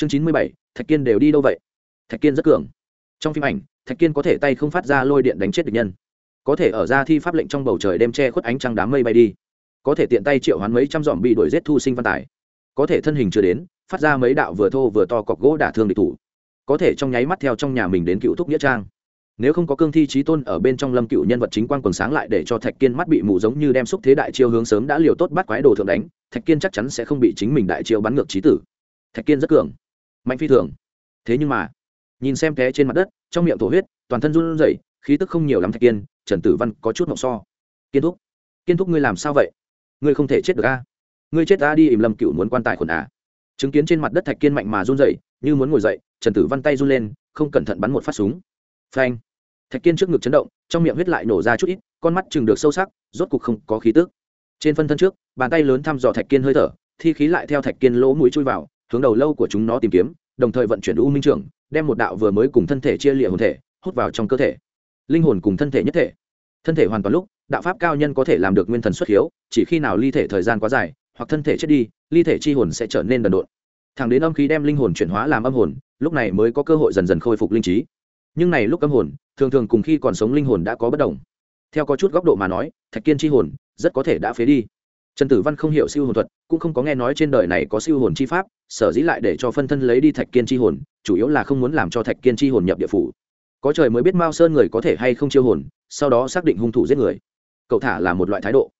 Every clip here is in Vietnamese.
chương chín mươi bảy, thạch kiên đều đi đâu vậy? Thạch kiên rất cường. Trong phim ảnh, thạch kiên có thể tay không phát ra lôi điện đánh chết địch nhân. Có thể ở ra thi pháp lệnh trong bầu trời đem che khuất ánh trăng đám mây bay đi. Có thể tiện tay triệu hoán mấy trăm dòm bị đuổi giết thu sinh văn tài. Có thể thân hình chưa đến, phát ra mấy đạo vừa thô vừa to cọc gỗ đả thương địch thủ. Có thể trong nháy mắt theo trong nhà mình đến cựu thúc nghĩa trang. Nếu không có cương thi trí tôn ở bên trong lâm cựu nhân vật chính quan quần sáng lại để cho thạch kiên mắt bị mù giống như đem xúc thế đại chiêu hướng sớm đã liều tốt bắt quái đồ thượng đánh, thạch kiên chắc chắn sẽ không bị chính mình đại chiêu bắn ngược trí tử. Thạch kiên rất cường mạnh phi thường. Thế nhưng mà, nhìn xem té trên mặt đất, trong miệng thổ huyết, toàn thân run rẩy, khí tức không nhiều lắm thạch kiên, trần tử văn có chút mộng so. Kiên thúc kiên thúc ngươi làm sao vậy? Ngươi không thể chết được a? Ngươi chết ta đi, ìm lâm cựu muốn quan tài khuẩn à? Chứng kiến trên mặt đất thạch kiên mạnh mà run rẩy, như muốn ngồi dậy, trần tử văn tay run lên, không cẩn thận bắn một phát súng. Phanh! Thạch kiên trước ngực chấn động, trong miệng huyết lại nổ ra chút ít, con mắt chừng được sâu sắc, rốt cục không có khí tức. Trên phân thân trước, bàn tay lớn thăm dò thạch kiên hơi thở, thi khí lại theo thạch kiên lỗ mũi chui vào hướng đầu lâu của chúng nó tìm kiếm, đồng thời vận chuyển u minh trưởng, đem một đạo vừa mới cùng thân thể chia lịa hồn thể, hút vào trong cơ thể. Linh hồn cùng thân thể nhất thể. Thân thể hoàn toàn lúc, đạo pháp cao nhân có thể làm được nguyên thần xuất hiếu, chỉ khi nào ly thể thời gian quá dài, hoặc thân thể chết đi, ly thể chi hồn sẽ trở nên đần độn. Thẳng đến âm khí đem linh hồn chuyển hóa làm âm hồn, lúc này mới có cơ hội dần dần khôi phục linh trí. Nhưng này lúc âm hồn, thường thường cùng khi còn sống linh hồn đã có bất đồng. Theo có chút góc độ mà nói, thạch kiên chi hồn rất có thể đã phế đi trần tử văn không hiểu siêu hồn thuật, cũng không có nghe nói trên đời này có siêu hồn chi pháp, sở dĩ lại để cho phân thân lấy đi thạch kiên chi hồn, chủ yếu là không muốn làm cho thạch kiên chi hồn nhập địa phủ. Có trời mới biết mao sơn người có thể hay không chiêu hồn, sau đó xác định hung thủ giết người. Cậu thả là một loại thái độ.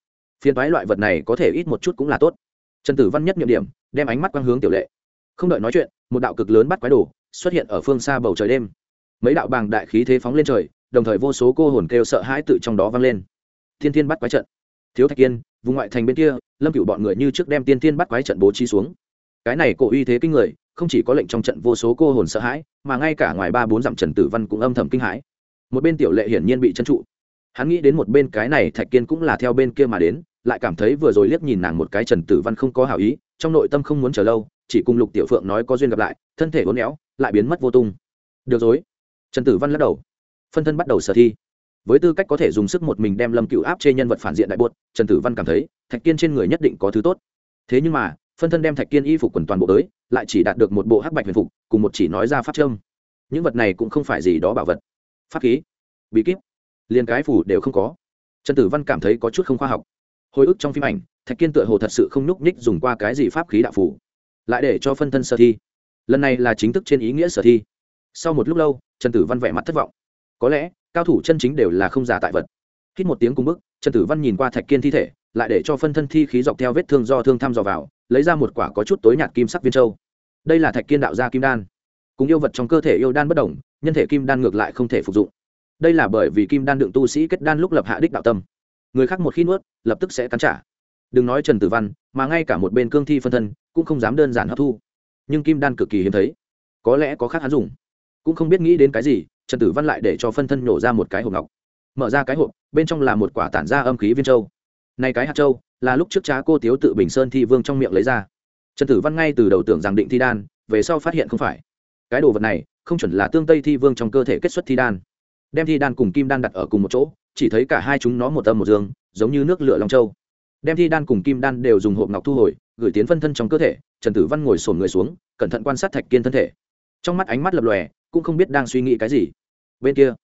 Phiên toái loại vật này có thể ít một chút cũng là tốt. Trần tử văn nhất nhiệm điểm, đem ánh mắt quang hướng tiểu lệ. Không đợi nói chuyện, một đạo cực lớn bắt quái đồ xuất hiện ở phương xa bầu trời đêm. Mấy đạo bàng đại khí thế phóng lên trời, đồng thời vô số cô hồn kêu sợ hãi tự trong đó vang lên. Thiên thiên bắt quái trận. Thiếu thạch kiên vùng ngoại thành bên kia, lâm cựu bọn người như trước đem tiên tiên bắt quái trận bố trí xuống. Cái này cổ uy thế kinh người, không chỉ có lệnh trong trận vô số cô hồn sợ hãi, mà ngay cả ngoài ba bốn dặm trần tử văn cũng âm thầm kinh hãi. Một bên tiểu lệ hiển nhiên bị chân trụ. Hắn nghĩ đến một bên cái này thạch kiên cũng là theo bên kia mà đến, lại cảm thấy vừa rồi liếc nhìn nàng một cái trần tử văn không có hảo ý, trong nội tâm không muốn chờ lâu, chỉ cùng lục tiểu phượng nói có duyên gặp lại, thân thể uốn éo, lại biến mất vô tung. Được rồi. Trần tử văn lắc đầu. Phân thân bắt đầu sở thi với tư cách có thể dùng sức một mình đem lâm cựu áp chê nhân vật phản diện đại bột, trần tử văn cảm thấy thạch kiên trên người nhất định có thứ tốt. Thế nhưng mà phân thân đem thạch kiên y phục quần toàn bộ tới lại chỉ đạt được một bộ hắc bạch huyền phục cùng một chỉ nói ra pháp trâm những vật này cũng không phải gì đó bảo vật. Pháp khí bí kíp liền cái phủ đều không có. Trần tử văn cảm thấy có chút không khoa học. Hồi ức trong phim ảnh thạch kiên tựa hồ thật sự không nhúc nhích dùng qua cái gì pháp khí đạo phủ lại để cho phân thân sở thi. Lần này là chính thức trên ý nghĩa sở thi. Sau một lúc lâu trần tử văn vẻ mặt thất vọng. Có lẽ cao thủ chân chính đều là không giả tại vật. Hít một tiếng cùng bức, trần tử văn nhìn qua thạch kiên thi thể, lại để cho phân thân thi khí dọc theo vết thương do thương thăm dò vào, lấy ra một quả có chút tối nhạt kim sắc viên châu. Đây là thạch kiên đạo gia kim đan. Cùng yêu vật trong cơ thể yêu đan bất đồng, nhân thể kim đan ngược lại không thể phục dụng. Đây là bởi vì kim đan đựng tu sĩ kết đan lúc lập hạ đích đạo tâm. Người khác một khi nuốt, lập tức sẽ cắn trả. Đừng nói trần tử văn, mà ngay cả một bên cương thi phân thân cũng không dám đơn giản hấp thu. Nhưng kim đan cực kỳ hiếm thấy. Có lẽ có khác hắn dùng. Cũng không biết nghĩ đến cái gì trần tử văn lại để cho phân thân nhổ ra một cái hộp ngọc. Mở ra cái hộp, bên trong là một quả tản ra âm khí viên châu. Này cái hạt châu, là lúc trước cha cô tiếu tự bình sơn thi vương trong miệng lấy ra. Trần tử văn ngay từ đầu tưởng rằng định thi đan, về sau phát hiện không phải. Cái đồ vật này, không chuẩn là tương tây thi vương trong cơ thể kết xuất thi đan. Đem thi đan cùng kim đan đặt ở cùng một chỗ, chỉ thấy cả hai chúng nó một âm một dương, giống như nước lửa long châu. Đem thi đan cùng kim đan đều dùng hộp ngọc thu hồi, gửi tiến phân thân trong cơ thể, trần tử văn ngồi sổn người xuống, cẩn thận quan sát thạch kiên thân thể. Trong mắt ánh mắt lập lòe cũng không biết đang suy nghĩ cái gì. Bên kia,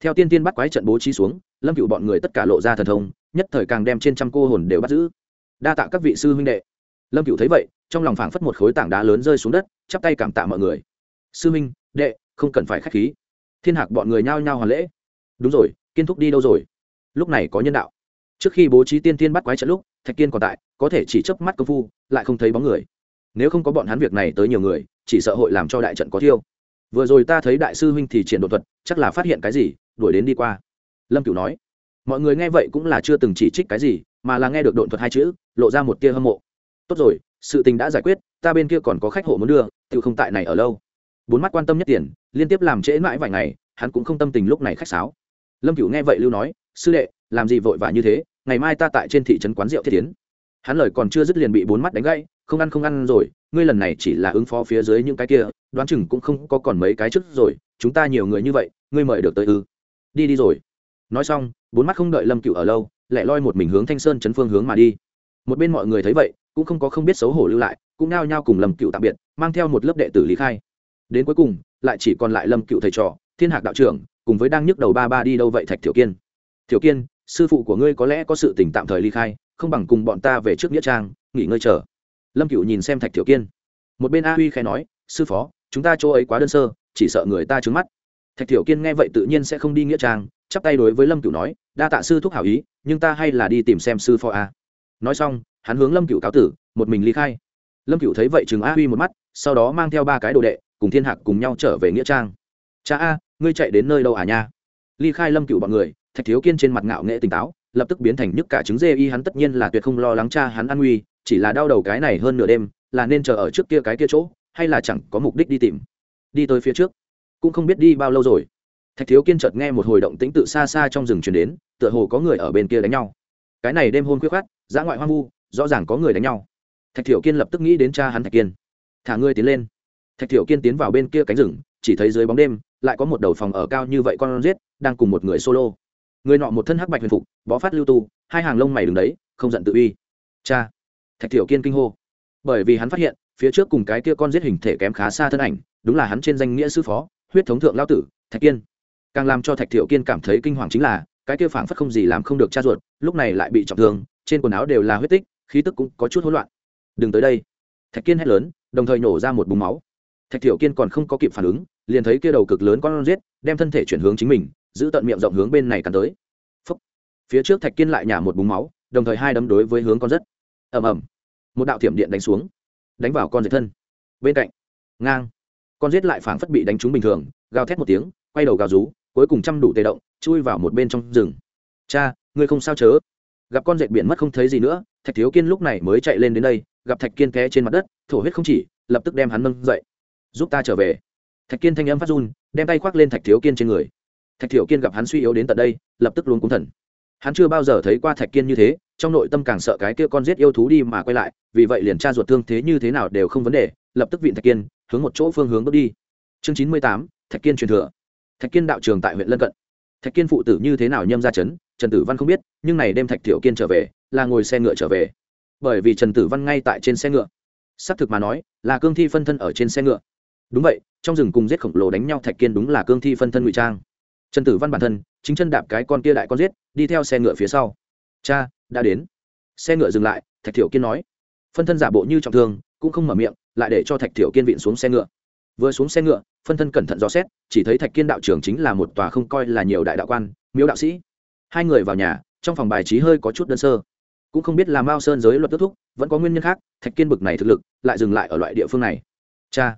theo tiên tiên bắt quái trận bố trí xuống, lâm cựu bọn người tất cả lộ ra thần thông, nhất thời càng đem trên trăm cô hồn đều bắt giữ. Đa tạ các vị sư huynh đệ. Lâm cựu thấy vậy, trong lòng phảng phất một khối tảng đá lớn rơi xuống đất, chắp tay cảm tạ mọi người. Sư huynh, đệ, không cần phải k h á c h khí. Thiên hạc bọn người nhao nhao hoàn lễ. Đúng rồi, kiên thúc đi đâu rồi? Lúc này có nhân đạo. Trước khi bố trí tiên tiên bắt quái trận lúc, thạch kiên còn tại, có thể chỉ chớp mắt công phu, lại không thấy bóng người. Nếu không có bọn hắn việc này tới nhiều người, chỉ sợ hội làm cho đại trận có thiêu vừa rồi ta thấy đại sư huynh thì triển đột thuật, chắc là phát hiện cái gì, đuổi đến đi qua. Lâm cửu nói. Mọi người nghe vậy cũng là chưa từng chỉ trích cái gì, mà là nghe được đột thuật hai chữ, lộ ra một tia hâm mộ. Tốt rồi, sự tình đã giải quyết, ta bên kia còn có khách hộ muốn đưa tự không tại này ở lâu. Bốn mắt quan tâm nhất tiền, liên tiếp làm trễ mãi vài ngày, hắn cũng không tâm tình lúc này khách sáo. Lâm cửu nghe vậy lưu nói, sư đệ, làm gì vội vã như thế, ngày mai ta tại trên thị trấn quán rượu thiết tiến hắn lời còn chưa dứt liền bị bốn mắt đánh gãy, không ăn không ăn rồi ngươi lần này chỉ là ứng phó phía dưới những cái kia, đoán chừng cũng không có còn mấy cái trước rồi, chúng ta nhiều người như vậy, ngươi mời được tới ư? Đi đi rồi. Nói xong, bốn mắt không đợi lâm cựu ở lâu, lại loi một mình hướng thanh sơn chấn phương hướng mà đi. Một bên mọi người thấy vậy, cũng không có không biết xấu hổ lưu lại, cũng nao nhao cùng lâm cựu tạm biệt, mang theo một lớp đệ tử lý khai. Đến cuối cùng, lại chỉ còn lại lâm cựu thầy trò, thiên hạc đạo trưởng, cùng với đang nhức đầu ba ba đi đâu vậy thạch thiểu kiên. Thiểu kiên, sư phụ của ngươi có lẽ có sự tỉnh tạm thời ly khai, không bằng cùng bọn ta về trước nghĩa trang, nghỉ ngơi chờ lâm cựu nhìn xem thạch thiểu kiên. Một bên a huy khai nói, sư phó, chúng ta chỗ ấy quá đơn sơ, chỉ sợ người ta trứng mắt. Thạch thiểu kiên nghe vậy tự nhiên sẽ không đi nghĩa trang, chắp tay đối với lâm cựu nói, đa tạ sư thúc hảo ý, nhưng ta hay là đi tìm xem sư phó a. Nói xong, hắn hướng lâm cựu cáo tử, một mình ly khai. Lâm cựu thấy vậy chừng a huy một mắt, sau đó mang theo ba cái đồ đệ, cùng thiên hạc cùng nhau trở về nghĩa trang. Cha a, ngươi chạy đến nơi đâu à nha? Ly khai lâm cựu bọn người, thạch thiếu kiên trên mặt ngạo nghệ tỉnh táo, lập tức biến thành nhức cả trứng dê y hắn tất nhiên là tuyệt không lo lắng cha hắn an nguy chỉ là đau đầu cái này hơn nửa đêm, là nên chờ ở trước kia cái kia chỗ, hay là chẳng có mục đích đi tìm. Đi tới phía trước, cũng không biết đi bao lâu rồi. Thạch thiếu kiên chợt nghe một hồi động tĩnh tự xa xa trong rừng chuyển đến, tựa hồ có người ở bên kia đánh nhau. Cái này đêm hôn khuyết khát dã ngoại hoang vu, rõ ràng có người đánh nhau. Thạch thiểu kiên lập tức nghĩ đến cha hắn thạch kiên. Thả ngươi tiến lên. Thạch thiểu kiên tiến vào bên kia cánh rừng, chỉ thấy dưới bóng đêm, lại có một đầu phòng ở cao như vậy con giết đang cùng một người solo. Người nọ một thân hắc bạch huyền phục, bó phát lưu tu, hai hàng lông mày đứng đấy, không giận tự uy. Cha thạch thiểu kiên kinh hô. Bởi vì hắn phát hiện, phía trước cùng cái kia con giết hình thể kém khá xa thân ảnh, đúng là hắn trên danh nghĩa sư phó, huyết thống thượng lao tử, thạch kiên. Càng làm cho thạch thiểu kiên cảm thấy kinh hoàng chính là, cái kia phảng phất không gì làm không được cha ruột, lúc này lại bị trọng thương, trên quần áo đều là huyết tích, khí tức cũng có chút hỗn loạn. Đừng tới đây. Thạch kiên hét lớn, đồng thời nổ ra một búng máu. Thạch thiểu kiên còn không có kịp phản ứng, liền thấy kia đầu cực lớn con giết, đem thân thể chuyển hướng chính mình, giữ tận miệng rộng hướng bên này cắn tới. Phúc. phía trước thạch kiên lại nhả một búng máu, đồng thời hai đấm đối với hướng con rất ầm ầm, một đạo thiểm điện đánh xuống, đánh vào con dệt thân. Bên cạnh, ngang, con rết lại phảng phất bị đánh trúng bình thường, gào thét một tiếng, quay đầu gào rú, cuối cùng chăm đủ tê động, chui vào một bên trong rừng. Cha, ngươi không sao chớ? Gặp con dệt biển mất không thấy gì nữa, thạch thiếu kiên lúc này mới chạy lên đến đây, gặp thạch kiên té trên mặt đất, thổ huyết không chỉ, lập tức đem hắn nâng dậy. Giúp ta trở về. Thạch kiên thanh âm phát run, đem tay khoác lên thạch thiếu kiên trên người. Thạch thiếu kiên gặp hắn suy yếu đến tận đây, lập tức luôn cúng thần. Hắn chưa bao giờ thấy qua thạch kiên như thế trong nội tâm càng sợ cái kia con giết yêu thú đi mà quay lại, vì vậy liền tra ruột thương thế như thế nào đều không vấn đề, lập tức vịn thạch kiên, hướng một chỗ phương hướng bước đi. Chương chín mươi tám, thạch kiên truyền thừa. Thạch kiên đạo trường tại huyện lân cận. Thạch kiên phụ tử như thế nào nhâm ra chấn, trần tử văn không biết, nhưng này đem thạch thiểu kiên trở về, là ngồi xe ngựa trở về. Bởi vì trần tử văn ngay tại trên xe ngựa. Xác thực mà nói, là cương thi phân thân ở trên xe ngựa. Đúng vậy, trong rừng cùng giết khổng lồ đánh nhau thạch kiên đúng là cương thi phân thân ngụy trang. Trần tử văn bản thân, chính chân đạp cái con kia đại con giết, đi theo xe ngựa phía sau. Cha đã đến. Xe ngựa dừng lại, thạch thiểu kiên nói. Phân thân giả bộ như trọng thương, cũng không mở miệng, lại để cho thạch thiểu kiên vịn xuống xe ngựa. Vừa xuống xe ngựa, phân thân cẩn thận dò xét, chỉ thấy thạch kiên đạo trưởng chính là một tòa không coi là nhiều đại đạo quan, miếu đạo sĩ. Hai người vào nhà, trong phòng bài trí hơi có chút đơn sơ. Cũng không biết là mao sơn giới luật kết thúc, vẫn có nguyên nhân khác, thạch kiên bực này thực lực, lại dừng lại ở loại địa phương này. Cha!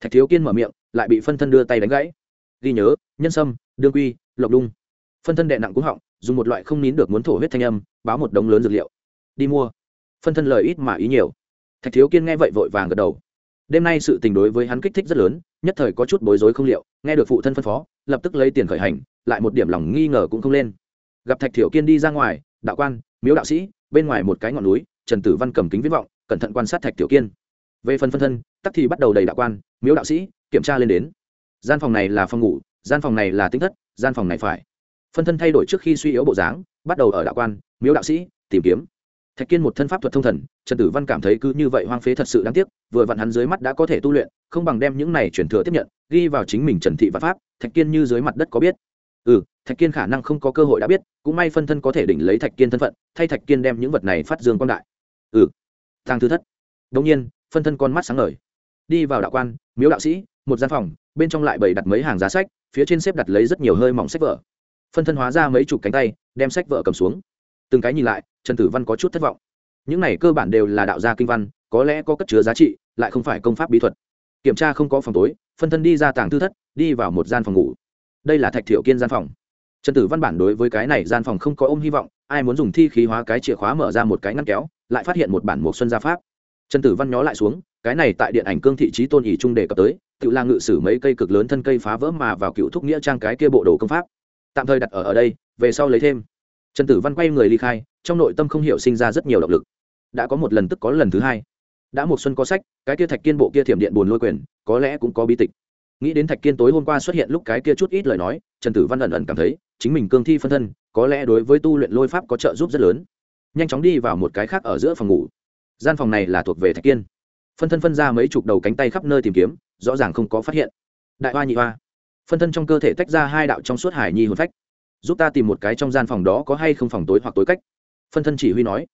Thạch thiếu kiên mở miệng, lại bị phân thân đưa tay đánh gãy. Ghi nhớ, nhân sâm, đương quy, lộc đung. Phân thân đệ nặng cúng họng dùng một loại không nín được muốn thổ huyết thanh âm, báo một đống lớn dược liệu. Đi mua. Phân thân lời ít mà ý nhiều. Thạch thiếu kiên nghe vậy vội vàng gật đầu. Đêm nay sự tình đối với hắn kích thích rất lớn, nhất thời có chút bối rối không liệu, nghe được phụ thân phân phó, lập tức lấy tiền khởi hành, lại một điểm lòng nghi ngờ cũng không lên. Gặp thạch thiểu kiên đi ra ngoài, đạo quan, miếu đạo sĩ, bên ngoài một cái ngọn núi, trần tử văn cầm kính viết vọng, cẩn thận quan sát thạch tiểu kiên. Về phần phân thân, tắc thì bắt đầu đầy đạo quan, miếu đạo sĩ, kiểm tra lên đến. Gian phòng này là phòng ngủ, gian phòng này là tính thất, gian phòng này phải phân thân thay đổi trước khi suy yếu bộ dáng, bắt đầu ở đạo quan, miếu đạo sĩ, tìm kiếm. Thạch kiên một thân pháp thuật thông thần, trần tử văn cảm thấy cứ như vậy hoang phế thật sự đáng tiếc, vừa vặn hắn dưới mắt đã có thể tu luyện, không bằng đem những này chuyển thừa tiếp nhận, ghi vào chính mình trần thị văn pháp, thạch kiên như dưới mặt đất có biết. Ừ thạch kiên khả năng không có cơ hội đã biết, cũng may phân thân có thể đỉnh lấy thạch kiên thân phận, thay thạch kiên đem những vật này phát dương quan đại. Ừ thang thứ thất. Đông nhiên, phân thân con mắt sáng ngời. Đi vào đạo quan, miếu đạo sĩ, một gian phòng, bên trong lại bày đặt mấy hàng giá sách, phía trên xếp đặt lấy rất nhiều hơi mỏng sách vở phân thân hóa ra mấy chục cánh tay, đem sách vợ cầm xuống. Từng cái nhìn lại, trần tử văn có chút thất vọng. Những này cơ bản đều là đạo gia kinh văn, có lẽ có cất chứa giá trị, lại không phải công pháp bí thuật. Kiểm tra không có phòng tối, phân thân đi ra tàng thư thất, đi vào một gian phòng ngủ. Đây là thạch thiệu kiên gian phòng. Trần tử văn bản đối với cái này gian phòng không có ôm hy vọng, ai muốn dùng thi khí hóa cái chìa khóa mở ra một cái ngăn kéo, lại phát hiện một bản mộc xuân gia pháp. Trần tử văn nhó lại xuống, cái này tại điện ảnh cương thị trí tôn ỉ trung đề cập tới, tự là ngự sử mấy cây cực lớn thân cây phá vỡ mà vào cựu thúc nghĩa trang cái kia bộ đồ công pháp tạm thời đặt ở ở đây, về sau lấy thêm. Trần tử văn quay người ly khai, trong nội tâm không hiểu sinh ra rất nhiều động lực. Đã có một lần tức có lần thứ hai. Đã một xuân có sách, cái kia thạch kiên bộ kia thiểm điện buồn lôi quyền, có lẽ cũng có bí tịch. Nghĩ đến thạch kiên tối hôm qua xuất hiện lúc cái kia chút ít lời nói, trần tử văn ẩn ẩn cảm thấy, chính mình cương thi phân thân, có lẽ đối với tu luyện lôi pháp có trợ giúp rất lớn. Nhanh chóng đi vào một cái khác ở giữa phòng ngủ. Gian phòng này là thuộc về thạch kiên. Phân thân phân ra mấy chục đầu cánh tay khắp nơi tìm kiếm, rõ ràng không có phát hiện. Đại hoa nhị hoa phân thân trong cơ thể tách ra hai đạo trong suốt hải nhi hồn phách. Giúp ta tìm một cái trong gian phòng đó có hay không phòng tối hoặc tối cách. Phân thân chỉ huy nói.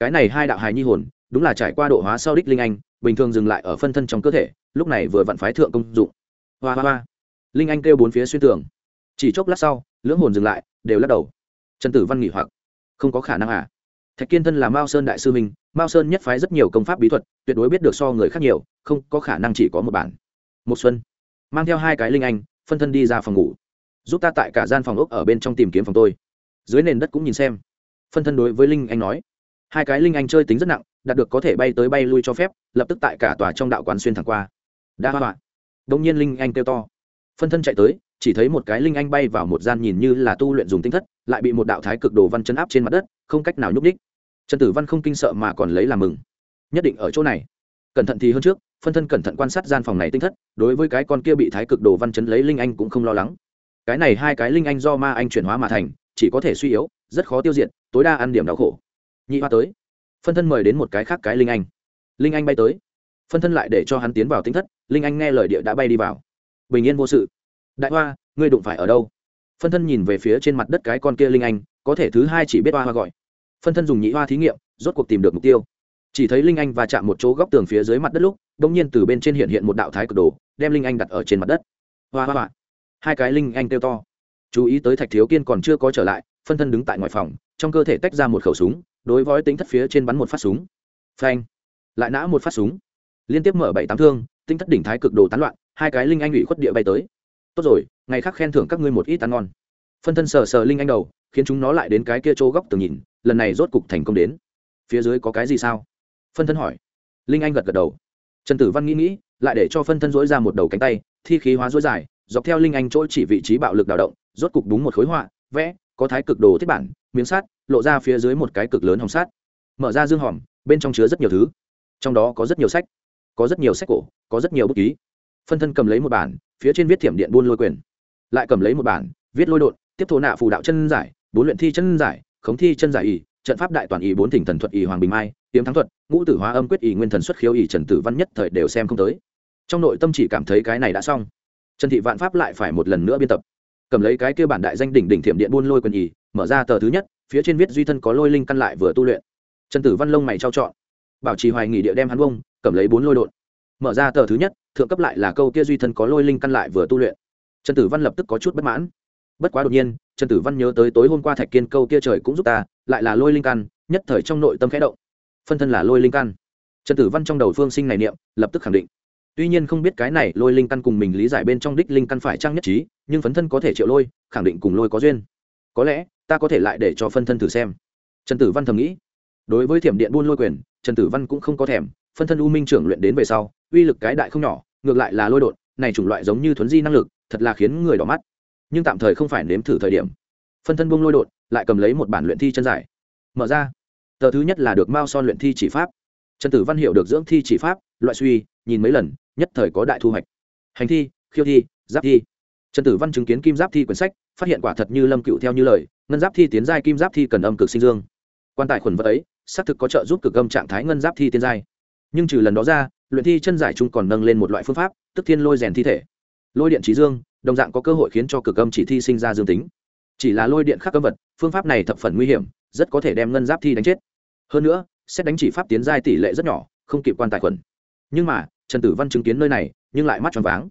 Cái này hai đạo hải nhi hồn, đúng là trải qua độ hóa sau đích linh anh, bình thường dừng lại ở phân thân trong cơ thể, lúc này vừa vặn phái thượng công dụng. Hoa hoa hoa. Linh anh kêu bốn phía xuyên tường chỉ chốc lát sau, lưỡng hồn dừng lại, đều lắc đầu. Trần tử văn nghỉ hoặc. Không có khả năng à? Thạch kiên thân là mao sơn đại sư minh mao sơn nhất phái rất nhiều công pháp bí thuật, tuyệt đối biết được so người khác nhiều, không có khả năng chỉ có một bản. Một xuân. Mang theo hai cái linh anh phân thân đi ra phòng ngủ. Giúp ta tại cả gian phòng ốc ở bên trong tìm kiếm phòng tôi. Dưới nền đất cũng nhìn xem. Phân thân đối với linh anh nói. Hai cái linh anh chơi tính rất nặng, đạt được có thể bay tới bay lui cho phép, lập tức tại cả tòa trong đạo quán xuyên thẳng qua. Đa hoa. Đông nhiên linh anh kêu to. Phân thân chạy tới, chỉ thấy một cái linh anh bay vào một gian nhìn như là tu luyện dùng tinh thất, lại bị một đạo thái cực đồ văn chấn áp trên mặt đất, không cách nào nhúc đích trần tử văn không kinh sợ mà còn lấy làm mừng. Nhất định ở chỗ này. Cẩn thận thì hơn trước phân thân cẩn thận quan sát gian phòng này tinh thất, đối với cái con kia bị thái cực đồ văn chấn lấy linh anh cũng không lo lắng. Cái này hai cái linh anh do ma anh chuyển hóa mà thành, chỉ có thể suy yếu, rất khó tiêu diệt, tối đa ăn điểm đau khổ. Nhị hoa tới. Phân thân mời đến một cái khác cái linh anh. Linh anh bay tới. Phân thân lại để cho hắn tiến vào tinh thất, linh anh nghe lời địa đã bay đi vào. Bình yên vô sự. Đại hoa, ngươi đụng phải ở đâu? Phân thân nhìn về phía trên mặt đất cái con kia linh anh, có thể thứ hai chỉ biết hoa hoa gọi. Phân thân dùng nhị hoa thí nghiệm, rốt cuộc tìm được mục tiêu chỉ thấy linh anh va chạm một chỗ góc tường phía dưới mặt đất lúc, đ ỗ n g nhiên từ bên trên hiện hiện một đạo thái cực đồ, đem linh anh đặt ở trên mặt đất. Hoa hoa hoa. Hai cái linh anh kêu to. Chú ý tới thạch thiếu kiên còn chưa có trở lại, phân thân đứng tại ngoài phòng, trong cơ thể tách ra một khẩu súng, đối với tính thất phía trên bắn một phát súng. Phanh. Lại nã một phát súng. Liên tiếp mở bảy tám thương tinh thất đỉnh thái cực đồ tán loạn, hai cái linh anh ủy khuất địa bay tới. Tốt rồi, ngày khác khen thưởng các ngươi một ít ăn ngon. Phân thân sờ sờ linh anh đầu, khiến chúng nó lại đến cái kia chỗ góc tường nhìn, lần này rốt cục thành công đến. Phía dưới có cái gì sao? Phân thân hỏi. Linh anh gật gật đầu. Trần tử văn nghĩ nghĩ, lại để cho phân thân dỗi ra một đầu cánh tay, thi khí hóa dối dài, dọc theo linh anh chỗ chỉ vị trí bạo lực đào động, rốt cục đúng một khối họa, vẽ, có thái cực đồ thiết bản, miếng sắt, lộ ra phía dưới một cái cực lớn hồng sắt. Mở ra dương hòm, bên trong chứa rất nhiều thứ. Trong đó có rất nhiều sách, có rất nhiều sách cổ, có rất nhiều bút ký. Phân thân cầm lấy một bản, phía trên viết thiểm điện buôn lôi quyền. Lại cầm lấy một bản, viết lôi đột tiếp thổ nạ phù đạo chân giải, bốn luyện thi chân giải, khống thi chân giải ỉ trận pháp đại toàn ý bốn thỉnh thần thuật ý hoàng bình mai tiếm thắng thuật, ngũ tử hóa âm quyết ý nguyên thần xuất khiếu ý trần tử văn nhất thời đều xem không tới. Trong nội tâm chỉ cảm thấy cái này đã xong. Trần thị vạn pháp lại phải một lần nữa biên tập. Cầm lấy cái kia bản đại danh đỉnh đỉnh thiểm điện buôn lôi quyền ý, mở ra tờ thứ nhất, phía trên viết duy thân có lôi linh căn lại vừa tu luyện. Trần tử văn lông mày trao chọn bảo trì hoài nghỉ địa đem hắn bông cầm lấy bốn lôi đột mở ra tờ thứ nhất, thượng cấp lại là câu kia duy thân có lôi linh căn lại vừa tu luyện. Trần tử văn lập tức có chút bất mãn. Bất quá đột nhiên trần tử văn nhớ tới tối hôm qua thạch kiên câu kia trời cũng giúp ta, lại là lôi linh căn nhất thời trong nội tâm khẽ động. Phân thân là lôi linh căn trần tử văn trong đầu phương sinh này niệm, lập tức khẳng định. Tuy nhiên không biết cái này lôi linh căn cùng mình lý giải bên trong đích linh căn phải trăng nhất trí, nhưng phấn thân có thể triệu lôi, khẳng định cùng lôi có duyên. Có lẽ, ta có thể lại để cho phân thân thử xem. Trần tử văn thầm nghĩ. Đối với thiểm điện buôn lôi quyền, trần tử văn cũng không có thèm, phân thân u minh trưởng luyện đến về sau, uy lực cái đại không nhỏ, ngược lại là lôi đột này chủng loại giống như thuấn di năng lực, thật là khiến người đỏ mắt nhưng tạm thời không phải nếm thử thời điểm. Phân thân bung lôi đột, lại cầm lấy một bản luyện thi chân giải. Mở ra. Tờ thứ nhất là được mao son luyện thi chỉ pháp. Trần tử văn hiệu được dưỡng thi chỉ pháp, loại suy, nhìn mấy lần, nhất thời có đại thu hoạch. Hành thi, khiêu thi, giáp thi. Trần tử văn chứng kiến kim giáp thi quyển sách, phát hiện quả thật như lâm cựu theo như lời, ngân giáp thi tiến giai, kim giáp thi cần âm cực sinh dương. Quan tài khuẩn vật ấy, xác thực có trợ giúp cực âm trạng thái ngân giáp thi tiến giai. Nhưng trừ lần đó ra, luyện thi chân giải chung còn nâng lên một loại phương pháp, tức thiên lôi rèn thi thể lôi điện trí dương, đồng dạng có cơ hội khiến cho cực âm chỉ thi sinh ra dương tính. Chỉ là lôi điện khắc âm vật, phương pháp này thập phần nguy hiểm, rất có thể đem ngân giáp thi đánh chết. Hơn nữa, xét đánh chỉ pháp tiến giai tỷ lệ rất nhỏ, không kịp quan tài khuẩn. Nhưng mà, trần tử văn chứng kiến nơi này, nhưng lại mắt tròn váng.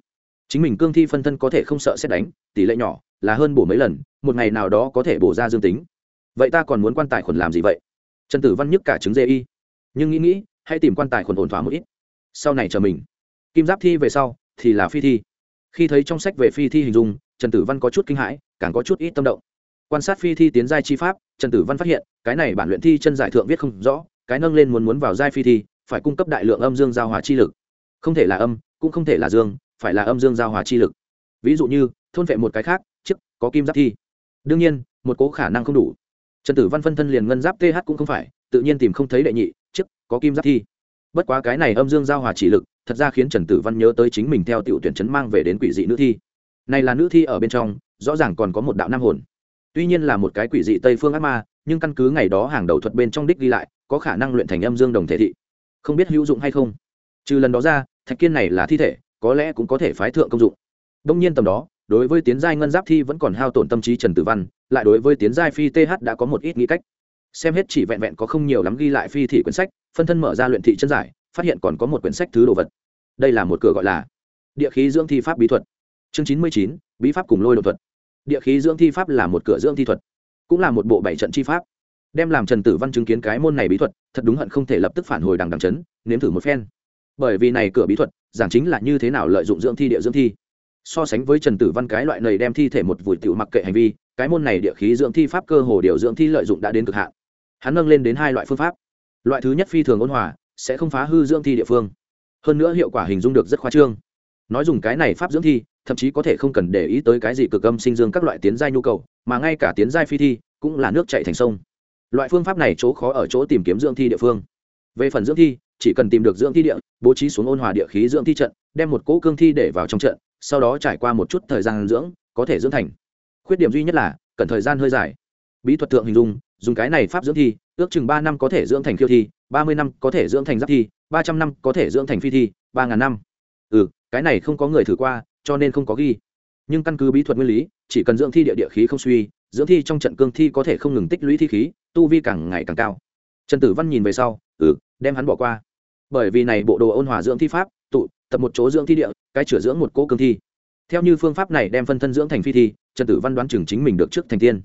Chính mình cương thi phân thân có thể không sợ xét đánh, tỷ lệ nhỏ là hơn bổ mấy lần, một ngày nào đó có thể bổ ra dương tính. Vậy ta còn muốn quan tài khuẩn làm gì vậy? Trần tử văn nhức cả trứng dê y. Nhưng nghĩ nghĩ, hãy tìm quan tài khuẩn ổn thỏa một ít. Sau này chờ mình. Kim giáp thi về sau thì là phi thi khi thấy trong sách về phi thi hình dung, trần tử văn có chút kinh hãi, càng có chút ít tâm động. Quan sát phi thi tiến giai chi pháp, trần tử văn phát hiện, cái này bản luyện thi chân giải thượng viết không rõ, cái nâng lên muốn muốn vào giai phi thi, phải cung cấp đại lượng âm dương giao hòa chi lực. Không thể là âm, cũng không thể là dương, phải là âm dương giao hòa chi lực. Ví dụ như, thôn vệ một cái khác chức có kim giáp thi. Đương nhiên, một cố khả năng không đủ. Trần tử văn phân thân liền ngân giáp th cũng không phải, tự nhiên tìm không thấy đệ nhị chức có kim giáp thi. Bất quá cái này âm dương giao hòa chỉ lực thật ra khiến trần tử văn nhớ tới chính mình theo tiểu tuyển chấn mang về đến quỷ dị nữ thi. Này là nữ thi ở bên trong, rõ ràng còn có một đạo nam hồn. Tuy nhiên là một cái quỷ dị tây phương ác ma, nhưng căn cứ ngày đó hàng đầu thuật bên trong đích ghi lại, có khả năng luyện thành âm dương đồng thể thị. Không biết hữu dụng hay không? Trừ lần đó ra, thạch kiên này là thi thể, có lẽ cũng có thể phái thượng công dụng. Đông nhiên tầm đó, đối với tiến giai ngân giáp thi vẫn còn hao tổn tâm trí trần tử văn, lại đối với tiến giai phi th đã có một ít nghĩ cách. Xem hết chỉ vẹn vẹn có không nhiều lắm ghi lại phi thị quyển sách, phân thân mở ra luyện thị chân giải phát hiện còn có một quyển sách thứ đồ vật. Đây là một cửa gọi là địa khí dưỡng thi pháp bí thuật. Chương chín mươi chín, bí pháp cùng lôi đột thuật. Địa khí dưỡng thi pháp là một cửa dưỡng thi thuật, cũng là một bộ bảy trận chi pháp. Đem làm trần tử văn chứng kiến cái môn này bí thuật, thật đúng hận không thể lập tức phản hồi đằng đằng chấn, nếm thử một phen. Bởi vì này cửa bí thuật, giảng chính là như thế nào lợi dụng dưỡng thi địa dưỡng thi. So sánh với trần tử văn cái loại này đem thi thể một vùi tựu mặc kệ hành vi, cái môn này địa khí dưỡng thi pháp cơ hồ điều dưỡng thi lợi dụng đã đến cực hạn. Hắn nâng lên đến hai loại phương pháp. Loại thứ nhất phi thường ôn hòa sẽ không phá hư dưỡng thi địa phương. Hơn nữa hiệu quả hình dung được rất khoa trương. Nói dùng cái này pháp dưỡng thi, thậm chí có thể không cần để ý tới cái gì cực âm sinh dương các loại tiến giai nhu cầu, mà ngay cả tiến giai phi thi cũng là nước chạy thành sông. Loại phương pháp này chỗ khó ở chỗ tìm kiếm dưỡng thi địa phương. Về phần dưỡng thi, chỉ cần tìm được dưỡng thi địa, bố trí xuống ôn hòa địa khí dưỡng thi trận, đem một cỗ cương thi để vào trong trận, sau đó trải qua một chút thời gian dưỡng, có thể dưỡng thành. Khuyết điểm duy nhất là, cần thời gian hơi dài. Bí thuật thượng hình dung dùng cái này pháp dưỡng thi, ước chừng ba năm có thể dưỡng thành khiêu thi, ba mươi năm có thể dưỡng thành giáp thi, ba trăm năm có thể dưỡng thành phi thi, ba ngàn năm. Ừ cái này không có người thử qua, cho nên không có ghi. Nhưng căn cứ bí thuật nguyên lý, chỉ cần dưỡng thi địa địa khí không suy, dưỡng thi trong trận cương thi có thể không ngừng tích lũy thi khí, tu vi càng ngày càng cao. Trần tử văn nhìn về sau ừ đem hắn bỏ qua. Bởi vì này bộ đồ ôn hòa dưỡng thi pháp, tụ, tập một chỗ dưỡng thi địa, cái chữa dưỡng một cỗ cương thi. Theo như phương pháp này đem phân thân dưỡng thành phi thi, trần tử văn đoán chừng chính mình được trước thành tiên.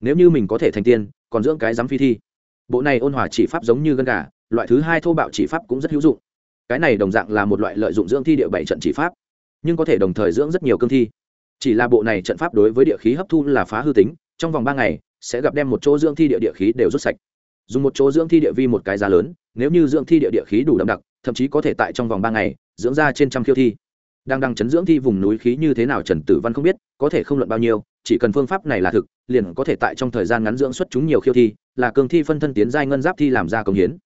Nếu như mình có thể thành tiên còn dưỡng cái dám phi thi. Bộ này ôn hòa chỉ pháp giống như gân gà, loại thứ hai thô bạo chỉ pháp cũng rất hữu dụng. Cái này đồng dạng là một loại lợi dụng dưỡng thi địa bảy trận chỉ pháp, nhưng có thể đồng thời dưỡng rất nhiều cương thi. Chỉ là bộ này trận pháp đối với địa khí hấp thu là phá hư tính, trong vòng ba ngày sẽ gặp đem một chỗ dưỡng thi địa địa khí đều rút sạch. Dùng một chỗ dưỡng thi địa vi một cái giá lớn, nếu như dưỡng thi địa địa khí đủ đậm đặc, thậm chí có thể tại trong vòng ba ngày dưỡng ra trên trăm khiêu thi đang đang chấn dưỡng thi vùng núi khí như thế nào trần tử văn không biết, có thể không luận bao nhiêu, chỉ cần phương pháp này là thực, liền có thể tại trong thời gian ngắn dưỡng xuất chúng nhiều khiêu thi, là cường thi phân thân tiến giai ngân giáp thi làm ra công hiến.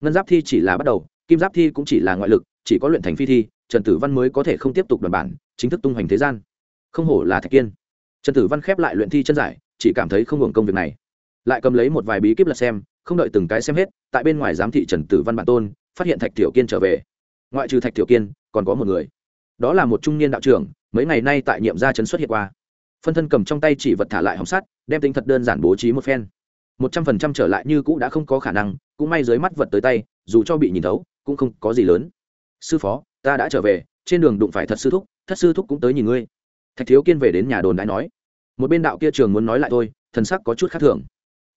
Ngân giáp thi chỉ là bắt đầu, kim giáp thi cũng chỉ là ngoại lực, chỉ có luyện thành phi thi, trần tử văn mới có thể không tiếp tục đoàn bản, chính thức tung hoành thế gian. Không hổ là thạch kiên. Trần tử văn khép lại luyện thi chân giải, chỉ cảm thấy không hưởng công việc này. Lại cầm lấy một vài bí kíp lật xem, không đợi từng cái xem hết, tại bên ngoài giám thị trần tử văn bản tôn, phát hiện thạch tiểu kiên trở về. Ngoại trừ thạch tiểu kiên, còn có một người đó là một trung niên đạo trưởng, mấy ngày nay tại nhiệm gia trấn xuất hiện qua. Phân thân cầm trong tay chỉ vật thả lại hỏng sắt, đem tính thật đơn giản bố trí một phen. Một trăm phần trăm trở lại như cũ đã không có khả năng, cũng may dưới mắt vật tới tay, dù cho bị nhìn thấu, cũng không có gì lớn. Sư phó, ta đã trở về, trên đường đụng phải thật sư thúc thất sư thúc cũng tới nhìn ngươi. Thạch thiếu kiên về đến nhà đồn đã nói. Một bên đạo kia trường muốn nói lại thôi, thần sắc có chút khác thường.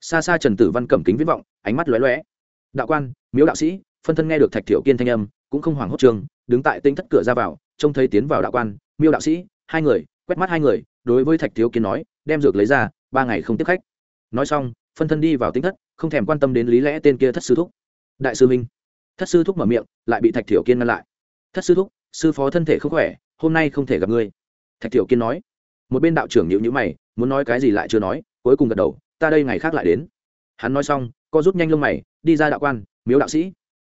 Xa xa trần tử văn cẩm kính viết vọng, ánh mắt lóe lóe. Đạo quan, miếu đạo sĩ, phân thân nghe được thạch thiểu kiên thanh âm, cũng không hoảng hốt trường, đứng tại tinh thất cửa ra vào trông thấy tiến vào đạo quan, miêu đạo sĩ, hai người, quét mắt hai người, đối với thạch thiếu kiên nói, đem dược lấy ra, ba ngày không tiếp khách. Nói xong, phân thân đi vào tính thất, không thèm quan tâm đến lý lẽ tên kia thất sư thúc. Đại sư minh. Thất sư thúc mở miệng, lại bị thạch thiểu kiên ngăn lại. Thất sư thúc, sư phó thân thể không khỏe, hôm nay không thể gặp ngươi. Thạch thiểu kiên nói. Một bên đạo trưởng nhịu nhữ mày, muốn nói cái gì lại chưa nói, cuối cùng gật đầu, ta đây ngày khác lại đến. Hắn nói xong, co rút nhanh lông mày, đi ra đạo quan miếu đạo sĩ.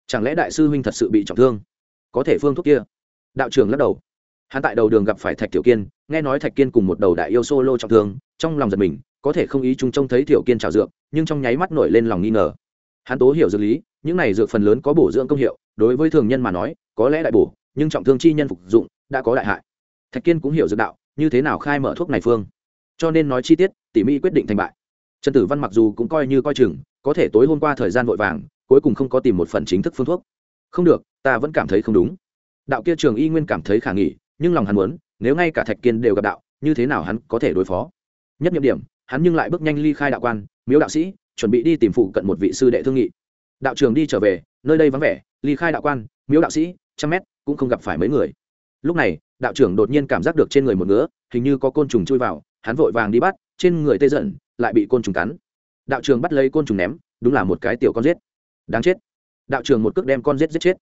Chẳng lẽ đại sư huynh thật sự bị trọng thương? Có thể phương thuốc kia đạo trưởng lắc đầu. Hắn tại đầu đường gặp phải thạch tiểu kiên, nghe nói thạch kiên cùng một đầu đại yêu solo trọng thương, trong lòng giật mình, có thể không ý chung trông thấy tiểu kiên trào dược, nhưng trong nháy mắt nổi lên lòng nghi ngờ. Hắn tố hiểu dược lý, những này dược phần lớn có bổ dưỡng công hiệu, đối với thường nhân mà nói, có lẽ đại bổ, nhưng trọng thương chi nhân phục dụng, đã có đại hại. Thạch kiên cũng hiểu dược đạo, như thế nào khai mở thuốc này phương. Cho nên nói chi tiết, tỉ mỹ quyết định thành bại. Trần tử văn mặc dù cũng coi như coi chừng, có thể tối hôm qua thời gian vội vàng, cuối cùng không có tìm một phần chính thức phương thuốc. Không được, ta vẫn cảm thấy không đúng đạo kia trường y nguyên cảm thấy khả nghỉ nhưng lòng hắn muốn nếu ngay cả thạch kiên đều gặp đạo như thế nào hắn có thể đối phó? Nhất nhiệm điểm hắn nhưng lại bước nhanh ly khai đạo quan miếu đạo sĩ chuẩn bị đi tìm phụ cận một vị sư đệ thương nghị. Đạo trường đi trở về nơi đây vắng vẻ ly khai đạo quan miếu đạo sĩ trăm mét cũng không gặp phải mấy người. Lúc này đạo trưởng đột nhiên cảm giác được trên người một ngứa hình như có côn trùng chui vào hắn vội vàng đi bắt trên người tê giận lại bị côn trùng cắn. Đạo trường bắt lấy côn trùng ném đúng là một cái tiểu con rết, đáng chết. Đạo trường một cước đem con rết giết chết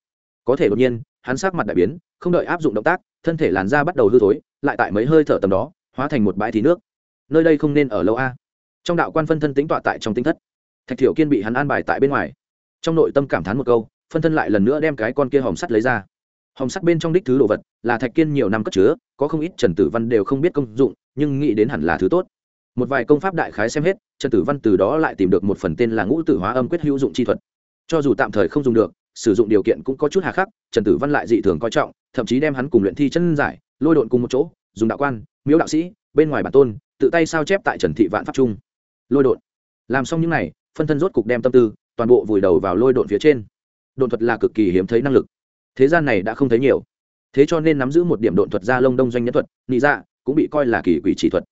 có thể đột nhiên, hắn sắc mặt đại biến, không đợi áp dụng động tác, thân thể làn da bắt đầu hư thối, lại tại mấy hơi thở tầm đó, hóa thành một bãi thí nước. Nơi đây không nên ở lâu a. Trong đạo quan phân thân tính tọa tại trong tinh thất. Thạch thiểu kiên bị hắn an bài tại bên ngoài. Trong nội tâm cảm thán một câu, phân thân lại lần nữa đem cái con kia hòm sắt lấy ra. Hòm sắt bên trong đích thứ đồ vật là thạch kiên nhiều năm cất chứa, có không ít trần tử văn đều không biết công dụng, nhưng nghĩ đến hẳn là thứ tốt. Một vài công pháp đại khái xem hết, trần tử văn từ đó lại tìm được một phần tên là ngũ tử hóa âm quyết hữu dụng chi thuật. Cho dù tạm thời không dùng được sử dụng điều kiện cũng có chút hà khắc, trần tử văn lại dị thường coi trọng, thậm chí đem hắn cùng luyện thi chân giải, lôi độn cùng một chỗ, dùng đạo quan, miếu đạo sĩ, bên ngoài bản tôn, tự tay sao chép tại trần thị vạn pháp trung. Lôi độn. Làm xong những n à y phân thân rốt cục đem tâm tư, toàn bộ vùi đầu vào lôi độn phía trên. Độn thuật là cực kỳ hiếm thấy năng lực. Thế gian này đã không thấy nhiều. Thế cho nên nắm giữ một điểm độn thuật gia lông đông doanh nhân thuật, nị dạ cũng bị coi là kỳ quỷ chỉ thuật.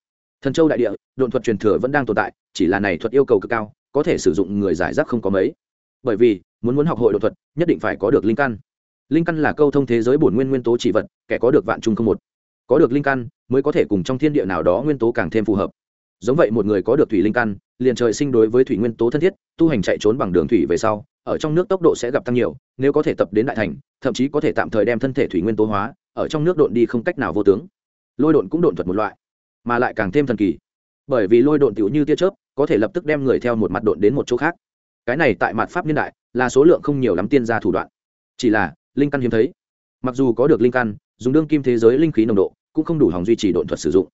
Thần châu đại địa, độn thuật truyền thừa vẫn đang tồn tại, chỉ là này thuật yêu cầu cực cao, có thể sử dụng người giải rác không có mấy bởi vì, muốn muốn học hội độn thuật, nhất định phải có được linh căn. Linh căn là câu thông thế giới bổn nguyên nguyên tố chỉ vật, kẻ có được vạn trung không một. Có được linh căn, mới có thể cùng trong thiên địa nào đó nguyên tố càng thêm phù hợp. Giống vậy một người có được thủy linh căn, liền trời sinh đối với thủy nguyên tố thân thiết, tu hành chạy trốn bằng đường thủy về sau, ở trong nước tốc độ sẽ gặp tăng nhiều, nếu có thể tập đến đại thành, thậm chí có thể tạm thời đem thân thể thủy nguyên tố hóa, ở trong nước độn đi không cách nào vô tướng. Lôi độn cũng độn thuật một loại, mà lại càng thêm thần kỳ. Bởi vì lôi độn tiểu như tia chớp, có thể lập tức đem người theo một mặt độn đến một chỗ khác cái này tại mặt pháp niên đại là số lượng không nhiều lắm tiên gia thủ đoạn. Chỉ là, linh căn hiếm thấy. Mặc dù có được linh căn, dùng đương kim thế giới linh khí nồng độ, cũng không đủ hòng duy trì độn thuật sử dụng.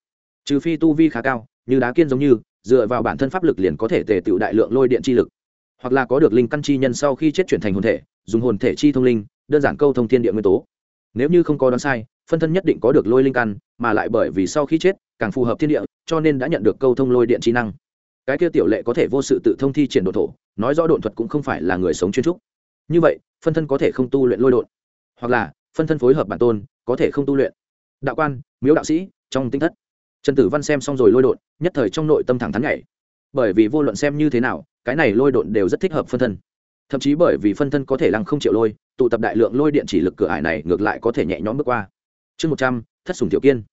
Trừ phi tu vi khá cao, như đá kiên giống như, dựa vào bản thân pháp lực liền có thể tề tựu đại lượng lôi điện chi lực. Hoặc là có được linh căn chi nhân sau khi chết chuyển thành hồn thể, dùng hồn thể chi thông linh, đơn giản câu thông thiên địa nguyên tố. Nếu như không có đoán sai, phân thân nhất định có được lôi linh căn, mà lại bởi vì sau khi chết, càng phù hợp thiên địa, cho nên đã nhận được câu thông lôi điện trí năng cái kia tiểu lệ có thể vô sự tự thông thi triển độ thổ, nói rõ độn thuật cũng không phải là người sống chuyên trúc. Như vậy, phân thân có thể không tu luyện lôi độn, hoặc là phân thân phối hợp bản tôn, có thể không tu luyện. Đạo quan, miếu đạo sĩ, trong tinh thất. Trần tử văn xem xong rồi lôi độn, nhất thời trong nội tâm thẳng thắn nhảy. Bởi vì vô luận xem như thế nào, cái này lôi độn đều rất thích hợp phân thân. Thậm chí bởi vì phân thân có thể lăng không triệu lôi, tụ tập đại lượng lôi điện chỉ lực cửa ải này ngược lại có thể nhẹ nhõm bước qua. Chương một trăm, thất sùng tiểu kiên.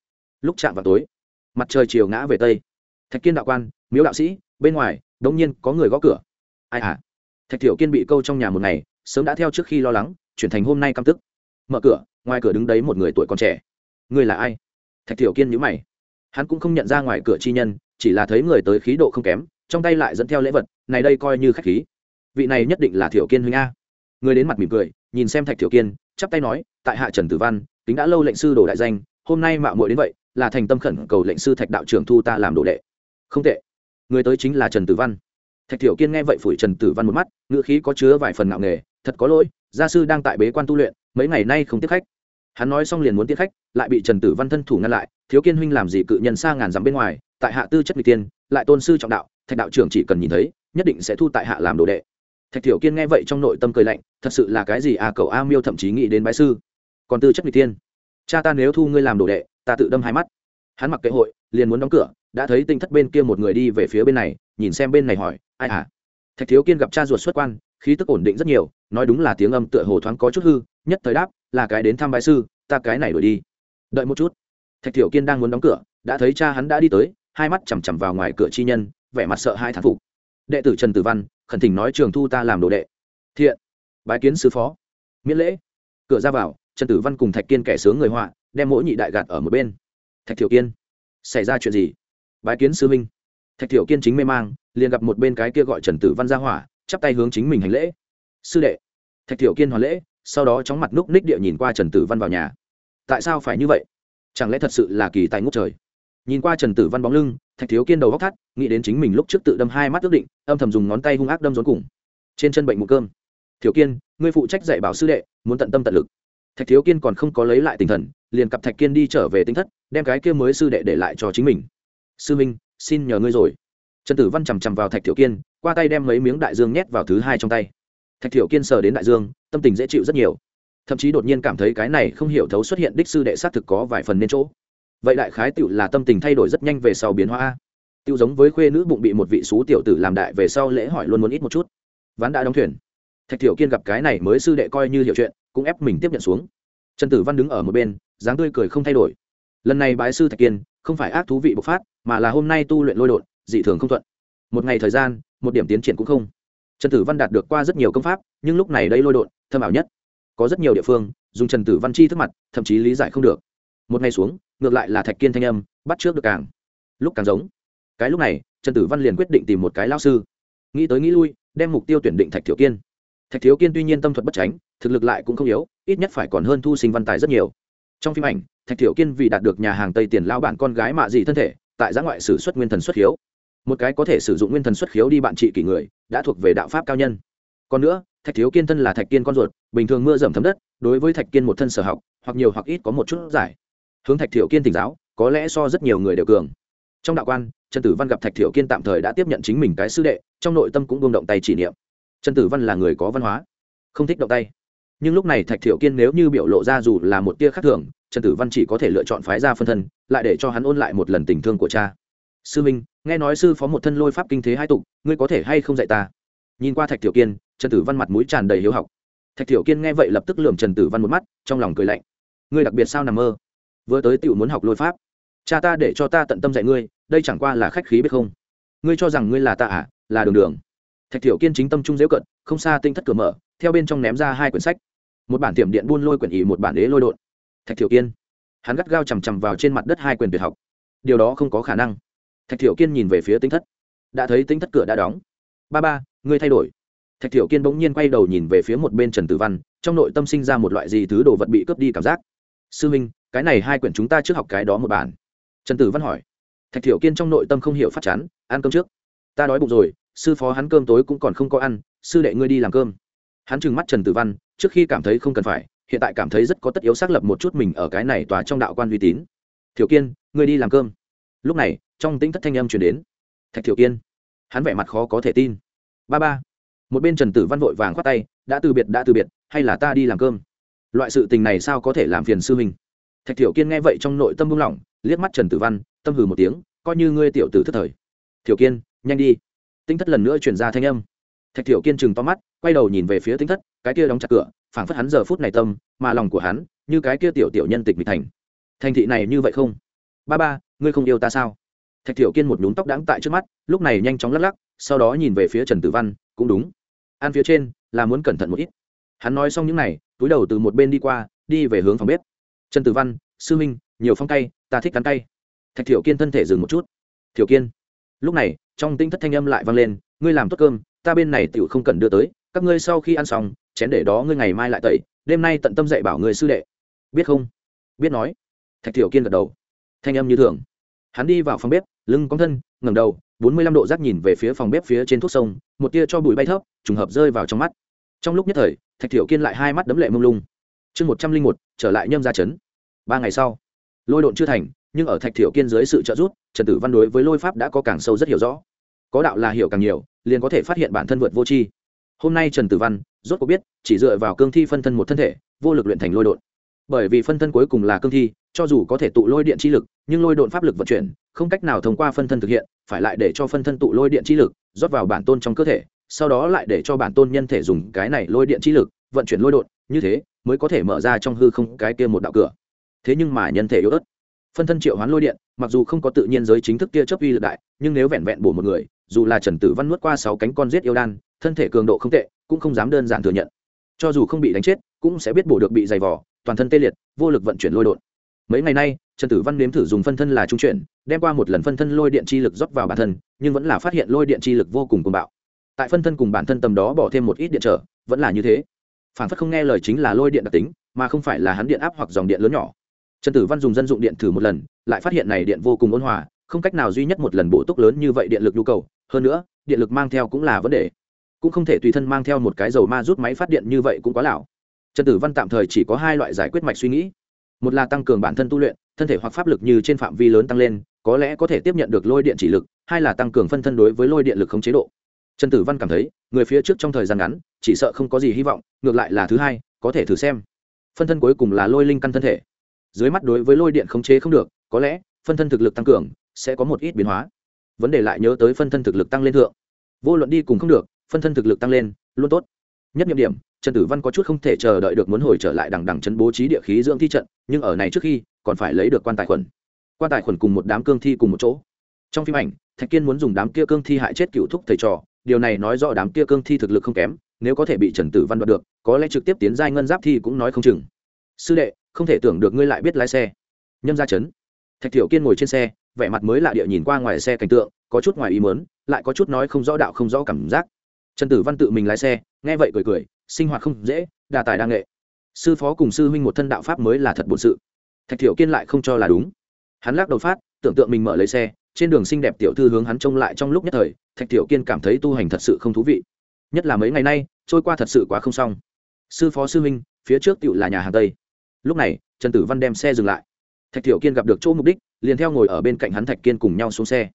Lúc chạm vào tối, mặt trời chiều ngã về tây. Thạch kiên đạo quan, miếu đạo sĩ bên ngoài, đống nhiên có người gõ cửa. Ai hả thạch tiểu kiên bị câu trong nhà một ngày, sớm đã theo trước khi lo lắng, chuyển thành hôm nay căm tức. Mở cửa, ngoài cửa đứng đấy một người tuổi còn trẻ. Người là ai? Thạch tiểu kiên nhữ mày. Hắn cũng không nhận ra ngoài cửa chi nhân, chỉ là thấy người tới khí độ không kém, trong tay lại dẫn theo lễ vật, này đây coi như khách khí. Vị này nhất định là thiểu kiên huynh a. Người đến mặt mỉm cười, nhìn xem thạch thiểu kiên, chắp tay nói, tại hạ trần tử văn tính đã lâu lệnh sư đồ đại danh, hôm nay mạo muội đến vậy, là thành tâm khẩn cầu lệnh sư thạch đạo trưởng thu ta làm đồ đệ. Không tệ người tới chính là trần tử văn. Thạch thiểu kiên nghe vậy phủi trần tử văn một mắt ngựa khí có chứa vài phần ngạo nghề, thật có lỗi, gia sư đang tại bế quan tu luyện, mấy ngày nay không tiếp khách. Hắn nói xong liền muốn tiếp khách, lại bị trần tử văn thân thủ ngăn lại, thiếu kiên huynh làm gì cự nhân xa ngàn dặm bên ngoài, tại hạ tư chất n tiên lại tôn sư trọng đạo, thạch đạo trưởng chỉ cần nhìn thấy, nhất định sẽ thu tại hạ làm đồ đệ. Thạch thiểu kiên nghe vậy trong nội tâm cười lạnh, thật sự là cái gì à cậu a miêu thậm chí nghĩ đến bái sư. Còn tư chất n tiên cha ta nếu thu ngươi làm đồ đệ, ta tự đâm hai mắt. Hắn mặc kệ hội, liền muốn đóng cửa đã thấy tinh thất bên kia một người đi về phía bên này, nhìn xem bên này hỏi, ai à? Thạch thiếu kiên gặp cha ruột xuất quan, khí tức ổn định rất nhiều, nói đúng là tiếng âm tựa hồ thoáng có chút hư, nhất thời đáp, là cái đến thăm bái sư, ta cái này đổi đi. Đợi một chút. Thạch thiểu kiên đang muốn đóng cửa, đã thấy cha hắn đã đi tới, hai mắt chằm chằm vào ngoài cửa chi nhân, vẻ mặt sợ hai thán phục. Đệ tử trần tử văn, khẩn thỉnh nói trường thu ta làm đồ đệ. Thiện, bái kiến sứ phó. Miễn lễ. Cửa ra vào, trần tử văn cùng thạch kiên kẻ sướng người họa, đem mỗi nhị đại gạt ở một bên. Thạch thiểu kiên, xảy ra chuyện gì? Bái kiến sư minh thạch thiểu kiên chính mê mang, liền gặp một bên cái kia gọi trần tử văn ra hỏa, chắp tay hướng chính mình hành lễ. Sư đệ. Thạch thiểu kiên hoàn lễ, sau đó chóng mặt núc ních địa nhìn qua trần tử văn vào nhà. Tại sao phải như vậy? Chẳng lẽ thật sự là kỳ tài ngốc trời? Nhìn qua trần tử văn bóng lưng, thạch thiếu kiên đầu góc thắt, nghĩ đến chính mình lúc trước tự đâm hai mắt ước định, âm thầm dùng ngón tay hung ác đâm rốn cùng. Trên chân bệnh mụ cơm. Thiếu kiên, ngươi phụ trách dạy bảo sư đệ, muốn tận tâm tận lực. Thạch thiếu kiên còn không có lấy lại tinh thần, liền cặp thạch kiên đi trở về tính thất, đem cái kia mới sư đệ để lại cho chính mình sư minh, xin nhờ ngươi rồi. Trần tử văn chằm chằm vào thạch thiếu kiên, qua tay đem mấy miếng đại dương nhét vào thứ hai trong tay. Thạch thiểu kiên sờ đến đại dương, tâm tình dễ chịu rất nhiều. Thậm chí đột nhiên cảm thấy cái này không hiểu thấu xuất hiện đích sư đệ xác thực có vài phần nên chỗ. Vậy đại khái tựu là tâm tình thay đổi rất nhanh về sau biến hóa. Tựu giống với khuê nữ bụng bị một vị xú tiểu tử làm đại về sau lễ hỏi luôn muốn ít một chút. Ván đã đóng thuyền. Thạch thiểu kiên gặp cái này mới sư đệ coi như hiểu chuyện, cũng ép mình tiếp nhận xuống. Trần tử văn đứng ở một bên, dáng tươi cười không thay đổi. Lần này bái sư thạch kiên, không phải ác thú vị bộc phát mà là hôm nay tu luyện lôi đột, dị thường không thuận. Một ngày thời gian, một điểm tiến triển cũng không. Trần tử văn đạt được qua rất nhiều công pháp, nhưng lúc này đây lôi đột, thâm ảo nhất. Có rất nhiều địa phương, dùng trần tử văn chi thức mặt, thậm chí lý giải không được. Một ngày xuống, ngược lại là thạch kiên thanh âm, bắt trước được càng. Lúc càng giống. Cái lúc này, trần tử văn liền quyết định tìm một cái lao sư. Nghĩ tới nghĩ lui, đem mục tiêu tuyển định thạch thiếu kiên. Thạch thiếu kiên tuy nhiên tâm thuật bất tránh thực lực lại cũng không yếu, ít nhất phải còn hơn thu sinh văn tài rất nhiều. Trong phim ảnh, thạch thiểu kiên vì đạt được nhà hàng tây tiền lao bản con gái mạ dị thân thể tại giã ngoại sử xuất nguyên thần xuất khiếu. Một cái có thể sử dụng nguyên thần xuất khiếu đi bạn trị kỷ người, đã thuộc về đạo pháp cao nhân. Còn nữa, thạch thiếu kiên thân là thạch kiên con ruột, bình thường mưa dầm thấm đất, đối với thạch kiên một thân sở học, hoặc nhiều hoặc ít có một chút giải. Hướng thạch thiểu kiên tỉnh giáo, có lẽ so rất nhiều người đều cường. Trong đạo quan, trần tử văn gặp thạch thiểu kiên tạm thời đã tiếp nhận chính mình cái sư đệ, trong nội tâm cũng buông động tay chỉ niệm. Trần tử văn là người có văn hóa, không thích động tay. Nhưng lúc này thạch thiểu kiên nếu như biểu lộ ra dù là một tia khác thường trần tử văn chỉ có thể lựa chọn phái ra phân thân, lại để cho hắn ôn lại một lần tình thương của cha. Sư minh, nghe nói sư phó một thân lôi pháp kinh thế hai tục, ngươi có thể hay không dạy ta? Nhìn qua thạch Tiểu kiên, trần tử văn mặt mũi tràn đầy hiếu học. Thạch Tiểu kiên nghe vậy lập tức lườm trần tử văn một mắt, trong lòng cười lạnh. Ngươi đặc biệt sao nằm mơ? Vừa tới tiểu muốn học lôi pháp. Cha ta để cho ta tận tâm dạy ngươi, đây chẳng qua là khách khí biết không? Ngươi cho rằng ngươi là ta à là đường đường. Thạch thiểu kiên chính tâm trung dễu cận, không xa tinh thất cửa mở, theo bên trong ném ra hai quyển sách. Một bản tiệm điện buôn lôi quyển ý một bản đế lôi đột thạch thiểu kiên. Hắn gắt gao chằm chằm vào trên mặt đất hai quyền tuyệt học. Điều đó không có khả năng. Thạch thiểu kiên nhìn về phía tinh thất. Đã thấy tinh thất cửa đã đóng. Ba ba, ngươi thay đổi. Thạch thiểu kiên bỗng nhiên quay đầu nhìn về phía một bên trần tử văn, trong nội tâm sinh ra một loại gì thứ đồ vật bị cướp đi cảm giác. Sư minh, cái này hai quyển chúng ta trước học cái đó một bản. Trần tử văn hỏi. Thạch thiểu kiên trong nội tâm không hiểu phát chán, ăn cơm trước. Ta đói bụng rồi, sư phó hắn cơm tối cũng còn không có ăn, sư đệ ngươi đi làm cơm. Hắn trừng mắt trần tử văn, trước khi cảm thấy không cần phải hiện tại cảm thấy rất có tất yếu xác lập một chút mình ở cái này tòa trong đạo quan uy tín. Thiểu kiên, ngươi đi làm cơm. Lúc này, trong tính thất thanh âm chuyển đến. Thạch thiểu kiên, hắn vẻ mặt khó có thể tin. Ba ba, một bên trần tử văn vội vàng khoát tay, đã từ biệt, đã từ biệt, hay là ta đi làm cơm? Loại sự tình này sao có thể làm phiền sư huynh? Thạch thiểu kiên nghe vậy trong nội tâm buông lỏng, liếc mắt trần tử văn, tâm hừ một tiếng, coi như ngươi tiểu tử thất thời. Thiểu kiên, nhanh đi. Tinh thất lần nữa chuyển ra thanh âm. Thạch thiểu kiên chừng to mắt, quay đầu nhìn về phía tinh thất cái kia đóng chặt cửa, phảng phất hắn giờ phút này tâm, mà lòng của hắn, như cái kia tiểu tiểu nhân tịch mịch thành. Thành thị này như vậy không? Ba ba, ngươi không yêu ta sao? Thạch thiểu kiên một nhún tóc đáng tại trước mắt, lúc này nhanh chóng lắc lắc, sau đó nhìn về phía trần tử văn, cũng đúng. Ăn phía trên, là muốn cẩn thận một ít. Hắn nói xong những n à y túi đầu từ một bên đi qua, đi về hướng phòng bếp. Trần tử văn, sư minh nhiều phong tay ta thích cắn tay thạch thiểu kiên thân thể dừng một chút. Thiểu kiên, lúc này, trong tinh thất thanh âm lại vang lên, ngươi làm tốt cơm, ta bên này tựu không cần đưa tới, các ngươi sau khi ăn xong chén để đó ngươi ngày mai lại tẩy, đêm nay tận tâm dạy bảo người sư đệ. Biết không? Biết nói. Thạch thiểu kiên gật đầu. Thanh âm như thường. Hắn đi vào phòng bếp, lưng cong thân, ngẩng đầu, bốn mươi lăm độ rác nhìn về phía phòng bếp phía trên thuốc sông, một tia cho bụi bay thấp, trùng hợp rơi vào trong mắt. Trong lúc nhất thời, thạch thiểu kiên lại hai mắt đấm lệ mông lung. Chương một trăm linh một, trở lại nhâm ra chấn ba ngày sau, lôi độn chưa thành, nhưng ở thạch thiểu kiên dưới sự trợ giúp, trần tử văn đối với lôi pháp đã có càng sâu rất hiểu rõ. Có đạo là hiểu càng nhiều, liền có thể phát hiện bản thân vượt vô tri. Hôm nay trần tử văn rốt cuộc biết, chỉ dựa vào cương thi phân thân một thân thể, vô lực luyện thành lôi độn. Bởi vì phân thân cuối cùng là cương thi, cho dù có thể tụ lôi điện chi lực, nhưng lôi độn pháp lực vận chuyển, không cách nào thông qua phân thân thực hiện, phải lại để cho phân thân tụ lôi điện chi lực, rót vào bản tôn trong cơ thể, sau đó lại để cho bản tôn nhân thể dùng cái này lôi điện chi lực, vận chuyển lôi độn, như thế, mới có thể mở ra trong hư không cái kia một đạo cửa. Thế nhưng mà nhân thể yếu ớt. Phân thân triệu hoán lôi điện, mặc dù không có tự nhiên giới chính thức kia chấp uy lực đại, nhưng nếu vẹn vẹn bổ một người dù là trần tử văn nuốt qua sáu cánh con giết yêu đan, thân thể cường độ không tệ, cũng không dám đơn giản thừa nhận. Cho dù không bị đánh chết, cũng sẽ biết bổ được bị dày vỏ toàn thân tê liệt, vô lực vận chuyển lôi đột mấy ngày nay, trần tử văn nếm thử dùng phân thân là trung chuyển, đem qua một lần phân thân lôi điện chi lực rót vào bản thân, nhưng vẫn là phát hiện lôi điện chi lực vô cùng cuồng bạo. Tại phân thân cùng bản thân tầm đó bỏ thêm một ít điện trở, vẫn là như thế. Phản phất không nghe lời chính là lôi điện đặc tính, mà không phải là hắn điện áp hoặc dòng điện lớn nhỏ. Trần tử văn dùng dân dụng điện thử một lần, lại phát hiện này điện vô cùng ôn hòa, không cách nào duy nhất một lần bổ túc lớn như vậy điện lực nhu cầu hơn nữa, điện lực mang theo cũng là vấn đề. Cũng không thể tùy thân mang theo một cái dầu ma rút máy phát điện như vậy cũng quá lão trần tử văn tạm thời chỉ có hai loại giải quyết mạch suy nghĩ. Một là tăng cường bản thân tu luyện, thân thể hoặc pháp lực như trên phạm vi lớn tăng lên, có lẽ có thể tiếp nhận được lôi điện chỉ lực, hai là tăng cường phân thân đối với lôi điện lực không chế độ. Trần tử văn cảm thấy, người phía trước trong thời gian ngắn, chỉ sợ không có gì hy vọng, ngược lại là thứ hai, có thể thử xem. Phân thân cuối cùng là lôi linh căn thân thể. Dưới mắt đối với lôi điện khống chế không được, có lẽ, phân thân thực lực tăng cường, sẽ có một ít biến hóa vấn đề lại nhớ tới phân thân thực lực tăng lên thượng. Vô luận đi cùng không được, phân thân thực lực tăng lên, luôn tốt. Nhất nhiệm điểm, trần tử văn có chút không thể chờ đợi được muốn hồi trở lại đằng đằng chấn bố trí địa khí dưỡng thi trận, nhưng ở này trước khi, còn phải lấy được quan tài khuẩn. Quan tài khuẩn cùng một đám cương thi cùng một chỗ. Trong phim ảnh, thạch kiên muốn dùng đám kia cương thi hại chết cựu thúc thầy trò, điều này nói rõ đám kia cương thi thực lực không kém, nếu có thể bị trần tử văn đoạt được, có lẽ trực tiếp tiến giai ngân giáp thi cũng nói không chừng. Sư đệ, không thể tưởng được ngươi lại biết lái xe. Nhâm ra chấn. Thạch thiểu kiên ngồi trên xe vẻ mặt mới lạ địa nhìn qua ngoài xe cảnh tượng, có chút ngoài ý mớn lại có chút nói không rõ đạo không rõ cảm giác. Trần tử văn tự mình lái xe, nghe vậy cười cười, sinh hoạt không dễ, đa tài đa nghệ. Sư phó cùng sư huynh một thân đạo pháp mới là thật bổn sự. Thạch thiểu kiên lại không cho là đúng. Hắn lắc đầu phát, tưởng tượng mình mở lấy xe, trên đường xinh đẹp tiểu thư hướng hắn trông lại trong lúc nhất thời, thạch thiểu kiên cảm thấy tu hành thật sự không thú vị. Nhất là mấy ngày nay, trôi qua thật sự quá không xong. Sư phó sư huynh, phía trước tựu là nhà hàng tây. Lúc này, trần tử văn đem xe dừng lại. Thạch thiểu kiên gặp được chỗ mục đích liền theo ngồi ở bên cạnh hắn thạch kiên cùng nhau xuống xe.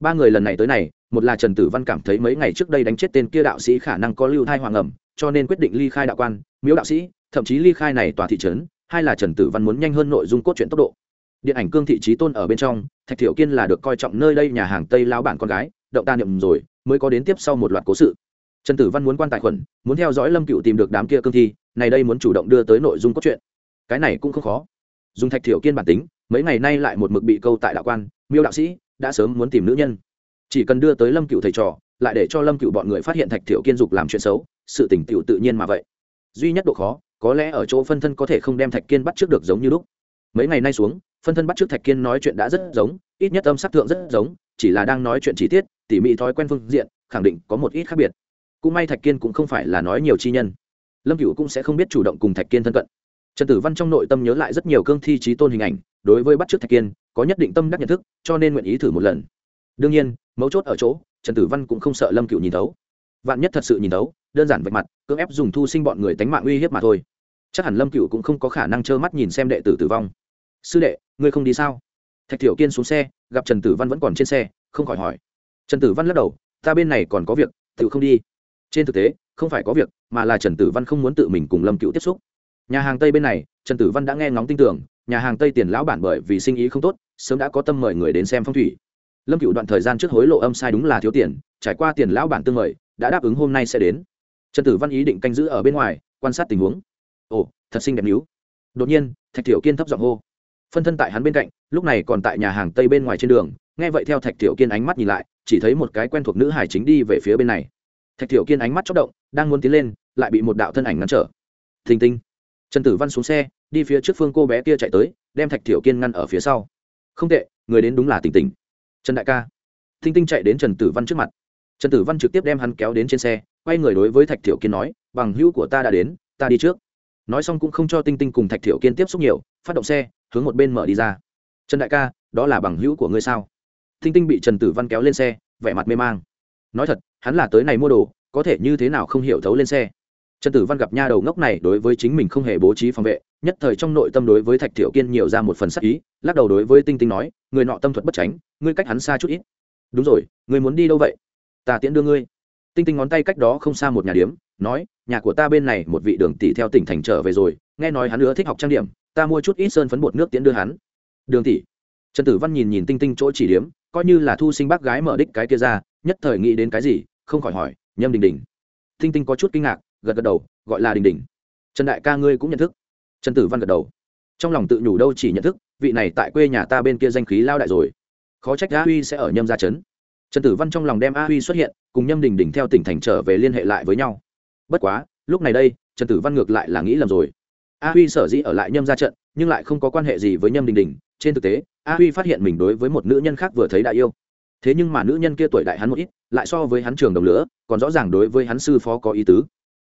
Ba người lần này tới này, một là trần tử văn cảm thấy mấy ngày trước đây đánh chết tên kia đạo sĩ khả năng có lưu thai hoàng ẩm, cho nên quyết định ly khai đạo quan, miếu đạo sĩ, thậm chí ly khai này tòa thị trấn, hai là trần tử văn muốn nhanh hơn nội dung cốt truyện tốc độ. Điện ảnh cương thị trí tôn ở bên trong, thạch thiểu kiên là được coi trọng nơi đây nhà hàng tây lao bản con gái, động ta niệm rồi, mới có đến tiếp sau một loạt cố sự. Trần tử văn muốn quan tài khuẩn, muốn theo dõi lâm cựu tìm được đám kia cương thi, này đây muốn chủ động đưa tới nội dung cốt truyện. Cái này cũng không khó. Dùng thạch thiểu kiên bản tính mấy ngày nay lại một mực bị câu tại đạo quan, miêu đạo sĩ, đã sớm muốn tìm nữ nhân. Chỉ cần đưa tới lâm cựu thầy trò, lại để cho lâm cựu bọn người phát hiện thạch thiệu kiên dục làm chuyện xấu, sự tỉnh tiểu tự nhiên mà vậy. Duy nhất độ khó, có lẽ ở chỗ phân thân có thể không đem thạch kiên bắt trước được giống như lúc. Mấy ngày nay xuống, phân thân bắt trước thạch kiên nói chuyện đã rất giống, ít nhất âm sắc thượng rất giống, chỉ là đang nói chuyện chi tiết, tỉ mỉ thói quen phương diện, khẳng định có một ít khác biệt. Cũng may thạch kiên cũng không phải là nói nhiều chi nhân. Lâm cựu cũng sẽ không biết chủ động cùng thạch kiên thân cận trần tử văn trong nội tâm nhớ lại rất nhiều cương thi trí tôn hình ảnh, đối với bắt chước thạch kiên, có nhất định tâm đắc nhận thức, cho nên nguyện ý thử một lần. Đương nhiên, mấu chốt ở chỗ, trần tử văn cũng không sợ lâm cựu nhìn thấu. Vạn nhất thật sự nhìn thấu, đơn giản vạch mặt, cưỡng ép dùng thu sinh bọn người tánh mạng uy hiếp mà thôi. Chắc hẳn lâm cựu cũng không có khả năng trơ mắt nhìn xem đệ tử tử vong. Sư đệ, ngươi không đi sao? Thạch thiểu kiên xuống xe, gặp trần tử văn vẫn còn trên xe, không khỏi hỏi. Trần tử văn lắc đầu, ta bên này còn có việc, tự không đi. Trên thực tế, không phải có việc, mà là trần tử văn không muốn tự mình cùng lâm cựu tiếp xúc nhà hàng tây bên này, trần tử văn đã nghe ngóng tin tưởng, nhà hàng tây tiền lão bản bởi vì sinh ý không tốt, sớm đã có tâm mời người đến xem phong thủy. Lâm cựu đoạn thời gian trước hối lộ âm sai đúng là thiếu tiền, trải qua tiền lão bản tương mời, đã đáp ứng hôm nay sẽ đến. Trần tử văn ý định canh giữ ở bên ngoài, quan sát tình huống. Ồ, thật xinh đẹp níu. Đột nhiên, thạch thiểu kiên thấp giọng hô. Phân thân tại hắn bên cạnh, lúc này còn tại nhà hàng tây bên ngoài trên đường, nghe vậy theo thạch thiểu kiên ánh mắt nhìn lại, chỉ thấy một cái quen thuộc nữ hải chính đi về phía bên này. Thạch thiểu kiên ánh mắt chốc động, đang muốn tiến lên, lại bị một đạo thân ảnh ngăn trở. Thình tinh trần tử văn xuống xe, đi phía trước phương cô bé kia chạy tới, đem thạch thiểu kiên ngăn ở phía sau. Không tệ, người đến đúng là tỉnh tỉnh. Trần đại ca. Thinh tinh chạy đến trần tử văn trước mặt. Trần tử văn trực tiếp đem hắn kéo đến trên xe, quay người đối với thạch thiểu kiên nói, bằng hữu của ta đã đến, ta đi trước. Nói xong cũng không cho tinh tinh cùng thạch thiểu kiên tiếp xúc nhiều, phát động xe, hướng một bên mở đi ra. Trần đại ca, đó là bằng hữu của ngươi sao? Tinh tinh bị trần tử văn kéo lên xe, vẻ mặt mê mang. Nói thật, hắn là tới này mua đồ, có thể như thế nào không hiểu thấu lên xe trần tử văn gặp nha đầu ngốc này đối với chính mình không hề bố trí phòng vệ, nhất thời trong nội tâm đối với thạch thiệu kiên nhiều ra một phần sắc ý, lắc đầu đối với tinh tinh nói, người nọ tâm thuật bất tránh, ngươi cách hắn xa chút ít. Đúng rồi người muốn đi đâu vậy? Ta tiễn đưa ngươi. Tinh tinh ngón tay cách đó không xa một nhà điếm, nói, nhà của ta bên này một vị đường tỷ theo tỉnh thành trở về rồi, nghe nói hắn nữa thích học trang điểm, ta mua chút ít sơn phấn bột nước tiễn đưa hắn. Đường tỷ. Trần tử văn nhìn nhìn tinh tinh chỗ chỉ điếm, coi như là thu sinh bác gái mở đích cái kia ra, nhất thời nghĩ đến cái gì, không khỏi hỏi, nhâm đình đình. Tinh tinh có chút kinh ngạc gật gật đầu, gọi là đình đình. Trần đại ca ngươi cũng nhận thức. Trần tử văn gật đầu. Trong lòng tự nhủ đâu chỉ nhận thức, vị này tại quê nhà ta bên kia danh khí lao đại rồi. Khó trách a huy sẽ ở nhâm gia trấn. Trần tử văn trong lòng đem a huy xuất hiện, cùng nhâm đình đình theo tỉnh thành trở về liên hệ lại với nhau. Bất quá, lúc này đây, trần tử văn ngược lại là nghĩ lầm rồi. A huy sở dĩ ở lại nhâm gia trận, nhưng lại không có quan hệ gì với nhâm đình đình. Trên thực tế, a huy phát hiện mình đối với một nữ nhân khác vừa thấy đại yêu. Thế nhưng mà nữ nhân kia tuổi đại hắn một ít, lại so với hắn trường đồng lửa, còn rõ ràng đối với hắn sư phó có ý tứ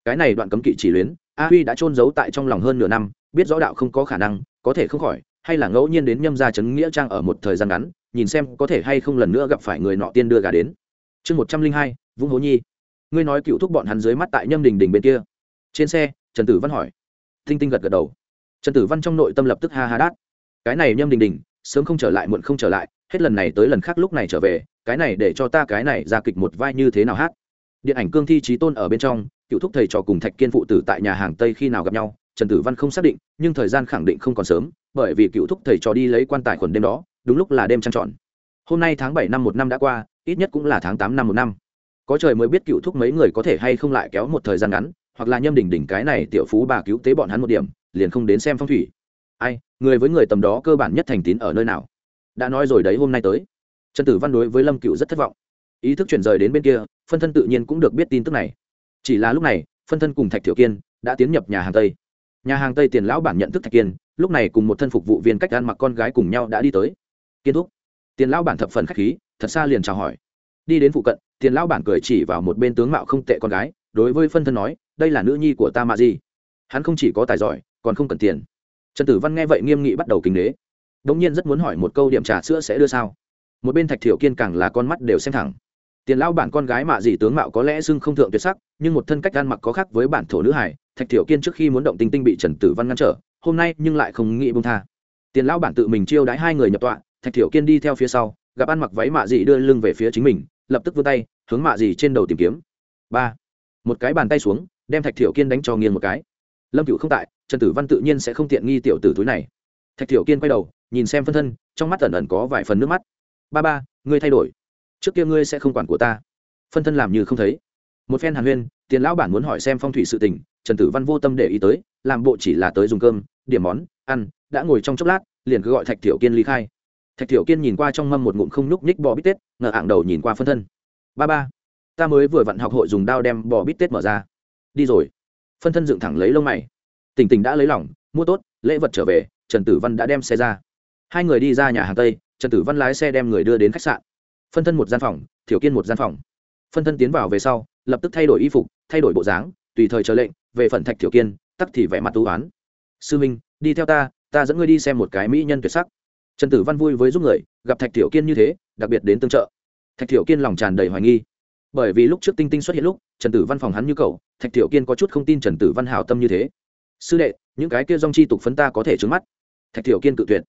cái này đoạn cấm kỵ chỉ luyến, a huy đã trôn giấu tại trong lòng hơn nửa năm, biết rõ đạo không có khả năng, có thể không khỏi, hay là ngẫu nhiên đến nhâm gia trấn nghĩa trang ở một thời gian ngắn, nhìn xem có thể hay không lần nữa gặp phải người nọ tiên đưa gà đến. Chương một trăm linh hai, vũng hố nhi. Ngươi nói cựu thúc bọn hắn dưới mắt tại nhâm đình đình bên kia. Trên xe, trần tử văn hỏi. Thinh tinh gật gật đầu. Trần tử văn trong nội tâm lập tức ha ha đát. Cái này nhâm đình đình sớm không trở lại muộn không trở lại, hết lần này tới lần khác lúc này trở về, cái này để cho ta cái này ra kịch một vai như thế nào hát. Điện ảnh cương thi trí tôn ở bên trong cựu thúc thầy trò cùng thạch kiên phụ tử tại nhà hàng tây khi nào gặp nhau, trần tử văn không xác định, nhưng thời gian khẳng định không còn sớm, bởi vì cựu thúc thầy trò đi lấy quan tài khuẩn đêm đó, đúng lúc là đêm trăng trọn hôm nay tháng bảy năm một năm đã qua, ít nhất cũng là tháng tám năm một năm. Có trời mới biết cựu thúc mấy người có thể hay không lại kéo một thời gian ngắn, hoặc là nhâm đỉnh đỉnh cái này tiểu phú bà cứu tế bọn hắn một điểm, liền không đến xem phong thủy. Ai, người với người tầm đó cơ bản nhất thành tín ở nơi nào? Đã nói rồi đấy, hôm nay tới. Trần tử văn đối với lâm cựu rất thất vọng. Ý thức chuyển rời đến bên kia, phân thân tự nhiên cũng được biết tin tức này chỉ là lúc này, phân thân cùng thạch thiểu kiên đã tiến nhập nhà hàng tây. Nhà hàng tây tiền lão bản nhận thức thạch kiên, lúc này cùng một thân phục vụ viên cách ăn mặc con gái cùng nhau đã đi tới. Kiên thúc. Tiền lão bản thập phần khách khí, thật xa liền chào hỏi. Đi đến phụ cận, tiền lão bản cười chỉ vào một bên tướng mạo không tệ con gái, đối với phân thân nói, đây là nữ nhi của ta mà gì? Hắn không chỉ có tài giỏi, còn không cần tiền. Trần tử văn nghe vậy nghiêm nghị bắt đầu kính đế. Đ ỗ n g nhiên rất muốn hỏi một câu, điểm trà sữa sẽ đưa sao? Một bên thạch thiểu kiên càng là con mắt đều xem thẳng tiền lão bản con gái mạ dị tướng mạo có lẽ xưng không thượng tuyệt sắc, nhưng một thân cách ăn mặc có khác với bản thổ nữ hải thạch thiểu kiên trước khi muốn động tinh tinh bị trần tử văn ngăn trở, hôm nay nhưng lại không nghĩ bông tha. Tiền lão bản tự mình chiêu đãi hai người nhập tọa, thạch thiểu kiên đi theo phía sau, gặp ăn mặc váy mạ dị đưa lưng về phía chính mình, lập tức vươn tay, hướng mạ dị trên đầu tìm kiếm. Ba. Một cái bàn tay xuống, đem thạch thiểu kiên đánh cho nghiêng một cái. Lâm cựu không tại, trần tử văn tự nhiên sẽ không tiện nghi tiểu tử túi này. Thạch thiểu kiên quay đầu, nhìn xem phân thân, trong mắt ẩn ẩn có vài phần nước mắt. Ba ba, ngươi thay đổi trước kia ngươi sẽ không quản của ta. Phân thân làm như không thấy. Một phen hàn huyên, tiền lão bản muốn hỏi xem phong thủy sự tình, trần tử văn vô tâm để ý tới, làm bộ chỉ là tới dùng cơm, điểm món, ăn, đã ngồi trong chốc lát, liền cứ gọi thạch thiểu kiên ly khai. Thạch thiểu kiên nhìn qua trong mâm một ngụm không nhúc nhích bò bít tết, ngờ ạng đầu nhìn qua phân thân. Ba ba, ta mới vừa vặn học hội dùng đao đem bò bít tết mở ra. Đi rồi. Phân thân dựng thẳng lấy lông mày. Tỉnh tỉnh đã lấy lỏng, mua tốt, lễ vật trở về, trần tử văn đã đem xe ra. Hai người đi ra nhà hàng tây, trần tử văn lái xe đem người đưa đến khách sạn phân thân một gian phòng, thiểu kiên một gian phòng. Phân thân tiến vào về sau, lập tức thay đổi y phục, thay đổi bộ dáng, tùy thời chờ lệnh, về phần thạch thiểu kiên, tắc thì vẻ mặt tú oán. Sư minh, đi theo ta ta dẫn ngươi đi xem một cái mỹ nhân tuyệt sắc. Trần tử văn vui với giúp người, gặp thạch thiểu kiên như thế, đặc biệt đến tương trợ. Thạch thiểu kiên lòng tràn đầy hoài nghi. Bởi vì lúc trước tinh tinh xuất hiện lúc, trần tử văn phòng hắn như cậu, thạch thiểu kiên có chút không tin trần tử văn hảo tâm như thế. Sư đệ, những cái kia dong chi tục phấn ta có thể trứng mắt. Thạch thiểu kiên cự tuyệt.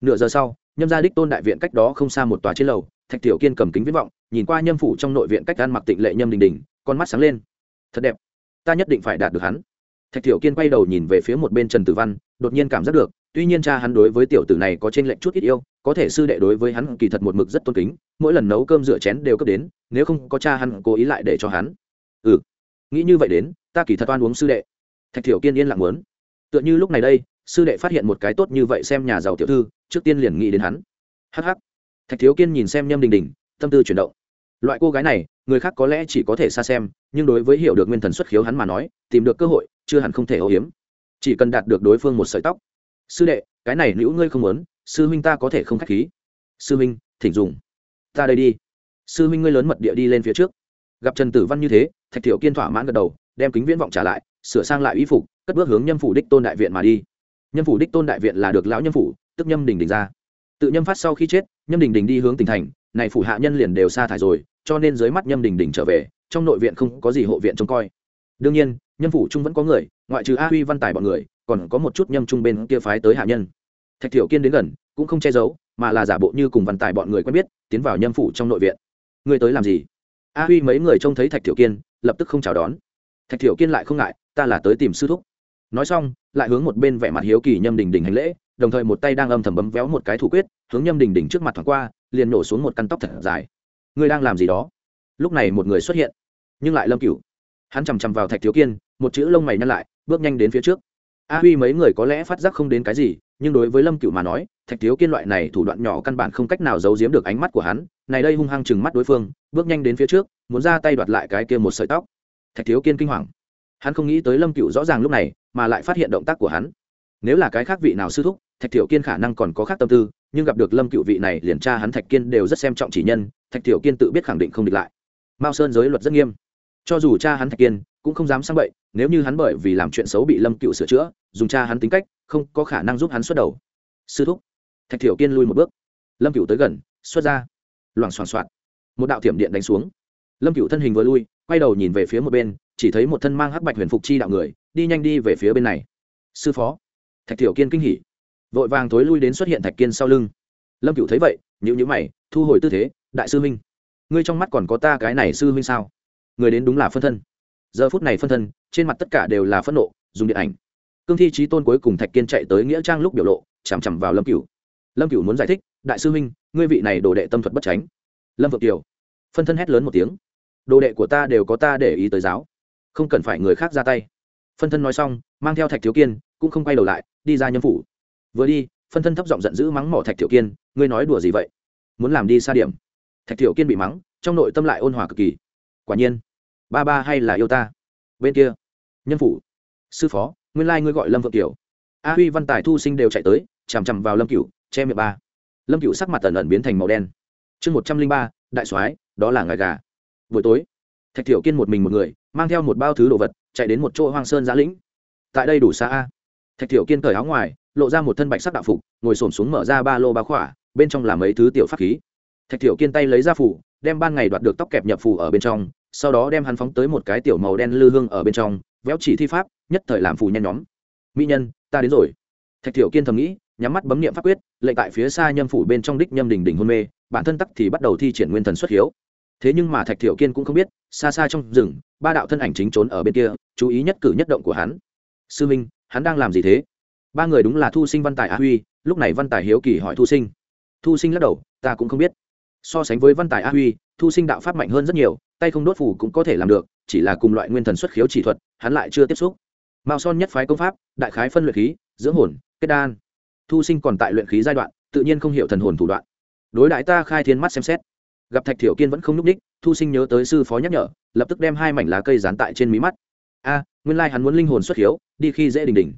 Nửa giờ sau nhâm gia đích tôn đại viện cách đó không xa một tòa trên lầu, thạch Tiểu kiên cầm kính viễn vọng, nhìn qua nhâm phủ trong nội viện cách ăn mặc tịnh lệ nhâm đình đình, con mắt sáng lên. Thật đẹp. Ta nhất định phải đạt được hắn. Thạch Tiểu kiên quay đầu nhìn về phía một bên trần tử văn, đột nhiên cảm giác được, tuy nhiên cha hắn đối với tiểu tử này có trên lệnh chút ít yêu, có thể sư đệ đối với hắn kỳ thật một mực rất tôn kính, mỗi lần nấu cơm rửa chén đều cấp đến, nếu không có cha hắn cố ý lại để cho hắn. Ừ. Nghĩ như vậy đến, ta kỳ thật oan uống sư đệ. Thạch Tiểu kiên yên lặng muốn. Tựa như lúc này đây sư đệ phát hiện một cái tốt như vậy xem nhà giàu tiểu thư, trước tiên liền nghĩ đến hắn. Hh thạch thiếu kiên nhìn xem nhâm đình đình, tâm tư chuyển động. Loại cô gái này, người khác có lẽ chỉ có thể xa xem, nhưng đối với hiểu được nguyên thần xuất khiếu hắn mà nói, tìm được cơ hội, chưa hẳn không thể âu hiếm chỉ cần đạt được đối phương một sợi tóc. Sư đệ, cái này nữ ngươi không muốn, sư huynh ta có thể không k h á c h khí. Sư huynh, thỉnh dùng. Ta đây đi. Sư huynh ngươi lớn mật địa đi lên phía trước. Gặp trần tử văn như thế, thạch thiệu kiên thỏa mãn gật đầu, đem kính viễn vọng trả lại, sửa sang lại y phục, cất bước hướng nhâm phủ đích tôn đại viện mà đi nhâm phủ đích tôn đại viện là được lão nhân phủ, tức nhâm đình đình ra. Tự nhâm phát sau khi chết, nhâm đình đình đi hướng tỉnh thành, này phủ hạ nhân liền đều sa thải rồi, cho nên dưới mắt nhâm đình đình trở về, trong nội viện không có gì hộ viện trông coi. Đương nhiên, nhâm phủ trung vẫn có người, ngoại trừ a huy văn tài bọn người, còn có một chút nhâm trung bên kia phái tới hạ nhân. Thạch thiểu kiên đến gần, cũng không che giấu, mà là giả bộ như cùng văn tài bọn người quen biết, tiến vào nhâm phủ trong nội viện. Người tới làm gì? A huy mấy người trông thấy thạch thiểu kiên, lập tức không chào đón. Thạch thiểu kiên lại không ngại, ta là tới tìm sư thúc nói xong, lại hướng một bên vẻ mặt hiếu kỳ nhâm đình đình hành lễ, đồng thời một tay đang âm thầm bấm véo một cái thủ quyết, hướng nhâm đình đình trước mặt thoáng qua, liền nổ xuống một căn tóc thật dài. Ngươi đang làm gì đó? Lúc này một người xuất hiện, nhưng lại lâm cửu. Hắn chằm chằm vào thạch thiếu kiên, một chữ lông mày nhăn lại, bước nhanh đến phía trước. A huy mấy người có lẽ phát giác không đến cái gì, nhưng đối với lâm cửu mà nói, thạch thiếu kiên loại này thủ đoạn nhỏ căn bản không cách nào giấu giếm được ánh mắt của hắn. Này đây hung hăng chừng mắt đối phương, bước nhanh đến phía trước, muốn ra tay đoạt lại cái kia một sợi tóc. Thạch thiếu kiên kinh hoàng hắn không nghĩ tới lâm cựu rõ ràng lúc này mà lại phát hiện động tác của hắn nếu là cái khác vị nào sư thúc thạch thiểu kiên khả năng còn có khác tâm tư nhưng gặp được lâm cựu vị này liền tra hắn thạch kiên đều rất xem trọng chỉ nhân thạch thiểu kiên tự biết khẳng định không địch lại mao sơn giới luật rất nghiêm cho dù cha hắn thạch kiên cũng không dám sang bậy nếu như hắn bởi vì làm chuyện xấu bị lâm cựu sửa chữa dùng cha hắn tính cách không có khả năng giúp hắn xuất đầu sư thúc thạch thiểu kiên lui một bước lâm cựu tới gần xuất ra loảng xoảng xoạt một đạo thiểm điện đánh xuống lâm cựu thân hình vừa lui quay đầu nhìn về phía một bên chỉ thấy một thân mang hắc bạch huyền phục chi đạo người, đi nhanh đi về phía bên này. Sư phó. Thạch thiểu kiên kinh hỉ. Vội vàng thối lui đến xuất hiện thạch kiên sau lưng. Lâm cựu thấy vậy nhữ nhữ mày, thu hồi tư thế, đại sư minh ngươi trong mắt còn có ta cái này sư minh sao? Người đến đúng là phân thân. Giờ phút này phân thân, trên mặt tất cả đều là phẫn nộ, dùng điện ảnh. Cương thi trí tôn cuối cùng thạch kiên chạy tới nghĩa trang lúc biểu lộ, chằm chằm vào lâm cửu. Lâm cửu muốn giải thích, đại sư huynh, ngươi vị này đồ đệ tâm thuật bất tránh lâm vượng kiều. Phân thân hét lớn một tiếng. Đồ đệ của ta đều có ta để ý tới giáo không cần phải người khác ra tay. Phân thân nói xong, mang theo thạch thiếu kiên, cũng không quay đầu lại, đi ra nhân phủ. Vừa đi, phân thân thấp giọng giận dữ mắng mỏ thạch thiểu kiên, ngươi nói đùa gì vậy? Muốn làm đi xa điểm. Thạch thiểu kiên bị mắng, trong nội tâm lại ôn hòa cực kỳ. Quả nhiên, ba ba hay là yêu ta? Bên kia nhân phủ. Sư phó, nguyên lai ngươi gọi lâm vượng kiều a huy, văn tài, thu sinh đều chạy tới, chằm chằm vào lâm cửu, che miệng ba. Lâm cửu sắc mặt ẩn ẩn biến thành màu đen. Chương một trăm linh ba, đại soái, đó là ngài gà. Buổi tối, thạch thiểu kiên một mình một người mang theo một bao thứ đồ vật, chạy đến một chỗ hoang sơn giã lĩnh. Tại đây đủ xa a. Thạch thiểu kiên cởi áo ngoài, lộ ra một thân bạch sắc đạo phục, ngồi s ổ m xuống mở ra ba lô ba khỏa, bên trong là mấy thứ tiểu pháp khí. Thạch thiểu kiên tay lấy ra phủ, đem ban ngày đoạt được tóc kẹp nhập phủ ở bên trong, sau đó đem hắn phóng tới một cái tiểu màu đen lư hương ở bên trong, véo chỉ thi pháp, nhất thời làm phù nhen nhóm. Mỹ nhân, ta đến rồi. Thạch thiểu kiên thầm nghĩ, nhắm mắt bấm niệm pháp quyết, lệnh tại phía xa nhâm phủ bên trong đích nhâm đình đình hôn mê, bản thân tắc thì bắt đầu thi triển nguyên thần xuất hiếu thế nhưng mà thạch thiểu kiên cũng không biết, xa xa trong rừng, ba đạo thân ảnh chính trốn ở bên kia, chú ý nhất cử nhất động của hắn. Sư minh, hắn đang làm gì thế? Ba người đúng là thu sinh văn tài a huy, lúc này văn tài hiếu kỳ hỏi thu sinh. Thu sinh lắc đầu, ta cũng không biết. So sánh với văn tài a huy, thu sinh đạo pháp mạnh hơn rất nhiều, tay không đốt phủ cũng có thể làm được, chỉ là cùng loại nguyên thần xuất khiếu chỉ thuật, hắn lại chưa tiếp xúc. Mao son nhất phái công pháp, đại khái phân luyện khí, dưỡng hồn, kết đan. Thu sinh còn tại luyện khí giai đoạn, tự nhiên không hiểu thần hồn thủ đoạn. Đối đại ta khai thiên mắt xem xét gặp thạch thiểu kiên vẫn không n ú c ních, thu sinh nhớ tới sư phó nhắc nhở, lập tức đem hai mảnh lá cây dán tại trên mí mắt. A, nguyên lai hắn muốn linh hồn xuất hiếu, đi khi dễ đình đình.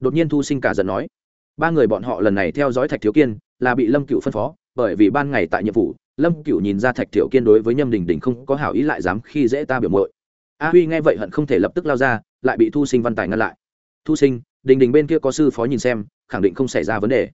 Đột nhiên thu sinh cả giận nói. Ba người bọn họ lần này theo dõi thạch thiếu kiên là bị lâm cựu phân phó, bởi vì ban ngày tại nhiệm vụ, lâm cựu nhìn ra thạch thiểu kiên đối với nhâm đình đình không có hảo ý lại dám khi dễ ta biểu mội a huy nghe vậy hận không thể lập tức lao ra, lại bị thu sinh văn tài ngăn lại. Thu sinh, đình đình bên kia có sư phó nhìn xem, khẳng định không xảy ra vấn đề.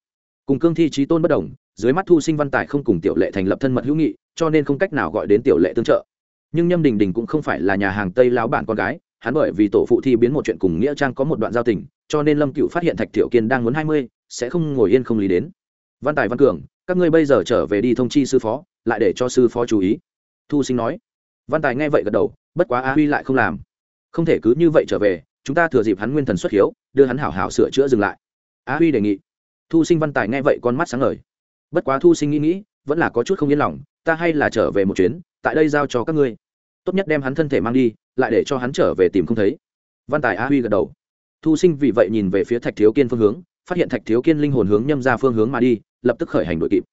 Cùng cương thi trí tôn bất đồng, dưới mắt thu sinh văn tài không cùng tiểu lệ thành lập thân mật hữu nghị cho nên không cách nào gọi đến tiểu lệ tương trợ. Nhưng nhâm đình đình cũng không phải là nhà hàng tây lão bản con gái, hắn bởi vì tổ phụ thi biến một chuyện cùng nghĩa trang có một đoạn giao tình, cho nên lâm cựu phát hiện thạch thiệu kiên đang muốn hai mươi, sẽ không ngồi yên không lý đến. Văn tài văn cường, các ngươi bây giờ trở về đi thông chi sư phó, lại để cho sư phó chú ý. Thu sinh nói. Văn tài nghe vậy gật đầu, bất quá a huy lại không làm. Không thể cứ như vậy trở về, chúng ta thừa dịp hắn nguyên thần xuất hiếu, đưa hắn hảo hảo sửa chữa dừng lại. A huy đề nghị. Thu sinh văn tài nghe vậy con mắt sáng ngời. Bất quá thu sinh nghĩ nghĩ, vẫn là có chút không yên lòng ta hay là trở về một chuyến, tại đây giao cho các ngươi. Tốt nhất đem hắn thân thể mang đi, lại để cho hắn trở về tìm không thấy. Văn tài a huy gật đầu. Thu sinh vì vậy nhìn về phía thạch thiếu kiên phương hướng, phát hiện thạch thiếu kiên linh hồn hướng nhâm ra phương hướng mà đi, lập tức khởi hành đội kịp.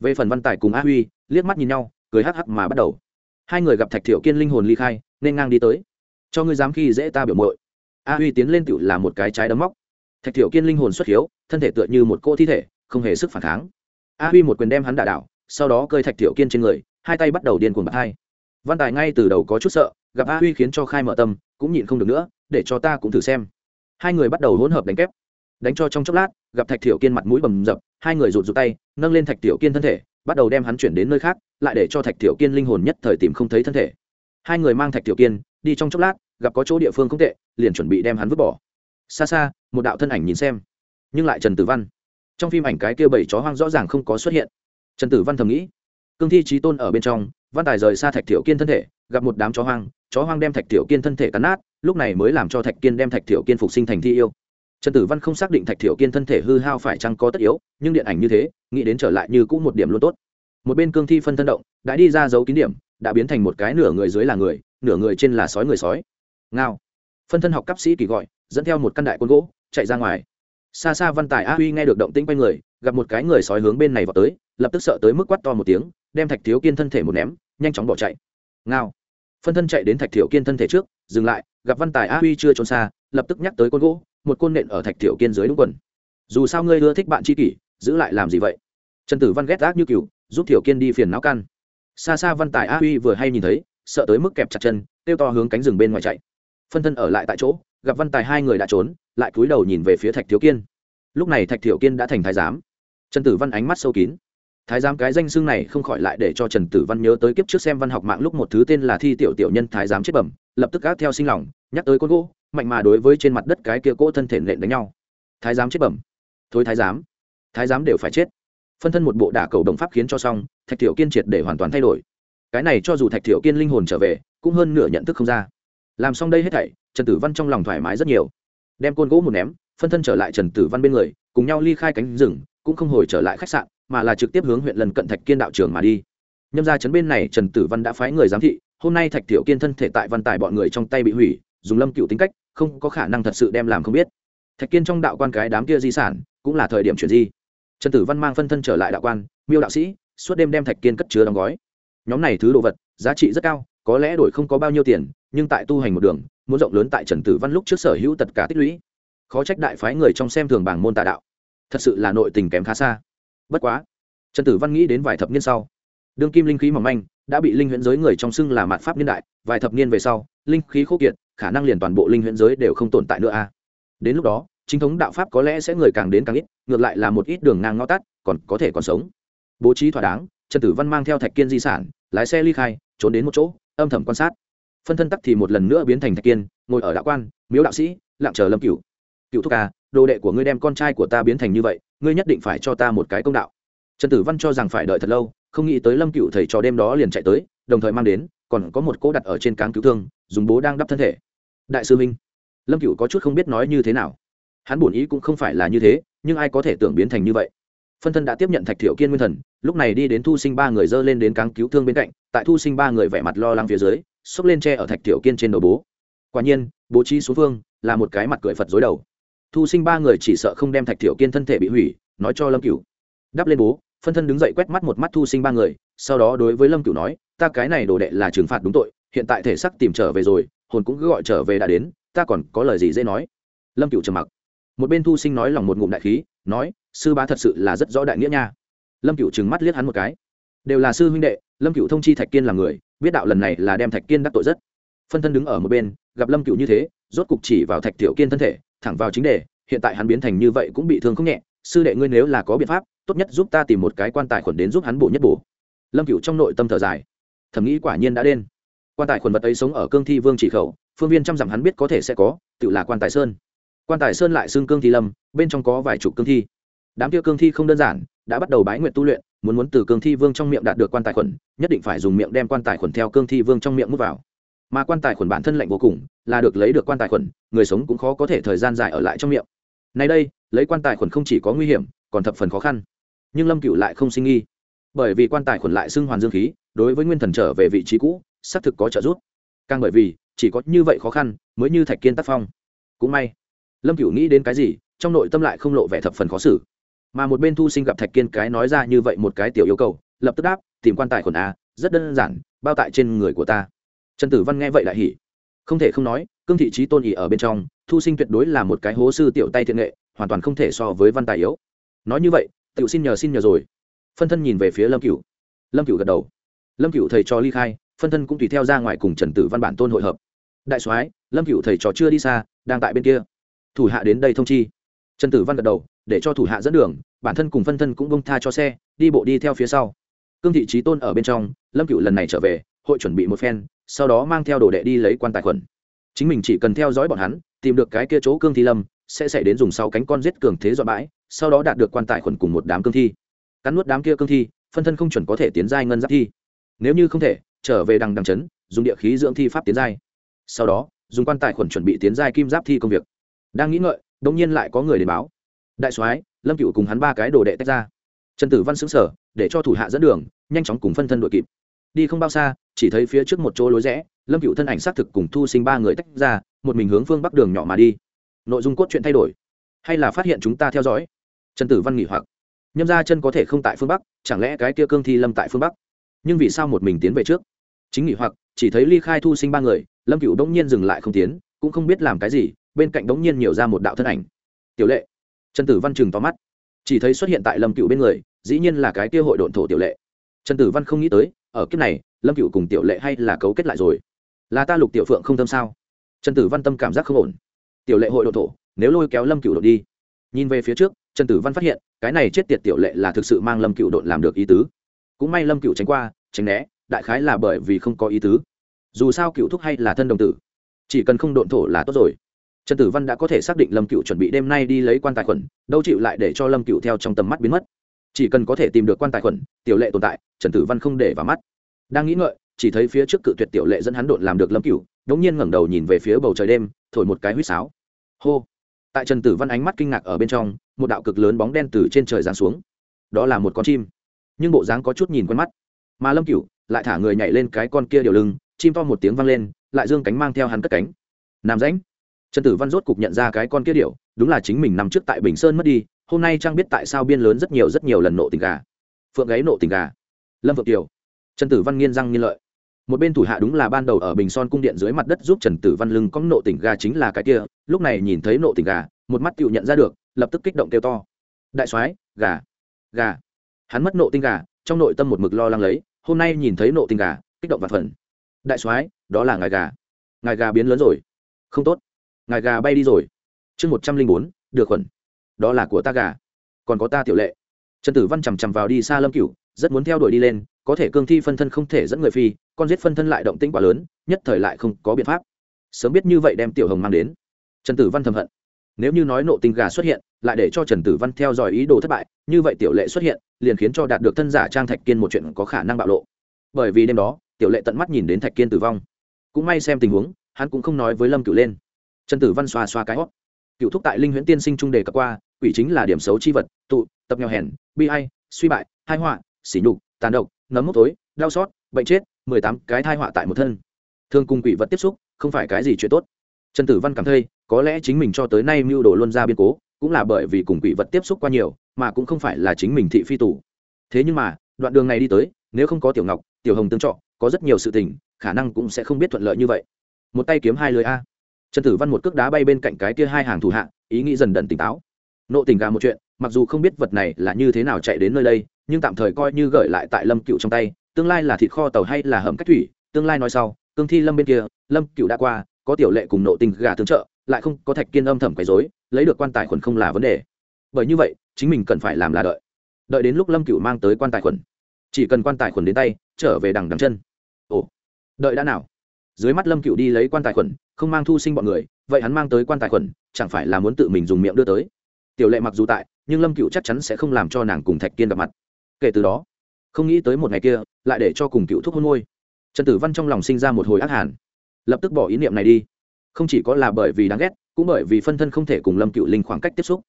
Về phần văn tài cùng a huy, liếc mắt nhìn nhau, cười hắc hắc mà bắt đầu. Hai người gặp thạch thiểu kiên linh hồn ly khai, nên ngang đi tới. Cho ngươi dám khi dễ ta biểu mội a huy tiến lên tựu là một cái trái đấm móc. Thạch thiểu kiên linh hồn xuất hiếu, thân thể tựa như một cô thi thể, không hề sức phản kháng. A huy một quyền đem hắn đả đảo sau đó cơi thạch tiểu kiên trên người, hai tay bắt đầu điên cuồng bạc hai. Văn tài ngay từ đầu có chút sợ, gặp a huy khiến cho khai mở tâm, cũng nhịn không được nữa, để cho ta cũng thử xem. Hai người bắt đầu hỗn hợp đánh kép. Đánh cho trong chốc lát, gặp thạch tiểu kiên mặt mũi bầm dập, hai người rụt rụt tay, nâng lên thạch tiểu kiên thân thể, bắt đầu đem hắn chuyển đến nơi khác, lại để cho thạch tiểu kiên linh hồn nhất thời tìm không thấy thân thể. Hai người mang thạch tiểu kiên, đi trong chốc lát, gặp có chỗ địa phương không tệ, liền chuẩn bị đem hắn vứt bỏ. Xa xa, một đạo thân ảnh nhìn xem, nhưng lại trần tử văn. Trong phim ảnh cái kia bảy chó hoang rõ ràng không có xuất hiện trần tử văn thầm nghĩ, cương thi trí tôn ở bên trong, văn tài rời xa thạch tiểu kiên thân thể, gặp một đám chó hoang chó hoang đem thạch tiểu kiên thân thể cắn nát, lúc này mới làm cho thạch kiên đem thạch tiểu kiên phục sinh thành thi yêu. Trần tử văn không xác định thạch thiểu kiên thân thể hư hao phải chăng có tất yếu, nhưng điện ảnh như thế, nghĩ đến trở lại như cũng một điểm luôn tốt. Một bên cương thi phân thân động, đã đi ra dấu kín điểm, đã biến thành một cái nửa người dưới là người, nửa người trên là sói người sói. Ngao. Phân thân học cấp sĩ kỳ gọi, dẫn theo một căn đại quân gỗ, chạy ra ngoài. Xa xa văn tài a huy nghe được động tĩnh quanh người gặp một cái người sói hướng bên này vào tới lập tức sợ tới mức quát to một tiếng đem thạch thiếu kiên thân thể một ném nhanh chóng bỏ chạy. Ngao. Phân thân chạy đến thạch thiểu kiên thân thể trước dừng lại gặp văn tài a huy chưa trốn xa lập tức nhắc tới con gỗ một côn nện ở thạch thiểu kiên dưới đúng quần. Dù sao ngươi ưa thích bạn tri kỷ giữ lại làm gì vậy? Trần tử văn ghét gác như kiểu, giúp thiểu kiên đi phiền não căn xa xa văn tài a huy vừa hay nhìn thấy sợ tới mức kẹp chặt chân kêu to hướng cánh rừng bên ngoài chạy. Phân thân ở lại tại chỗ gặp văn tài hai người đã trốn lại cúi đầu nhìn về phía thạch thiếu kiên. Lúc này thạch thiểu kiên đã thành thái giám trần tử văn ánh mắt sâu kín. Thái giám cái danh xưng này không khỏi lại để cho trần tử văn nhớ tới kiếp trước xem văn học mạng lúc một thứ tên là thi tiểu tiểu nhân thái giám chết bẩm, lập tức gác theo sinh lòng, nhắc tới con gỗ, mạnh mà đối với trên mặt đất cái kia cỗ thân thể nện đánh nhau. Thái giám chết bẩm. Thôi thái giám. Thái giám đều phải chết. Phân thân một bộ đả cầu đồng pháp khiến cho xong, thạch thiểu kiên triệt để hoàn toàn thay đổi. Cái này cho dù thạch thiểu kiên linh hồn trở về, cũng hơn nửa nhận thức không ra. Làm xong đây hết thảy, trần tử văn trong lòng thoải mái rất nhiều. Đem côn gỗ một ném, phân thân trở lại trần tử văn bên người, cùng nhau ly khai cánh rừng cũng không hồi trở lại khách sạn, mà là trực tiếp hướng huyện lần cận thạch kiên đạo trường mà đi. Nhâm ra chấn bên này, trần tử văn đã phái người giám thị, hôm nay thạch thiểu kiên thân thể tại văn tài bọn người trong tay bị hủy, dùng lâm cựu tính cách, không có khả năng thật sự đem làm không biết. Thạch kiên trong đạo quan cái đám kia di sản, cũng là thời điểm chuyển di. Trần tử văn mang phân thân trở lại đạo quan, miêu đạo sĩ, suốt đêm đem thạch kiên cất chứa đóng gói. Nhóm này thứ đồ vật, giá trị rất cao, có lẽ đổi không có bao nhiêu tiền, nhưng tại tu hành một đường, muốn rộng lớn tại trần tử văn lúc trước sở hữu tất cả tích lũy. Khó trách đại phái người trong xem thường bảng môn tà đạo thật sự là nội tình kém khá xa. Bất quá, trần tử văn nghĩ đến vài thập niên sau, đương kim linh khí mỏng manh đã bị linh huyễn giới người trong xưng là mạt pháp niên đại, vài thập niên về sau, linh khí khô kiệt, khả năng liền toàn bộ linh huyễn giới đều không tồn tại nữa a đến lúc đó, chính thống đạo pháp có lẽ sẽ người càng đến càng ít, ngược lại là một ít đường ngang ngõ tắt, còn có thể còn sống. Bố trí thỏa đáng, trần tử văn mang theo thạch kiên di sản, lái xe ly khai, trốn đến một chỗ, âm thầm quan sát. Phân thân tắc thì một lần nữa biến thành thạch kiên, ngồi ở đạo quan, miếu đạo sĩ, lặng chờ lâm cửu. Cựu thúc ca đồ đệ của ngươi đem con trai của ta biến thành như vậy, ngươi nhất định phải cho ta một cái công đạo. Trần tử văn cho rằng phải đợi thật lâu, không nghĩ tới lâm cựu thầy trò đêm đó liền chạy tới, đồng thời mang đến, còn có một cỗ đặt ở trên cáng cứu thương, dùng bố đang đắp thân thể. Đại sư minh, lâm cựu có chút không biết nói như thế nào. Hắn bổn ý cũng không phải là như thế, nhưng ai có thể tưởng biến thành như vậy? Phân thân đã tiếp nhận thạch thiểu kiên nguyên thần, lúc này đi đến thu sinh ba người dơ lên đến cáng cứu thương bên cạnh, tại thu sinh ba người vẻ mặt lo lắng phía dưới, xốc lên tre ở thạch thiểu kiên trên đầu bố. Quả nhiên, bố trí số phương là một cái mặt cười phật dối đầu thu sinh ba người chỉ sợ không đem thạch thiểu kiên thân thể bị hủy, nói cho lâm cửu. Đắp lên bố, phân thân đứng dậy quét mắt một mắt thu sinh ba người, sau đó đối với lâm cửu nói, ta cái này đồ đệ là trừng phạt đúng tội, hiện tại thể sắc tìm trở về rồi, hồn cũng cứ gọi trở về đã đến, ta còn có lời gì dễ nói? Lâm cửu trầm mặc. Một bên thu sinh nói lòng một ngụm đại khí, nói, sư bá thật sự là rất rõ đại nghĩa nha. Lâm cửu trừng mắt liếc hắn một cái. Đều là sư huynh đệ, lâm cửu thông chi thạch kiên là người, biết đạo lần này là đem thạch kiên đắc tội rất. Phân thân đứng ở một bên, gặp lâm cửu như thế, rốt cục chỉ vào thạch tiểu kiên thân thể thẳng vào chính đề, hiện tại hắn biến thành như vậy cũng bị thương không nhẹ. Sư đệ ngươi nếu là có biện pháp, tốt nhất giúp ta tìm một cái quan tài khuẩn đến giúp hắn bổ nhất bổ. Lâm cửu trong nội tâm thở dài. Thầm nghĩ quả nhiên đã đen quan tài khuẩn vật ấy sống ở cương thi vương chỉ khẩu, phương viên trăm dặm hắn biết có thể sẽ có, tự là quan tài sơn. Quan tài sơn lại xưng cương thi lâm, bên trong có vài chục cương thi. Đám kia cương thi không đơn giản, đã bắt đầu bái nguyện tu luyện, muốn muốn từ cương thi vương trong miệng đạt được quan tài khuẩn, nhất định phải dùng miệng đem quan tài khuẩn theo cương thi vương trong miệng mút vào mà quan tài khuẩn bản thân lạnh vô cùng, là được lấy được quan tài khuẩn, người sống cũng khó có thể thời gian dài ở lại trong miệng. Nay đây, lấy quan tài khuẩn không chỉ có nguy hiểm, còn thập phần khó khăn. Nhưng lâm cựu lại không sinh nghi, bởi vì quan tài khuẩn lại xưng hoàn dương khí, đối với nguyên thần trở về vị trí cũ, xác thực có trợ giúp. Càng bởi vì, chỉ có như vậy khó khăn, mới như thạch kiên tác phong. Cũng may, lâm cựu nghĩ đến cái gì, trong nội tâm lại không lộ vẻ thập phần khó xử. Mà một bên thu sinh gặp thạch kiên cái nói ra như vậy một cái tiểu yêu cầu, lập tức đáp, tìm quan tài khuẩn a, rất đơn giản, bao tại trên người của ta trần tử văn nghe vậy lại hỉ. Không thể không nói, cương thị trí tôn ỉ ở bên trong, thu sinh tuyệt đối là một cái hố sư tiểu tay thiện nghệ, hoàn toàn không thể so với văn tài yếu. Nói như vậy tự xin nhờ xin nhờ rồi. Phân thân nhìn về phía lâm cửu. Lâm cửu gật đầu. Lâm cửu thầy trò ly khai, phân thân cũng tùy theo ra ngoài cùng trần tử văn bản tôn hội hợp. Đại soái, lâm cửu thầy trò chưa đi xa, đang tại bên kia. Thủ hạ đến đây thông chi. Trần tử văn gật đầu, để cho thủ hạ dẫn đường, bản thân cùng phân thân cũng bông tha cho xe, đi bộ đi theo phía sau. Cương thị trí tôn ở bên trong, lâm cựu lần này trở về, hội chuẩn bị một phen sau đó mang theo đồ đệ đi lấy quan tài khuẩn. Chính mình chỉ cần theo dõi bọn hắn, tìm được cái kia chỗ cương thi lâm, sẽ xảy đến dùng sáu cánh con giết cường thế dọa bãi, sau đó đạt được quan tài khuẩn cùng một đám cương thi. Cắn nuốt đám kia cương thi, phân thân không chuẩn có thể tiến giai ngân giáp thi. Nếu như không thể, trở về đằng đằng chấn dùng địa khí dưỡng thi pháp tiến giai. Sau đó, dùng quan tài khuẩn chuẩn bị tiến giai kim giáp thi công việc. Đang nghĩ ngợi đông nhiên lại có người đến báo. Đại soái, lâm cựu cùng hắn ba cái đồ đệ tách ra. Trần tử văn xứng sở để cho thủ hạ dẫn đường, nhanh chóng cùng phân thân đội kịp đi không bao xa, chỉ thấy phía trước một chỗ lối rẽ, lâm cựu thân ảnh xác thực cùng thu sinh ba người tách ra, một mình hướng phương bắc đường nhỏ mà đi. Nội dung cốt truyện thay đổi. Hay là phát hiện chúng ta theo dõi? Trần tử văn nghỉ hoặc. Nhâm ra chân có thể không tại phương bắc, chẳng lẽ cái kia cương thi lâm tại phương bắc? Nhưng vì sao một mình tiến về trước? Chính nghỉ hoặc, chỉ thấy ly khai thu sinh ba người, lâm cựu đông nhiên dừng lại không tiến, cũng không biết làm cái gì, bên cạnh đống nhiên nhiều ra một đạo thân ảnh. Tiểu lệ. Trần tử văn chừng tóm mắt. Chỉ thấy xuất hiện tại lâm cựu bên người, dĩ nhiên là cái kia hội độn thổ tiểu lệ trần tử văn không nghĩ tới, ở kiếp này, lâm cựu cùng tiểu lệ hay là cấu kết lại rồi. Là ta lục tiểu phượng không tâm sao? Trần tử văn tâm cảm giác không ổn. Tiểu lệ hội độ thổ, nếu lôi kéo lâm cựu đột đi. Nhìn về phía trước, trần tử văn phát hiện, cái này chết tiệt tiểu lệ là thực sự mang lâm cựu đột làm được ý tứ. Cũng may lâm cựu tránh qua, tránh né, đại khái là bởi vì không có ý tứ. Dù sao cựu thúc hay là thân đồng tử, chỉ cần không độn thổ là tốt rồi. Trần tử văn đã có thể xác định lâm cựu chuẩn bị đêm nay đi lấy quan tài khuẩn, đâu chịu lại để cho lâm cựu theo trong tầm mắt biến mất. Chỉ cần có thể tìm được quan tài khuẩn, tiểu lệ tồn tại trần tử văn không để vào mắt. Đang nghĩ ngợi, chỉ thấy phía trước cự tuyệt tiểu lệ dẫn hắn đội làm được lâm cựu đống nhiên ngẩng đầu nhìn về phía bầu trời đêm, thổi một cái huýt sáo. Hô! Tại trần tử văn ánh mắt kinh ngạc ở bên trong, một đạo cực lớn bóng đen từ trên trời giáng xuống. Đó là một con chim. Nhưng bộ dáng có chút nhìn quen mắt. Mà lâm cửu lại thả người nhảy lên cái con kia điều lưng, chim to một tiếng vang lên, lại dương cánh mang theo hắn cất cánh. Nam rãnh. Trần tử văn rốt cục nhận ra cái con kia điệu đúng là chính mình nằm trước tại bình sơn mất đi, hôm nay trang biết tại sao biên lớn rất nhiều rất nhiều lần nộ tình gà. Phượng gáy nộ tình gà lâm phượng kiều. Trần tử văn nghiên răng nghiên lợi. Một bên thủ hạ đúng là ban đầu ở bình son cung điện dưới mặt đất giúp trần tử văn lưng có nộ tình gà chính là cái kia, lúc này nhìn thấy nộ tình gà, một mắt tự nhận ra được, lập tức kích động kêu to. Đại soái, gà gà. Hắn mất nộ tinh gà, trong nội tâm một mực lo lắng lấy, hôm nay nhìn thấy nộ tinh gà, kích động và phần đại soái, đó là ngài gà. Ngài gà biến lớn rồi. Không tốt. Ngài gà bay đi rồi. Chương một trăm linh bốn, được khuẩn. Đó là của ta gà. Còn có ta tiểu lệ. Trần tử văn chằm chằm vào đi xa lâm cửu rất muốn theo đuổi đi lên, có thể cương thi phân thân không thể dẫn người phi, con giết phân thân lại động tĩnh quá lớn, nhất thời lại không có biện pháp. Sớm biết như vậy đem tiểu hồng mang đến. Trần tử văn thầm hận. Nếu như nói nộ tinh gà xuất hiện, lại để cho trần tử văn theo dõi ý đồ thất bại, như vậy tiểu lệ xuất hiện, liền khiến cho đạt được thân giả trang thạch kiên một chuyện có khả năng bạo lộ. Bởi vì đêm đó, tiểu lệ tận mắt nhìn đến thạch kiên tử vong. Cũng may xem tình huống, hắn cũng không nói với lâm cựu lên. Trần tử văn xoa xoa cái hót. Cựu thúc tại linh huyễn tiên sinh trung đề cập qua, quỷ chính là điểm xấu chi vật, tụ, tập nghèo hèn, bi ai, suy bại hai họa sỉ nhục, tàn độc, nấm mốc tối, đau xót, bệnh chết, mười tám cái thai họa tại một thân. Thường cùng quỷ vật tiếp xúc, không phải cái gì chuyện tốt. Trần tử văn cảm thấy, có lẽ chính mình cho tới nay mưu đồ luôn ra biên cố, cũng là bởi vì cùng quỷ vật tiếp xúc qua nhiều, mà cũng không phải là chính mình thị phi tù. Thế nhưng mà, đoạn đường này đi tới, nếu không có tiểu ngọc, tiểu hồng tương trọ, có rất nhiều sự tình, khả năng cũng sẽ không biết thuận lợi như vậy. Một tay kiếm hai lưới a. Trần tử văn một cước đá bay bên cạnh cái kia hai hàng thủ hạ, ý nghĩ dần đần tỉnh táo. Nộ tình gà một chuyện, mặc dù không biết vật này là như thế nào chạy đến nơi đây nhưng tạm thời coi như gợi lại tại lâm cựu trong tay, tương lai là thịt kho tàu hay là hầm cách thủy, tương lai nói sau, cương thi lâm bên kia, lâm cựu đã qua, có tiểu lệ cùng nộ tình gà tương trợ, lại không có thạch kiên âm thầm quấy dối lấy được quan tài khuẩn không là vấn đề. Bởi như vậy, chính mình cần phải làm là đợi. Đợi đến lúc lâm cựu mang tới quan tài khuẩn. Chỉ cần quan tài khuẩn đến tay, trở về đằng đằng chân. Ồ, đợi đã nào? Dưới mắt lâm cựu đi lấy quan tài khuẩn, không mang thu sinh bọn người, vậy hắn mang tới quan tài khuẩn, chẳng phải là muốn tự mình dùng miệng đưa tới? Tiểu lệ mặc dù tại, nhưng lâm cựu chắc chắn sẽ không làm cho nàng cùng thạch kiên gặp mặt kể từ đó, không nghĩ tới một ngày kia, lại để cho cùng cựu thuốc hôn môi. Trần tử văn trong lòng sinh ra một hồi ác hàn. Lập tức bỏ ý niệm này đi. Không chỉ có là bởi vì đáng ghét, cũng bởi vì phân thân không thể cùng lâm cựu linh khoảng cách tiếp xúc.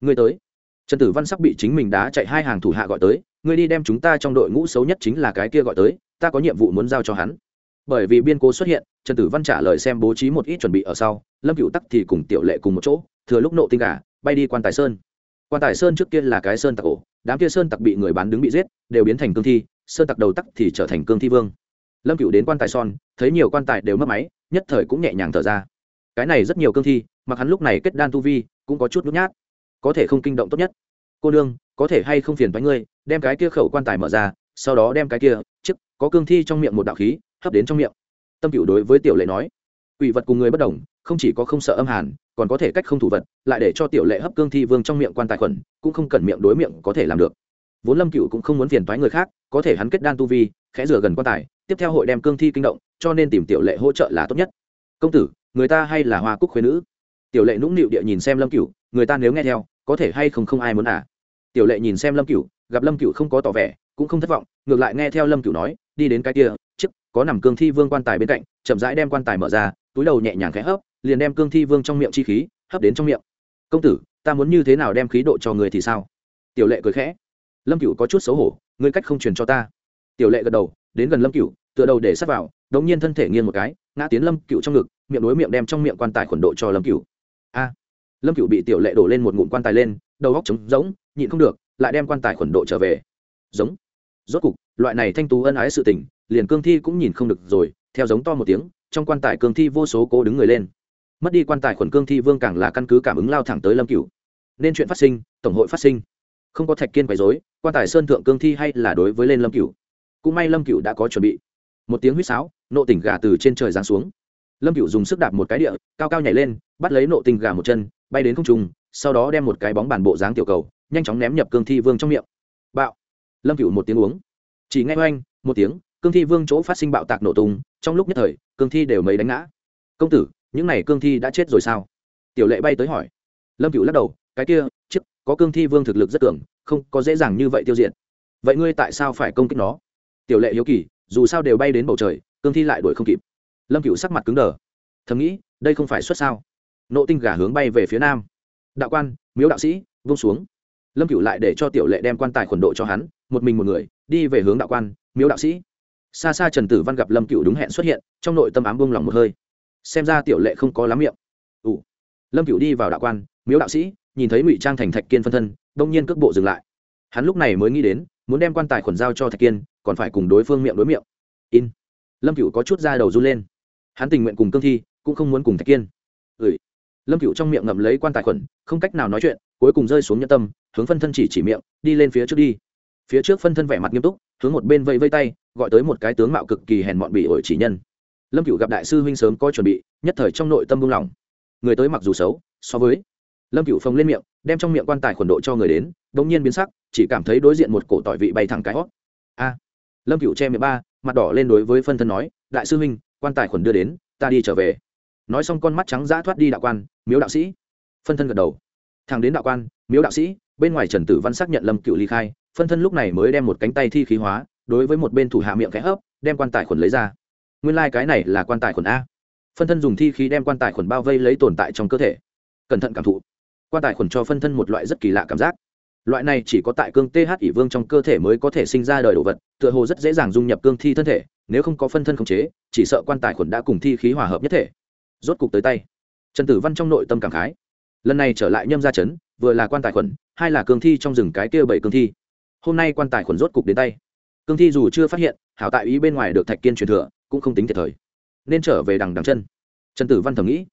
Người tới. Trần tử văn sắp bị chính mình đá chạy hai hàng thủ hạ gọi tới. Người đi đem chúng ta trong đội ngũ xấu nhất chính là cái kia gọi tới. Ta có nhiệm vụ muốn giao cho hắn. Bởi vì biên cố xuất hiện, trần tử văn trả lời xem bố trí một ít chuẩn bị ở sau. Lâm cựu tắc thì cùng tiểu lệ cùng một chỗ, thừa lúc nộ tinh gà, bay đi quan tài sơn quan tài sơn trước kia là cái sơn tặc ổ, đám kia sơn tặc bị người bán đứng bị giết, đều biến thành cương thi, sơn tặc đầu tắc thì trở thành cương thi vương. Lâm cựu đến quan tài son, thấy nhiều quan tài đều mất máy, nhất thời cũng nhẹ nhàng thở ra. Cái này rất nhiều cương thi, mặc hắn lúc này kết đan tu vi, cũng có chút nút nhát. Có thể không kinh động tốt nhất. Cô nương, có thể hay không phiền thoái ngươi, đem cái kia khẩu quan tài mở ra, sau đó đem cái kia chiếc có cương thi trong miệng một đạo khí, hấp đến trong miệng. Tâm cựu đối với tiểu lệ nói quỷ vật cùng người bất đồng, không chỉ có không sợ âm hàn, còn có thể cách không thủ vật, lại để cho tiểu lệ hấp cương thi vương trong miệng quan tài khuẩn, cũng không cần miệng đối miệng có thể làm được. Vốn lâm cựu cũng không muốn phiền thoái người khác, có thể hắn kết đan tu vi, khẽ rửa gần quan tài, tiếp theo hội đem cương thi kinh động, cho nên tìm tiểu lệ hỗ trợ là tốt nhất. Công tử, người ta hay là hoa cúc khuyên nữ. Tiểu lệ nũng nịu địa nhìn xem lâm cựu người ta nếu nghe theo, có thể hay không không ai muốn à? Tiểu lệ nhìn xem lâm cựu gặp lâm cựu không có tỏ vẻ, cũng không thất vọng, ngược lại nghe theo lâm cựu nói, đi đến cái kia chức có nằm cương thi vương quan tài bên cạnh, chậm rãi đem quan tài mở ra, túi đầu nhẹ nhàng khẽ hấp, liền đem cương thi vương trong miệng chi khí, hấp đến trong miệng. Công tử, ta muốn như thế nào đem khí độ cho người thì sao? Tiểu lệ cười khẽ. Lâm cựu có chút xấu hổ, ngươi cách không truyền cho ta. Tiểu lệ gật đầu, đến gần lâm cựu tựa đầu để sắt vào, đống nhiên thân thể nghiêng một cái, ngã tiến lâm cựu trong ngực, miệng đối miệng đem trong miệng quan tài khuẩn độ cho lâm cựu a. Lâm cựu bị tiểu lệ đổ lên một ngụm quan tài lên, đầu góc trống giống nhịn không được, lại đem quan tài khuẩn độ trở về. Giống. Rốt cục loại này thanh tú ân ái sự tình, liền cương thi cũng nhìn không được rồi, theo giống to một tiếng, trong quan tài cương thi vô số cố đứng người lên. Mất đi quan tài khuẩn cương thi vương càng là căn cứ cảm ứng lao thẳng tới lâm cửu. Nên chuyện phát sinh, tổng hội phát sinh. Không có thạch kiên quấy dối quan tài sơn thượng cương thi hay là đối với lên lâm cửu. Cũng may lâm cửu đã có chuẩn bị. Một tiếng huýt sáo, nộ tỉnh gà từ trên trời giáng xuống. Lâm cửu dùng sức đạp một cái địa, cao cao nhảy lên, bắt lấy nộ tình gà một chân, bay đến không trung, sau đó đem một cái bóng bàn bộ dáng tiểu cầu, nhanh chóng ném nhập cương thi vương trong miệng. Bạo. Lâm cửu một tiếng uống chỉ nghe oanh, một tiếng, cương thi vương chỗ phát sinh bạo tạc nổ tung, trong lúc nhất thời, cương thi đều mấy đánh ngã. Công tử, những n à y cương thi đã chết rồi sao? Tiểu lệ bay tới hỏi. Lâm cựu lắc đầu, cái kia chức có cương thi vương thực lực rất cường, không có dễ dàng như vậy tiêu diệt. Vậy ngươi tại sao phải công kích nó? Tiểu lệ hiếu kỳ, dù sao đều bay đến bầu trời, cương thi lại đuổi không kịp. Lâm cựu sắc mặt cứng đờ. Thầm nghĩ, đây không phải xuất sao? Nộ tinh gà hướng bay về phía nam. Đạo quan, miếu đạo sĩ, vung xuống. Lâm cựu lại để cho tiểu lệ đem quan tài khuẩn độ cho hắn một mình một người, đi về hướng đạo quan, miếu đạo sĩ. Xa xa trần tử văn gặp lâm cựu đúng hẹn xuất hiện, trong nội tâm ám buông lòng một hơi. Xem ra tiểu lệ không có lắm miệng. Ủ. Lâm cựu đi vào đạo quan, miếu đạo sĩ, nhìn thấy ngụy trang thành thạch kiên phân thân, đông nhiên cước bộ dừng lại. Hắn lúc này mới nghĩ đến, muốn đem quan tài khuẩn giao cho thạch kiên, còn phải cùng đối phương miệng đối miệng. In. Lâm cựu có chút da đầu run lên. Hắn tình nguyện cùng cương thi, cũng không muốn cùng thạch kiên. Ừ. Lâm cựu trong miệng ngậm lấy quan tài khuẩn, không cách nào nói chuyện, cuối cùng rơi xuống nhân tâm, hướng phân thân chỉ chỉ miệng, đi lên phía trước đi phía trước phân thân vẻ mặt nghiêm túc, hướng một bên vây vây tay, gọi tới một cái tướng mạo cực kỳ hèn mọn bị ổi chỉ nhân. Lâm cựu gặp đại sư huynh sớm có chuẩn bị, nhất thời trong nội tâm buông lỏng. Người tới mặc dù xấu, so với. Lâm cựu phồng lên miệng, đem trong miệng quan tài khuẩn độ cho người đến đ ỗ n g nhiên biến sắc, chỉ cảm thấy đối diện một cổ tỏi vị bay thẳng cái hót. A. Lâm cựu che miệng ba, mặt đỏ lên đối với phân thân nói, đại sư huynh, quan tài khuẩn đưa đến, ta đi trở về. Nói xong con mắt trắng giã thoát đi đạo quan, miếu đạo sĩ. Phân thân gật đầu. Thằng đến đạo quan, miếu đạo sĩ, bên ngoài trần tử văn xác nhận lâm cựu ly khai phân thân lúc này mới đem một cánh tay thi khí hóa, đối với một bên thủ hạ miệng khẽ hấp đem quan tài khuẩn lấy ra. Nguyên lai、like、cái này là quan tài khuẩn a. Phân thân dùng thi khí đem quan tài khuẩn bao vây lấy tồn tại trong cơ thể. Cẩn thận cảm thụ. Quan tài khuẩn cho phân thân một loại rất kỳ lạ cảm giác. Loại này chỉ có tại cương th ỷ vương trong cơ thể mới có thể sinh ra đời đồ vật, tựa hồ rất dễ dàng dung nhập cương thi thân thể, nếu không có phân thân khống chế, chỉ sợ quan tài khuẩn đã cùng thi khí hòa hợp nhất thể. Rốt cục tới tay. Trần tử văn trong nội tâm cảm khái. Lần này trở lại nhâm gia chấn vừa là quan tài khuẩn, hai là cương thi trong rừng cái kia bảy cương thi hôm nay quan tài khuẩn rốt cục đến tay. Cương thi dù chưa phát hiện, hảo tại ý bên ngoài được thạch kiên truyền thừa, cũng không tính thiệt thời. Nên trở về đằng đằng chân. Trần tử văn thầm nghĩ.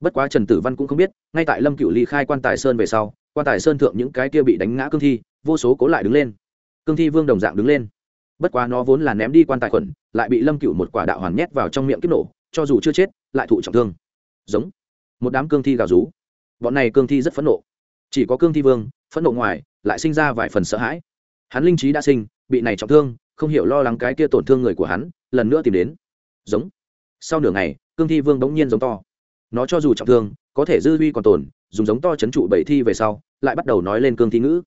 Bất quá trần tử văn cũng không biết, ngay tại lâm cựu ly khai quan tài sơn về sau, quan tài sơn thượng những cái kia bị đánh ngã cương thi, vô số cố lại đứng lên. Cương thi vương đồng dạng đứng lên. Bất quá nó vốn là ném đi quan tài khuẩn, lại bị lâm cựu một quả đạo hoàn nhét vào trong miệng kiếp nổ, cho dù chưa chết, lại thụ trọng thương. Giống. Một đám cương thi gào rú. Bọn này cương thi rất phẫn nộ. Chỉ có cương thi vương, phẫn nộ ngoài, lại sinh ra vài phần sợ hãi hắn linh trí đã sinh, bị này trọng thương, không hiểu lo lắng cái kia tổn thương người của hắn, lần nữa tìm đến. Giống. Sau nửa ngày, cương thi vương bỗng nhiên giống to. Nó cho dù trọng thương, có thể dư huy còn tồn, dùng giống to chấn trụ bảy thi về sau, lại bắt đầu nói lên cương thi ngữ.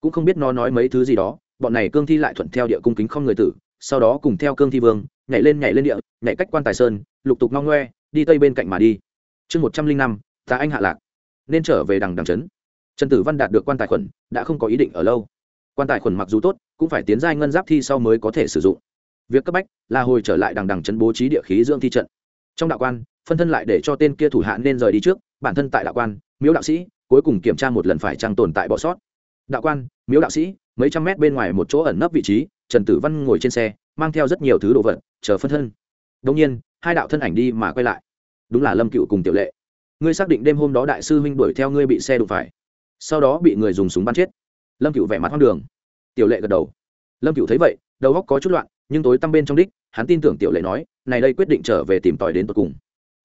Cũng không biết nó nói mấy thứ gì đó, bọn này cương thi lại thuận theo địa cung kính không người tử, sau đó cùng theo cương thi vương, nhảy lên nhảy lên địa, nhảy cách quan tài sơn, lục tục ngong ngoe, đi tây bên cạnh mà đi. Chương một trăm linh năm ta anh hạ lạc. Nên trở về đằng đằng trấn. Trần tử văn đạt được quan tài khuẩn, đã không có ý định ở lâu quan tài khuẩn mặc dù tốt, cũng phải tiến giai ngân giáp thi sau mới có thể sử dụng. Việc cấp bách là hồi trở lại đằng đằng chấn bố trí địa khí dưỡng thi trận. Trong đạo quan, phân thân lại để cho tên kia thủ hạ nên rời đi trước, bản thân tại đạo quan, miếu đạo sĩ, cuối cùng kiểm tra một lần phải trang tồn tại bỏ sót. Đạo quan, miếu đạo sĩ, mấy trăm mét bên ngoài một chỗ ẩn nấp vị trí, trần tử văn ngồi trên xe, mang theo rất nhiều thứ đồ vật, chờ phân thân. Đông nhiên, hai đạo thân ảnh đi mà quay lại. Đúng là lâm cựu cùng tiểu lệ. Ngươi xác định đêm hôm đó đại sư huynh đuổi theo ngươi bị xe đụng phải. Sau đó bị người dùng súng bắn chết lâm cựu vẻ mặt hoang đường. Tiểu lệ gật đầu. Lâm cựu thấy vậy, đầu góc có chút loạn, nhưng tối tăm bên trong đích, hắn tin tưởng tiểu lệ nói, này đây quyết định trở về tìm tòi đến tột cùng.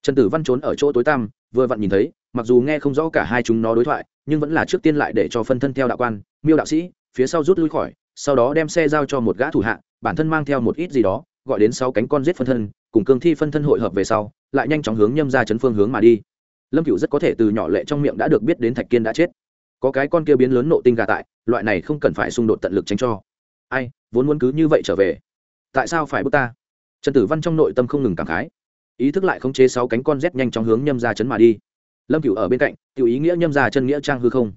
Trần tử văn trốn ở chỗ tối tăm, vừa vặn nhìn thấy, mặc dù nghe không rõ cả hai chúng nó đối thoại, nhưng vẫn là trước tiên lại để cho phân thân theo đạo quan, miêu đạo sĩ, phía sau rút lui khỏi, sau đó đem xe giao cho một gã thủ hạ, bản thân mang theo một ít gì đó, gọi đến sáu cánh con giết phân thân, cùng cương thi phân thân hội hợp về sau, lại nhanh chóng hướng nhâm ra chấn phương hướng mà đi. Lâm cựu rất có thể từ nhỏ lệ trong miệng đã được biết đến thạch kiên đã chết có cái con kia biến lớn nộ tinh gà tại, loại này không cần phải xung đột tận lực tránh cho. Ai, vốn muốn cứ như vậy trở về. Tại sao phải bước ta? Trần tử văn trong nội tâm không ngừng cảm khái. Ý thức lại khống chế sáu cánh con rét nhanh trong hướng nhâm ra chấn mà đi. Lâm cựu ở bên cạnh, tiểu ý nghĩa nhâm ra chân nghĩa trang hư không.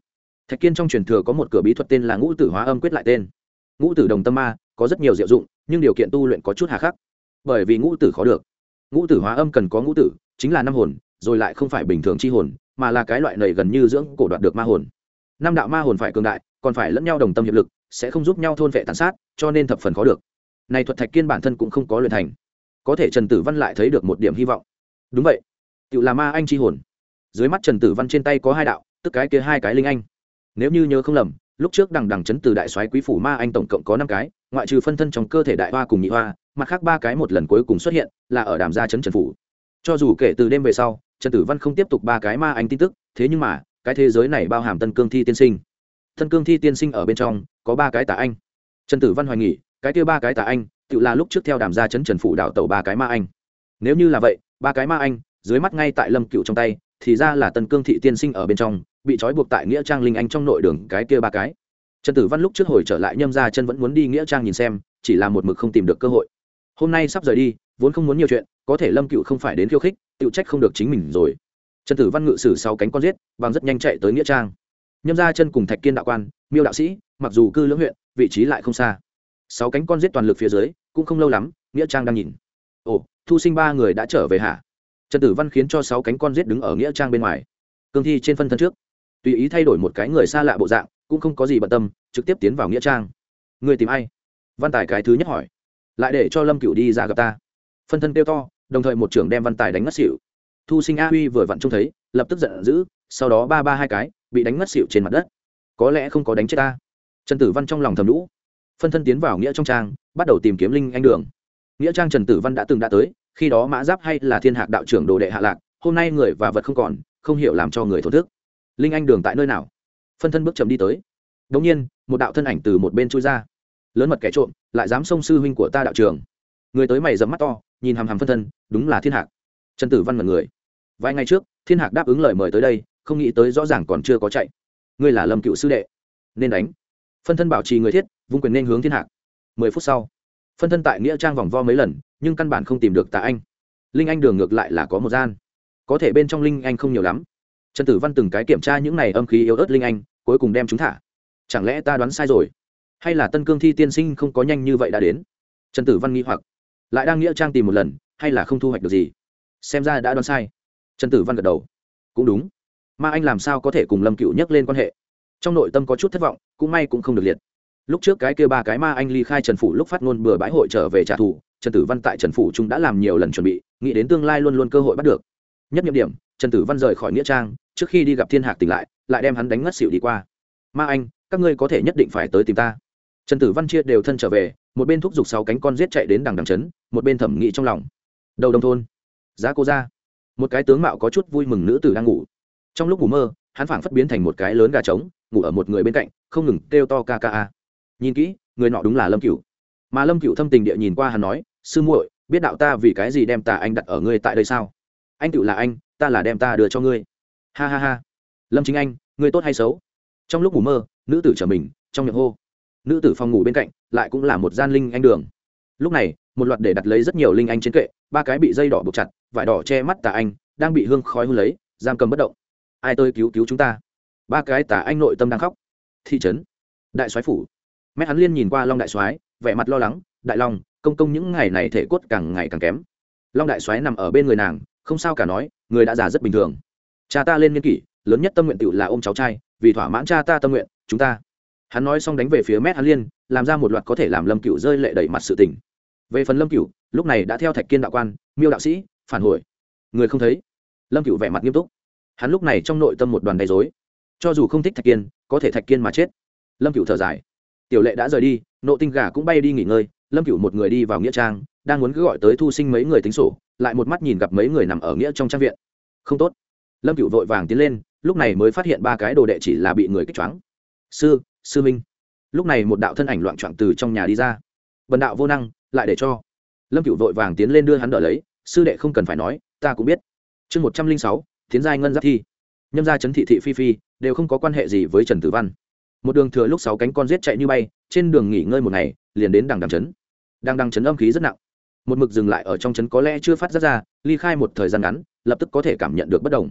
Thạch kiên trong truyền thừa có một cửa bí thuật tên là ngũ tử hóa âm quyết lại tên. Ngũ tử đồng tâm ma, có rất nhiều diệu dụng, nhưng điều kiện tu luyện có chút hà khắc. Bởi vì ngũ tử khó được. Ngũ tử hóa âm cần có ngũ tử, chính là năm hồn, rồi lại không phải bình thường chi hồn, mà là cái loại này gần như dưỡng cổ đoạt được ma hồn năm đạo ma hồn phải cường đại, còn phải lẫn nhau đồng tâm hiệp lực, sẽ không giúp nhau thôn vệ tàn sát, cho nên thập phần khó được. Này thuật thạch kiên bản thân cũng không có luyện thành. Có thể trần tử văn lại thấy được một điểm hy vọng. Đúng vậy. Tự là ma anh chi hồn. Dưới mắt trần tử văn trên tay có hai đạo, tức cái kia hai cái linh anh. Nếu như nhớ không lầm, lúc trước đằng đằng chấn từ đại soái quý phủ ma anh tổng cộng có năm cái, ngoại trừ phân thân trong cơ thể đại hoa cùng nhị hoa, mặt khác ba cái một lần cuối cùng xuất hiện, là ở đàm gia chấn trần phủ. Cho dù kể từ đêm về sau, trần tử văn không tiếp tục ba cái ma anh tin tức, thế nhưng mà cái thế giới này bao hàm tân cương thi tiên sinh. Tân cương thi tiên sinh ở bên trong, có ba cái tà anh. Trần tử văn hoài nghỉ, cái kia ba cái tà anh, tự là lúc trước theo đàm gia chấn trần phủ đảo tàu ba cái ma anh. Nếu như là vậy, ba cái ma anh, dưới mắt ngay tại lâm cựu trong tay, thì ra là tân cương thị tiên sinh ở bên trong, bị trói buộc tại nghĩa trang linh anh trong nội đường cái kia ba cái. Trần tử văn lúc trước hồi trở lại nhâm ra chân vẫn muốn đi nghĩa trang nhìn xem, chỉ là một mực không tìm được cơ hội. Hôm nay sắp rời đi, vốn không muốn nhiều chuyện, có thể lâm cựu không phải đến khiêu khích, tự trách không được chính mình rồi trần tử văn ngự sử sau cánh con giết, bằng rất nhanh chạy tới nghĩa trang. Nhâm ra chân cùng thạch kiên đạo quan, miêu đạo sĩ, mặc dù cư lưỡng huyện, vị trí lại không xa. Sáu cánh con giết toàn lực phía dưới, cũng không lâu lắm, nghĩa trang đang nhìn. Ồ, thu sinh ba người đã trở về hả? Trần tử văn khiến cho sáu cánh con giết đứng ở nghĩa trang bên ngoài. Cương thi trên phân thân trước. Tùy ý thay đổi một cái người xa lạ bộ dạng, cũng không có gì bận tâm, trực tiếp tiến vào nghĩa trang. Người tìm ai? Văn tài cái thứ nhất hỏi. Lại để cho lâm cựu đi ra gặp ta. Phân thân kêu to, đồng thời một trưởng đem văn tài đánh ngất xỉu thu sinh a huy vừa vặn trông thấy, lập tức giận dữ, sau đó ba ba hai cái, bị đánh ngất xỉu trên mặt đất. Có lẽ không có đánh chết ta. Trần tử văn trong lòng thầm lũ phân thân tiến vào nghĩa trong trang, bắt đầu tìm kiếm linh anh đường. Nghĩa trang trần tử văn đã từng đã tới, khi đó mã giáp hay là thiên hạc đạo trưởng đồ đệ hạ lạc, hôm nay người và vật không còn, không hiểu làm cho người thổ thức. Linh anh đường tại nơi nào? Phân thân bước chầm đi tới. Đống nhiên, một đạo thân ảnh từ một bên chui ra. Lớn mật kẻ trộm, lại dám xông sư huynh của ta đạo trường người tới mày dẫm mắt to, nhìn hàm hàm phân thân, đúng là thiên hạc. Trần tử văn mật người vài ngày trước, thiên hạc đáp ứng lời mời tới đây, không nghĩ tới rõ ràng còn chưa có chạy. Ngươi là lâm cựu sư đệ. Nên đánh. Phân thân bảo trì người thiết, vung quyền nên hướng thiên hạc. Mười phút sau, phân thân tại nghĩa trang vòng vo mấy lần, nhưng căn bản không tìm được tạ anh. Linh anh đường ngược lại là có một gian. Có thể bên trong linh anh không nhiều lắm. Trần tử văn từng cái kiểm tra những này âm khí yếu ớt linh anh, cuối cùng đem chúng thả. Chẳng lẽ ta đoán sai rồi? Hay là tân cương thi tiên sinh không có nhanh như vậy đã đến? Trần tử văn nghi hoặc. Lại đang nghĩa trang tìm một lần, hay là không thu hoạch được gì? Xem ra đã đoán sai trần tử văn gật đầu. Cũng đúng. Mà anh làm sao có thể cùng lâm cựu nhắc lên quan hệ? Trong nội tâm có chút thất vọng, cũng may cũng không được liệt. Lúc trước cái kêu ba cái ma anh ly khai trần phủ lúc phát ngôn bừa bãi hội trở về trả thù, trần tử văn tại trần phủ trung đã làm nhiều lần chuẩn bị, nghĩ đến tương lai luôn luôn cơ hội bắt được. Nhất nhiệm điểm, trần tử văn rời khỏi nghĩa trang, trước khi đi gặp thiên hạc tỉnh lại lại đem hắn đánh ngất xỉu đi qua. Ma anh, các ngươi có thể nhất định phải tới tìm ta. Trần tử văn chia đều thân trở về, một bên thúc giục sáu cánh con giết chạy đến đằng đằng trấn, một bên thẩm nghị trong lòng. Đầu đông thôn, giá cô ra một cái tướng mạo có chút vui mừng nữ tử đang ngủ. Trong lúc ngủ mơ, hắn phảng phất biến thành một cái lớn gà trống, ngủ ở một người bên cạnh, không ngừng kêu to ca ca a. Nhìn kỹ, người nọ đúng là lâm cửu. Mà lâm cửu thâm tình địa nhìn qua hắn nói, sư muội, biết đạo ta vì cái gì đem tà anh đặt ở ngươi tại đây sao? Anh cựu là anh, ta là đem ta đưa cho ngươi. Ha ha ha. Lâm chính anh, ngươi tốt hay xấu? Trong lúc ngủ mơ, nữ tử trở mình, trong miệng hô. Nữ tử phòng ngủ bên cạnh, lại cũng là một gian linh anh đường. Lúc này, một loạt để đặt lấy rất nhiều linh anh trên kệ ba cái bị dây đỏ buộc chặt, vải đỏ che mắt tà anh, đang bị hương khói hư lấy, giam cầm bất động. Ai tôi cứu cứu chúng ta? Ba cái tà anh nội tâm đang khóc. Thị trấn. Đại soái phủ. Mẹ hắn liên nhìn qua long đại soái, vẻ mặt lo lắng, đại long, công công những ngày này thể cốt càng ngày càng kém. Long đại soái nằm ở bên người nàng, không sao cả nói, người đã già rất bình thường. Cha ta lên niên kỷ, lớn nhất tâm nguyện tựu là ôm cháu trai, vì thỏa mãn cha ta tâm nguyện, chúng ta. Hắn nói xong đánh về phía mét hắn liên, làm ra một loạt có thể làm lâm cựu rơi lệ đẩy mặt sự tình về phần lâm cựu lúc này đã theo thạch kiên đạo quan, miêu đạo sĩ, phản hồi. Người không thấy? Lâm cựu vẻ mặt nghiêm túc. Hắn lúc này trong nội tâm một đoàn đầy dối cho dù không thích thạch kiên, có thể thạch kiên mà chết. Lâm cựu thở dài. Tiểu lệ đã rời đi, nộ tinh gà cũng bay đi nghỉ ngơi, lâm cựu một người đi vào nghĩa trang, đang muốn cứ gọi tới thu sinh mấy người tính sổ, lại một mắt nhìn gặp mấy người nằm ở nghĩa trong trang viện. Không tốt. Lâm cựu vội vàng tiến lên, lúc này mới phát hiện ba cái đồ đệ chỉ là bị người kích choáng. Sư sư minh. Lúc này một đạo thân ảnh loạn trọn từ trong nhà đi ra bần đạo vô năng, lại để cho lâm cựu vội vàng tiến lên đưa hắn đỡ lấy, sư đệ không cần phải nói, ta cũng biết. Chương một trăm linh sáu tiến giai ngân giáp thi. Nhâm gia trấn thị thị phi phi, đều không có quan hệ gì với trần tử văn. Một đường thừa lúc sáu cánh con rết chạy như bay, trên đường nghỉ ngơi một ngày, liền đến đằng đằng trấn đằng đằng trấn âm khí rất nặng. Một mực dừng lại ở trong trấn có lẽ chưa phát ra ra, ly khai một thời gian ngắn, lập tức có thể cảm nhận được bất đồng.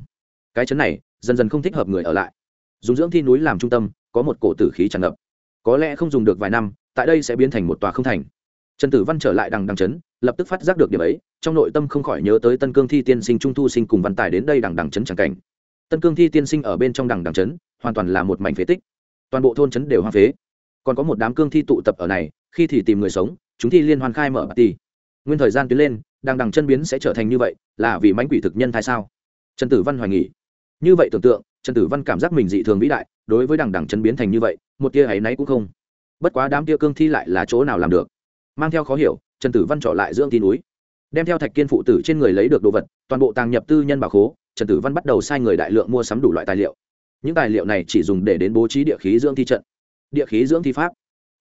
Cái trấn này, dần dần không thích hợp người ở lại. Dùng dưỡng thi núi làm trung tâm, có một cổ tử khí tràn ngập. Có lẽ không dùng được vài năm tại đây sẽ biến thành một tòa không thành. Trần tử văn trở lại đằng đằng chấn lập tức phát giác được điểm ấy, trong nội tâm không khỏi nhớ tới tân cương thi tiên sinh trung thu sinh cùng văn tài đến đây đằng đằng chấn chẳng cảnh. Tân cương thi tiên sinh ở bên trong đằng đằng chấn hoàn toàn là một mảnh phế tích. Toàn bộ thôn chấn đều hoang phế. Còn có một đám cương thi tụ tập ở này, khi thì tìm người sống, chúng thi liên hoàn khai mở bà ti nguyên thời gian tiến lên, đằng đằng chân biến sẽ trở thành như vậy, là vì mánh quỷ thực nhân hay sao? Trần tử văn hoài nghỉ như vậy tưởng tượng, trần tử văn cảm giác mình dị thường vĩ đại, đối với đằng đằng chân biến thành như vậy, một tia áy náy cũng không bất quá đám kia cương thi lại là chỗ nào làm được? Mang theo khó hiểu, trần tử văn trỏ lại dưỡng thi núi. Đem theo thạch kiên phụ tử trên người lấy được đồ vật, toàn bộ tàng nhập tư nhân bảo khố, trần tử văn bắt đầu sai người đại lượng mua sắm đủ loại tài liệu. Những tài liệu này chỉ dùng để đến bố trí địa khí dưỡng thi trận, địa khí dưỡng thi pháp.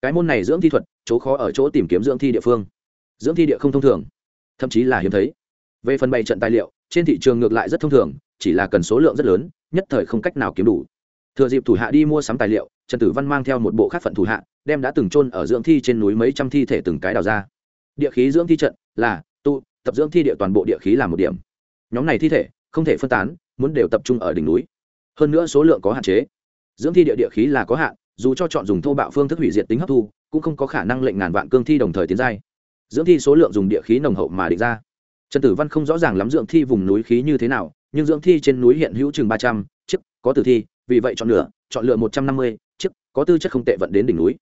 Cái môn này dưỡng thi thuật, chỗ khó ở chỗ tìm kiếm dưỡng thi địa phương. Dưỡng thi địa không thông thường, thậm chí là hiếm thấy. Về phần bày trận tài liệu, trên thị trường ngược lại rất thông thường, chỉ là cần số lượng rất lớn, nhất thời không cách nào kiếm đủ. Thừa dịp thủ hạ đi mua sắm tài liệu trần tử văn mang theo một bộ khác phận thủ hạ, đem đã từng chôn ở dưỡng thi trên núi mấy trăm thi thể từng cái đào ra. Địa khí dưỡng thi trận là tụ, tập dưỡng thi địa toàn bộ địa khí là một điểm. Nhóm này thi thể không thể phân tán, muốn đều tập trung ở đỉnh núi. Hơn nữa số lượng có hạn chế. Dưỡng thi địa địa khí là có hạn, dù cho chọn dùng thô bạo phương thức hủy diệt tính hấp thu, cũng không có khả năng lệnh ngàn vạn cương thi đồng thời tiến giai. Dưỡng thi số lượng dùng địa khí nồng hậu mà định ra. Trần tử văn không rõ ràng lắm dưỡng thi vùng núi khí như thế nào, nhưng dưỡng thi trên núi hiện hữu chừng ba trăm chiếc, có tử thi, vì vậy chọn lựa chọn lựa một trăm năm mươi có tư chất không tệ vận đến đỉnh núi.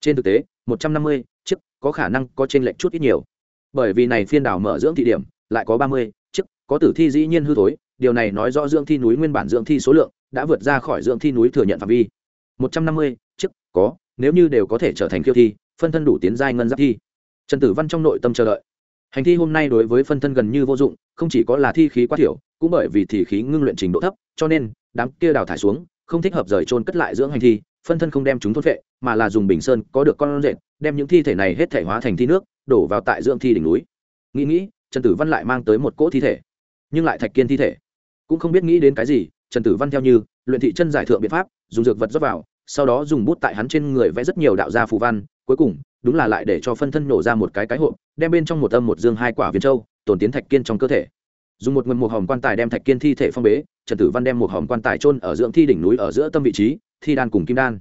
Trên thực tế, một trăm năm mươi, chiếc có khả năng có trên lệnh chút ít nhiều. Bởi vì này phiên đảo mở dưỡng thị điểm, lại có ba mươi, chiếc có tử thi dĩ nhiên hư thối, điều này nói rõ dưỡng thi núi nguyên bản dưỡng thi số lượng đã vượt ra khỏi dưỡng thi núi thừa nhận phạm vi. Một trăm năm mươi, chiếc có, nếu như đều có thể trở thành khiêu thi, phân thân đủ tiến giai ngân giáp thi. Trần tử văn trong nội tâm chờ đợi. Hành thi hôm nay đối với phân thân gần như vô dụng, không chỉ có là thi khí quá thiểu, cũng bởi vì thì khí ngưng luyện trình độ thấp, cho nên đám kia đào thải xuống không thích hợp rời trôn cất lại dưỡng hành thi, phân thân không đem chúng thôn vệ mà là dùng bình sơn có được con rệt, đem những thi thể này hết thể hóa thành thi nước, đổ vào tại dưỡng thi đỉnh núi. Nghĩ nghĩ, trần tử văn lại mang tới một cỗ thi thể, nhưng lại thạch kiên thi thể. Cũng không biết nghĩ đến cái gì, trần tử văn theo như, luyện thị chân giải thượng biện pháp, dùng dược vật rót vào, sau đó dùng bút tại hắn trên người vẽ rất nhiều đạo gia phù văn, cuối cùng, đúng là lại để cho phân thân nổ ra một cái cái hộp, đem bên trong một âm một dương hai quả viên châu, tồn tiến thạch kiên trong cơ thể dùng một nguồn một hòm quan tài đem thạch kiên thi thể phong bế, trần tử văn đem một hòm quan tài trôn ở dưỡng thi đỉnh núi ở giữa tâm vị trí, thi đan cùng kim đan.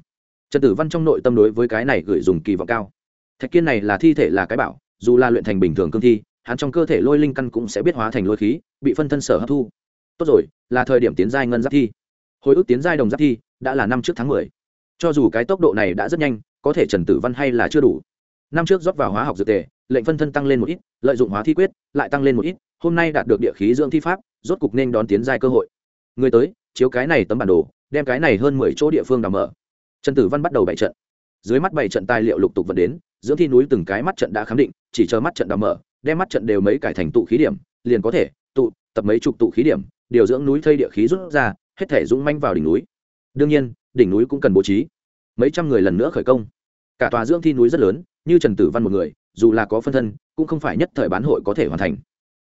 Trần tử văn trong nội tâm đối với cái này gửi dùng kỳ vọng cao. Thạch kiên này là thi thể là cái bảo, dù là luyện thành bình thường cương thi, hắn trong cơ thể lôi linh căn cũng sẽ biết hóa thành lôi khí, bị phân thân sở hấp thu. Tốt rồi, là thời điểm tiến giai ngân giáp thi. Hồi ức tiến giai đồng giáp thi đã là năm trước tháng mười. Cho dù cái tốc độ này đã rất nhanh, có thể trần tử văn hay là chưa đủ. Năm trước rót vào hóa học dược tề, lệnh phân thân tăng lên một ít, lợi dụng hóa thi quyết, lại tăng lên một ít hôm nay đạt được địa khí dưỡng thi pháp, rốt cục nên đón tiến giai cơ hội. Người tới, chiếu cái này tấm bản đồ, đem cái này hơn mười chỗ địa phương đào mở. Trần tử văn bắt đầu bảy trận. Dưới mắt bảy trận tài liệu lục tục vận đến, dưỡng thi núi từng cái mắt trận đã khám định, chỉ chờ mắt trận đào mở, đem mắt trận đều mấy cải thành tụ khí điểm, liền có thể tụ, tập mấy chục tụ khí điểm, điều dưỡng núi thây địa khí rút ra, hết thể dũng manh vào đỉnh núi. Đương nhiên, đỉnh núi cũng cần bố trí. Mấy trăm người lần nữa khởi công. Cả tòa dưỡng thi núi rất lớn, như trần tử văn một người, dù là có phân thân, cũng không phải nhất thời bán hội có thể hoàn thành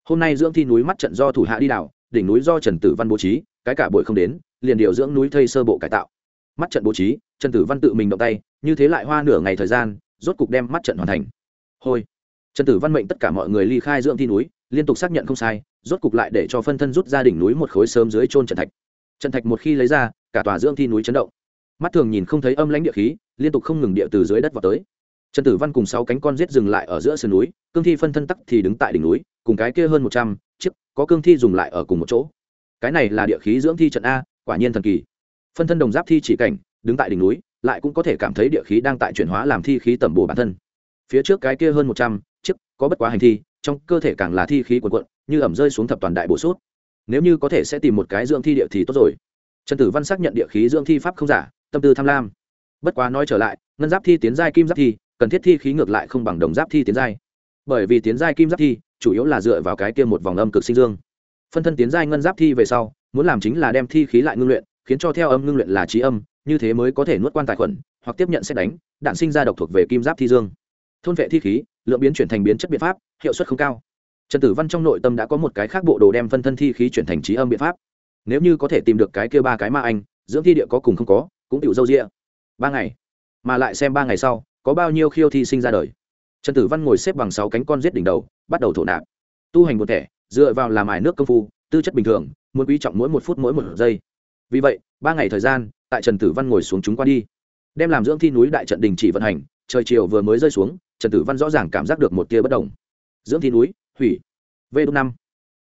hôm nay dưỡng thi núi mắt trận do thủ hạ đi đảo, đỉnh núi do trần tử văn bố trí, cái cả buổi không đến, liền điều dưỡng núi thây sơ bộ cải tạo. Mắt trận bố trí, trần tử văn tự mình động tay, như thế lại hoa nửa ngày thời gian, rốt cục đem mắt trận hoàn thành. Hôi. Trần tử văn mệnh tất cả mọi người ly khai dưỡng thi núi, liên tục xác nhận không sai, rốt cục lại để cho phân thân rút ra đỉnh núi một khối sớm dưới trôn trận thạch. Trận thạch một khi lấy ra, cả tòa dưỡng thi núi chấn động. Mắt thường nhìn không thấy âm lãnh địa khí, liên tục không ngừng địa từ dưới đất vào tới trần tử văn cùng sáu cánh con giết dừng lại ở giữa sườn núi, cương thi phân thân tắc thì đứng tại đỉnh núi, cùng cái kia hơn một trăm chiếc, có cương thi dùng lại ở cùng một chỗ. Cái này là địa khí dưỡng thi trận a, quả nhiên thần kỳ. Phân thân đồng giáp thi chỉ cảnh, đứng tại đỉnh núi, lại cũng có thể cảm thấy địa khí đang tại chuyển hóa làm thi khí tẩm bổ bản thân. Phía trước cái kia hơn một trăm chiếc, có bất quá hành thi, trong cơ thể càng là thi khí quần quận như ẩm rơi xuống thập toàn đại bổ sút. Nếu như có thể sẽ tìm một cái dưỡng thi địa thì tốt rồi. Trần tử văn xác nhận địa khí dưỡng thi pháp không giả, tâm tư tham lam. Bất quá nói trở lại, ngân giáp thi tiến giai kim giáp thi cần thiết thi khí ngược lại không bằng đồng giáp thi tiến giai. Bởi vì tiến giai kim giáp thi chủ yếu là dựa vào cái kia một vòng âm cực sinh dương. Phân thân tiến giai ngân giáp thi về sau, muốn làm chính là đem thi khí lại ngưng luyện, khiến cho theo âm ngưng luyện là trí âm, như thế mới có thể nuốt quan tài khuẩn, hoặc tiếp nhận xét đánh, đạn sinh ra độc thuộc về kim giáp thi dương. Thôn vệ thi khí, lượng biến chuyển thành biến chất biện pháp, hiệu suất không cao. Trần tử văn trong nội tâm đã có một cái khác bộ đồ đem phân thân thi khí chuyển thành trí âm biện pháp. Nếu như có thể tìm được cái kia ba cái ma anh, dưỡng thi địa có cùng không có, cũng tiểu dâu rịa ba ngày. Mà lại xem ba ngày sau có bao nhiêu khiêu thi sinh ra đời. Trần tử văn ngồi xếp bằng sáu cánh con giết đỉnh đầu, bắt đầu thổ nạp. Tu hành một thẻ, dựa vào làm ải nước công phu, tư chất bình thường, muốn quý trọng mỗi một phút mỗi một giây. Vì vậy, ba ngày thời gian, tại trần tử văn ngồi xuống chúng qua đi. Đem làm dưỡng thi núi đại trận đình chỉ vận hành, trời chiều vừa mới rơi xuống, trần tử văn rõ ràng cảm giác được một tia bất đồng. Dưỡng thi núi, hủy. V đ năm.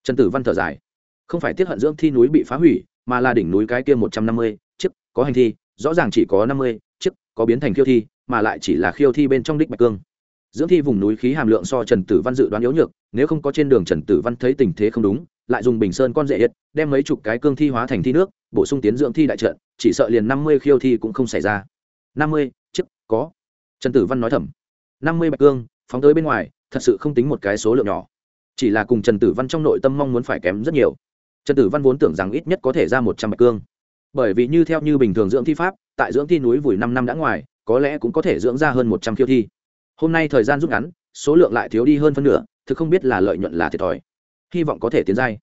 Trần tử văn thở dài. Không phải tiết hận dưỡng thi núi bị phá hủy, mà là đỉnh núi cái kia một trăm năm mươi, chiếc, có hành thi, rõ ràng chỉ có năm mươi, chiếc, có biến thành khiêu thi mà lại chỉ là khiêu thi bên trong đích bạch cương. Dưỡng thi vùng núi khí hàm lượng so trần tử văn dự đoán yếu nhược, nếu không có trên đường trần tử văn thấy tình thế không đúng, lại dùng bình sơn con rễ yết, đem mấy chục cái cương thi hóa thành thi nước, bổ sung tiến dưỡng thi đại trận, chỉ sợ liền năm mươi khiêu thi cũng không xảy ra. năm mươi, chức, có. Trần tử văn nói thầm. năm mươi bạch cương, phóng tới bên ngoài, thật sự không tính một cái số lượng nhỏ. Chỉ là cùng trần tử văn trong nội tâm mong muốn phải kém rất nhiều. Trần tử văn vốn tưởng rằng ít nhất có thể ra một trăm bạch cương. Bởi vì như theo như bình thường dưỡng thi pháp, tại dưỡng thi núi vùi năm năm đã ngoài có lẽ cũng có thể dưỡng ra hơn một trăm khiêu thi. Hôm nay thời gian rút ngắn, số lượng lại thiếu đi hơn phân nửa, thực không biết là lợi nhuận là thiệt thòi. Hy vọng có thể tiến giai.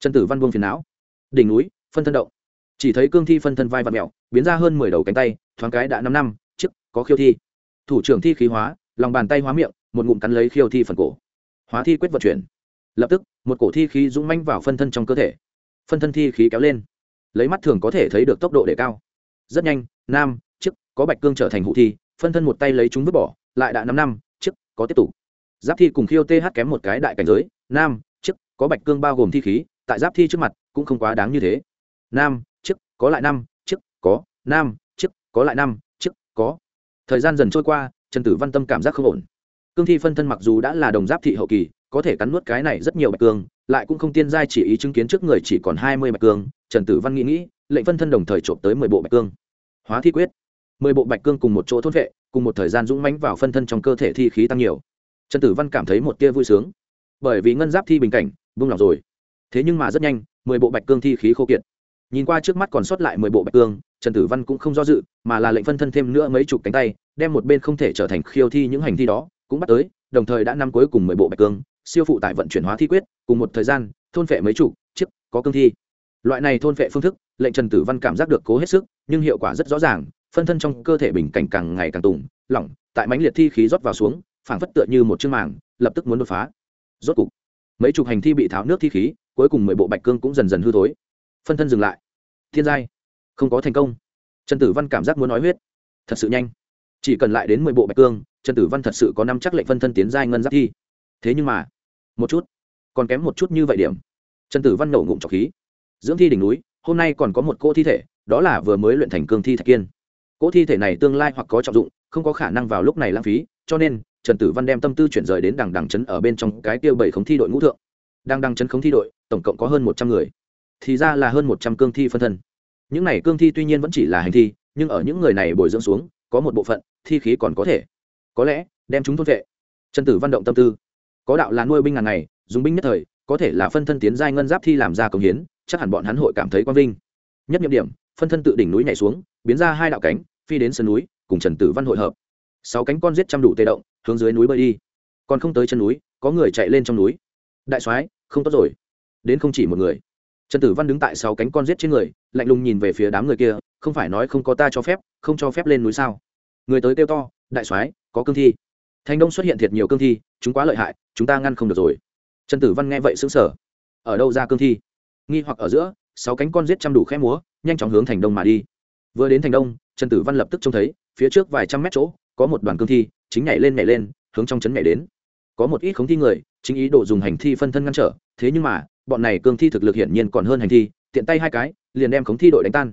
Trần tử văn buông phiền não. Đỉnh núi, phân thân động. Chỉ thấy cương thi phân thân vai và mẹo biến ra hơn mười đầu cánh tay, thoáng cái đã năm năm trước có khiêu thi. Thủ trưởng thi khí hóa, lòng bàn tay hóa miệng, một ngụm cắn lấy khiêu thi phần cổ. Hóa thi quyết vận chuyển. Lập tức, một cổ thi khí dũng manh vào phân thân trong cơ thể. Phân thân thi khí kéo lên. Lấy mắt thường có thể thấy được tốc độ để cao. Rất nhanh, nam có bạch cương trở thành hụ thi, phân thân một tay lấy chúng vứt bỏ, lại đã năm năm chức có tiếp tục. Giáp thi cùng khiêu th kém một cái đại cảnh giới, nam chức có bạch cương bao gồm thi khí, tại giáp thi trước mặt cũng không quá đáng như thế. Nam chức có lại năm chức có. Nam chức có lại năm chức có. Thời gian dần trôi qua, trần tử văn tâm cảm giác không ổn. Cương thi phân thân mặc dù đã là đồng giáp thị hậu kỳ, có thể cắn nuốt cái này rất nhiều bạch cương, lại cũng không tiên giai chỉ ý chứng kiến trước người chỉ còn hai mươi bạch cương, trần tử văn nghĩ nghĩ, lệnh phân thân đồng thời trộm tới mười bộ bạch cương. Hóa thi quyết mười bộ bạch cương cùng một chỗ thôn vệ, cùng một thời gian dũng mãnh vào phân thân trong cơ thể thi khí tăng nhiều. Trần tử văn cảm thấy một tia vui sướng. Bởi vì ngân giáp thi bình cảnh, vung lòng rồi. Thế nhưng mà rất nhanh, mười bộ bạch cương thi khí khô kiệt. Nhìn qua trước mắt còn sót lại mười bộ bạch cương, trần tử văn cũng không do dự, mà là lệnh phân thân thêm nữa mấy chục cánh tay, đem một bên không thể trở thành khiêu thi những hành thi đó, cũng bắt tới, đồng thời đã năm cuối cùng mười bộ bạch cương, siêu phụ tải vận chuyển hóa thi quyết, cùng một thời gian, thôn phệ mấy chục, chiếc, có cương thi. Loại này thôn phệ phương thức, lệnh trần tử văn cảm giác được cố hết sức, nhưng hiệu quả rất rõ ràng phân thân trong cơ thể bình cảnh càng ngày càng tùng, lỏng, tại mãnh liệt thi khí rót vào xuống, phảng phất tựa như một chương màng, lập tức muốn đột phá. Rốt cục, mấy chục hành thi bị tháo nước thi khí, cuối cùng mười bộ bạch cương cũng dần dần hư thối. Phân thân dừng lại. Thiên giai. Không có thành công. Trần tử văn cảm giác muốn nói huyết. Thật sự nhanh. Chỉ cần lại đến mười bộ bạch cương, trần tử văn thật sự có năm chắc lệnh phân thân tiến giai ngân giáp thi. Thế nhưng mà, một chút, còn kém một chút như vậy điểm. Trần tử văn nổ ngụm trọc khí. Dưỡng thi đỉnh núi, hôm nay còn có một cô thi thể, đó là vừa mới luyện thành cương thi thạch kiên cỗ thi thể này tương lai hoặc có trọng dụng, không có khả năng vào lúc này lãng phí, cho nên, trần tử văn đem tâm tư chuyển rời đến đằng đằng chấn ở bên trong cái tiêu bảy khống thi đội ngũ thượng. Đang đằng chấn khống thi đội, tổng cộng có hơn một trăm người. Thì ra là hơn một trăm cương thi phân thân. Những này cương thi tuy nhiên vẫn chỉ là hành thi, nhưng ở những người này bồi dưỡng xuống, có một bộ phận, thi khí còn có thể. Có lẽ, đem chúng thôn vệ. Trần tử văn động tâm tư. Có đạo là nuôi binh ngàn ngày, dùng binh nhất thời, có thể là phân thân tiến giai ngân giáp thi làm ra công hiến, chắc hẳn bọn hắn hội cảm thấy quang vinh. Nhất nhiệm điểm, phân thân tự đỉnh núi nhảy xuống, biến ra hai đạo cánh phi đến sân núi, cùng trần tử văn hội hợp. Sáu cánh con giết trăm đủ tê động, hướng dưới núi bơi đi. Còn không tới chân núi, có người chạy lên trong núi. Đại soái, không tốt rồi. Đến không chỉ một người. Trần tử văn đứng tại sáu cánh con giết trên người, lạnh lùng nhìn về phía đám người kia, không phải nói không có ta cho phép, không cho phép lên núi sao? Người tới kêu to, đại soái, có cương thi. Thành đông xuất hiện thiệt nhiều cương thi, chúng quá lợi hại, chúng ta ngăn không được rồi. Trần tử văn nghe vậy xứng sở ở đâu ra cương thi? Nghi hoặc ở giữa, sáu cánh con giết chăm đủ khẽ múa, nhanh chóng hướng thành đông mà đi. Vừa đến thành đông trần tử văn lập tức trông thấy, phía trước vài trăm mét chỗ, có một đoàn cương thi, chính nhảy lên nhảy lên, hướng trong trấn nhảy đến. Có một ít khống thi người, chính ý đồ dùng hành thi phân thân ngăn trở, thế nhưng mà, bọn này cương thi thực lực hiển nhiên còn hơn hành thi, tiện tay hai cái, liền đem khống thi đội đánh tan.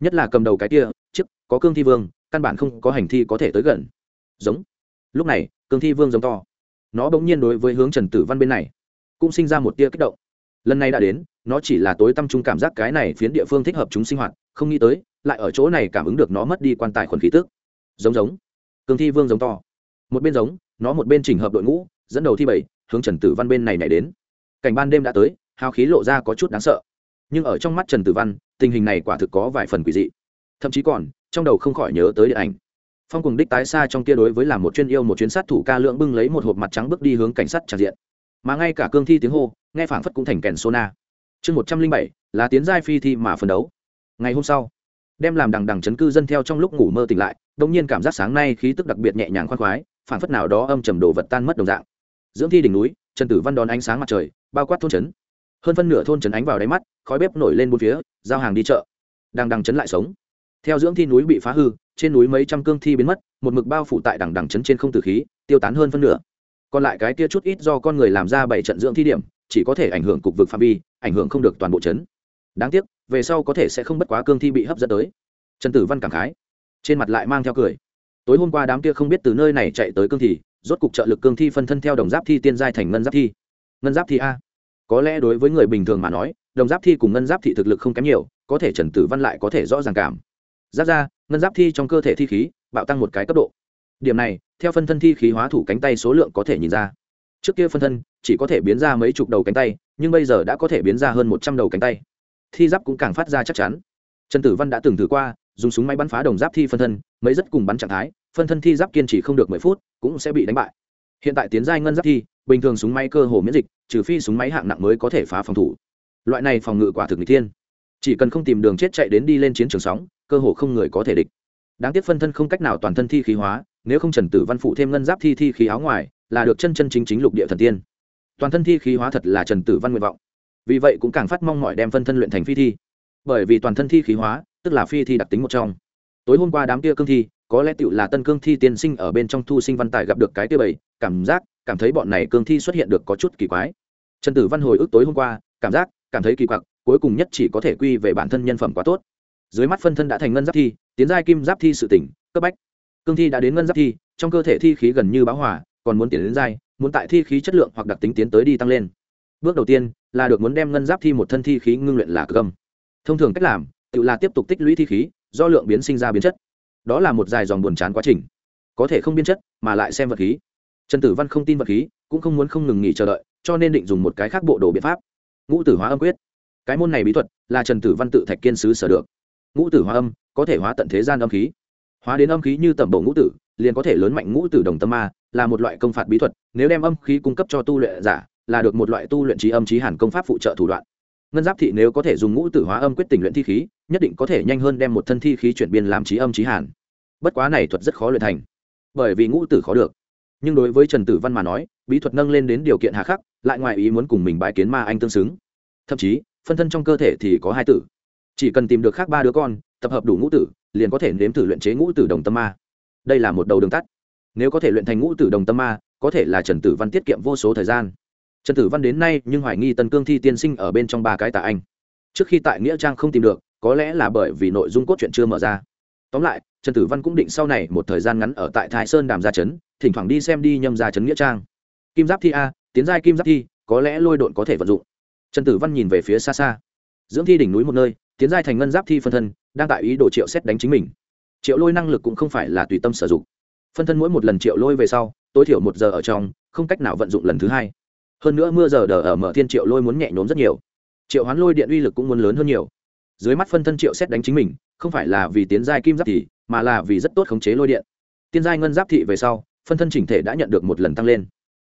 Nhất là cầm đầu cái kia trước có cương thi vương, căn bản không có hành thi có thể tới gần. Giống. Lúc này, cương thi vương giống to. Nó bỗng nhiên đối với hướng trần tử văn bên này, cũng sinh ra một tia kích động. Lần này đã đến, nó chỉ là tối tâm trung cảm giác cái này phiến địa phương thích hợp chúng sinh hoạt, không nghĩ tới lại ở chỗ này cảm ứng được nó mất đi quan tài khuẩn khí tức. Giống giống. Cương thi vương giống to. Một bên giống, nó một bên chỉnh hợp đội ngũ, dẫn đầu thi bảy, hướng trần tử văn bên này nhảy đến. Cảnh ban đêm đã tới, hào khí lộ ra có chút đáng sợ. Nhưng ở trong mắt trần tử văn, tình hình này quả thực có vài phần quỷ dị. Thậm chí còn, trong đầu không khỏi nhớ tới điện ảnh. Phong cùng đích tái xa trong kia đối với làm một chuyên yêu một chuyến sát thủ ca lượng bưng lấy một hộp mặt trắng bước đi hướng cảnh sát tràn diện. Mà ngay cả cương thi tiếng hô, nghe phảng phất cũng thành kèn sona. Chương một trăm linh bảy, là tiến giai phi thi mà phấn đấu. Ngày hôm sau đem làm đằng đằng chấn cư dân theo trong lúc ngủ mơ tỉnh lại đông nhiên cảm giác sáng nay khí tức đặc biệt nhẹ nhàng khoan khoái phảng phất nào đó âm trầm đồ vật tan mất đồng dạng. Dưỡng thi đỉnh núi, trần tử văn đón ánh sáng mặt trời, bao quát thôn trấn. Hơn phân nửa thôn trấn ánh vào đáy mắt, khói bếp nổi lên bốn phía, giao hàng đi chợ. Đằng đằng chấn lại sống. Theo dưỡng thi núi bị phá hư, trên núi mấy trăm cương thi biến mất, một mực bao phủ tại đằng đằng chấn trên không tử khí, tiêu tán hơn phân nửa. Còn lại cái kia chút ít do con người làm ra bảy trận dưỡng thi điểm, chỉ có thể ảnh hưởng cục vực phạm vi, ảnh hưởng không được toàn bộ chấn đáng tiếc, về sau có thể sẽ không bất quá cương thi bị hấp dẫn tới. Trần tử văn cảm khái, trên mặt lại mang theo cười. Tối hôm qua đám kia không biết từ nơi này chạy tới cương thi, rốt cục trợ lực cương thi phân thân theo đồng giáp thi tiên giai thành ngân giáp thi. Ngân giáp thi a. Có lẽ đối với người bình thường mà nói, đồng giáp thi cùng ngân giáp thị thực lực không kém nhiều, có thể trần tử văn lại có thể rõ ràng cảm. Giáp ra, ngân giáp thi trong cơ thể thi khí, bạo tăng một cái cấp độ. Điểm này, theo phân thân thi khí hóa thủ cánh tay số lượng có thể nhìn ra. Trước kia phân thân, chỉ có thể biến ra mấy chục đầu cánh tay, nhưng bây giờ đã có thể biến ra hơn một trăm đầu cánh tay thi giáp cũng càng phát ra chắc chắn. Trần tử văn đã từng thử qua, dùng súng máy bắn phá đồng giáp thi phân thân, mấy rất cùng bắn trạng thái, phân thân thi giáp kiên trì không được mười phút, cũng sẽ bị đánh bại. Hiện tại tiến giai ngân giáp thi, bình thường súng máy cơ hồ miễn dịch, trừ phi súng máy hạng nặng mới có thể phá phòng thủ. Loại này phòng ngự quả thực n thiên. Chỉ cần không tìm đường chết chạy đến đi lên chiến trường sóng, cơ hồ không người có thể địch. Đáng tiếc phân thân không cách nào toàn thân thi khí hóa, nếu không trần tử văn phụ thêm ngân giáp thi thi khí áo ngoài, là được chân chân chính chính lục địa thần tiên. Toàn thân thi khí hóa thật là trần tử văn nguyện vọng vì vậy cũng càng phát mong mọi đem phân thân luyện thành phi thi. Bởi vì toàn thân thi khí hóa, tức là phi thi đặc tính một trong. Tối hôm qua đám kia cương thi, có lẽ tựu là tân cương thi tiên sinh ở bên trong thu sinh văn tài gặp được cái kia bảy cảm giác, cảm thấy bọn này cương thi xuất hiện được có chút kỳ quái. Trần tử văn hồi ức tối hôm qua, cảm giác, cảm thấy kỳ quặc, cuối cùng nhất chỉ có thể quy về bản thân nhân phẩm quá tốt. Dưới mắt phân thân đã thành ngân giáp thi, tiến giai kim giáp thi sự tỉnh, cấp bách. Cương thi đã đến ngân giáp thi, trong cơ thể thi khí gần như báo hỏa còn muốn tiến đến giai, muốn tại thi khí chất lượng hoặc đặc tính tiến tới đi tăng lên. Bước đầu tiên là được muốn đem ngân giáp thi một thân thi khí ngưng luyện là cực âm. Thông thường cách làm, tự là tiếp tục tích lũy thi khí, do lượng biến sinh ra biến chất. Đó là một dài dòng buồn chán quá trình. Có thể không biến chất, mà lại xem vật khí. Trần tử văn không tin vật khí, cũng không muốn không ngừng nghỉ chờ đợi, cho nên định dùng một cái khác bộ đồ biện pháp. Ngũ tử hóa âm quyết. Cái môn này bí thuật, là trần tử văn tự thạch kiên sứ sở được. Ngũ tử hóa âm, có thể hóa tận thế gian âm khí. Hóa đến âm khí như tẩm bổ ngũ tử, liền có thể lớn mạnh ngũ tử đồng tâm ma, là một loại công phạt bí thuật, nếu đem âm khí cung cấp cho tu luyện giả là được một loại tu luyện trí âm trí hàn công pháp phụ trợ thủ đoạn. Ngân giáp thị nếu có thể dùng ngũ tử hóa âm quyết tình luyện thi khí, nhất định có thể nhanh hơn đem một thân thi khí chuyển biên làm trí âm trí hàn. Bất quá này thuật rất khó luyện thành, bởi vì ngũ tử khó được. Nhưng đối với trần tử văn mà nói, bí thuật nâng lên đến điều kiện hà khắc, lại ngoài ý muốn cùng mình bái kiến ma anh tương xứng. Thậm chí, phân thân trong cơ thể thì có hai tử. Chỉ cần tìm được khác ba đứa con, tập hợp đủ ngũ tử, liền có thể nếm thử luyện chế ngũ tử đồng tâm ma. Đây là một đầu đường tắt. Nếu có thể luyện thành ngũ tử đồng tâm ma, có thể là trần tử văn tiết kiệm vô số thời gian trần tử văn đến nay nhưng hoài nghi tần cương thi tiên sinh ở bên trong ba cái tạ anh. Trước khi tại nghĩa trang không tìm được, có lẽ là bởi vì nội dung cốt truyện chưa mở ra. Tóm lại, trần tử văn cũng định sau này một thời gian ngắn ở tại thái sơn đàm gia trấn, thỉnh thoảng đi xem đi nhâm gia trấn nghĩa trang. Kim giáp thi a, tiến giai kim giáp thi, có lẽ lôi độn có thể vận dụng. Trần tử văn nhìn về phía xa xa. Dưỡng thi đỉnh núi một nơi, tiến giai thành ngân giáp thi phân thân, đang tại ý đồ triệu xét đánh chính mình. Triệu lôi năng lực cũng không phải là tùy tâm sử dụng. Phân thân mỗi một lần triệu lôi về sau, tối thiểu một giờ ở trong, không cách nào vận dụng lần thứ hai hơn nữa mưa giờ đờ ở mở thiên triệu lôi muốn nhẹ nhốn rất nhiều. Triệu hoán lôi điện uy lực cũng muốn lớn hơn nhiều. Dưới mắt phân thân triệu xét đánh chính mình, không phải là vì tiến giai kim giáp thị mà là vì rất tốt khống chế lôi điện. Tiên giai ngân giáp thị về sau, phân thân chỉnh thể đã nhận được một lần tăng lên.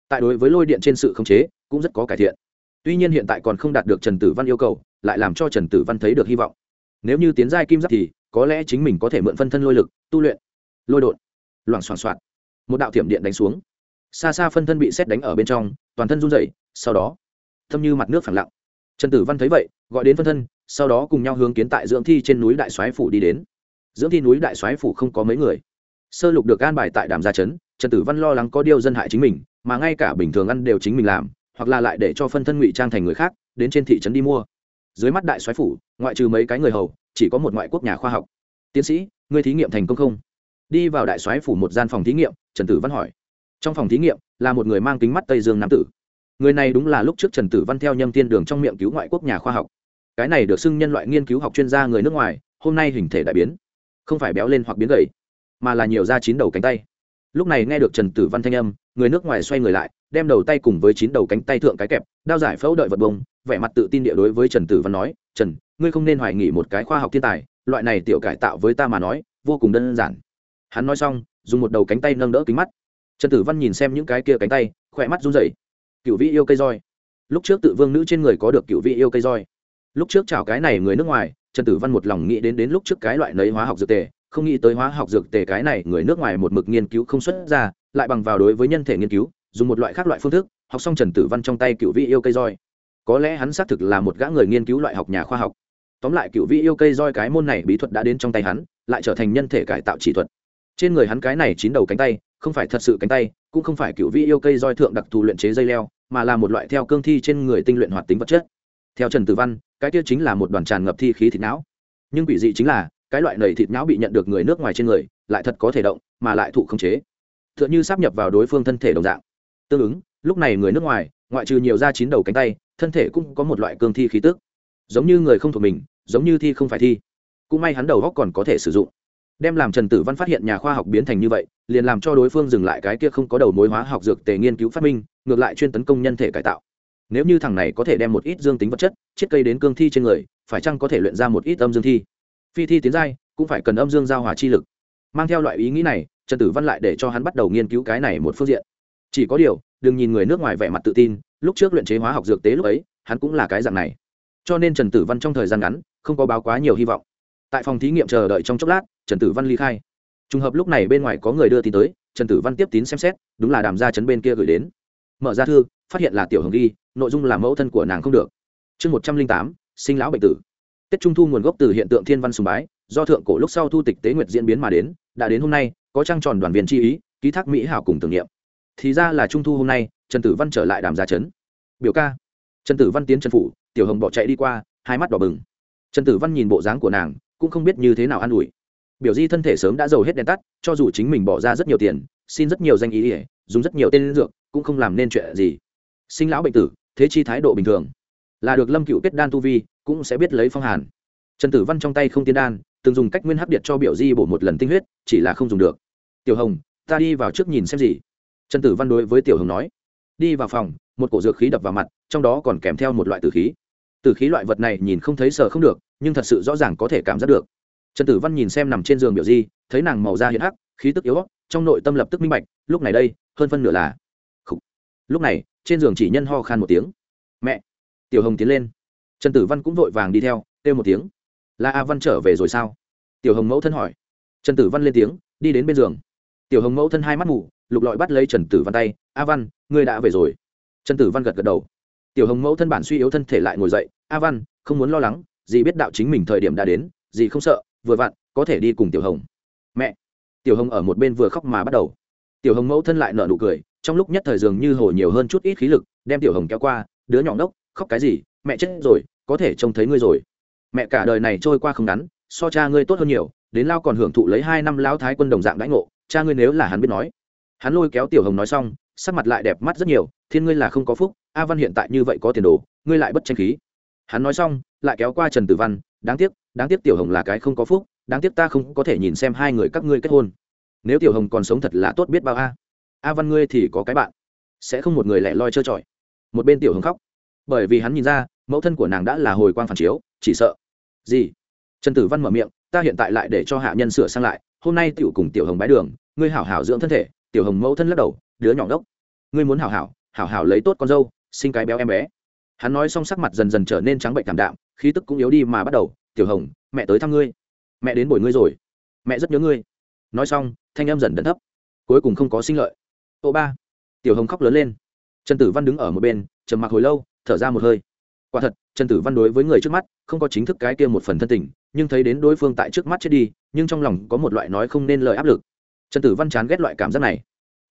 Tại đối với lôi điện trên sự khống chế, cũng rất có cải thiện. Tuy nhiên hiện tại còn không đạt được trần tử văn yêu cầu, lại làm cho trần tử văn thấy được hy vọng. Nếu như tiến giai kim giáp thì, có lẽ chính mình có thể mượn phân thân lôi lực, tu luyện. Lôi đột loảng xoảng xoạt một đạo thiểm điện đánh xuống. Xa xa phân thân bị xét đánh ở bên trong toàn thân run rẩy, sau đó, thâm như mặt nước phẳng lặng. Trần tử văn thấy vậy, gọi đến phân thân, sau đó cùng nhau hướng kiến tại dưỡng thi trên núi đại soái phủ đi đến. Dưỡng thi núi đại soái phủ không có mấy người. Sơ lục được an bài tại đàm gia trấn, trần tử văn lo lắng có điều dân hại chính mình, mà ngay cả bình thường ăn đều chính mình làm, hoặc là lại để cho phân thân ngụy trang thành người khác, đến trên thị trấn đi mua. Dưới mắt đại soái phủ, ngoại trừ mấy cái người hầu, chỉ có một ngoại quốc nhà khoa học. Tiến sĩ người thí nghiệm thành công không? Đi vào đại soái phủ một gian phòng thí nghiệm, trần tử văn hỏi trong phòng thí nghiệm, là một người mang kính mắt tây dương nam tử. Người này đúng là lúc trước trần tử văn theo nhâm tiên đường trong miệng cứu ngoại quốc nhà khoa học. Cái này được xưng nhân loại nghiên cứu học chuyên gia người nước ngoài, hôm nay hình thể đại biến. Không phải béo lên hoặc biến gầy, mà là nhiều da chín đầu cánh tay. Lúc này nghe được trần tử văn thanh âm, người nước ngoài xoay người lại, đem đầu tay cùng với chín đầu cánh tay thượng cái kẹp, đao giải phẫu đợi vật bông, vẻ mặt tự tin địa đối với trần tử văn nói, trần, ngươi không nên hoài nghỉ một cái khoa học thiên tài, loại này tiểu cải tạo với ta mà nói, vô cùng đơn giản. Hắn nói xong, dùng một đầu cánh tay nâng đỡ kính mắt trần tử văn nhìn xem những cái kia cánh tay, khỏe mắt run rẩy. Cựu vị yêu cây roi. Lúc trước tự vương nữ trên người có được cựu vị yêu cây roi. Lúc trước chào cái này người nước ngoài, trần tử văn một lòng nghĩ đến đến lúc trước cái loại nấy hóa học dược tề, không nghĩ tới hóa học dược tề cái này người nước ngoài một mực nghiên cứu không xuất ra, lại bằng vào đối với nhân thể nghiên cứu, dùng một loại khác loại phương thức, học xong trần tử văn trong tay cựu vị yêu cây roi. Có lẽ hắn xác thực là một gã người nghiên cứu loại học nhà khoa học. Tóm lại cựu vị yêu cây roi cái môn này bí thuật đã đến trong tay hắn, lại trở thành nhân thể cải tạo chỉ thuật trên người hắn cái này chín đầu cánh tay, không phải thật sự cánh tay, cũng không phải cựu vi yêu cây roi thượng đặc thù luyện chế dây leo, mà là một loại theo cương thi trên người tinh luyện hoạt tính vật chất. Theo trần tử văn, cái kia chính là một đoàn tràn ngập thi khí thịt não. Nhưng quỷ dị chính là, cái loại nầy thịt não bị nhận được người nước ngoài trên người, lại thật có thể động, mà lại thụ không chế. T h ư ợ n h ư sắp nhập vào đối phương thân thể đồng dạng. Tương ứng, lúc này người nước ngoài, ngoại trừ nhiều da chín đầu cánh tay, thân thể cũng có một loại cương thi khí tức. Giống như người không thuộc mình, giống như thi không phải thi. Cũng may hắn đầu góc còn có thể sử dụng đem làm trần tử văn phát hiện nhà khoa học biến thành như vậy, liền làm cho đối phương dừng lại cái kia không có đầu mối hóa học dược tề nghiên cứu phát minh, ngược lại chuyên tấn công nhân thể cải tạo. Nếu như thằng này có thể đem một ít dương tính vật chất, chiết cây đến cương thi trên người, phải chăng có thể luyện ra một ít âm dương thi? Phi thi tiến giai, cũng phải cần âm dương giao hòa chi lực. Mang theo loại ý nghĩ này, trần tử văn lại để cho hắn bắt đầu nghiên cứu cái này một phương diện. Chỉ có điều, đừng nhìn người nước ngoài vẻ mặt tự tin, lúc trước luyện chế hóa học dược tế lúc ấy, hắn cũng là cái dạng này. Cho nên trần tử văn trong thời gian ngắn, không có báo quá nhiều hy vọng. Tại phòng thí nghiệm chờ đợi trong chốc lát trần tử văn ly khai. Trùng hợp lúc này bên ngoài có người đưa tin tới, trần tử văn tiếp tín xem xét, đúng là đàm gia chấn bên kia gửi đến. Mở ra thư, phát hiện là tiểu hồng ghi, nội dung là mẫu thân của nàng không được. Chương một trăm linh tám, sinh lão bệnh tử. Tết trung thu nguồn gốc từ hiện tượng thiên văn sùng bái, do thượng cổ lúc sau thu tịch tế nguyệt diễn biến mà đến, đã đến hôm nay, có trăng tròn đoàn viên chi ý, ký thác mỹ hảo cùng tưởng niệm. Thì ra là trung thu hôm nay, trần tử văn trở lại đàm gia trấn. Biểu ca. Trần tử văn tiến trần phủ, tiểu hồng bỏ chạy đi qua, hai mắt đỏ bừng. Trần tử văn nhìn bộ dáng của nàng, cũng không biết như thế nào an ủi biểu di thân thể sớm đã giàu hết đèn tắt, cho dù chính mình bỏ ra rất nhiều tiền, xin rất nhiều danh ý ỉa dùng rất nhiều tên dược, cũng không làm nên chuyện gì. Sinh lão bệnh tử, thế chi thái độ bình thường. Là được lâm cựu kết đan tu vi, cũng sẽ biết lấy phong hàn. Trần tử văn trong tay không tiên đan, từng dùng cách nguyên hấp điện cho biểu di bổ một lần tinh huyết, chỉ là không dùng được. Tiểu hồng, ta đi vào trước nhìn xem gì. Trần tử văn đối với tiểu hồng nói. Đi vào phòng, một cổ dược khí đập vào mặt, trong đó còn kèm theo một loại tử khí. Tử khí loại vật này nhìn không thấy sờ không được, nhưng thật sự rõ ràng có thể cảm giác được trần tử văn nhìn xem nằm trên giường biểu di, thấy nàng màu da hiện hắc, khí tức yếu trong nội tâm lập tức minh bạch, lúc này đây, hơn phân nửa là Khủ. lúc này, trên giường chỉ nhân ho khan một tiếng. Mẹ! Tiểu hồng tiến lên. Trần tử văn cũng vội vàng đi theo, kêu một tiếng. Là a văn trở về rồi sao? Tiểu hồng mẫu thân hỏi. Trần tử văn lên tiếng, đi đến bên giường. Tiểu hồng mẫu thân hai mắt mù, lục lọi bắt lấy trần tử văn tay. A văn, ngươi đã về rồi. Trần tử văn gật gật đầu. Tiểu hồng mẫu thân bản suy yếu thân thể lại ngồi dậy. A văn, không muốn lo lắng, dì biết đạo chính mình thời điểm đã đến, dì không sợ vừa vặn, có thể đi cùng tiểu hồng. Mẹ. Tiểu hồng ở một bên vừa khóc mà bắt đầu. Tiểu hồng mẫu thân lại nở nụ cười, trong lúc nhất thời dường như hồ nhiều hơn chút ít khí lực, đem tiểu hồng kéo qua, đứa nhỏ ngốc, khóc cái gì? Mẹ chết rồi, có thể trông thấy ngươi rồi. Mẹ, cả đời này trôi qua không ngắn, so cha ngươi tốt hơn nhiều, đến lao còn hưởng thụ lấy hai năm lao thái quân đồng dạng đãi ngộ, cha ngươi nếu là hắn biết nói. Hắn lôi kéo tiểu hồng nói xong, sắc mặt lại đẹp mắt rất nhiều, thiên ngươi là không có phúc, a văn hiện tại như vậy có tiền đồ, ngươi lại bất tranh khí. Hắn nói xong, lại kéo qua trần tử văn đáng tiếc đáng tiếc tiểu hồng là cái không có phúc, đáng tiếc ta không có thể nhìn xem hai người các ngươi kết hôn. Nếu tiểu hồng còn sống thật là tốt biết bao a. A văn ngươi thì có cái bạn. Sẽ không một người lẻ loi trơ trọi. Một bên tiểu hồng khóc. Bởi vì hắn nhìn ra, mẫu thân của nàng đã là hồi quang phản chiếu, chỉ sợ. Gì? Trần tử văn mở miệng, ta hiện tại lại để cho hạ nhân sửa sang lại, hôm nay tiểu cùng tiểu hồng bái đường, ngươi hảo hảo dưỡng thân thể, tiểu hồng mẫu thân lắc đầu, đứa nhỏ đốc. Ngươi muốn hảo hảo hảo hảo lấy tốt con dâu, sinh cái béo em bé hắn nói xong sắc mặt dần dần trở nên trắng bệnh cảm đạm, khí tức cũng yếu đi mà bắt đầu, tiểu hồng, mẹ tới thăm ngươi. Mẹ đến bồi ngươi rồi. Mẹ rất nhớ ngươi. Nói xong, thanh em dần đần thấp, cuối cùng không có sinh lợi. Ô ba. Tiểu hồng khóc lớn lên. Trần tử văn đứng ở một bên, trầm mặc hồi lâu, thở ra một hơi. Quả thật, trần tử văn đối với người trước mắt, không có chính thức cái kia một phần thân tình, nhưng thấy đến đối phương tại trước mắt chết đi, nhưng trong lòng có một loại nói không nên lời áp lực. Trần tử văn chán ghét loại cảm giác này.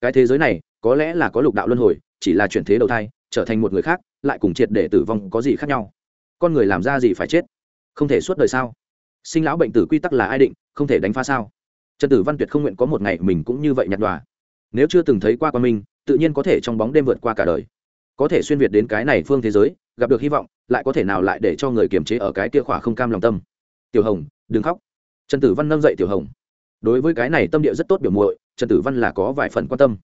Cái thế giới này, có lẽ là có lục đạo luân hồi, chỉ là chuyển thế đầu thai, trở thành một người khác lại cùng triệt để tử vong có gì khác nhau? Con người làm ra gì phải chết? Không thể suốt đời sao? Sinh lão bệnh tử quy tắc là ai định, không thể đánh phá sao? Trần tử văn tuyệt không nguyện có một ngày mình cũng như vậy nhặt đòa nếu chưa từng thấy qua qua mình, tự nhiên có thể trong bóng đêm vượt qua cả đời. Có thể xuyên việt đến cái này phương thế giới, gặp được hy vọng, lại có thể nào lại để cho người kiềm chế ở cái kia khỏa không cam lòng tâm. Tiểu hồng, đừng khóc. Trần tử văn nâng dậy tiểu hồng. Đối với cái này tâm địa rất tốt biểu muội, trần tử văn là có vài phần quan tâm.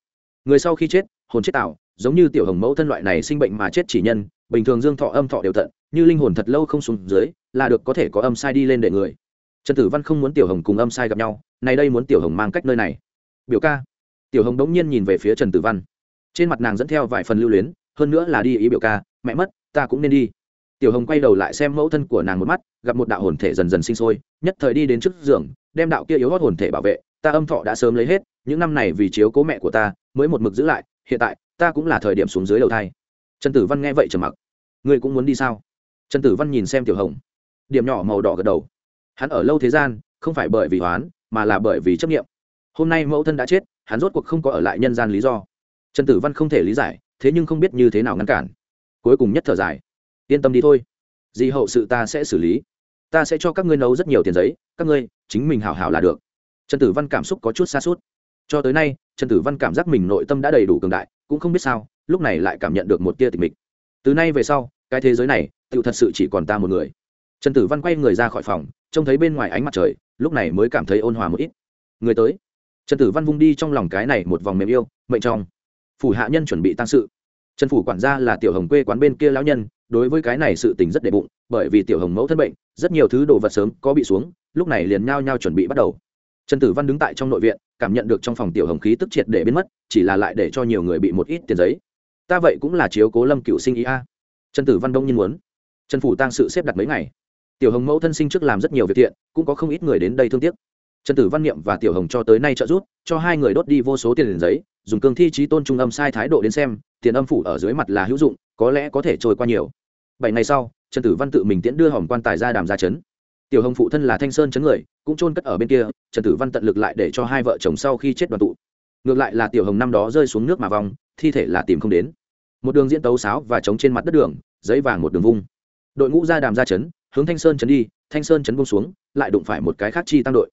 Người sau khi chết hồn chết tạo, giống như tiểu hồng mẫu thân loại này sinh bệnh mà chết chỉ nhân, bình thường dương thọ âm thọ đều tận, như linh hồn thật lâu không xuống dưới, là được có thể có âm sai đi lên để người. Trần tử văn không muốn tiểu hồng cùng âm sai gặp nhau, nay đây muốn tiểu hồng mang cách nơi này. Biểu ca. Tiểu hồng đống nhiên nhìn về phía trần tử văn. Trên mặt nàng dẫn theo vài phần lưu luyến, hơn nữa là đi ý biểu ca, mẹ mất, ta cũng nên đi. Tiểu hồng quay đầu lại xem mẫu thân của nàng một mắt, gặp một đạo hồn thể dần dần sinh sôi, nhất thời đi đến trước giường, đem đạo kia yếu hót hồn thể bảo vệ, ta âm thọ đã sớm lấy hết, những năm này vì chiếu cố mẹ của ta, mới một mực giữ lại hiện tại, ta cũng là thời điểm xuống dưới đầu thai. Trần tử văn nghe vậy trầm mặc. Ngươi cũng muốn đi sao? Trần tử văn nhìn xem tiểu hồng. Điểm nhỏ màu đỏ gật đầu. Hắn ở lâu thế gian, không phải bởi vì hoán mà là bởi vì chấp nghiệm hôm nay mẫu thân đã chết, hắn rốt cuộc không có ở lại nhân gian lý do. Trần tử văn không thể lý giải, thế nhưng không biết như thế nào ngăn cản. Cuối cùng nhất thở dài. Yên tâm đi thôi. Di hậu sự ta sẽ xử lý. Ta sẽ cho các ngươi nấu rất nhiều tiền giấy, các ngươi, chính mình hảo hảo là được. Trần tử văn cảm xúc có chút xa suốt. Cho tới nay trần tử văn cảm giác mình nội tâm đã đầy đủ cường đại, cũng không biết sao, lúc này lại cảm nhận được một tia tịch mịch. Từ nay về sau, cái thế giới này tự thật sự chỉ còn ta một người. Trần tử văn quay người ra khỏi phòng, trông thấy bên ngoài ánh mặt trời, lúc này mới cảm thấy ôn hòa một ít. Người tới. Trần tử văn vung đi trong lòng cái này một vòng mềm yêu, mệnh trong. Phủ hạ nhân chuẩn bị tăng sự. Trần phủ quản gia là tiểu hồng quê quán bên kia lão nhân, đối với cái này sự tình rất đệ bụng, bởi vì tiểu hồng mẫu thân bệnh, rất nhiều thứ đồ vật sớm có bị xuống, lúc này liền nhao nhao chuẩn bị bắt đầu trần tử văn đứng tại trong nội viện, cảm nhận được trong phòng tiểu hồng khí tức triệt để biến mất, chỉ là lại để cho nhiều người bị một ít tiền giấy. Ta vậy cũng là chiếu cố lâm cựu sinh ý a. Trần tử văn đông nhiên muốn. Trần phủ tăng sự xếp đặt mấy ngày. Tiểu hồng mẫu thân sinh trước làm rất nhiều việc thiện, cũng có không ít người đến đây thương tiếc. Trần tử văn niệm và tiểu hồng cho tới nay trợ giúp, cho hai người đốt đi vô số tiền giấy, dùng cương thi trí tôn trung âm sai thái độ đến xem, tiền âm phủ ở dưới mặt là hữu dụng, có lẽ có thể trôi qua nhiều. Bảy ngày sau, trần tử văn tự mình tiễn đưa hỏng quan tài ra đàm ra chấn tiểu hồng phụ thân là thanh sơn chấn người cũng trôn cất ở bên kia trần tử văn tận lực lại để cho hai vợ chồng sau khi chết đoàn tụ. Ngược lại là tiểu hồng năm đó rơi xuống nước mà vòng thi thể là tìm không đến. Một đường diễn tấu sáo và trống trên mặt đất đường giấy vàng một đường vung. Đội ngũ ra đàm ra chấn, hướng thanh sơn chấn đi thanh sơn chấn bông xuống lại đụng phải một cái khác chi tăng đội.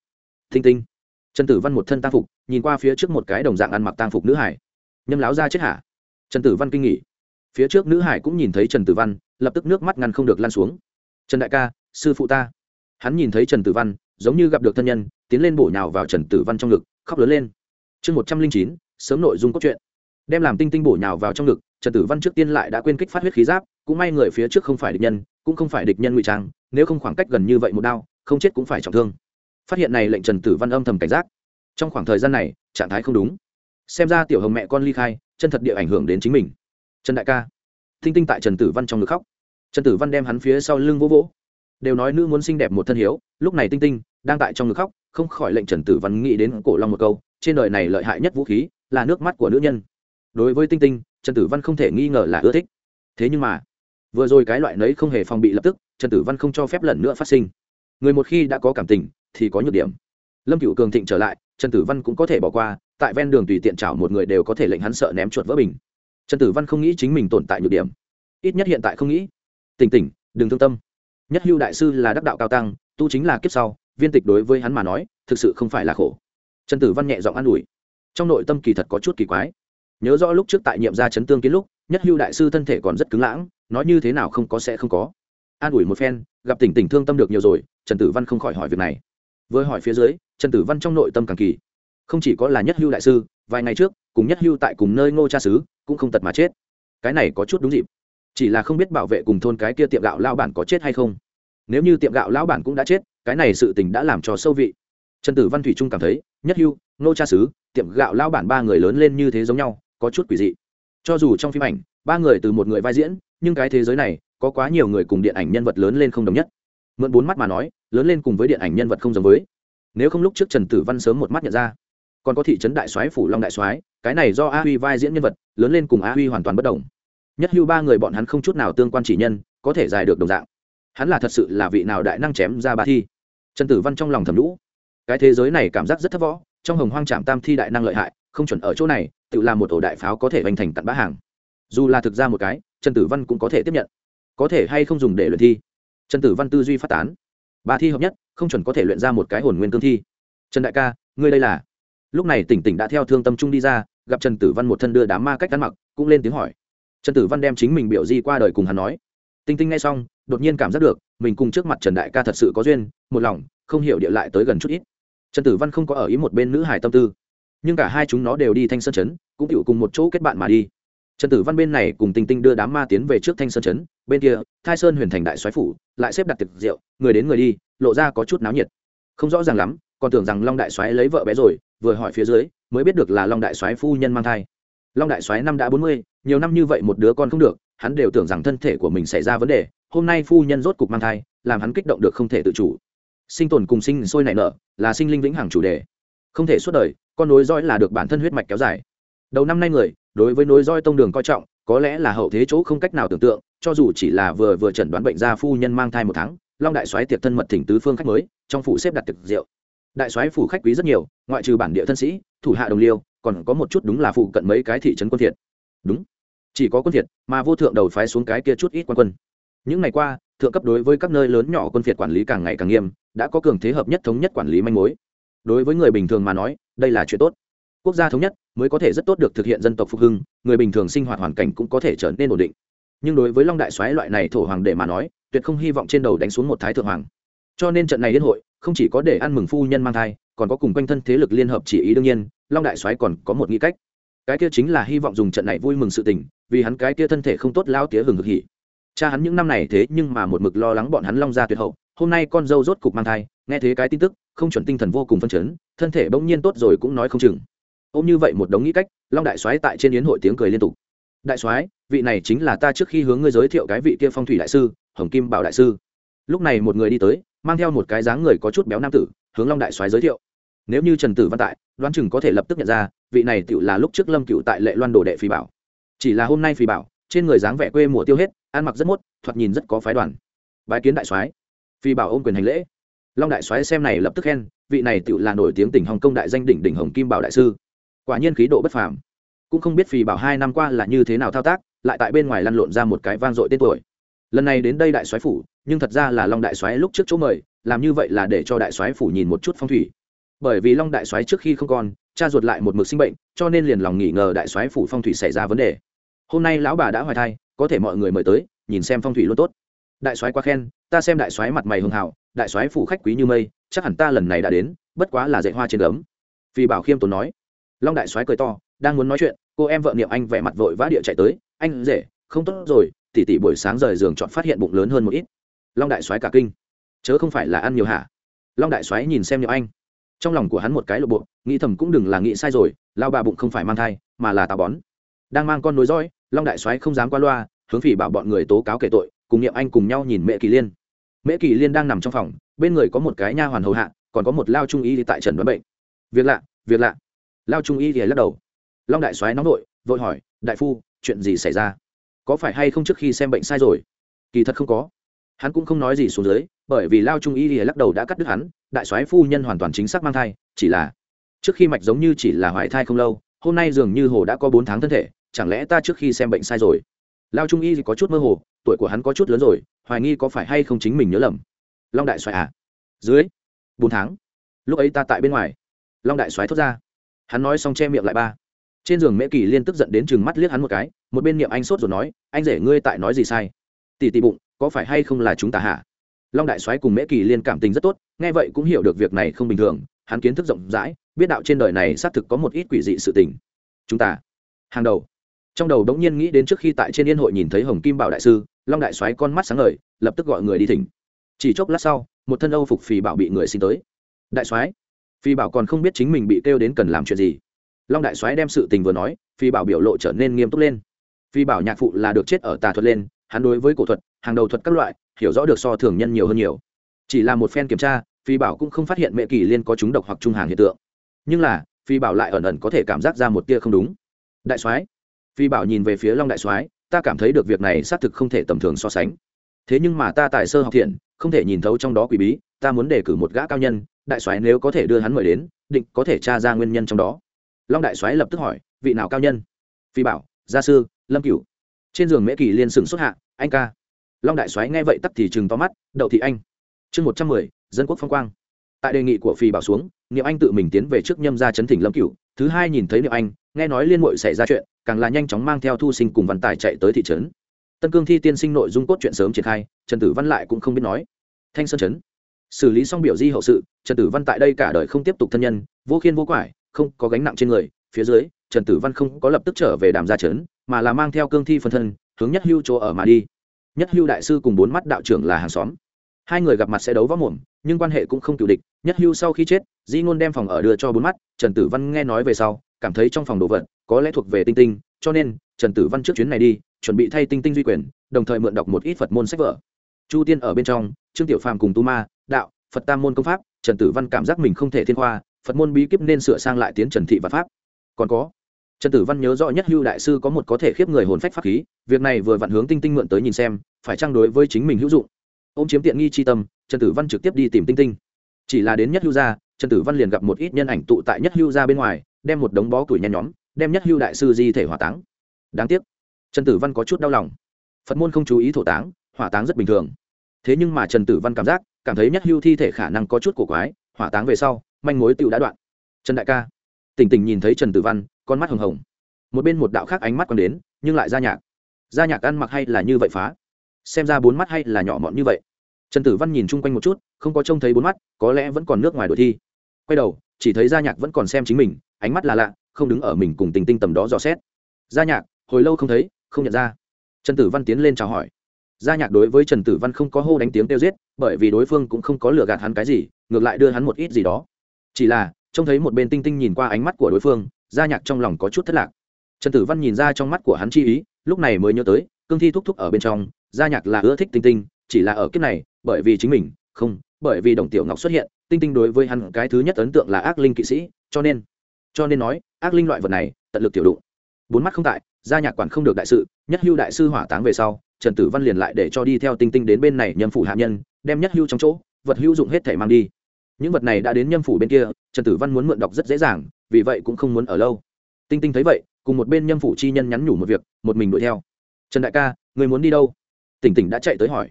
Thinh tinh. Trần tử văn một thân tang phục nhìn qua phía trước một cái đồng dạng ăn mặc tang phục nữ hải. Nhâm láo ra chết hả? Trần tử văn kinh nghỉ phía trước nữ hải cũng nhìn thấy trần tử văn lập tức nước mắt ngăn không được lan xuống. Trần đại ca sư phụ ta hắn nhìn thấy trần tử văn, giống như gặp được thân nhân, tiến lên bổ nhào vào trần tử văn trong ngực, khóc lớn lên. Chương một trăm linh chín, sớm nội dung cốt truyện. Đem làm tinh tinh bổ nhào vào trong ngực, trần tử văn trước tiên lại đã quên kích phát huyết khí giáp, cũng may người phía trước không phải địch nhân, cũng không phải địch nhân ngụy trang, nếu không khoảng cách gần như vậy một đao, không chết cũng phải trọng thương. Phát hiện này lệnh trần tử văn âm thầm cảnh giác. Trong khoảng thời gian này, trạng thái không đúng. Xem ra tiểu hồng mẹ con ly khai, chân thật địa ảnh hưởng đến chính mình. Trần đại ca thinh tinh tại trần tử văn trong ngực khóc. Trần tử văn đem hắn phía sau lưng vỗ vỗ đều nói nữ muốn xinh đẹp một thân hiếu, lúc này tinh tinh đang tại trong ngực khóc, không khỏi lệnh trần tử văn nghĩ đến cổ long một câu, trên đời này lợi hại nhất vũ khí là nước mắt của nữ nhân. Đối với tinh tinh, trần tử văn không thể nghi ngờ là ưa thích. Thế nhưng mà, vừa rồi cái loại nấy không hề phòng bị lập tức, trần tử văn không cho phép lần nữa phát sinh. Người một khi đã có cảm tình, thì có nhược điểm. Lâm cựu cường thịnh trở lại, trần tử văn cũng có thể bỏ qua, tại ven đường tùy tiện chảo một người đều có thể lệnh hắn sợ ném chuột vỡ bình. Trần tử văn không nghĩ chính mình tồn tại nhược điểm. Ít nhất hiện tại không nghĩ. Tỉnh tỉnh, đừng thương tâm nhất hưu đại sư là đắc đạo cao tăng, tu chính là kiếp sau, viên tịch đối với hắn mà nói, thực sự không phải là khổ. Trần tử văn nhẹ giọng an ủi. Trong nội tâm kỳ thật có chút kỳ quái. Nhớ rõ lúc trước tại nhiệm gia chấn tương kiến lúc, nhất hưu đại sư thân thể còn rất cứng lãng, nói như thế nào không có sẽ không có. An ủi một phen, gặp tỉnh tỉnh thương tâm được nhiều rồi, trần tử văn không khỏi hỏi việc này. Vừa hỏi phía dưới, trần tử văn trong nội tâm càng kỳ. Không chỉ có là nhất hưu đại sư, vài ngày trước, cùng nhất hưu tại cùng nơi ngô cha sứ, cũng không tật mà chết. Cái này có chút đúng dịp. Chỉ là không biết bảo vệ cùng thôn cái kia tiệm gạo lao bản có chết hay không nếu như tiệm gạo lão bản cũng đã chết cái này sự tình đã làm cho sâu vị. Trần tử văn thủy trung cảm thấy nhất hưu nô cha sứ, tiệm gạo lão bản ba người lớn lên như thế giống nhau có chút quỷ dị. Cho dù trong phim ảnh ba người từ một người vai diễn nhưng cái thế giới này có quá nhiều người cùng điện ảnh nhân vật lớn lên không đồng nhất. Mượn bốn mắt mà nói lớn lên cùng với điện ảnh nhân vật không giống với. Nếu không lúc trước trần tử văn sớm một mắt nhận ra còn có thị trấn đại soái phủ long đại soái cái này do a huy vai diễn nhân vật lớn lên cùng a huy hoàn toàn bất đồng. Nhất hưu ba người bọn hắn không chút nào tương quan chỉ nhân có thể dài được đồng dạng hắn là thật sự là vị nào đại năng chém ra ba thi? Trần tử văn trong lòng thầm lũ cái thế giới này cảm giác rất thấp võ, trong hồng hoang trạm tam thi đại năng lợi hại, không chuẩn ở chỗ này, tự làm một ổ đại pháo có thể hoành thành tận bá hàng. Dù là thực ra một cái, trần tử văn cũng có thể tiếp nhận. Có thể hay không dùng để luyện thi? Trần tử văn tư duy phát tán. Ba thi hợp nhất, không chuẩn có thể luyện ra một cái hồn nguyên cương thi. Trần đại ca, ngươi đây là? Lúc này tỉnh tỉnh đã theo thương tâm trung đi ra, gặp trần tử văn một thân đưa đám ma cách ăn mặc, cũng lên tiếng hỏi. Trần tử văn đem chính mình biểu di qua đời cùng hắn nói tinh tinh nghe xong, đột nhiên cảm giác được, mình cùng trước mặt trần đại ca thật sự có duyên, một lòng, không hiểu địa lại tới gần chút ít. Trần tử văn không có ở ý một bên nữ hải tâm tư. Nhưng cả hai chúng nó đều đi thanh sơn chấn cũng chịu cùng một chỗ kết bạn mà đi. Trần tử văn bên này cùng tinh tinh đưa đám ma tiến về trước thanh sơn chấn bên kia thái sơn huyền thành đại soái phủ, lại xếp đặt tiệc rượu, người đến người đi, lộ ra có chút náo nhiệt. Không rõ ràng lắm, còn tưởng rằng long đại soái lấy vợ bé rồi, vừa hỏi phía dưới, mới biết được là long đại soái phu nhân mang thai. Long đại soái năm đã bốn mươi, nhiều năm như vậy một đứa con không được hắn đều tưởng rằng thân thể của mình xảy ra vấn đề, hôm nay phu nhân rốt cục mang thai, làm hắn kích động được không thể tự chủ. Sinh tồn cùng sinh sôi nảy nở là sinh linh vĩnh hằng chủ đề. Không thể suốt đời, con nối roi là được bản thân huyết mạch kéo dài. Đầu năm nay người, đối với nối roi tông đường coi trọng, có lẽ là hậu thế chỗ không cách nào tưởng tượng, cho dù chỉ là vừa vừa chẩn đoán bệnh gia phu nhân mang thai một tháng, long đại soái tiệc thân mật thỉnh tứ phương khách mới, trong phủ xếp đặt tiệc rượu. Đại soái phủ khách quý rất nhiều, ngoại trừ bản địa thân sĩ, thủ hạ đồng liêu, còn có một chút đúng là phụ cận mấy cái thị trấn quân thiện. đúng chỉ có quân việt mà vô thượng đầu phái xuống cái kia chút ít quan quân. Những ngày qua, thượng cấp đối với các nơi lớn nhỏ quân phiệt quản lý càng ngày càng nghiêm, đã có cường thế hợp nhất thống nhất quản lý manh mối. Đối với người bình thường mà nói, đây là chuyện tốt. Quốc gia thống nhất mới có thể rất tốt được thực hiện dân tộc phục hưng, người bình thường sinh hoạt hoàn cảnh cũng có thể trở nên ổn định. Nhưng đối với long đại soái loại này thổ hoàng đệ mà nói, tuyệt không hy vọng trên đầu đánh xuống một thái thượng hoàng. Cho nên trận này liên hội, không chỉ có để ăn mừng phu nhân mang thai, còn có cùng quanh thân thế lực liên hợp chỉ ý đương nhiên, long đại soái còn có một nghĩ cách. Cái kia chính là hy vọng dùng trận này vui mừng sự tình vì hắn cái kia thân thể không tốt lao tía hừng hực hỉ. Cha hắn những năm này thế nhưng mà một mực lo lắng bọn hắn long ra tuyệt hậu, hôm nay con dâu rốt cục mang thai, nghe thế cái tin tức, không chuẩn tinh thần vô cùng phân chấn, thân thể bỗng nhiên tốt rồi cũng nói không chừng. Ôm như vậy một đống nghĩ cách, long đại soái tại trên yến hội tiếng cười liên tục. Đại soái, vị này chính là ta trước khi hướng ngươi giới thiệu cái vị kia phong thủy đại sư, hồng kim bảo đại sư. Lúc này một người đi tới, mang theo một cái dáng người có chút béo nam tử, hướng long đại soái giới thiệu. Nếu như trần tử văn tại, đoán chừng có thể lập tức nhận ra, vị này tựu là lúc trước lâm cựu tại lệ loan đồ đệ phi bảo chỉ là hôm nay phi bảo, trên người dáng vẻ quê mùa tiêu hết, ăn mặc rất mốt, thoạt nhìn rất có phái đoàn. Bái kiến đại soái. Phi bảo ôm quyền hành lễ. Long đại soái xem này lập tức khen, vị này tựu là nổi tiếng tỉnh hồng kông đại danh đỉnh đỉnh hồng kim bảo đại sư. Quả nhiên khí độ bất phàm. Cũng không biết phi bảo hai năm qua là như thế nào thao tác, lại tại bên ngoài lăn lộn ra một cái vang dội tên tuổi. Lần này đến đây đại soái phủ, nhưng thật ra là long đại soái lúc trước chỗ mời, làm như vậy là để cho đại soái phủ nhìn một chút phong thủy. Bởi vì long đại soái trước khi không còn, cha ruột lại một mực sinh bệnh, cho nên liền lòng nghỉ ngờ đại soái phủ phong thủy xảy ra vấn đề hôm nay lão bà đã hoài thai, có thể mọi người mời tới, nhìn xem phong thủy luôn tốt. Đại soái quá khen, ta xem đại soái mặt mày hưng hào đại soái phủ khách quý như mây, chắc hẳn ta lần này đã đến, bất quá là dạy hoa trên gấm. Vì bảo khiêm tốn nói. Long đại soái cười to, đang muốn nói chuyện, cô em vợ niệm anh vẻ mặt vội vã địa chạy tới, anh rể, không tốt rồi tỷ tỷ buổi sáng rời giường chọn phát hiện bụng lớn hơn một ít. Long đại soái cả kinh. Chớ không phải là ăn nhiều hả? Long đại soái nhìn xem niệm anh. Trong lòng của hắn một cái lộ bộ, nghĩ thầm cũng đừng là nghĩ sai rồi, lao bà bụng không phải mang thai, mà là tà bón. Đang mang con nối dõi long đại soái không dám qua loa, hướng phỉ bảo bọn người tố cáo kể tội, cùng niệm anh cùng nhau nhìn mẹ kỳ liên. Mẹ kỳ liên đang nằm trong phòng, bên người có một cái nha hoàn hầu hạ, còn có một lao trung y tại trần đoán bệnh. Việc lạ việc lạ. Lao trung y thì lắc đầu. Long đại soái nóng nội, vội hỏi, đại phu, chuyện gì xảy ra? Có phải hay không trước khi xem bệnh sai rồi? Kỳ thật không có. Hắn cũng không nói gì xuống dưới, bởi vì lao trung y thì lắc đầu đã cắt đứt hắn, đại soái phu nhân hoàn toàn chính xác mang thai, chỉ là trước khi mạch giống như chỉ là hoài thai không lâu, hôm nay dường như hồ đã có bốn tháng thân thể chẳng lẽ ta trước khi xem bệnh sai rồi? Lao trung y thì có chút mơ hồ, tuổi của hắn có chút lớn rồi, hoài nghi có phải hay không chính mình nhớ lầm. Long đại soái à? Dưới, bốn tháng. Lúc ấy ta tại bên ngoài. Long đại soái thốt ra. Hắn nói xong che miệng lại ba. Trên giường mễ kỳ liên tức giận đến chừng mắt liếc hắn một cái, một bên niệm anh sốt rồi nói, anh rể ngươi tại nói gì sai? Tỉ tỉ bụng, có phải hay không là chúng ta hả? Long đại soái cùng mễ kỳ liên cảm tình rất tốt, nghe vậy cũng hiểu được việc này không bình thường, hắn kiến thức rộng rãi, biết đạo trên đời này xác thực có một ít quỷ dị sự tình. Chúng ta, hàng đầu trong đầu đống nhiên nghĩ đến trước khi tại trên yên hội nhìn thấy hồng kim bảo đại sư, long đại soái con mắt sáng ngời, lập tức gọi người đi thỉnh. Chỉ chốc lát sau, một thân âu phục phì bảo bị người xin tới. Đại soái phi bảo còn không biết chính mình bị kêu đến cần làm chuyện gì. Long đại soái đem sự tình vừa nói phi bảo biểu lộ trở nên nghiêm túc lên. Phi bảo nhạc phụ là được chết ở tà thuật lên, hắn đối với cổ thuật, hàng đầu thuật các loại, hiểu rõ được so thường nhân nhiều hơn nhiều. Chỉ là một phen kiểm tra phi bảo cũng không phát hiện mẹ kỳ liên có trúng độc hoặc trung hàng hiện tượng. Nhưng là phi bảo lại ẩn ẩn có thể cảm giác ra một tia không đúng. Đại soái phi bảo nhìn về phía long đại soái, ta cảm thấy được việc này xác thực không thể tầm thường so sánh. Thế nhưng mà ta tài sơ học thiện, không thể nhìn thấu trong đó quỷ bí, ta muốn đề cử một gã cao nhân, đại soái nếu có thể đưa hắn mời đến, định có thể tra ra nguyên nhân trong đó. Long đại soái lập tức hỏi, vị nào cao nhân? Phi bảo, gia sư, lâm cửu. Trên giường mễ kỳ liên sừng xuất hạ, anh ca. Long đại soái nghe vậy tắt thì chừng to mắt, đậu thị anh. Chương một trăm mười, dân quốc phong quang tại đề nghị của phi bảo xuống, niệm anh tự mình tiến về trước nhâm ra chấn thỉnh lâm cửu. Thứ hai nhìn thấy niệm anh, nghe nói liên mội xảy ra chuyện, càng là nhanh chóng mang theo thu sinh cùng văn tài chạy tới thị trấn. Tân cương thi tiên sinh nội dung cốt chuyện sớm triển khai, trần tử văn lại cũng không biết nói. Thanh sơn chấn xử lý xong biểu di hậu sự, trần tử văn tại đây cả đời không tiếp tục thân nhân, vô khiên vô quải, không có gánh nặng trên người. Phía dưới, trần tử văn không có lập tức trở về đàm gia trấn, mà là mang theo cương thi phân thân, hướng nhất hưu chỗ ở mà đi. Nhất hưu đại sư cùng bốn mắt đạo trưởng là hàng xóm. Hai người gặp mặt sẽ đấu võ mồm nhưng quan hệ cũng không cựu địch, nhất hưu sau khi chết, di ngôn đem phòng ở đưa cho bốn mắt, trần tử văn nghe nói về sau, cảm thấy trong phòng đồ vật có lẽ thuộc về tinh tinh, cho nên, trần tử văn trước chuyến này đi, chuẩn bị thay tinh tinh duy quyền, đồng thời mượn đọc một ít phật môn sách vở. Chu tiên ở bên trong, trương tiểu phàm cùng tu ma, đạo, phật tam môn công pháp, trần tử văn cảm giác mình không thể thiên khoa, phật môn bí kíp nên sửa sang lại tiến trần thị và pháp. Còn có, trần tử văn nhớ rõ nhất hưu đại sư có một có thể khiếp người hồn phách pháp khí, việc này vừa vặn hướng tinh tinh mượn tới nhìn xem, phải trang đối với chính mình hữu dụng. Ô m chiếm tiện nghi chi tâm trần tử văn trực tiếp đi tìm tinh tinh. Chỉ là đến nhất hưu gia, trần tử văn liền gặp một ít nhân ảnh tụ tại nhất hưu gia bên ngoài, đem một đống bó củi nhen nhóm, đem nhất hưu đại sư di thể hỏa táng. Đáng tiếc, trần tử văn có chút đau lòng. Phật môn không chú ý thổ táng, hỏa táng rất bình thường. Thế nhưng mà trần tử văn cảm giác, cảm thấy nhất hưu thi thể khả năng có chút cổ quái, hỏa táng về sau, manh mối tựu đã đoạn. Trần đại ca. Tỉnh tỉnh nhìn thấy trần tử văn, con mắt hồng hồng. Một bên một đạo khác ánh mắt còn đến, nhưng lại ra nhạc. Ra nhạc ăn mặc hay là như vậy phá? Xem ra bốn mắt hay là nhỏ mọn như vậy trần tử văn nhìn chung quanh một chút, không có trông thấy bốn mắt, có lẽ vẫn còn nước ngoài đội thi. Quay đầu, chỉ thấy gia nhạc vẫn còn xem chính mình, ánh mắt là lạ, không đứng ở mình cùng tình tinh tầm đó dò xét. Gia nhạc, hồi lâu không thấy, không nhận ra. Trần tử văn tiến lên chào hỏi. Gia nhạc đối với trần tử văn không có hô đánh tiếng kêu giết, bởi vì đối phương cũng không có lừa gạt hắn cái gì, ngược lại đưa hắn một ít gì đó. Chỉ là, trông thấy một bên tinh tinh nhìn qua ánh mắt của đối phương, gia nhạc trong lòng có chút thất lạc. Trần tử văn nhìn ra trong mắt của hắn chi ý, lúc này mới nhớ tới, cương thi thúc thúc ở bên trong, gia nhạc là ưa thích tinh tinh chỉ là ở kiếp này, bởi vì chính mình, không, bởi vì đồng tiểu ngọc xuất hiện, tinh tinh đối với hắn cái thứ nhất ấn tượng là ác linh kỵ sĩ, cho nên cho nên nói, ác linh loại vật này, tận lực tiểu đụng. Bốn mắt không tại, gia nhạc quản không được đại sự, nhất hưu đại sư hỏa táng về sau, trần tử văn liền lại để cho đi theo tinh tinh đến bên này nhâm phủ hạ nhân, đem nhất hưu trong chỗ, vật hữu dụng hết thể mang đi. Những vật này đã đến nhâm phủ bên kia, trần tử văn muốn mượn đọc rất dễ dàng, vì vậy cũng không muốn ở lâu. Tinh tinh thấy vậy, cùng một bên nhâm phủ chi nhân nhắn nhủ một việc, một mình đuổi theo. Trần đại ca, người muốn đi đâu? Tỉnh tỉnh đã chạy tới hỏi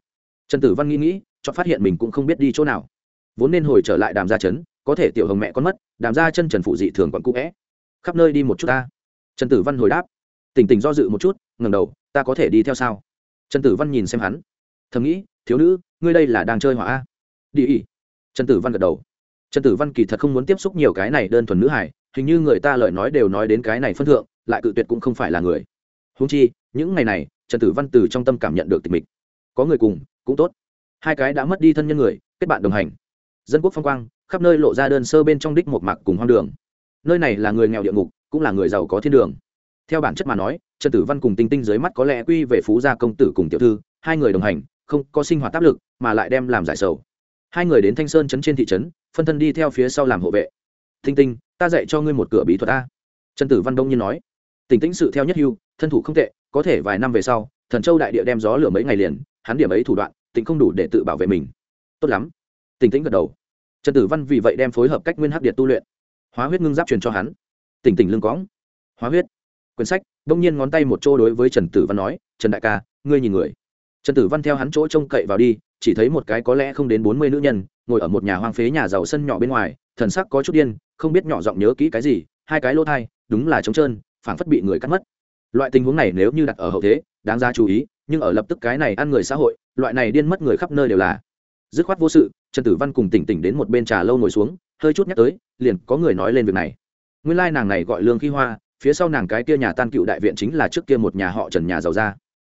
trần tử văn nghĩ nghĩ cho phát hiện mình cũng không biết đi chỗ nào. Vốn nên hồi trở lại đàm gia trấn, có thể tiểu hồng mẹ con mất, đàm gia chân trần phụ dị thường còn cũ vẽ khắp nơi đi một chút ta. Trần tử văn hồi đáp. Tỉnh tỉnh do dự một chút ngầm đầu, ta có thể đi theo sao? Trần tử văn nhìn xem hắn. Thầm nghĩ, thiếu nữ, ngươi đây là đang chơi hỏa a. Đi ý trần tử văn gật đầu. Trần tử văn kỳ thật không muốn tiếp xúc nhiều cái này đơn thuần nữ hải hình như người ta lời nói đều nói đến cái này phân thượng, lại cự tuyệt cũng không phải là người. Húng chi, những ngày này, trần tử văn từ trong tâm cảm nhận được tình mình. Có người cùng cũng tốt. Hai cái đã mất đi thân nhân người, kết bạn đồng hành. Dân quốc phong quang, khắp nơi lộ ra đơn sơ bên trong đích một mạc cùng hoang đường. Nơi này là người nghèo địa ngục, cũng là người giàu có thiên đường. Theo bản chất mà nói, trần tử văn cùng tinh tinh dưới mắt có lẽ quy về phú gia công tử cùng tiểu thư, hai người đồng hành, không có sinh hoạt áp lực, mà lại đem làm giải sầu. Hai người đến thanh sơn trấn trên thị trấn, phân thân đi theo phía sau làm hộ vệ. Tinh tinh, ta dạy cho ngươi một cửa bí thuật ta trần tử văn đông nhiên nói. Tỉnh tĩnh sự theo nhất hưu, thân thủ không tệ, có thể vài năm về sau, thần châu đại địa đem gió lửa mấy ngày liền hắn điểm ấy thủ đoạn tỉnh không đủ để tự bảo vệ mình. Tốt lắm. Tỉnh tĩnh gật đầu. Trần tử văn vì vậy đem phối hợp cách nguyên hắc điện tu luyện, hóa huyết ngưng giáp truyền cho hắn. Tỉnh tỉnh lưng cõng. Hóa huyết. Quyển sách, đông nhiên ngón tay một chỗ đối với trần tử văn nói, trần đại ca, ngươi nhìn người. Trần tử văn theo hắn chỗ trông cậy vào đi, chỉ thấy một cái có lẽ không đến bốn mươi nữ nhân, ngồi ở một nhà hoang phế nhà giàu sân nhỏ bên ngoài, thần sắc có chút điên, không biết nhỏ giọng nhớ kỹ cái gì, hai cái lỗ thai, đúng là trống trơn, phảng phất bị người cắt mất. Loại tình huống này nếu như đặt ở hậu thế, đáng ra chú ý nhưng ở lập tức cái này ăn người xã hội, loại này điên mất người khắp nơi đều là. Dứt khoát vô sự, trần tử văn cùng tỉnh tỉnh đến một bên trà lâu ngồi xuống, hơi chút nhắc tới, liền có người nói lên việc này. Nguyên lai nàng này gọi lương khi hoa, phía sau nàng cái kia nhà tan cựu đại viện chính là trước kia một nhà họ trần nhà giàu gia.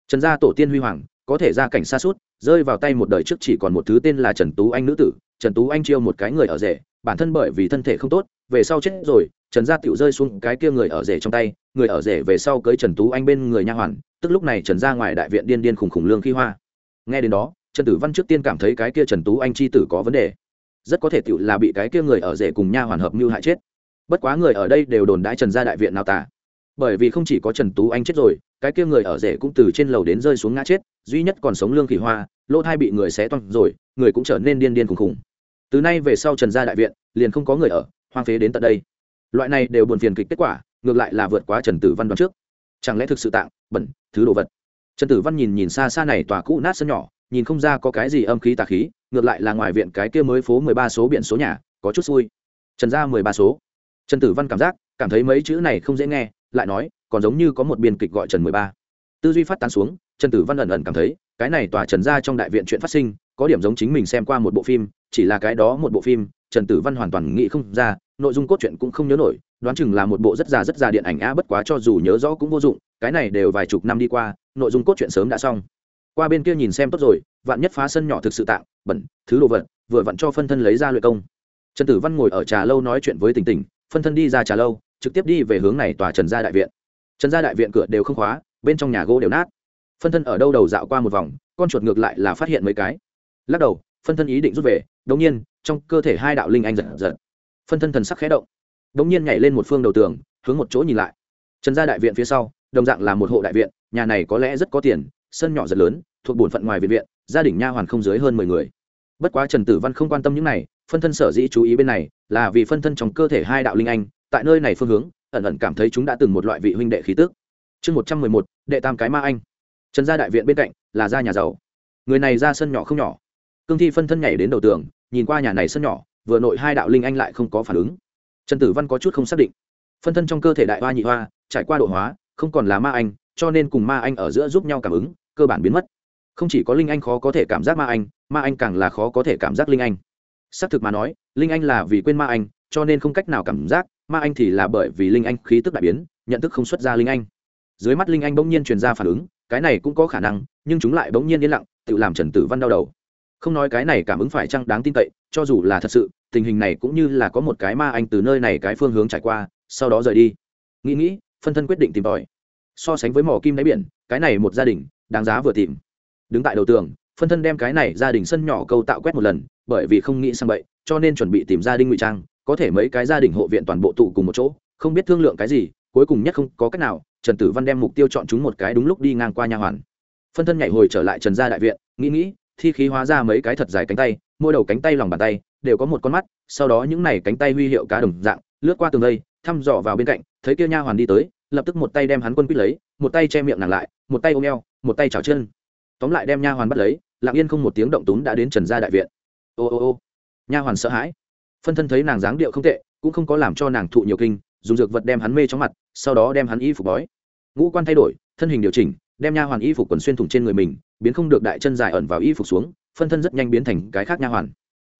Trần gia tổ tiên huy hoàng, có thể ra cảnh xa suốt, rơi vào tay một đời trước chỉ còn một thứ tên là trần tú anh nữ tử, trần tú anh chiêu một cái người ở rể bản thân bởi vì thân thể không tốt, về sau chết rồi, trần gia tựu rơi xuống cái kia người ở rể trong tay, người ở rể về sau cưới trần tú anh bên người nha hoàn, tức lúc này trần gia ngoài đại viện điên điên khủng khủng lương khi hoa. Nghe đến đó, trần tử văn trước tiên cảm thấy cái kia trần tú anh c h i tử có vấn đề. Rất có thể tựu là bị cái kia người ở rể cùng nha hoàn hợp mưu hại chết. Bất quá người ở đây đều đồn đãi trần gia đại viện nào tả bởi vì không chỉ có trần tú anh chết rồi, cái kia người ở rể cũng từ trên lầu đến rơi xuống ngã chết, duy nhất còn sống lương khỉ hoa, lỗ thai bị người xé toang rồi, người cũng trở nên điên điên khùng khùng từ nay về sau trần gia đại viện liền không có người ở, hoang phế đến tận đây. Loại này đều buồn phiền kịch kết quả, ngược lại là vượt quá trần tử văn đoán trước. Chẳng lẽ thực sự tạng, bẩn, thứ đồ vật? Trần tử văn nhìn nhìn xa xa này tòa cũ nát sân nhỏ, nhìn không ra có cái gì âm khí tà khí, ngược lại là ngoài viện cái kia mới phố mười ba số biển số nhà, có chút xui. Trần gia mười ba số. Trần tử văn cảm giác, cảm thấy mấy chữ này không dễ nghe, lại nói, còn giống như có một biên kịch gọi trần mười ba. Tư duy phát tán xuống, trần tử văn ẩn ẩn cảm thấy, cái này tòa trần gia trong đại viện chuyện phát sinh, có điểm giống chính mình xem qua một bộ phim chỉ là cái đó một bộ phim, trần tử văn hoàn toàn nghĩ không ra, nội dung cốt truyện cũng không nhớ nổi, đoán chừng là một bộ rất già rất già điện ảnh a bất quá cho dù nhớ rõ cũng vô dụng, cái này đều vài chục năm đi qua, nội dung cốt truyện sớm đã xong. Qua bên kia nhìn xem tốt rồi, vạn nhất phá sân nhỏ thực sự tạm bẩn, thứ đồ vật, vừa vặn cho phân thân lấy ra luyện công. Trần tử văn ngồi ở trà lâu nói chuyện với tỉnh tỉnh phân thân đi ra trà lâu, trực tiếp đi về hướng này tòa trần gia đại viện. Trần gia đại viện cửa đều không khóa, bên trong nhà gỗ đều nát. Phân thân ở đâu đầu dạo qua một vòng, con chuột ngược lại là phát hiện mấy cái. Lắc đầu phân thân ý định rút về, đống nhiên, trong cơ thể hai đạo linh anh giật giật. Phân thân thần sắc khẽ động. Đống nhiên nhảy lên một phương đầu tường, hướng một chỗ nhìn lại. Trần gia đại viện phía sau, đồng dạng là một hộ đại viện, nhà này có lẽ rất có tiền, sân nhỏ rất lớn, thuộc bổn phận ngoài viện viện, gia đình nha hoàn không dưới hơn mười người. Bất quá trần tử văn không quan tâm những này, phân thân sở dĩ chú ý bên này, là vì phân thân trong cơ thể hai đạo linh anh, tại nơi này phương hướng, ẩn ẩn cảm thấy chúng đã từng một loại vị huynh đệ khí tức. Chương một trăm mười một, đệ tam cái ma anh. Trần gia đại viện bên cạnh là gia nhà giàu. Người này ra sân nhỏ không nhỏ cương thi phân thân nhảy đến đầu tường, nhìn qua nhà này sân nhỏ, vừa nội hai đạo linh anh lại không có phản ứng. Trần tử văn có chút không xác định. Phân thân trong cơ thể đại hoa nhị hoa, trải qua độ hóa, không còn là ma anh, cho nên cùng ma anh ở giữa giúp nhau cảm ứng, cơ bản biến mất. Không chỉ có linh anh khó có thể cảm giác ma anh ma anh càng là khó có thể cảm giác linh anh. Xác thực mà nói, linh anh là vì quên ma anh, cho nên không cách nào cảm giác, ma anh thì là bởi vì linh anh khí tức đại biến, nhận thức không xuất ra linh anh. Dưới mắt linh anh bỗng nhiên truyền ra phản ứng, cái này cũng có khả năng, nhưng chúng lại bỗng nhiên yên lặng, tự làm trần tử văn đau đầu không nói cái này cảm ứng phải chăng đáng tin cậy, cho dù là thật sự, tình hình này cũng như là có một cái ma anh từ nơi này cái phương hướng trải qua, sau đó rời đi. Nghĩ nghĩ, phân thân quyết định tìm tòi. So sánh với mỏ kim đáy biển, cái này một gia đình, đáng giá vừa tìm. Đứng tại đầu tường, phân thân đem cái này gia đình sân nhỏ câu tạo quét một lần, bởi vì không nghĩ sang bậy, cho nên chuẩn bị tìm gia đình ngụy trang, có thể mấy cái gia đình hộ viện toàn bộ tụ cùng một chỗ, không biết thương lượng cái gì, cuối cùng nhất không có cách nào, trần tử văn đem mục tiêu chọn chúng một cái đúng lúc đi ngang qua nha hoàn. Phân thân nhảy hồi trở lại trần gia đại viện, nghĩ nghĩ thi khí hóa ra mấy cái thật dài cánh tay, mỗi đầu cánh tay lòng bàn tay đều có một con mắt, sau đó những này cánh tay huy hiệu cá đồng dạng, lướt qua tường đây, thăm dò vào bên cạnh, thấy kia nha hoàn đi tới, lập tức một tay đem hắn quân quýt lấy, một tay che miệng nàng lại, một tay ôm eo, một tay chảo chân. Tóm lại đem nha hoàn bắt lấy, lặng yên không một tiếng động túng đã đến trần gia đại viện. Ô ô ô, nha hoàn sợ hãi. Phân thân thấy nàng dáng điệu không tệ, cũng không có làm cho nàng thụ nhiều kinh, dùng dược vật đem hắn mê trong mặt, sau đó đem hắn y phục bói. Ngũ quan thay đổi, thân hình điều chỉnh, đem nha hoàn y phục quần xuyên thủng trên người mình biến không được đại chân dài ẩn vào y phục xuống, phân thân rất nhanh biến thành cái khác nha hoàn.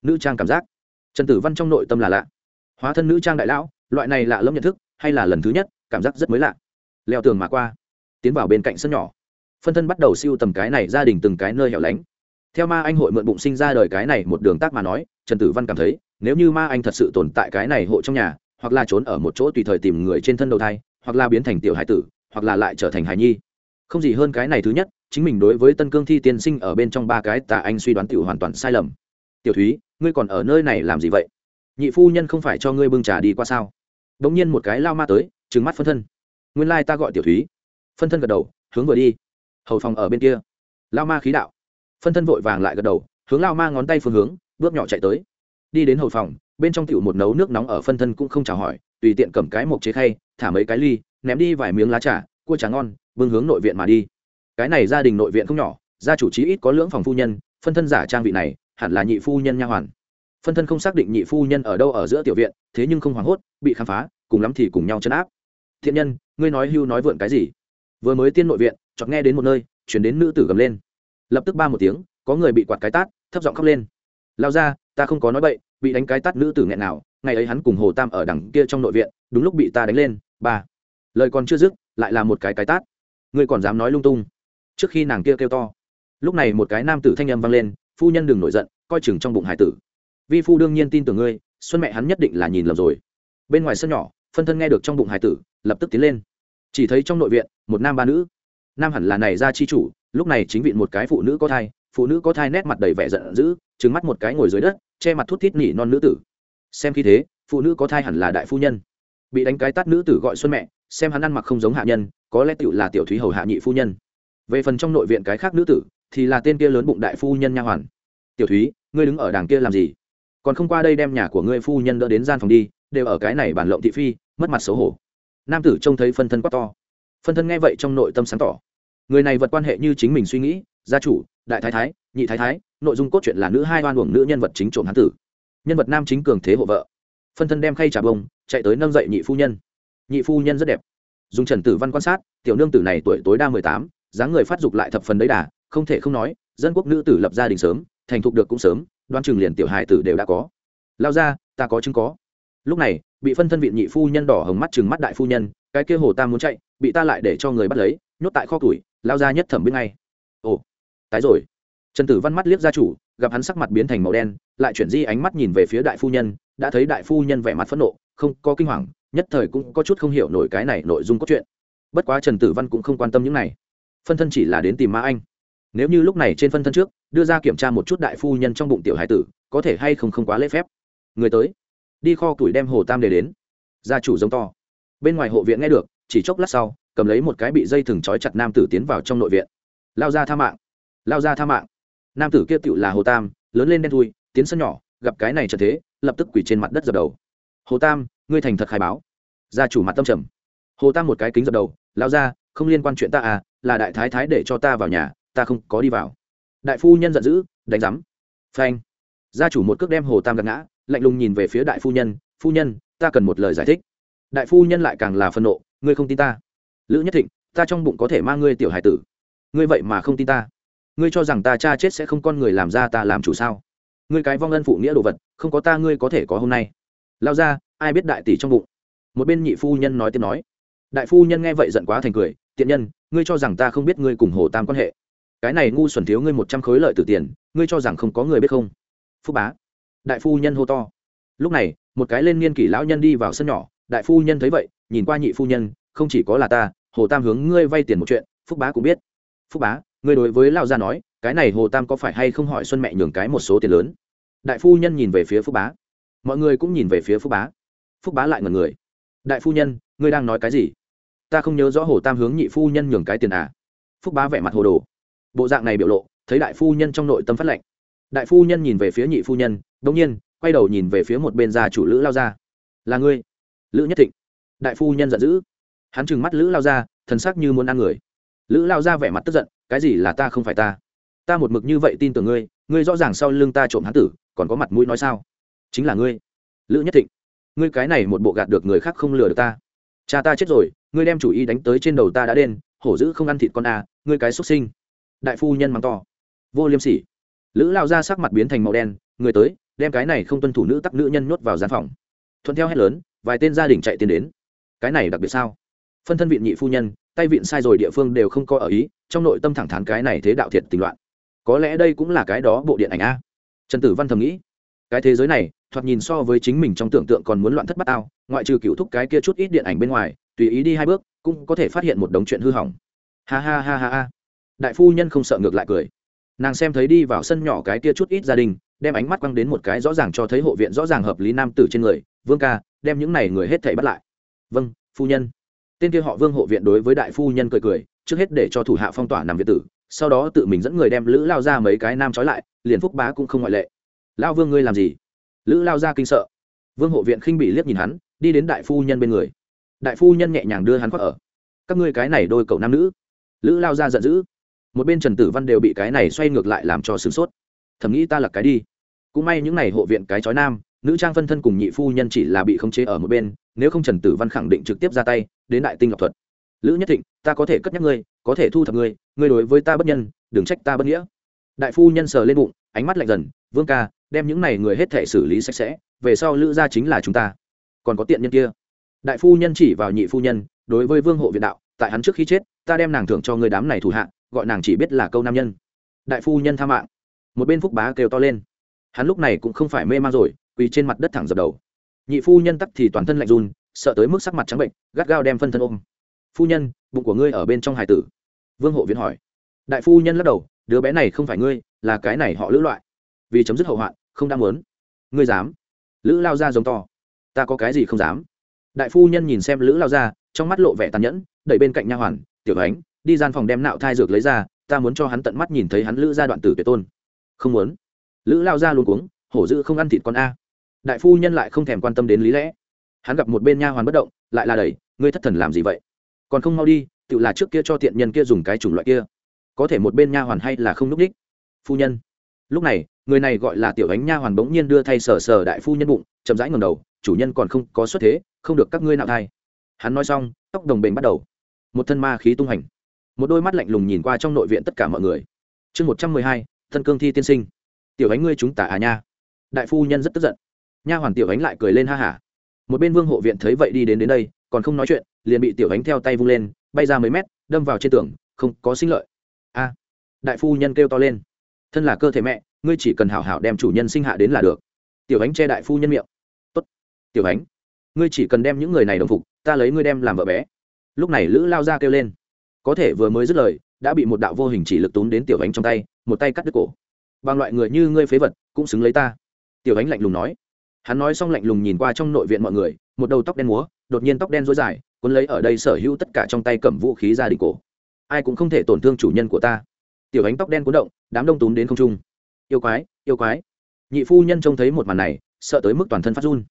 Nữ trang cảm giác. Trần tử văn trong nội tâm là lạ. Hóa thân nữ trang đại lão, loại này lạ lẫm nhận thức, hay là lần thứ nhất, cảm giác rất mới lạ. Leo tường mà qua, tiến vào bên cạnh sân nhỏ. Phân thân bắt đầu siêu tầm cái này, gia đình từng cái nơi hẻo lánh. Theo ma anh hội mượn bụng sinh ra đời cái này một đường tác mà nói, trần tử văn cảm thấy, nếu như ma anh thật sự tồn tại cái này hộ trong nhà, hoặc là trốn ở một chỗ tùy thời tìm người trên thân đầu thai, hoặc là biến thành tiểu hải tử, hoặc là lại trở thành hải nhi không gì hơn cái này thứ nhất, chính mình đối với tân cương thi tiên sinh ở bên trong ba cái tà anh suy đoán tiểu hoàn toàn sai lầm. Tiểu thúy, ngươi còn ở nơi này làm gì vậy? Nhị phu nhân không phải cho ngươi bưng trà đi qua sao? Đ ỗ n g nhiên một cái lao ma tới, trừng mắt phân thân. Nguyên lai ta gọi tiểu thúy. Phân thân gật đầu, hướng vừa đi. Hầu phòng ở bên kia. Lao ma khí đạo. Phân thân vội vàng lại gật đầu, hướng lao ma ngón tay phương hướng, bước nhỏ chạy tới. Đi đến hầu phòng, bên trong tiểu một nấu nước nóng ở phân thân cũng không chào hỏi, tùy tiện cầm cái mộc chế khay, thả mấy cái ly, ném đi vài miếng lá trà, cua trà ngon bưng hướng nội viện mà đi. Cái này gia đình nội viện không nhỏ, gia chủ trí ít có lưỡng phòng phu nhân, phân thân giả trang vị này, hẳn là nhị phu nhân nha hoàn. Phân thân không xác định nhị phu nhân ở đâu ở giữa tiểu viện, thế nhưng không hoảng hốt, bị khám phá, cùng lắm thì cùng nhau chấn áp. Thiện nhân, ngươi nói hưu nói vượn cái gì? Vừa mới tiên nội viện, chợt nghe đến một nơi, chuyển đến nữ tử gầm lên. Lập tức ba một tiếng, có người bị quạt cái tát, thấp giọng khóc lên. Lao ra, ta không có nói bậy, bị đánh cái tát nữ tử nghẹn nào, ngày ấy hắn cùng hồ tam ở đằng kia trong nội viện, đúng lúc bị ta đánh lên, ba. Lời còn chưa dứt, lại là một cái cái tát ngươi còn dám nói lung tung. Trước khi nàng kia kêu to, lúc này một cái nam tử thanh âm vang lên, phu nhân đừng nổi giận, coi chừng trong bụng hải tử. Vi phu đương nhiên tin tưởng ngươi, xuân mẹ hắn nhất định là nhìn lầm rồi. Bên ngoài sân nhỏ, phân thân nghe được trong bụng hải tử, lập tức tiến lên. Chỉ thấy trong nội viện, một nam ba nữ. Nam hẳn là này ra chi chủ, lúc này chính vị một cái phụ nữ có thai, phụ nữ có thai nét mặt đầy vẻ giận dữ trứng mắt một cái ngồi dưới đất, che mặt thút thít nỉ non nữ tử. Xem khi thế, phụ nữ có thai hẳn là đại phu nhân. Bị đánh cái tát nữ tử gọi xuân mẹ xem hắn ăn mặc không giống hạ nhân, có lẽ tựu là tiểu thúy hầu hạ nhị phu nhân. Về phần trong nội viện cái khác nữ tử, thì là tên kia lớn bụng đại phu nhân nha hoàn. Tiểu thúy, ngươi đứng ở đàng kia làm gì? Còn không qua đây đem nhà của ngươi phu nhân đỡ đến gian phòng đi, đều ở cái này bản lộng thị phi, mất mặt xấu hổ. Nam tử trông thấy phân thân quá to. Phân thân nghe vậy trong nội tâm sáng tỏ. Người này vật quan hệ như chính mình suy nghĩ, gia chủ, đại thái thái, nhị thái thái, nội dung cốt truyện là nữ hai oan uổng nữ nhân vật chính trộm hán tử. Nhân vật nam chính cường thế hộ vợ. Phân thân đem khay trà bông, chạy tới nâng dậy nhị phu nhân nhị phu nhân rất đẹp. Dùng trần tử văn quan sát, tiểu nương tử này tuổi tối đa mười tám, dáng người phát dục lại thập phần đấy đà, không thể không nói, dân quốc nữ tử lập gia đình sớm, thành thục được cũng sớm, đoan chừng liền tiểu hài tử đều đã có. Lao ra, ta có chứng có. Lúc này, bị phân thân viện nhị phu nhân đỏ hồng mắt chừng mắt đại phu nhân, cái kia hồ ta muốn chạy, bị ta lại để cho người bắt lấy, nhốt tại kho tuổi lao ra nhất thẩm biết ngay. Ồ, tái rồi. Trần tử văn mắt liếc gia chủ, gặp hắn sắc mặt biến thành màu đen, lại chuyển di ánh mắt nhìn về phía đại phu nhân, đã thấy đại phu nhân vẻ mặt phẫn nộ, không có kinh hoàng nhất thời cũng có chút không hiểu nổi cái này nội dung cốt truyện. Bất quá trần tử văn cũng không quan tâm những này. Phân thân chỉ là đến tìm ma anh. Nếu như lúc này trên phân thân trước, đưa ra kiểm tra một chút đại phu nhân trong bụng tiểu hải tử, có thể hay không không quá lễ phép. Người tới. Đi kho tuổi đem hồ tam để đến. Gia chủ giống to. Bên ngoài hộ viện nghe được, chỉ chốc lát sau, cầm lấy một cái bị dây thừng trói chặt nam tử tiến vào trong nội viện. Lao ra tha mạng. Lao ra tha mạng. Nam tử kia tựu là hồ tam, lớn lên đen thui, tiến sân nhỏ, gặp cái này trở thế, lập tức quỳ trên mặt đất dập đầu. Hồ tam ngươi thành thật khai báo. Gia chủ mặt tâm trầm. Hồ tam một cái kính dập đầu lao ra không liên quan chuyện ta à là đại thái thái để cho ta vào nhà, ta không có đi vào. Đại phu nhân giận dữ, đánh giám. Phanh. Gia chủ một cước đem hồ tam gạt ngã, lạnh lùng nhìn về phía đại phu nhân phu nhân, ta cần một lời giải thích. Đại phu nhân lại càng là phân nộ, ngươi không tin ta. Lữ nhất thịnh, ta trong bụng có thể mang ngươi tiểu hải tử. Ngươi vậy mà không tin ta. Ngươi cho rằng ta cha chết sẽ không con người làm ra ta làm chủ sao? Ngươi cái vong ân phụ nghĩa đồ vật, không có ta ngươi có thể có hôm nay. Lao ra ai biết đại tỷ trong bụng. Một bên nhị phu nhân nói tiếp nói. Đại phu nhân nghe vậy giận quá thành cười, tiện nhân, ngươi cho rằng ta không biết ngươi cùng hồ tam quan hệ. Cái này ngu xuẩn thiếu ngươi một trăm khối lợi từ tiền, ngươi cho rằng không có người biết không? Phúc bá. Đại phu nhân hô to. Lúc này, một cái lên niên kỷ lão nhân đi vào sân nhỏ, đại phu nhân thấy vậy, nhìn qua nhị phu nhân, không chỉ có là ta, hồ tam hướng ngươi vay tiền một chuyện, phúc bá cũng biết. Phúc bá, ngươi đối với lão gia nói, cái này hồ tam có phải hay không hỏi xuân mẹ nhường cái một số tiền lớn? Đại phu nhân nhìn về phía phúc bá. Mọi người cũng nhìn về phía phúc bá phúc bá lại ngần người. Đại phu nhân, ngươi đang nói cái gì? Ta không nhớ rõ hồ tam hướng nhị phu nhân nhường cái tiền à? Phúc bá vẻ mặt hồ đồ. Bộ dạng này biểu lộ, thấy đại phu nhân trong nội tâm phát lệnh. Đại phu nhân nhìn về phía nhị phu nhân đông nhiên, quay đầu nhìn về phía một bên gia chủ lữ lao gia. Là ngươi? Lữ nhất thịnh. Đại phu nhân giận dữ. Hắn trừng mắt lữ lao gia, thần sắc như muốn ăn người. Lữ lao gia vẻ mặt tức giận, cái gì là ta không phải ta? Ta một mực như vậy tin tưởng ngươi ngươi rõ ràng sau lưng ta trộm hắn tử, còn có mặt mũi nói sao? Chính là ngươi. Lữ nhất thịnh ngươi cái này một bộ gạt được người khác không lừa được ta. Cha ta chết rồi ngươi đem chủ ý đánh tới trên đầu ta đã đen hổ dữ không ăn thịt con à, ngươi cái xuất sinh. Đại phu nhân mắng to. Vô liêm sỉ. Lữ lao ra sắc mặt biến thành màu đen người tới đem cái này không tuân thủ nữ tắc nữ nhân nhốt vào gian phòng. Thuận theo hét lớn vài tên gia đình chạy tiến đến. Cái này đặc biệt sao? Phân thân viện nhị phu nhân tay viện sai rồi địa phương đều không có ở ý trong nội tâm thẳng thắn cái này thế đạo thiệt tình loạn. Có lẽ đây cũng là cái đó bộ điện ảnh a. Trần tử văn thầm nghĩ cái thế giới này thoạt nhìn so với chính mình trong tưởng tượng còn muốn loạn thất bát ao ngoại trừ cựu thúc cái kia chút ít điện ảnh bên ngoài, tùy ý đi hai bước, cũng có thể phát hiện một đống chuyện hư hỏng. Ha ha ha ha ha. Đại phu nhân không sợ ngược lại cười. Nàng xem thấy đi vào sân nhỏ cái kia chút ít gia đình, đem ánh mắt quăng đến một cái rõ ràng cho thấy hộ viện rõ ràng hợp lý nam tử trên người, vương ca, đem những này người hết thảy bắt lại. Vâng phu nhân. Tên kia họ vương hộ viện đối với đại phu nhân cười cười, trước hết để cho thủ hạ phong tỏa nằm viện tử, sau đó tự mình dẫn người đem lữ lao ra mấy cái nam trói lại, liền phúc bá cũng không ngoại lệ. Lao vương ngươi làm gì? Lữ lao ra kinh sợ. Vương hộ viện khinh bị liếc nhìn hắn, đi đến đại phu nhân bên người. Đại phu nhân nhẹ nhàng đưa hắn khoác ở. Các ngươi cái này đôi cậu nam nữ. Lữ lao ra giận dữ. Một bên trần tử văn đều bị cái này xoay ngược lại làm cho sửng sốt. Thầm nghĩ ta là cái đi. Cũng may những n à y hộ viện cái chói nam, nữ trang phân thân cùng nhị phu nhân chỉ là bị khống chế ở một bên, nếu không trần tử văn khẳng định trực tiếp ra tay, đến đại tinh ngọc thuật. Lữ nhất thịnh, ta có thể cất nhắc ngươi, có thể thu thập ngươi ngươi đối với ta bất nhân, đừng trách ta bất nghĩa. Đại phu nhân sờ lên bụng ánh mắt lạnh dần, vương ca, đem những này người hết thể xử lý sạch sẽ, về sau lữ gia chính là chúng ta. Còn có tiện nhân kia. Đại phu nhân chỉ vào nhị phu nhân, đối với vương hộ viện đạo, tại hắn trước khi chết, ta đem nàng thưởng cho người đám này thủ hạ, gọi nàng chỉ biết là câu nam nhân. Đại phu nhân tha mạng. Một bên phúc bá kêu to lên. Hắn lúc này cũng không phải mê man rồi, quỳ trên mặt đất thẳng dập đầu. Nhị phu nhân tắc thì toàn thân lạnh run, sợ tới mức sắc mặt trắng bệnh, gắt gao đem phân thân ôm. Phu nhân, bụng của ngươi ở bên trong hải tử. Vương hộ viện hỏi. Đại phu nhân lắc đầu, đứa bé này không phải ngươi là cái này họ lữ loại. Vì chấm dứt hậu hoạn, không đang muốn. Ngươi dám? Lữ lao ra giống to. Ta có cái gì không dám? Đại phu nhân nhìn xem lữ lao ra trong mắt lộ vẻ tàn nhẫn, đẩy bên cạnh nha hoàn, tiểu ánh đi gian phòng đem nạo thai dược lấy ra, ta muốn cho hắn tận mắt nhìn thấy hắn lữ ra đoạn tử tuyệt tôn. Không muốn. Lữ lao ra luôn cuống, hổ dữ không ăn thịt con a. Đại phu nhân lại không thèm quan tâm đến lý lẽ. Hắn gặp một bên nha hoàn bất động, lại là đẩy, ngươi thất thần làm gì vậy? Còn không mau đi, tự là trước kia cho tiện nhân kia dùng cái chủng loại kia. Có thể một bên nha hoàn hay là không núp đích phu nhân. Lúc này, người này gọi là tiểu ánh nha hoàn bỗng nhiên đưa thay sờ sờ đại phu nhân bụng, chậm rãi ngầm đầu, chủ nhân còn không có xuất thế, không được các ngươi nạo thai. Hắn nói xong, tóc đồng bền bắt đầu. Một thân ma khí tung hành. Một đôi mắt lạnh lùng nhìn qua trong nội viện tất cả mọi người. Chương một trăm mười hai, thân cương thi tiên sinh. Tiểu ánh ngươi chúng tả à nha. Đại phu nhân rất tức giận. Nha hoàn tiểu ánh lại cười lên ha hả. Một bên vương hộ viện thấy vậy đi đến đến đây, còn không nói chuyện, liền bị tiểu ánh theo tay vung lên, bay ra mấy mét, đâm vào trên tường, không có sinh lợi. A. Đại phu nhân kêu to lên thân là cơ thể mẹ, ngươi chỉ cần hảo hảo đem chủ nhân sinh hạ đến là được. Tiểu ánh che đại phu nhân miệng. Tốt. Tiểu ánh, ngươi chỉ cần đem những người này đồng phục, ta lấy ngươi đem làm vợ bé. Lúc này lữ lao ra kêu lên. Có thể vừa mới dứt lời, đã bị một đạo vô hình chỉ lực tốn đến tiểu ánh trong tay, một tay cắt đứt cổ. Bằng loại người như ngươi phế vật, cũng xứng lấy ta. Tiểu ánh lạnh lùng nói. Hắn nói xong lạnh lùng nhìn qua trong nội viện mọi người, một đầu tóc đen múa, đột nhiên tóc đen dối dài, cuốn lấy ở đây sở hữu tất cả trong tay cầm vũ khí ra đình cổ. Ai cũng không thể tổn thương chủ nhân của ta tiểu ánh tóc đen cuốn động, đám đông túm đến không trung. Yêu quái yêu quái. Nhị phu nhân trông thấy một màn này, sợ tới mức toàn thân phát run.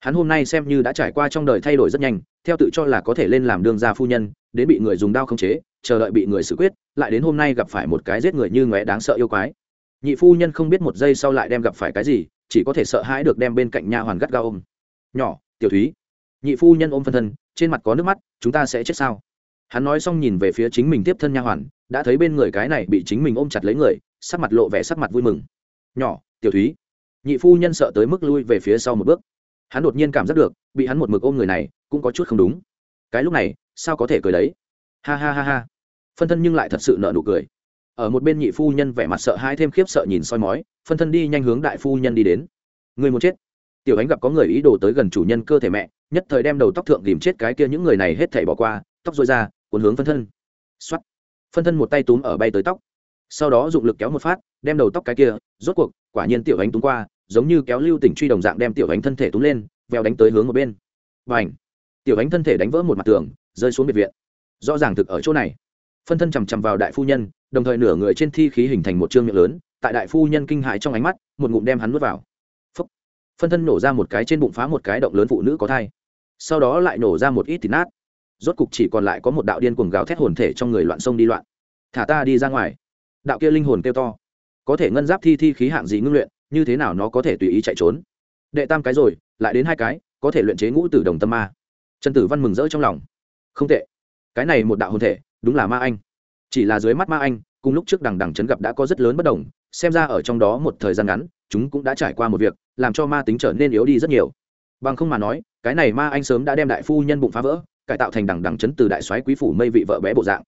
Hắn hôm nay xem như đã trải qua trong đời thay đổi rất nhanh, theo tự cho là có thể lên làm đương gia phu nhân, đến bị người dùng đao khống chế, chờ đợi bị người xử quyết, lại đến hôm nay gặp phải một cái giết người như ngóe đáng sợ yêu quái. Nhị phu nhân không biết một giây sau lại đem gặp phải cái gì, chỉ có thể sợ hãi được đem bên cạnh nha hoàn gắt gao ôm. Nhỏ, tiểu thúy. Nhị phu nhân ôm phân thân, trên mặt có nước mắt, chúng ta sẽ chết sao? Hắn nói xong nhìn về phía chính mình tiếp thân nha hoàn đã thấy bên người cái này bị chính mình ôm chặt lấy người, sắc mặt lộ vẻ sắc mặt vui mừng. Nhỏ, tiểu thúy. Nhị phu nhân sợ tới mức lui về phía sau một bước. Hắn đột nhiên cảm giác được, bị hắn một mực ôm người này, cũng có chút không đúng. Cái lúc này, sao có thể cười đấy? Ha ha ha ha. Phân thân nhưng lại thật sự nợ nụ cười. Ở một bên nhị phu nhân vẻ mặt sợ hãi thêm khiếp sợ nhìn soi mói, phân thân đi nhanh hướng đại phu nhân đi đến. Người muốn chết? Tiểu ánh gặp có người ý đồ tới gần chủ nhân cơ thể mẹ, nhất thời đem đầu tóc thượng tìm chết cái kia những người này hết thảy bỏ qua, tóc rối ra, cuốn hướng phân thân. Xoắt phân thân một tay túm ở bay tới tóc. Sau đó dụng lực kéo một phát, đem đầu tóc cái kia, rốt cuộc, quả nhiên tiểu ánh túm qua, giống như kéo lưu tỉnh truy đồng dạng đem tiểu ánh thân thể túm lên veo đánh tới hướng một bên. Và ảnh tiểu ánh thân thể đánh vỡ một mặt tường, rơi xuống biệt viện. Rõ ràng thực ở chỗ này. Phân thân chằm chằm vào đại phu nhân, đồng thời nửa người trên thi khí hình thành một trương miệng lớn, tại đại phu nhân kinh hãi trong ánh mắt, một ngụm đem hắn nuốt vào. Phúc. phân thân nổ ra một cái trên bụng phá một cái động lớn phụ nữ có thai. Sau đó lại nổ ra một ít thịt nát rốt cục chỉ còn lại có một đạo điên cuồng gào thét hồn thể trong người loạn sông đi loạn. Thả ta đi ra ngoài. Đạo kia linh hồn kêu to. Có thể ngân giáp thi thi khí hạng gì ngưng luyện, như thế nào nó có thể tùy ý chạy trốn? Đệ tam cái rồi, lại đến hai cái, có thể luyện chế ngũ tử đồng tâm ma. Trần tử văn mừng rỡ trong lòng. Không tệ. Cái này một đạo hồn thể, đúng là ma anh. Chỉ là dưới mắt ma anh, cùng lúc trước đằng đằng chấn gặp đã có rất lớn bất đồng, xem ra ở trong đó một thời gian ngắn, chúng cũng đã trải qua một việc, làm cho ma tính trở nên yếu đi rất nhiều. Bằng không mà nói, cái này ma anh sớm đã đem đại phu nhân bụng phá vỡ cải tạo thành đằng đằng chấn từ đại soái quý phủ mây vị vợ bé bộ dạng.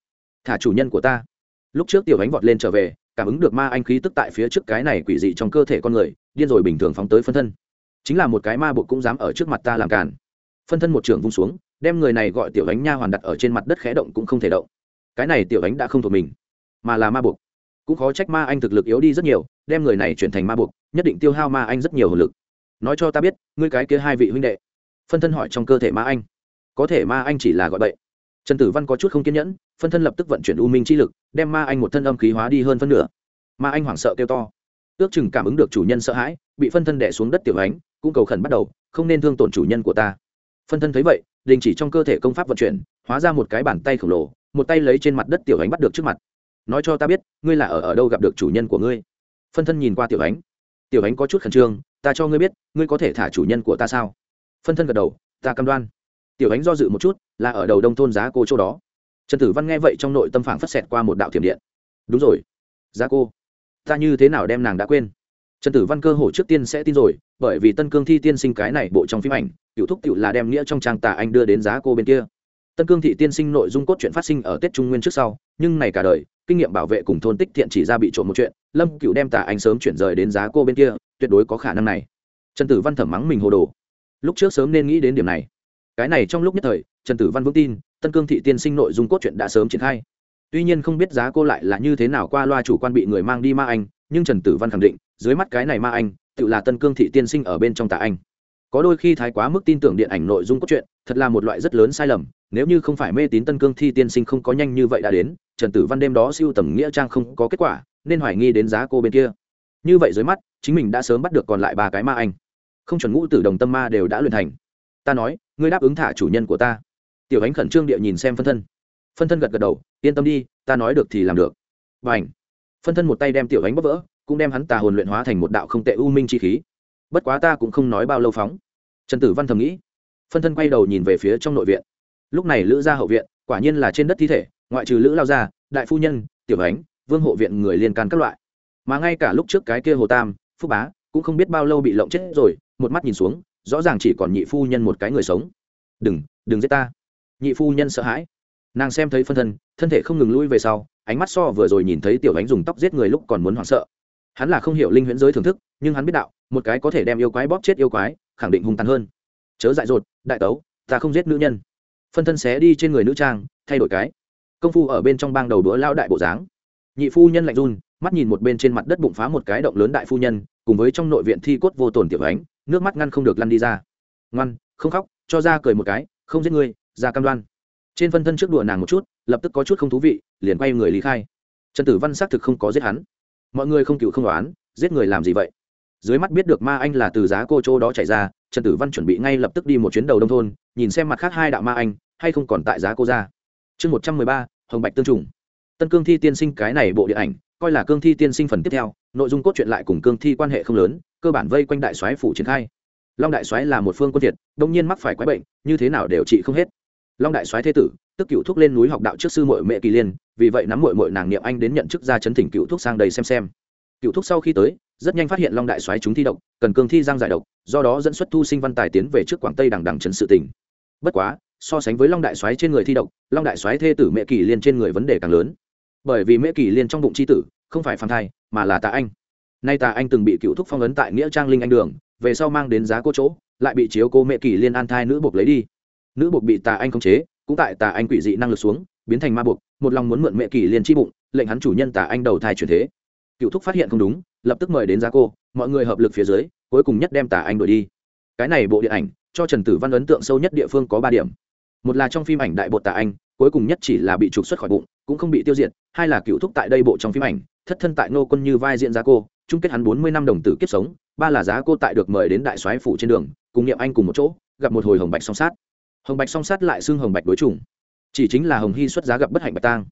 Thả chủ nhân của ta. Lúc trước tiểu ánh vọt lên trở về, cảm ứng được ma anh khí tức tại phía trước cái này quỷ dị trong cơ thể con người, điên rồi bình thường phóng tới phân thân. Chính là một cái ma bộ cũng dám ở trước mặt ta làm càn. Phân thân một trường vung xuống, đem người này gọi tiểu ánh nha hoàn đặt ở trên mặt đất khẽ động cũng không thể động. Cái này tiểu ánh đã không thuộc mình, mà là ma buộc cũng khó trách ma anh thực lực yếu đi rất nhiều, đem người này chuyển thành ma buộc nhất định tiêu hao ma anh rất nhiều hồ lực. Nói cho ta biết, ngươi cái kia hai vị huynh đệ. Phân thân hỏi trong cơ thể ma anh có thể ma anh chỉ là gọi bậy. Trần tử văn có chút không kiên nhẫn, phân thân lập tức vận chuyển u minh chi lực, đem ma anh một thân âm khí hóa đi hơn phân nửa. Ma anh hoảng sợ kêu to. Ước chừng cảm ứng được chủ nhân sợ hãi, bị phân thân đẻ xuống đất tiểu ánh, cũng cầu khẩn bắt đầu, không nên thương tổn chủ nhân của ta. Phân thân thấy vậy, đình chỉ trong cơ thể công pháp vận chuyển, hóa ra một cái bàn tay khổng lồ, một tay lấy trên mặt đất tiểu ánh bắt được trước mặt. Nói cho ta biết, ngươi là ở ở đâu gặp được chủ nhân của ngươi? Phân thân nhìn qua tiểu ánh. Tiểu ánh có chút khẩn trương, ta cho ngươi biết, ngươi có thể thả chủ nhân của ta sao? Phân thân gật đầu, ta cam đoan tiểu ánh do dự một chút, là ở đầu đông thôn giá cô chỗ đó. Trần tử văn nghe vậy trong nội tâm phảng phất xẹt qua một đạo thiểm điện. Đúng rồi, giá cô. Ta như thế nào đem nàng đã quên? Trần tử văn cơ hồ trước tiên sẽ tin rồi, bởi vì tân cương thi tiên sinh cái này bộ trong phim ảnh cựu thúc cựu là đem nghĩa trong trang tà anh đưa đến giá cô bên kia. Tân cương thị tiên sinh nội dung cốt truyện phát sinh ở tết trung nguyên trước sau, nhưng này cả đời, kinh nghiệm bảo vệ cùng thôn tích thiện chỉ ra bị trộm một chuyện, lâm cựu đem tà anh sớm chuyển rời đến giá cô bên kia, tuyệt đối có khả năng này. Trần tử văn thẩm mắng mình hồ đồ. Lúc trước sớm nên nghĩ đến điểm này cái này trong lúc nhất thời, trần tử văn vững tin, tân cương thị tiên sinh nội dung cốt truyện đã sớm triển khai. Tuy nhiên không biết giá cô lại là như thế nào qua loa chủ quan bị người mang đi ma anh, nhưng trần tử văn khẳng định, dưới mắt cái này ma anh, tự là tân cương thị tiên sinh ở bên trong tà anh. Có đôi khi thái quá mức tin tưởng điện ảnh nội dung cốt truyện, thật là một loại rất lớn sai lầm, nếu như không phải mê tín tân cương thi tiên sinh không có nhanh như vậy đã đến, trần tử văn đêm đó siêu tầm nghĩa trang không có kết quả, nên hoài nghi đến giá cô bên kia. Như vậy dưới mắt, chính mình đã sớm bắt được còn lại ba cái ma anh. Không chuẩn ngũ tử đồng tâm ma đều đã luyện thành. Ta nói ngươi đáp ứng thả chủ nhân của ta. Tiểu ánh khẩn trương địa nhìn xem phân thân. Phân thân gật gật đầu, yên tâm đi, ta nói được thì làm được. Và ảnh phân thân một tay đem tiểu ánh bóp vỡ, cũng đem hắn tà hồn luyện hóa thành một đạo không tệ u minh chi khí. Bất quá ta cũng không nói bao lâu phóng. Trần tử văn thầm nghĩ. Phân thân quay đầu nhìn về phía trong nội viện. Lúc này lữ gia hậu viện, quả nhiên là trên đất thi thể, ngoại trừ lữ lao gia, đại phu nhân, tiểu ánh vương hộ viện người liên can các loại. Mà ngay cả lúc trước cái kia hồ tam, phúc bá, cũng không biết bao lâu bị lộng chết rồi, một mắt nhìn xuống rõ ràng chỉ còn nhị phu nhân một cái người sống. Đừng đừng giết ta. Nhị phu nhân sợ hãi. Nàng xem thấy phân thân thân thể không ngừng lui về sau, ánh mắt so vừa rồi nhìn thấy tiểu ánh dùng tóc giết người lúc còn muốn hoảng sợ. Hắn là không hiểu linh huyễn giới thưởng thức, nhưng hắn biết đạo, một cái có thể đem yêu quái bóp chết yêu quái, khẳng định hung tàn hơn. Chớ dại dột, đại tấu, ta không giết nữ nhân. Phân thân xé đi trên người nữ trang, thay đổi cái. Công phu ở bên trong bang đầu đũa lao đại bộ dáng. Nhị phu nhân lạnh run, mắt nhìn một bên trên mặt đất bụng phá một cái động lớn đại phu nhân, cùng với trong nội viện thi cốt vô tổn tiểu ánh nước mắt ngăn không được lăn đi ra. Ngoan, không khóc, cho ra cười một cái, không giết ngươi, ra cam đoan. Trên phân thân trước đùa nàng một chút, lập tức có chút không thú vị, liền quay người lý khai. Trần tử văn xác thực không có giết hắn. Mọi người không cựu không đoán giết người làm gì vậy? Dưới mắt biết được ma anh là từ giá cô châu đó chạy ra, trần tử văn chuẩn bị ngay lập tức đi một chuyến đầu đông thôn, nhìn xem mặt khác hai đạo ma anh, hay không còn tại giá cô ra. Chương một trăm mười ba, hồng bạch tương trùng. Tân cương thi tiên sinh cái này bộ điện ảnh, coi là cương thi tiên sinh phần tiếp theo, nội dung cốt truyện lại cùng cương thi quan hệ không lớn cơ bản vây quanh đại soái phủ triển khai. Long đại soái là một phương quân thiệt, đông nhiên mắc phải quái bệnh, như thế nào đều trị không hết. Long đại soái thế tử, tức cựu thúc lên núi học đạo trước sư mội mẹ kỳ liên, vì vậy nắm mội mội nàng niệm anh đến nhận chức ra chấn thỉnh cựu thúc sang đây xem xem. Cựu thúc sau khi tới, rất nhanh phát hiện long đại soái chúng thi độc, cần cường thi giang giải độc, do đó dẫn xuất thu sinh văn tài tiến về trước quảng tây đằng đằng trấn sự tỉnh bất quá, so sánh với long đại soái trên người thi độc, long đại soái thê tử mẹ kỳ liên trên người vấn đề càng lớn. Bởi vì mẹ kỳ liên trong bụng c h i tử, không phải phản thai, mà là tạ anh nay tà anh từng bị cựu thúc phong ấn tại nghĩa trang linh anh đường, về sau mang đến giá cô chỗ, lại bị chiếu cô mẹ kỳ liên an thai nữ buộc lấy đi. Nữ buộc bị tà anh khống chế, cũng tại tà anh quỷ dị năng lực xuống, biến thành ma buộc, một lòng muốn mượn mẹ kỳ liên chi bụng, lệnh hắn chủ nhân tà anh đầu thai chuyển thế. Cựu thúc phát hiện không đúng, lập tức mời đến giá cô, mọi người hợp lực phía dưới, cuối cùng nhất đem tà anh đuổi đi. Cái này bộ điện ảnh, cho trần tử văn ấn tượng sâu nhất địa phương có ba điểm. Một là trong phim ảnh đại bột tà anh, cuối cùng nhất chỉ là bị trục xuất khỏi bụng, cũng không bị tiêu diệt, hai là cựu thúc tại đây bộ trong phim ảnh thất thân tại nô quân như vai diện giá cô, chung kết hắn bốn mươi năm đồng tử kiếp sống, ba là giá cô tại được mời đến đại soái phủ trên đường, cùng niệm anh cùng một chỗ, gặp một hồi hồng bạch song sát. Hồng bạch song sát lại xưng hồng bạch đối chủng. Chỉ chính là hồng hy xuất giá gặp bất hạnh bạch tang.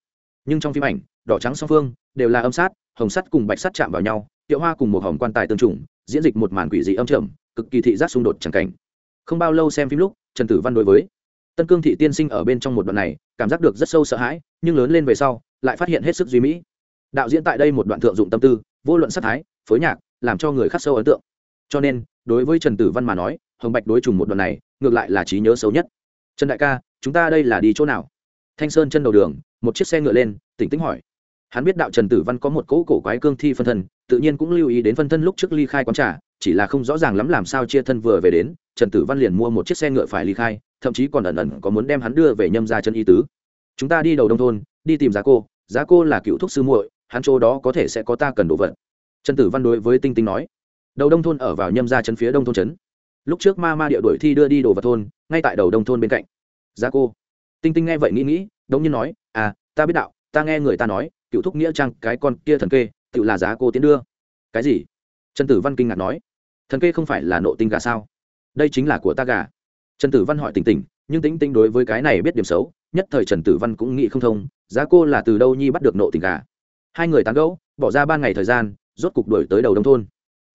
Nhưng trong phim ảnh, đỏ trắng song phương đều là âm sát, hồng sắt cùng bạch sắt chạm vào nhau tiệu hoa cùng một hồng quan tài tương trùng, diễn dịch một màn quỷ dị âm trầm, cực kỳ thị giác xung đột chẳng cảnh. Không bao lâu xem phim lúc, trần tử văn đối với tân cương thị tiên sinh ở bên trong một đoạn này, cảm giác được rất sâu sợ hãi, nhưng lớn lên về sau, lại phát hiện hết sức duy mỹ đạo diễn tại đây một đoạn thượng dụng tâm tư, vô luận sắc thái, phối nhạc, làm cho người khắc sâu ấn tượng. Cho nên, đối với trần tử văn mà nói, hồng bạch đối trùng một đoạn này, ngược lại là trí nhớ xấu nhất. Trần đại ca, chúng ta đây là đi chỗ nào? Thanh sơn chân đầu đường, một chiếc xe ngựa lên, tỉnh tĩnh hỏi. Hắn biết đạo trần tử văn có một cỗ cổ quái cương thi phân thân, tự nhiên cũng lưu ý đến phân thân lúc trước ly khai quán trà, chỉ là không rõ ràng lắm làm sao chia thân vừa về đến, trần tử văn liền mua một chiếc xe ngựa phải ly khai, thậm chí còn ẩn ẩn có muốn đem hắn đưa về nhâm ra chân y tứ. Chúng ta đi đầu đông thôn, đi tìm giá cô giá cô là cựu thuốc sư muội hắn chỗ đó có thể sẽ có ta cần đồ vật. Trần tử văn đối với tinh tinh nói, đầu đông thôn ở vào nhâm ra chân phía đông thôn trấn. Lúc trước ma ma địa đuổi thi đưa đi đồ vật thôn, ngay tại đầu đông thôn bên cạnh. Giá cô. Tinh tinh nghe vậy nghĩ nghĩ, đống nhiên nói à ta biết đạo, ta nghe người ta nói, cựu thúc nghĩa trang cái con kia thần kê tự là giá cô tiến đưa. Cái gì? Trần tử văn kinh ngạc nói. Thần kê không phải là nộ tinh gà sao? Đây chính là của ta gà. Trần tử văn hỏi tỉnh tỉnh nhưng tính tinh đối với cái này biết điểm xấu, nhất thời trần tử văn cũng nghĩ không thông, giá cô là từ đâu nhi bắt được nộ tình gà? Hai người tán gẫu, bỏ ra ban ngày thời gian, rốt cục đuổi tới đầu đông thôn.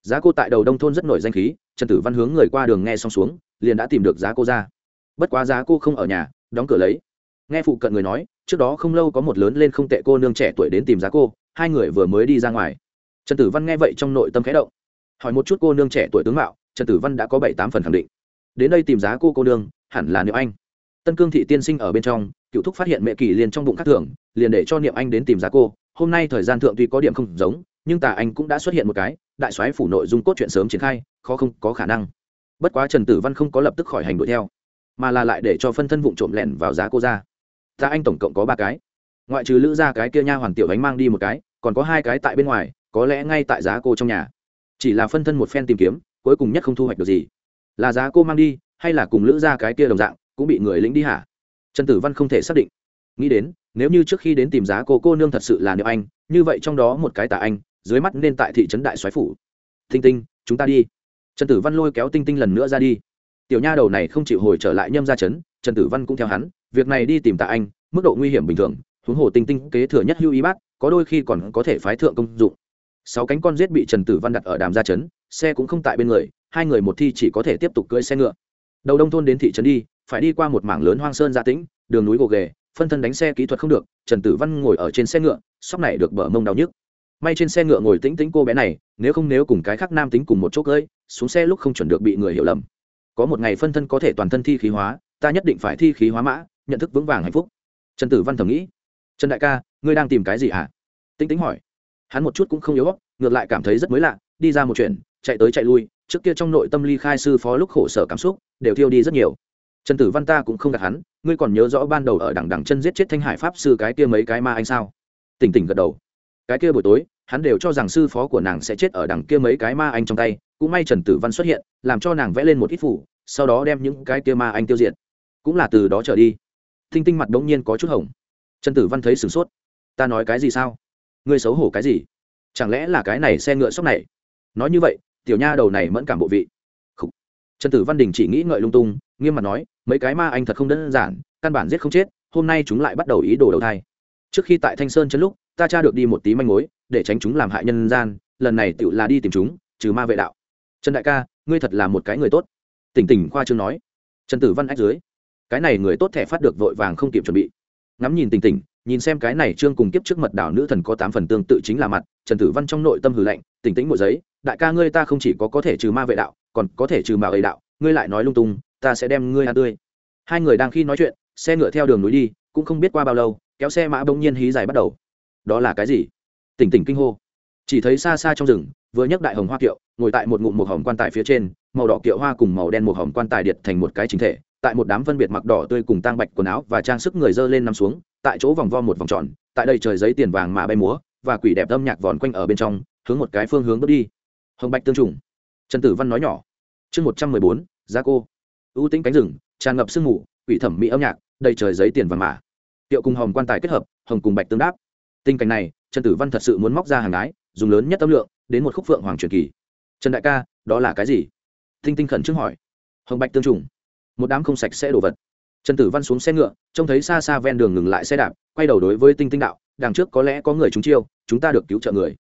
Giá cô tại đầu đông thôn rất nổi danh khí, trần tử văn hướng người qua đường nghe xong xuống, liền đã tìm được giá cô ra. Bất quá giá cô không ở nhà, đóng cửa lấy. Nghe phụ cận người nói, trước đó không lâu có một lớn lên không tệ cô nương trẻ tuổi đến tìm giá cô, hai người vừa mới đi ra ngoài. Trần tử văn nghe vậy trong nội tâm khẽ động. Hỏi một chút cô nương trẻ tuổi tướng mạo, trần tử văn đã có bảy tám phần khẳng định. Đến đây tìm giá cô cô nương, hẳn là niệm anh. Tân cương thị tiên sinh ở bên trong, cựu thúc phát hiện mẹ kỳ liền trong bụng khắc thưởng liền để cho niệm anh đến tìm giá cô hôm nay thời gian thượng tuy có điểm không giống, nhưng tà anh cũng đã xuất hiện một cái, đại soái phủ nội dung cốt truyện sớm triển khai, khó không có khả năng. Bất quá trần tử văn không có lập tức khỏi hành đuổi theo, mà là lại để cho phân thân vụn trộm lẻn vào giá cô ra ta anh tổng cộng có ba cái. Ngoại trừ lữ ra cái kia nha hoàn tiểu bánh mang đi một cái, còn có hai cái tại bên ngoài, có lẽ ngay tại giá cô trong nhà. Chỉ là phân thân một phen tìm kiếm, cuối cùng nhất không thu hoạch được gì. Là giá cô mang đi, hay là cùng lữ ra cái kia đồng dạng, cũng bị người lính đi hả? Trần tử văn không thể xác định nghĩ đến, nếu như trước khi đến tìm giá cô cô nương thật sự là nữ anh, như vậy trong đó một cái tà anh, dưới mắt nên tại thị trấn đại xoái phủ. Tinh tinh, chúng ta đi. Trần tử văn lôi kéo tinh tinh lần nữa ra đi. Tiểu nha đầu này không chịu hồi trở lại nhâm ra trấn, trần tử văn cũng theo hắn, việc này đi tìm tạ anh, mức độ nguy hiểm bình thường, huống hồ tinh tinh kế thừa nhất hưu ý bác, có đôi khi còn có thể phái thượng công dụng. Sáu cánh con giết bị trần tử văn đặt ở đàm gia trấn, xe cũng không tại bên người, hai người một thi chỉ có thể tiếp tục cưỡi xe ngựa. Đầu đông thôn đến thị trấn đi, phải đi qua một mảng lớn hoang sơn gia tĩnh, đường núi gồ ghề phân thân đánh xe kỹ thuật không được, trần tử văn ngồi ở trên xe ngựa, sóc này được bờ mông đau nhức. May trên xe ngựa ngồi tĩnh tĩnh cô bé này, nếu không nếu cùng cái khác nam tính cùng một chỗ cưỡi xuống xe lúc không chuẩn được bị người hiểu lầm. Có một ngày phân thân có thể toàn thân thi khí hóa, ta nhất định phải thi khí hóa mã, nhận thức vững vàng hạnh phúc. Trần tử văn thầm nghĩ. Trần đại ca, ngươi đang tìm cái gì hả? Tĩnh tĩnh hỏi. Hắn một chút cũng không yếu ngược lại cảm thấy rất mới lạ, đi ra một chuyện, chạy tới chạy lui, trước kia trong nội tâm ly khai sư phó lúc khổ sở cảm xúc, đều thiêu đi rất nhiều trần tử văn ta cũng không gạt hắn, ngươi còn nhớ rõ ban đầu ở đằng đằng chân giết chết thanh hải pháp sư cái kia mấy cái ma anh sao? Tỉnh tỉnh gật đầu. Cái kia buổi tối, hắn đều cho rằng sư phó của nàng sẽ chết ở đằng kia mấy cái ma anh trong tay, cũng may trần tử văn xuất hiện, làm cho nàng vẽ lên một ít phủ sau đó đem những cái kia ma anh tiêu diệt. Cũng là từ đó trở đi. Thinh tinh mặt đ ỗ n g nhiên có chút hỏng trần tử văn thấy sửng sốt. Ta nói cái gì sao? Ngươi xấu hổ cái gì? Chẳng lẽ là cái này xe ngựa sóc này? Nói như vậy, tiểu nha đầu này mẫn cảm bộ vị. Trần tử văn đình chỉ nghĩ ngợi lung tung, nghiêm mặt nói mấy cái ma anh thật không đơn giản căn bản giết không chết hôm nay chúng lại bắt đầu ý đồ đầu thai. Trước khi tại thanh sơn chân lúc ta tra được đi một tí manh mối để tránh chúng làm hại nhân gian lần này tựu là đi tìm chúng trừ ma vệ đạo. Trần đại ca ngươi thật là một cái người tốt. Tỉnh tỉnh khoa trương nói. Trần tử văn ách dưới. Cái này người tốt thẻ phát được vội vàng không kịp chuẩn bị. Ngắm nhìn Tỉnh Tỉnh, nhìn xem cái này trương cùng kiếp trước mật đảo nữ thần có tám phần tương tự chính là mặt trần tử văn trong nội tâm hử lạnh tỉnh tĩnh một giấy đại ca ngươi ta không chỉ có có thể trừ ma vệ đạo còn có thể trừ ma vệ đạo ngươi lại nói lung tung ta sẽ đem ngươi ăn tươi. Hai người đang khi nói chuyện, xe ngựa theo đường núi đi, cũng không biết qua bao lâu, kéo xe mã bỗng nhiên hí dài bắt đầu. Đó là cái gì? Tỉnh tỉnh kinh hô. Chỉ thấy xa xa trong rừng, vừa nhấc đại hồng hoa kiệu, ngồi tại một ngụm một hồng quan tài phía trên, màu đỏ kiệu hoa cùng màu đen một hồng quan tài điệt thành một cái chính thể, tại một đám phân biệt mặc đỏ tươi cùng tang bạch quần áo và trang sức người dơ lên nằm xuống, tại chỗ vòng vo một vòng tròn, tại đây trời giấy tiền vàng mà bay múa, và quỷ đẹp âm nhạc vòn quanh ở bên trong, hướng một cái phương hướng bước đi. Hồng bạch tương trùng. Trần tử văn nói nhỏ. Chương một trăm mười bốn giá cô ưu tĩnh cánh rừng, tràn ngập sương mù, quỷ thẩm mỹ âm nhạc, đầy trời giấy tiền và mã. Tiệu cùng hồng quan tài kết hợp, hồng cùng bạch tương đáp. Tình cảnh này, trần tử văn thật sự muốn móc ra hàng ái dùng lớn nhất tâm lượng, đến một khúc phượng hoàng truyền kỳ. Trần đại ca, đó là cái gì? Tinh tinh khẩn trước hỏi. Hồng bạch tương trùng. Một đám không sạch sẽ đồ vật. Trần tử văn xuống xe ngựa, trông thấy xa xa ven đường ngừng lại xe đạp, quay đầu đối với tinh tinh đạo, đằng trước có lẽ có người chúng chiêu, chúng ta được cứu trợ người.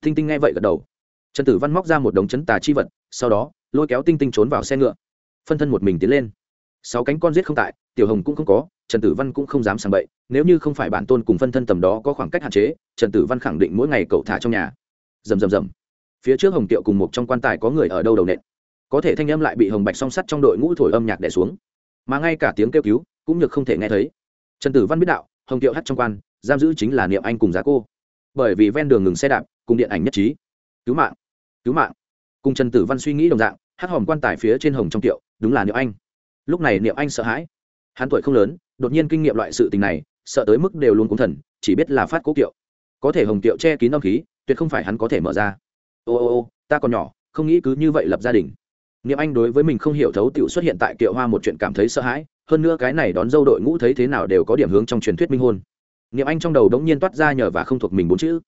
Tinh tinh nghe vậy gật đầu. Trần tử văn móc ra một đống chấn tà chi vật, sau đó, lôi kéo tinh tinh trốn vào xe ngựa phân thân một mình tiến lên. Sáu cánh con giết không tại, tiểu hồng cũng không có, trần tử văn cũng không dám sàng bậy, nếu như không phải bản tôn cùng phân thân tầm đó có khoảng cách hạn chế, trần tử văn khẳng định mỗi ngày cậu thả trong nhà. Rầm rầm rầm. Phía trước hồng tiệu cùng một trong quan tài có người ở đâu đầu nện. Có thể thanh âm lại bị hồng bạch song sắt trong đội ngũ thổi âm nhạc đẻ xuống. Mà ngay cả tiếng kêu cứu, cũng nhược không thể nghe thấy. Trần tử văn biết đạo, hồng tiệu hát trong quan, giam giữ chính là niệm anh cùng giá cô. Bởi vì ven đường ngừng xe đạp, cùng điện ảnh nhất trí. Cứu mạng cứu mạng. Cùng trần tử văn suy nghĩ đồng dạng hát hòm quan tài phía trên hồng trong tiệu, đúng là niệm anh. Lúc này niệm anh sợ hãi. Hắn tuổi không lớn, đột nhiên kinh nghiệm loại sự tình này, sợ tới mức đều luôn cúng thần, chỉ biết là phát cố kiệu. Có thể hồng tiệu che kín âm khí, tuyệt không phải hắn có thể mở ra. Ô ô ô, ta còn nhỏ, không nghĩ cứ như vậy lập gia đình. Niệm anh đối với mình không hiểu thấu tiểu xuất hiện tại kiệu hoa một chuyện cảm thấy sợ hãi, hơn nữa cái này đón dâu đội ngũ thấy thế nào đều có điểm hướng trong truyền thuyết minh hôn. Niệm anh trong đầu đống nhiên toát ra nhờ và không thuộc mình bốn chữ.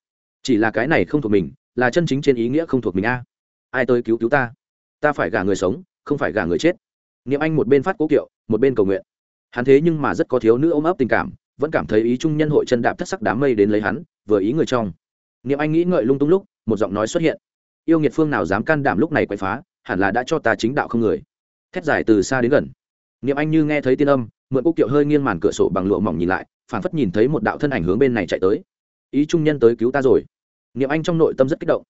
Chỉ là cái này không thuộc mình, là chân chính trên ý nghĩa không thuộc mình a. Ai tới cứu cứu ta? Ta phải gả người sống, không phải gả người chết. Niệm anh một bên phát cố kiệu, một bên cầu nguyện. Hắn thế nhưng mà rất có thiếu nữ ôm ấp tình cảm, vẫn cảm thấy ý trung nhân hội chân đạp thất sắc đám mây đến lấy hắn, vừa ý người trong. Niệm anh nghĩ ngợi lung tung lúc, một giọng nói xuất hiện. Yêu nghiệt phương nào dám can đảm lúc này quậy phá, hẳn là đã cho ta chính đạo không người. Thét dài từ xa đến gần. Niệm anh như nghe thấy tiên âm, mượn cúc kiệu hơi nghiêng màn cửa sổ bằng lụa mỏng nhìn lại phản phất nhìn thấy một đạo thân ảnh hướng bên này chạy tới. Ý trung nhân tới cứu ta rồi. Niệm anh trong nội tâm rất kích động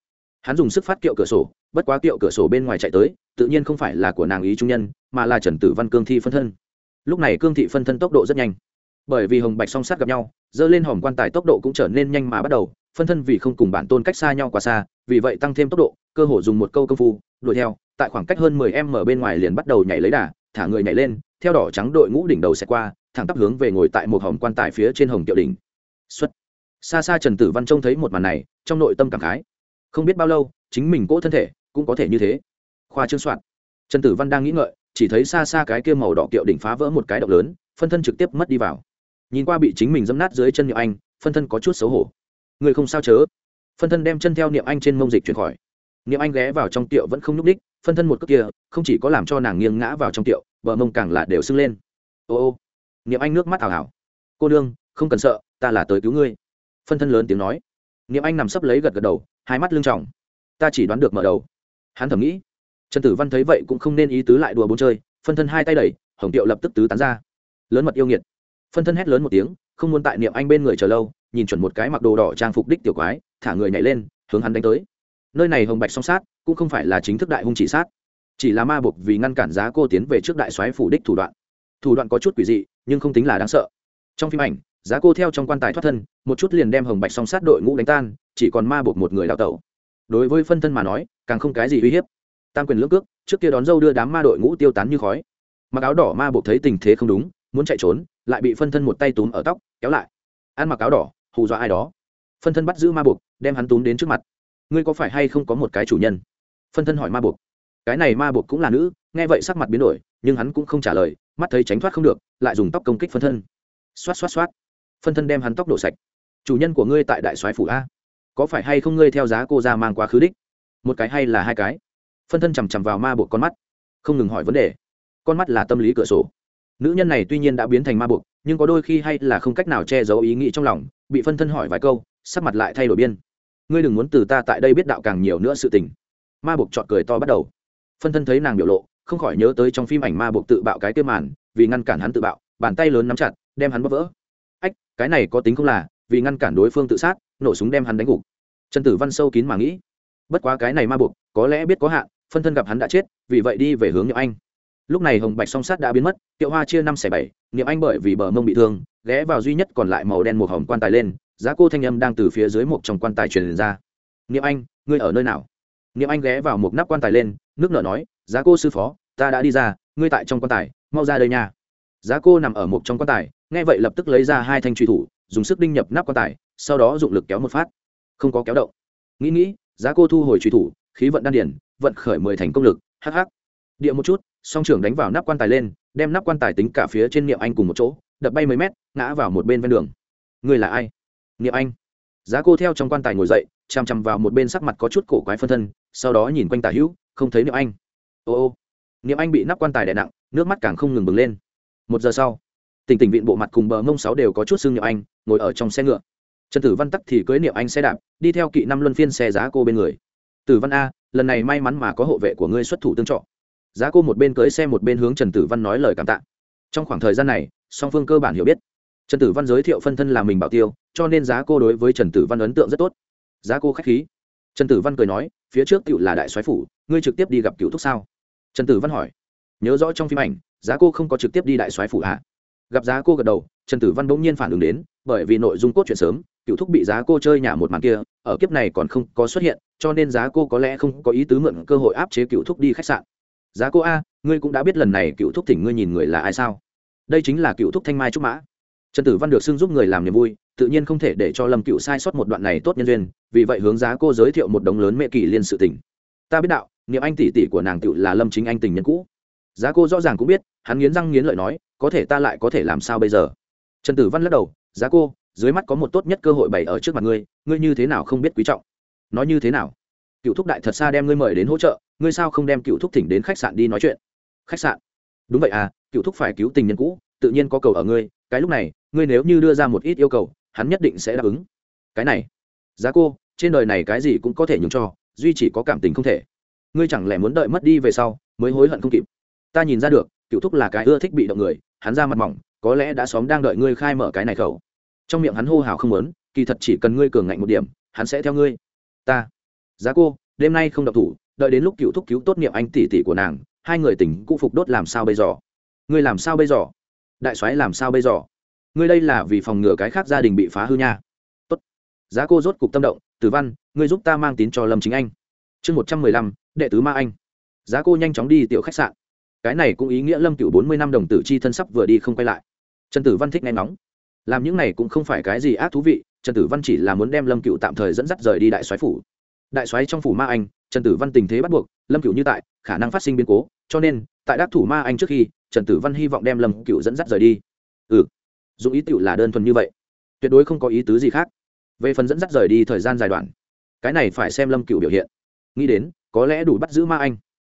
hắn dùng sức phát kiệu cửa sổ, bất quá kiệu cửa sổ bên ngoài chạy tới, tự nhiên không phải là của nàng ý trung nhân, mà là trần tử văn cương thi phân thân. Lúc này cương thị phân thân tốc độ rất nhanh. Bởi vì hồng bạch song sát gặp nhau, dơ lên hòm quan tài tốc độ cũng trở nên nhanh mà bắt đầu, phân thân vì không cùng bản tôn cách xa nhau quá xa, vì vậy tăng thêm tốc độ, cơ hồ dùng một câu công phu, đuổi theo, tại khoảng cách hơn mười em ở bên ngoài liền bắt đầu nhảy lấy đà, thả người nhảy lên, theo đỏ trắng đội ngũ đỉnh đầu sẽ qua, thẳng tắp hướng về ngồi tại một hòm quan tài phía trên hồng kiệu đỉnh. Xuất. Xa xa trần tử văn trông thấy một màn này, trong nội tâm cảm khái không biết bao lâu, chính mình cỗ thân thể cũng có thể như thế. Khoa trương soạn. Trần tử văn đang nghĩ ngợi, chỉ thấy xa xa cái kia màu đỏ kiệu đỉnh phá vỡ một cái động lớn, phân thân trực tiếp mất đi vào. Nhìn qua bị chính mình dẫm nát dưới chân niệm anh, phân thân có chút xấu hổ. Người không sao chớ. Phân thân đem chân theo niệm anh trên mông dịch chuyển khỏi. Niệm anh ghé vào trong tiệu vẫn không nhúc đích phân thân một cước kia, không chỉ có làm cho nàng nghiêng ngã vào trong tiệu bờ mông càng là đều sưng lên. Ô ô. Niệm anh nước mắt ảo ảo. Cô đương không cần sợ, ta là tới cứu ngươi. Phân thân lớn tiếng nói. Niệm anh nằm sấp lấy gật gật đầu hai mắt lưng trọng. Ta chỉ đoán được mở đầu. Hắn thầm nghĩ. Trần tử văn thấy vậy cũng không nên ý tứ lại đùa bốn chơi, phân thân hai tay đẩy, hồng tiệu lập tức tứ tán ra. Lớn mật yêu nghiệt. Phân thân hét lớn một tiếng, không muốn tại niệm anh bên người chờ lâu, nhìn chuẩn một cái mặc đồ đỏ trang phục đích tiểu quái, thả người nhảy lên, hướng hắn đánh tới. Nơi này hồng bạch song sát, cũng không phải là chính thức đại hung chỉ sát. Chỉ là ma buộc vì ngăn cản giá cô tiến về trước đại soái phủ đích thủ đoạn. Thủ đoạn có chút quỷ dị, nhưng không tính là đáng sợ. Trong phim ảnh, giá cô theo trong quan tài thoát thân, một chút liền đem hồng bạch song sát đội ngũ đánh tan chỉ còn ma buộc một người đào tẩu. Đối với phân thân mà nói, càng không cái gì uy hiếp. Tam quyền lưỡng cước, trước kia đón dâu đưa đám ma đội ngũ tiêu tán như khói. Mặc áo đỏ ma buộc thấy tình thế không đúng, muốn chạy trốn, lại bị phân thân một tay túm ở tóc, kéo lại. Ăn mặc áo đỏ, hù dọa ai đó. Phân thân bắt giữ ma buộc, đem hắn túm đến trước mặt. Ngươi có phải hay không có một cái chủ nhân? Phân thân hỏi ma buộc. Cái này ma buộc cũng là nữ, nghe vậy sắc mặt biến đổi, nhưng hắn cũng không trả lời, mắt thấy tránh thoát không được, lại dùng tóc công kích phân thân. Xoát xoát xoát. Phân thân đem hắn tóc đổ sạch. Chủ nhân của ngươi tại đại soái phủ a có phải hay không ngươi theo giá cô ra mang quá khứ đích? Một cái hay là hai cái? Phân thân chằm chằm vào ma buộc con mắt, không ngừng hỏi vấn đề. Con mắt là tâm lý cửa sổ. Nữ nhân này tuy nhiên đã biến thành ma buộc, nhưng có đôi khi hay là không cách nào che giấu ý nghĩ trong lòng, bị phân thân hỏi vài câu, sắc mặt lại thay đổi biên. Ngươi đừng muốn từ ta tại đây biết đạo càng nhiều nữa sự tình. Ma buộc chọn cười to bắt đầu. Phân thân thấy nàng biểu lộ, không khỏi nhớ tới trong phim ảnh ma buộc tự bạo cái tiêu màn, vì ngăn cản hắn tự bạo, bàn tay lớn nắm chặt, đem hắn bóp vỡ. Ách, cái này có tính không là vì ngăn cản đối phương tự sát, nổ súng đem hắn đánh gục. Trần tử văn sâu kín mà nghĩ, bất quá cái này ma buộc, có lẽ biết có hạn, phân thân gặp hắn đã chết, vì vậy đi về hướng nhậm anh. Lúc này hồng bạch song sát đã biến mất tiệu hoa chia năm xẻ bảy, niệm anh bởi vì bờ mông bị thương, ghé vào duy nhất còn lại màu đen một hồng quan tài lên, giá cô thanh âm đang từ phía dưới một trong quan tài truyền ra. Niệm anh, ngươi ở nơi nào? Niệm anh ghé vào một nắp quan tài lên, nước nợ nói, giá cô sư phó, ta đã đi ra, ngươi tại trong quan tài, mau ra đây nha. Giá cô nằm ở một trong quan tài, nghe vậy lập tức lấy ra hai thanh truy thủ dùng sức đinh nhập nắp quan tài, sau đó dụng lực kéo một phát. Không có kéo động. Nghĩ nghĩ, giá cô thu hồi truy thủ, khí vận đan điển vận khởi mười thành công lực hh địa một chút, song trưởng đánh vào nắp quan tài lên, đem nắp quan tài tính cả phía trên niệm anh cùng một chỗ, đập bay mấy mét, ngã vào một bên ven đường. Người là ai? Niệm anh. Giá cô theo trong quan tài ngồi dậy, chằm chằm vào một bên sắc mặt có chút cổ quái phân thân, sau đó nhìn quanh tà hữu, không thấy niệm anh. Ô ô. Niệm anh bị nắp quan tài đè nặng, nước mắt càng không ngừng bừng lên. Một giờ sau, tỉnh tỉnh vịn bộ mặt cùng bờ mông sáu đều có chút xương niệm anh ngồi ở trong xe ngựa. Trần tử văn tắc thì cưới niệm anh xe đạp, đi theo kỵ năm luân phiên xe giá cô bên người. Tử văn a, lần này may mắn mà có hộ vệ của ngươi xuất thủ tương trọ giá cô một bên cưới xe một bên hướng trần tử văn nói lời cảm tạ. Trong khoảng thời gian này, song phương cơ bản hiểu biết. Trần tử văn giới thiệu phân thân là mình bảo tiêu, cho nên giá cô đối với trần tử văn ấn tượng rất tốt. Giá cô k h á c h khí. Trần tử văn cười nói, phía trước cựu là đại soái phủ, ngươi trực tiếp đi gặp cựu thúc sao? Trần tử văn hỏi, nhớ rõ trong phim ảnh, giá cô không có trực tiếp đi đại soái phủ à? gặp giá cô gật đầu, trần tử văn bỗng nhiên phản ứng đến bởi vì nội dung cốt truyện sớm, cựu thúc bị giá cô chơi nhà một màn kia, ở kiếp này còn không có xuất hiện, cho nên giá cô có lẽ không có ý tứ mượn cơ hội áp chế cựu thúc đi khách sạn. Giá cô a, ngươi cũng đã biết lần này cựu thúc thỉnh ngươi nhìn người là ai sao? Đây chính là cựu thúc thanh mai trúc mã. Trần tử văn được xưng giúp người làm niềm vui, tự nhiên không thể để cho lâm cựu sai sót một đoạn này tốt nhân duyên, vì vậy hướng giá cô giới thiệu một đống lớn mẹ kỳ liên sự tình. Ta biết đạo, niệm anh tỷ tỷ của nàng cựu là lâm chính anh tình nhân cũ. Giá cô rõ ràng cũng biết, hắn nghiến răng nghiến lợi nói, có thể ta lại có thể làm sao bây giờ? Trần tử văn lắc đầu giá cô, dưới mắt có một tốt nhất cơ hội bày ở trước mặt ngươi ngươi như thế nào không biết quý trọng. Nói như thế nào? Cựu thúc đại thật xa đem ngươi mời đến hỗ trợ, ngươi sao không đem cựu thúc thỉnh đến khách sạn đi nói chuyện? Khách sạn? Đúng vậy à cựu thúc phải cứu tình nhân cũ, tự nhiên có cầu ở ngươi, cái lúc này, ngươi nếu như đưa ra một ít yêu cầu, hắn nhất định sẽ đáp ứng. Cái này, giá cô, trên đời này cái gì cũng có thể nhường cho, duy chỉ có cảm tình không thể. Ngươi chẳng lẽ muốn đợi mất đi về sau, mới hối hận không kịp? Ta nhìn ra được, cựu thúc là cái ưa thích bị động người, hắn ra mặt mỏng, có lẽ đã xóm đang đợi ngươi khai mở cái này khẩu trong miệng hắn hô hào không muốn, kỳ thật chỉ cần ngươi cường ngạnh một điểm, hắn sẽ theo ngươi. Ta. Giá cô, đêm nay không độc thủ, đợi đến lúc cựu thúc cứu tốt niệm anh tỷ tỷ của nàng, hai người tỉnh cũ phục đốt làm sao bây giờ? Ngươi làm sao bây giờ? Đại soái làm sao bây giờ? Ngươi đây là vì phòng ngừa cái khác gia đình bị phá hư nha. Tốt. Giá cô rốt cục tâm động, tử văn, ngươi giúp ta mang tín cho lâm chính anh. Chương một trăm mười lăm, đệ tứ ma anh. Giá cô nhanh chóng đi tiểu khách sạn. Cái này cũng ý nghĩa lâm cựu bốn mươi năm đồng tử chi thân sắp vừa đi không quay lại. Trần tử văn thích nghe ngóng làm những này cũng không phải cái gì ác thú vị, trần tử văn chỉ là muốn đem lâm cựu tạm thời dẫn dắt rời đi đại soái phủ. Đại soái trong phủ ma anh, trần tử văn tình thế bắt buộc, lâm cựu như tại, khả năng phát sinh biến cố, cho nên, tại đắc thủ ma anh trước khi, trần tử văn hy vọng đem lâm cựu dẫn dắt rời đi. Ừ dụng ý tựu là đơn thuần như vậy. Tuyệt đối không có ý tứ gì khác. Về phần dẫn dắt rời đi thời gian dài đoạn, cái này phải xem lâm cựu biểu hiện. Nghĩ đến, có lẽ đủ bắt giữ ma anh.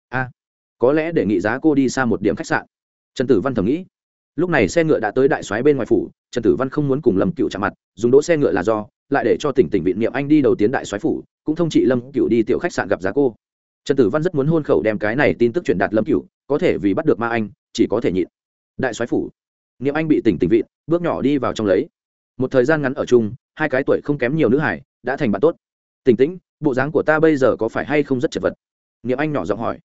A có lẽ để nghị giá cô đi xa một điểm khách sạn. Trần tử văn thầm nghĩ. Lúc này xe ngựa đã tới đại soái bên ngoài phủ trần tử văn không muốn cùng lâm cựu chạm mặt dùng đỗ xe ngựa là do lại để cho tỉnh tỉnh viện niệm anh đi đầu tiến đại soái phủ cũng thông trị lâm cựu đi tiểu khách sạn gặp giá cô. Trần tử văn rất muốn hôn khẩu đem cái này tin tức truyền đạt lâm cựu có thể vì bắt được ma anh chỉ có thể nhịn. Đại soái phủ. Niệm anh bị tỉnh tỉnh vị, bước nhỏ đi vào trong lấy. Một thời gian ngắn ở chung hai cái tuổi không kém nhiều nữ hải đã thành bạn tốt. Tỉnh tĩnh bộ dáng của ta bây giờ có phải hay không rất chật vật? Niệm anh nhỏ giọng hỏi.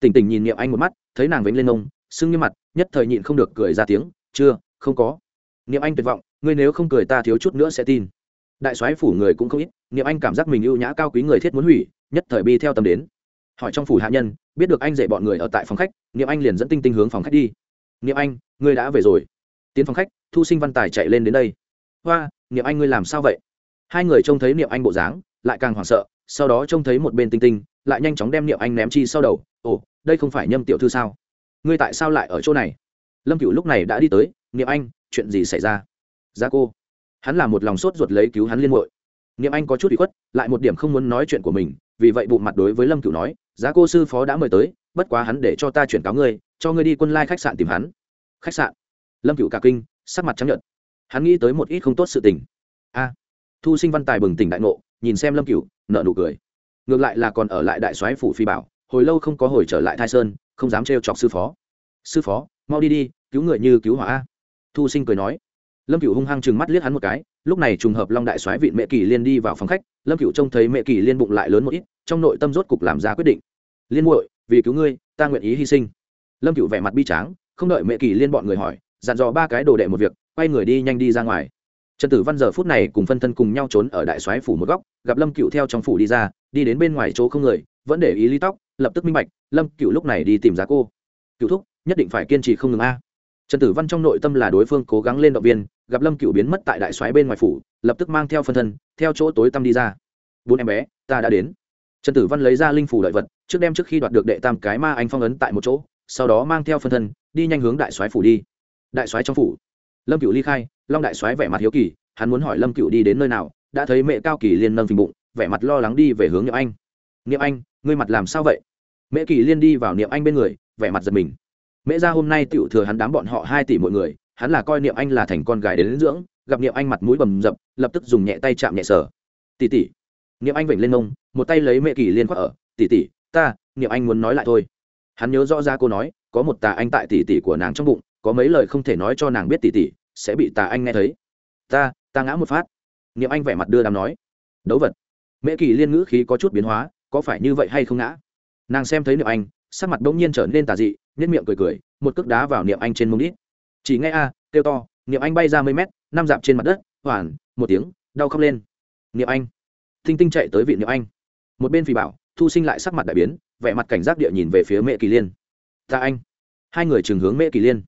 Tỉnh tỉnh nhìn niệm anh một mắt thấy nàng vĩnh lên ông sưng như mặt nhất thời nhịn không được cười ra tiếng chưa không có niệm anh tuyệt vọng, ngươi nếu không cười ta thiếu chút nữa sẽ tin. Đại soái phủ người cũng không ít, niệm anh cảm giác mình ưu nhã cao quý người thiết muốn hủy, nhất thời bi theo tâm đến. Hỏi trong phủ hạ nhân, biết được anh dạy bọn người ở tại phòng khách, niệm anh liền dẫn tinh tinh hướng phòng khách đi. Niệm anh, ngươi đã về rồi. Tiến phòng khách, thu sinh văn tài chạy lên đến đây. Hoa, niệm anh ngươi làm sao vậy? Hai người trông thấy niệm anh bộ dáng, lại càng hoảng sợ, sau đó trông thấy một bên tinh tinh, lại nhanh chóng đem niệm anh ném chi sau đầu. Ồ, đây không phải nhâm tiểu thư sao? Ngươi tại sao lại ở chỗ này? Lâm cựu lúc này đã đi tới, niệm anh chuyện gì xảy ra? Giá cô. Hắn là một lòng sốt ruột lấy cứu hắn liên hội niệm anh có chút bị khuất lại một điểm không muốn nói chuyện của mình vì vậy bụng mặt đối với lâm Cửu nói giá cô sư phó đã mời tới bất quá hắn để cho ta chuyển cáo ngươi cho ngươi đi quân lai khách sạn tìm hắn. Khách sạn? Lâm Cửu cả kinh sắc mặt trắng nhợt. Hắn nghĩ tới một ít không tốt sự tình. A. Thu sinh văn tài bừng tỉnh đại ngộ nhìn xem lâm Cửu, nợ nụ cười. Ngược lại là còn ở lại đại soái phủ phi bảo hồi lâu không có hồi trở lại thai sơn không dám trêu chọc sư phó. Sư phó mau đi đi cứu người như cứu hỏa a thu sinh cười nói. Lâm cựu hung hăng chừng mắt liếc hắn một cái, lúc này trùng hợp long đại soái vịn mẹ kỳ liên đi vào phòng khách, lâm cựu trông thấy mẹ kỳ liên bụng lại lớn một ít, trong nội tâm rốt cục làm ra quyết định. Liên muội, vì cứu ngươi, ta nguyện ý hy sinh. Lâm cựu vẻ mặt bi tráng, không đợi mẹ kỳ liên bọn người hỏi, dặn dò ba cái đồ đệ một việc, quay người đi nhanh đi ra ngoài. Trần tử văn giờ phút này cùng phân thân cùng nhau trốn ở đại soái phủ một góc, gặp lâm cựu theo trong phủ đi ra, đi đến bên ngoài chỗ không người, vẫn để ý ly tóc, lập tức minh bạch, lâm cựu lúc này đi tìm giá cô. Cựu thúc, nhất định phải kiên trì không ngừng a trần tử văn trong nội tâm là đối phương cố gắng lên động viên, gặp lâm cựu biến mất tại đại soái bên ngoài phủ, lập tức mang theo phân thân, theo chỗ tối tăm đi ra. Bốn em bé, ta đã đến. Trần tử văn lấy ra linh phủ lợi vật, trước đem trước khi đoạt được đệ tam cái ma anh phong ấn tại một chỗ, sau đó mang theo phân thân, đi nhanh hướng đại soái phủ đi. Đại soái trong phủ. Lâm cựu ly khai, long đại soái vẻ mặt hiếu kỳ, hắn muốn hỏi lâm cựu đi đến nơi nào, đã thấy mẹ cao kỳ liên nâng phình bụng, vẻ mặt lo lắng đi về hướng niệm anh. Niệm anh, ngươi mặt làm sao vậy? Mẹ kỳ liên đi vào niệm anh bên người, vẻ mặt giật mình mễ ra hôm nay tựu thừa hắn đám bọn họ hai tỷ mọi người hắn là coi niệm anh là thành con gái đến, dưỡng gặp niệm anh mặt mũi bầm dập lập tức dùng nhẹ tay chạm nhẹ sở tỷ tỷ. Niệm anh vểnh lên mông một tay lấy mẹ kỳ liên khoác ở. Tỷ tỷ ta niệm anh muốn nói lại thôi. Hắn nhớ rõ ra cô nói có một tà anh tại tỷ tỷ của nàng trong bụng có mấy lời không thể nói cho nàng biết tỷ tỷ sẽ bị tà anh nghe thấy. Ta ta ngã một phát. Niệm anh vẻ mặt đưa đàm nói. Đấu vật. Mẹ kỳ liên ngữ khí có chút biến hóa có phải như vậy hay không ngã? Nàng xem thấy niệm anh sắc mặt bỗng nhiên trở nên tà dị nhất miệng cười cười một cước đá vào niệm anh trên mông đít. Chỉ nghe a à, kêu to niệm anh bay ra mấy mét năm dạp trên mặt đất hoàn một tiếng đau khóc lên. Niệm anh. Thinh tinh chạy tới vị niệm anh. Một bên phì bảo thu sinh lại sắc mặt đại biến vẻ mặt cảnh giác địa nhìn về phía mẹ kỳ liên. Ta anh. Hai người chừng hướng mẹ kỳ liên.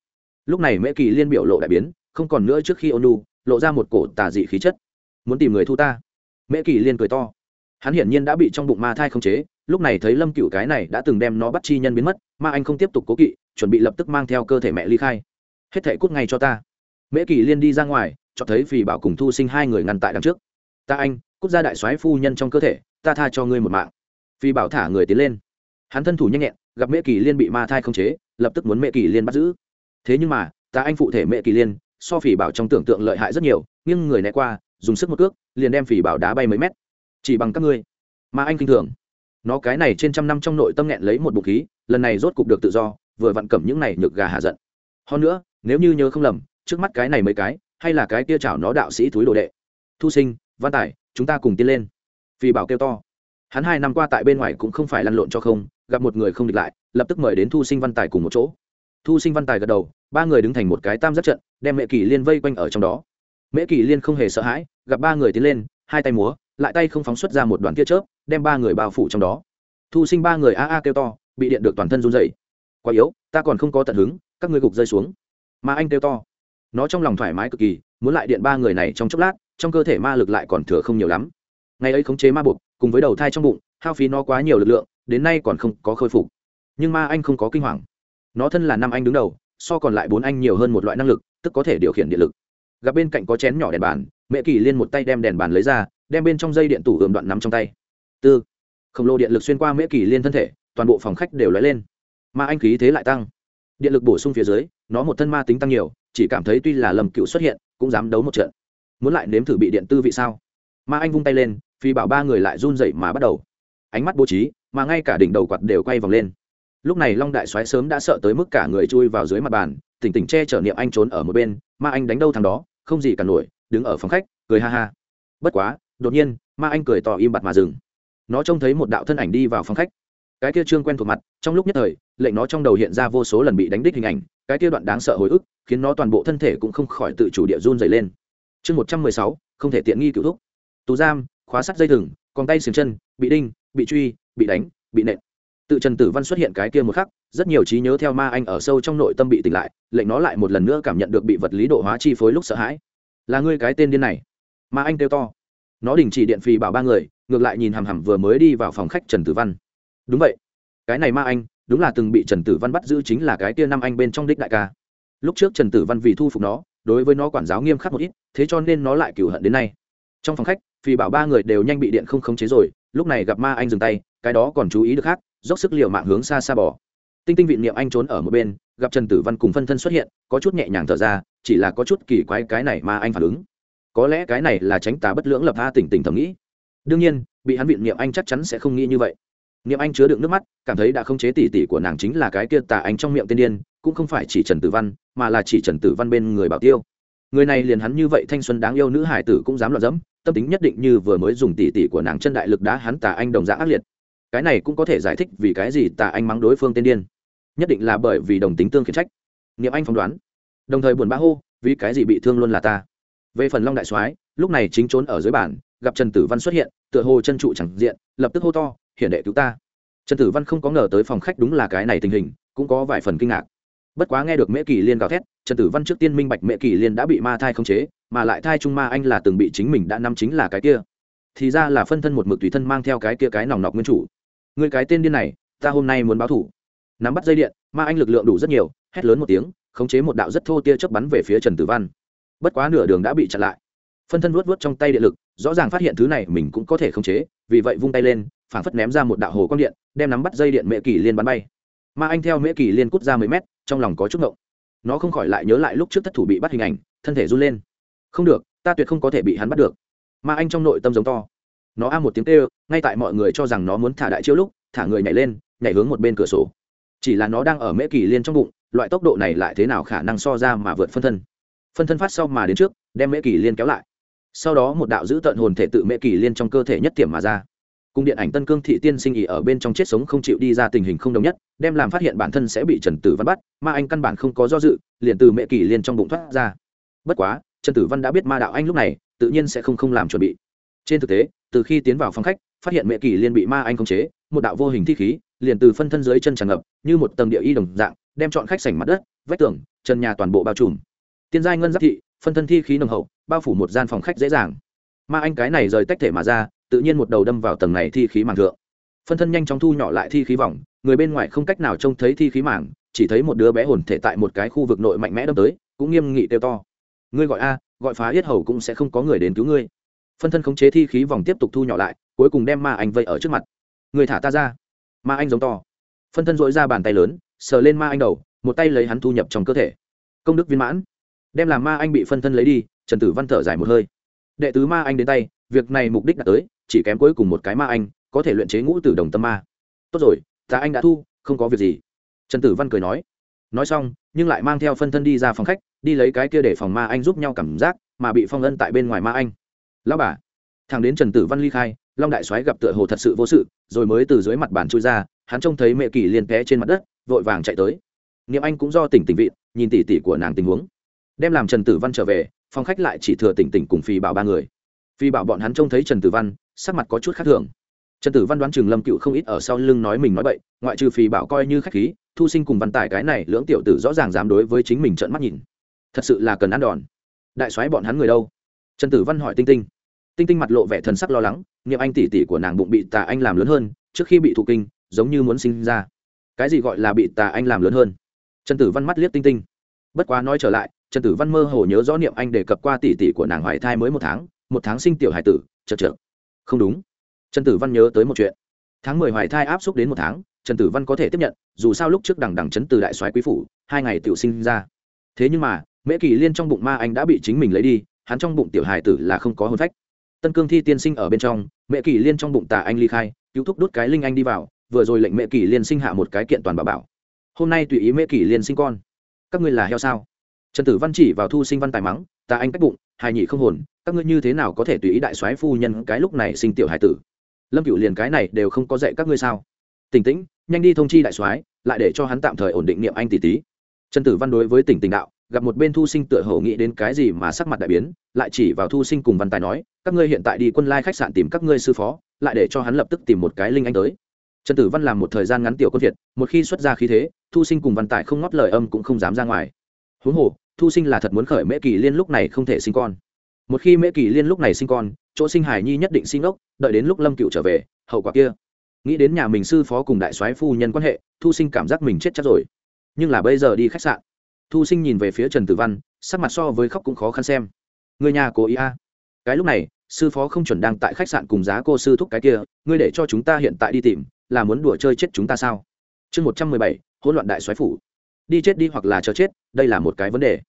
Lúc này mẹ kỳ liên biểu lộ đại biến không còn nữa trước khi ônu lộ ra một cổ tà dị khí chất. Muốn tìm người thu ta. Mẹ kỳ liên cười to. Hắn hiển nhiên đã bị trong bụng ma thai không chế lúc này thấy lâm cựu cái này đã từng đem nó bắt chi nhân biến mất, mà anh không tiếp tục cố kỵ, chuẩn bị lập tức mang theo cơ thể mẹ ly khai. Hết thể cút ngay cho ta. Mễ kỳ liên đi ra ngoài, cho thấy phì bảo cùng thu sinh hai người ngăn tại đằng trước. Ta anh, cút ra đại soái phu nhân trong cơ thể, ta tha cho ngươi một mạng. Phì bảo thả người tiến lên. Hắn thân thủ nhanh nhẹn, gặp mễ kỳ liên bị ma thai không chế, lập tức muốn mễ kỳ liên bắt giữ. Thế nhưng mà, ta anh phụ thể mễ kỳ liên, so phì bảo trong tưởng tượng lợi hại rất nhiều nhưng người né qua, dùng sức một cước, liền đem phì bảo đá bay mấy mét. Chỉ bằng các ngươi. Mà anh kinh thường nó cái này trên trăm năm trong nội tâm nghẹn lấy một bụng khí, lần này rốt cục được tự do, vừa vặn cầm những này nhược gà hạ giận. Hơn nữa, nếu như nhớ không lầm, trước mắt cái này mấy cái, hay là cái kia chảo nó đạo sĩ túi đồ đệ. Thu sinh, văn tài, chúng ta cùng tiến lên. Vì bảo kêu to. Hắn hai năm qua tại bên ngoài cũng không phải lăn lộn cho không, gặp một người không địch lại, lập tức mời đến thu sinh, văn tài cùng một chỗ. Thu sinh, văn tài gật đầu, ba người đứng thành một cái tam giác trận, đem mẹ kỳ liên vây quanh ở trong đó. Mẹ kỳ liên không hề sợ hãi, gặp ba người tiến lên, hai tay múa lại tay không phóng xuất ra một đoàn tia chớp, đem ba người bao phủ trong đó. Thu sinh ba người a a kêu to, bị điện được toàn thân run dày quá yếu, ta còn không có tận hứng, các ngươi gục rơi xuống. Mà anh kêu to, nó trong lòng thoải mái cực kỳ, muốn lại điện ba người này trong chốc lát, trong cơ thể ma lực lại còn thừa không nhiều lắm. Ngày ấy khống chế ma buộc, cùng với đầu thai trong bụng, hao phí nó quá nhiều lực lượng, đến nay còn không có khôi phục. Nhưng ma anh không có kinh hoàng. Nó thân là năm anh đứng đầu, so còn lại bốn anh nhiều hơn một loại năng lực, tức có thể điều khiển điện lực. Gặp bên cạnh có chén nhỏ đèn bàn, mẹ kỳ liên một tay đem đèn bàn lấy ra đem bên trong dây điện tủ ườm đoạn nắm trong tay. Tư. Khổng lồ điện lực xuyên qua mễ kỳ liên thân thể, toàn bộ phòng khách đều lóe lên. Ma anh khí thế lại tăng. Điện lực bổ sung phía dưới, nó một thân ma tính tăng nhiều, chỉ cảm thấy tuy là lầm cựu xuất hiện, cũng dám đấu một trận. Muốn lại nếm thử bị điện tư vị sao? Ma anh vung tay lên, phi bảo ba người lại run dậy mà bắt đầu. Ánh mắt bố trí, mà ngay cả đỉnh đầu quạt đều quay vòng lên. Lúc này long đại soái sớm đã sợ tới mức cả người chui vào dưới mặt bàn, tỉnh tỉnh che chở niệm anh trốn ở một bên mà anh đánh đâu thằng đó, không gì cả nổi, đứng ở phòng khách, cười ha ha. Bất quá đột nhiên, ma anh cười tỏ im bặt mà dừng. Nó trông thấy một đạo thân ảnh đi vào phòng khách. Cái kia trương quen thuộc mặt, trong lúc nhất thời, lệnh nó trong đầu hiện ra vô số lần bị đánh đích hình ảnh, cái kia đoạn đáng sợ hồi ức, khiến nó toàn bộ thân thể cũng không khỏi tự chủ địa run dày lên. Chương một trăm mười sáu, không thể tiện nghi cựu thúc. Tù giam, khóa sắt dây thừng, còn tay xiềng chân, bị đinh, bị truy, bị đánh, bị nện. Tự trần tử văn xuất hiện cái kia một khắc, rất nhiều trí nhớ theo ma anh ở sâu trong nội tâm bị tỉnh lại, lệnh nó lại một lần nữa cảm nhận được bị vật lý độ hóa chi phối lúc sợ hãi. Là ngươi cái tên điên này. Ma anh kêu to nó đình chỉ điện phì bảo ba người, ngược lại nhìn hằm hằm vừa mới đi vào phòng khách trần tử văn. Đúng vậy. Cái này ma anh, đúng là từng bị trần tử văn bắt giữ chính là cái tia năm anh bên trong đích đại ca. Lúc trước trần tử văn vì thu phục nó, đối với nó quản giáo nghiêm khắc một ít, thế cho nên nó lại cửu hận đến nay. Trong phòng khách, phì bảo ba người đều nhanh bị điện không khống chế rồi, lúc này gặp ma anh dừng tay, cái đó còn chú ý được khác, dốc sức liều mạng hướng xa xa bỏ. Tinh tinh vị niệm anh trốn ở một bên, gặp trần tử văn cùng phân thân xuất hiện, có chút nhẹ nhàng thở ra, chỉ là có chút kỳ quái cái này mà anh phản ứng có lẽ cái này là tránh tà bất lưỡng lập tha tỉnh tỉnh thầm nghĩ. Đương nhiên, bị hắn viện niệm anh chắc chắn sẽ không nghĩ như vậy. Niệm anh chứa đựng nước mắt, cảm thấy đã không chế tỉ tỉ của nàng chính là cái kia tà anh trong miệng tiên điên, cũng không phải chỉ trần tử văn, mà là chỉ trần tử văn bên người bảo tiêu. Người này liền hắn như vậy thanh xuân đáng yêu nữ hải tử cũng dám loạn dẫm, tâm tính nhất định như vừa mới dùng tỉ tỉ của nàng chân đại lực đá hắn tà anh đồng dạng ác liệt. Cái này cũng có thể giải thích vì cái gì tà anh mắng đối phương tên điên. Nhất định là bởi vì đồng tính tương khiển trách. Niệm anh phỏng đoán. Đồng thời buồn bã hô, vì cái gì bị thương luôn là ta? Về phần long đại soái, lúc này chính trốn ở dưới bản gặp trần tử văn xuất hiện, tựa hồ chân trụ chẳng diện, lập tức hô to, hiển đệ cứu ta. Trần tử văn không có ngờ tới phòng khách đúng là cái này tình hình, cũng có vài phần kinh ngạc. Bất quá nghe được mễ kỳ liên gào thét, trần tử văn trước tiên minh bạch mễ kỳ liên đã bị ma thai khống chế, mà lại thai trung ma anh là từng bị chính mình đã nắm chính là cái kia. Thì ra là phân thân một mực tùy thân mang theo cái kia cái nòng nọc nguyên chủ. Người cái tên điên này, ta hôm nay muốn báo thủ. Nắm bắt dây điện, ma anh lực lượng đủ rất nhiều, hét lớn một tiếng, khống chế một đạo rất thô tia chớp bắn về phía trần tử văn bất quá nửa đường đã bị chặn lại. Phân thân vuốt vuốt trong tay điện lực, rõ ràng phát hiện thứ này mình cũng có thể khống chế, vì vậy vung tay lên, phảng phất ném ra một đạo hồ quang điện, đem nắm bắt dây điện Mễ kỳ liên bắn bay. Mà anh theo mễ kỳ liên cút ra mười mét, trong lòng có chút ngộng. Nó không khỏi lại nhớ lại lúc trước thất thủ bị bắt hình ảnh, thân thể run lên. Không được, ta tuyệt không có thể bị hắn bắt được. Mà anh trong nội tâm giống to. Nó a một tiếng kêu, ngay tại mọi người cho rằng nó muốn thả đại chiêu lúc, thả người nhảy lên, nhảy hướng một bên cửa sổ. Chỉ là nó đang ở mễ kỳ liên trong bụng, loại tốc độ này lại thế nào khả năng so ra mà vượt phân thân phân thân phát sau mà đến trước, đem mễ kỳ liên kéo lại. Sau đó một đạo giữ tận hồn thể tự mễ kỳ liên trong cơ thể nhất tiềm mà ra. Cung điện ảnh tân cương thị tiên sinh ý ở bên trong chết sống không chịu đi ra tình hình không đồng nhất, đem làm phát hiện bản thân sẽ bị trần tử văn bắt mà anh căn bản không có do dự, liền từ mễ kỳ liên trong bụng thoát ra. Bất quá, trần tử văn đã biết ma đạo anh lúc này, tự nhiên sẽ không không làm chuẩn bị. Trên thực tế, từ khi tiến vào phòng khách, phát hiện mẹ kỳ liên bị ma anh khống chế, một đạo vô hình thi khí, liền từ phân thân dưới chân tràn ngập, như một tầng địa y đồng dạng, đem chọn khách sảnh mặt đất, vách tường, trần nhà toàn bộ bao trùm tiên giai ngân giáp thị, phân thân thi khí nồng hậu, bao phủ một gian phòng khách dễ dàng. Ma anh cái này rời tách thể mà ra, tự nhiên một đầu đâm vào tầng này thi khí màng thượng. Phân thân nhanh chóng thu nhỏ lại thi khí vòng, người bên ngoài không cách nào trông thấy thi khí màng, chỉ thấy một đứa bé hồn thể tại một cái khu vực nội mạnh mẽ đâm tới, cũng nghiêm nghị tiêu to. Ngươi gọi a, gọi phá yết hầu cũng sẽ không có người đến cứu ngươi. Phân thân khống chế thi khí vòng tiếp tục thu nhỏ lại, cuối cùng đem ma anh vây ở trước mặt. Người thả ta ra. Ma anh giống to. Phân thân dội ra bàn tay lớn, sờ lên ma anh đầu, một tay lấy hắn thu nhập trong cơ thể. Công đức viên mãn đem làm ma anh bị phân thân lấy đi, trần tử văn thở dài một hơi. Đệ tứ ma anh đến tay, việc này mục đích đã tới, chỉ kém cuối cùng một cái ma anh, có thể luyện chế ngũ tử đồng tâm ma. Tốt rồi, ta anh đã thu, không có việc gì. Trần tử văn cười nói. Nói xong, nhưng lại mang theo phân thân đi ra phòng khách, đi lấy cái kia để phòng ma anh giúp nhau cảm giác, mà bị phong ân tại bên ngoài ma anh. Lão bà, thằng đến trần tử văn ly khai, long đại soái gặp tựa hồ thật sự vô sự, rồi mới từ dưới mặt bàn chui ra, hắn trông thấy mẹ kỳ liên té trên mặt đất, vội vàng chạy tới. Niệm anh cũng do tỉnh tỉnh vị nhìn tỉ tỉ của nàng tình huống đem làm trần tử văn trở về, phòng khách lại chỉ thừa tỉnh tỉnh cùng phi bảo ba người. Phi bảo bọn hắn trông thấy trần tử văn, sắc mặt có chút khác thường. Trần tử văn đoán Trường lâm cựu không ít ở sau lưng nói mình nói bậy, ngoại trừ phi bảo coi như khách khí, thu sinh cùng văn tài cái này lưỡng tiểu tử rõ ràng dám đối với chính mình trợn mắt nhìn. Thật sự là cần ăn đòn. Đại soái bọn hắn người đâu? Trần tử văn hỏi tinh tinh. Tinh tinh mặt lộ vẻ thần sắc lo lắng nghiệm anh tỷ tỷ của nàng bụng bị tà anh làm lớn hơn, trước khi bị thụ kinh, giống như muốn sinh ra. Cái gì gọi là bị tà anh làm lớn hơn? Trần tử văn mắt liếc tinh tinh. Bất quá nói trở lại trần tử văn mơ hồ nhớ rõ niệm anh đề cập qua tỷ tỷ của nàng hoài thai mới một tháng một tháng sinh tiểu hải tử chật chật không đúng. Trần tử văn nhớ tới một chuyện. Tháng mười hoài thai áp xúc đến một tháng, trần tử văn có thể tiếp nhận, dù sao lúc trước đằng đằng chấn từ đại soái quý phủ, hai ngày tiểu sinh ra. Thế nhưng mà, mễ kỳ liên trong bụng ma anh đã bị chính mình lấy đi, hắn trong bụng tiểu hải tử là không có hôn phách. Tân cương thi tiên sinh ở bên trong mẹ kỳ liên trong bụng tà anh ly khai, cứu thúc đốt cái linh anh đi vào, vừa rồi lệnh mẹ kỳ liên sinh hạ một cái kiện toàn bảo bảo. Hôm nay tùy ý mẹ kỳ liên sinh con. Các ngươi là heo sao? Trần tử văn chỉ vào thu sinh văn tài mắng, ta anh cách bụng, hài nhị không hồn, các ngươi như thế nào có thể tùy ý đại soái phu nhân cái lúc này sinh tiểu Hải tử? Lâm cựu liền cái này đều không có dạy các ngươi sao? Tỉnh tĩnh, nhanh đi thông chi đại soái, lại để cho hắn tạm thời ổn định niệm anh tỷ tí trần tử văn đối với tỉnh tình đạo, gặp một bên thu sinh tựa Hổ nghĩ đến cái gì mà sắc mặt đại biến, lại chỉ vào thu sinh cùng văn tài nói, các ngươi hiện tại đi quân lai khách sạn tìm các ngươi sư phó, lại để cho hắn lập tức tìm một cái linh anh tới. Trần tử văn làm một thời gian ngắn tiểu quân việt, một khi xuất ra khí thế, thu sinh cùng văn tài không ngót lời âm cũng không dám ra ngoài. Huống hồ thu sinh là thật muốn khởi mễ kỳ liên lúc này không thể sinh con. Một khi mễ kỳ liên lúc này sinh con, chỗ sinh hải nhi nhất định sinh ốc, đợi đến lúc lâm cựu trở về, hậu quả kia. Nghĩ đến nhà mình sư phó cùng đại soái phu nhân quan hệ, thu sinh cảm giác mình chết chắc rồi. Nhưng là bây giờ đi khách sạn. Thu sinh nhìn về phía trần tử văn, sắc mặt so với khóc cũng khó khăn xem. Người nhà cố ý a. Cái lúc này, sư phó không chuẩn đang tại khách sạn cùng giá cô sư thúc cái kia, ngươi để cho chúng ta hiện tại đi tìm, là muốn đùa chơi chết chúng ta sao? Chương một trăm mười bảy, hỗn loạn đại soái phủ. Đi chết đi hoặc là chờ chết, đây là một cái vấn đề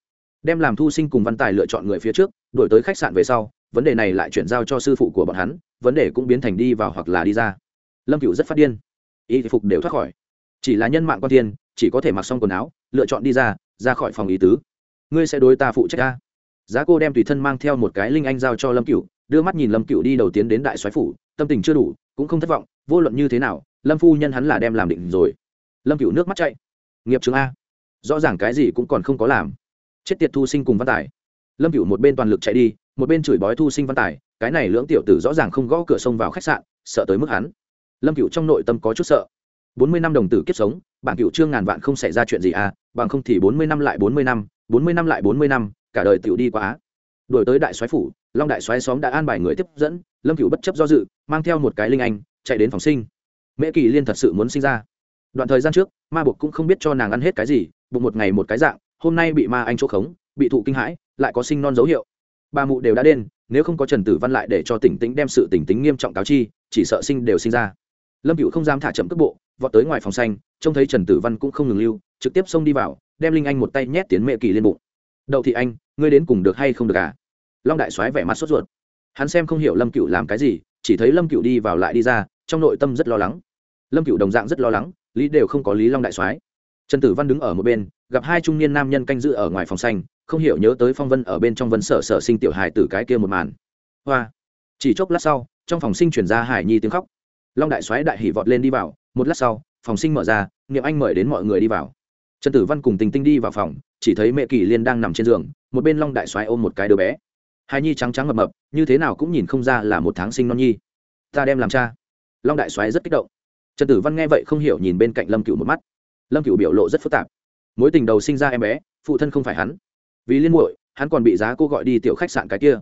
đem làm thu sinh cùng văn tài lựa chọn người phía trước, đổi tới khách sạn về sau, vấn đề này lại chuyển giao cho sư phụ của bọn hắn, vấn đề cũng biến thành đi vào hoặc là đi ra. Lâm cựu rất phát điên. Y phục đều thoát khỏi. Chỉ là nhân mạng quan thiên, chỉ có thể mặc xong quần áo, lựa chọn đi ra ra khỏi phòng ý tứ. Ngươi sẽ đối ta phụ trách ta giá cô đem tùy thân mang theo một cái linh anh giao cho lâm cựu đưa mắt nhìn lâm cựu đi đầu tiến đến đại soái phủ, tâm tình chưa đủ, cũng không thất vọng, vô luận như thế nào, lâm phu nhân hắn là đem làm định rồi. Lâm cựu nước mắt chạy. Nghiệp trường a? Rõ ràng cái gì cũng còn không có làm chết tiệt thu sinh cùng văn tài. Lâm cựu một bên toàn lực chạy đi, một bên chửi bói thu sinh văn tài, cái này lưỡng tiểu tử rõ ràng không gõ cửa sông vào khách sạn, sợ tới mức hắn. Lâm cựu trong nội tâm có chút sợ. Bốn mươi năm đồng tử kiếp sống, bạn cựu trương ngàn vạn không xảy ra chuyện gì à bằng không thì bốn mươi năm lại bốn mươi năm, bốn mươi năm lại bốn mươi năm, cả đời tiểu đi quá. Đổi tới đại soái phủ, long đại soái xóm đã an bài người tiếp dẫn, lâm cựu bất chấp do dự, mang theo một cái linh anh, chạy đến phòng sinh. Mễ kỳ liên thật sự muốn sinh ra. Đoạn thời gian trước, ma bục cũng không biết cho nàng ăn hết cái gì, bụng một ngày một cái dạng hôm nay bị ma anh chỗ khống, bị thụ kinh hãi, lại có sinh non dấu hiệu. Ba mụ đều đã đen, nếu không có trần tử văn lại để cho tỉnh tĩnh đem sự tỉnh tính nghiêm trọng cáo chi, chỉ sợ sinh đều sinh ra. Lâm cựu không dám thả chậm cước bộ, vọt tới ngoài phòng xanh, trông thấy trần tử văn cũng không ngừng lưu, trực tiếp xông đi vào, đem linh anh một tay nhét tiến mẹ kỳ lên bụng. Đậu thị anh, ngươi đến cùng được hay không được à? Long đại soái vẻ mặt sốt ruột. Hắn xem không hiểu lâm cựu làm cái gì, chỉ thấy lâm cựu đi vào lại đi ra, trong nội tâm rất lo lắng. Lâm cựu đồng dạng rất lo lắng, lý đều không có lý long đại soái trần tử văn đứng ở một bên, gặp hai trung niên nam nhân canh giữ ở ngoài phòng xanh, không hiểu nhớ tới phong vân ở bên trong vân sở sở sinh tiểu hài tử cái kia một màn. Hoa! Chỉ chốc lát sau, trong phòng sinh chuyển ra hải nhi tiếng khóc. Long đại soái đại hỉ vọt lên đi vào, một lát sau, phòng sinh mở ra nghiệm anh mời đến mọi người đi vào. Trần tử văn cùng tình tinh đi vào phòng, chỉ thấy mẹ kỳ liên đang nằm trên giường, một bên long đại soái ôm một cái đứa bé. Hai nhi trắng trắng mập mập, như thế nào cũng nhìn không ra là một tháng sinh non nhi. Ta đem làm cha. Long đại soái rất kích động. Trần tử văn nghe vậy không hiểu nhìn bên cạnh lâm cựu một mắt lâm cựu biểu lộ rất phức tạp. Mối tình đầu sinh ra em bé, phụ thân không phải hắn. Vì liên muội, hắn còn bị giá cô gọi đi tiểu khách sạn cái kia.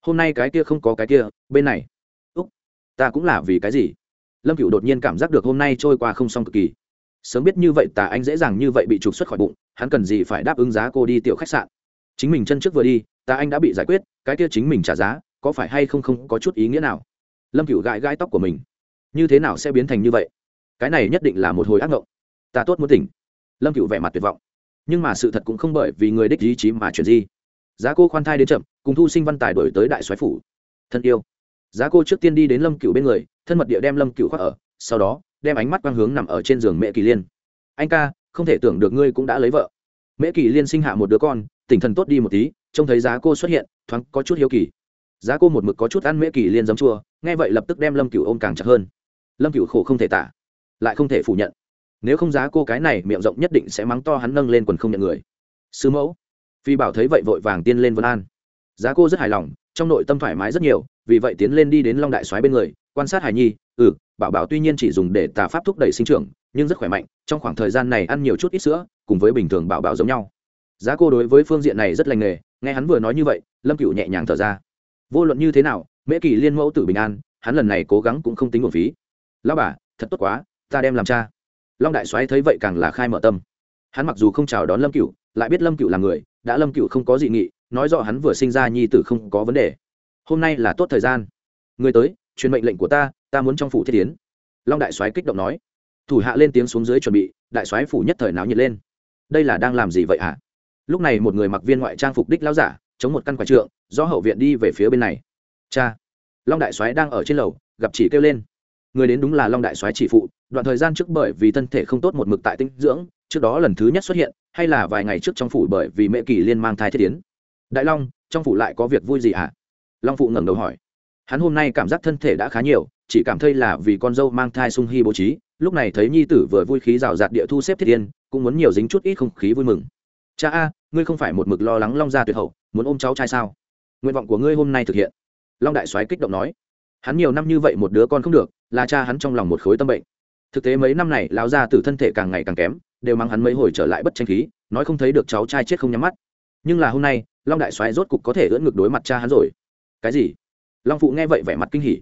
Hôm nay cái kia không có cái kia, bên này. Úc, ta cũng là vì cái gì? Lâm cựu đột nhiên cảm giác được hôm nay trôi qua không xong cực kỳ. Sớm biết như vậy tà anh dễ dàng như vậy bị trục xuất khỏi bụng, hắn cần gì phải đáp ứng giá cô đi tiểu khách sạn? Chính mình chân trước vừa đi, tà anh đã bị giải quyết, cái kia chính mình trả giá, có phải hay không không có chút ý nghĩa nào? Lâm cựu gãi gãi tóc của mình. Như thế nào sẽ biến thành như vậy? Cái này nhất định là một hồi ác ngộng ta tốt muốn tỉnh. Lâm cựu vẻ mặt tuyệt vọng. Nhưng mà sự thật cũng không bởi vì người đích ý chí mà chuyển di. Giá cô khoan thai đến chậm, cùng thu sinh văn tài đổi tới đại soái phủ. Thân yêu. Giá cô trước tiên đi đến lâm cựu bên người, thân mật địa đem lâm cựu khoác ở, sau đó, đem ánh mắt quang hướng nằm ở trên giường mẹ kỳ liên. Anh ca, không thể tưởng được ngươi cũng đã lấy vợ. Mẹ kỳ liên sinh hạ một đứa con, tỉnh thần tốt đi một tí, trông thấy giá cô xuất hiện, thoáng có chút hiếu kỳ. Giá cô một mực có chút ăn mễ kỳ liên giấm chua, nghe vậy lập tức đem lâm cựu ôm càng chặt hơn. Lâm cựu khổ không thể tả, lại không thể phủ nhận nếu không giá cô cái này miệng rộng nhất định sẽ mắng to hắn nâng lên quần không nhận người. Sư mẫu. Phi bảo thấy vậy vội vàng tiên lên vân an. Giá cô rất hài lòng, trong nội tâm thoải mái rất nhiều, vì vậy tiến lên đi đến long đại soái bên người, quan sát hải nhi ừ bảo bảo tuy nhiên chỉ dùng để tà pháp thúc đẩy sinh trưởng, nhưng rất khỏe mạnh, trong khoảng thời gian này ăn nhiều chút ít sữa, cùng với bình thường bảo bảo giống nhau. Giá cô đối với phương diện này rất lành nghề, nghe hắn vừa nói như vậy, lâm cựu nhẹ nhàng thở ra. Vô luận như thế nào, mễ kỳ liên mẫu tử bình an, hắn lần này cố gắng cũng không tính một phí. Lao bà, thật tốt quá, ta đem làm cha long đại soái thấy vậy càng là khai mở tâm. Hắn mặc dù không chào đón lâm cựu lại biết lâm cựu là người, đã lâm cựu không có dị nghị, nói rõ hắn vừa sinh ra nhi tử không có vấn đề. Hôm nay là tốt thời gian. Người tới, truyền mệnh lệnh của ta ta muốn trong phủ thiết tiến. Long đại soái kích động nói. Thủ hạ lên tiếng xuống dưới chuẩn bị, đại soái phủ nhất thời náo nhiệt lên. Đây là đang làm gì vậy hả? Lúc này một người mặc viên ngoại trang phục đích lao giả, chống một căn quả trượng, do hậu viện đi về phía bên này. Cha! Long đại soái đang ở trên lầu, gặp chỉ kêu lên người đến đúng là long đại soái chỉ phụ, đoạn thời gian trước bởi vì thân thể không tốt một mực tại tinh dưỡng, trước đó lần thứ nhất xuất hiện, hay là vài ngày trước trong phủ bởi vì mẹ kỳ liên mang thai thiết tiến. Đại long, trong phủ lại có việc vui gì à? long phụ ngẩng đầu hỏi. Hắn hôm nay cảm giác thân thể đã khá nhiều, chỉ cảm thấy là vì con dâu mang thai sung hy bố trí, lúc này thấy nhi tử vừa vui khí rào rạt địa thu xếp thiết yên cũng muốn nhiều dính chút ít không khí vui mừng. Cha a, ngươi không phải một mực lo lắng long gia tuyệt hậu, muốn ôm cháu trai sao? Nguyện vọng của ngươi hôm nay thực hiện. Long đại soái kích động nói hắn nhiều năm như vậy một đứa con không được, là cha hắn trong lòng một khối tâm bệnh. Thực tế mấy năm này, lão gia tử thân thể càng ngày càng kém, đều mang hắn mấy hồi trở lại bất tranh khí, nói không thấy được cháu trai chết không nhắm mắt. Nhưng là hôm nay, long đại soái rốt cục có thể ưỡn ngực đối mặt cha hắn rồi. Cái gì? Long phụ nghe vậy vẻ mặt kinh hỉ.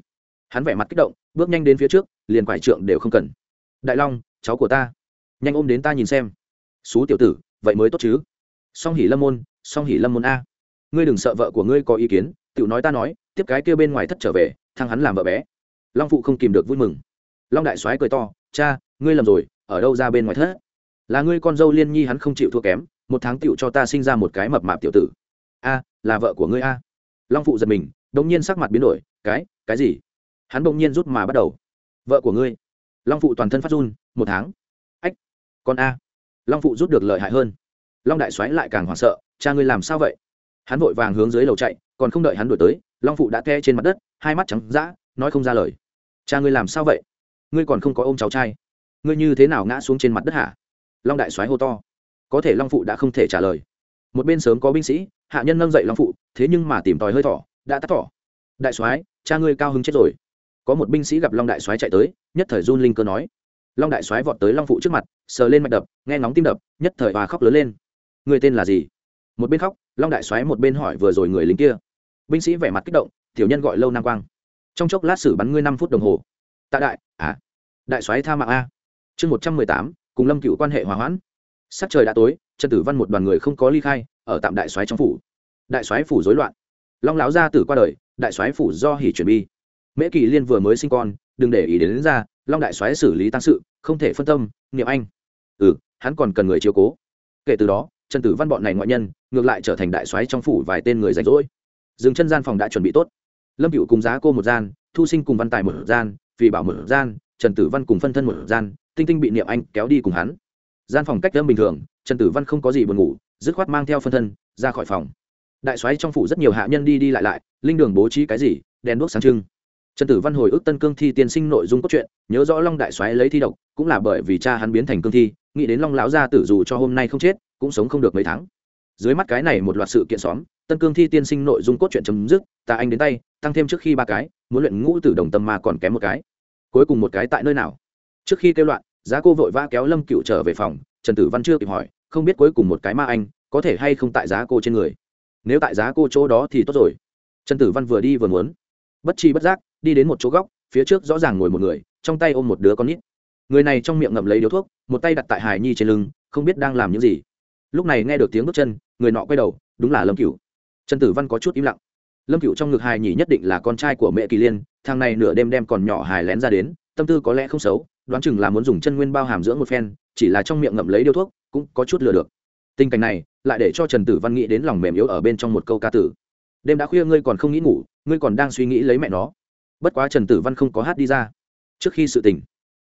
Hắn vẻ mặt kích động, bước nhanh đến phía trước, liền quải trượng đều không cần. Đại long, cháu của ta. Nhanh ôm đến ta nhìn xem. Xú tiểu tử, vậy mới tốt chứ. Song hỉ lâm môn, song hỉ lâm môn a. Ngươi đừng sợ vợ của ngươi có ý kiến, tiểu nói ta nói, tiếp cái kia bên ngoài thất trở về thằng hắn làm vợ bé. Long phụ không kìm được vui mừng. Long đại soái cười to, cha, ngươi lầm rồi, ở đâu ra bên ngoài thất? Là ngươi con dâu liên nhi hắn không chịu thua kém, một tháng tựu cho ta sinh ra một cái mập mạp tiểu tử. A, là vợ của ngươi a. Long phụ giật mình, đột nhiên sắc mặt biến đổi, cái cái gì? Hắn bỗng nhiên rút mà bắt đầu. Vợ của ngươi. Long phụ toàn thân phát run, một tháng? Ách, con a. Long phụ rút được lợi hại hơn. Long đại xoáy lại càng hoảng sợ, cha ngươi làm sao vậy? Hắn vội vàng hướng dưới lầu chạy, còn không đợi hắn đuổi tới, long phụ đã the trên mặt đất hai mắt trắng d ã nói không ra lời. Cha ngươi làm sao vậy? Ngươi còn không có ôm cháu trai. Ngươi như thế nào ngã xuống trên mặt đất hả? Long đại soái hô to. Có thể long phụ đã không thể trả lời. Một bên sớm có binh sĩ, hạ nhân nâng dậy long phụ, thế nhưng mà tìm tòi hơi thỏ, đã tắt thỏ. Đại soái, cha ngươi cao hứng chết rồi. Có một binh sĩ gặp long đại soái chạy tới, nhất thời run linh cơ nói. Long đại soái vọt tới long phụ trước mặt, sờ lên mạch đập, nghe ngóng tim đập, nhất thời và khóc lớn lên. Người tên là gì? Một bên khóc, long đại soái một bên hỏi vừa rồi người lính kia. Binh sĩ vẻ mặt kích động tiểu nhân gọi lâu nam quang. Trong chốc lát xử bắn ngươi năm phút đồng hồ. Tạ đại à đại soái tha mạng a. Chương một trăm mười tám cùng lâm cựu quan hệ hòa hoãn. Sắc trời đã tối trần tử văn một đoàn người không có ly khai ở tạm đại soái trong phủ. Đại soái phủ rối loạn. Long láo gia tử qua đời đại soái phủ do hỉ chuyển bi. Mễ kỳ liên vừa mới sinh con đừng để ý đến, đến ra long đại soái xử lý tăng sự không thể phân tâm niệm anh. Ừ hắn còn cần người chiếu cố. Kể từ đó trần tử văn bọn này ngoại nhân ngược lại trở thành đại soái trong phủ vài tên người rảnh rỗi. Dừng chân gian phòng đã chuẩn bị tốt lâm cựu cùng giá cô một gian, thu sinh cùng văn tài một gian vì bảo một gian, trần tử văn cùng phân thân một gian, tinh tinh bị niệm anh kéo đi cùng hắn. Gian phòng cách lâm bình thường, trần tử văn không có gì buồn ngủ, dứt khoát mang theo phân thân, ra khỏi phòng. Đại soái trong phủ rất nhiều hạ nhân đi đi lại lại, linh đường bố trí cái gì, đèn đuốc sáng trưng. Trần tử văn hồi ức tân cương thi tiên sinh nội dung cốt truyện, nhớ rõ long đại soái lấy thi độc, cũng là bởi vì cha hắn biến thành cương thi, nghĩ đến long lão gia tử dù cho hôm nay không chết, cũng sống không được mấy tháng dưới mắt cái này một loạt sự kiện xóm, tân cương thi tiên sinh nội dung cốt truyện chấm dứt, ta anh đến tay, tăng thêm trước khi ba cái, muốn luyện ngũ tử đồng tâm mà còn kém một cái. Cuối cùng một cái tại nơi nào? Trước khi kêu loạn, giá cô vội vã kéo lâm cựu trở về phòng, trần tử văn chưa kịp hỏi, không biết cuối cùng một cái ma anh, có thể hay không tại giá cô trên người. Nếu tại giá cô chỗ đó thì tốt rồi. Trần tử văn vừa đi vừa muốn. Bất chi bất giác, đi đến một chỗ góc, phía trước rõ ràng ngồi một người, trong tay ôm một đứa con nít. Người này trong miệng ngậm lấy điếu thuốc, một tay đặt tại hải nhi trên lưng, không biết đang làm những gì lúc này nghe được tiếng bước chân, người nọ quay đầu, đúng là lâm cửu. Trần tử văn có chút im lặng. Lâm cửu trong ngực hài nhỉ nhất định là con trai của mẹ kỳ liên, thằng này nửa đêm đem còn nhỏ hài lén ra đến, tâm tư có lẽ không xấu, đoán chừng là muốn dùng chân nguyên bao hàm dưỡng một phen, chỉ là trong miệng ngậm lấy điếu thuốc, cũng có chút lừa được. Tình cảnh này, lại để cho trần tử văn nghĩ đến lòng mềm yếu ở bên trong một câu ca tử. Đêm đã khuya ngươi còn không nghĩ ngủ, ngươi còn đang suy nghĩ lấy mẹ nó. Bất quá trần tử văn không có hát đi ra. Trước khi sự tình,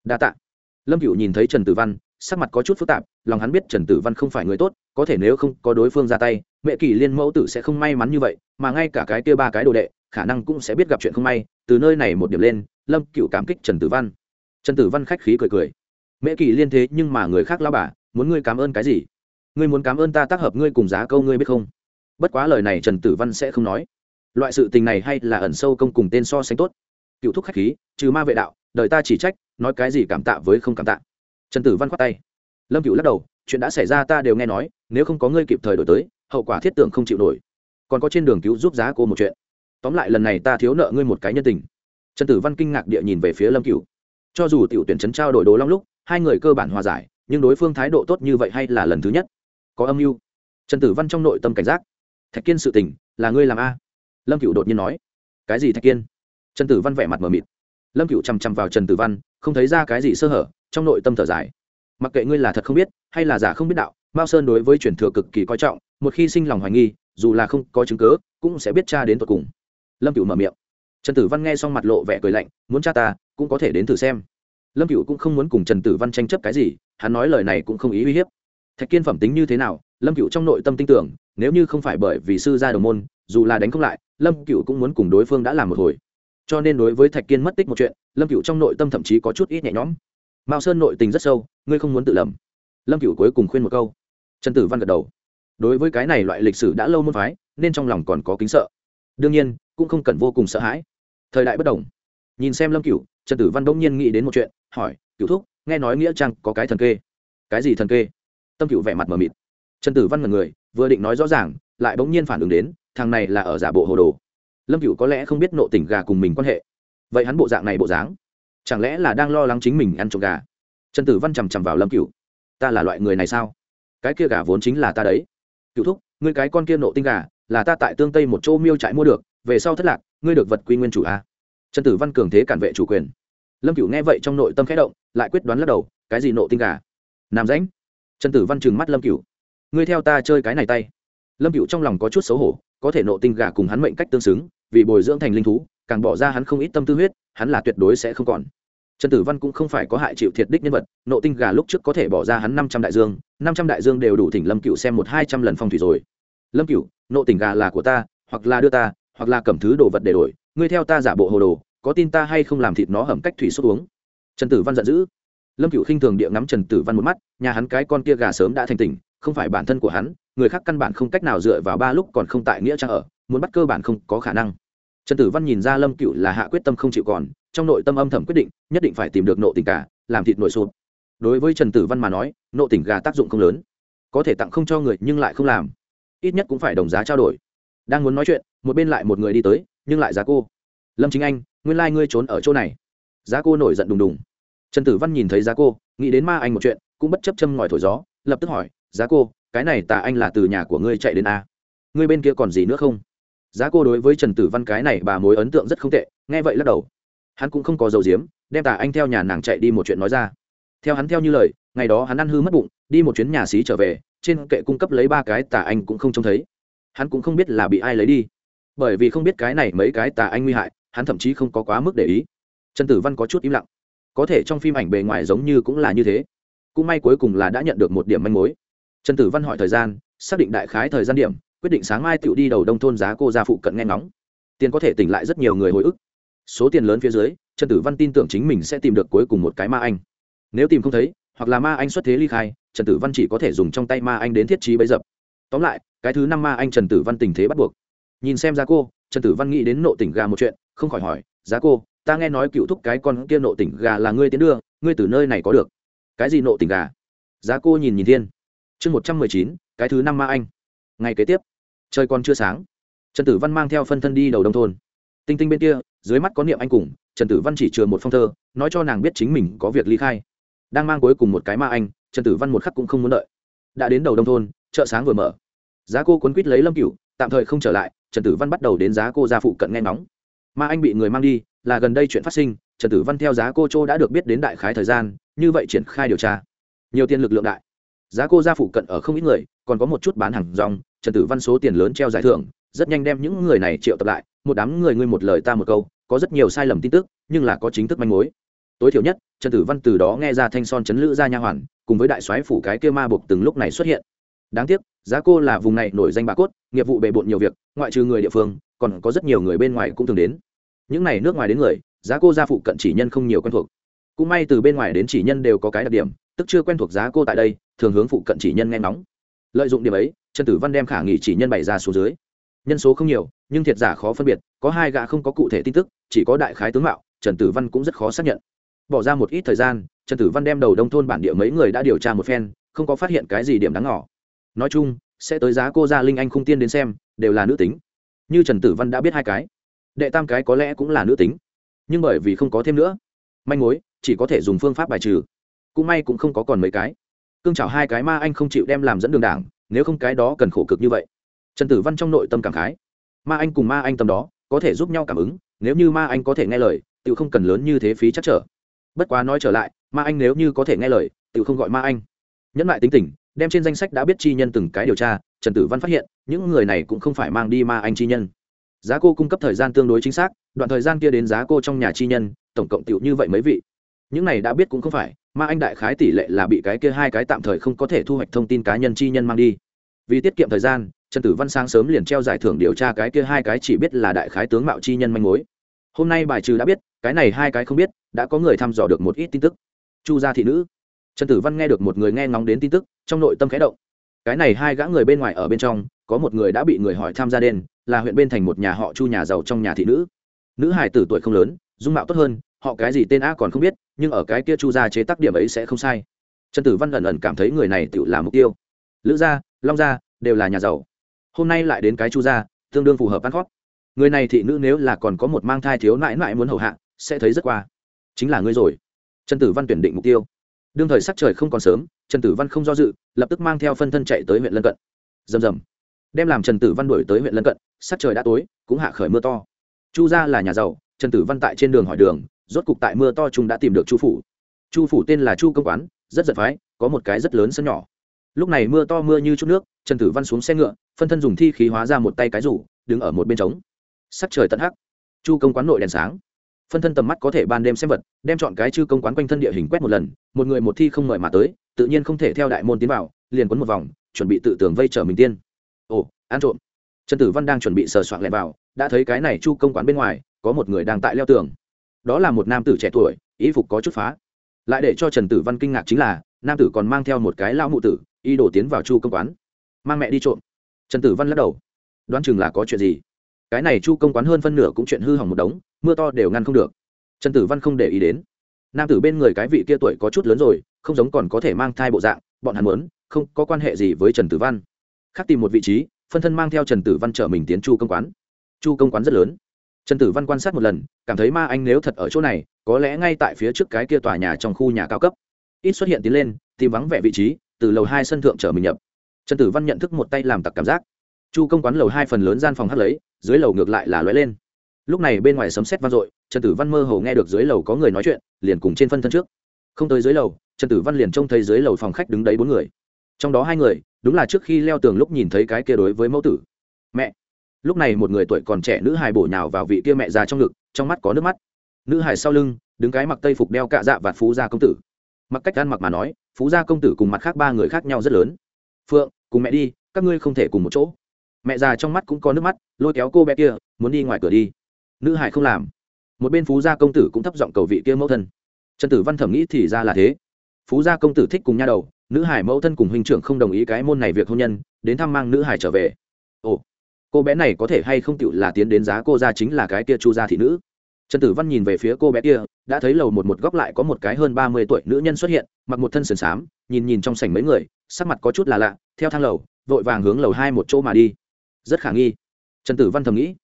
đa t ạ lâm cựu nhìn thấy trần tử văn sắc mặt có chút phức tạp, lòng hắn biết trần tử văn không phải người tốt, có thể nếu không có đối phương ra tay, mẹ kỳ liên mẫu tử sẽ không may mắn như vậy, mà ngay cả cái kia ba cái đồ đệ, khả năng cũng sẽ biết gặp chuyện không may. Từ nơi này một điểm lên, lâm cựu cảm kích trần tử văn. Trần tử văn khách khí cười cười. Mẹ kỳ liên thế nhưng mà người khác lao bà, muốn ngươi cảm ơn cái gì? Ngươi muốn cảm ơn ta tác hợp ngươi cùng giá câu ngươi biết không? Bất quá lời này trần tử văn sẽ không nói. Loại sự tình này hay là ẩn sâu công cùng tên so sánh tốt. Cựu thúc khách khí, trừ ma vệ đạo, đời ta chỉ trách, nói cái gì cảm tạ với không cảm tạ trần tử văn khoát tay. Lâm cựu lắc đầu, chuyện đã xảy ra ta đều nghe nói, nếu không có ngươi kịp thời đổi tới, hậu quả thiết tưởng không chịu nổi. Còn có trên đường cứu giúp giá cô một chuyện. Tóm lại lần này ta thiếu nợ ngươi một cái nhân tình. Trần tử văn kinh ngạc địa nhìn về phía lâm cựu cho dù tiểu tuyển trấn trao đổi đồ long lúc, hai người cơ bản hòa giải, nhưng đối phương thái độ tốt như vậy hay là lần thứ nhất? Có âm mưu. Trần tử văn trong nội tâm cảnh giác. Thạch kiên sự tình, là ngươi làm a? Lâm cựu đột nhiên nói. Cái gì thạch kiên? Trần tử văn vẻ mặt mờ mịt. Lâm cựu chằm chằm vào trần tử văn, không thấy ra cái gì sơ hở trong nội tâm thở dài. Mặc kệ ngươi là thật không biết, hay là giả không biết đạo, mao sơn đối với truyền thừa cực kỳ coi trọng, một khi sinh lòng hoài nghi, dù là không có chứng cớ, cũng sẽ biết cha đến tột cùng. Lâm cựu mở miệng. Trần tử văn nghe xong mặt lộ vẻ cười lạnh, muốn cha ta, cũng có thể đến thử xem. Lâm cựu cũng không muốn cùng trần tử văn tranh chấp cái gì, hắn nói lời này cũng không ý uy hiếp. Thạch kiên phẩm tính như thế nào, lâm cựu trong nội tâm tin tưởng, nếu như không phải bởi vì sư gia đồng môn, dù là đánh không lại, lâm cựu cũng muốn cùng đối phương đã làm một hồi. Cho nên đối với thạch kiên mất tích một chuyện, lâm cựu trong nội tâm thậm chí có chút ít nhẹ nhõm mao sơn nội tình rất sâu, ngươi không muốn tự lầm. Lâm cựu cuối cùng khuyên một câu. Trần tử văn gật đầu. Đối với cái này loại lịch sử đã lâu môn phái, nên trong lòng còn có kính sợ. Đương nhiên, cũng không cần vô cùng sợ hãi. Thời đại bất đồng. Nhìn xem lâm cựu trần tử văn đông nhiên nghĩ đến một chuyện, hỏi cựu thúc, nghe nói nghĩa trang có cái thần kê. Cái gì thần kê? Tâm cựu vẻ mặt mờ mịt. Trần tử văn mật người, vừa định nói rõ ràng, lại bỗng nhiên phản ứng đến, thằng này là ở giả bộ hồ đồ. Lâm cựu có lẽ không biết nộ tình gà cùng mình quan hệ. Vậy hắn bộ dạng này bộ dáng chẳng lẽ là đang lo lắng chính mình ăn trộm gà? Trần tử văn chằm chằm vào lâm cựu ta là loại người này sao? Cái kia gà vốn chính là ta đấy. Cựu thúc, ngươi cái con kia nộ tinh gà, là ta tại tương tây một chỗ miêu trại mua được, về sau thất lạc, ngươi được vật quy nguyên chủ a. À? trần tử văn cường thế cản vệ chủ quyền. Lâm cựu nghe vậy trong nội tâm khẽ động, lại quyết đoán lắc đầu, cái gì nộ tinh gà? Nam rãnh. Trần tử văn trừng mắt lâm cựu ngươi theo ta chơi cái này tay. Lâm cựu trong lòng có chút xấu hổ, có thể nộ tinh gà cùng hắn mệnh cách tương xứng, vì bồi dưỡng thành linh thú càng bỏ ra hắn không ít tâm tư huyết, hắn là tuyệt đối sẽ không còn. Trần tử văn cũng không phải có hại chịu thiệt đích nhân vật, nộ tinh gà lúc trước có thể bỏ ra hắn năm trăm đại dương, năm trăm đại dương đều đủ thỉnh lâm cựu xem một hai trăm lần phong thủy rồi. Lâm cựu nộ tình gà là của ta, hoặc là đưa ta, hoặc là cầm thứ đồ vật để đổi, ngươi theo ta giả bộ hồ đồ, có tin ta hay không làm thịt nó hầm cách thủy xuất uống? Trần tử văn giận dữ. Lâm cựu khinh thường địa ngắm trần tử văn một mắt, nhà hắn cái con kia gà sớm đã thành tỉnh, không phải bản thân của hắn, người khác căn bản không cách nào dựa vào ba lúc còn không tại nghĩa trang ở, muốn bắt cơ bản không có khả năng trần tử văn nhìn ra lâm cựu là hạ quyết tâm không chịu còn, trong nội tâm âm thầm quyết định, nhất định phải tìm được nộ tình cả làm thịt nội sụp. Đối với trần tử văn mà nói, nộ tình gà tác dụng không lớn. Có thể tặng không cho người, nhưng lại không làm. Ít nhất cũng phải đồng giá trao đổi. Đang muốn nói chuyện, một bên lại một người đi tới, nhưng lại giá cô. Lâm chính anh, nguyên lai、like、ngươi trốn ở chỗ này. Giá cô nổi giận đùng đùng. Trần tử văn nhìn thấy giá cô, nghĩ đến ma anh một chuyện, cũng bất chấp châm ngòi thổi gió, lập tức hỏi, giá cô, cái này tà anh là từ nhà của ngươi chạy đến a? Ngươi bên kia còn gì nữa không? Giá cô đối với trần tử văn cái này bà mối ấn tượng rất không tệ, nghe vậy lắc đầu. Hắn cũng không có dầu diếm đem tà anh theo nhà nàng chạy đi một chuyện nói ra. Theo hắn theo như lời, ngày đó hắn ăn hư mất bụng, đi một chuyến nhà xí trở về, trên kệ cung cấp lấy ba cái tà anh cũng không trông thấy. Hắn cũng không biết là bị ai lấy đi. Bởi vì không biết cái này mấy cái tà anh nguy hại, hắn thậm chí không có quá mức để ý. Trần tử văn có chút im lặng. Có thể trong phim ảnh bề ngoài giống như cũng là như thế. Cũng may cuối cùng là đã nhận được một điểm manh mối. Trần tử văn hỏi thời gian, xác định đại khái thời gian điểm quyết định sáng mai tựu đi đầu đông thôn giá cô ra phụ cận nghe ngóng. Tiền có thể tỉnh lại rất nhiều người hồi ức. Số tiền lớn phía dưới, trần tử văn tin tưởng chính mình sẽ tìm được cuối cùng một cái ma anh. Nếu tìm không thấy, hoặc là ma anh xuất thế ly khai, trần tử văn chỉ có thể dùng trong tay ma anh đến thiết trí bấy dập. Tóm lại, cái thứ năm ma anh trần tử văn tình thế bắt buộc. Nhìn xem giá cô, trần tử văn nghĩ đến nộ tỉnh gà một chuyện, không khỏi hỏi, giá cô, ta nghe nói cựu thúc cái con kia nộ tỉnh gà là ngươi tiến đưa, ngươi từ nơi này có được? Cái gì nộ tỉnh gà? Giá cô nhìn nhìn thiên. Chương một trăm mười chín, cái thứ năm ma anh. Ngày kế tiếp trời còn chưa sáng. Trần tử văn mang theo phân thân đi đầu đông thôn. Tinh tinh bên kia, dưới mắt có niệm anh cùng, trần tử văn chỉ chừa một phong thơ, nói cho nàng biết chính mình có việc ly khai. Đang mang cuối cùng một cái ma anh, trần tử văn một khắc cũng không muốn đợi. Đã đến đầu đông thôn, chợ sáng vừa mở. Giá cô quấn quýt lấy lâm cửu, tạm thời không trở lại, trần tử văn bắt đầu đến giá cô ra phụ cận nghe nóng ma anh bị người mang đi, là gần đây chuyện phát sinh, trần tử văn theo giá cô châu đã được biết đến đại khái thời gian, như vậy triển khai điều tra. Nhiều tiền lực lượng đại. Giá cô ra phụ cận ở không ít người, còn có một chút bán hàng rong trần tử văn số tiền lớn treo giải thưởng, rất nhanh đem những người này triệu tập lại, một đám người ngươi một lời ta một câu, có rất nhiều sai lầm tin tức, nhưng là có chính thức manh mối. Tối thiểu nhất, trần tử văn từ đó nghe ra thanh son chấn lữ ra nha hoàn, cùng với đại soái phủ cái kia ma buộc từng lúc này xuất hiện. Đáng tiếc, giá cô là vùng này nổi danh bà cốt, nghiệp vụ bề bộn nhiều việc, ngoại trừ người địa phương, còn có rất nhiều người bên ngoài cũng thường đến. Những này nước ngoài đến người, giá cô gia phụ cận chỉ nhân không nhiều quen thuộc. Cũng may từ bên ngoài đến chỉ nhân đều có cái đặc điểm, tức chưa quen thuộc giá cô tại đây, thường hướng phụ cận chỉ nhân nghe ngóng. Lợi dụng điểm ấy trần tử văn đem khả nghị chỉ nhân bày ra số dưới. Nhân số không nhiều, nhưng thiệt giả khó phân biệt, có hai gã không có cụ thể tin tức, chỉ có đại khái tướng mạo, trần tử văn cũng rất khó xác nhận. Bỏ ra một ít thời gian, trần tử văn đem đầu đông thôn bản địa mấy người đã điều tra một phen, không có phát hiện cái gì điểm đáng ngỏ. Nói chung, sẽ tới giá cô gia linh anh không tiên đến xem, đều là nữ tính. Như trần tử văn đã biết hai cái, đệ tam cái có lẽ cũng là nữ tính. Nhưng bởi vì không có thêm nữa, manh mối, chỉ có thể dùng phương pháp bài trừ. Cũng may cũng không có còn mấy cái. Cương chảo hai cái ma anh không chịu đem làm dẫn đường đảng nếu không cái đó cần khổ cực như vậy. Trần tử văn trong nội tâm cảm khái. Ma anh cùng ma anh tâm đó, có thể giúp nhau cảm ứng, nếu như ma anh có thể nghe lời tự không cần lớn như thế phí chắc trở. Bất quá nói trở lại, ma anh nếu như có thể nghe lời tự không gọi ma anh. Nhẫn lại tính tình, đem trên danh sách đã biết chi nhân từng cái điều tra, trần tử văn phát hiện, những người này cũng không phải mang đi ma anh chi nhân. Giá cô cung cấp thời gian tương đối chính xác, đoạn thời gian kia đến giá cô trong nhà chi nhân, tổng cộng tựu như vậy mấy vị. Những này đã biết cũng không phải ma anh đại khái tỷ lệ là bị cái kia hai cái tạm thời không có thể thu hoạch thông tin cá nhân chi nhân mang đi. Vì tiết kiệm thời gian, trần tử văn sáng sớm liền treo giải thưởng điều tra cái kia hai cái chỉ biết là đại khái tướng mạo chi nhân manh mối. Hôm nay bài trừ đã biết, cái này hai cái không biết, đã có người thăm dò được một ít tin tức. Chu gia thị nữ. Trần tử văn nghe được một người nghe ngóng đến tin tức, trong nội tâm khẽ động. Cái này hai gã người bên ngoài ở bên trong, có một người đã bị người hỏi tham gia đen là huyện bên thành một nhà họ chu nhà giàu trong nhà thị nữ. Nữ hải tử tuổi không lớn, dung mạo tốt hơn họ cái gì tên a còn không biết, nhưng ở cái kia chu gia chế tác điểm ấy sẽ không sai. Trần tử văn ẩn ẩn cảm thấy người này tự là mục tiêu. Lữ gia, long gia đều là nhà giàu. Hôm nay lại đến cái chu gia, tương đương phù hợp ăn khót người này thị nữ nếu là còn có một mang thai thiếu nãi nãi muốn hầu hạ, sẽ thấy rất qua. Chính là ngươi rồi. Trần tử văn tuyển định mục tiêu. Đương thời sắc trời không còn sớm, trần tử văn không do dự, lập tức mang theo phân thân chạy tới huyện lân cận. Rầm rầm. Đem làm trần tử văn đuổi tới huyện lân cận, sắc trời đã tối, cũng hạ khởi mưa to. Chu gia là nhà giàu, trần tử văn tại trên đường hỏi đường rốt cục tại mưa to chúng đã tìm được chu phủ. Chu phủ tên là chu công quán, rất giật phái, có một cái rất lớn sân nhỏ. Lúc này mưa to mưa như chút nước, trần tử văn xuống xe ngựa, phân thân dùng thi khí hóa ra một tay cái rủ, đứng ở một bên trống. Sắc trời tận hắc. Chu công quán nội đèn sáng. Phân thân tầm mắt có thể ban đêm xem vật, đem chọn cái chư công quán quanh thân địa hình quét một lần, một người một thi không mời mà tới, tự nhiên không thể theo đại môn tiến vào, liền quấn một vòng, chuẩn bị tự tường vây chở mình tiên. Ồ, ăn trộm. Trần tử văn đang chuẩn bị sờ soạn lẹ vào, đã thấy cái này chu công quán bên ngoài, có một người đang tại leo tường đó là một nam tử trẻ tuổi ý phục có chút phá. Lại để cho trần tử văn kinh ngạc chính là, nam tử còn mang theo một cái lao mụ tử, y đổ tiến vào chu công quán. Mang mẹ đi trộm. Trần tử văn lắc đầu. Đoán chừng là có chuyện gì? Cái này chu công quán hơn phân nửa cũng chuyện hư hỏng một đống, mưa to đều ngăn không được. Trần tử văn không để ý đến. Nam tử bên người cái vị kia tuổi có chút lớn rồi, không giống còn có thể mang thai bộ dạng, bọn hắn muốn, không có quan hệ gì với trần tử văn. Khác tìm một vị trí, phân thân mang theo trần tử văn chở mình tiến chu công quán. Chu công quán rất lớn trần tử văn quan sát một lần, cảm thấy ma anh nếu thật ở chỗ này, có lẽ ngay tại phía trước cái kia tòa nhà trong khu nhà cao cấp. Ít xuất hiện tiến lên, tìm vắng vẻ vị trí, từ lầu hai sân thượng chở mình nhập. Trần tử văn nhận thức một tay làm tặc cảm giác. Chu công quán lầu hai phần lớn gian phòng hắt lấy, dưới lầu ngược lại là lóe lên. Lúc này bên ngoài sấm sét vang dội, trần tử văn mơ hồ nghe được dưới lầu có người nói chuyện, liền cùng trên phân thân trước. Không tới dưới lầu, trần tử văn liền trông thấy dưới lầu phòng khách đứng đấy bốn người. Trong đó hai người, đúng là trước khi leo tường lúc nhìn thấy cái kia đối với mẫu tử. Mẹ lúc này một người tuổi còn trẻ nữ hài bổ nhào vào vị kia mẹ già trong ngực, trong mắt có nước mắt. Nữ hài sau lưng, đứng cái mặc tây phục đeo cạ dạ và phú gia công tử. Mặc cách ăn mặc mà nói, phú gia công tử cùng mặt khác ba người khác nhau rất lớn. Phượng, cùng mẹ đi, các ngươi không thể cùng một chỗ. Mẹ già trong mắt cũng có nước mắt, lôi kéo cô bé kia, muốn đi ngoài cửa đi. Nữ hải không làm. Một bên phú gia công tử cũng thấp giọng cầu vị kia mẫu thân. Trần tử văn thẩm nghĩ thì ra là thế. Phú gia công tử thích cùng nha đầu, nữ hải mẫu thân cùng huynh trưởng không đồng ý cái môn này việc hôn nhân, đến thăm mang nữ hải trở về. Ồ cô bé này có thể hay không tựu là tiến đến giá cô ra chính là cái kia chu gia thị nữ. Trần tử văn nhìn về phía cô bé kia, đã thấy lầu một một góc lại có một cái hơn ba mươi tuổi nữ nhân xuất hiện, mặc một thân sườn xám, nhìn nhìn trong sảnh mấy người, sắc mặt có chút là lạ, theo thang lầu, vội vàng hướng lầu hai một chỗ mà đi. Rất khả nghi. Trần tử văn thầm nghĩ,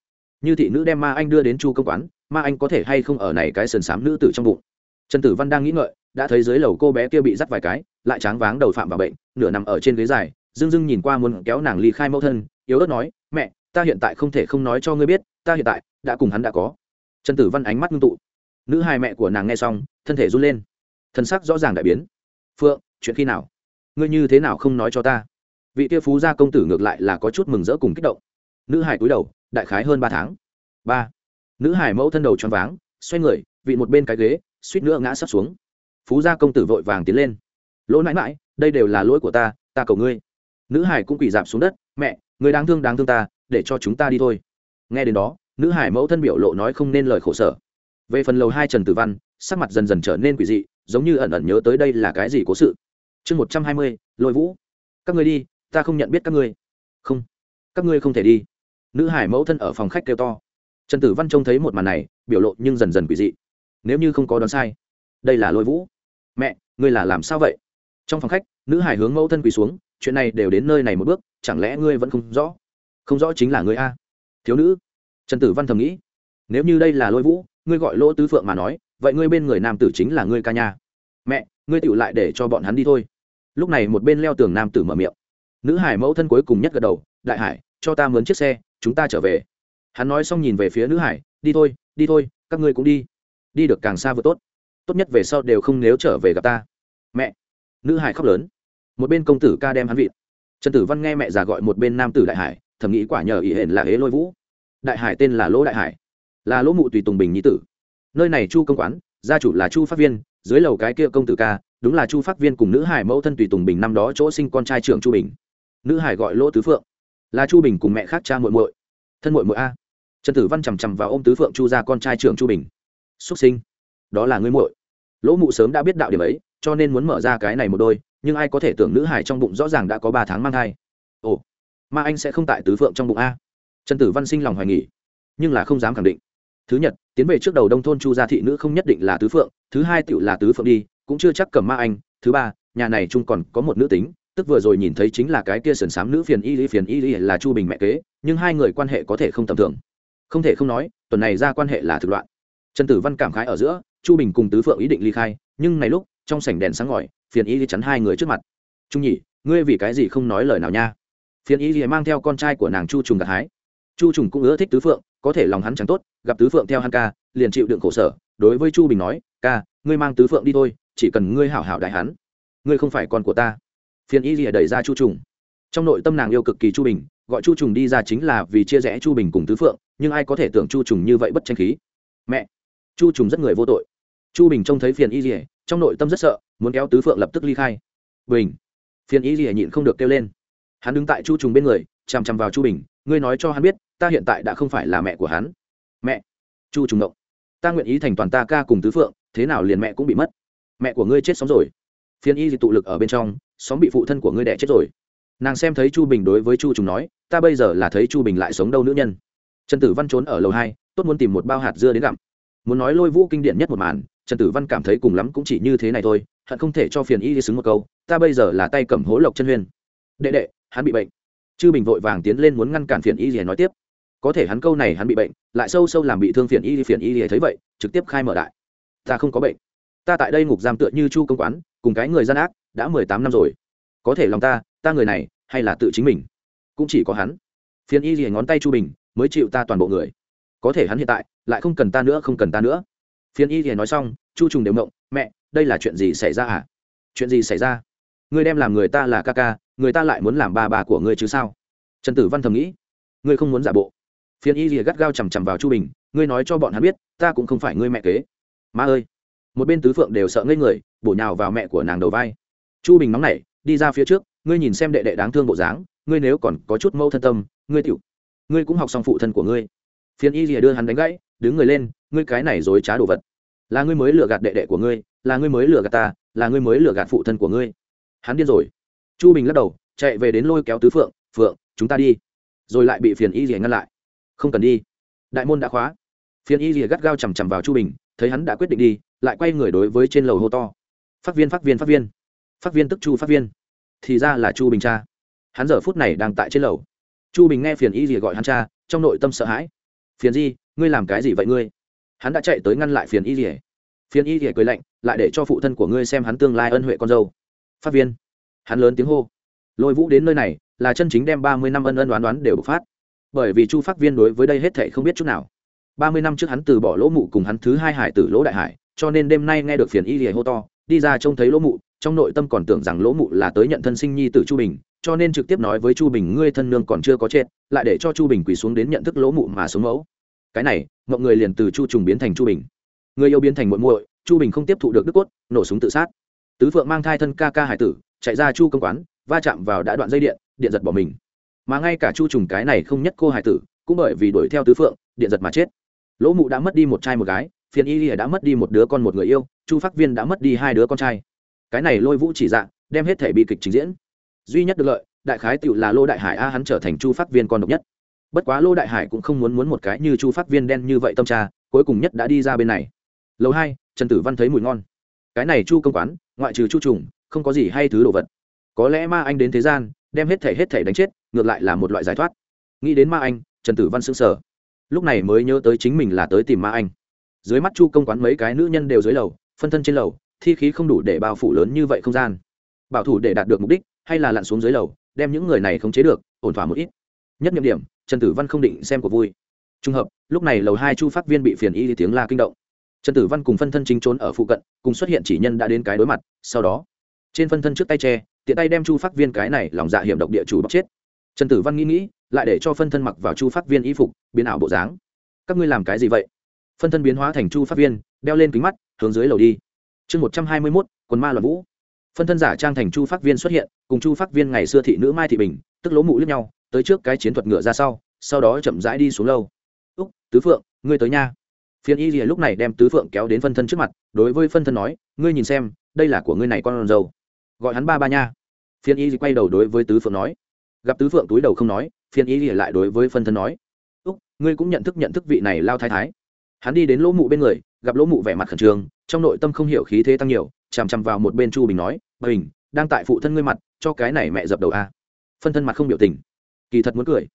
như thị nữ đem ma anh đưa đến chu công quán, ma anh có thể hay không ở này cái sườn xám nữ tử trong bụng? Trần tử văn đang nghĩ ngợi, đã thấy dưới lầu cô bé kia bị dắt vài cái, lại tráng váng đầu phạm vào bệnh, nửa nằm ở trên ghế dài, dưng dưng nhìn qua muốn kéo nàng ly khai mẫu thân, yếu ớt nói, mẹ ta hiện tại không thể không nói cho ngươi biết, ta hiện tại đã cùng hắn đã có. Trần tử văn ánh mắt ngưng tụ. Nữ hai mẹ của nàng nghe xong, thân thể run lên. Thân sắc rõ ràng đại biến. Phượng, chuyện khi nào? Ngươi như thế nào không nói cho ta? Vị kia phú gia công tử ngược lại là có chút mừng rỡ cùng kích động. Nữ hải cúi đầu, đại khái hơn ba tháng. Ba. Nữ hải mẫu thân đầu choáng váng, xoay người, vị một bên cái ghế, suýt nữa ngã sắp xuống. Phú gia công tử vội vàng tiến lên. Lỗ mãi mãi, đây đều là lỗi của ta ta cầu ngươi. Nữ hải cũng quỳ dạp xuống đất, mẹ, người đáng thương đáng thương ta để cho chúng ta đi thôi. Nghe đến đó, nữ hải mẫu thân biểu lộ nói không nên lời khổ sở. Về phần lầu hai trần tử văn, sắc mặt dần dần trở nên quỷ dị, giống như ẩn ẩn nhớ tới đây là cái gì cố sự. Chương một trăm hai mươi, lôi vũ. Các ngươi đi, ta không nhận biết các ngươi. Không, các ngươi không thể đi. Nữ hải mẫu thân ở phòng khách kêu to. Trần tử văn trông thấy một màn này, biểu lộ nhưng dần dần quỷ dị. Nếu như không có đoán sai, đây là lôi vũ. Mẹ, ngươi là làm sao vậy? Trong phòng khách, nữ hải hướng mẫu thân quỳ xuống, chuyện này đều đến nơi này một bước, chẳng lẽ ngươi vẫn không rõ? Không rõ chính là ngươi a. Thiếu nữ. Trần tử văn thầm nghĩ. Nếu như đây là lôi vũ, ngươi gọi lỗ tứ phượng mà nói, vậy ngươi bên người nam tử chính là ngươi ca nha. Mẹ, ngươi tựu lại để cho bọn hắn đi thôi. Lúc này một bên leo tường nam tử mở miệng. Nữ hải mẫu thân cuối cùng nhất gật đầu, đại hải, cho ta mướn chiếc xe, chúng ta trở về. Hắn nói xong nhìn về phía nữ hải, đi thôi đi thôi, các ngươi cũng đi. Đi được càng xa vừa tốt. Tốt nhất về sau đều không nếu trở về gặp ta. Mẹ. Nữ hải khóc lớn. Một bên công tử ca đem hắn vịt trần tử văn nghe mẹ già gọi một bên nam tử đại hải thầm nghĩ quả nhờ ý hển là ế lôi vũ. Đại hải tên là lỗ đại hải. Là lỗ mụ tùy tùng bình nhi tử. Nơi này chu công quán, gia chủ là chu pháp viên, dưới lầu cái kia công tử ca, đúng là chu pháp viên cùng nữ hải mẫu thân tùy tùng bình năm đó chỗ sinh con trai trưởng chu bình. Nữ hải gọi lỗ tứ phượng. Là chu bình cùng mẹ khác cha muội muội. Thân muội muội a. Trần tử văn chằm chằm vào ô m tứ phượng chu ra con trai trưởng chu bình. Xuất sinh. Đó là ngươi muội. Lỗ mụ sớm đã biết đạo điểm ấy, cho nên muốn mở ra cái này một đôi, nhưng ai có thể tưởng nữ hải trong bụng rõ ràng đã có ba tháng mang thai mà anh sẽ không tại tứ phượng trong bụng a. Trần tử văn sinh lòng hoài nghỉ nhưng là không dám khẳng định. Thứ nhất tiến về trước đầu đông thôn chu gia thị nữ không nhất định là tứ phượng thứ hai tựu là tứ phượng đi cũng chưa chắc cầm ma anh. Thứ ba nhà này chung còn có một nữ tính tức vừa rồi nhìn thấy chính là cái kia sườn xám nữ phiền y lý phiền y lý là chu bình mẹ kế nhưng hai người quan hệ có thể không tầm thường. Không thể không nói tuần này ra quan hệ là thực loạn. Trần tử văn cảm khái ở giữa chu bình cùng tứ phượng ý định ly khai nhưng này lúc trong sảnh đèn sáng ngỏi phiền y lý chắn hai người trước mặt. Trung nhị, ngươi vì cái gì không nói lời nào nha? Phiền y lý mang theo con trai của nàng chu trùng gặt hái. Chu trùng cũng ưa thích tứ phượng, có thể lòng hắn chẳng tốt, gặp tứ phượng theo hắn ca, liền chịu đựng khổ sở. Đối với chu bình nói, ca, ngươi mang tứ phượng đi thôi, chỉ cần ngươi hảo hảo đại hắn, ngươi không phải con của ta. Phiền y lìa đẩy ra chu trùng. Trong nội tâm nàng yêu cực kỳ chu bình, gọi chu trùng đi ra chính là vì chia rẽ chu bình cùng tứ phượng, nhưng ai có thể tưởng chu trùng như vậy bất tranh khí? Mẹ! Chu trùng rất người vô tội. Chu bình trông thấy phiền y lìa trong nội tâm rất sợ, muốn kéo tứ phượng lập tức ly khai. Bình! Phiền y lìa nhịn không được kêu lên hắn đứng tại chu trùng bên người, chằm chằm vào chu bình, ngươi nói cho hắn biết, ta hiện tại đã không phải là mẹ của hắn. Mẹ? Chu trùng động ta nguyện ý thành toàn ta ca cùng tứ phượng, thế nào liền mẹ cũng bị mất. Mẹ của ngươi chết sống rồi. Phiền y tụ lực ở bên trong, xóm bị phụ thân của ngươi đẻ chết rồi. Nàng xem thấy chu bình đối với chu trùng nói, ta bây giờ là thấy chu bình lại sống đâu nữ nhân. Trần tử văn trốn ở lầu hai, tốt muốn tìm một bao hạt dưa đến gặm. Muốn nói lôi vũ kinh điển nhất một màn, trần tử văn cảm thấy cùng lắm cũng chỉ như thế này thôi, hận không thể cho phiền y đi xứng một câu, ta bây giờ là tay cầm hố lộc chân huyên. Đệ đệ hắn bị bệnh. Chư bình vội vàng tiến lên muốn ngăn cản phiền y rìa nói tiếp. Có thể hắn câu này hắn bị bệnh, lại sâu sâu làm bị thương phiền y phiền y thấy vậy, trực tiếp khai mở đại. Ta không có bệnh. Ta tại đây ngục giam tựa như chu công quán, cùng cái người gian ác, đã mười tám năm rồi. Có thể lòng ta ta người này, hay là tự chính mình? Cũng chỉ có hắn. Phiền y rìa ngón tay chu bình, mới chịu ta toàn bộ người. Có thể hắn hiện tại, lại không cần ta nữa, không cần ta nữa. Phiền y rìa nói xong, chu trùng đều ngộng, mẹ, đây là chuyện gì xảy ra à? Chuyện gì xảy ra? Ngươi đem làm người ta là ca ca, người ta lại muốn làm ba bà của ngươi chứ sao? Trần tử văn thầm nghĩ. Ngươi không muốn giả bộ. Phiền y rìa gắt gao chằm chằm vào chu bình, ngươi nói cho bọn hắn biết, ta cũng không phải ngươi mẹ kế. Má ơi! Một bên tứ phượng đều sợ ngây người, bổ nhào vào mẹ của nàng đầu vai. Chu bình nóng nảy, đi ra phía trước, ngươi nhìn xem đệ đệ đáng thương bộ dáng, ngươi nếu còn có chút mâu thân tâm, ngươi tiểu, ngươi cũng học xong phụ thân của ngươi. Phiền y rìa đưa hắn đánh gãy, đứng người lên, ngươi cái này dối trá đồ vật. Là ngươi mới lừa gạt đệ đệ của ngươi, là ngươi mới lừa gạt ta, là ngươi mới lừa gạt phụ thân của ngươi hắn điên rồi. Chu bình lắc đầu, chạy về đến lôi kéo tứ phượng phượng, chúng ta đi. Rồi lại bị phiền y rỉa ngăn lại. Không cần đi. Đại môn đã khóa. Phiền y rỉa gắt gao chằm chằm vào chu bình, thấy hắn đã quyết định đi, lại quay người đối với trên lầu hô to. Phát viên phát viên phát viên. Phát viên tức chu, phát viên. Thì ra là chu bình cha. Hắn giờ phút này đang tại trên lầu. Chu bình nghe phiền y rỉa gọi hắn cha, trong nội tâm sợ hãi. Phiền di ngươi làm cái gì vậy ngươi? Hắn đã chạy tới ngăn lại phiền y rỉa phiền y rỉa cười lạnh, lại để cho phụ thân của ngươi xem hắn tương lai ân huệ con dâu phát viên. Hắn lớn tiếng hô. Lôi vũ đến nơi này, là chân chính đem ba mươi năm ân ân đoán đoán đều bộc phát. Bởi vì chu phát viên đối với đây hết thệ không biết chút nào. Ba mươi năm trước hắn từ bỏ lỗ mụ cùng hắn thứ hai hải tử lỗ đại hải, cho nên đêm nay nghe được phiền y lìa hô to, đi ra trông thấy lỗ mụ, trong nội tâm còn tưởng rằng lỗ mụ là tới nhận thân sinh nhi tử chu bình, cho nên trực tiếp nói với chu bình, ngươi thân nương còn chưa có chết, lại để cho chu bình quỳ xuống đến nhận thức lỗ mụ mà xuống mẫu. Cái này, mọi người liền từ chu trùng biến thành chu bình. Người yêu biến thành muội muội, chu bình không tiếp thụ được đức cốt, nổ súng tự sát tứ phượng mang thai thân ca ca hải tử, chạy ra chu công quán, va chạm vào đã đoạn dây điện điện giật bỏ mình. Mà ngay cả chu trùng cái này không nhất cô hải tử, cũng bởi vì đuổi theo tứ phượng, điện giật mà chết. Lỗ mụ đã mất đi một trai một gái, phiền y lìa đã mất đi một đứa con một người yêu, chu phát viên đã mất đi hai đứa con trai. Cái này lôi vũ chỉ dạ đem hết thể bị kịch trình diễn. Duy nhất được lợi, đại khái tựu là lô đại hải a hắn trở thành chu phát viên con độc nhất. Bất quá lô đại hải cũng không muốn muốn một cái như chu phát viên đen như vậy tâm tra, cuối cùng nhất đã đi ra bên này. Lầu hai, trần tử văn thấy mùi ngon. Cái này chu công quán ngoại trừ chu trùng, không có gì hay thứ đồ vật. Có lẽ ma anh đến thế gian, đem hết thể hết thể đánh chết, ngược lại là một loại giải thoát. Nghĩ đến ma anh, trần tử văn s ư n g sở lúc này mới nhớ tới chính mình là tới tìm ma anh. Dưới mắt chu công quán mấy cái nữ nhân đều dưới lầu, phân thân trên lầu, thi khí không đủ để bao phủ lớn như vậy không gian. Bảo thủ để đạt được mục đích, hay là lặn xuống dưới lầu, đem những người này khống chế được, ổn thỏa một ít. Nhất nhiệm điểm, trần tử văn không định xem của vui. Trùng hợp, lúc này lầu hai chu phát viên bị phiền y tiếng la kinh động trần tử văn cùng phân thân chính trốn ở phụ cận, cùng xuất hiện chỉ nhân đã đến cái đối mặt, sau đó, trên phân thân trước tay tre, tiện tay đem chu phát viên cái này lòng dạ hiểm độc địa chủ bóc chết. Trần tử văn nghĩ nghĩ, lại để cho phân thân mặc vào chu phát viên y phục, biến ảo bộ dáng. Các ngươi làm cái gì vậy? Phân thân biến hóa thành chu phát viên, đeo lên kính mắt, hướng dưới lầu đi. Chương một trăm hai mươi mốt, quần ma loạn vũ. Phân thân giả trang thành chu phát viên xuất hiện, cùng chu phát viên ngày xưa thị nữ mai thị bình, tức lỗ mụ lướt nhau, tới trước cái chiến thuật ngựa ra sau sau đó chậm rãi đi xuống lâu úc, tứ phượng, ngươi tới nha phiên y rìa lúc này đem tứ phượng kéo đến phân thân trước mặt, đối với phân thân nói, ngươi nhìn xem, đây là của ngươi này con dâu gọi hắn ba ba nha. Phiên y quay đầu đối với tứ phượng nói. Gặp tứ phượng túi đầu không nói, phiên y rìa lại đối với phân thân nói, úc, ngươi cũng nhận thức nhận thức vị này lao thái thái. Hắn đi đến lỗ mụ bên người, gặp lỗ mụ vẻ mặt khẩn trương, trong nội tâm không hiểu khí thế tăng nhiều, chằm chằm vào một bên chu bình nói, bình, đang tại phụ thân ngươi mặt, cho cái này mẹ dập đầu a. Phân thân mặt không biểu tình, kỳ thật muốn cười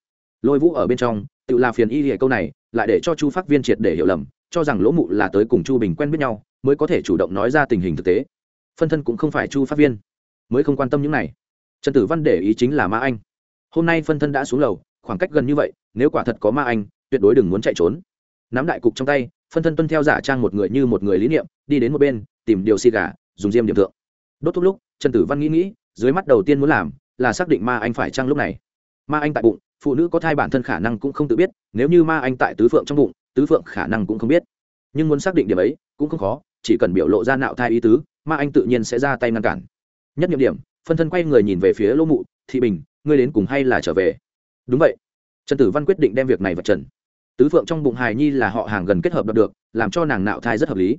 lôi vũ ở bên trong, tự là phiền y hệ câu này, lại để cho chu phát viên triệt để hiểu lầm, cho rằng lỗ mụ là tới cùng chu bình quen biết nhau, mới có thể chủ động nói ra tình hình thực tế. Phân thân cũng không phải chu phát viên, mới không quan tâm những này. Trần tử văn để ý chính là ma anh. Hôm nay phân thân đã xuống lầu, khoảng cách gần như vậy, nếu quả thật có ma anh, tuyệt đối đừng muốn chạy trốn. Nắm đại cục trong tay, phân thân tuân theo giả trang một người như một người lý niệm, đi đến một bên, tìm điều xì gà, dùng diêm điểm thượng. Đốt thuốc lúc, trần tử văn nghĩ nghĩ, dưới mắt đầu tiên muốn làm, là xác định ma anh phải trăng lúc này. Ma anh tại bụng phụ nữ có thai bản thân khả năng cũng không tự biết nếu như ma anh tại tứ phượng trong bụng tứ phượng khả năng cũng không biết. Nhưng muốn xác định điểm ấy cũng không khó chỉ cần biểu lộ ra nạo thai ý tứ ma anh tự nhiên sẽ ra tay ngăn cản. Nhất nhiệm điểm phân thân quay người nhìn về phía lỗ mụ thị bình ngươi đến cùng hay là trở về? Đúng vậy. Trần tử văn quyết định đem việc này vật trần. Tứ phượng trong bụng hài nhi là họ hàng gần kết hợp được, được làm cho nàng nạo thai rất hợp lý.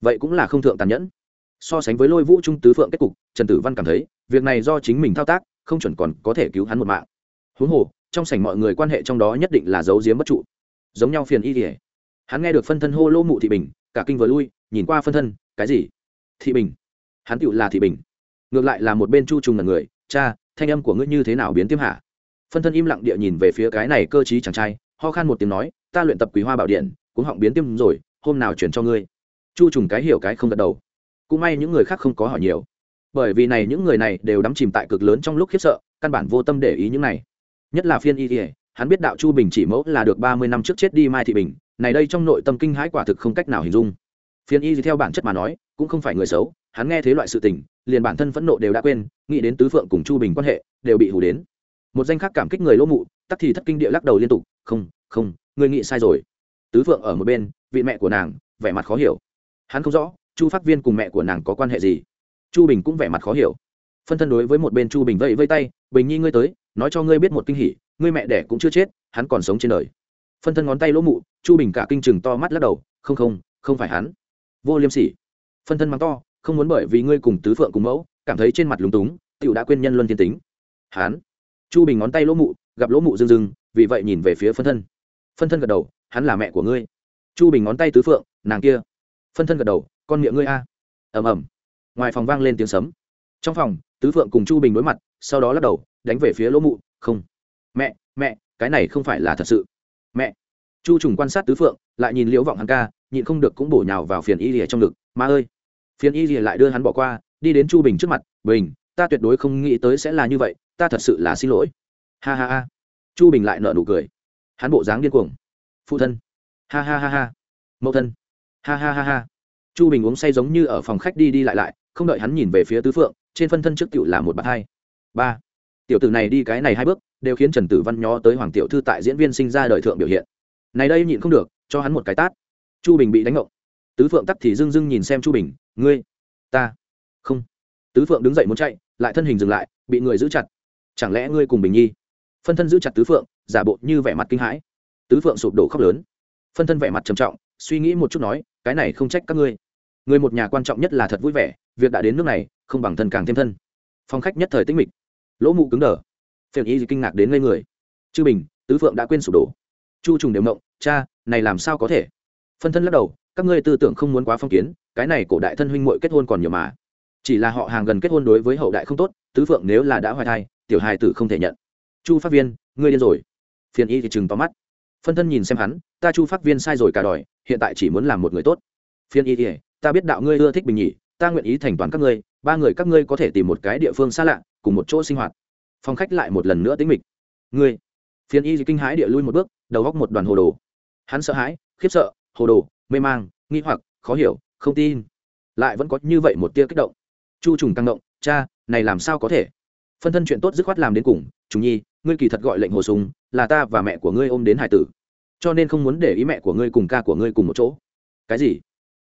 Vậy cũng là không thượng tàn nhẫn. So sánh với lôi vũ trung tứ phượng kết cục trần tử văn cảm thấy việc này do chính mình thao tác không chuẩn còn có thể cứu hắn một mạng. Huống hồ trong sảnh mọi người quan hệ trong đó nhất định là giấu giếm bất trụ. Giống nhau phiền y ỉa hắn nghe được phân thân hô lô mụ thị bình, cả kinh vừa lui, nhìn qua phân thân, cái gì? Thị bình. Hắn tựu là thị bình. Ngược lại là một bên chu trùng là người, cha, thanh âm của ngươi như thế nào biến tiêm hạ? Phân thân im lặng địa nhìn về phía cái này cơ t chàng trai, ho khan một tiếng nói, ta luyện tập quý hoa bảo điện, cũng họng biến tiêm rồi, hôm nào chuyển cho ngươi? Chu trùng cái hiểu cái không gật đầu. Cũng may những người khác không có hỏi nhiều. Bởi vì này những người này đều đắm chìm tại cực lớn trong lúc khiếp sợ, căn bản vô tâm để ý những này nhất là phiên y thì hắn biết đạo chu bình chỉ mẫu là được ba mươi năm trước chết đi mai thị bình, này đây trong nội tâm kinh hãi quả thực không cách nào hình dung. Phiên y theo bản chất mà nói, cũng không phải người xấu, hắn nghe thế loại sự tình, liền bản thân phẫn nộ đều đã quên, nghĩ đến tứ phượng cùng chu bình quan hệ, đều bị hù đến. Một danh khác cảm kích người lỗ mụ, tắc thì thất kinh địa lắc đầu liên tục, không không người nghĩ sai rồi. Tứ phượng ở một bên, vị mẹ của nàng, vẻ mặt khó hiểu. Hắn không rõ, chu phát viên cùng mẹ của nàng có quan hệ gì. Chu bình cũng vẻ mặt khó hiểu. Phân thân đối với một bên chu bình vẫy vây tay, bình nhi ngươi tới nói cho ngươi biết một kinh hỉ, ngươi mẹ đẻ cũng chưa chết, hắn còn sống trên đời. Phân thân ngón tay lỗ mụ, chu bình cả kinh chừng to mắt lắc đầu, không không không phải hắn. Vô liêm sỉ. Phân thân mắng to, không muốn bởi vì ngươi cùng tứ phượng cùng mẫu, cảm thấy trên mặt lúng túng tựu đã quên nhân luân thiên tính. Hán chu bình ngón tay lỗ mụ, gặp lỗ mụ rưng rưng, vì vậy nhìn về phía phân thân. Phân thân gật đầu, hắn là mẹ của ngươi. Chu bình ngón tay tứ phượng, nàng kia. Phân thân gật đầu, con miệng ngươi a. Ầm ầm. Ngoài phòng vang lên tiếng sấm. Trong phòng, tứ phượng cùng chu bình đối mặt, sau đó lắc đầu đánh về phía lỗ mụ, không, mẹ mẹ, cái này không phải là thật sự. Mẹ. Chu trùng quan sát tứ phượng, lại nhìn liễu vọng hắn ca, nhịn không được cũng bổ nhào vào phiền y rìa trong ngực, ma ơi. Phiền y rìa lại đưa hắn bỏ qua, đi đến chu bình trước mặt, bình, ta tuyệt đối không nghĩ tới sẽ là như vậy, ta thật sự là xin lỗi. Ha ha ha. Chu bình lại nợ nụ cười. Hắn bộ dáng điên cuồng. Phụ thân. Ha ha ha ha. Mẫu thân. Ha ha ha ha. Chu bình uống say giống như ở phòng khách đi đi lại lại, không đợi hắn nhìn về phía tứ phượng, trên phân thân trước cựu là một bạt hai. Ba tiểu tử này đi cái này hai bước, đều khiến trần tử văn nhó tới hoàng tiểu thư tại diễn viên sinh ra đời thượng biểu hiện. Này đây nhịn không được, cho hắn một cái tát. Chu bình bị đánh ngộng. Tứ phượng tắt thì dưng dưng nhìn xem chu bình, ngươi, ta, không. Tứ phượng đứng dậy muốn chạy, lại thân hình dừng lại, bị người giữ chặt. Chẳng lẽ ngươi cùng bình nhi? Phân thân giữ chặt tứ phượng, giả bộ như vẻ mặt kinh hãi. Tứ phượng sụp đổ khóc lớn. Phân thân vẻ mặt trầm trọng, suy nghĩ một chút nói, cái này không trách các ngươi. Người một nhà quan trọng nhất là thật vui vẻ, việc đã đến nước này, không bằng thân càng thêm thân. Phong khách nhất thời tinh mịch lỗ mụ cứng đờ. Phiền y kinh ngạc đến ngây người. Chư bình, tứ phượng đã quên sụp đổ. Chu trùng đều mộng cha, này làm sao có thể? Phân thân lắc đầu, các ngươi tư tưởng không muốn quá phong kiến, cái này cổ đại thân huynh muội kết hôn còn nhiều mà. Chỉ là họ hàng gần kết hôn đối với hậu đại không tốt, tứ phượng nếu là đã hoài thai, tiểu hài tử không thể nhận. Chu pháp viên, ngươi điên rồi. Phiền y thì chừng tóm mắt. Phân thân nhìn xem hắn, ta chu pháp viên sai rồi cả đòi, hiện tại chỉ muốn làm một người tốt. Phiền y thì, ta biết đạo ngươi ưa thích bình nhỉ ta nguyện ý thành toàn các ngươi ba người các ngươi có thể tìm một cái địa phương xa lạ, cùng một chỗ sinh hoạt. Phòng khách lại một lần nữa tính mịch. Ngươi. Phiền y kinh hãi địa lui một bước, đầu góc một đoàn hồ đồ. Hắn sợ hãi, khiếp sợ, hồ đồ, mê mang, nghi hoặc, khó hiểu, không tin. Lại vẫn có như vậy một tia kích động. Chu trùng căng động, cha, này làm sao có thể? Phân thân chuyện tốt dứt khoát làm đến cùng chúng nhi, ngươi kỳ thật gọi lệnh hồ sùng là ta và mẹ của ngươi ôm đến hải tử, cho nên không muốn để ý mẹ của ngươi cùng ca của ngươi cùng một chỗ. Cái gì?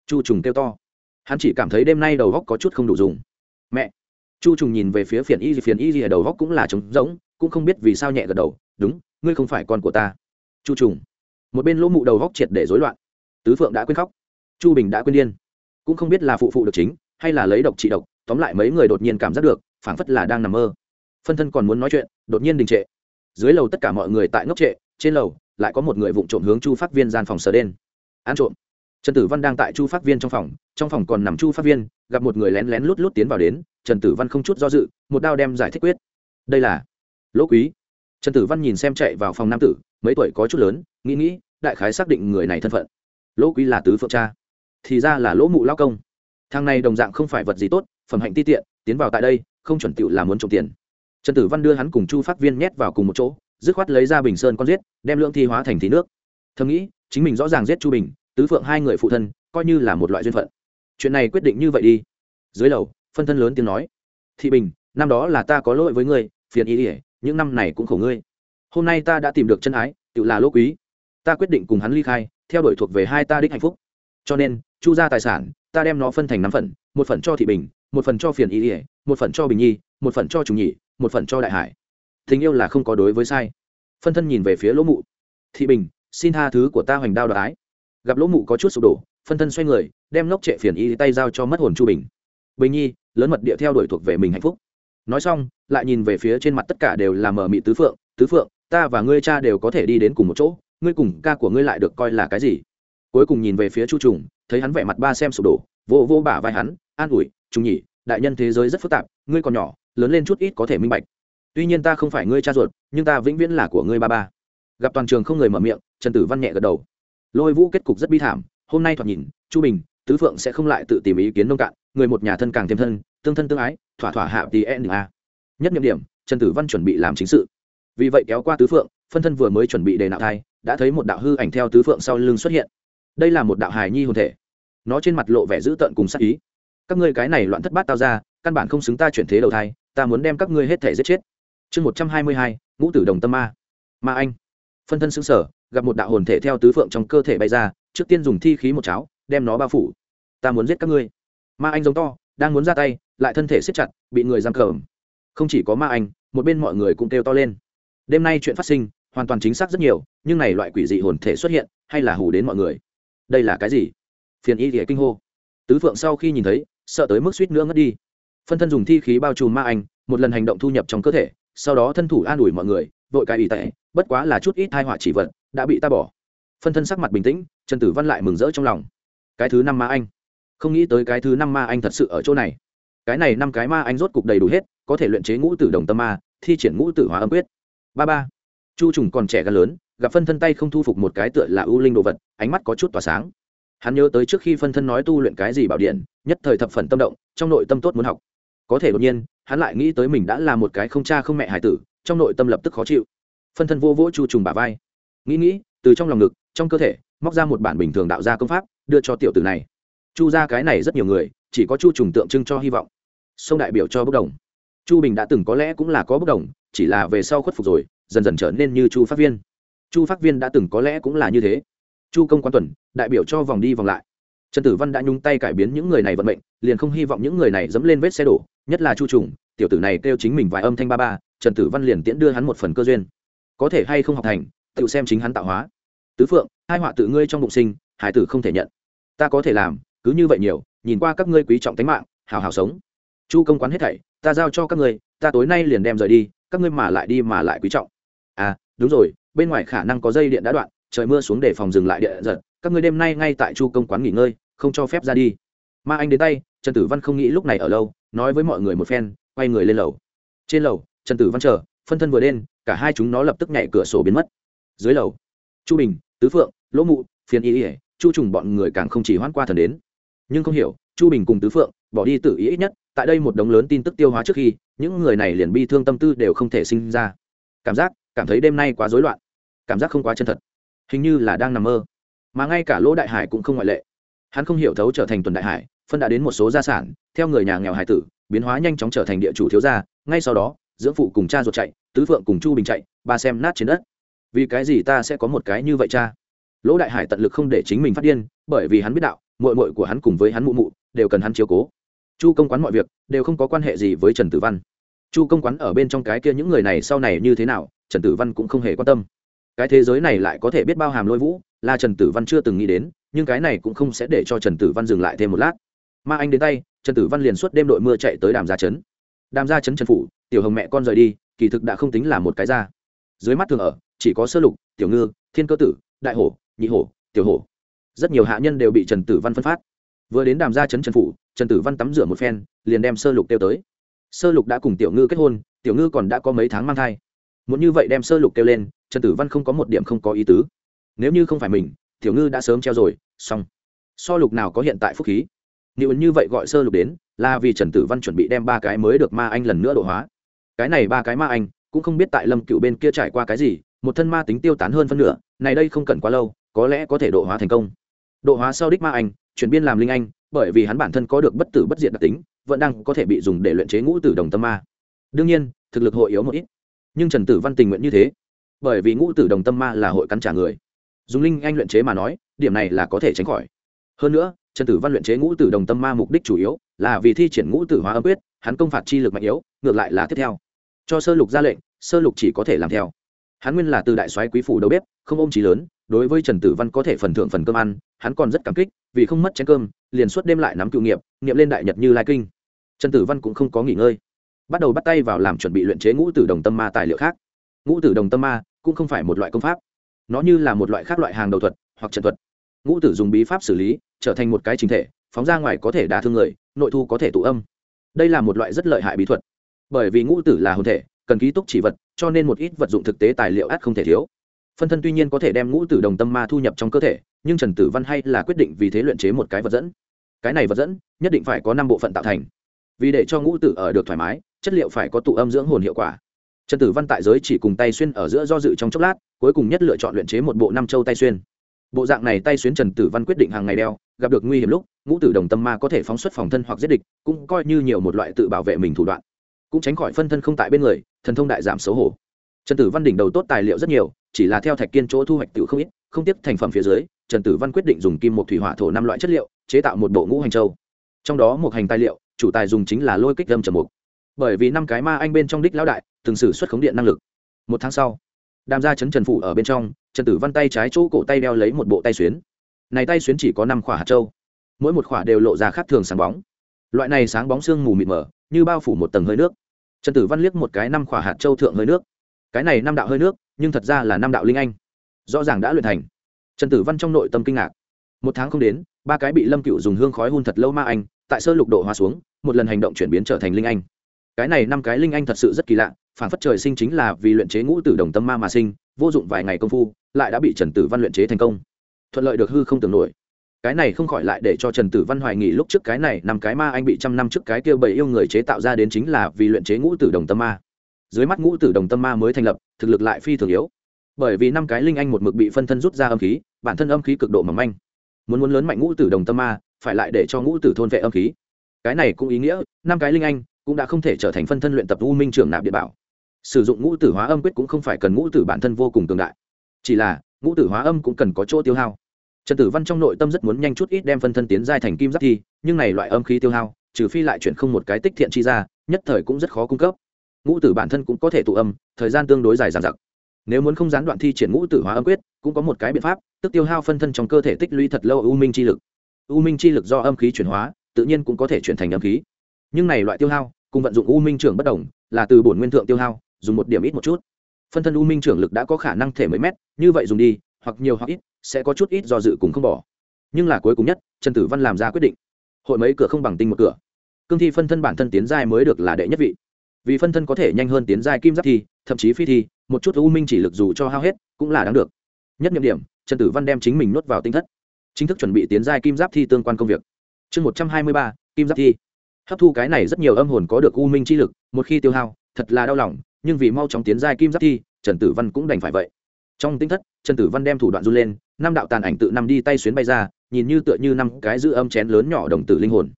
Chu trùng kêu to. Hắn chỉ cảm thấy đêm nay đầu góc có chút không đủ dùng mẹ. Chu trùng nhìn về phía phiền y phiền y ở đầu góc cũng là trống rỗng, cũng không biết vì sao nhẹ gật đầu, đúng, ngươi không phải con của ta. Chu trùng. Một bên lỗ mụ đầu góc triệt để rối loạn. Tứ phượng đã quên khóc. Chu bình đã quên điên. Cũng không biết là phụ phụ được chính, hay là lấy độc trị độc, tóm lại mấy người đột nhiên cảm giác được, phảng phất là đang nằm mơ. Phân thân còn muốn nói chuyện, đột nhiên đình trệ. Dưới lầu tất cả mọi người tại ngốc trệ, trên lầu lại có một người vụng trộm hướng chu phát viên gian phòng sờ đen. Ăn trộm. Trần tử văn đang tại chu phát viên trong phòng trong phòng còn nằm chu phát viên gặp một người lén lén lút lút tiến vào đến, trần tử văn không chút do dự, một đao đem giải thích quyết. Đây là lỗ quý. Trần tử văn nhìn xem chạy vào phòng nam tử, mấy tuổi có chút lớn, nghĩ nghĩ, đại khái xác định người này thân phận. Lỗ quý là tứ phượng cha, thì ra là lỗ mụ lao công. Thằng này đồng dạng không phải vật gì tốt, phẩm hạnh ti tiện, tiến vào tại đây, không chuẩn tựu là muốn trộm tiền. Trần tử văn đưa hắn cùng chu phát viên nhét vào cùng một chỗ, dứt khoát lấy ra bình sơn con giết, đem lượng thi hóa thành thí nước. Thầm nghĩ, chính mình rõ ràng giết chu bình, tứ phượng hai người phụ thân, coi như là một loại duyên phận chuyện này quyết định như vậy đi. Dưới lầu, phân thân lớn tiếng nói, thị bình, năm đó là ta có lỗi với ngươi, phiền ý ỉa những năm này cũng khổ ngươi. Hôm nay ta đã tìm được chân ái, tự là lỗ quý. Ta quyết định cùng hắn ly khai, theo đuổi thuộc về hai ta đích hạnh phúc. Cho nên, chu ra tài sản, ta đem nó phân thành năm phần, một phần cho thị bình, một phần cho phiền ý ỉa một phần cho bình nhi, một phần cho trùng nhị, một phần cho đại hải. Tình yêu là không có đối với sai. Phân thân nhìn về phía lỗ mụ. Thị bình, xin tha thứ của ta hoành đao đoái gặp lỗ mụ có chút sụp đổ phân thân xoay người, đem lốc trệ phiền y tay giao cho mất hồn chu bình. Bình nhi, lớn mật địa theo đuổi thuộc về mình hạnh phúc. Nói xong, lại nhìn về phía trên mặt tất cả đều là mờ mị tứ phượng tứ phượng, ta và ngươi cha đều có thể đi đến cùng một chỗ, ngươi cùng ca của ngươi lại được coi là cái gì? Cuối cùng nhìn về phía chu trùng, thấy hắn vẻ mặt ba xem sụp đổ, vô vô bả vai hắn, an ủi, trùng nhỉ đại nhân thế giới rất phức tạp, ngươi còn nhỏ, lớn lên chút ít có thể minh bạch. Tuy nhiên ta không phải ngươi cha ruột, nhưng ta vĩnh viễn là của ngươi ba ba. Gặp toàn trường không người mở miệng, trần tử văn nhẹ gật đầu. Lôi vũ kết cục rất bi thảm hôm nay thoạt nhìn, chu bình, tứ phượng sẽ không lại tự tìm ý kiến nông cạn, người một nhà thân càng thêm thân, tương thân tương ái, thỏa thỏa hạ tì e n a nhất nhiệm điểm, trần tử văn chuẩn bị làm chính sự. Vì vậy kéo qua tứ phượng, phân thân vừa mới chuẩn bị đề nạo thai, đã thấy một đạo hư ảnh theo tứ phượng sau lưng xuất hiện. Đây là một đạo hài nhi hồn thể. Nó trên mặt lộ vẻ dữ tợn cùng sắc ý. Các ngươi cái này loạn thất bát tao ra, căn bản không xứng ta chuyển thế đầu thai, ta muốn đem các ngươi hết thể giết chết. Chương một trăm hai mươi hai, ngũ tử đồng tâm ma. Ma anh. Phân thân xứng sở gặp một đạo hồn thể theo tứ phượng trong cơ thể bay ra trước tiên dùng thi khí một cháo, đem nó bao phủ. Ta muốn giết các ngươi. Ma anh giống to, đang muốn ra tay, lại thân thể siết chặt, bị người giam cờm không chỉ có ma anh, một bên mọi người cũng kêu to lên. Đêm nay chuyện phát sinh, hoàn toàn chính xác rất nhiều, nhưng này loại quỷ dị hồn thể xuất hiện, hay là hù đến mọi người. Đây là cái gì? Phiền y thì kinh hô. Tứ phượng sau khi nhìn thấy, sợ tới mức suýt nữa ngất đi. Phân thân dùng thi khí bao trùm ma anh, một lần hành động thu nhập trong cơ thể, sau đó thân thủ an ủi mọi người, vội cái ý tệ, bất quá là chút ít hai họa chỉ vật, đã bị ta bỏ phân thân sắc mặt bình tĩnh, trần tử văn lại mừng rỡ trong lòng. Cái thứ năm ma anh. Không nghĩ tới cái thứ năm ma anh thật sự ở chỗ này. Cái này năm cái ma anh rốt cục đầy đủ hết, có thể luyện chế ngũ tử đồng tâm ma, thi triển ngũ tử hóa âm quyết. Ba ba. Chu trùng còn trẻ gần lớn, gặp phân thân tay không thu phục một cái tựa là ưu linh đồ vật, ánh mắt có chút tỏa sáng. Hắn nhớ tới trước khi phân thân nói tu luyện cái gì bảo điện, nhất thời thập phần tâm động, trong nội tâm tốt muốn học. Có thể đột nhiên, hắn lại nghĩ tới mình đã là một cái không cha không mẹ hải tử, trong nội tâm lập tức khó chịu. Phân thân vô vỗ chu trùng bà vai. Nghĩ nghĩ, từ trong lòng ngực trong cơ thể, móc ra một bản bình thường đạo gia công pháp, đưa cho tiểu tử này. Chu ra cái này rất nhiều người, chỉ có chu trùng tượng trưng cho hy vọng. Sông đại biểu cho bốc đồng. Chu bình đã từng có lẽ cũng là có bốc đồng, chỉ là về sau khuất phục rồi, dần dần trở nên như chu phát viên. Chu phát viên đã từng có lẽ cũng là như thế. Chu công quan tuần, đại biểu cho vòng đi vòng lại. Trần tử văn đã nhung tay cải biến những người này vận mệnh, liền không hy vọng những người này dẫm lên vết xe đổ, nhất là chu trùng, tiểu tử này kêu chính mình vài âm thanh ba ba, trần tử văn liền tiễn đưa hắn một phần cơ duyên. Có thể hay không học thành tự xem chính hắn tạo hóa tứ phượng, hai họa tự ngươi trong bụng sinh, hải tử không thể nhận. Ta có thể làm, cứ như vậy nhiều, nhìn qua các ngươi quý trọng tính mạng, hào hào sống. Chu công quán hết thảy, ta giao cho các ngươi, ta tối nay liền đem rời đi, các ngươi mà lại đi mà lại quý trọng. À đúng rồi, bên ngoài khả năng có dây điện đã đoạn, trời mưa xuống để phòng dừng lại điện giật, các ngươi đêm nay ngay tại chu công quán nghỉ ngơi, không cho phép ra đi. Ma anh đến tay, trần tử văn không nghĩ lúc này ở lâu, nói với mọi người một phen, quay người lên lầu. Trên lầu, trần tử văn chờ, phân thân vừa đen cả hai chúng nó lập tức nhảy cửa sổ biến mất. Dưới lầu chu bình, tứ phượng, lỗ mụ, phiền y ỉa chu trùng bọn người càng không chỉ hoãn qua thần đến. Nhưng không hiểu, chu bình cùng tứ phượng bỏ đi tự ý ít nhất, tại đây một đống lớn tin tức tiêu hóa trước khi, những người này liền bi thương tâm tư đều không thể sinh ra. Cảm giác, cảm thấy đêm nay quá rối loạn. Cảm giác không quá chân thật. Hình như là đang nằm mơ. Mà ngay cả lỗ đại hải cũng không ngoại lệ. Hắn không hiểu thấu trở thành tuần đại hải, phân đã đến một số gia sản, theo người nhà nghèo hải tử, biến hóa nhanh chóng trở thành địa chủ thiếu gia, ngay sau đó, dưỡng phụ cùng cha ruột chạy, tứ phượng cùng chu bình chạy, ba xem nát trên đất vì cái gì ta sẽ có một cái như vậy cha? Lỗ đại hải tận lực không để chính mình phát điên, bởi vì hắn biết đạo mội mội của hắn cùng với hắn mụ mụ đều cần hắn chiếu cố. Chu công quán mọi việc đều không có quan hệ gì với trần tử văn. Chu công quán ở bên trong cái kia những người này sau này như thế nào, trần tử văn cũng không hề quan tâm. Cái thế giới này lại có thể biết bao hàm lôi vũ, là trần tử văn chưa từng nghĩ đến, nhưng cái này cũng không sẽ để cho trần tử văn dừng lại thêm một lát. Ma anh đến tay, trần tử văn liền suốt đêm đội mưa chạy tới đàm gia trấn. Đàm gia trấn trần phủ, tiểu hồng mẹ con rời đi, kỳ thực đã không tính là một cái ra. Dưới mắt thường ở chỉ có sơ lục, tiểu ngư, thiên cơ tử, đại hổ, nhị hổ, tiểu hổ. Rất nhiều hạ nhân đều bị trần tử văn phân phát. Vừa đến đàm gia trấn trần phủ, trần tử văn tắm rửa một phen, liền đem sơ lục kêu tới. Sơ lục đã cùng tiểu ngư kết hôn, tiểu ngư còn đã có mấy tháng mang thai. Muốn như vậy đem sơ lục kêu lên, trần tử văn không có một điểm không có ý tứ. Nếu như không phải mình, tiểu ngư đã sớm treo rồi, xong. So lục nào có hiện tại phúc khí? Nếu như vậy gọi sơ lục đến, là vì trần tử văn chuẩn bị đem ba cái mới được ma anh lần nữa độ hóa. Cái này ba cái ma anh, cũng không biết tại lâm cựu bên kia trải qua cái gì một thân ma tính tiêu tán hơn phân nửa, này đây không cần quá lâu, có lẽ có thể độ hóa thành công. Độ hóa sau đích ma anh chuyển biên làm linh anh, bởi vì hắn bản thân có được bất tử bất diệt đặc tính, vẫn đang có thể bị dùng để luyện chế ngũ tử đồng tâm ma. Đương nhiên, thực lực hội yếu một ít, nhưng trần tử văn tình nguyện như thế, bởi vì ngũ tử đồng tâm ma là hội cắn trả người. Dùng linh anh luyện chế mà nói, điểm này là có thể tránh khỏi. Hơn nữa, trần tử văn luyện chế ngũ tử đồng tâm ma mục đích chủ yếu là vì thi triển ngũ tử hóa âm quyết, hắn công phạt chi lực mạnh yếu, ngược lại là tiếp theo. Cho sơ lục ra lệnh, sơ lục chỉ có thể làm theo hắn nguyên là từ đại soái quý phủ đầu bếp, không ôm trí lớn, đối với trần tử văn có thể phần thưởng phần cơm ăn, hắn còn rất cảm kích, vì không mất chén cơm, liền suốt đêm lại nắm cựu nghiệp nghiệm lên đại nhật như lai kinh. Trần tử văn cũng không có nghỉ ngơi. Bắt đầu bắt tay vào làm chuẩn bị luyện chế ngũ tử đồng tâm ma tài liệu khác. Ngũ tử đồng tâm ma cũng không phải một loại công pháp. Nó như là một loại khác loại hàng đầu thuật hoặc trận thuật. Ngũ tử dùng bí pháp xử lý, trở thành một cái chính thể, phóng ra ngoài có thể đả thương người, nội thu có thể tụ âm. Đây là một loại rất lợi hại bí thuật. Bởi vì ngũ tử là hồn thể cần ký túc chỉ vật, cho nên một ít vật dụng thực tế tài liệu ắt không thể thiếu. Phân thân tuy nhiên có thể đem ngũ tử đồng tâm ma thu nhập trong cơ thể, nhưng trần tử văn hay là quyết định vì thế luyện chế một cái vật dẫn. Cái này vật dẫn, nhất định phải có năm bộ phận tạo thành. Vì để cho ngũ tử ở được thoải mái, chất liệu phải có tụ âm dưỡng hồn hiệu quả. Trần tử văn tại giới chỉ cùng tay xuyên ở giữa do dự trong chốc lát, cuối cùng nhất lựa chọn luyện chế một bộ năm châu tay xuyên. Bộ dạng này tay xuyên trần tử văn quyết định hàng ngày đeo, gặp được nguy hiểm lúc, ngũ tử đồng tâm ma có thể phóng xuất phòng thân hoặc giết địch, cũng coi như nhiều một loại tự bảo vệ mình thủ đoạn cũng tránh khỏi phân thân không tại bên người, thần thông đại giảm xấu hổ. Trần tử văn đỉnh đầu tốt tài liệu rất nhiều, chỉ là theo thạch kiên chỗ thu hoạch tự không ít, không tiếp thành phẩm phía dưới, trần tử văn quyết định dùng kim một thủy hỏa thổ năm loại chất liệu, chế tạo một bộ ngũ hành châu. Trong đó một hành tài liệu, chủ tài dùng chính là lôi kích lâm trầm mục. Bởi vì năm cái ma anh bên trong đích lão đại, từng sử xuất khống điện năng lực. Một tháng sau, đàm gia chấn trần phủ ở bên trong, trần tử văn tay trái chỗ cổ tay đeo lấy một bộ tay xuyến. Này tay xuyến chỉ có năm khỏa hạt châu, mỗi một khỏa đều lộ ra khác thường sáng bóng. Loại này sáng bóng sương mù mịt mờ như bao phủ một tầng hơi nước. Trần tử văn liếc một cái năm khỏa hạt châu thượng hơi nước. Cái này năm đạo hơi nước, nhưng thật ra là năm đạo linh anh. Rõ ràng đã luyện thành. Trần tử văn trong nội tâm kinh ngạc. Một tháng không đến, ba cái bị lâm cựu dùng hương khói hun thật lâu ma anh, tại sơ lục độ hóa xuống, một lần hành động chuyển biến trở thành linh anh. Cái này năm cái linh anh thật sự rất kỳ lạ, phản phất trời sinh chính là vì luyện chế ngũ tử đồng tâm ma mà sinh, vô dụng vài ngày công phu, lại đã bị trần tử văn luyện chế thành công. Thuận lợi được hư không tưởng nổi cái này không khỏi lại để cho trần tử văn hoài nghỉ lúc trước cái này năm cái ma anh bị trăm năm trước cái kia bảy yêu người chế tạo ra đến chính là vì luyện chế ngũ tử đồng tâm ma. Dưới mắt ngũ tử đồng tâm ma mới thành lập, thực lực lại phi thường yếu. Bởi vì năm cái linh anh một mực bị phân thân rút ra âm khí, bản thân âm khí cực độ mỏng manh. Muốn muốn lớn mạnh ngũ tử đồng tâm ma, phải lại để cho ngũ tử thôn vệ âm khí. Cái này cũng ý nghĩa, năm cái linh anh cũng đã không thể trở thành phân thân luyện tập u minh trưởng nạp địa bảo. Sử dụng ngũ tử hóa âm quyết cũng không phải cần ngũ tử bản thân vô cùng cường đại. Chỉ là, ngũ tử hóa âm cũng cần có chỗ tiêu hao trần tử văn trong nội tâm rất muốn nhanh chút ít đem phân thân tiến giai thành kim giáp thi, nhưng này loại âm khí tiêu hao, trừ phi lại chuyển không một cái tích thiện chi ra, nhất thời cũng rất khó cung cấp. Ngũ tử bản thân cũng có thể tụ âm, thời gian tương đối dài dàn dặc. Nếu muốn không gián đoạn thi triển ngũ tử hóa âm quyết, cũng có một cái biện pháp, tức tiêu hao phân thân trong cơ thể tích lũy thật lâu u minh chi lực. U minh chi lực do âm khí chuyển hóa, tự nhiên cũng có thể chuyển thành âm khí. Nhưng này loại tiêu hao, cùng vận dụng u minh trưởng bất đồng, là từ bổn nguyên thượng tiêu hao, dùng một điểm ít một chút. Phân thân u minh trưởng lực đã có khả năng thể mấy mét, như vậy dùng đi, hoặc nhiều hoặc ít sẽ có chút ít do dự cùng không bỏ. Nhưng là cuối cùng nhất, trần tử văn làm ra quyết định. Hội mấy cửa không bằng tinh một cửa. Cương thi phân thân bản thân tiến giai mới được là đệ nhất vị. Vì phân thân có thể nhanh hơn tiến giai kim giáp thi, thậm chí phi thi, một chút u minh chỉ lực dù cho hao hết, cũng là đáng được. Nhất nhiệm điểm, trần tử văn đem chính mình nuốt vào tinh thất. Chính thức chuẩn bị tiến giai kim giáp thi tương quan công việc. Chương một trăm hai mươi ba, kim giáp thi. Hấp thu cái này rất nhiều âm hồn có được u minh chi lực, một khi tiêu hao, thật là đau lòng, nhưng vì mau chóng tiến giai kim giáp thi, trần tử văn cũng đành phải vậy. Trong tinh thất, trần tử văn đem thủ đoạn run lên năm đạo tàn ảnh tự năm đi tay xuyến bay ra, nhìn như tựa như năm cái giữ âm chén lớn nhỏ đồng tử linh hồn.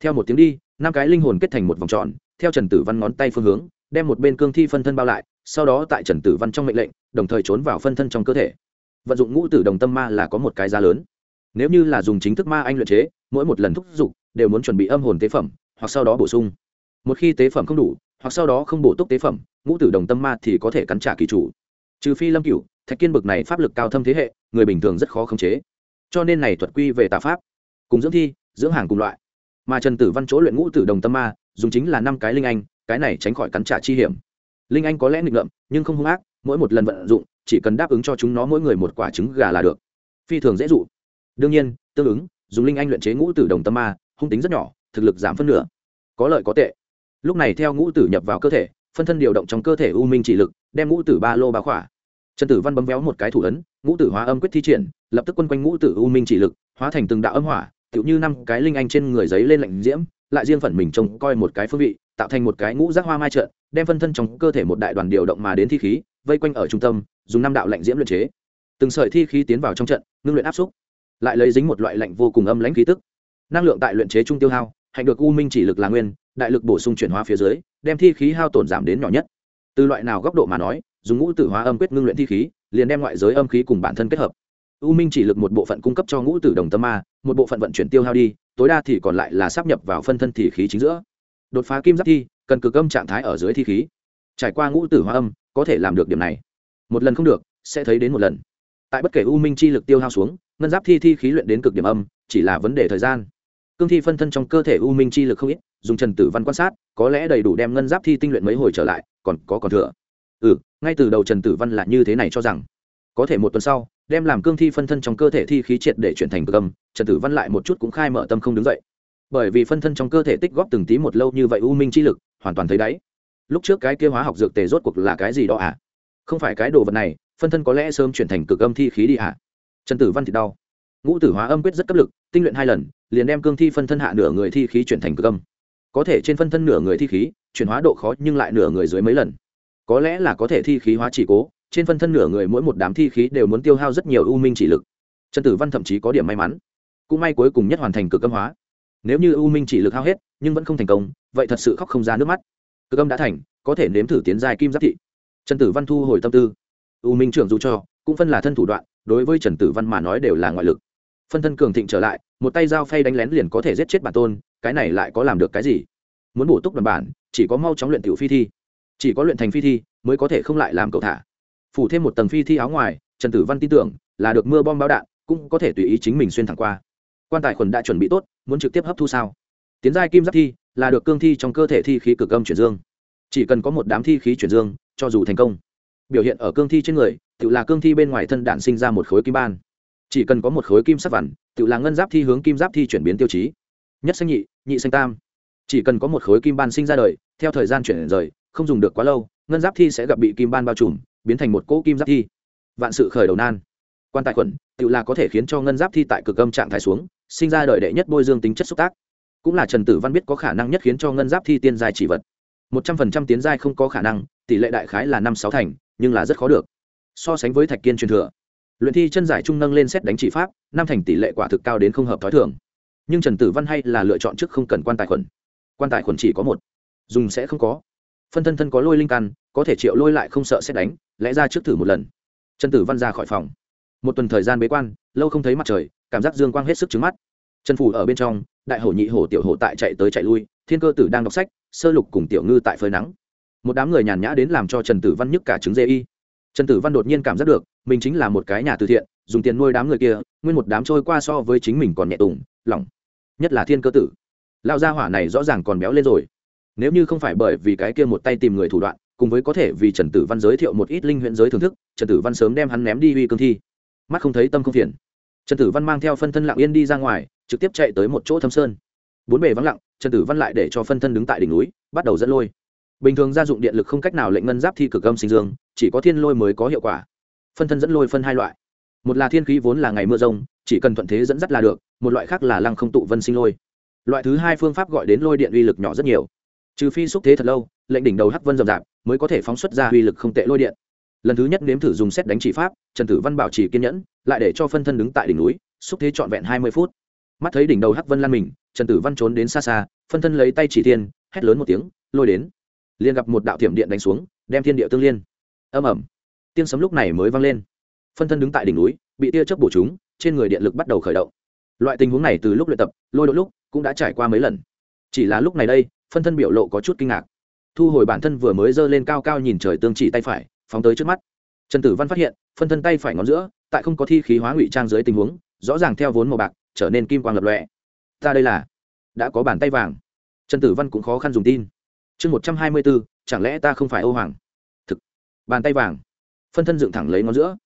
Theo một tiếng đi, năm cái linh hồn kết thành một vòng tròn, theo trần tử văn ngón tay phương hướng, đem một bên cương thi phân thân bao lại, sau đó tại trần tử văn trong mệnh lệnh, đồng thời trốn vào phân thân trong cơ thể. Vận dụng ngũ tử đồng tâm ma là có một cái giá lớn. Nếu như là dùng chính thức ma anh luyện chế, mỗi một lần thúc giục, đều muốn chuẩn bị âm hồn tế phẩm, hoặc sau đó bổ sung. Một khi tế phẩm không đủ, hoặc sau đó không bổ túc tế phẩm, ngũ tử đồng tâm ma thì có thể cắn trả kỳ chủ. Trừ phi lâm cửu thạch kiên bực này pháp lực cao thâm thế hệ, người bình thường rất khó khống chế. Cho nên này thuật quy về tà pháp, cùng dưỡng thi, dưỡng hàng cùng loại. Mà trần tử văn chỗ luyện ngũ tử đồng tâm ma, dùng chính là năm cái linh anh, cái này tránh khỏi cắn trả chi hiểm. Linh anh có lẽ nghịch ngợm, nhưng không hung ác, mỗi một lần vận dụng, chỉ cần đáp ứng cho chúng nó mỗi người một quả trứng gà là được. Phi thường dễ dụ. Đương nhiên, tương ứng, dùng linh anh luyện chế ngũ tử đồng tâm ma, hung tính rất nhỏ, thực lực giảm phân nửa. Có lợi có tệ. Lúc này theo ngũ tử nhập vào cơ thể, phân thân điều động trong cơ thể u minh chỉ lực, đem ngũ tử ba lô bá khỏa trần tử văn bấm véo một cái thủ ấn, ngũ tử hóa âm quyết thi triển, lập tức quân quanh ngũ tử u minh chỉ lực, hóa thành từng đạo âm hỏa, tựu như năm cái linh anh trên người giấy lên lạnh diễm, lại riêng phần mình trông coi một cái phương vị, tạo thành một cái ngũ giác hoa mai trợn đem phân thân trong cơ thể một đại đoàn điều động mà đến thi khí, vây quanh ở trung tâm, dùng năm đạo lạnh diễm luyện chế. Từng sợi thi khí tiến vào trong trận, ngưng luyện áp xúc, lại lấy dính một loại lạnh vô cùng âm lãnh khí tức. Năng lượng tại luyện chế trung tiêu hao, hạnh được u minh chỉ lực là nguyên, đại lực bổ sung chuyển hóa phía dưới, đem thi khí hao tổn giảm đến nhỏ nhất. Từ loại nào góc độ mà nói dùng ngũ tử hóa âm quyết ngưng luyện thi khí, liền đem ngoại giới âm khí cùng bản thân kết hợp. U minh chỉ lực một bộ phận cung cấp cho ngũ tử đồng tâm ma, một bộ phận vận chuyển tiêu hao đi, tối đa thì còn lại là sắp nhập vào phân thân thì khí chính giữa. Đột phá kim giáp thi, cần cực âm trạng thái ở dưới thi khí. Trải qua ngũ tử hóa âm, có thể làm được điểm này. Một lần không được, sẽ thấy đến một lần. Tại bất kể u minh chi lực tiêu hao xuống, ngân giáp thi thi khí luyện đến cực điểm âm, chỉ là vấn đề thời gian. Cương thi phân thân trong cơ thể u minh chi lực không ít, dùng trần tử văn quan sát, có lẽ đầy đủ đem ngân giáp thi tinh luyện mấy hồi trở lại, còn có còn thừa. Ừ ngay từ đầu trần tử văn là như thế này cho rằng, có thể một tuần sau, đem làm cương thi phân thân trong cơ thể thi khí triệt để chuyển thành cực âm, trần tử văn lại một chút cũng khai mở tâm không đứng dậy. Bởi vì phân thân trong cơ thể tích góp từng tí một lâu như vậy u minh chi lực, hoàn toàn thấy đáy. Lúc trước cái kia hóa học dược tề rốt cuộc là cái gì đó à? Không phải cái đồ vật này, phân thân có lẽ sớm chuyển thành cực âm thi khí đi à? Trần tử văn thì đau. Ngũ tử hóa âm quyết rất cấp lực, tinh luyện hai lần, liền đem cương thi phân thân hạ nửa người thi khí chuyển thành cực âm. Có thể trên phân thân nửa người thi khí, chuyển hóa độ khó nhưng lại nửa người dưới mấy lần có lẽ là có thể thi khí hóa chỉ cố, trên phân thân nửa người mỗi một đám thi khí đều muốn tiêu hao rất nhiều u minh chỉ lực. Trần tử văn thậm chí có điểm may mắn. Cũng may cuối cùng nhất hoàn thành cực âm hóa. Nếu như u minh chỉ lực hao hết, nhưng vẫn không thành công, vậy thật sự khóc không ra nước mắt. Cực âm đã thành, có thể nếm thử tiến dài kim giáp thị. Trần tử văn thu hồi tâm tư. U minh trưởng dù cho, cũng phân là thân thủ đoạn, đối với trần tử văn mà nói đều là ngoại lực. Phân thân cường thịnh trở lại, một tay dao phay đánh lén liền có thể giết chết bản tôn, cái này lại có làm được cái gì? Muốn bổ túc đoàn bản, chỉ có mau chóng luyện tiểu phi thi chỉ có luyện thành phi thi mới có thể không lại làm cậu thả. Phủ thêm một tầng phi thi áo ngoài, trần tử văn tin tưởng là được mưa bom bao đạn, cũng có thể tùy ý chính mình xuyên thẳng qua. Quan tài khuẩn đã chuẩn bị tốt, muốn trực tiếp hấp thu sao? Tiến giai kim giáp thi là được cương thi trong cơ thể thi khí cực âm chuyển dương. Chỉ cần có một đám thi khí chuyển dương, cho dù thành công. Biểu hiện ở cương thi trên người tự là cương thi bên ngoài thân đạn sinh ra một khối kim ban. Chỉ cần có một khối kim sắc vằn tự là ngân giáp thi hướng kim giáp thi chuyển biến tiêu chí. Nhất xanh nhị nhị xanh tam. Chỉ cần có một khối kim ban sinh ra đời, theo thời gian chuyển rời không dùng được quá lâu, ngân giáp thi sẽ gặp bị kim ban bao trùm, biến thành một cỗ kim giáp thi. Vạn sự khởi đầu nan. Quan tài khuẩn, tự là có thể khiến cho ngân giáp thi tại cực âm trạng thái xuống, sinh ra đời đệ nhất bôi dương tính chất xúc tác. Cũng là trần tử văn biết có khả năng nhất khiến cho ngân giáp thi tiên giai chỉ vật. Một trăm phần trăm tiến giai không có khả năng, tỷ lệ đại khái là năm sáu thành, nhưng là rất khó được. So sánh với thạch kiên truyền thừa, luyện thi chân giải trung nâng lên xét đánh chỉ pháp, năm thành tỷ lệ quả thực cao đến không hợp t h ó i thường. Nhưng trần tử văn hay là lựa chọn trước không cần quan tài khuẩn. Quan tài khuẩn chỉ có một, dùng sẽ không có phân thân thân có lôi linh căn, có thể triệu lôi lại không sợ xét đánh, lẽ ra trước thử một lần. Trần tử văn ra khỏi phòng. Một tuần thời gian bế quan, lâu không thấy mặt trời, cảm giác dương quang hết sức trứng mắt. Trần phủ ở bên trong, đại hổ nhị hổ tiểu hổ tại chạy tới chạy lui, thiên cơ tử đang đọc sách, sơ lục cùng tiểu ngư tại phơi nắng. Một đám người nhàn nhã đến làm cho trần tử văn nhức cả trứng dê y. Trần tử văn đột nhiên cảm giác được, mình chính là một cái nhà từ thiện, dùng tiền nuôi đám người kia, nguyên một đám trôi qua so với chính mình còn nhẹ tùng, lỏng. Nhất là thiên cơ tử. Lao gia hỏa này rõ ràng còn béo lên rồi nếu như không phải bởi vì cái kia một tay tìm người thủ đoạn, cùng với có thể vì trần tử văn giới thiệu một ít linh huyện giới thưởng thức, trần tử văn sớm đem hắn ném đi uy cương thi. Mắt không thấy tâm không phiền. Trần tử văn mang theo phân thân lặng yên đi ra ngoài, trực tiếp chạy tới một chỗ thâm sơn. Bốn bề vắng lặng, trần tử văn lại để cho phân thân đứng tại đỉnh núi, bắt đầu dẫn lôi. Bình thường gia dụng điện lực không cách nào lệnh ngân giáp thi cực âm sinh dương, chỉ có thiên lôi mới có hiệu quả. Phân thân dẫn lôi phân hai loại. Một là thiên khí vốn là ngày mưa rông, chỉ cần thuận thế dẫn dắt là được, một loại khác là lăng không tụ vân sinh lôi. Loại thứ hai phương pháp gọi đến lôi điện uy lực nhỏ rất nhiều trừ phi xúc thế thật lâu, lệnh đỉnh đầu hắc vân rậm rạp mới có thể phóng xuất ra uy lực không tệ lôi điện. Lần thứ nhất nếm thử dùng xét đánh chỉ pháp, trần tử văn bảo trì kiên nhẫn, lại để cho phân thân đứng tại đỉnh núi, xúc thế trọn vẹn hai mươi phút. Mắt thấy đỉnh đầu hắc vân lan mình, trần tử văn trốn đến xa xa, phân thân lấy tay chỉ thiên, hét lớn một tiếng, lôi đến. Liền gặp một đạo thiểm điện đánh xuống, đem thiên địa tương liên. Âm ẩm tiếng sấm lúc này mới vang lên. Phân thân đứng tại đỉnh núi, bị tia chớp bổ chúng, trên người điện lực bắt đầu khởi động. Loại tình huống này từ lúc luyện tập, lôi đôi lúc cũng đã trải qua mấy lần. Chỉ là lúc này đây phân thân biểu lộ có chút kinh ngạc. Thu hồi bản thân vừa mới giơ lên cao cao nhìn trời tương chỉ tay phải, phóng tới trước mắt. Trần tử văn phát hiện, phân thân tay phải ngón giữa, tại không có thi khí hóa ngụy trang dưới tình huống, rõ ràng theo vốn màu bạc, trở nên kim quang lập lọe ta đây là, đã có bàn tay vàng. Trần tử văn cũng khó khăn dùng tin. Chương một trăm hai mươi bốn, chẳng lẽ ta không phải ô hoàng? Thực, bàn tay vàng. Phân thân dựng thẳng lấy ngón giữa.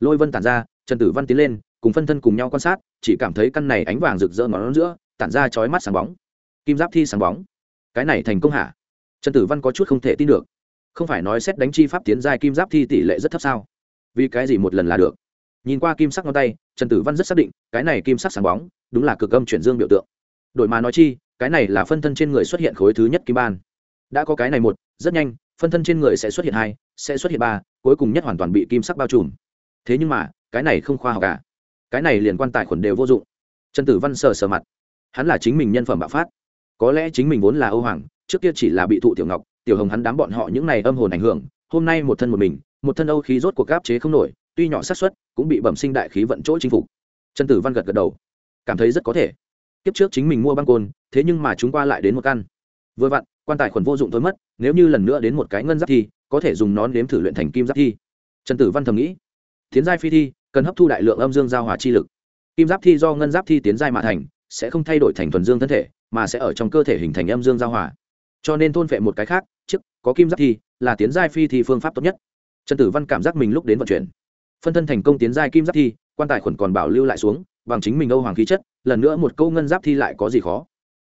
Lôi vân tản ra, trần tử văn tiến lên, cùng phân thân cùng nhau quan sát, chỉ cảm thấy căn này ánh vàng rực rỡ ngón giữa, tản ra chói mắt sáng bóng. Kim giáp thi sáng bóng cái này thành công hả? Trần tử văn có chút không thể tin được. Không phải nói xét đánh chi pháp tiến giai kim giáp thi tỷ lệ rất thấp sao? Vì cái gì một lần là được? Nhìn qua kim sắc ngón tay, trần tử văn rất xác định, cái này kim sắc sáng bóng, đúng là cực âm chuyển dương biểu tượng. Đổi mà nói chi, cái này là phân thân trên người xuất hiện khối thứ nhất kim ban. Đã có cái này một, rất nhanh, phân thân trên người sẽ xuất hiện hai, sẽ xuất hiện ba, cuối cùng nhất hoàn toàn bị kim sắc bao trùm. Thế nhưng mà, cái này không khoa học cả cái này liền quan tài khuẩn đều vô dụng. Trần tử văn sờ sờ mặt. Hắn là chính mình nhân phẩm bạo phát có lẽ chính mình vốn là âu hoàng, trước kia chỉ là bị thụ tiểu ngọc, tiểu hồng hắn đám bọn họ những này âm hồn ảnh hưởng, hôm nay một thân một mình, một thân âu khí rốt cuộc gáp chế không nổi, tuy nhỏ xác suất, cũng bị bẩm sinh đại khí vận chỗ chinh phục. Trần tử văn gật gật đầu. Cảm thấy rất có thể. Kiếp trước chính mình mua băng côn, thế nhưng mà chúng qua lại đến một căn. Vừa vặn, quan tài khuẩn vô dụng thôi mất, nếu như lần nữa đến một cái ngân giáp thi, có thể dùng nón nếm thử luyện thành kim giáp thi. Trần tử văn thầm nghĩ. Tiến giai phi thi, cần hấp thu đại lượng âm dương giao hòa chi lực. Kim giáp thi do ngân giáp thi tiến giai mà thành, sẽ không thay đổi thành thuần dương thân thể mà sẽ ở trong cơ thể hình thành âm dương giao hòa. Cho nên thôn phệ một cái khác, trước, có kim giáp thi, là tiến giai phi thi phương pháp tốt nhất. Trần tử văn cảm giác mình lúc đến vận chuyển. Phân thân thành công tiến giai kim giáp thi, quan tài khuẩn còn bảo lưu lại xuống, bằng chính mình âu hoàng khí chất, lần nữa một câu ngân giáp thi lại có gì khó.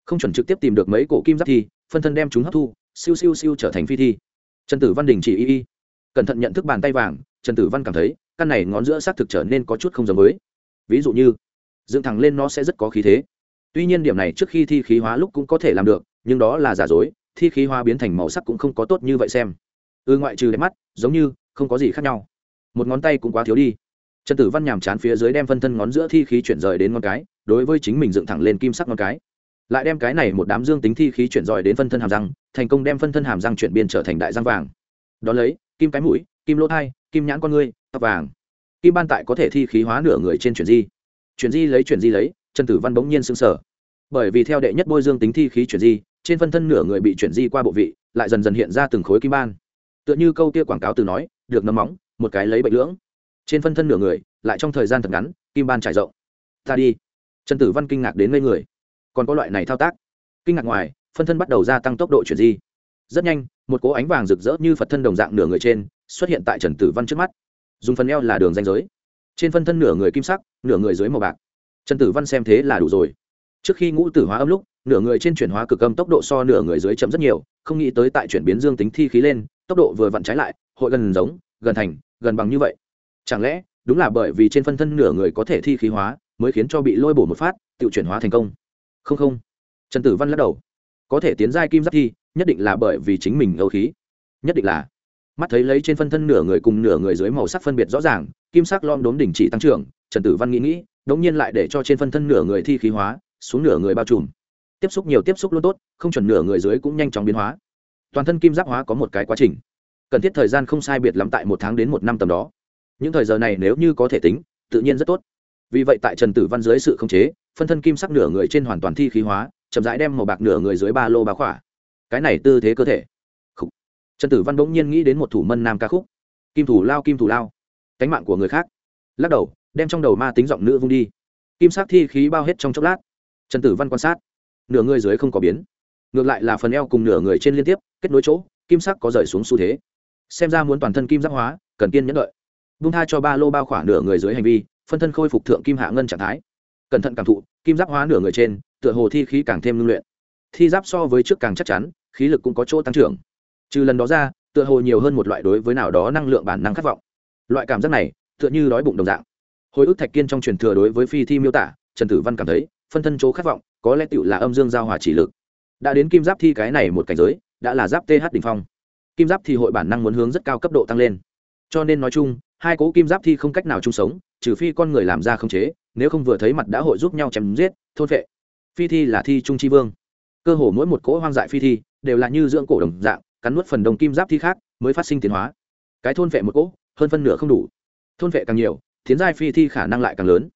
Không chuẩn trực tiếp tìm được mấy cổ kim giáp thi, phân thân đem chúng hấp thu, siêu siêu siêu trở thành phi thi. Trần tử văn đình chỉ y y. Cẩn thận nhận thức bàn tay vàng, trần tử văn cảm thấy, căn này ngón giữa xác thực trở nên có chút không giống với. Ví dụ như, dựng thẳng lên nó sẽ rất có khí thế tuy nhiên điểm này trước khi thi khí hóa lúc cũng có thể làm được, nhưng đó là giả dối, thi khí hóa biến thành màu sắc cũng không có tốt như vậy xem. Ư ngoại trừ đẹp mắt, giống như, không có gì khác nhau. Một ngón tay cũng quá thiếu đi. Trần tử văn nhàm chán phía dưới đem phân thân ngón giữa thi khí chuyển rời đến ngón cái, đối với chính mình dựng thẳng lên kim sắc ngón cái. Lại đem cái này một đám dương tính thi khí chuyển rời đến phân thân hàm răng, thành công đem phân thân hàm răng chuyển biên trở thành đại răng vàng. Đ ó lấy, kim cái mũi, kim lỗ thai, kim nhãn con ngươi, tóc vàng. Kim ban tại có thể thi khí hóa nửa người trên chuyển di. Chuyển di lấy, chuyển di lấy trần tử văn bỗng nhiên sững sở bởi vì theo đệ nhất bôi dương tính thi khí chuyển di, trên phân thân nửa người bị chuyển di qua bộ vị, lại dần dần hiện ra từng khối kim ban. Tựa như câu tia quảng cáo từ nói, được nấm móng, một cái lấy bệnh lưỡng. Trên phân thân nửa người, lại trong thời gian thật ngắn, kim ban trải rộng. Ta đi. Trần tử văn kinh ngạc đến ngây người. Còn có loại này thao tác. Kinh ngạc ngoài, phân thân bắt đầu gia tăng tốc độ chuyển di. Rất nhanh, một cỗ ánh vàng rực rỡ như phật thân đồng dạng nửa người trên, xuất hiện tại trần tử văn trước mắt. Dùng phần eo là đường danh giới. Trên phân thân nửa người kim sắc, nửa người dưới màu bạc trần tử văn xem thế là đủ rồi. Trước khi ngũ tử hóa âm lúc, nửa người trên chuyển hóa cực âm tốc độ so nửa người dưới chậm rất nhiều, không nghĩ tới tại chuyển biến dương tính thi khí lên, tốc độ vừa vặn trái lại, hội gần giống, gần thành, gần bằng như vậy. Chẳng lẽ, đúng là bởi vì trên phân thân nửa người có thể thi khí hóa, mới khiến cho bị lôi bổ một phát, tự chuyển hóa thành công? Không không. Trần tử văn lắc đầu. Có thể tiến giai kim giáp thi, nhất định là bởi vì chính mình âu khí. Nhất định là. Mắt thấy lấy trên phân thân nửa người cùng nửa người dưới màu sắc phân biệt rõ ràng, kim sắc lom đốm đỉnh chỉ tăng trưởng, trần tử văn nghĩ nghĩ đống nhiên lại để cho trên phân thân nửa người thi khí hóa, xuống nửa người bao trùm. Tiếp xúc nhiều tiếp xúc luôn tốt, không chuẩn nửa người dưới cũng nhanh chóng biến hóa. Toàn thân kim giáp hóa có một cái quá trình. Cần thiết thời gian không sai biệt lắm tại một tháng đến một năm tầm đó. Những thời giờ này nếu như có thể tính, tự nhiên rất tốt. Vì vậy tại trần tử văn dưới sự khống chế, phân thân kim sắc nửa người trên hoàn toàn thi khí hóa, chậm rãi đem màu bạc nửa người dưới ba lô bá khỏa. Cái này tư thế cơ thể. Khủ. trần tử văn bỗng nhiên nghĩ đến một thủ mân nam ca khúc. Kim thủ lao, kim thủ lao. Cánh mạng của người khác. Lắc đầu đem trong đầu ma tính giọng nữ vung đi. Kim sắc thi khí bao hết trong chốc lát. Trần tử văn quan sát. Nửa người dưới không có biến. Ngược lại là phần eo cùng nửa người trên liên tiếp, kết nối chỗ, kim sắc có rời xuống xu thế. Xem ra muốn toàn thân kim giáp hóa, cần kiên nhẫn đợi. Vung tha cho ba lô bao khoảng nửa người dưới hành vi, phân thân khôi phục thượng kim hạ ngân trạng thái. Cẩn thận cảm thụ, kim giáp hóa nửa người trên, tựa hồ thi khí càng thêm ngưng luyện. Thi giáp so với trước càng chắc chắn, khí lực cũng có chỗ tăng trưởng. Trừ lần đó ra, tựa hồ nhiều hơn một loại đối với nào đó năng lượng bản năng khát vọng. Loại cảm giác này, tựa như đói bụng đồng dạng hồi ức thạch kiên trong truyền thừa đối với phi thi miêu tả, trần tử văn cảm thấy, phân thân chỗ khát vọng, có lẽ tựu là âm dương giao hòa chỉ lực. Đã đến kim giáp thi cái này một cảnh giới, đã là giáp th đ ỉ n h phong. Kim giáp thi hội bản năng muốn hướng rất cao cấp độ tăng lên. Cho nên nói chung, hai cố kim giáp thi không cách nào chung sống, trừ phi con người làm ra không chế, nếu không vừa thấy mặt đã hội giúp nhau chém giết, thôn vệ phi thi là thi trung tri vương. Cơ hồ mỗi một cỗ hoang dại phi thi đều là như dưỡng cổ đồng dạng, cắn nuốt phần đồng kim giáp thi khác mới phát sinh tiến hóa. Cái thôn vệ một cỗ, hơn phân nửa không đủ. Thôn vệ càng nhiều tiến giai phi thi khả năng lại càng lớn.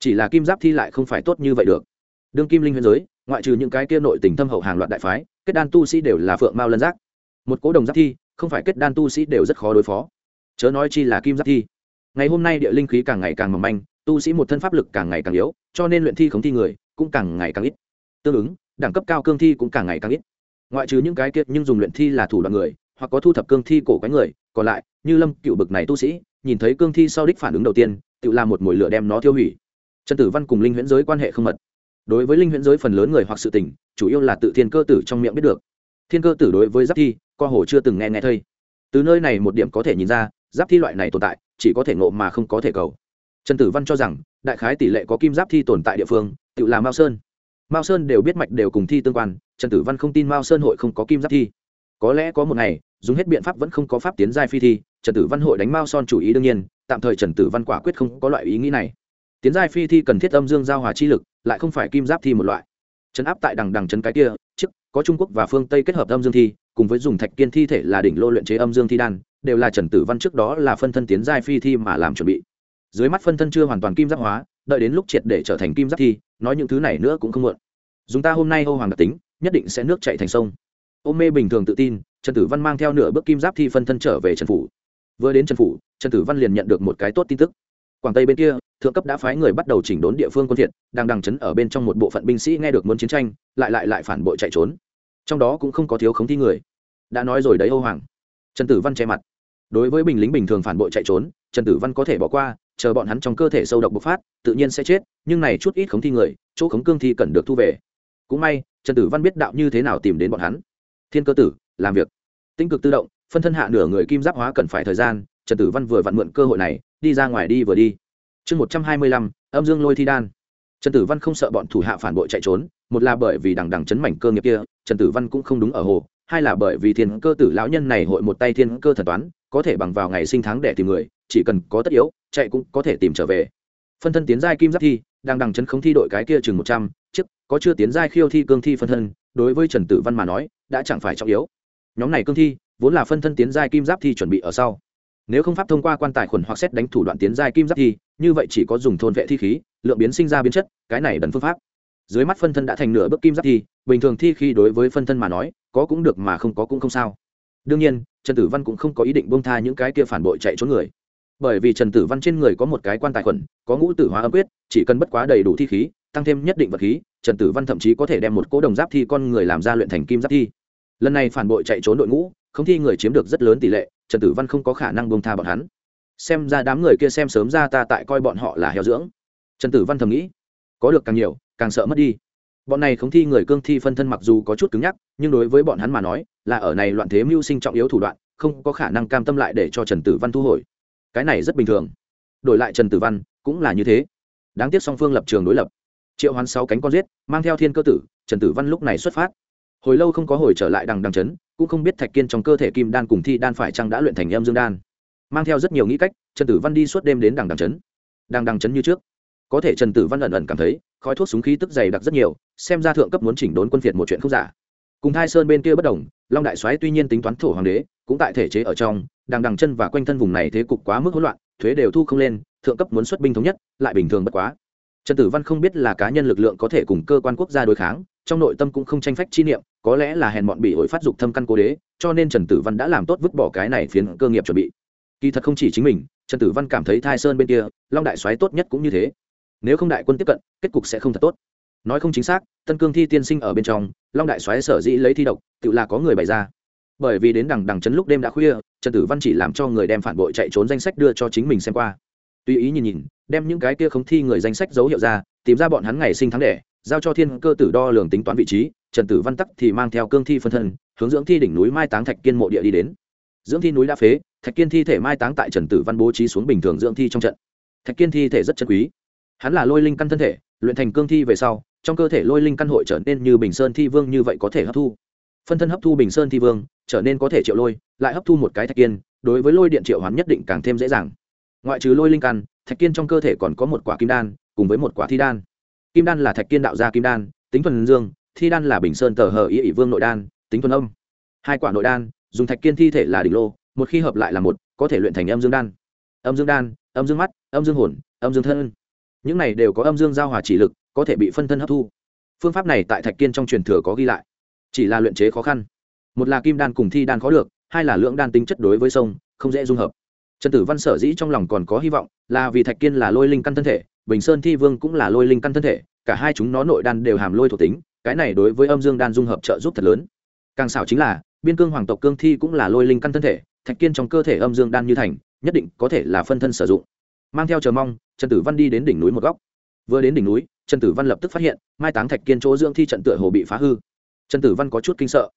Chỉ là kim giáp thi lại không phải tốt như vậy được. Đương kim linh huyền giới, ngoại trừ những cái kia nội tình thâm hậu hàng loạt đại phái, kết đan tu sĩ đều là phượng mao lân giác. Một cố đồng giáp thi, không phải kết đan tu sĩ đều rất khó đối phó. Chớ nói chi là kim giáp thi. Ngày hôm nay địa linh khí càng ngày càng mỏng manh, tu sĩ một thân pháp lực càng ngày càng yếu, cho nên luyện thi khống thi người cũng càng ngày càng ít. Tương ứng, đẳng cấp cao cương thi cũng càng ngày càng ít. Ngoại trừ những cái kia nhưng dùng luyện thi là thủ đoạn người, hoặc có thu thập cương thi cổ cái người, còn lại, như lâm cựu bực này tu sĩ nhìn thấy cương thi sau đích phản ứng đầu tiên, tự làm một mồi lửa đem nó tiêu hủy. Trần tử văn cùng linh huyễn giới quan hệ không mật. Đối với linh huyễn giới phần lớn người hoặc sự tình, chủ yếu là tự thiên cơ tử trong miệng biết được. Thiên cơ tử đối với giáp thi, co hồ chưa từng nghe nghe thây. Từ nơi này một điểm có thể nhìn ra, giáp thi loại này tồn tại, chỉ có thể ngộ mà không có thể cầu. Trần tử văn cho rằng, đại khái tỷ lệ có kim giáp thi tồn tại địa phương, tự là mao sơn. Mao sơn đều biết mạch đều cùng thi tương quan, trần tử văn không tin mao sơn hội không có kim giáp thi có lẽ có một ngày, dùng hết biện pháp vẫn không có pháp tiến giai phi thi, trần tử văn hội đánh mao son chủ ý đương nhiên, tạm thời trần tử văn quả quyết không có loại ý nghĩ này. Tiến giai phi thi cần thiết âm dương giao hòa chi lực, lại không phải kim giáp thi một loại. Chấn áp tại đằng đằng trấn cái kia trước có trung quốc và phương tây kết hợp âm dương thi, cùng với dùng thạch kiên thi thể là đỉnh lô luyện chế âm dương thi đan, đều là trần tử văn trước đó là phân thân tiến giai phi thi mà làm chuẩn bị. Dưới mắt phân thân chưa hoàn toàn kim giáp hóa, đợi đến lúc triệt để trở thành kim giáp thi, nói những thứ này nữa cũng không muộn. Dùng ta hôm nay hô hoàng đặc tính, nhất định sẽ nước chạy thành sông ôm mê bình thường tự tin, trần tử văn mang theo nửa bước kim giáp thi phân thân trở về trần phủ. Vừa đến trần phủ, trần tử văn liền nhận được một cái tốt tin tức. Quảng tây bên kia, thượng cấp đã phái người bắt đầu chỉnh đốn địa phương quân thiện, đang đằng chấn ở bên trong một bộ phận binh sĩ nghe được muốn chiến tranh, lại lại lại phản bội chạy trốn. Trong đó cũng không có thiếu khống thi người. Đã nói rồi đấy âu hoàng. Trần tử văn che mặt. Đối với bình lính bình thường phản bội chạy trốn, trần tử văn có thể bỏ qua, chờ bọn hắn trong cơ thể sâu độc bộc phát, tự nhiên sẽ chết, nhưng này chút ít khống thi người, chỗ khống cương thi cần được thu về. Cũng may, trần tử văn biết đạo như thế nào tìm đến bọn hắn thiên cơ tử, làm việc. Tinh cực tự động, phân thân hạ nửa người kim giáp hóa cần phải thời gian, trần tử văn vừa vặn mượn cơ hội này, đi ra ngoài đi vừa đi. Chương một trăm hai mươi lăm, âm dương lôi thi đan. Trần tử văn không sợ bọn thủ hạ phản bội chạy trốn, một là bởi vì đằng đằng chấn mảnh cơ nghiệp kia, trần tử văn cũng không đúng ở hồ, hai là bởi vì thiên cơ tử lão nhân này hội một tay thiên cơ thần toán, có thể bằng vào ngày sinh tháng để tìm người, chỉ cần có tất yếu, chạy cũng có thể tìm trở về. Phân thân tiến giai kim giáp thi đang đằng chấn không thi đội cái kia chừng một trăm, chiếc, có chưa tiến giai khiêu thi cương thi phân thân đối với trần tử văn mà nói, đã chẳng phải trọng yếu. Nhóm này cương thi, vốn là phân thân tiến giai kim giáp thi chuẩn bị ở sau. Nếu không pháp thông qua quan tài khuẩn hoặc xét đánh thủ đoạn tiến giai kim giáp thi, như vậy chỉ có dùng thôn vệ thi khí, lượng biến sinh ra biến chất, cái này đần phương pháp. Dưới mắt phân thân đã thành nửa bước kim giáp thi, bình thường thi khi đối với phân thân mà nói, có cũng được mà không có cũng không sao. Đương nhiên, trần tử văn cũng không có ý định bông tha những cái kia phản bội chạy trốn người. Bởi vì trần tử văn trên người có một cái quan tài khuẩn, có ngũ tử hóa âm quyết, chỉ cần bất quá đầy đủ thi khí tăng thêm nhất định vật khí, trần tử văn thậm chí có thể đem một cỗ đồng giáp thi con người làm ra luyện thành kim giáp thi. Lần này phản bội chạy trốn đội ngũ, không thi người chiếm được rất lớn tỷ lệ, trần tử văn không có khả năng bông tha bọn hắn. Xem ra đám người kia xem sớm ra ta tại coi bọn họ là heo dưỡng. Trần tử văn thầm nghĩ, có được càng nhiều, càng sợ mất đi. Bọn này không thi người cương thi phân thân mặc dù có chút cứng nhắc, nhưng đối với bọn hắn mà nói, là ở này loạn thế mưu sinh trọng yếu thủ đoạn, không có khả năng cam tâm lại để cho trần tử văn thu hồi. Cái này rất bình thường. Đổi lại trần tử văn, cũng là như thế. Đáng tiếc song phương lập trường đối lập triệu hoán sáu cánh con giết, mang theo thiên cơ tử, trần tử văn lúc này xuất phát. Hồi lâu không có hồi trở lại đằng đằng chấn, cũng không biết thạch kiên trong cơ thể kim đan cùng thi đan phải chăng đã luyện thành em dương đan. Mang theo rất nhiều nghĩ cách, trần tử văn đi suốt đêm đến đằng đằng chấn. Đằng đằng chấn như trước. Có thể trần tử văn ẩn ẩn cảm thấy, khói thuốc súng khí tức dày đặc rất nhiều, xem ra thượng cấp muốn chỉnh đốn quân phiệt một chuyện không giả. Cùng thai sơn bên kia bất đồng, long đại soái tuy nhiên tính toán thổ hoàng đế, cũng tại thể chế ở trong, đằng đằng chân và quanh thân vùng này thế cục quá mức hỗn loạn, thuế đều thu không lên, thượng cấp muốn xuất binh thống nhất, lại bình thường bất quá trần tử văn không biết là cá nhân lực lượng có thể cùng cơ quan quốc gia đối kháng, trong nội tâm cũng không tranh phách chi niệm, có lẽ là hèn bọn bị hội phát dục thâm căn cố đế, cho nên trần tử văn đã làm tốt vứt bỏ cái này phiến cơ nghiệp chuẩn bị. Kỳ thật không chỉ chính mình, trần tử văn cảm thấy thai sơn bên kia, long đại soái tốt nhất cũng như thế. Nếu không đại quân tiếp cận, kết cục sẽ không thật tốt. Nói không chính xác, tân cương thi tiên sinh ở bên trong, long đại soái sở dĩ lấy thi độc, tự là có người bày ra. Bởi vì đến đằng đằng chấn lúc đêm đã khuya, trần tử văn chỉ làm cho người đem phản bội chạy trốn danh sách đưa cho chính mình xem qua. Tùy ý nhìn nhìn đem những cái kia không thi người danh sách dấu hiệu ra, tìm ra bọn hắn ngày sinh tháng đẻ, giao cho thiên cơ tử đo lường tính toán vị trí, trần tử văn tắc thì mang theo cương thi phân thân, hướng dưỡng thi đỉnh núi mai táng thạch kiên mộ địa đi đến. Dưỡng thi núi đã phế, thạch kiên thi thể mai táng tại trần tử văn bố trí xuống bình thường dưỡng thi trong trận. Thạch kiên thi thể rất chân quý. Hắn là lôi linh căn thân thể, luyện thành cương thi về sau, trong cơ thể lôi linh căn hội trở nên như bình sơn thi vương như vậy có thể hấp thu. Phân thân hấp thu bình sơn thi vương, trở nên có thể triệu lôi, lại hấp thu một cái thạch kiên, đối với lôi điện triệu hoán nhất định càng thêm dễ dàng. Ngoại trừ lôi linh căn thạch kiên trong cơ thể còn có một quả kim đan, cùng với một quả thi đan. Kim đan là thạch kiên đạo gia kim đan, tính thuần dương, thi đan là bình sơn tờ hờ ý ỷ vương nội đan, tính thuần âm. Hai quả nội đan, dùng thạch kiên thi thể là đỉnh lô, một khi hợp lại là một, có thể luyện thành âm dương đan. Âm dương đan, âm dương mắt, âm dương hồn, âm dương thân. Những này đều có âm dương giao hòa chỉ lực, có thể bị phân thân hấp thu. Phương pháp này tại thạch kiên trong truyền thừa có ghi lại. Chỉ là luyện chế khó khăn. Một là kim đan cùng thi đan khó được, hai là lượng đan tính chất đối với sông, không dễ dung hợp trần tử văn sở dĩ trong lòng còn có hy vọng là vì thạch kiên là lôi linh căn thân thể, bình sơn thi vương cũng là lôi linh căn thân thể, cả hai chúng nó nội đan đều hàm lôi thuộc tính, cái này đối với âm dương đan dung hợp trợ giúp thật lớn. Càng xảo chính là, biên cương hoàng tộc cương thi cũng là lôi linh căn thân thể, thạch kiên trong cơ thể âm dương đan như thành, nhất định có thể là phân thân sử dụng. Mang theo chờ mong, trần tử văn đi đến đỉnh núi một góc. Vừa đến đỉnh núi, trần tử văn lập tức phát hiện, mai táng thạch kiên chỗ dưỡng thi trận tựa hồ bị phá hư. Trần tử văn có chút kinh sợ,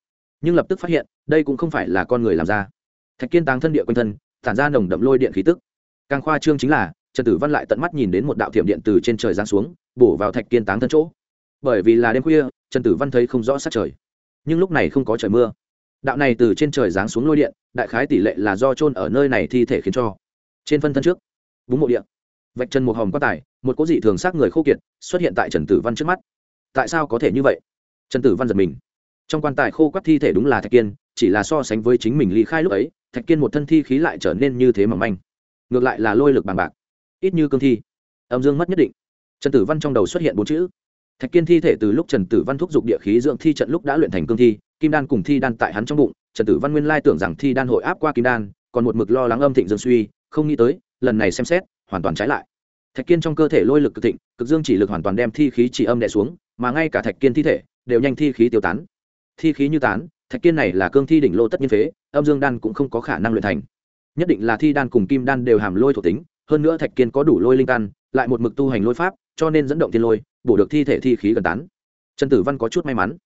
nhưng lập tức phát hiện, đây cũng không phải là con người làm ra. Thạch kiên táng thân địa quanh thân tản ra nồng đậm lôi điện khí tức. Càng khoa trương chính là, trần tử văn lại tận mắt nhìn đến một đạo thiểm điện từ trên trời giáng xuống, bổ vào thạch kiên táng thân chỗ. Bởi vì là đêm khuya, trần tử văn thấy không rõ sát trời. Nhưng lúc này không có trời mưa. Đạo này từ trên trời giáng xuống lôi điện, đại khái tỷ lệ là do trôn ở nơi này thi thể khiến cho. Trên phân thân trước, búng mộ điện. Vạch chân một hồng quá tải, một cố dị thường xác người khô kiệt xuất hiện tại trần tử văn trước mắt. Tại sao có thể như vậy? Trần tử văn giật mình. Trong quan tài khô quắt thi thể đúng là thạch kiên, chỉ là so sánh với chính mình ly khai lúc ấy thạch kiên một thân thi khí lại trở nên như thế mỏng manh. Ngược lại là lôi lực bằng bạc. Ít như cương thi. Âm dương mất nhất định. Trần tử văn trong đầu xuất hiện bốn chữ. Thạch kiên thi thể từ lúc trần tử văn thúc giục địa khí dưỡng thi trận lúc đã luyện thành cương thi, kim đan cùng thi đan tại hắn trong bụng, trần tử văn nguyên lai tưởng rằng thi đan hội áp qua kim đan, còn một mực lo lắng âm thịnh dương suy, không nghĩ tới, lần này xem xét, hoàn toàn trái lại. Thạch kiên trong cơ thể lôi lực cực thịnh, cực dương chỉ lực hoàn toàn đem thi khí chỉ âm đè xuống, mà ngay cả thạch kiên thi thể đều nhanh thi khí tiêu tán. Thi khí như tán thạch kiên này là cương thi đỉnh lô tất nhiên phế, âm dương đan cũng không có khả năng luyện thành. Nhất định là thi đan cùng kim đan đều hàm lôi thuộc tính, hơn nữa thạch kiên có đủ lôi linh căn, lại một mực tu hành lôi pháp, cho nên dẫn động thiên lôi, bổ được thi thể thi khí gần tán. Trần tử văn có chút may mắn.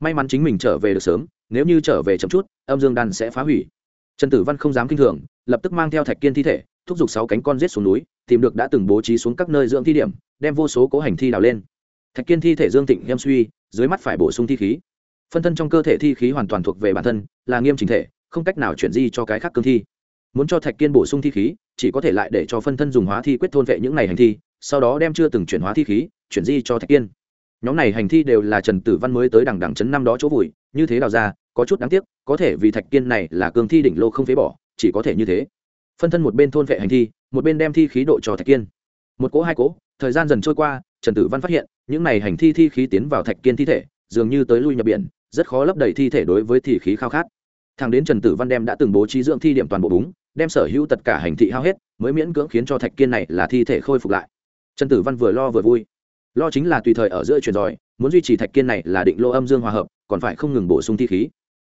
May mắn chính mình trở về được sớm, nếu như trở về chậm chút, âm dương đan sẽ phá hủy. Trần tử văn không dám kinh thường, lập tức mang theo thạch kiên thi thể, thúc giục sáu cánh con rết xuống núi, tìm được đã từng bố trí xuống các nơi dưỡng thi điểm, đem vô số cố hành thi đào lên. Thạch kiên thi thể dương thịnh em suy, dưới mắt phải bổ sung thi khí phân thân trong cơ thể thi khí hoàn toàn thuộc về bản thân, là nghiêm trình thể, không cách nào chuyển di cho cái khác cương thi. Muốn cho thạch kiên bổ sung thi khí, chỉ có thể lại để cho phân thân dùng hóa thi quyết thôn vệ những này hành thi, sau đó đem chưa từng chuyển hóa thi khí, chuyển di cho thạch kiên. Nhóm này hành thi đều là trần tử văn mới tới đằng đằng chấn năm đó chỗ vùi, như thế đào ra, có chút đáng tiếc, có thể vì thạch kiên này là cương thi đỉnh lô không phế bỏ, chỉ có thể như thế. Phân thân một bên thôn vệ hành thi, một bên đem thi khí độ cho thạch kiên. Một cỗ hai cỗ, thời gian dần trôi qua, trần tử văn phát hiện, những này hành thi thi khí tiến vào thạch kiên thi thể, dường như tới lui nhập biển rất khó lấp đầy thi thể đối với thị khí khao khát. Thằng đến trần tử văn đem đã từng bố trí dưỡng thi điểm toàn bộ búng, đem sở hữu tất cả hành thị hao hết, mới miễn cưỡng khiến cho thạch kiên này là thi thể khôi phục lại. Trần tử văn vừa lo vừa vui. Lo chính là tùy thời ở giữa truyền giỏi, muốn duy trì thạch kiên này là định lô âm dương hòa hợp, còn phải không ngừng bổ sung thi khí.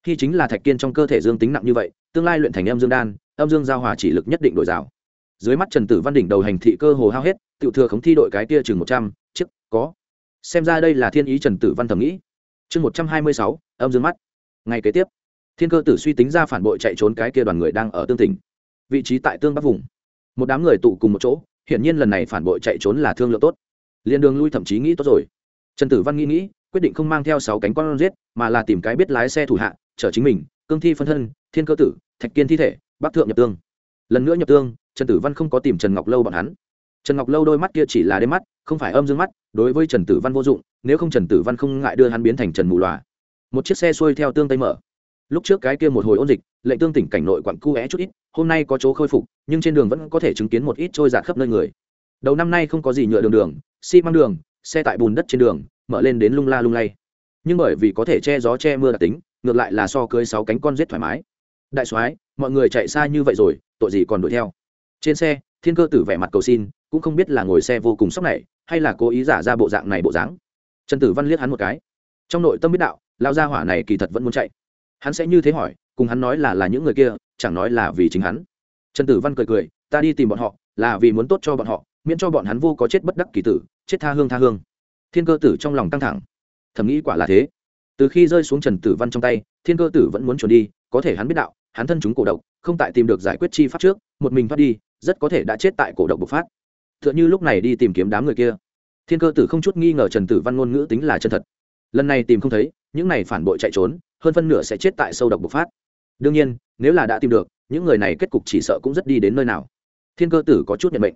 Khi chính là thạch kiên trong cơ thể dương tính nặng như vậy, tương lai luyện thành âm dương đan, âm dương giao hòa chỉ lực nhất định đổi rào. Dưới mắt trần tử văn đỉnh đầu hành thị cơ hồ hao hết tự thừa khống thi đội cái tia chừng một trăm, chiếc, có. Xem ra đây là thiên ý trần tử văn thầm nghĩ chương một trăm hai mươi sáu, âm dương mắt. Ngày kế tiếp, thiên cơ tử suy tính ra phản bội chạy trốn cái kia đoàn người đang ở tương tỉnh. Vị trí tại tương bắc vùng. Một đám người tụ cùng một chỗ, hiển nhiên lần này phản bội chạy trốn là thương lượng tốt. Liên đường lui thậm chí nghĩ tốt rồi. Trần tử văn nghĩ nghĩ, quyết định không mang theo sáu cánh con giết, mà là tìm cái biết lái xe thủ hạ, chở chính mình, cương thi phân thân, thiên cơ tử, thạch kiên thi thể, bắc thượng nhập tương. Lần nữa nhập tương, trần tử văn không có tìm trần ngọc lâu bọn hắn. Trần ngọc lâu đôi mắt kia chỉ là đêm mắt không phải âm dương mắt, đối với trần tử văn vô dụng, nếu không trần tử văn không ngại đưa hắn biến thành trần mù loà. Một chiếc xe xuôi theo tương tây mở. Lúc trước cái kia một hồi ôn dịch, lệnh tương tỉnh cảnh nội quặn cu é chút ít, hôm nay có chỗ khôi phục, nhưng trên đường vẫn có thể chứng kiến một ít trôi giạt khắp nơi người. Đầu năm nay không có gì nhựa đường đường, xi măng đường, xe tại bùn đất trên đường, mở lên đến lung la lung lay. Nhưng bởi vì có thể che gió che mưa đặc tính, ngược lại là so cưới sáu cánh con rết thoải mái. Đại soái, mọi người chạy xa như vậy rồi, tội gì còn đuổi theo? Trên xe, thiên cơ tử vẻ mặt cầu xin, cũng không biết là ngồi xe vô cùng sốc này hay là cố ý giả ra bộ dạng này bộ dáng? Trần tử văn liếc hắn một cái. Trong nội tâm biết đạo lao gia hỏa này kỳ thật vẫn muốn chạy. Hắn sẽ như thế hỏi, cùng hắn nói là là những người kia, chẳng nói là vì chính hắn. Trần tử văn cười cười, ta đi tìm bọn họ, là vì muốn tốt cho bọn họ, miễn cho bọn hắn vô có chết bất đắc kỳ tử, chết tha hương tha hương. Thiên cơ tử trong lòng căng thẳng. Thầm nghĩ quả là thế. Từ khi rơi xuống trần tử văn trong tay, thiên cơ tử vẫn muốn chuẩn đi, có thể hắn biết đạo, hắn thân chúng cổ độc, không tại tìm được giải quyết chi pháp trước, một mình thoát đi, rất có thể đã chết tại cổ độc bộc phát. Tựa như lúc này đi tìm kiếm đám người kia. Thiên cơ tử không chút nghi ngờ trần tử văn ngôn ngữ tính là chân thật. Lần này tìm không thấy, những này phản bội chạy trốn, hơn phân nửa sẽ chết tại sâu độc bộc phát. Đương nhiên, nếu là đã tìm được, những người này kết cục chỉ sợ cũng rất đi đến nơi nào. Thiên cơ tử có chút nhận bệnh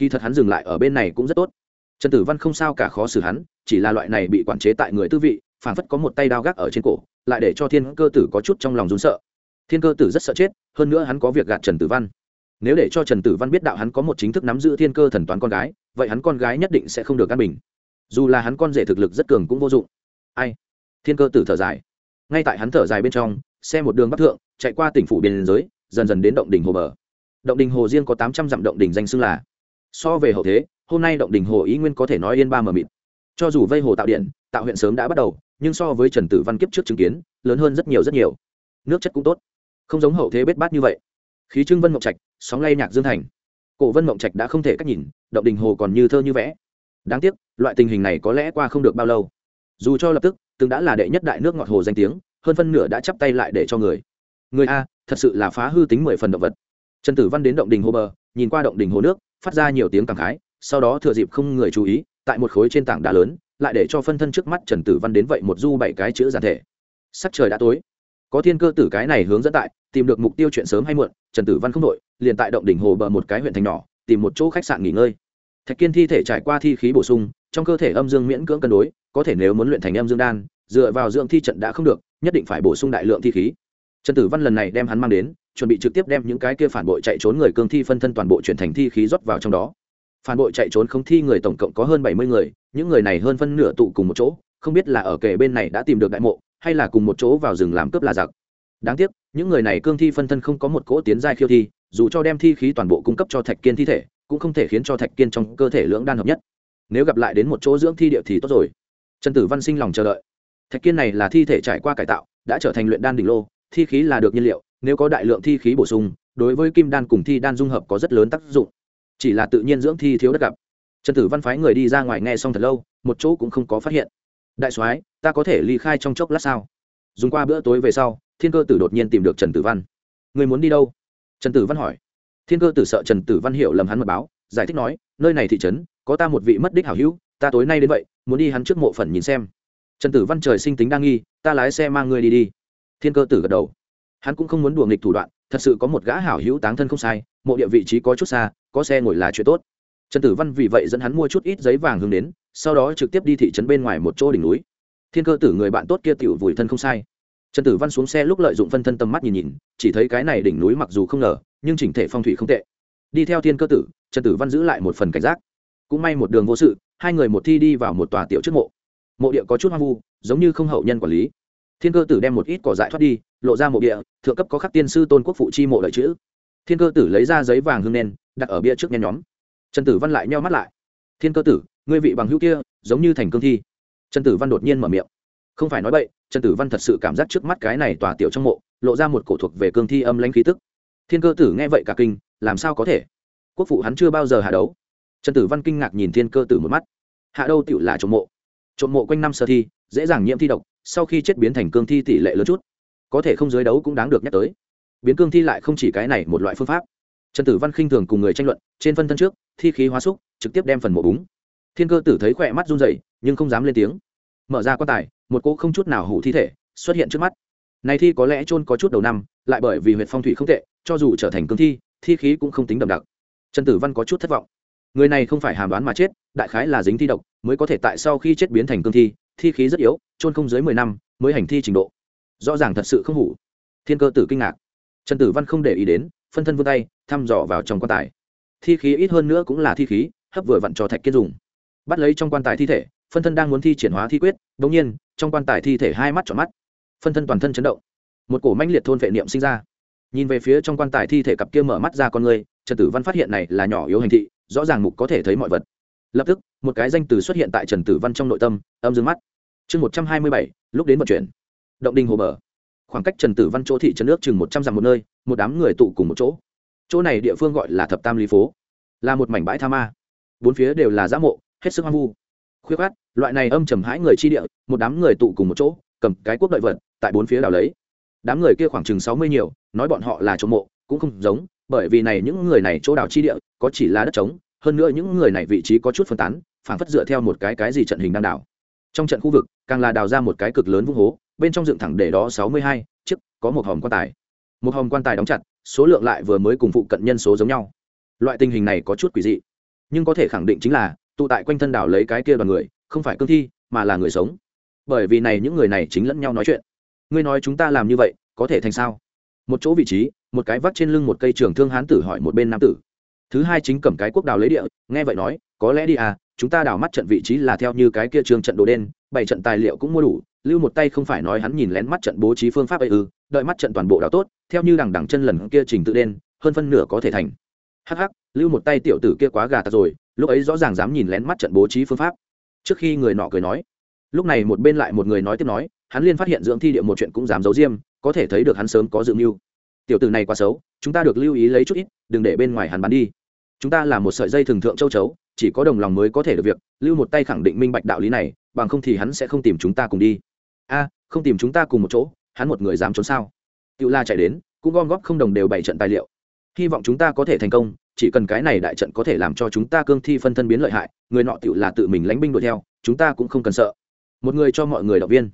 kỳ thật hắn dừng lại ở bên này cũng rất tốt. Trần tử văn không sao cả khó xử hắn, chỉ là loại này bị quản chế tại người tư vị, phản phất có một tay đao gác ở trên cổ, lại để cho thiên cơ tử có chút trong lòng rún sợ. Thiên cơ tử rất sợ chết, hơn nữa hắn có việc gạt trần tử văn nếu để cho trần tử văn biết đạo hắn có một chính thức nắm giữ thiên cơ thần toán con gái, vậy hắn con gái nhất định sẽ không được căn bình. Dù là hắn con rể thực lực rất cường cũng vô dụng. Ai? Thiên cơ tử thở dài. Ngay tại hắn thở dài bên trong, xe một đường bắc thượng, chạy qua tỉnh phủ biên giới, dần dần đến động đình hồ bờ. Động đình hồ riêng có tám trăm dặm động đình danh xưng là. So về hậu thế, hôm nay động đình hồ ý nguyên có thể nói yên ba mờ mịt. Cho dù vây hồ tạo điện, tạo huyện sớm đã bắt đầu, nhưng so với trần tử văn kiếp trước chứng kiến, lớn hơn rất nhiều rất nhiều. Nước chất cũng tốt. Không giống hậu thế bết bát như vậy. Khí trưng vân ngọc trạch sóng lay nhạc dương thành. Cổ vân mộng trạch đã không thể cách nhìn, động đình hồ còn như thơ như vẽ. Đáng tiếc, loại tình hình này có lẽ qua không được bao lâu. Dù cho lập tức, từng đã là đệ nhất đại nước ngọt hồ danh tiếng, hơn phân nửa đã chắp tay lại để cho người. Người a, thật sự là phá hư tính mười phần động vật. Trần tử văn đến động đình hồ bờ, nhìn qua động đình hồ nước, phát ra nhiều tiếng cảm khái, sau đó thừa dịp không người chú ý, tại một khối trên tảng đá lớn, lại để cho phân thân trước mắt trần tử văn đến vậy một du bảy cái chữ giản thể. Sắc trời đã tối. Có thiên cơ tử cái này hướng dẫn tại, tìm được mục tiêu chuyện sớm hay muộn trần tử văn không đội, liền tại động đỉnh hồ bờ một cái huyện thành nhỏ, tìm một chỗ khách sạn nghỉ ngơi. Thạch kiên thi thể trải qua thi khí bổ sung, trong cơ thể âm dương miễn cưỡng cân đối, có thể nếu muốn luyện thành âm dương đan, dựa vào dưỡng thi trận đã không được, nhất định phải bổ sung đại lượng thi khí. Trần tử văn lần này đem hắn mang đến, chuẩn bị trực tiếp đem những cái kia phản bội chạy trốn người cương thi phân thân toàn bộ chuyển thành thi khí rót vào trong đó. Phản bội chạy trốn không thi người tổng cộng có hơn bảy mươi người, những người này hơn phân nửa tụ cùng một chỗ, không biết là ở kề bên này đã tìm được đại mộ, hay là cùng một chỗ vào rừng làm cướp là giặc. Đáng tiếc những người này cương thi phân thân không có một cỗ tiến giai khiêu thi, dù cho đem thi khí toàn bộ cung cấp cho thạch kiên thi thể, cũng không thể khiến cho thạch kiên trong cơ thể lưỡng đan hợp nhất. Nếu gặp lại đến một chỗ dưỡng thi địa thì tốt rồi. Trần tử văn sinh lòng chờ đợi. Thạch kiên này là thi thể trải qua cải tạo, đã trở thành luyện đan đỉnh lô, thi khí là được nhiên liệu, nếu có đại lượng thi khí bổ sung, đối với kim đan cùng thi đan dung hợp có rất lớn tác dụng. Chỉ là tự nhiên dưỡng thi thiếu đất gặp. Trần tử văn phái người đi ra ngoài nghe xong thật lâu, một chỗ cũng không có phát hiện. Đại soái, ta có thể ly khai trong chốc lát sao? Dùng qua bữa tối về sau thiên cơ tử đột nhiên tìm được trần tử văn. Người muốn đi đâu? Trần tử văn hỏi. Thiên cơ tử sợ trần tử văn hiểu lầm hắn mật báo, giải thích nói, nơi này thị trấn, có ta một vị mất đích hảo hữu, ta tối nay đến vậy, muốn đi hắn trước mộ phần nhìn xem. Trần tử văn trời sinh tính đa nghi, ta lái xe mang ngươi đi đi. Thiên cơ tử gật đầu. Hắn cũng không muốn đùa nghịch thủ đoạn, thật sự có một gã hảo hữu táng thân không sai, mộ địa vị trí có chút xa, có xe ngồi là chuyện tốt. Trần tử văn vì vậy dẫn hắn mua chút ít giấy vàng hướng đến, sau đó trực tiếp đi thị trấn bên ngoài một chỗ đỉnh núi. Thiên cơ tử người bạn tốt kia tiểu vùi thân không sai trần tử văn xuống xe lúc lợi dụng phân thân tầm mắt nhìn nhìn, chỉ thấy cái này đỉnh núi mặc dù không ngờ, nhưng chỉnh thể phong thủy không tệ. Đi theo thiên cơ tử, trần tử văn giữ lại một phần cảnh giác. Cũng may một đường vô sự, hai người một thi đi vào một tòa tiểu trước mộ. Mộ địa có chút hoang vu, giống như không hậu nhân quản lý. Thiên cơ tử đem một ít cỏ dại thoát đi, lộ ra mộ địa, thượng cấp có khắc tiên sư tôn quốc phụ chi mộ lợi chữ. Thiên cơ tử lấy ra giấy vàng hương nền, đặt ở bia trước nhen nhóm. Trần tử văn lại nheo mắt lại. Thiên cơ tử, ngươi vị bằng hữu kia, giống như thành cương thi. Trần tử văn đột nhiên mở miệng không phải nói vậy trần tử văn thật sự cảm giác trước mắt cái này tòa tiểu trong mộ, lộ ra một cổ thuộc về cương thi âm lãnh khí tức. Thiên cơ tử nghe vậy cả kinh, làm sao có thể? Quốc phụ hắn chưa bao giờ hạ đấu. Trần tử văn kinh ngạc nhìn thiên cơ tử một mắt. Hạ đâu tựu là trộm mộ? Trộm mộ quanh năm sơ thi, dễ dàng nhiễm thi độc, sau khi chết biến thành cương thi tỷ lệ lớn chút. Có thể không giới đấu cũng đáng được nhắc tới. Biến cương thi lại không chỉ cái này một loại phương pháp. Trần tử văn khinh thường cùng người tranh luận, trên phân thân trước, thi khí hóa xúc, trực tiếp đem phần mộ búng. Thiên cơ tử thấy khỏe mắt run rẩy, nhưng không dám lên tiếng mở ra quan tài, một cỗ không chút nào hủ thi thể xuất hiện trước mắt. Này thi có lẽ chôn có chút đầu năm, lại bởi vì huyệt phong thủy không tệ, cho dù trở thành cương thi thi khí cũng không tính đậm đặc. Trần tử văn có chút thất vọng. Người này không phải hàm đoán mà chết, đại khái là dính thi độc, mới có thể tại sau khi chết biến thành cương thi thi khí rất yếu, chôn không dưới mười năm mới hành thi trình độ. Rõ ràng thật sự không hủ. Thiên cơ tử kinh ngạc. Trần tử văn không để ý đến, phân thân vươn tay, thăm dò vào trong quan tài. Thi khí ít hơn nữa cũng là thi khí, hấp vừa vặn cho thạch kiên dùng. Bắt lấy trong quan tài thi thể phân thân đang muốn thi triển hóa thi quyết đ ỗ n g nhiên, trong quan tài thi thể hai mắt trọn mắt. Phân thân toàn thân chấn động. Một cổ manh liệt thôn vệ niệm sinh ra. Nhìn về phía trong quan tài thi thể cặp kia mở mắt ra con người, trần tử văn phát hiện này là nhỏ yếu hành thị, rõ ràng mục có thể thấy mọi vật. Lập tức, một cái danh từ xuất hiện tại trần tử văn trong nội tâm, âm dương mắt. Chương một trăm hai mươi bảy, lúc đến vận chuyển. Động đình hồ bờ. Khoảng cách trần tử văn chỗ thị trấn nước chừng một trăm dặm một nơi, một đám người tụ cùng một chỗ. Chỗ này địa phương gọi là thập tam lý phố. Là một mảnh bãi tha ma. Bốn phía đều là giã mộ, hết sức hoang vu khuyết khát, loại này âm trầm hãi người chi địa, một đám người tụ cùng một chỗ, cầm cái quốc đợi vật, tại bốn phía đảo lấy. Đám người kia khoảng chừng sáu mươi nhiều, nói bọn họ là trộm mộ, cũng không giống, bởi vì này những người này chỗ đảo chi địa, có chỉ là đất trống, hơn nữa những người này vị trí có chút phân tán, phảng phất dựa theo một cái cái gì trận hình đang đảo trong trận khu vực, càng là đào ra một cái cực lớn vung hố, bên trong dựng thẳng để đó sáu mươi hai, chiếc, có một hòm quan tài. Một hòm quan tài đóng chặt, số lượng lại vừa mới cùng phụ cận nhân số giống nhau. Loại tình hình này có chút quỷ dị. Nhưng có thể khẳng định chính là tụ tại quanh thân đảo lấy cái kia đoàn người, không phải cương thi, mà là người sống. Bởi vì này những người này chính lẫn nhau nói chuyện. Ngươi nói chúng ta làm như vậy, có thể thành sao? Một chỗ vị trí, một cái vắt trên lưng một cây trường thương hán tử hỏi một bên nam tử. Thứ hai chính cầm cái quốc đào lấy địa, nghe vậy nói, có lẽ đi à chúng ta đào mắt trận vị trí là theo như cái kia trường trận đồ đen, bảy trận tài liệu cũng mua đủ, lưu một tay không phải nói hắn nhìn lén mắt trận bố trí phương pháp ấy ư, đợi mắt trận toàn bộ đào tốt, theo như đằng đằng chân lần kia trình tự đen, hơn phân nửa có thể thành. Hắc hắc, lưu một tay tiểu tử kia quá gà ta rồi lúc ấy rõ ràng dám nhìn lén mắt trận bố trí phương pháp. Trước khi người nọ cười nói, lúc này một bên lại một người nói tiếp nói, hắn liên phát hiện dưỡng thi địa một chuyện cũng dám giấu diêm có thể thấy được hắn sớm có dự mưu. Tiểu tử này quá xấu, chúng ta được lưu ý lấy chút ít, đừng để bên ngoài hắn bắn đi. Chúng ta là một sợi dây thường thượng châu chấu, chỉ có đồng lòng mới có thể được việc, lưu một tay khẳng định minh bạch đạo lý này, bằng không thì hắn sẽ không tìm chúng ta cùng đi. A, không tìm chúng ta cùng một chỗ, hắn một người dám trốn sao? Tự la chạy đến, cũng gom góp không đồng đều bảy trận tài liệu. Hy vọng chúng ta có thể thành công chỉ cần cái này đại trận có thể làm cho chúng ta cương thi phân thân biến lợi hại, người nọ tự là tự mình lánh binh đuổi theo, chúng ta cũng không cần sợ. Một người cho mọi người động viên.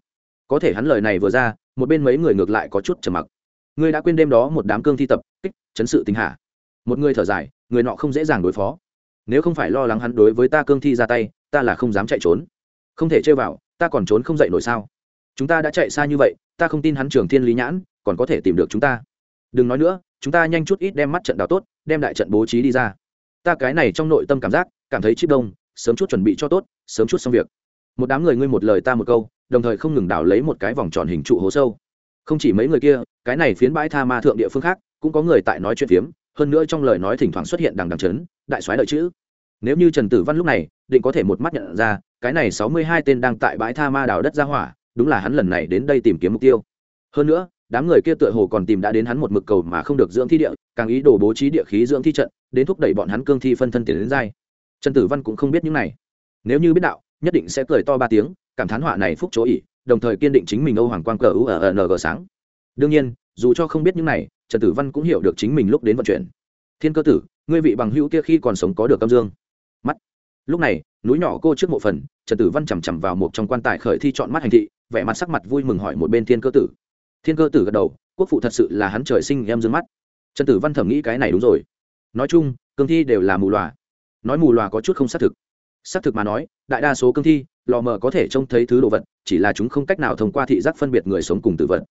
Có thể hắn lời này vừa ra, một bên mấy người ngược lại có chút trầm mặc. Ngươi đã quên đêm đó một đám cương thi tập, kích, chấn sự tình hạ. Một người thở dài, người nọ không dễ dàng đối phó. Nếu không phải lo lắng hắn đối với ta cương thi ra tay, ta là không dám chạy trốn. Không thể chơi vào, ta còn trốn không dậy nổi sao? Chúng ta đã chạy xa như vậy, ta không tin hắn trường thiên lý nhãn, còn có thể tìm được chúng ta. Đừng nói nữa chúng ta nhanh chút ít đem mắt trận đào tốt, đem đại trận bố trí đi ra. Ta cái này trong nội tâm cảm giác, cảm thấy chip đông, sớm chút chuẩn bị cho tốt, sớm chút xong việc. Một đám người ngươi một lời ta một câu, đồng thời không ngừng đào lấy một cái vòng tròn hình trụ hố sâu. Không chỉ mấy người kia, cái này phiến bãi tha ma thượng địa phương khác, cũng có người tại nói chuyện phiếm, hơn nữa trong lời nói thỉnh thoảng xuất hiện đằng đằng chấn, đại soái đợi chữ. Nếu như trần tử văn lúc này, định có thể một mắt nhận ra, cái này sáu mươi hai tên đang tại bãi tha ma đào đất ra hỏa, đúng là hắn lần này đến đây tìm kiếm mục tiêu. Hơn nữa đám người kia tựa hồ còn tìm đã đến hắn một mực cầu mà không được dưỡng thi địa, càng ý đồ bố trí địa khí dưỡng thi trận, đến thúc đẩy bọn hắn cương thi phân thân tiền đến dai trần tử văn cũng không biết những này. Nếu như biết đạo, nhất định sẽ cười to ba tiếng, cảm thán họa này phúc chỗ ỉ đồng thời kiên định chính mình âu hoàng quang cờ u ở ng sáng. Đương nhiên, dù cho không biết những này, trần tử văn cũng hiểu được chính mình lúc đến vận chuyển. Thiên cơ tử, ngươi vị bằng hữu kia khi còn sống có được âm dương? Mắt. Lúc này, núi nhỏ cô trước mộ phần, trần tử văn chằm chằm vào một trong quan tài khởi thi chọn mắt hành thị, vẻ mặt sắc mặt vui mừng hỏi một bên thiên cơ tử thiên cơ tử gật đầu, quốc phụ thật sự là hắn trời sinh em dương mắt. Trần tử văn thẩm nghĩ cái này đúng rồi. Nói chung, cương thi đều là mù loà. Nói mù loà có chút không xác thực. Xác thực mà nói, đại đa số cương thi, lò mờ có thể trông thấy thứ đồ vật, chỉ là chúng không cách nào thông qua thị giác phân biệt người sống cùng tử vật.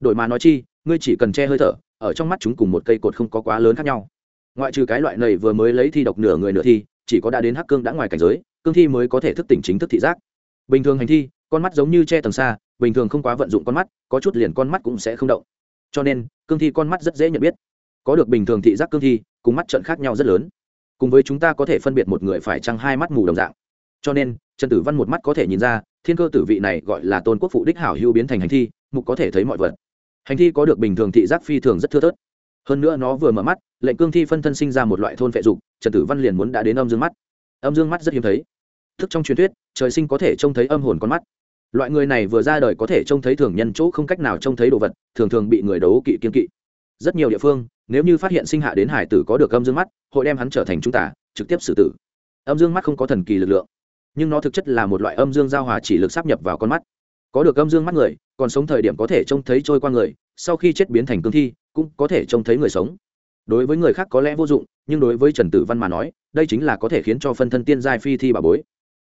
Đổi mà nói chi, ngươi chỉ cần che hơi thở, ở trong mắt chúng cùng một cây cột không có quá lớn khác nhau. Ngoại trừ cái loại này vừa mới lấy thi độc nửa người nửa thi, chỉ có đã đến hắc cương đã ngoài cảnh giới, cương thi mới có thể thức tỉnh chính thức thị giác. Bình thường hành thi, con mắt giống như che tầng xa, bình thường không quá vận dụng con mắt có chút liền con mắt cũng sẽ không động. Cho nên, cương thi con mắt rất dễ nhận biết. Có được bình thường thị giác cương thi, cùng mắt trận khác nhau rất lớn. Cùng với chúng ta có thể phân biệt một người phải chăng hai mắt mù đồng dạng. Cho nên, trần tử văn một mắt có thể nhìn ra, thiên cơ tử vị này gọi là tôn quốc phụ đích hảo hưu biến thành hành thi, mục có thể thấy mọi vật. Hành thi có được bình thường thị giác phi thường rất thưa thớt. Hơn nữa nó vừa mở mắt, lệnh cương thi phân thân sinh ra một loại thôn vệ dục, trần tử văn liền muốn đã đến âm dương mắt. Âm dương mắt rất hiếm thấy. Thức trong truyền thuyết, trời sinh có thể trông thấy âm hồn con mắt loại người này vừa ra đời có thể trông thấy thường nhân chỗ không cách nào trông thấy đồ vật, thường thường bị người đấu kỵ kiên kỵ. Rất nhiều địa phương, nếu như phát hiện sinh hạ đến hải tử có được âm dương mắt, hội đem hắn trở thành chúng ta trực tiếp xử tử. Âm dương mắt không có thần kỳ lực lượng, nhưng nó thực chất là một loại âm dương giao hòa chỉ lực sắp nhập vào con mắt. Có được âm dương mắt người, còn sống thời điểm có thể trông thấy trôi qua người, sau khi chết biến thành cương thi, cũng có thể trông thấy người sống. Đối với người khác có lẽ vô dụng, nhưng đối với trần tử văn mà nói, đây chính là có thể khiến cho phân thân tiên giai phi thi bà bối.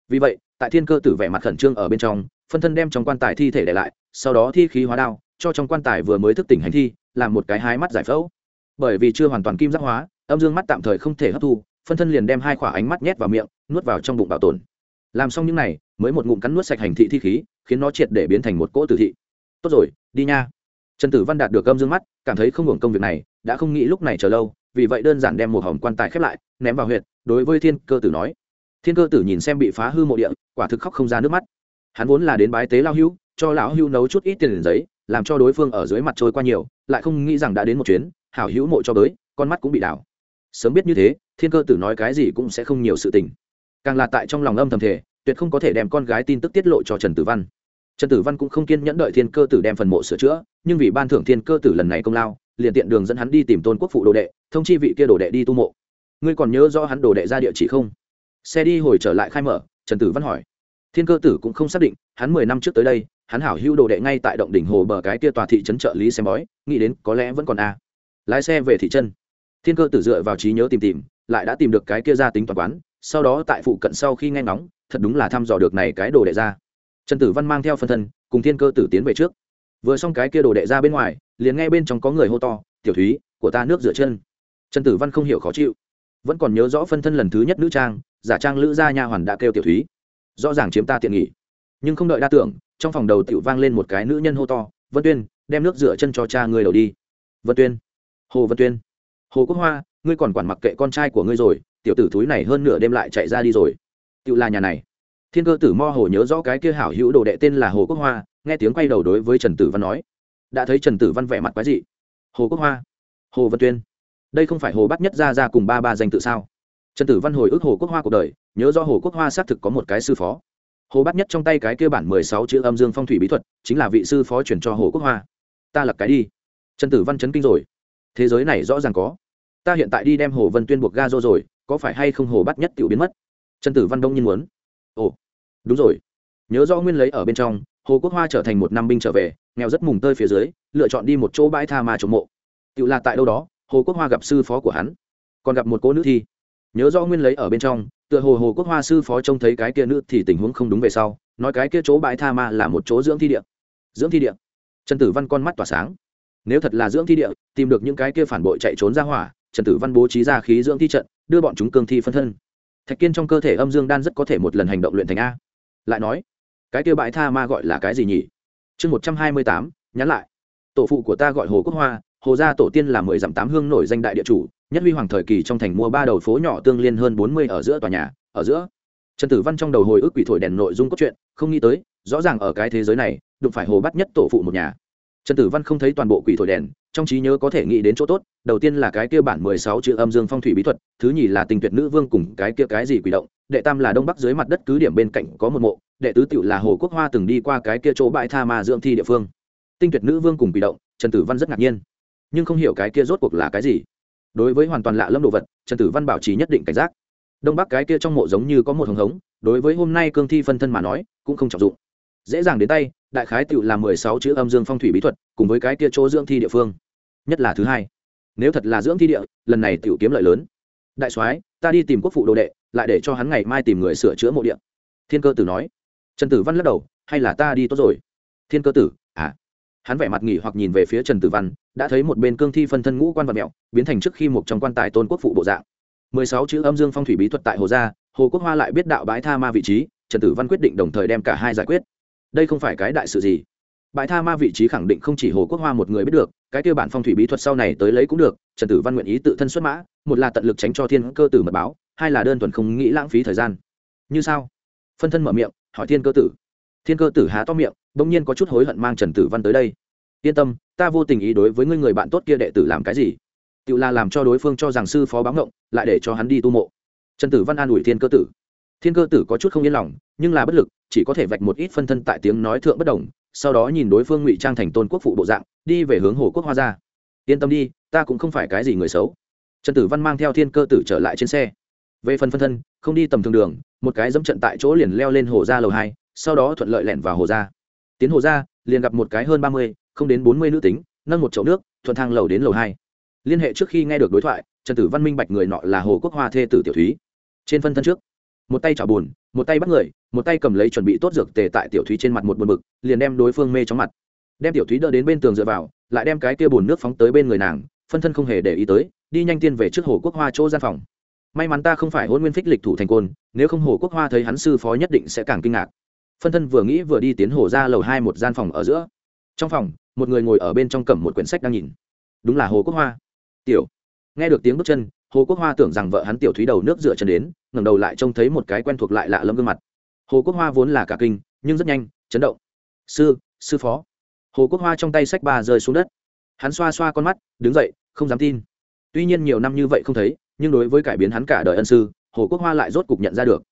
Vì vậy tại thiên cơ tử vẻ mặt khẩn trương ở bên trong, phân thân đem trong quan tài thi thể để lại, sau đó thi khí hóa đao, cho trong quan tài vừa mới thức tỉnh hành thi, làm một cái hai mắt giải phẫu. Bởi vì chưa hoàn toàn kim giác hóa, âm dương mắt tạm thời không thể hấp thu, phân thân liền đem hai khỏa ánh mắt nhét vào miệng, nuốt vào trong bụng bảo tồn. Làm xong những n à y mới một ngụm cắn nuốt sạch hành thị thi khí, khiến nó triệt để biến thành một cỗ tử thị. Tốt rồi, đi nha. Trần tử văn đạt được âm dương mắt, cảm thấy không hưởng công việc này, đã không nghĩ lúc này chờ lâu, vì vậy đơn giản đem một hòm quan tài khép lại, ném vào huyệt, đối với thiên cơ tử nói thiên cơ tử nhìn xem bị phá hư mộ địa, quả thực khóc không ra nước mắt. Hắn vốn là đến bái tế lao hưu, cho lão hưu nấu chút ít tiền giấy, làm cho đối phương ở dưới mặt trôi qua nhiều, lại không nghĩ rằng đã đến một chuyến, hảo hữu mộ cho tới, con mắt cũng bị đảo. Sớm biết như thế, thiên cơ tử nói cái gì cũng sẽ không nhiều sự tình. Càng là tại trong lòng âm thầm thể tuyệt không có thể đem con gái tin tức tiết lộ cho trần tử văn. Trần tử văn cũng không kiên nhẫn đợi thiên cơ tử đem phần mộ sửa chữa, nhưng vì ban thưởng thiên cơ tử lần này công lao, liền tiện đường dẫn hắn đi tìm tôn quốc phụ đồ đệ, thông chi vị kia đồ đệ đi tu mộ. Ngươi còn nhớ do hắn đồ đệ ra địa chỉ không? Xe đi hồi trở lại khai mở, trần tử văn hỏi. Thiên cơ tử cũng không xác định, hắn mười năm trước tới đây, hắn hảo hưu đồ đệ ngay tại động đỉnh hồ bờ cái kia tòa thị trấn trợ lý xem bói, nghĩ đến có lẽ vẫn còn a. Lái xe về thị trấn. Thiên cơ tử dựa vào trí nhớ tìm tìm, lại đã tìm được cái kia ra tính toàn quán, sau đó tại phụ cận sau khi nghe ngóng, thật đúng là thăm dò được này cái đồ đệ ra. Trần tử văn mang theo phân thân, cùng thiên cơ tử tiến về trước. Vừa xong cái kia đồ đệ ra bên ngoài, liền nghe bên trong có người hô to, tiểu thúy, của ta nước rửa chân. Trần tử văn không hiểu khó chịu, vẫn còn nhớ rõ phân thân lần thứ nhất nữ trang giả trang lữ gia nha hoàn đã kêu tiểu thúy. Rõ ràng chiếm ta tiện nghỉ nhưng không đợi đa tưởng, trong phòng đầu tiểu vang lên một cái nữ nhân hô to, vân tuyên, đem nước rửa chân cho cha ngươi đầu đi. Vân tuyên. Hồ vân tuyên. Hồ quốc hoa, ngươi còn quản mặc kệ con trai của ngươi rồi, tiểu tử thúi này hơn nửa đêm lại chạy ra đi rồi. Tự là nhà này. Thiên cơ tử mo hồ nhớ rõ cái kia hảo hữu đồ đệ tên là hồ quốc hoa, nghe tiếng quay đầu đối với trần tử văn nói. Đã thấy trần tử văn vẻ mặt quái dị. Hồ quốc hoa. Hồ vân tuyên. Đây không phải hồ bắt nhất ra ra cùng ba ba danh tự sao? Trần tử văn hồi ức hồ quốc hoa cuộc đời, nhớ do hồ quốc hoa xác thực có một cái sư phó. Hồ bắt nhất trong tay cái kia bản mười sáu chữ âm dương phong thủy bí thuật, chính là vị sư phó chuyển cho hồ quốc hoa. Ta lập cái đi. Trần tử văn chấn kinh rồi. Thế giới này rõ ràng có. Ta hiện tại đi đem hồ vân tuyên buộc ga dô rồi, có phải hay không hồ bắt nhất tự biến mất? Trần tử văn đông nhiên muốn. Ồ, đúng rồi. Nhớ do nguyên lấy ở bên trong, hồ quốc hoa trở thành một năm binh trở về, nghèo rất mùng tơi phía dưới, lựa chọn đi một chỗ bãi tha mà trộm mộ. Tự là tại đâu đó, hồ quốc hoa gặp sư phó của hắn. Còn gặp một cô nữ thi nhớ rõ nguyên lấy ở bên trong, tựa hồ hồ quốc hoa sư phó trông thấy cái kia nữ thì tình huống không đúng về sau, nói cái kia chỗ bãi tha ma là một chỗ dưỡng thi địa. Dưỡng thi địa? Trần tử văn con mắt tỏa sáng. Nếu thật là dưỡng thi địa, tìm được những cái kia phản bội chạy trốn ra hỏa, trần tử văn bố trí ra khí dưỡng thi trận, đưa bọn chúng cương thi phân thân. Thạch kiên trong cơ thể âm dương đan rất có thể một lần hành động luyện thành a. Lại nói, cái kia bãi tha ma gọi là cái gì nhỉ? Chương một trăm hai mươi tám, nhắn lại. Tổ phụ của ta gọi hồ quốc hoa, hồ gia tổ tiên là mười dặm tám hương nổi danh đại địa chủ nhất huy hoàng thời kỳ trong thành mua ba đầu phố nhỏ tương liên hơn bốn mươi ở giữa tòa nhà, ở giữa. Trần tử văn trong đầu hồi ức quỷ thổi đèn nội dung cốt truyện, không nghĩ tới, rõ ràng ở cái thế giới này, đụng phải hồ bắt nhất tổ phụ một nhà. Trần tử văn không thấy toàn bộ quỷ thổi đèn, trong trí nhớ có thể nghĩ đến chỗ tốt, đầu tiên là cái kia bản mười sáu chữ âm dương phong thủy bí thuật, thứ nhì là tình tuyệt nữ vương cùng cái kia cái gì quỷ động, đệ tam là đông bắc dưới mặt đất cứ điểm bên cạnh có một mộ, đệ tứ tựu là hồ quốc hoa từng đi qua cái kia chỗ bãi tha ma dưỡng thi địa phương. Tinh tuyệt nữ vương cùng quỷ động, trần tử văn rất ngạc nhiên, nhưng không hiểu cái kia rốt cuộc là cái gì đối với hoàn toàn lạ lâm đồ vật, trần tử văn bảo trì nhất định cảnh giác. Đông bắc cái kia trong mộ giống như có một hồng hống, đối với hôm nay cương thi phân thân mà nói, cũng không trọng dụng. Dễ dàng đến tay, đại khái tự làm mười sáu chữ âm dương phong thủy bí thuật, cùng với cái kia chỗ dưỡng thi địa phương. Nhất là thứ hai. Nếu thật là dưỡng thi địa, lần này tiểu kiếm lợi lớn. Đại soái, ta đi tìm quốc phụ đồ đệ, lại để cho hắn ngày mai tìm người sửa chữa mộ địa. Thiên cơ tử nói. Trần tử văn lắc đầu, hay là ta đi tốt rồi. Thiên cơ tử hắn vẻ mặt nghỉ hoặc nhìn về phía trần tử văn, đã thấy một bên cương thi phân thân ngũ quan vật mẹo, biến thành trước khi một trong quan tài tôn quốc phụ bộ dạng. Mười sáu chữ âm dương phong thủy bí thuật tại hồ gia, hồ quốc hoa lại biết đạo bãi tha ma vị trí, trần tử văn quyết định đồng thời đem cả hai giải quyết. Đây không phải cái đại sự gì. Bãi tha ma vị trí khẳng định không chỉ hồ quốc hoa một người biết được, cái tiêu bản phong thủy bí thuật sau này tới lấy cũng được, trần tử văn nguyện ý tự thân xuất mã, một là tận lực tránh cho thiên cơ tử mật báo, hai là đơn thuần không nghĩ lãng phí thời gian. Như sao? Phân thân mở miệng, hỏi thiên cơ tử thiên cơ tử há to miệng, bỗng nhiên có chút hối hận mang trần tử văn tới đây. Yên tâm, ta vô tình ý đối với ngươi người bạn tốt kia đệ tử làm cái gì? Tự là làm cho đối phương cho rằng sư phó báo ngộng, lại để cho hắn đi tu mộ. Trần tử văn an ủi thiên cơ tử. Thiên cơ tử có chút không yên lòng, nhưng là bất lực, chỉ có thể vạch một ít phân thân tại tiếng nói thượng bất đồng, sau đó nhìn đối phương ngụy trang thành tôn quốc phụ bộ dạng, đi về hướng hồ quốc hoa ra yên tâm đi, ta cũng không phải cái gì người xấu. Trần tử văn mang theo thiên cơ tử trở lại trên xe. Về phần phân thân, không đi tầm thường đường, một cái dẫm trận tại chỗ liền leo lên hồ ra lầu hai sau đó thuận lợi lẻn vào hồ ra tiến hồ ra liền gặp một cái hơn ba mươi, không đến bốn mươi nữ tính, nâng một chậu nước, thuận thang lầu đến lầu hai. Liên hệ trước khi nghe được đối thoại, trần tử văn minh bạch người nọ là hồ quốc hoa thê tử tiểu thúy. Trên phân thân trước, một tay trả bùn một tay bắt người, một tay cầm lấy chuẩn bị tốt dược tề tại tiểu thúy trên mặt một buồn bực, liền đem đối phương mê chóng mặt. Đem tiểu thúy đỡ đến bên tường dựa vào, lại đem cái kia bùn nước phóng tới bên người nàng, phân thân không hề để ý tới, đi nhanh tiên về trước hồ quốc hoa chỗ gian phòng. May mắn ta không phải hôn nguyên phích lịch thủ thành côn, nếu không hồ quốc hoa thấy hắn sư phó nhất định sẽ càng kinh ngạc phân thân vừa nghĩ vừa đi tiến hồ ra lầu hai một gian phòng ở giữa. Trong phòng, một người ngồi ở bên trong cầm một quyển sách đang nhìn. Đúng là hồ quốc hoa. Tiểu. Nghe được tiếng bước chân, hồ quốc hoa tưởng rằng vợ hắn tiểu thúy đầu nước dựa chân đến, ngẩng đầu lại trông thấy một cái quen thuộc lại lạ lẫm gương mặt. Hồ quốc hoa vốn là cả kinh, nhưng rất nhanh, chấn động. Sư sư phó. Hồ quốc hoa trong tay sách ba rơi xuống đất. Hắn xoa xoa con mắt, đứng dậy, không dám tin. Tuy nhiên nhiều năm như vậy không thấy, nhưng đối với cải biến hắn cả đời ân sư, hồ quốc hoa lại rốt cục nhận ra được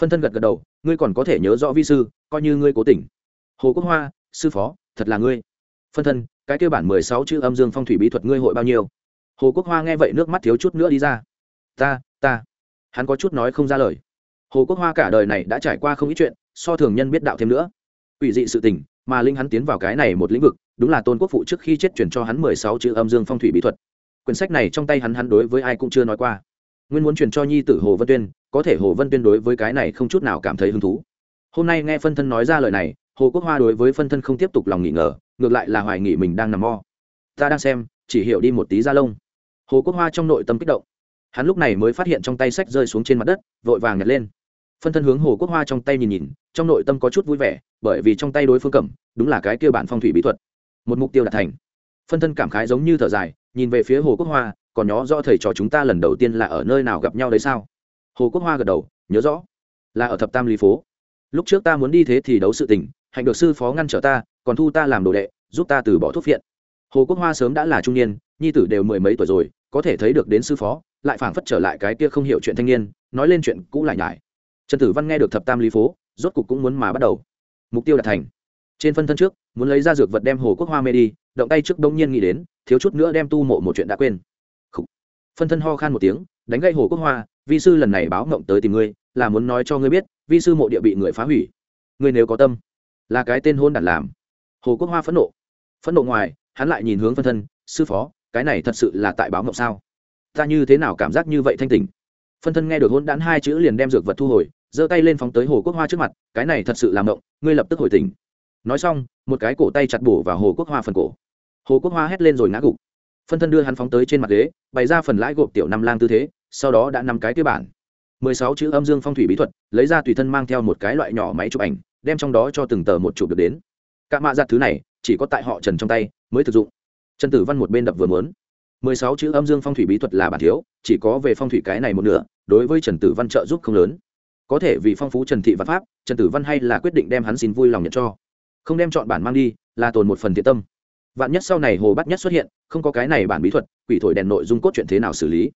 phân thân gật gật đầu, ngươi còn có thể nhớ rõ vi sư, coi như ngươi cố tình. Hồ quốc hoa, sư phó, thật là ngươi. Phân thân, cái kêu bản mười sáu chữ âm dương phong thủy bí thuật ngươi hội bao nhiêu? Hồ quốc hoa nghe vậy nước mắt thiếu chút nữa đi ra. Ta ta. Hắn có chút nói không ra lời. Hồ quốc hoa cả đời này đã trải qua không ít chuyện, so thường nhân biết đạo thêm nữa. Ủy dị sự tình, mà linh hắn tiến vào cái này một lĩnh vực, đúng là tôn quốc phụ trước khi chết chuyển cho hắn mười sáu chữ âm dương phong thủy bí thuật. Quyển sách này trong tay hắn hắn đối với ai cũng chưa nói qua nguyên muốn truyền cho nhi tử hồ vân tuyên, có thể hồ vân tuyên đối với cái này không chút nào cảm thấy hứng thú. Hôm nay nghe phân thân nói ra lời này, hồ quốc hoa đối với phân thân không tiếp tục lòng nghỉ ngờ, ngược lại là hoài nghỉ mình đang nằm mo ta đang xem, chỉ hiểu đi một tí da lông. Hồ quốc hoa trong nội tâm kích động. Hắn lúc này mới phát hiện trong tay sách rơi xuống trên mặt đất, vội vàng nhặt lên. Phân thân hướng hồ quốc hoa trong tay nhìn nhìn, trong nội tâm có chút vui vẻ, bởi vì trong tay đối phương cẩm đúng là cái kia bản phong thủy bí thuật. Một mục tiêu đạt thành. Phân thân cảm khái giống như thở dài, nhìn về phía hồ quốc hoa còn nhớ rõ thầy trò chúng ta lần đầu tiên là ở nơi nào gặp nhau đấy sao? Hồ quốc hoa gật đầu, nhớ rõ. Là ở thập tam lý phố. Lúc trước ta muốn đi thế thì đấu sự tình, hạnh được sư phó ngăn trở ta, còn thu ta làm đồ đệ, giúp ta từ bỏ thuốc viện hồ quốc hoa sớm đã là trung niên, nhi tử đều mười mấy tuổi rồi, có thể thấy được đến sư phó, lại phảng phất trở lại cái kia không hiểu chuyện thanh niên, nói lên chuyện cũ lại nhải. Trần tử văn nghe được thập tam lý phố, rốt cục cũng muốn mà bắt đầu. Mục tiêu đạt thành. Trên phân thân trước, muốn lấy ra dược vật đem hồ quốc hoa mê đi, động tay trước đông nhiên nghĩ đến, thiếu chút nữa đem tu mộ một chuyện đã quên phân thân ho khan một tiếng, đánh gây hồ quốc hoa, vi sư, lần này báo ngộng tới tìm ngươi, là muốn nói cho ngươi biết, vi sư mộ địa bị người phá hủy. Ngươi nếu có tâm, là cái tên hôn đản làm. Hồ quốc hoa phẫn nộ. Phẫn nộ ngoài, hắn lại nhìn hướng phân thân, sư phó, cái này thật sự là tại báo ngộng sao? Ta như thế nào cảm giác như vậy thanh tình phân thân nghe được hôn đản hai chữ liền đem dược vật thu hồi, giơ tay lên phóng tới hồ quốc hoa trước mặt, cái này thật sự làm ngộng, ngươi lập tức hồi tình nói xong, một cái cổ tay chặt bổ vào hồ quốc hoa phần cổ. Hồ quốc hoa hét lên rồi ngã gục phân thân đưa hắn phóng tới trên mặt ghế, bày ra phần lãi gộp tiểu năm lang tư thế, sau đó đã nằm cái tiêu bản. Mười sáu chữ âm dương phong thủy bí thuật, lấy ra tùy thân mang theo một cái loại nhỏ máy chụp ảnh, đem trong đó cho từng tờ một chụp được đến. Cả mạ giặt thứ này, chỉ có tại họ trần trong tay, mới thực dụng. Trần tử văn một bên đập vừa mớn mười sáu chữ âm dương phong thủy bí thuật là bản thiếu, chỉ có về phong thủy cái này một nửa, đối với trần tử văn trợ giúp không lớn. Có thể vì phong phú trần thị văn pháp, trần tử văn hay là quyết định đem hắn xin vui lòng nhận cho. Không đem chọn bản mang đi, là tồn một phần thiện tâm vạn nhất sau này hồ bắt nhất xuất hiện, không có cái này bản bí thuật, quỷ thổi đèn nội dung cốt chuyện thế nào xử lý?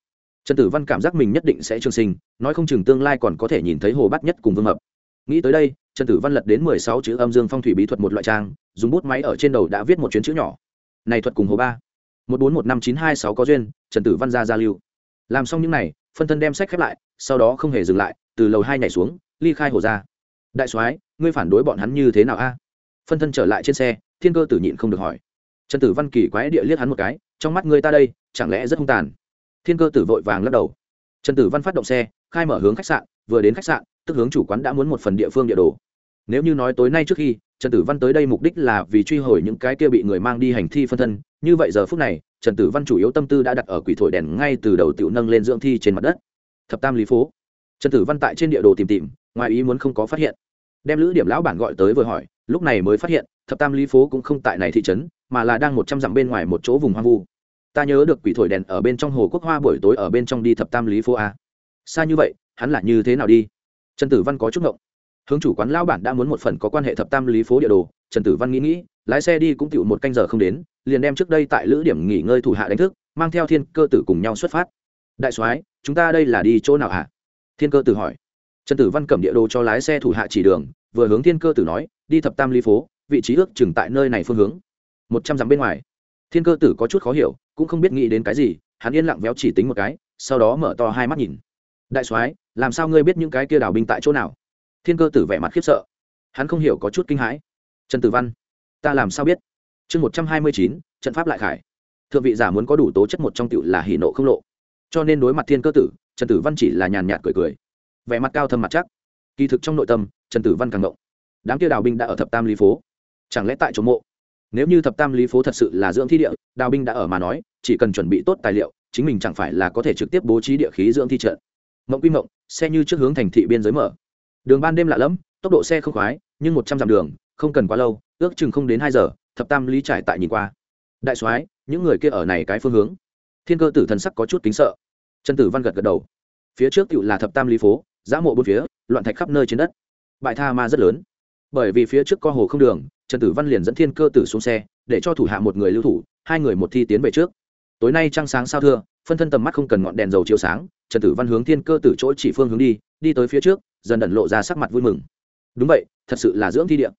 Trần tử văn cảm giác mình nhất định sẽ trương sinh, nói không chừng tương lai còn có thể nhìn thấy hồ bắt nhất cùng vương Hợp. nghĩ tới đây, trần tử văn lật đến mười sáu chữ âm dương phong thủy bí thuật một loại trang, dùng bút máy ở trên đầu đã viết một chuyến chữ nhỏ. Này thuật cùng hồ ba. một bốn một năm chín hai sáu có duyên, trần tử văn ra gia lưu. Làm xong những n à y phân thân đem sách khép lại, sau đó không hề dừng lại, từ lầu hai nhảy xuống, ly khai hồ ra. Đại soái, ngươi phản đối bọn hắn như thế nào a? Phân thân trở lại trên xe, thiên cơ tử nhịn không được hỏi trần tử văn kỳ quái địa liếc hắn một cái, trong mắt người ta đây, chẳng lẽ rất hung tàn? Thiên cơ tử vội vàng lắc đầu. Trần tử văn phát động xe, khai mở hướng khách sạn, vừa đến khách sạn, tức hướng chủ quán đã muốn một phần địa phương địa đồ. Nếu như nói tối nay trước khi, trần tử văn tới đây mục đích là vì truy hồi những cái kia bị người mang đi hành thi phân thân. Như vậy giờ phút này, trần tử văn chủ yếu tâm tư đã đặt ở quỷ thổi đèn ngay từ đầu tiểu nâng lên dưỡng thi trên mặt đất. Thập tam lý phố. Trần tử văn tại trên địa đồ tìm tìm, ngoài ý muốn không có phát hiện. Đem lữ điểm lão bản gọi tới vừa hỏi, lúc này mới phát hiện thập tam lý phố cũng không tại này thị trấn, mà là đang một trăm dặm bên ngoài một chỗ vùng hoang vu. Ta nhớ được quỷ thổi đèn ở bên trong hồ quốc hoa buổi tối ở bên trong đi thập tam lý phố a. Xa như vậy, hắn là như thế nào đi? Trần tử văn có chút ngộng. Hướng chủ quán lao bản đã muốn một phần có quan hệ thập tam lý phố địa đồ, trần tử văn nghĩ nghĩ, lái xe đi cũng tựu một canh giờ không đến, liền đem trước đây tại lữ điểm nghỉ ngơi thủ hạ đánh thức, mang theo thiên cơ tử cùng nhau xuất phát. Đại soái, chúng ta đây là đi chỗ nào hả? Thiên cơ tử hỏi. Trần tử văn cầm địa đồ cho lái xe thủ hạ chỉ đường, vừa hướng thiên cơ tử nói, đi thập tam lý phố vị trí ước chừng tại nơi này phương hướng. Một trăm dặm bên ngoài. Thiên cơ tử có chút khó hiểu, cũng không biết nghĩ đến cái gì, hắn yên lặng véo chỉ tính một cái, sau đó mở to hai mắt nhìn. Đại soái, làm sao ngươi biết những cái kia đảo binh tại chỗ nào? Thiên cơ tử vẻ mặt khiếp sợ. Hắn không hiểu có chút kinh hãi. Trần tử văn, ta làm sao biết? Chương một trăm hai mươi chín, trận pháp lại khải. Thượng vị giả muốn có đủ tố chất một trong tựu là hỉ nộ không lộ. Cho nên đối mặt thiên cơ tử, trần tử văn chỉ là nhàn nhạt cười cười. Vẻ mặt cao thâm mặt chắc. Kỳ thực trong nội tâm, trần tử văn càng động đám kia đào binh đã ở thập tam lý phố chẳng lẽ tại chỗ mộ? Nếu như thập tam lý phố thật sự là dưỡng thi địa, đào binh đã ở mà nói, chỉ cần chuẩn bị tốt tài liệu, chính mình chẳng phải là có thể trực tiếp bố trí địa khí dưỡng thi trận. Mộng quy mộng, xe như trước hướng thành thị biên giới mở. Đường ban đêm lạ lẫm, tốc độ xe không khoái, nhưng một trăm dặm đường, không cần quá lâu, ước chừng không đến hai giờ, thập tam lý trải tại nhìn qua. Đại soái, những người kia ở này cái phương hướng. Thiên cơ tử thần sắc có chút kính sợ. Trần tử văn gật gật đầu. Phía trước cựu là thập tam lý phố, giã mộ bốn phía, loạn thạch khắp nơi trên đất. Bại tha ma rất lớn. Bởi vì phía trước co hồ không đường trần tử văn liền dẫn thiên cơ tử xuống xe, để cho thủ hạ một người lưu thủ, hai người một thi tiến về trước. Tối nay trăng sáng sao thưa, phân thân tầm mắt không cần ngọn đèn dầu chiếu sáng, trần tử văn hướng thiên cơ tử chỗ chỉ phương hướng đi đi tới phía trước, dần đẩn lộ ra sắc mặt vui mừng. Đúng vậy, thật sự là dưỡng thi địa.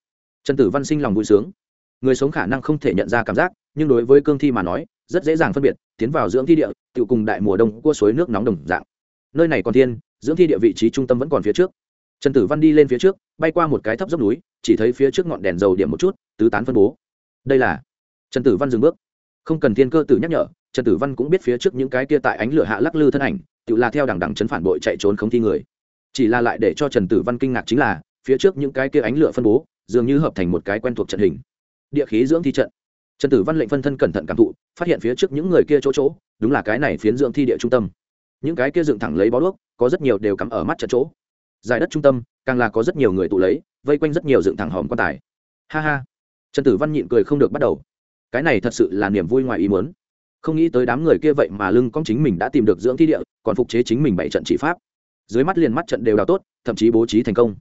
Trần tử văn sinh lòng vui sướng. Người sống khả năng không thể nhận ra cảm giác, nhưng đối với cương thi mà nói, rất dễ dàng phân biệt, tiến vào dưỡng thi địa tự cùng đại mùa đông, cua suối nước nóng đồng dạng. Nơi này còn thiên, dưỡng thi địa vị trí trung tâm vẫn còn phía trước. Trần tử văn đi lên phía trước bay qua một cái thấp dốc núi, chỉ thấy phía trước ngọn đèn dầu điểm một chút, tứ tán phân bố. Đây là trần tử văn dừng bước. Không cần thiên cơ tử nhắc nhở, trần tử văn cũng biết phía trước những cái kia tại ánh lửa hạ lắc lư thân ảnh, tự là theo đằng đằng chấn phản bội chạy trốn không thi người. Chỉ là lại để cho trần tử văn kinh ngạc chính là, phía trước những cái kia ánh lửa phân bố, dường như hợp thành một cái quen thuộc trận hình. Địa khí dưỡng thi trận. Trần tử văn lệnh phân thân cẩn thận cảm thụ, phát hiện phía trước những người kia chỗ chỗ, đúng là cái này phiến dưỡng thi địa trung tâm. Những cái kia dựng thẳng lấy bó đuốc, có rất nhiều đều cắm ở mắt trận chỗ giải đất trung tâm, càng là có rất nhiều người tụ lấy, vây quanh rất nhiều dựng thẳng hòm quan tài. Ha ha. Trần tử văn nhịn cười không được bắt đầu. Cái này thật sự là niềm vui ngoài ý muốn. Không nghĩ tới đám người kia vậy mà lưng cong chính mình đã tìm được dưỡng thi địa, còn phục chế chính mình bảy trận trị pháp. Dưới mắt liền mắt trận đều đào tốt, thậm chí bố trí thành công.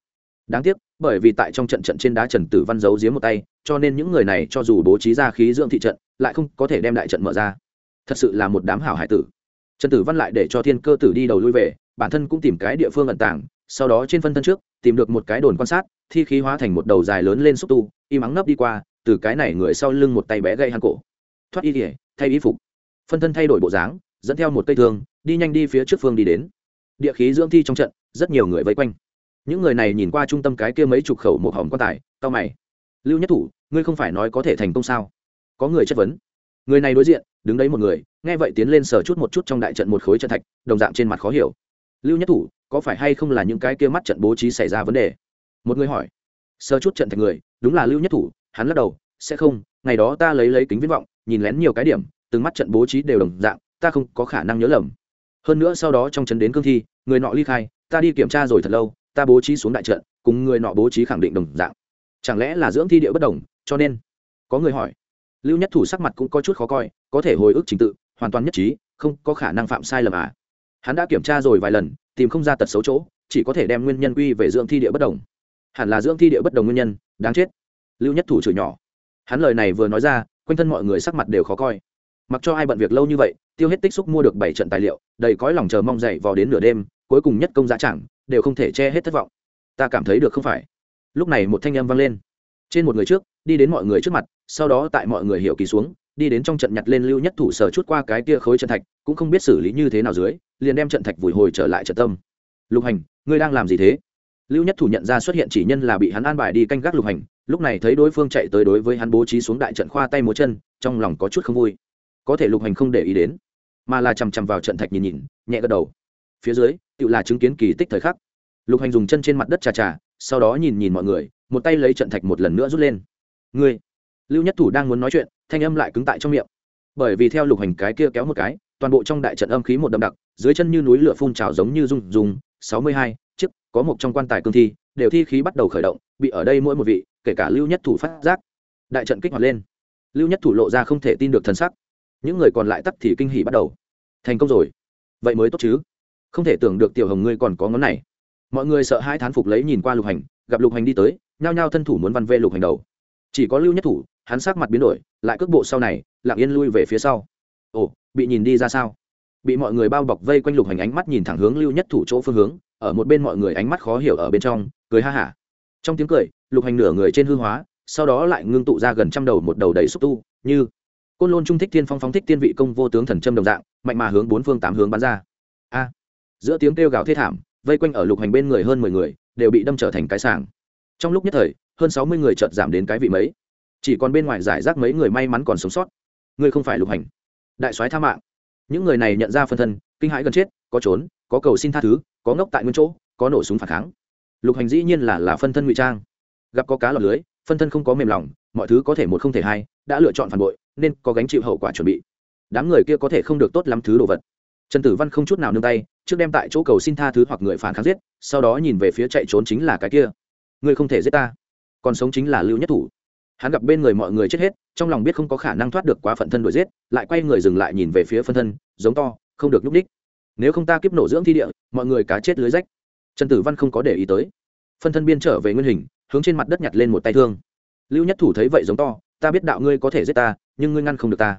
Đáng tiếc, bởi vì tại trong trận trận trên đá trần tử văn giấu giếm một tay, cho nên những người này cho dù bố trí ra khí dưỡng thị trận, lại không có thể đem đại trận mở ra. Thật sự là một đám hảo hải tử. Trần tử văn lại để cho thiên cơ tử đi đầu lui về, bản thân cũng tìm cái địa phương ẩn tàng sau đó trên phân thân trước, tìm được một cái đồn quan sát, thi khí hóa thành một đầu dài lớn lên xúc tu, im ắng nấp đi qua, từ cái này người sau lưng một tay bé gây hang cổ. Thoát y kỉa thay y phục. Phân thân thay đổi bộ dáng, dẫn theo một cây thương, đi nhanh đi phía trước phương đi đến. Địa khí dưỡng thi trong trận, rất nhiều người vây quanh. Những người này nhìn qua trung tâm cái kia mấy chục khẩu một hỏng quan tài cao mày. Lưu nhất thủ, ngươi không phải nói có thể thành công sao? Có người chất vấn. Người này đối diện, đứng đấy một người, nghe vậy tiến lên sờ chút một chút trong đại trận một khối trận thạch, đồng dạng trên mặt khó hiểu. Lưu nhất thủ có phải hay không là những cái kia mắt trận bố trí xảy ra vấn đề? Một người hỏi. Sơ chút trận thành người, đúng là lưu nhất thủ, hắn lắc đầu, sẽ không, ngày đó ta lấy lấy kính viễn vọng, nhìn lén nhiều cái điểm, từng mắt trận bố trí đều đồng dạng, ta không có khả năng nhớ lầm. Hơn nữa sau đó trong trận đến cương thi, người nọ ly khai, ta đi kiểm tra rồi thật lâu, ta bố trí xuống đại trận, cùng người nọ bố trí khẳng định đồng dạng. Chẳng lẽ là dưỡng thi địa bất đồng, cho nên? Có người hỏi. Lưu nhất thủ sắc mặt cũng có chút khó coi, có thể hồi ức trình tự, hoàn toàn nhất trí, không có khả năng phạm sai lầm à. Hắn đã kiểm tra rồi vài lần tìm không ra tật xấu chỗ, chỉ có thể đem nguyên nhân quy về dưỡng thi địa bất đồng. Hẳn là dưỡng thi địa bất đồng nguyên nhân, đáng chết. Lưu nhất thủ chửi nhỏ. Hắn lời này vừa nói ra, quanh thân mọi người sắc mặt đều khó coi. Mặc cho ai bận việc lâu như vậy, tiêu hết tích xúc mua được bảy trận tài liệu, đầy cõi lòng chờ mong dậy vào đến nửa đêm, cuối cùng nhất công giá chẳng, đều không thể che hết thất vọng. Ta cảm thấy được không phải? Lúc này một thanh âm vang lên. Trên một người trước, đi đến mọi người trước mặt, sau đó tại mọi người hiểu kỳ xuống đi đến trong trận nhặt lên lưu nhất thủ sở chút qua cái kia khối trận thạch, cũng không biết xử lý như thế nào dưới, liền đem trận thạch vùi hồi trở lại trận tâm. Lục hành, ngươi đang làm gì thế? Lưu nhất thủ nhận ra xuất hiện chỉ nhân là bị hắn an bài đi canh gác lục hành, lúc này thấy đối phương chạy tới đối với hắn bố trí xuống đại trận khoa tay múa chân, trong lòng có chút không vui. Có thể lục hành không để ý đến, mà là chằm chằm vào trận thạch nhìn nhìn, nhẹ gật đầu. Phía dưới tự là chứng kiến kỳ tích thời khắc. Lục hành dùng chân trên mặt đất trà trà sau đó nhìn nhìn mọi người, một tay lấy trận thạch một lần nữa rút lên. Ngươi, lưu nhất thủ đang muốn nói chuyện thanh âm lại cứng tại trong miệng. Bởi vì theo lục hành cái kia kéo một cái, toàn bộ trong đại trận âm khí một đậm đặc, dưới chân như núi lửa phun trào giống như rung rung. Sáu mươi hai, chiếc, có một trong quan tài cương thi, đều thi khí bắt đầu khởi động, bị ở đây mỗi một vị, kể cả lưu nhất thủ phát giác, đại trận kích hoạt lên. Lưu nhất thủ lộ ra không thể tin được thần sắc. Những người còn lại tắt thì kinh hỉ bắt đầu. Thành công rồi. Vậy mới tốt chứ. Không thể tưởng được tiểu hồng ngươi còn có ngón này. Mọi người sợ hai thán phục lấy nhìn qua lục hành, gặp lục hành đi tới, nhao nhao thân thủ muốn văn vê lục hành đầu. Chỉ có lưu nhất thủ hắn sắc mặt biến đổi, lại cước bộ sau này, lặng yên lui về phía sau. Ồ, bị nhìn đi ra sao? Bị mọi người bao bọc vây quanh lục hành ánh mắt nhìn thẳng hướng lưu nhất thủ chỗ phương hướng, ở một bên mọi người ánh mắt khó hiểu ở bên trong, cười ha hả. Trong tiếng cười, lục hành nửa người trên hư hóa, sau đó lại ngưng tụ ra gần trăm đầu một đầu đầy xúc tu, như côn lôn trung thích thiên phong phóng thích thiên vị công vô tướng thần châm đồng dạng, mạnh mà hướng bốn phương tám hướng bắn ra. A, giữa tiếng kêu gào thê thảm, vây quanh ở lục hành bên người hơn mười người, đều bị đâm trở thành cái sảng. Trong lúc nhất thời, hơn sáu mươi người chợt giảm đến cái vị mấy chỉ còn bên ngoài giải rác mấy người may mắn còn sống sót. Ngươi không phải lục hành. Đại soái tha mạng. Những người này nhận ra phân thân, kinh hãi gần chết, có trốn, có cầu xin tha thứ, có ngốc tại nguyên chỗ, có nổ súng phản kháng. Lục hành dĩ nhiên là là phân thân ngụy trang. Gặp có cá lọt lưới, phân thân không có mềm lòng, mọi thứ có thể một không thể hai, đã lựa chọn phản bội, nên có gánh chịu hậu quả chuẩn bị. Đám người kia có thể không được tốt lắm thứ đồ vật. Trần tử văn không chút nào nương tay, trước đem tại chỗ cầu xin tha thứ hoặc người phản kháng giết, sau đó nhìn về phía chạy trốn chính là cái kia. Ngươi không thể giết ta. Còn sống chính là lưu nhất thủ hắn gặp bên người mọi người chết hết, trong lòng biết không có khả năng thoát được quá phận thân đuổi giết, lại quay người dừng lại nhìn về phía phân thân, giống to, không được nhúc ních nếu không ta kiếp nổ dưỡng thi địa, mọi người cá chết lưới rách. Trần tử văn không có để ý tới. Phân thân biên trở về nguyên hình, hướng trên mặt đất nhặt lên một tay thương. Lưu nhất thủ thấy vậy giống to, ta biết đạo ngươi có thể giết ta, nhưng ngươi ngăn không được ta.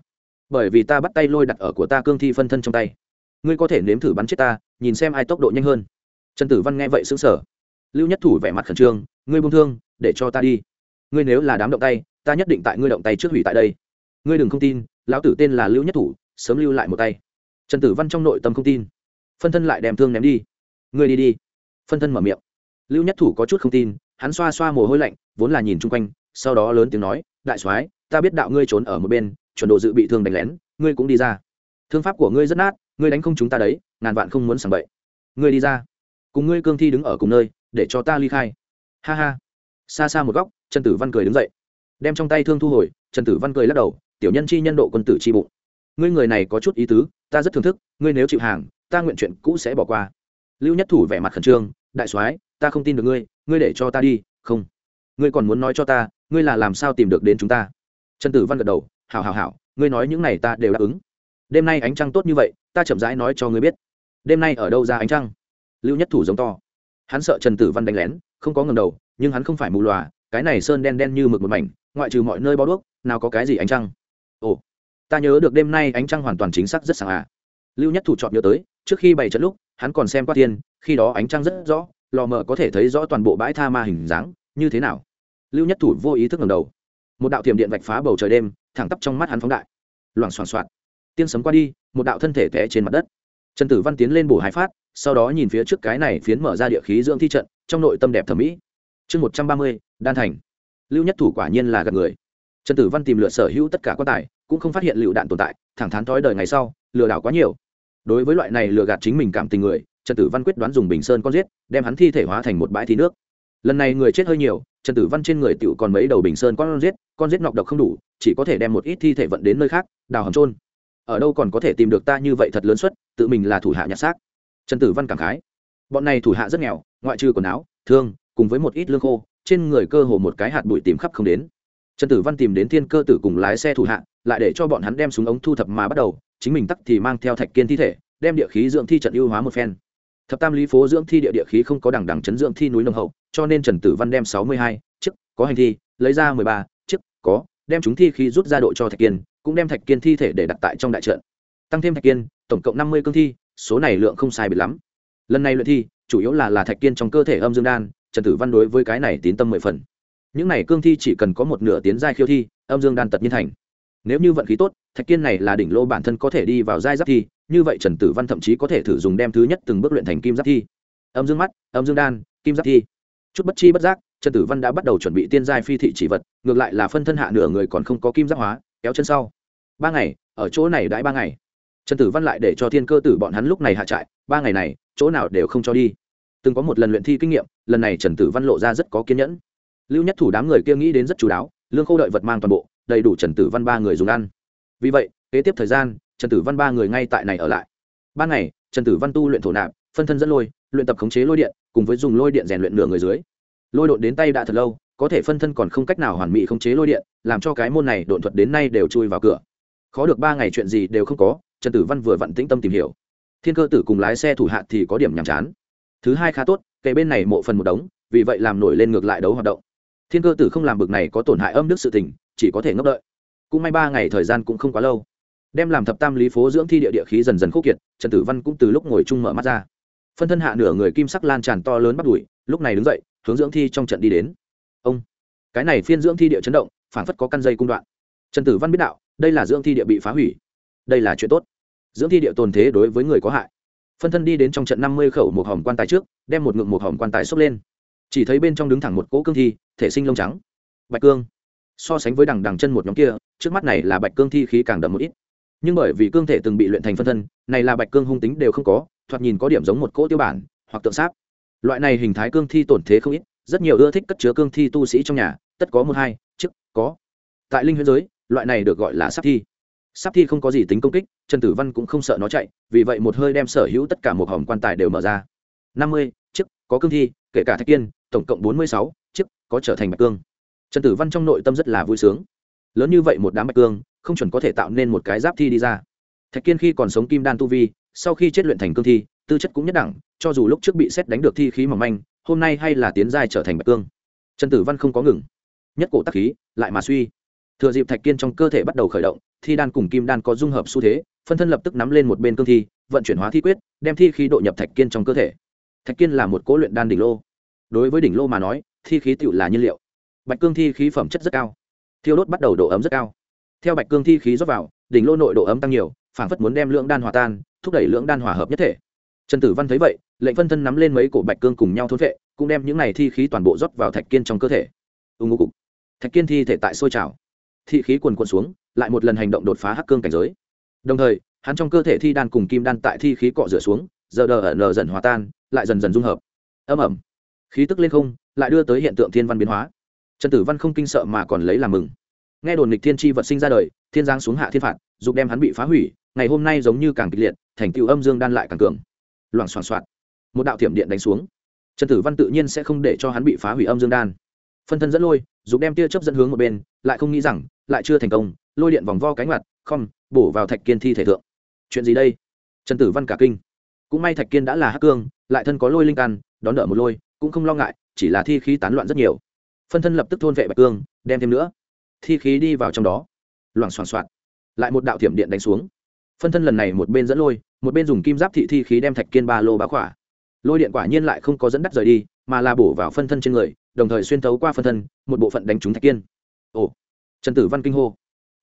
Bởi vì ta bắt tay lôi đặt ở của ta cương thi phân thân trong tay. Ngươi có thể nếm thử bắn chết ta, nhìn xem ai tốc độ nhanh hơn. Trần tử văn nghe vậy xứng sở lưu nhất thủ vẻ mặt khẩn trương, ngươi buông thương, để cho ta đi ngươi nếu là đám động tay, ta nhất định tại ngươi động tay trước hủy tại đây. Ngươi đừng không tin, lão tử tên là lưu nhất thủ, sớm lưu lại một tay. Trần tử văn trong nội tâm không tin. Phân thân lại đem thương ném đi. Ngươi đi đi. Phân thân mở miệng. Lưu nhất thủ có chút không tin, hắn xoa xoa mồ hôi lạnh, vốn là nhìn chung quanh, sau đó lớn tiếng nói, đại soái, ta biết đạo ngươi trốn ở một bên, chuẩn độ dự bị thương đánh lén, ngươi cũng đi ra. Thương pháp của ngươi rất nát, ngươi đánh không chúng ta đấy, ngàn vạn không muốn sảng bậy. Ngươi đi ra. Cùng ngươi cương thi đứng ở cùng nơi, để cho ta ly khai. Ha ha. Xa xa một góc trần tử văn cười đứng dậy. Đem trong tay thương thu hồi, trần tử văn cười lắc đầu, tiểu nhân chi nhân độ quân tử chi bụng. Ngươi người này có chút ý tứ, ta rất thưởng thức, ngươi nếu chịu hàng, ta nguyện chuyện cũ sẽ bỏ qua. Lưu nhất thủ vẻ mặt khẩn trương, đại soái, ta không tin được ngươi ngươi để cho ta đi, không. Ngươi còn muốn nói cho ta, ngươi là làm sao tìm được đến chúng ta? Trần tử văn gật đầu, hảo hảo hảo, ngươi nói những này ta đều đáp ứng. Đêm nay ánh trăng tốt như vậy, ta chậm rãi nói cho ngươi biết. Đêm nay ở đâu ra ánh trăng? Lưu nhất thủ giống to. Hắn sợ trần tử văn đánh lén, không có ngầm đầu, nhưng hắn không phải mù lòa cái này sơn đen đen như mực một mảnh, ngoại trừ mọi nơi bó đuốc, nào có cái gì ánh trăng? Ồ, ta nhớ được đêm nay ánh trăng hoàn toàn chính xác rất sáng à. Lưu nhất thủ chọn nhớ tới, trước khi bày trận lúc, hắn còn xem qua tiên khi đó ánh trăng rất rõ, lò mờ có thể thấy rõ toàn bộ bãi tha ma hình dáng, như thế nào? Lưu nhất thủ vô ý thức ngầm đầu. Một đạo tiềm điện vạch phá bầu trời đêm, thẳng tắp trong mắt hắn phóng đại. Loảng xoảng xoạt tiên sấm qua đi, một đạo thân thể té trên mặt đất. Trần tử văn tiến lên bổ hai phát, sau đó nhìn phía trước cái này phiến mở ra địa khí dưỡng thi trận, trong nội tâm đẹp thẩm mỹ chương một trăm ba mươi đan thành. Lưu nhất thủ quả nhiên là gạt người. Trần tử văn tìm lựa sở hữu tất cả quan tài, cũng không phát hiện lựu đạn tồn tại, thẳng thắn thói đời ngày sau, lừa đảo quá nhiều. Đối với loại này lừa gạt chính mình cảm tình người, trần tử văn quyết đoán dùng bình sơn con giết, đem hắn thi thể hóa thành một bãi thi nước. Lần này người chết hơi nhiều, trần tử văn trên người tựu còn mấy đầu bình sơn con giết con giết nọc độc không đủ, chỉ có thể đem một ít thi thể vận đến nơi khác, đào hầm trôn ở đâu còn có thể tìm được ta như vậy thật lớn suất, tự mình là thủ hạ nhặt xác. Trần tử văn cảm khái. Bọn này thủ hạ rất nghèo, ngoại trừ quần áo, thương, cùng với một ít lương khô trên người cơ hồ một cái hạt bụi tìm khắp không đến. Trần tử văn tìm đến thiên cơ tử cùng lái xe thủ hạ, lại để cho bọn hắn đem súng ống thu thập mà bắt đầu, chính mình tắc thì mang theo thạch kiên thi thể, đem địa khí dưỡng thi trận ưu hóa một phen. Thập tam lý phố dưỡng thi địa địa khí không có đẳng đẳng chấn dưỡng thi núi nông hậu, cho nên trần tử văn đem sáu mươi hai chiếc có hành thi, lấy ra mười ba chiếc có, đem chúng thi khí rút ra độ cho thạch kiên, cũng đem thạch kiên thi thể để đặt tại trong đại trận. Tăng thêm thạch kiên, tổng cộng năm mươi cương thi, số này lượng không sai biệt lắm. Lần này luyện thi, chủ yếu là là thạch kiên trong cơ thể âm dương đan trần tử văn đối với cái này tín tâm mười phần. Những này cương thi chỉ cần có một nửa tiến giai khiêu thi, âm dương đan tật nhiên thành. Nếu như vận khí tốt, thạch kiên này là đỉnh lô bản thân có thể đi vào giai giáp thi, như vậy trần tử văn thậm chí có thể thử dùng đem thứ nhất từng bước luyện thành kim giáp thi. Âm dương mắt, âm dương đan, kim giáp thi. Chút bất chi bất giác, trần tử văn đã bắt đầu chuẩn bị tiên giai phi thị chỉ vật, ngược lại là phân thân hạ nửa người còn không có kim giáp hóa, kéo chân sau. Ba ngày, ở chỗ này đãi ba ngày. Trần tử văn lại để cho thiên cơ tử bọn hắn lúc này hạ trại, ba ngày này, chỗ nào đều không cho đi. Từng có một lần luyện thi kinh nghiệm lần này trần tử văn lộ ra rất có kiên nhẫn lưu nhất thủ đám người kia nghĩ đến rất chú đáo lương khô đợi vật mang toàn bộ đầy đủ trần tử văn ba người dùng ăn vì vậy kế tiếp thời gian trần tử văn ba người ngay tại này ở lại ban ngày trần tử văn tu luyện thổ nạp phân thân dẫn lôi luyện tập khống chế lôi điện cùng với dùng lôi điện rèn luyện nửa người dưới lôi đột đến tay đã thật lâu có thể phân thân còn không cách nào hoàn mỹ khống chế lôi điện làm cho cái môn này đột thuật đến nay đều chui vào cửa khó được ba ngày chuyện gì đều không có trần tử văn vừa vặn tĩnh tâm tìm hiểu thiên cơ tử cùng lái xe thủ hạ thì có điểm nhàm chán thứ hai khá tốt kệ bên này mộ phần một đống, vì vậy làm nổi lên ngược lại đấu hoạt động. Thiên cơ tử không làm bực này có tổn hại âm đức sự tình, chỉ có thể ngốc đợi. Cũng may ba ngày thời gian cũng không quá lâu, đem làm thập tam lý phố dưỡng thi địa địa khí dần dần khúc kiệt, trần tử văn cũng từ lúc ngồi chung mở mắt ra. Phân thân hạ nửa người kim sắc lan tràn to lớn bắt đùi lúc này đứng dậy, hướng dưỡng thi trong trận đi đến. Ông, cái này phiên dưỡng thi địa chấn động phản phất có căn dây cung đoạn. Trần tử văn biết đạo, đây là dưỡng thi địa bị phá hủy. Đây là chuyện tốt. Dưỡng thi địa tồn thế đối với người có hại phân thân đi đến trong trận năm mươi khẩu một hòm quan tài trước, đem một ngực một hòm quan tài xốc lên. Chỉ thấy bên trong đứng thẳng một cỗ cương thi, thể sinh lông trắng. Bạch cương. So sánh với đằng đằng chân một nhóm kia, trước mắt này là bạch cương thi khí càng đậm một ít. Nhưng bởi vì cương thể từng bị luyện thành phân thân, này là bạch cương hung tính đều không có, thoạt nhìn có điểm giống một cỗ tiêu bản, hoặc tượng sáp. Loại này hình thái cương thi tổn thế không ít, rất nhiều ưa thích cất chứa cương thi tu sĩ trong nhà, tất có một hai chức có. Tại linh huyễn giới, loại này được gọi là sáp thi sắp thi không có gì tính công kích, trần tử văn cũng không sợ nó chạy, vì vậy một hơi đem sở hữu tất cả một hòm quan tài đều mở ra. Năm mươi, chiếc, có cương thi, kể cả thạch kiên, tổng cộng bốn mươi sáu, chiếc, có trở thành bạch cương. Trần tử văn trong nội tâm rất là vui sướng. Lớn như vậy một đám bạch cương, không chuẩn có thể tạo nên một cái giáp thi đi ra. Thạch kiên khi còn sống kim đan tu vi, sau khi chết luyện thành cương thi, tư chất cũng nhất đẳng, cho dù lúc trước bị xét đánh được thi khí mỏng manh, hôm nay hay là tiến giai trở thành bạch cương. Trần tử văn không có ngừng. Nhất cổ tắc khí, lại mà suy. Thừa dịp thạch kiên trong cơ thể bắt đầu khởi động thi đan cùng kim đan có dung hợp xu thế, phân thân lập tức nắm lên một bên cương thi, vận chuyển hóa thi quyết, đem thi khí độ nhập thạch kiên trong cơ thể. Thạch kiên là một cố luyện đan đỉnh lô. Đối với đỉnh lô mà nói, thi khí tựu là nhiên liệu. Bạch cương thi khí phẩm chất rất cao. Thiêu đốt bắt đầu độ ấm rất cao. Theo bạch cương thi khí rót vào, đỉnh lô nội độ ấm tăng nhiều phản phất muốn đem lượng đan hòa tan, thúc đẩy lượng đan hòa hợp nhất thể. Trần tử văn thấy vậy, lệnh phân thân nắm lên mấy cổ bạch cương cùng nhau thôn vệ, cũng đem những này thi khí toàn bộ rót vào thạch kiên trong cơ thể. Ưng ngô cục thạch kiên thi thể tại sôi trào. Thi khí quần quần xuống lại một lần hành động đột phá hắc cương cảnh giới. Đồng thời, hắn trong cơ thể thi đan cùng kim đan tại thi khí cọ rửa xuống, giờ đờ ở nờ dần hòa tan, lại dần dần dung hợp. Âm ẩm. Khí tức lên không, lại đưa tới hiện tượng thiên văn biến hóa. Trần tử văn không kinh sợ mà còn lấy làm mừng. Nghe đồn nghịch thiên tri vật sinh ra đời, thiên giang xuống hạ thiên phạt, dục đem hắn bị phá hủy, ngày hôm nay giống như càng kịch liệt, thành tựu âm dương đan lại càng cường. Loảng xoảng xoạt một đạo thiểm điện đánh xuống. Trần tử văn tự nhiên sẽ không để cho hắn bị phá hủy âm dương đan. Phân thân dẫn lôi, dục đem tia chớp dẫn hướng một bên, lại không nghĩ rằng, lại chưa thành công lôi điện vòng vo cánh mặt, không, bổ vào thạch kiên thi thể thượng. Chuyện gì đây? Trần tử văn cả kinh. Cũng may thạch kiên đã là hắc cương, lại thân có lôi linh căn, đón đỡ một lôi, cũng không lo ngại, chỉ là thi khí tán loạn rất nhiều. Phân thân lập tức thôn vệ bạch cương, đem thêm nữa. Thi khí đi vào trong đó. Loảng xoảng xoạt lại một đạo thiểm điện đánh xuống. Phân thân lần này một bên dẫn lôi, một bên dùng kim giáp thị thi khí đem thạch kiên ba lô bá khỏa. Lôi điện quả nhiên lại không có dẫn đắt rời đi, mà là bổ vào phân thân trên người, đồng thời xuyên thấu qua phân thân, một bộ phận đánh trúng thạch kiên. Ồ. Trần tử văn kinh hô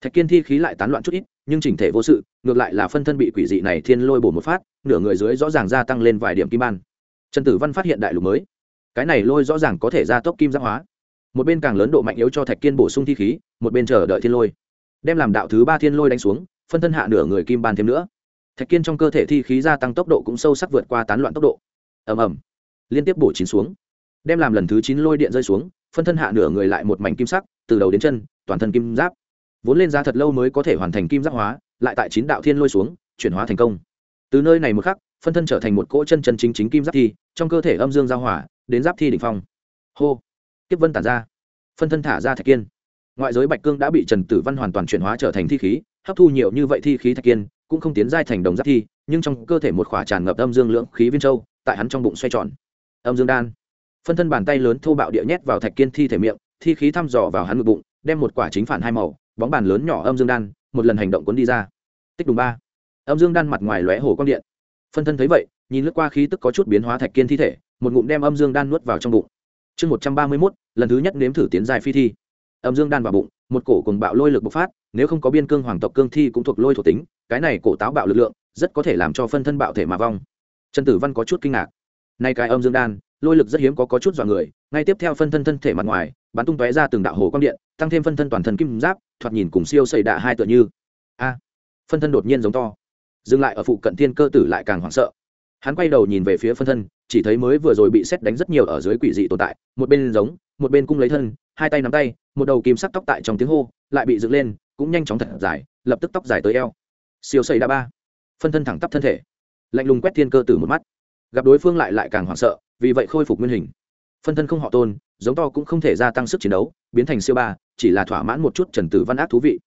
thạch kiên thi khí lại tán loạn chút ít, nhưng chỉnh thể vô sự, ngược lại là phân thân bị quỷ dị này thiên lôi bổ một phát, nửa người dưới rõ ràng gia tăng lên vài điểm kim ban. Trần tử văn phát hiện đại lục mới. Cái này lôi rõ ràng có thể gia tốc kim giáp hóa. Một bên càng lớn độ mạnh yếu cho thạch kiên bổ sung thi khí, một bên chờ đợi thiên lôi. Đem làm đạo thứ ba thiên lôi đánh xuống, phân thân hạ nửa người kim ban thêm nữa. Thạch kiên trong cơ thể thi khí gia tăng tốc độ cũng sâu sắc vượt qua tán loạn tốc độ. Ầm ầm. Liên tiếp bổ chín xuống. Đem làm lần thứ chín lôi điện rơi xuống, phân thân hạ nửa người lại một mảnh kim sắc, từ đầu đến chân, toàn thân kim giáp vốn lên giá thật lâu mới có thể hoàn thành kim giác hóa, lại tại chín đạo thiên lôi xuống, chuyển hóa thành công. Từ nơi này một khắc, phân thân trở thành một cỗ chân chân chính chính kim giáp thi, trong cơ thể âm dương giao hỏa đến giáp thi đ ỉ n h phong. Hô! Kiếp vân tản ra. Phân thân thả ra thạch kiên. Ngoại giới bạch cương đã bị trần tử văn hoàn toàn chuyển hóa trở thành thi khí, hấp thu nhiều như vậy thi khí thạch kiên, cũng không tiến giai thành đồng giáp thi, nhưng trong cơ thể một khỏa tràn ngập âm dương lưỡng khí viên châu, tại hắn trong bụng xoay tròn. Âm dương đan. Phân thân bàn tay lớn thô bạo địa nhét vào thạch kiên thi thể miệng, thi khí thăm dò vào hắn ngực bụng, đem một quả chính phản hai màu bóng bàn lớn nhỏ âm dương đan, một lần hành động cuốn đi ra. Tích đùng ba. Âm dương đan mặt ngoài lóe hồ quang điện. Phân thân thấy vậy, nhìn lướt qua khí tức có chút biến hóa thạch kiên thi thể, một ngụm đem âm dương đan nuốt vào trong bụng. Chương một trăm ba mươi mốt, lần thứ nhất nếm thử tiến dài phi thi. Âm dương đan vào bụng, một cổ cùng bạo lôi lực bộc phát, nếu không có biên cương hoàng tộc cương thi cũng thuộc lôi thuộc tính, cái này cổ táo bạo lực lượng, rất có thể làm cho phân thân bạo thể mà vong. Trần tử văn có chút kinh ngạc. Nay cái âm dương đan, lôi lực rất hiếm có có chút dọa người ngay tiếp theo phân thân thân thể mặt ngoài, bắn tung tóe ra từng đạo hồ quang điện, tăng thêm phân thân toàn thân kim giáp, thoạt nhìn cùng siêu xây đạ hai tựa như. A! Phân thân đột nhiên giống to. Dừng lại ở phụ cận thiên cơ tử lại càng hoảng sợ. Hắn quay đầu nhìn về phía phân thân, chỉ thấy mới vừa rồi bị xét đánh rất nhiều ở dưới quỷ dị tồn tại, một bên giống, một bên cung lấy thân, hai tay nắm tay, một đầu kim sắc tóc tại trong tiếng hô, lại bị dựng lên, cũng nhanh chóng thật dài, lập tức tóc dài tới eo. Siêu xây đa ba. Phân thân thẳng tắp thân thể. Lạnh lùng quét thiên cơ tử một mắt. Gặp đối phương lại lại càng hoảng sợ, vì vậy khôi phục nguyên hình phân thân không họ tôn, giống to cũng không thể gia tăng sức chiến đấu, biến thành siêu ba, chỉ là thỏa mãn một chút trần tử văn ác thú vị.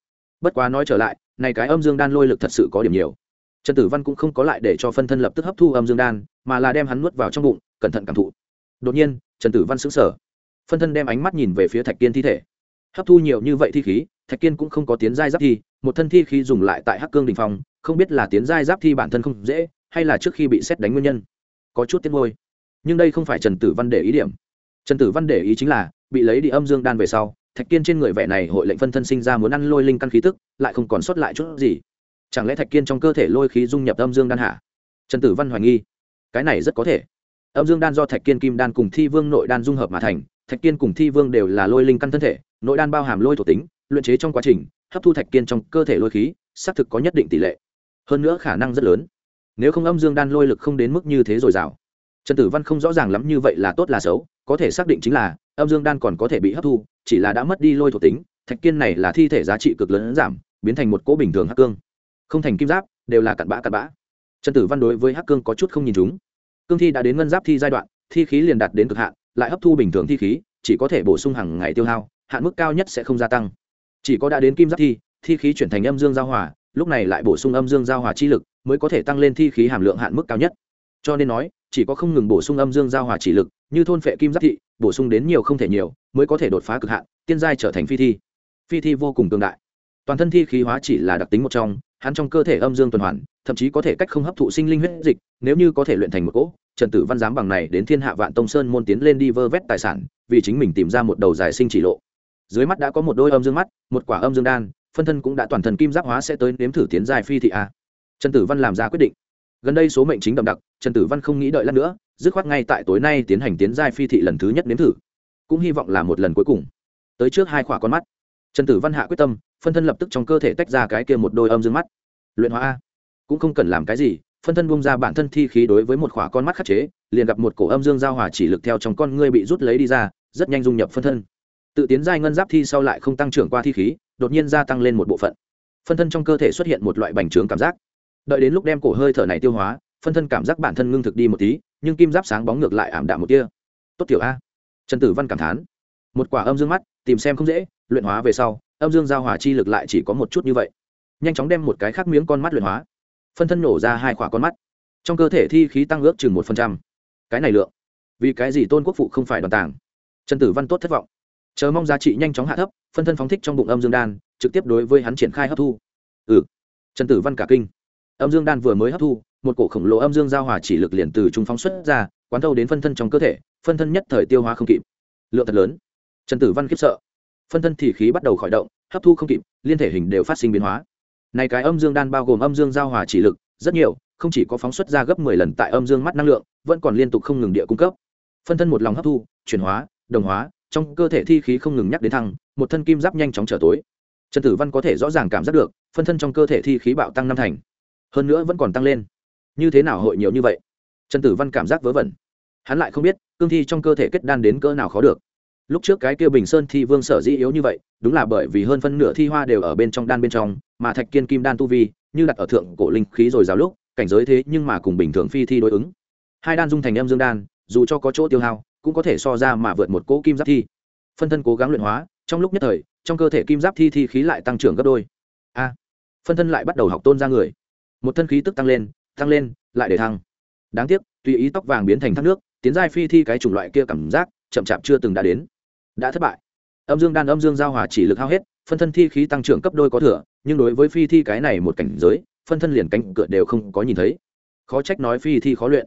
Bất quá nói trở lại, này cái âm dương đan lôi lực thật sự có điểm nhiều. Trần tử văn cũng không có lại để cho phân thân lập tức hấp thu âm dương đan, mà là đem hắn nuốt vào trong bụng, cẩn thận cảm thụ. Đột nhiên, trần tử văn xứng sở phân thân đem ánh mắt nhìn về phía thạch kiên thi thể. Hấp thu nhiều như vậy thi khí, thạch kiên cũng không có tiến giai giáp thi, một thân thi khí dùng lại tại hắc cương đình phong, không biết là tiến giai giáp thi bản thân không dễ, hay là trước khi bị xét đánh nguyên nhân. Có chút tiếc môi nhưng đây không phải trần tử văn để ý điểm trần tử văn để ý chính là, bị lấy đi âm dương đan về sau, thạch kiên trên người vẻ này hội lệnh phân thân sinh ra muốn ăn lôi linh căn khí tức, lại không còn sót lại chút gì. Chẳng lẽ thạch kiên trong cơ thể lôi khí dung nhập âm dương đan hả? trần tử văn hoài nghi. Cái này rất có thể. Âm dương đan do thạch kiên kim đan cùng thi vương nội đan dung hợp mà thành, thạch kiên cùng thi vương đều là lôi linh căn thân thể, nội đan bao hàm lôi thuộc tính, luyện chế trong quá trình, hấp thu thạch kiên trong cơ thể lôi khí, xác thực có nhất định tỷ lệ. Hơn nữa khả năng rất lớn. Nếu không âm dương đan lôi lực không đến mức như thế dồi dào trần tử văn không rõ ràng lắm như vậy là tốt là xấu, có thể xác định chính là, âm dương đan còn có thể bị hấp thu, chỉ là đã mất đi lôi thuộc tính, thạch kiên này là thi thể giá trị cực lớn giảm, biến thành một cỗ bình thường hắc cương. Không thành kim giáp, đều là cặn bã cặn bã. Trần tử văn đối với hắc cương có chút không nhìn chúng. Cương thi đã đến ngân giáp thi giai đoạn, thi khí liền đạt đến cực hạn, lại hấp thu bình thường thi khí, chỉ có thể bổ sung hàng ngày tiêu hao, hạn mức cao nhất sẽ không gia tăng. Chỉ có đã đến kim giáp thi thi khí chuyển thành âm dương giao hòa, lúc này lại bổ sung âm dương giao hòa chi lực, mới có thể tăng lên thi khí hàm lượng hạn mức cao nhất. Cho nên nói chỉ có không ngừng bổ sung âm dương giao hòa chỉ lực, như thôn phệ kim giáp thị, bổ sung đến nhiều không thể nhiều, mới có thể đột phá cực hạn, tiên giai trở thành phi thi. Phi thi vô cùng cường đại. Toàn thân thi khí hóa chỉ là đặc tính một trong, hắn trong cơ thể âm dương tuần hoàn, thậm chí có thể cách không hấp thụ sinh linh huyết dịch, nếu như có thể luyện thành một cỗ, trần tử văn dám bằng này đến thiên hạ vạn tông sơn môn tiến lên đi vơ vét tài sản, vì chính mình tìm ra một đầu giải sinh chỉ lộ. Dưới mắt đã có một đôi âm dương mắt, một quả âm dương đan, phân thân cũng đã toàn thần kim giáp hóa sẽ tới nếm thử tiến dài phi thị a. Trần tử văn làm ra quyết định gần đây số mệnh chính đậm đặc, trần tử văn không nghĩ đợi lát nữa, dứt khoát ngay tại tối nay tiến hành tiến giai phi thị lần thứ nhất nếm thử. Cũng hy vọng là một lần cuối cùng. Tới trước hai khỏa con mắt. Trần tử văn hạ quyết tâm, phân thân lập tức trong cơ thể tách ra cái kia một đôi âm dương mắt. Luyện hóa a. Cũng không cần làm cái gì, phân thân bung ra bản thân thi khí đối với một khỏa con mắt khắc chế, liền gặp một cổ âm dương giao hòa chỉ lực theo trong con ngươi bị rút lấy đi ra, rất nhanh dung nhập phân thân. Tự tiến giai ngân giáp thi sau lại không tăng trưởng qua thi khí, đột nhiên gia tăng lên một bộ phận. Phân thân trong cơ thể xuất hiện một loại bành trướng cảm giác đợi đến lúc đem cổ hơi thở này tiêu hóa, phân thân cảm giác bản thân ngưng thực đi một tí, nhưng kim giáp sáng bóng ngược lại ảm đạm một kia tốt tiểu a. Trần tử văn cảm thán. Một quả âm dương mắt, tìm xem không dễ, luyện hóa về sau, âm dương giao hòa chi lực lại chỉ có một chút như vậy. Nhanh chóng đem một cái khác miếng con mắt luyện hóa. Phân thân nổ ra hai quả con mắt. Trong cơ thể thi khí tăng ước chừng một phần trăm. Cái này lượng. Vì cái gì tôn quốc phụ không phải đoàn tàng? Trần tử văn tốt thất vọng. Chờ mong giá trị nhanh chóng hạ thấp, phân thân phóng thích trong bụng âm dương đan, trực tiếp đối với hắn triển khai hấp thu. Ừ. Trần tử văn cả kinh âm dương đan vừa mới hấp thu, một cổ khổng lồ âm dương giao hòa chỉ lực liền từ trung phóng xuất ra, quán thâu đến phân thân trong cơ thể, phân thân nhất thời tiêu hóa không kịp. Lượng thật lớn. Trần tử văn khiếp sợ. Phân thân thì khí bắt đầu khởi động, hấp thu không kịp, liên thể hình đều phát sinh biến hóa. Này cái âm dương đan bao gồm âm dương giao hòa chỉ lực, rất nhiều, không chỉ có phóng xuất ra gấp mười lần tại âm dương mắt năng lượng, vẫn còn liên tục không ngừng địa cung cấp. Phân thân một lòng hấp thu, chuyển hóa, đồng hóa, trong cơ thể thi khí không ngừng nhắc đến thăng, một thân kim giáp nhanh chóng trở tối. Trần tử văn có thể rõ ràng cảm giác được, phân thân trong cơ thể thi khí bạo tăng năm thành hơn nữa vẫn còn tăng lên. Như thế nào hội nhiều như vậy? Trần tử văn cảm giác vớ vẩn. Hắn lại không biết, cương thi trong cơ thể kết đan đến cỡ nào khó được. Lúc trước cái kia bình sơn thi vương sở dĩ yếu như vậy, đúng là bởi vì hơn phân nửa thi hoa đều ở bên trong đan bên trong, mà thạch kiên kim đan tu vi, như đặt ở thượng cổ linh khí rồi rào lúc, cảnh giới thế nhưng mà cùng bình thường phi thi đối ứng. Hai đan dung thành em dương đan, dù cho có chỗ tiêu hao, cũng có thể so ra mà vượt một cỗ kim giáp thi. Phân thân cố gắng luyện hóa, trong lúc nhất thời, trong cơ thể kim giáp thi thi khí lại tăng trưởng gấp đôi. A, phân thân lại bắt đầu học tôn ra người một thân khí tức tăng lên tăng lên, lại để thăng. Đáng tiếc, tùy ý tóc vàng biến thành thác nước, tiến giai phi thi cái chủng loại kia cảm giác, chậm chạp chưa từng đã đến. Đã thất bại. Âm dương đan, âm dương giao hòa chỉ lực hao hết, phân thân thi khí tăng trưởng cấp đôi có thừa, nhưng đối với phi thi cái này một cảnh giới, phân thân liền cánh cửa đều không có nhìn thấy. Khó trách nói phi thi khó luyện.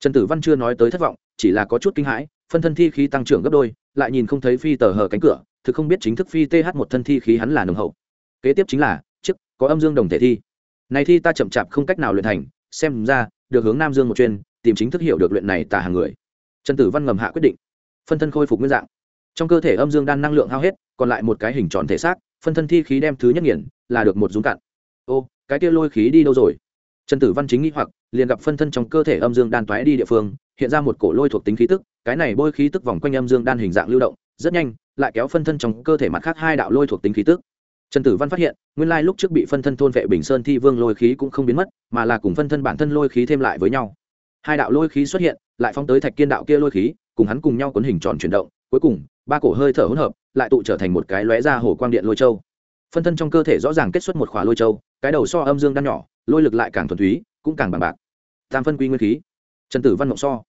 Trần tử văn chưa nói tới thất vọng, chỉ là có chút kinh hãi, phân thân thi khí tăng trưởng gấp đôi, lại nhìn không thấy phi tờ hờ cánh cửa, thực không biết chính thức phi th một thân thi khí hắn là nồng hậu. Kế tiếp chính là chức có âm dương đồng thể thi này thi ta chậm chạp không cách nào luyện thành, xem ra, được hướng nam dương một chuyên, tìm chính thức hiểu được luyện này tà hàng người. Trần tử văn ngầm hạ quyết định. Phân thân khôi phục nguyên dạng. Trong cơ thể âm dương đan năng lượng hao hết, còn lại một cái hình tròn thể xác, phân thân thi khí đem thứ nhất nghiền, là được một dũng cạn. Ô, cái kia lôi khí đi đâu rồi? Trần tử văn chính nghĩ hoặc, liền gặp phân thân trong cơ thể âm dương đan toái đi địa phương, hiện ra một cổ lôi thuộc tính khí tức, cái này bôi khí tức vòng quanh âm dương đan hình dạng lưu động, rất nhanh, lại kéo phân thân trong cơ thể mặt khác hai đạo lôi thuộc tính khí tức trần tử văn phát hiện, nguyên lai lúc trước bị phân thân thôn vệ bình sơn thi vương lôi khí cũng không biến mất, mà là cùng phân thân bản thân lôi khí thêm lại với nhau. Hai đạo lôi khí xuất hiện, lại phóng tới thạch kiên đạo kia lôi khí, cùng hắn cùng nhau cuốn hình tròn chuyển động, cuối cùng, ba cổ hơi thở hỗn hợp, lại tụ trở thành một cái lóe ra hồ quang điện lôi châu. Phân thân trong cơ thể rõ ràng kết xuất một khóa lôi châu, cái đầu so âm dương đan nhỏ, lôi lực lại càng thuần túy, cũng càng bằng bạc. Tam phân quy nguyên khí. Trần tử văn mộng so.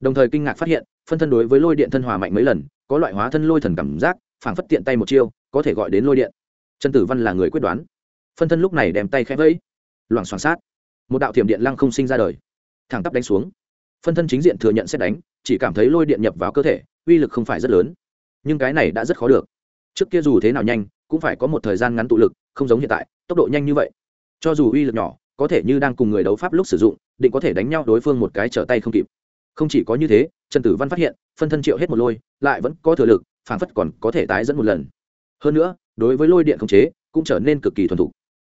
Đồng thời kinh ngạc phát hiện, phân thân đối với lôi điện thân hòa mạnh mấy lần, có loại hóa thân lôi thần cảm giác, phảng phất tiện tay một chiêu, có thể gọi đến lôi điện trần tử văn là người quyết đoán. Phân thân lúc này đem tay khẽ vẫy. Loảng xoảng sát. Một đạo thiểm điện lăng không sinh ra đời. Thẳng tắp đánh xuống. Phân thân chính diện thừa nhận xét đánh, chỉ cảm thấy lôi điện nhập vào cơ thể, uy lực không phải rất lớn. Nhưng cái này đã rất khó được. Trước kia dù thế nào nhanh, cũng phải có một thời gian ngắn tụ lực, không giống hiện tại, tốc độ nhanh như vậy. Cho dù uy lực nhỏ, có thể như đang cùng người đấu pháp lúc sử dụng, định có thể đánh nhau đối phương một cái trở tay không kịp. Không chỉ có như thế, trần tử văn phát hiện, phân thân triệu hết một lôi, lại vẫn có thừa lực phản phất còn có thể tái dẫn một lần hơn nữa, đối với lôi điện khống chế, cũng trở nên cực kỳ thuần thục.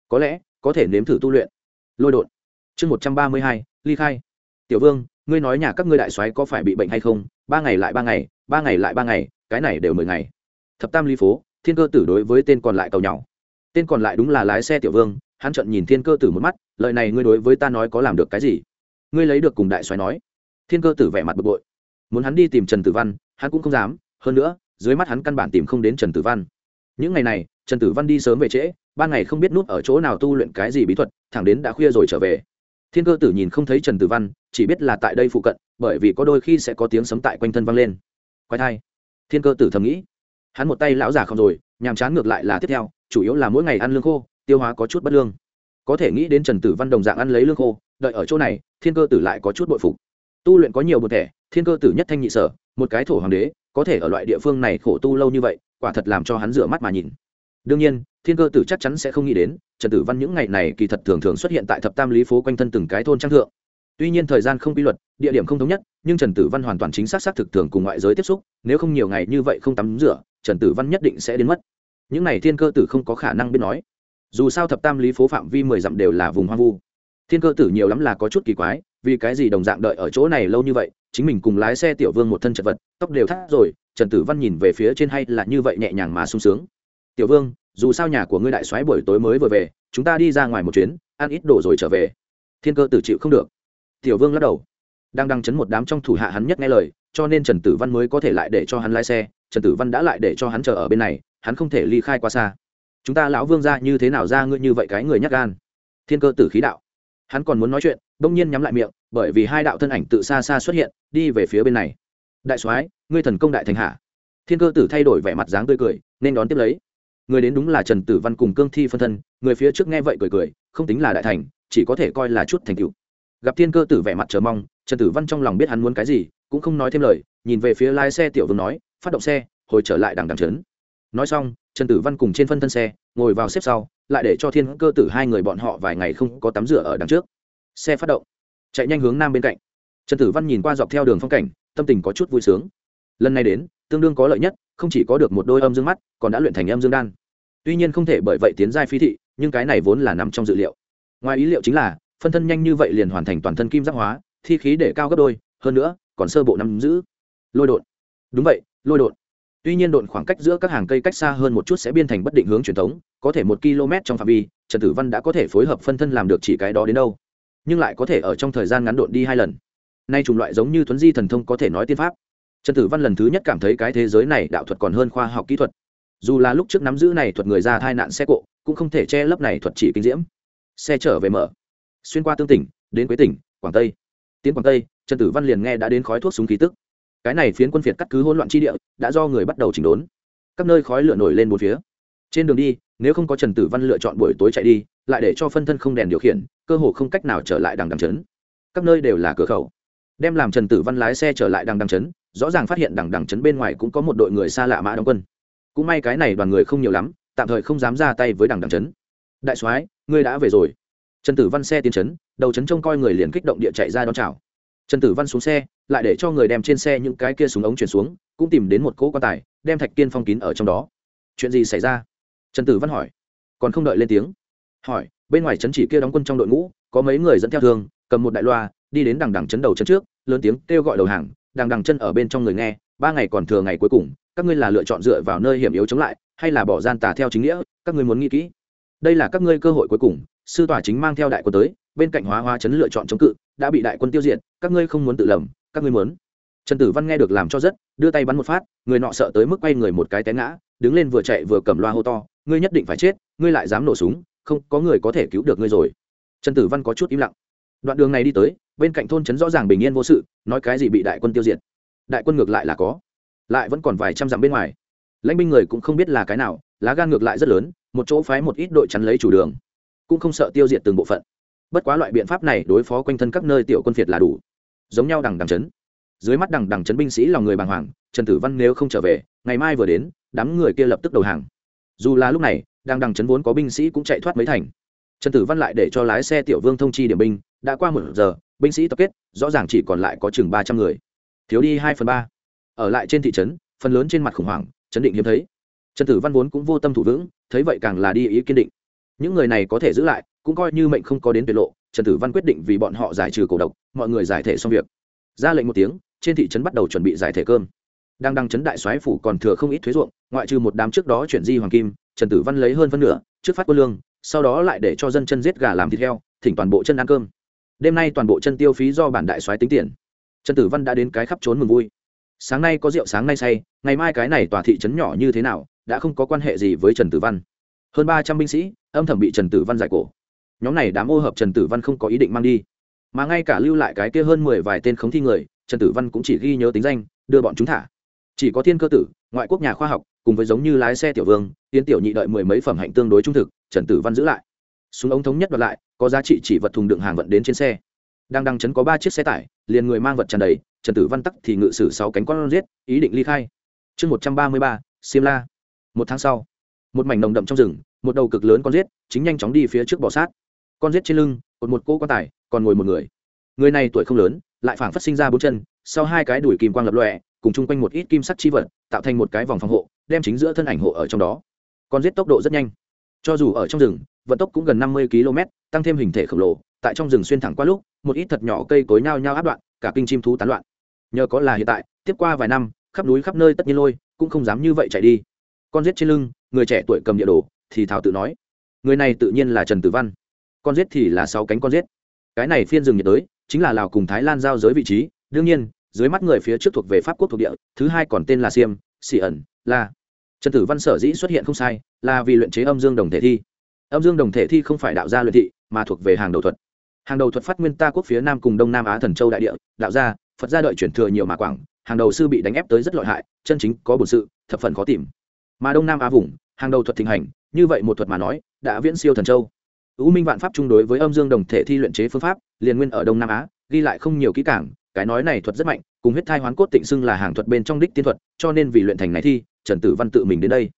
Có lẽ, có thể nếm thử tu luyện. Lôi đột chương một trăm ba mươi hai, ly khai. Tiểu vương, ngươi nói nhà các ngươi đại soái có phải bị bệnh hay không? Ba ngày lại ba ngày ba ngày lại ba ngày, cái này đều mười ngày. Thập tam ly phố, thiên cơ tử đối với tên còn lại cầu nhỏ. Tên còn lại đúng là lái xe tiểu vương, hắn trận nhìn thiên cơ tử một mắt, lời này ngươi đối với ta nói có làm được cái gì? Ngươi lấy được cùng đại soái nói. Thiên cơ tử vẻ mặt bực bội. Muốn hắn đi tìm trần tử văn, hắn cũng không dám, hơn nữa, dưới mắt hắn căn bản tìm không đến trần tử văn những ngày này, trần tử văn đi sớm về trễ, ban ngày không biết nút ở chỗ nào tu luyện cái gì bí thuật, thẳng đến đã khuya rồi trở về. Thiên cơ tử nhìn không thấy trần tử văn, chỉ biết là tại đây phụ cận, bởi vì có đôi khi sẽ có tiếng sấm tại quanh thân vang lên. Quái thai. Thiên cơ tử thầm nghĩ. Hắn một tay lão già không rồi, nhàm chán ngược lại là tiếp theo, chủ yếu là mỗi ngày ăn lương khô, tiêu hóa có chút bất lương. Có thể nghĩ đến trần tử văn đồng dạng ăn lấy lương khô, đợi ở chỗ này, thiên cơ tử lại có chút bội phục. Tu luyện có nhiều một thẻ, thiên cơ tử nhất thanh nhị sở, một cái thổ hoàng đế, có thể ở loại địa phương này khổ tu lâu như vậy quả thật làm cho hắn rửa mắt mà nhìn. Đương nhiên, thiên cơ tử chắc chắn sẽ không nghĩ đến, trần tử văn những ngày này kỳ thật thường thường xuất hiện tại thập tam lý phố quanh thân từng cái thôn trang thượng. Tuy nhiên thời gian không quy luật, địa điểm không thống nhất, nhưng trần tử văn hoàn toàn chính xác xác thực thường cùng ngoại giới tiếp xúc, nếu không nhiều ngày như vậy không tắm rửa, trần tử văn nhất định sẽ đến mất. Những này thiên cơ tử không có khả năng biết nói. Dù sao thập tam lý phố phạm vi mười dặm đều là vùng hoang vu. Thiên cơ tử nhiều lắm là có chút kỳ quái, vì cái gì đồng dạng đợi ở chỗ này lâu như vậy, chính mình cùng lái xe tiểu vương một thân chật vật, tóc đều thắt rồi trần tử văn nhìn về phía trên hay là như vậy nhẹ nhàng mà sung sướng. Tiểu vương, dù sao nhà của ngươi đại soái buổi tối mới vừa về, chúng ta đi ra ngoài một chuyến, ăn ít đồ rồi trở về. Thiên cơ tử chịu không được. Tiểu vương lắc đầu. Đang đang chấn một đám trong thủ hạ hắn nhất nghe lời, cho nên trần tử văn mới có thể lại để cho hắn lái xe, trần tử văn đã lại để cho hắn chờ ở bên này, hắn không thể ly khai qua xa. Chúng ta lão vương ra như thế nào ra ngươi như vậy cái người nhắc gan? Thiên cơ tử khí đạo. Hắn còn muốn nói chuyện, bỗng nhiên nhắm lại miệng, bởi vì hai đạo thân ảnh tự xa xa xuất hiện, đi về phía bên này đại soái, ngươi thần công đại thành hạ. Thiên cơ tử thay đổi vẻ mặt dáng tươi cười, nên đón tiếp lấy. Người đến đúng là trần tử văn cùng cương thi phân thân, người phía trước nghe vậy cười cười, không tính là đại thành, chỉ có thể coi là chút thành tựu. Gặp thiên cơ tử vẻ mặt chờ mong, trần tử văn trong lòng biết hắn muốn cái gì, cũng không nói thêm lời, nhìn về phía lái xe tiểu vương nói, phát động xe, hồi trở lại đằng đằng trấn. Nói xong, trần tử văn cùng trên phân thân xe, ngồi vào xếp sau, lại để cho thiên cơ tử hai người bọn họ vài ngày không có tắm rửa ở đằng trước. Xe phát động, chạy nhanh hướng nam bên cạnh. Trần tử văn nhìn qua dọc theo đường phong cảnh tâm tình có chút vui sướng. Lần này đến, tương đương có lợi nhất, không chỉ có được một đôi âm dương mắt, còn đã luyện thành âm dương đan. Tuy nhiên không thể bởi vậy tiến giai phi thị, nhưng cái này vốn là nằm trong dự liệu. Ngoài ý liệu chính là, phân thân nhanh như vậy liền hoàn thành toàn thân kim giác hóa, thi khí để cao gấp đôi, hơn nữa, còn sơ bộ nắm giữ. Lôi đột đúng vậy, lôi đột tuy nhiên độn khoảng cách giữa các hàng cây cách xa hơn một chút sẽ biên thành bất định hướng truyền thống, có thể một km trong phạm vi, trần tử văn đã có thể phối hợp phân thân làm được chỉ cái đó đến đâu. Nhưng lại có thể ở trong thời gian ngắn độn đi hai lần nay chủng loại giống như thuấn di thần thông có thể nói tiên pháp. Trần tử văn lần thứ nhất cảm thấy cái thế giới này đạo thuật còn hơn khoa học kỹ thuật. Dù là lúc trước nắm giữ này thuật người ra tai nạn xe cộ, cũng không thể che lấp này thuật chỉ kinh diễm. Xe trở về mở. Xuyên qua tương tỉnh, đến quế tỉnh, quảng tây. Tiến quảng tây, trần tử văn liền nghe đã đến khói thuốc súng khí tức. Cái này phiến quân phiệt cắt cứ hỗn loạn chi địa, đã do người bắt đầu chỉnh đốn. Các nơi khói lửa nổi lên một phía. Trên đường đi, nếu không có trần tử văn lựa chọn buổi tối chạy đi, lại để cho phân thân không đèn điều khiển, cơ hồ không cách nào trở lại đằng đằng trấn. Các nơi đều là cửa khẩu đem làm trần tử văn lái xe trở lại đằng đằng trấn, rõ ràng phát hiện đằng đằng trấn bên ngoài cũng có một đội người xa lạ mã đóng quân. Cũng may cái này đoàn người không nhiều lắm, tạm thời không dám ra tay với đằng đằng trấn. Đại soái, ngươi đã về rồi. Trần tử văn xe tiến trấn, đầu trấn trông coi người liền kích động địa chạy ra đón chào. Trần tử văn xuống xe, lại để cho người đem trên xe những cái kia súng ống chuyển xuống, cũng tìm đến một cỗ quan tài, đem thạch kiên phong kín ở trong đó. Chuyện gì xảy ra? Trần tử văn hỏi. Còn không đợi lên tiếng. Hỏi, bên ngoài trấn chỉ kia đóng quân trong đội ngũ, có mấy người dẫn theo thương, cầm một đại loa đi đến đằng đằng chấn đầu chấn trước, lớn tiếng kêu gọi đầu hàng, đằng đằng chân ở bên trong người nghe, ba ngày còn thừa ngày cuối cùng, các ngươi là lựa chọn dựa vào nơi hiểm yếu chống lại, hay là bỏ gian tà theo chính nghĩa, các ngươi muốn nghĩ kỹ. Đây là các ngươi cơ hội cuối cùng, sư tòa chính mang theo đại quân tới, bên cạnh hóa hóa chấn lựa chọn chống cự, đã bị đại quân tiêu diệt, các ngươi không muốn tự lầm, các ngươi muốn. Trần tử văn nghe được làm cho rất, đưa tay bắn một phát, người nọ sợ tới mức quay người một cái té ngã, đứng lên vừa chạy vừa cầm loa hô to, ngươi nhất định phải chết, ngươi lại dám nổ súng, không có người có thể cứu được ngươi rồi. Trần tử văn có chút im lặng. Đoạn đường này đi tới bên cạnh thôn trấn rõ ràng bình yên vô sự, nói cái gì bị đại quân tiêu diệt. Đại quân ngược lại là có, lại vẫn còn vài trăm dặm bên ngoài. Lãnh binh người cũng không biết là cái nào, lá gan ngược lại rất lớn, một chỗ phái một ít đội chắn lấy chủ đường, cũng không sợ tiêu diệt từng bộ phận. Bất quá loại biện pháp này đối phó quanh thân các nơi tiểu quân phiệt là đủ. Giống nhau đằng đằng chấn dưới mắt đằng đằng chấn binh sĩ lòng người bàng hoàng, trần tử văn nếu không trở về, ngày mai vừa đến, đám người kia lập tức đầu hàng. Dù là lúc này đang đằng chấn vốn có binh sĩ cũng chạy thoát mấy thành. Trần tử văn lại để cho lái xe tiểu vương thông chi điểm binh đã qua một giờ, binh sĩ tập kết, rõ ràng chỉ còn lại có chừng ba trăm người. Thiếu đi hai phần ba. Ở lại trên thị trấn, phần lớn trên mặt khủng hoảng, chấn định hiếm thấy. Trần tử văn vốn cũng vô tâm thủ vững, thấy vậy càng là đi ý kiên định. Những người này có thể giữ lại, cũng coi như mệnh không có đến tuyệt lộ, trần tử văn quyết định vì bọn họ giải trừ cổ độc, mọi người giải thể xong việc. Ra lệnh một tiếng, trên thị trấn bắt đầu chuẩn bị giải thể cơm. Đang đăng chấn đại soái phủ còn thừa không ít thuế ruộng, ngoại trừ một đám trước đó chuyển di hoàng kim, trần tử văn lấy hơn phân nửa, trước phát quân lương, sau đó lại để cho dân chân giết gà làm thịt heo, thỉnh toàn bộ chân ăn cơm đêm nay toàn bộ chân tiêu phí do bản đại soái tính tiền. Trần tử văn đã đến cái khắp trốn mừng vui. Sáng nay có rượu, sáng nay say, ngày mai cái này tòa thị trấn nhỏ như thế nào, đã không có quan hệ gì với trần tử văn. Hơn ba trăm binh sĩ, âm thầm bị trần tử văn giải cổ. Nhóm này đám ô hợp trần tử văn không có ý định mang đi. Mà ngay cả lưu lại cái kia hơn mười vài tên khống thi người, trần tử văn cũng chỉ ghi nhớ tính danh, đưa bọn chúng thả. Chỉ có thiên cơ tử, ngoại quốc nhà khoa học, cùng với giống như lái xe tiểu vương tiến tiểu nhị đợi mười mấy phẩm hạnh tương đối trung thực, trần tử văn giữ lại súng ống thống nhất đoạt lại, có giá trị chỉ vật thùng đựng hàng vận đến trên xe. Đang đăng chấn có ba chiếc xe tải, liền người mang vật tràn đầy, trần tử văn tắc thì ngự sử sáu cánh con giết, ý định ly khai. Chương một trăm ba mươi ba, xiêm la. Một tháng sau, một mảnh nồng đậm trong rừng, một đầu cực lớn con giết, chính nhanh chóng đi phía trước bò sát. Con giết trên lưng, cột một cỗ quan tài, còn ngồi một người. Người này tuổi không lớn, lại phảng phất sinh ra bốn chân, sau hai cái đuổi kim quang lập lọe cùng chung quanh một ít kim sắc chi vật, tạo thành một cái vòng phòng hộ, đem chính giữa thân ảnh hộ ở trong đó. Con giết tốc độ rất nhanh cho dù ở trong rừng, vận tốc cũng gần năm mươi km, tăng thêm hình thể khổng lồ, tại trong rừng xuyên thẳng qua lúc, một ít thật nhỏ cây cối nhao nhao áp đoạn, cả kinh chim thú tán loạn. Nhờ có là hiện tại, tiếp qua vài năm, khắp núi khắp nơi tất nhiên lôi, cũng không dám như vậy chạy đi. Con giết trên lưng, người trẻ tuổi cầm địa đồ, thì thảo tự nói, người này tự nhiên là trần tử văn. Con giết thì là sáu cánh con giết. Cái này phiên rừng nhiệt đới, chính là lào cùng thái lan giao giới vị trí. Đương nhiên, dưới mắt người phía trước thuộc về pháp quốc thuộc địa, thứ hai còn tên là siêm, xỉ ẩn, là trần tử văn sở dĩ xuất hiện không sai, là vì luyện chế âm dương đồng thể thi. Âm dương đồng thể thi không phải đạo gia luyện thị, mà thuộc về hàng đầu thuật. Hàng đầu thuật phát nguyên ta quốc phía nam cùng đông nam á thần châu đại địa, đạo gia, phật gia đợi chuyển thừa nhiều mà quảng, hàng đầu sư bị đánh ép tới rất lợi hại, chân chính có bổn sự, thập phần khó tìm. Mà đông nam á vùng, hàng đầu thuật thịnh hành, như vậy một thuật mà nói, đã viễn siêu thần châu. U minh vạn pháp chung đối với âm dương đồng thể thi luyện chế phương pháp, liền nguyên ở đông nam á, ghi lại không nhiều kỹ cảng cái nói này thuật rất mạnh, cùng huyết thai hoán cốt tịnh xưng là hàng thuật bên trong đích tiên thuật, cho nên vì luyện thành này thi, trần tử văn tự mình đến đây.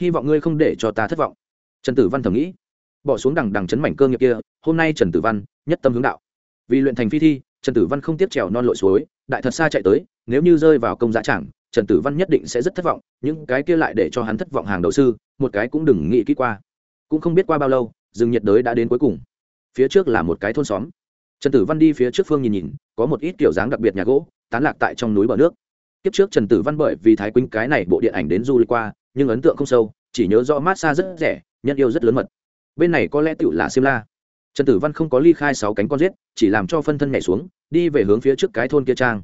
Hy vọng ngươi không để cho ta thất vọng. Trần tử văn thầm nghĩ. Bỏ xuống đằng đằng chấn mảnh cơ nghiệp kia, hôm nay trần tử văn nhất tâm hướng đạo. Vì luyện thành phi thi, trần tử văn không tiếp trèo non lội suối, đại thật xa chạy tới, nếu như rơi vào công giá chẳng, trần tử văn nhất định sẽ rất thất vọng, những cái kia lại để cho hắn thất vọng hàng đầu sư, một cái cũng đừng nghĩ kỹ qua. Cũng không biết qua bao lâu, rừng nhiệt đới đã đến cuối cùng. Phía trước là một cái thôn xóm trần tử văn đi phía trước phương nhìn nhìn, có một ít kiểu dáng đặc biệt nhà gỗ, tán lạc tại trong núi bờ nước. Kiếp trước trần tử văn bởi vì thái quýnh cái này bộ điện ảnh đến du lịch qua, nhưng ấn tượng không sâu, chỉ nhớ rõ mát xa rất rẻ, nhân yêu rất lớn mật. Bên này có lẽ tựu là xiêm la. Trần tử văn không có ly khai sáu cánh con giết, chỉ làm cho phân thân nhảy xuống, đi về hướng phía trước cái thôn kia trang.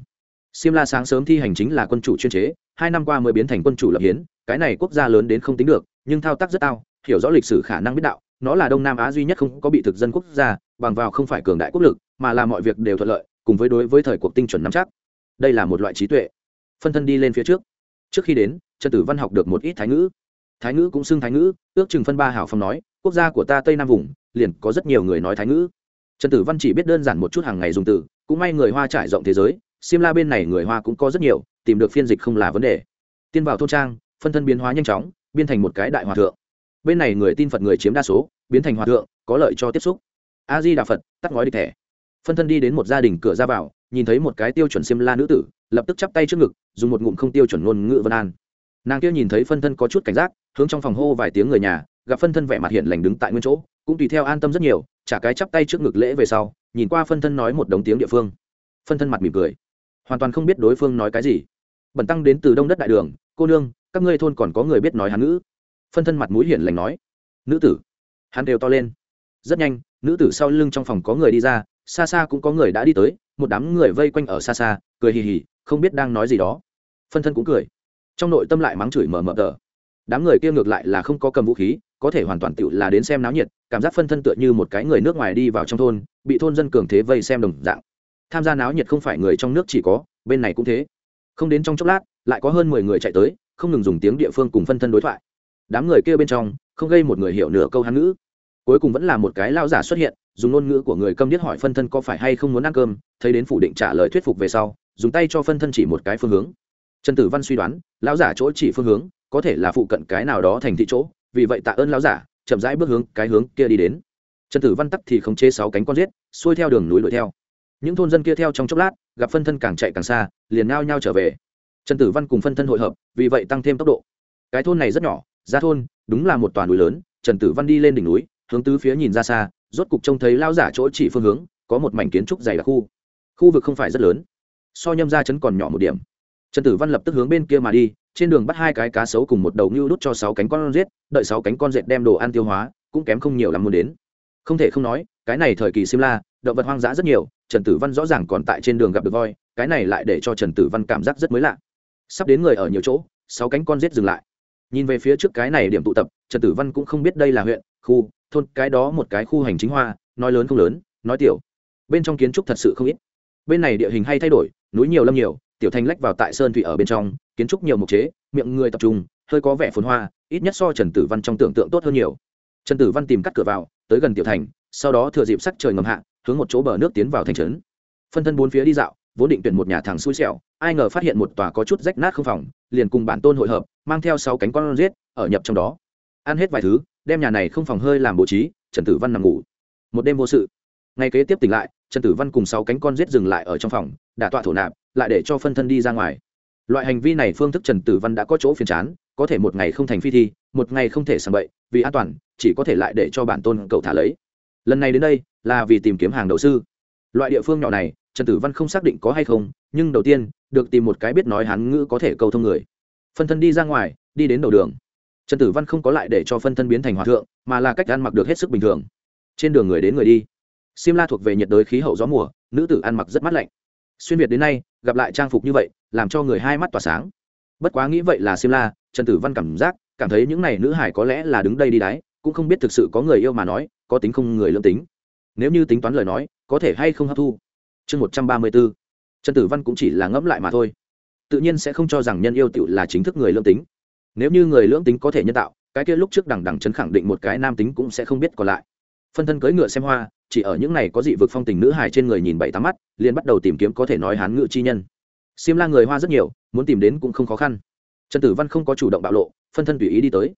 Xiêm la sáng sớm thi hành chính là quân chủ chuyên chế, hai năm qua mới biến thành quân chủ lập hiến, cái này quốc gia lớn đến không tính được, nhưng thao tác rất tao, hiểu rõ lịch sử khả năng biết đạo, nó là đông nam á duy nhất không có bị thực dân quốc gia bằng vào không phải cường đại quốc lực, mà là mọi việc đều thuận lợi, cùng với đối với thời cuộc tinh chuẩn nắm chắc. Đây là một loại trí tuệ. Phân thân đi lên phía trước. Trước khi đến, trần tử văn học được một ít thái ngữ. Thái ngữ cũng xưng thái ngữ, ước chừng phân ba hảo phong nói, quốc gia của ta tây nam vùng, liền có rất nhiều người nói thái ngữ. Trần tử văn chỉ biết đơn giản một chút hàng ngày dùng từ, cũng may người hoa trải rộng thế giới, xiêm la bên này người hoa cũng có rất nhiều, tìm được phiên dịch không là vấn đề. Tiên vào thôn trang, phân thân biến hóa nhanh chóng, biến thành một cái đại hòa thượng. Bên này người tin phật người chiếm đa số, biến thành hòa thượng, có lợi cho tiếp xúc a di đà phật, tắt ngói đi thẻ. Phân thân đi đến một gia đình cửa ra vào, nhìn thấy một cái tiêu chuẩn xiêm la nữ tử, lập tức chắp tay trước ngực, dùng một ngụm không tiêu chuẩn ngôn ngữ vân an. Nàng kia nhìn thấy phân thân có chút cảnh giác, hướng trong phòng hô vài tiếng người nhà, gặp phân thân vẻ mặt hiện lành đứng tại nguyên chỗ, cũng tùy theo an tâm rất nhiều trả cái chắp tay trước ngực lễ về sau, nhìn qua phân thân nói một đống tiếng địa phương. Phân thân mặt mỉm cười. Hoàn toàn không biết đối phương nói cái gì. Bẩn tăng đến từ đông đất đại đường, cô nương, các ngươi thôn còn có người biết nói hán ngữ. Phân thân mặt mũi hiển lành nói. Nữ tử. Hắn đều to lên. Rất nhanh nữ tử sau lưng trong phòng có người đi ra, xa xa cũng có người đã đi tới, một đám người vây quanh ở xa xa, cười hì hì, không biết đang nói gì đó. Phân thân cũng cười. Trong nội tâm lại mắng chửi mờ mờ tờ. Đám người kia ngược lại là không có cầm vũ khí, có thể hoàn toàn tựu là đến xem náo nhiệt, cảm giác phân thân tựa như một cái người nước ngoài đi vào trong thôn, bị thôn dân cường thế vây xem đồng dạng. Tham gia náo nhiệt không phải người trong nước chỉ có, bên này cũng thế. Không đến trong chốc lát, lại có hơn mười người chạy tới, không ngừng dùng tiếng địa phương cùng phân thân đối thoại. Đám người kia bên trong, không gây một người hiểu nửa câu hán ngữ cuối cùng vẫn là một cái lao giả xuất hiện, dùng ngôn ngữ của người câm điếc hỏi phân thân có phải hay không muốn ăn cơm, thấy đến phủ định trả lời thuyết phục về sau, dùng tay cho phân thân chỉ một cái phương hướng. Trần tử văn suy đoán, lão giả chỗ chỉ phương hướng, có thể là phụ cận cái nào đó thành thị chỗ, vì vậy tạ ơn lão giả, chậm rãi bước hướng cái hướng kia đi đến. Trần tử văn tắc thì khống chế sáu cánh con giết, xuôi theo đường núi đuổi theo. Những thôn dân kia theo trong chốc lát, gặp phân thân càng chạy càng xa, liền nao nhau trở về. Trần tử văn cùng phân thân hội hợp, vì vậy tăng thêm tốc độ. Cái thôn này rất nhỏ, ra thôn, đúng là một toàn núi lớn, trần tử văn đi lên đỉnh núi hướng tứ phía nhìn ra xa, rốt cục trông thấy lao giả chỗ chỉ phương hướng, có một mảnh kiến trúc dày đặc khu. Khu vực không phải rất lớn, so nhâm ra chấn còn nhỏ một điểm. Trần tử văn lập tức hướng bên kia mà đi, trên đường bắt hai cái cá sấu cùng một đầu ngưu đút cho sáu cánh con rết đợi sáu cánh con rết đem đồ ăn tiêu hóa, cũng kém không nhiều lắm muốn đến. Không thể không nói, cái này thời kỳ simla động vật hoang dã rất nhiều, trần tử văn rõ ràng còn tại trên đường gặp được voi, cái này lại để cho trần tử văn cảm giác rất mới lạ. Sắp đến người ở nhiều chỗ, sáu cánh con rết dừng lại. Nhìn về phía trước cái này điểm tụ tập, trần tử văn cũng không biết đây là huyện, khu thôn, cái đó một cái khu hành chính hoa, nói lớn không lớn, nói tiểu. Bên trong kiến trúc thật sự không ít. Bên này địa hình hay thay đổi, núi nhiều lâm nhiều, tiểu thành lách vào tại sơn thủy ở bên trong, kiến trúc nhiều mục chế, miệng người tập trung, hơi có vẻ phồn hoa, ít nhất so trần tử văn trong tưởng tượng tốt hơn nhiều. Trần tử văn tìm cắt cửa vào, tới gần tiểu thành, sau đó thừa dịp sắc trời ngầm hạ, hướng một chỗ bờ nước tiến vào thành trấn. Phân thân bốn phía đi dạo, vốn định tuyển một nhà thằng xui xẻo, ai ngờ phát hiện một tòa có chút rách nát không phòng, liền cùng bản tôn hội hợp, mang theo sáu cánh con riết ở nhập trong đó. Ăn hết vài thứ đem nhà này không phòng hơi làm bố trí, trần tử văn nằm ngủ. Một đêm vô sự. Ngày kế tiếp tỉnh lại, trần tử văn cùng sáu cánh con giết dừng lại ở trong phòng, đả tọa thổ nạp, lại để cho phân thân đi ra ngoài. Loại hành vi này phương thức trần tử văn đã có chỗ phiền chán, có thể một ngày không thành phi thi, một ngày không thể sàng bậy, vì an toàn, chỉ có thể lại để cho bản tôn cậu thả lấy. Lần này đến đây, là vì tìm kiếm hàng đầu sư. Loại địa phương nhỏ này, trần tử văn không xác định có hay không, nhưng đầu tiên, được tìm một cái biết nói hán ngữ có thể cầu thông người. Phân thân đi ra ngoài, đi đến đầu đường trần tử văn không có lại để cho phân thân biến thành hòa thượng, mà là cách ăn mặc được hết sức bình thường. Trên đường người đến người đi. Sim la thuộc về nhiệt đới khí hậu gió mùa, nữ tử ăn mặc rất mát lạnh. Xuyên việt đến nay, gặp lại trang phục như vậy, làm cho người hai mắt tỏa sáng. Bất quá nghĩ vậy là sim la, trần tử văn cảm giác, cảm thấy những n à y nữ hải có lẽ là đứng đây đi đáy cũng không biết thực sự có người yêu mà nói, có tính không người lương tính. Nếu như tính toán lời nói, có thể hay không hấp thu. Chương một trăm ba mươi b ố trần tử văn cũng chỉ là ngẫm lại mà thôi. Tự nhiên sẽ không cho rằng nhân yêu tựu là chính thức người lương tính nếu như người lưỡng tính có thể nhân tạo, cái kia lúc trước đằng đằng chấn khẳng định một cái nam tính cũng sẽ không biết còn lại. Phân thân cưỡi ngựa xem hoa, chỉ ở những này có dị vực phong tình nữ hài trên người nhìn bảy tám mắt, liền bắt đầu tìm kiếm có thể nói hán ngự chi nhân. Xiêm la người hoa rất nhiều, muốn tìm đến cũng không khó khăn. Trần tử văn không có chủ động bạo lộ, phân thân tùy ý đi tới.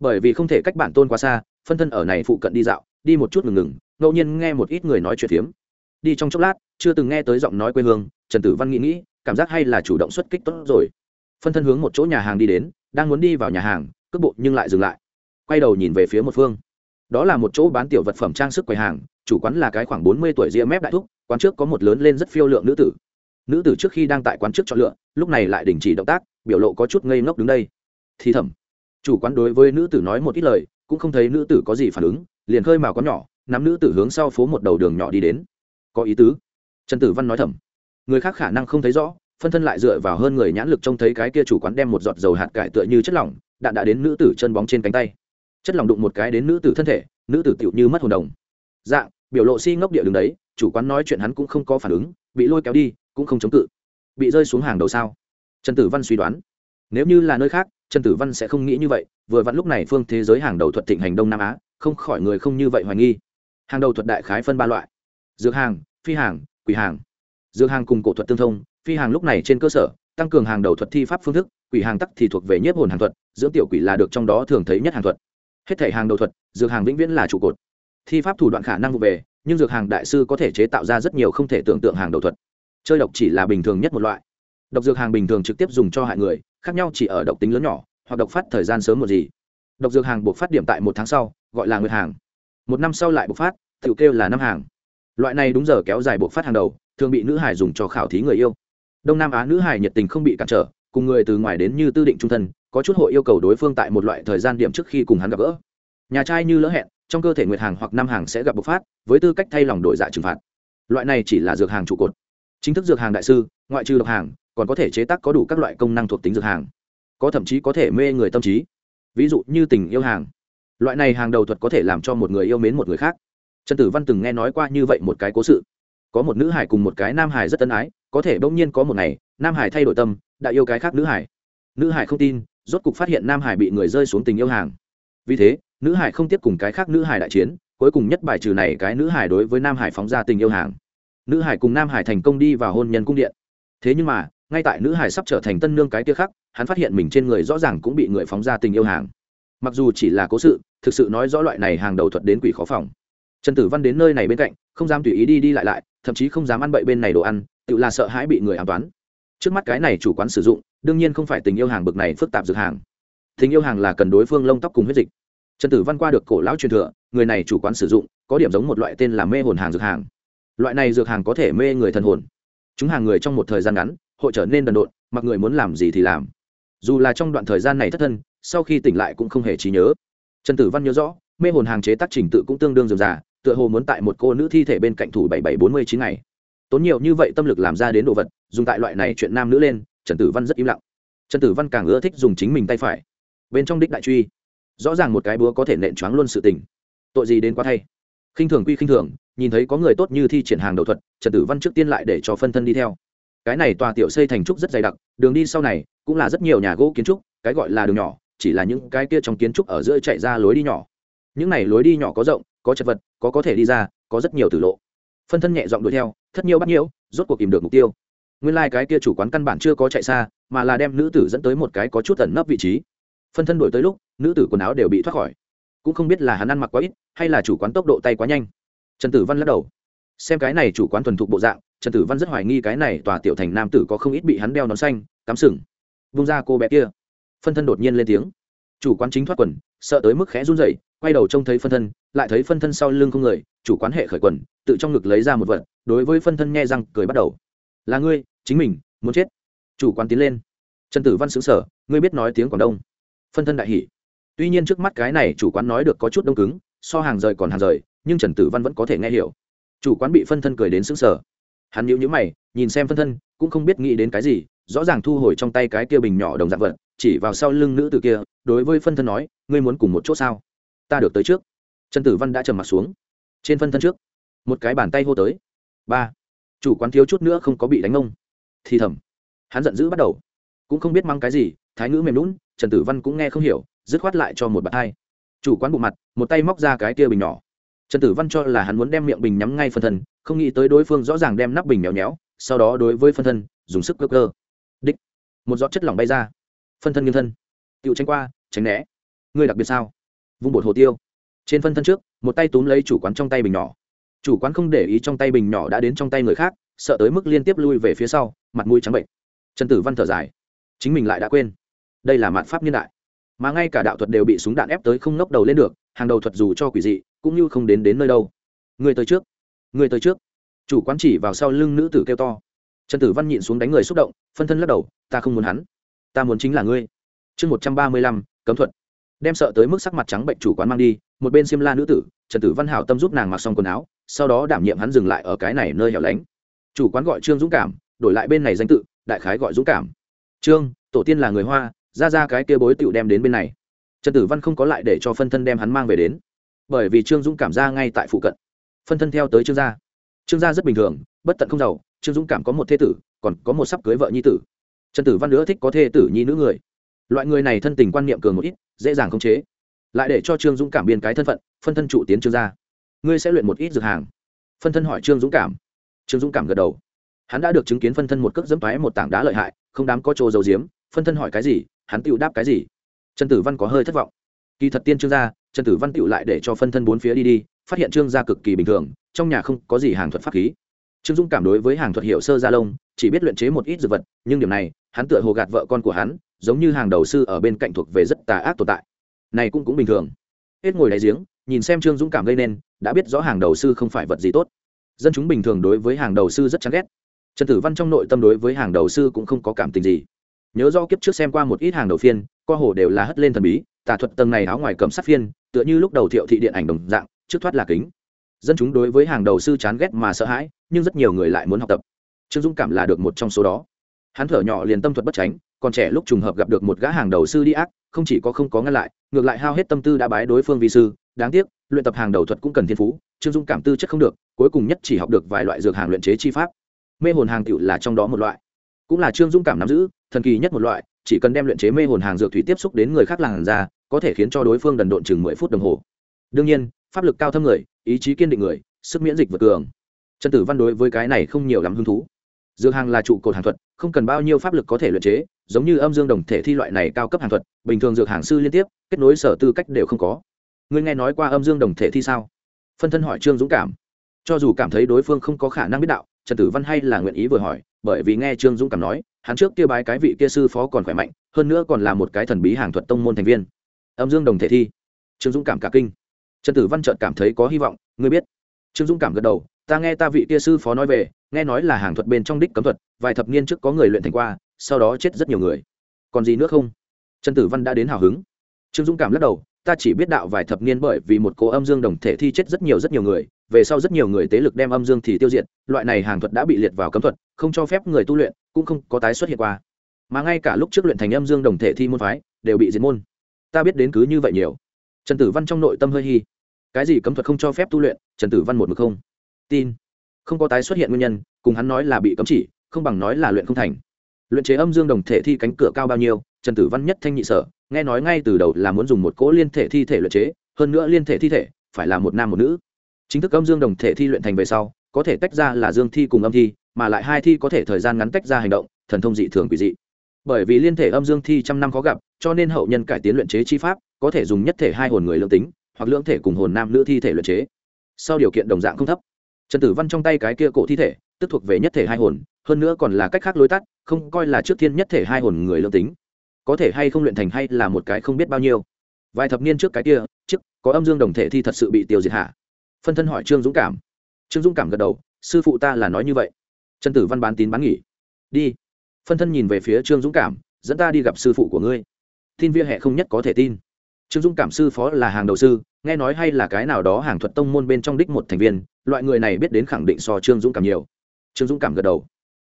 Bởi vì không thể cách bản tôn quá xa, phân thân ở này phụ cận đi dạo, đi một chút ngừng ngừng, ngẫu nhiên nghe một ít người nói chuyện phiếm. Đi trong chốc lát, chưa từng nghe tới giọng nói quê hương, trần tử văn nghĩ nghĩ, cảm giác hay là chủ động xuất kích tốt rồi. Phân thân hướng một chỗ nhà hàng đi đến đang muốn đi vào nhà hàng, cước bộ nhưng lại dừng lại. Quay đầu nhìn về phía một phương. Đó là một chỗ bán tiểu vật phẩm trang sức quầy hàng, chủ quán là cái khoảng bốn mươi tuổi ria mép đại thúc, quán trước có một lớn lên rất phiêu lượng nữ tử. Nữ tử trước khi đang tại quán trước chọn lựa, lúc này lại đình chỉ động tác, biểu lộ có chút ngây ngốc đứng đây. Thì thầm, chủ quán đối với nữ tử nói một ít lời, cũng không thấy nữ tử có gì phản ứng, liền khơi mào có nhỏ, nắm nữ tử hướng sau phố một đầu đường nhỏ đi đến. Có ý tứ. Trần tử văn nói thầm, người khác khả năng không thấy rõ phân thân lại dựa vào hơn người nhãn lực trông thấy cái kia chủ quán đem một giọt dầu hạt cải tựa như chất lỏng, đạn đã đến nữ tử chân bóng trên cánh tay. Chất lỏng đụng một cái đến nữ tử thân thể, nữ tử tựu như mất hồn đồng. Dạng, biểu lộ si ngốc địa đường đấy, chủ quán nói chuyện hắn cũng không có phản ứng, bị lôi kéo đi, cũng không chống cự. Bị rơi xuống hàng đầu sao? Trần tử văn suy đoán. Nếu như là nơi khác, trần tử văn sẽ không nghĩ như vậy, vừa vặn lúc này phương thế giới hàng đầu thuật thịnh hành đông nam á, không khỏi người không như vậy hoài nghi. Hàng đầu thuật đại khái phân ba loại. Dược hàng, phi hàng, quỷ hàng. Dược hàng cùng cổ thuật tương thông phi hàng lúc này trên cơ sở, tăng cường hàng đầu thuật thi pháp phương thức, quỷ hàng tắc thì thuộc về nhiếp hồn hàng thuật, dưỡng tiểu quỷ là được trong đó thường thấy nhất hàng thuật. Hết thể hàng đầu thuật, dược hàng vĩnh viễn là trụ cột. Thi pháp thủ đoạn khả năng vụ về, nhưng dược hàng đại sư có thể chế tạo ra rất nhiều không thể tưởng tượng hàng đầu thuật. Chơi độc chỉ là bình thường nhất một loại. Độc dược hàng bình thường trực tiếp dùng cho hại người, khác nhau chỉ ở độc tính lớn nhỏ, hoặc độc phát thời gian sớm một gì. Độc dược hàng buộc phát điểm tại một tháng sau, gọi là nguyệt hàng. Một năm sau lại buộc phát tự kêu là năm hàng. Loại này đúng giờ kéo dài buộc phát hàng đầu, thường bị nữ hải dùng cho khảo thí người yêu đông nam á nữ hải nhiệt tình không bị cản trở, cùng người từ ngoài đến như tư định trung thân, có chút hội yêu cầu đối phương tại một loại thời gian điểm trước khi cùng hắn gặp gỡ. Nhà trai như lỡ hẹn, trong cơ thể nguyệt hàng hoặc năm hàng sẽ gặp bộc phát, với tư cách thay lòng đổi dạ trừng phạt. Loại này chỉ là dược hàng trụ cột. Chính thức dược hàng đại sư, ngoại trừ độc hàng, còn có thể chế tác có đủ các loại công năng thuộc tính dược hàng. Có thậm chí có thể mê người tâm trí. Ví dụ như tình yêu hàng. Loại này hàng đầu thuật có thể làm cho một người yêu mến một người khác. Trần tử văn từng nghe nói qua như vậy một cái cố sự có một nữ hải cùng một cái nam hải rất tân ái, có thể bỗng nhiên có một ngày, nam hải thay đổi tâm, đã yêu cái khác nữ hải. Nữ hải không tin, rốt cục phát hiện nam hải bị người rơi xuống tình yêu hàng. Vì thế, nữ hải không tiếp cùng cái khác nữ hải đại chiến, cuối cùng nhất bài trừ này cái nữ hải đối với nam hải phóng ra tình yêu hàng. Nữ hải cùng nam hải thành công đi vào hôn nhân cung điện. Thế nhưng mà, ngay tại nữ hải sắp trở thành tân nương cái kia khác hắn phát hiện mình trên người rõ ràng cũng bị người phóng ra tình yêu hàng. Mặc dù chỉ là cố sự, thực sự nói rõ loại này hàng đầu thuật đến quỷ khó phòng. Trần tử văn đến nơi này bên cạnh, không dám tùy ý đi đi lại lại thậm chí không dám ăn bậy bên này đồ ăn, tự là sợ hãi bị người ám toán. Trước mắt cái này chủ quán sử dụng, đương nhiên không phải tình yêu hàng bực này phức tạp dược hàng. Tình yêu hàng là cần đối phương lông tóc cùng huyết dịch. Trần tử văn qua được cổ lão truyền thừa, người này chủ quán sử dụng, có điểm giống một loại tên là mê hồn hàng dược hàng. Loại này dược hàng có thể mê người thần hồn. Chúng hàng người trong một thời gian ngắn, hội trở nên đần độn, mặc người muốn làm gì thì làm. Dù là trong đoạn thời gian này thất thân, sau khi tỉnh lại cũng không hề trí nhớ. Trần tử văn nhớ rõ, mê hồn hàng chế tác trình tự cũng tương đương dườm già tựa hồ muốn tại một cô nữ thi thể bên cạnh thủ bảy bảy bốn mươi chín ngày. Tốn nhiều như vậy tâm lực làm ra đến đồ vật, dùng tại loại này chuyện nam nữ lên, trần tử văn rất im lặng. Trần tử văn càng ưa thích dùng chính mình tay phải. Bên trong đích đại truy, rõ ràng một cái búa có thể nện choáng luôn sự tình. Tội gì đến quá thay. Khinh thường quy khinh thường, nhìn thấy có người tốt như thi triển hàng đầu thuật, trần tử văn trước tiên lại để cho phân thân đi theo. Cái này tòa tiểu xây thành trúc rất dày đặc, đường đi sau này cũng là rất nhiều nhà gỗ kiến trúc, cái gọi là đường nhỏ, chỉ là những cái kia trong kiến trúc ở giữa chạy ra lối đi nhỏ. Những này lối đi nhỏ có rộng có chật vật, có có thể đi ra, có rất nhiều tử lộ. Phân thân nhẹ giọng đuổi theo, thất nhiêu bắt nhiễu rốt cuộc tìm được mục tiêu. Nguyên lai、like、cái kia chủ quán căn bản chưa có chạy xa, mà là đem nữ tử dẫn tới một cái có chút tẩn nấp vị trí. Phân thân đổi tới lúc, nữ tử quần áo đều bị thoát khỏi. Cũng không biết là hắn ăn mặc quá ít, hay là chủ quán tốc độ tay quá nhanh. Trần tử văn lắc đầu. Xem cái này chủ quán thuần thục bộ dạng, trần tử văn rất hoài nghi cái này tòa tiểu thành nam tử có không ít bị hắn đeo nón xanh, cắm sừng. Vung ra cô bé kia. Phân thân đột nhiên lên tiếng. Chủ quán chính thoát quần, sợ tới mức khẽ run rẩy quay đầu trông thấy phân thân, lại thấy phân thân sau lưng không người, chủ quán hệ khởi quần, tự trong ngực lấy ra một vật, đối với phân thân nghe răng cười bắt đầu. Là ngươi, chính mình, muốn chết. Chủ quán tiến lên. Trần tử văn xứng sở ngươi biết nói tiếng quảng đông. Phân thân đại hỷ tuy nhiên trước mắt cái này chủ quán nói được có chút đông cứng, so hàng rời còn hàng rời, nhưng trần tử văn vẫn có thể nghe hiểu. Chủ quán bị phân thân cười đến xứng sở hắn nhíu nhíu mày, nhìn xem phân thân, cũng không biết nghĩ đến cái gì, rõ ràng thu hồi trong tay cái kia bình nhỏ đồng dạng vật, chỉ vào sau lưng nữ tử kia, đối với phân thân nói, ngươi muốn cùng một chỗ sao? Ta được tới trước. Trần tử văn đã trầm mặt xuống. Trên phân thân trước, một cái bàn tay hô tới. Ba. Chủ quán thiếu chút nữa không có bị đánh ông thì thầm. Hắn giận dữ bắt đầu. Cũng không biết mang cái gì, thái ngữ mềm lún trần tử văn cũng nghe không hiểu, dứt khoát lại cho một bạn hai. Chủ quán bộ mặt, một tay móc ra cái kia bình nhỏ. Trần tử văn cho là hắn muốn đem miệng bình nhắm ngay phân thân, không nghĩ tới đối phương rõ ràng đem nắp bình méo nhéo, sau đó đối với phân thân, dùng sức cơ cơ. Đích. Một giọt chất lỏng bay ra. Phân thân nghiêng thân. Tựu tranh qua, tránh né. Ngươi đặc biệt sao? Vung bột hồ tiêu. Trên phân thân trước, một tay túm lấy chủ quán trong tay bình nhỏ. Chủ quán không để ý trong tay bình nhỏ đã đến trong tay người khác, sợ tới mức liên tiếp lui về phía sau, mặt mũi trắng bệnh. Trần tử văn thở dài. Chính mình lại đã quên. Đây là mạn pháp niên đại. Mà ngay cả đạo thuật đều bị súng đạn ép tới không ngóc đầu lên được, hàng đầu thuật dù cho quỷ dị, cũng như không đến đến nơi đâu. Người tới trước. Người tới trước. Chủ quán chỉ vào sau lưng nữ tử kêu to. Trần tử văn nhịn xuống đánh người xúc động, phân thân lắc đầu, ta không muốn hắn. Ta muốn chính là ngươi. Chương một trăm ba mươi lăm, cấm thuật đem sợ tới mức sắc mặt trắng bệnh chủ quán mang đi, một bên xiêm la nữ tử, trần tử văn hảo tâm giúp nàng mặc xong quần áo, sau đó đảm nhiệm hắn dừng lại ở cái này nơi hẻo lánh. Chủ quán gọi trương dũng cảm, đổi lại bên này danh tự, đại khái gọi dũng cảm. Trương, tổ tiên là người hoa, ra ra cái kia bối tựu đem đến bên này. Trần tử văn không có lại để cho phân thân đem hắn mang về đến, bởi vì trương dũng cảm ra ngay tại phụ cận. Phân thân theo tới trương gia. Trương gia rất bình thường, bất tận không giàu, trương dũng cảm có một thê tử, còn có một sắp cưới vợ nhi tử. Trần tử văn nữa thích có thê tử nhi nữ người. Loại người này thân tình quan niệm cường một ít dễ dàng khống chế. Lại để cho trương dũng cảm biên cái thân phận, phân thân trụ tiến trương gia. Ngươi sẽ luyện một ít dược hàng. Phân thân hỏi trương dũng cảm. Trương dũng cảm gật đầu. Hắn đã được chứng kiến phân thân một cước dẫm toé một tảng đá lợi hại, không dám có trồ dầu diếm phân thân hỏi cái gì, hắn tựu đáp cái gì. Trần tử văn có hơi thất vọng. Kỳ thật tiên trương gia, trần tử văn tựu lại để cho phân thân bốn phía đi đi, phát hiện trương gia cực kỳ bình thường, trong nhà không có gì hàng thuật pháp khí. Trương dũng cảm đối với hàng thuật hiệu sơ gia lông chỉ biết luyện chế một ít dược vật, nhưng điểm này, hắn tựa hồ gạt vợ con của hắn giống như hàng đầu sư ở bên cạnh thuộc về rất tà ác tồn tại. Này cũng cũng bình thường. Hết ngồi đáy giếng, nhìn xem trương dũng cảm gây nên, đã biết rõ hàng đầu sư không phải vật gì tốt. Dân chúng bình thường đối với hàng đầu sư rất chán ghét. Trần tử văn trong nội tâm đối với hàng đầu sư cũng không có cảm tình gì. Nhớ do kiếp trước xem qua một ít hàng đầu phiên qua hồ đều là hất lên thần bí, tà thuật tầng này áo ngoài cầm sát phiên, tựa như lúc đầu thiệu thị điện ảnh đồng dạng, trước thoát là kính. Dân chúng đối với hàng đầu sư chán ghét mà sợ hãi, nhưng rất nhiều người lại muốn học tập. Trương dũng cảm là được một trong số đó. Hắn thở nhỏ liền tâm thuật bất tránh còn trẻ lúc trùng hợp gặp được một gã hàng đầu sư đi ác, không chỉ có không có ngăn lại, ngược lại hao hết tâm tư đã bái đối phương vi sư. Đáng tiếc, luyện tập hàng đầu thuật cũng cần thiên phú, trương dung cảm tư chất không được, cuối cùng nhất chỉ học được vài loại dược hàng luyện chế chi pháp. Mê hồn hàng tựu là trong đó một loại. Cũng là trương dung cảm nắm giữ, thần kỳ nhất một loại, chỉ cần đem luyện chế mê hồn hàng dược thủy tiếp xúc đến người khác làn ra có thể khiến cho đối phương đần độn chừng mười phút đồng hồ. Đương nhiên, pháp lực cao thâm người, ý chí kiên định người, sức miễn dịch vượt cường. Trần tử văn đối với cái này không nhiều lắm hứng thú. Dược hàng là trụ cột hàng thuật, không cần bao nhiêu pháp lực có thể luyện chế giống như âm dương đồng thể thi loại này cao cấp hàng thuật, bình thường dược hàng sư liên tiếp, kết nối sở tư cách đều không có. Ngươi nghe nói qua âm dương đồng thể thi sao? Phân thân hỏi trương dũng cảm. Cho dù cảm thấy đối phương không có khả năng biết đạo, trần tử văn hay là nguyện ý vừa hỏi, bởi vì nghe trương dũng cảm nói, hắn trước kia bái cái vị kia sư phó còn khỏe mạnh, hơn nữa còn là một cái thần bí hàng thuật tông môn thành viên. Âm dương đồng thể thi. Trương dũng cảm cả kinh. Trần tử văn trợt cảm thấy có hy vọng, ngươi biết. Trương dũng cảm gật đầu, ta nghe ta vị kia sư phó nói về, nghe nói là hàng thuật bên trong đích cấm thuật, vài thập niên trước có người luyện thành qua sau đó chết rất nhiều người. Còn gì nữa không? Trần tử văn đã đến hào hứng. Trương dũng cảm lắc đầu, ta chỉ biết đạo vài thập niên bởi vì một cố âm dương đồng thể thi chết rất nhiều rất nhiều người, về sau rất nhiều người tế lực đem âm dương thì tiêu diệt, loại này hàng thuật đã bị liệt vào cấm thuật, không cho phép người tu luyện, cũng không có tái xuất hiện qua. Mà ngay cả lúc trước luyện thành âm dương đồng thể thi môn phái, đều bị diệt môn. Ta biết đến cứ như vậy nhiều. Trần tử văn trong nội tâm hơi hy cái gì cấm thuật không cho phép tu luyện? Trần tử văn một mực không. Tin. Không có tái xuất hiện nguyên nhân, cùng hắn nói là bị cấm chỉ, không bằng nói là luyện không thành luyện chế âm dương đồng thể thi cánh cửa cao bao nhiêu, trần tử văn nhất thanh nhị sở, nghe nói ngay từ đầu là muốn dùng một cỗ liên thể thi thể luyện chế, hơn nữa liên thể thi thể phải là một nam một nữ. Chính thức âm dương đồng thể thi luyện thành về sau, có thể tách ra là dương thi cùng âm thi, mà lại hai thi có thể thời gian ngắn tách ra hành động, thần thông dị thường quỷ dị. Bởi vì liên thể âm dương thi trăm năm khó gặp, cho nên hậu nhân cải tiến luyện chế chi pháp, có thể dùng nhất thể hai hồn người lương tính, hoặc lưỡng thể cùng hồn nam nữ thi thể luyện chế. Sau điều kiện đồng dạng không thấp. Trần tử văn trong tay cái kia cổ thi thể, tức thuộc về nhất thể hai hồn hơn nữa còn là cách khác lối tắt, không coi là trước thiên nhất thể hai hồn người lương tính. Có thể hay không luyện thành hay là một cái không biết bao nhiêu. Vài thập niên trước cái kia, trước, có âm dương đồng thể thi thật sự bị tiêu diệt hạ. Phân thân hỏi trương dũng cảm. Trương dũng cảm gật đầu, sư phụ ta là nói như vậy. Trần tử văn bán tín bán nghỉ. Đi. Phân thân nhìn về phía trương dũng cảm, dẫn ta đi gặp sư phụ của ngươi. Tin via hệ không nhất có thể tin. Trương dũng cảm sư phó là hàng đầu sư, nghe nói hay là cái nào đó hàng thuật tông môn bên trong đích một thành viên, loại người này biết đến khẳng định so trương dũng cảm nhiều. Trương dũng cảm gật đầu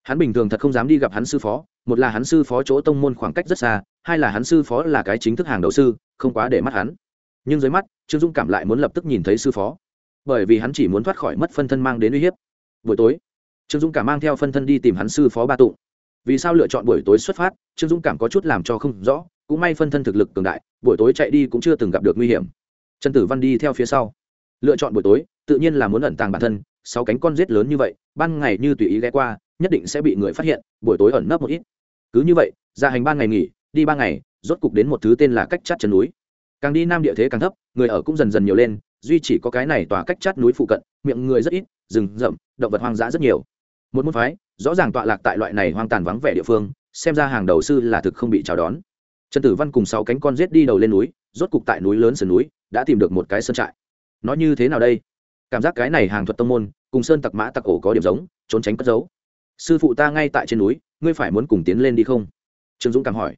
hắn bình thường thật không dám đi gặp hắn sư phó, một là hắn sư phó chỗ tông môn khoảng cách rất xa, hai là hắn sư phó là cái chính thức hàng đầu sư, không quá để mắt hắn. Nhưng dưới mắt, trương dung cảm lại muốn lập tức nhìn thấy sư phó. Bởi vì hắn chỉ muốn thoát khỏi mất phân thân mang đến uy hiếp. Buổi tối, trương dung cảm mang theo phân thân đi tìm hắn sư phó ba tụng. Vì sao lựa chọn buổi tối xuất phát, trương dung cảm có chút làm cho không rõ, cũng may phân thân thực lực cường đại, buổi tối chạy đi cũng chưa từng gặp được nguy hiểm. Trần tử văn đi theo phía sau. Lựa chọn buổi tối, tự nhiên là muốn ẩn tàng bản thân, sáu cánh con rết lớn như vậy, ban ngày như tùy ý ghé qua nhất định sẽ bị người phát hiện, buổi tối ẩn nấp một ít. Cứ như vậy ra hành ban ngày nghỉ, đi ba ngày, rốt cục đến một thứ tên là cách chát chân núi. Càng đi nam địa thế càng thấp, người ở cũng dần dần nhiều lên, duy chỉ có cái này tòa cách chát núi phụ cận, miệng người rất ít, rừng rậm, động vật hoang dã rất nhiều. Một môn phái, rõ ràng tọa lạc tại loại này hoang tàn vắng vẻ địa phương, xem ra hàng đầu sư là thực không bị chào đón. Trần tử văn cùng sáu cánh con rết đi đầu lên núi, rốt cục tại núi lớn sườn núi, đã tìm được một cái sơn trại. Nó như thế nào đây? Cảm giác cái này hàng thuật tông môn, cùng sơn tặc mã tặc ổ có điểm giống, trốn tránh cất giấu sư phụ ta ngay tại trên núi, ngươi phải muốn cùng tiến lên đi không? Trương dũng cảm hỏi.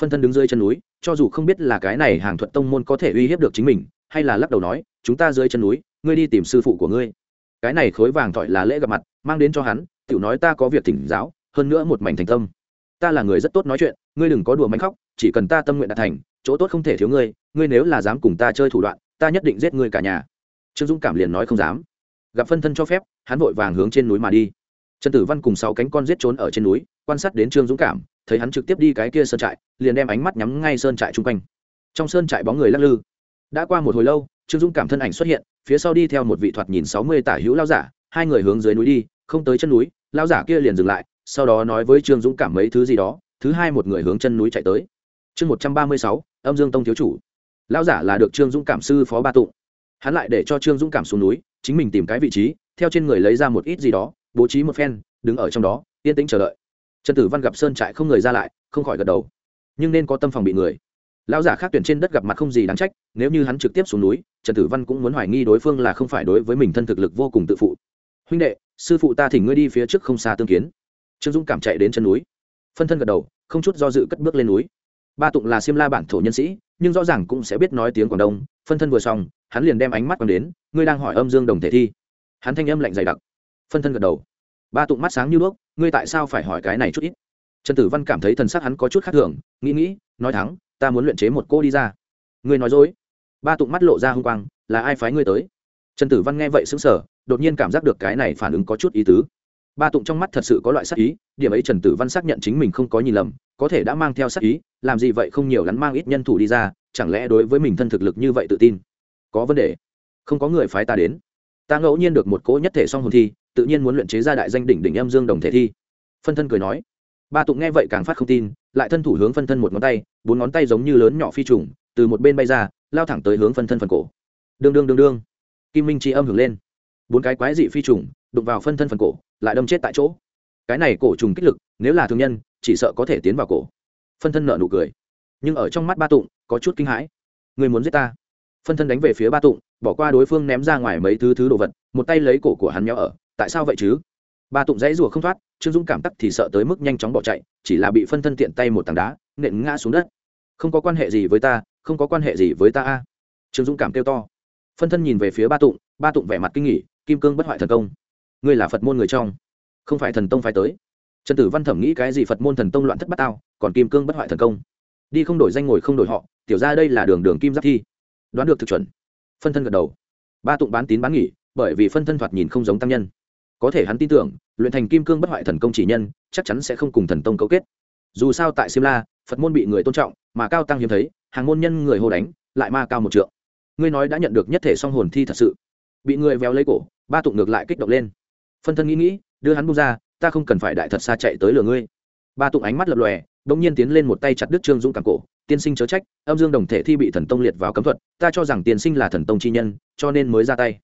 Phân thân đứng dưới chân núi, cho dù không biết là cái này hàng thuận tông môn có thể uy hiếp được chính mình, hay là lắc đầu nói, chúng ta dưới chân núi, ngươi đi tìm sư phụ của ngươi. Cái này khối vàng thỏi là lễ gặp mặt, mang đến cho hắn, tiểu nói ta có việc thỉnh giáo, hơn nữa một mảnh thành tâm. Ta là người rất tốt nói chuyện, ngươi đừng có đùa mánh khóc, chỉ cần ta tâm nguyện đạt thành, chỗ tốt không thể thiếu ngươi ngươi nếu là dám cùng ta chơi thủ đoạn, ta nhất định giết ngươi cả nhà. Trương dũng cảm liền nói không dám. Gặp phân thân cho phép, hắn vội vàng hướng trên núi mà đi trần tử văn cùng sáu cánh con giết trốn ở trên núi, quan sát đến trương dũng cảm, thấy hắn trực tiếp đi cái kia sơn trại, liền đem ánh mắt nhắm ngay sơn trại chung quanh. Trong sơn trại bóng người lắc lư. Đã qua một hồi lâu, trương dũng cảm thân ảnh xuất hiện, phía sau đi theo một vị thoạt nhìn sáu mươi tả hữu lao giả, hai người hướng dưới núi đi, không tới chân núi lao giả kia liền dừng lại, sau đó nói với trương dũng cảm mấy thứ gì đó, thứ hai một người hướng chân núi chạy tới. Chương một trăm ba mươi sáu, âm dương tông thiếu chủ. Lao giả là được trương dũng cảm sư phó ba tụng. Hắn lại để cho trương dũng cảm xuống núi, chính mình tìm cái vị trí, theo trên người lấy ra một ít gì đó bố trí một phen, đứng ở trong đó, yên tĩnh chờ đợi. Trần tử văn gặp sơn trại không người ra lại, không khỏi gật đầu. Nhưng nên có tâm phòng bị người. Lão giả khác tuyển trên đất gặp mặt không gì đáng trách, nếu như hắn trực tiếp xuống núi, trần tử văn cũng muốn hoài nghi đối phương là không phải đối với mình thân thực lực vô cùng tự phụ. Huynh đệ, sư phụ ta thỉnh ngươi đi phía trước không xa tương kiến. Trương dũng cảm chạy đến chân núi. Phân thân gật đầu, không chút do dự cất bước lên núi. Ba tụng là xiêm la bản thổ nhân sĩ, nhưng rõ ràng cũng sẽ biết nói tiếng quảng đông. Phân thân vừa xong, hắn liền đem ánh mắt còn đến, ngươi đang hỏi âm dương đồng thể thi. Hắn thanh âm lạnh dày đặc phân thân gật đầu. Ba tụng mắt sáng như đuốc, ngươi tại sao phải hỏi cái này chút ít? Trần tử văn cảm thấy thần sắc hắn có chút khác thường, nghĩ nghĩ, nói thắng ta muốn luyện chế một cô đi ra. Ngươi nói dối. Ba tụng mắt lộ ra h n g quang, là ai phái ngươi tới? Trần tử văn nghe vậy xứng sở đột nhiên cảm giác được cái này phản ứng có chút ý tứ. Ba tụng trong mắt thật sự có loại sắc ý, điểm ấy trần tử văn xác nhận chính mình không có nhìn lầm, có thể đã mang theo sắc ý, làm gì vậy không nhiều lắm mang ít nhân thủ đi ra, chẳng lẽ đối với mình thân thực lực như vậy tự tin? Có vấn đề. Không có người phái ta đến. Ta ngẫu nhiên được một cỗ nhất thể song hồn thi tự nhiên muốn luyện chế ra đại danh đỉnh đỉnh âm dương đồng thể thi. Phân thân cười nói, ba tụng nghe vậy càng phát không tin, lại thân thủ hướng phân thân một ngón tay, bốn ngón tay giống như lớn nhỏ phi trùng, từ một bên bay ra, lao thẳng tới hướng phân thân phần cổ. Đương đương đương đương. Kim minh chi âm hưởng lên. Bốn cái quái dị phi trùng đụng vào phân thân phần cổ, lại đâm chết tại chỗ. Cái này cổ trùng kích lực, nếu là thương nhân, chỉ sợ có thể tiến vào cổ. Phân thân nợ nụ cười. Nhưng ở trong mắt ba tụng, có chút kinh hãi. Người muốn giết ta. Phân thân đánh về phía ba tụng, bỏ qua đối phương ném ra ngoài mấy thứ thứ đồ vật, một tay lấy cổ của hắn nhau ở tại sao vậy chứ? Ba tụng dãy rùa không thoát trương dũng cảm tắc thì sợ tới mức nhanh chóng bỏ chạy chỉ là bị phân thân tiện tay một tảng đá nện ngã xuống đất. Không có quan hệ gì với ta không có quan hệ gì với ta a. Trương dũng cảm kêu to. Phân thân nhìn về phía ba tụng ba tụng vẻ mặt kinh nghỉ kim cương bất hoại thần công. Ngươi là phật môn người trong không phải thần tông phải tới. Trần tử văn thẩm nghĩ cái gì phật môn thần tông loạn thất bát tao, còn kim cương bất hoại thần công. Đi không đổi danh ngồi không đổi họ tiểu ra đây là đường đường kim giáp thi. Đoán được thực chuẩn. Phân thân gật đầu. Ba tụng bán tín bán nghỉ bởi vì phân thân thoạt nhìn không giống tăng nhân có thể hắn tin tưởng, luyện thành kim cương bất hoại thần công chỉ nhân, chắc chắn sẽ không cùng thần tông cấu kết. Dù sao tại simla phật môn bị người tôn trọng, mà cao tăng hiếm thấy, hàng môn nhân người hô đánh, lại ma cao một trượng. Ngươi nói đã nhận được nhất thể song hồn thi thật sự. Bị người véo lấy cổ, ba tụng ngược lại kích động lên. Phân thân nghĩ nghĩ, đưa hắn bung ra, ta không cần phải đại thật xa chạy tới lừa ngươi. Ba tụng ánh mắt lập lòe đ ỗ n g nhiên tiến lên một tay chặt đứt trương dũng càng cổ. Tiên sinh chớ trách, âm dương đồng thể thi bị thần tông liệt vào cấm thuật, ta cho rằng tiên sinh là thần tông chi nhân, cho nên mới ra tay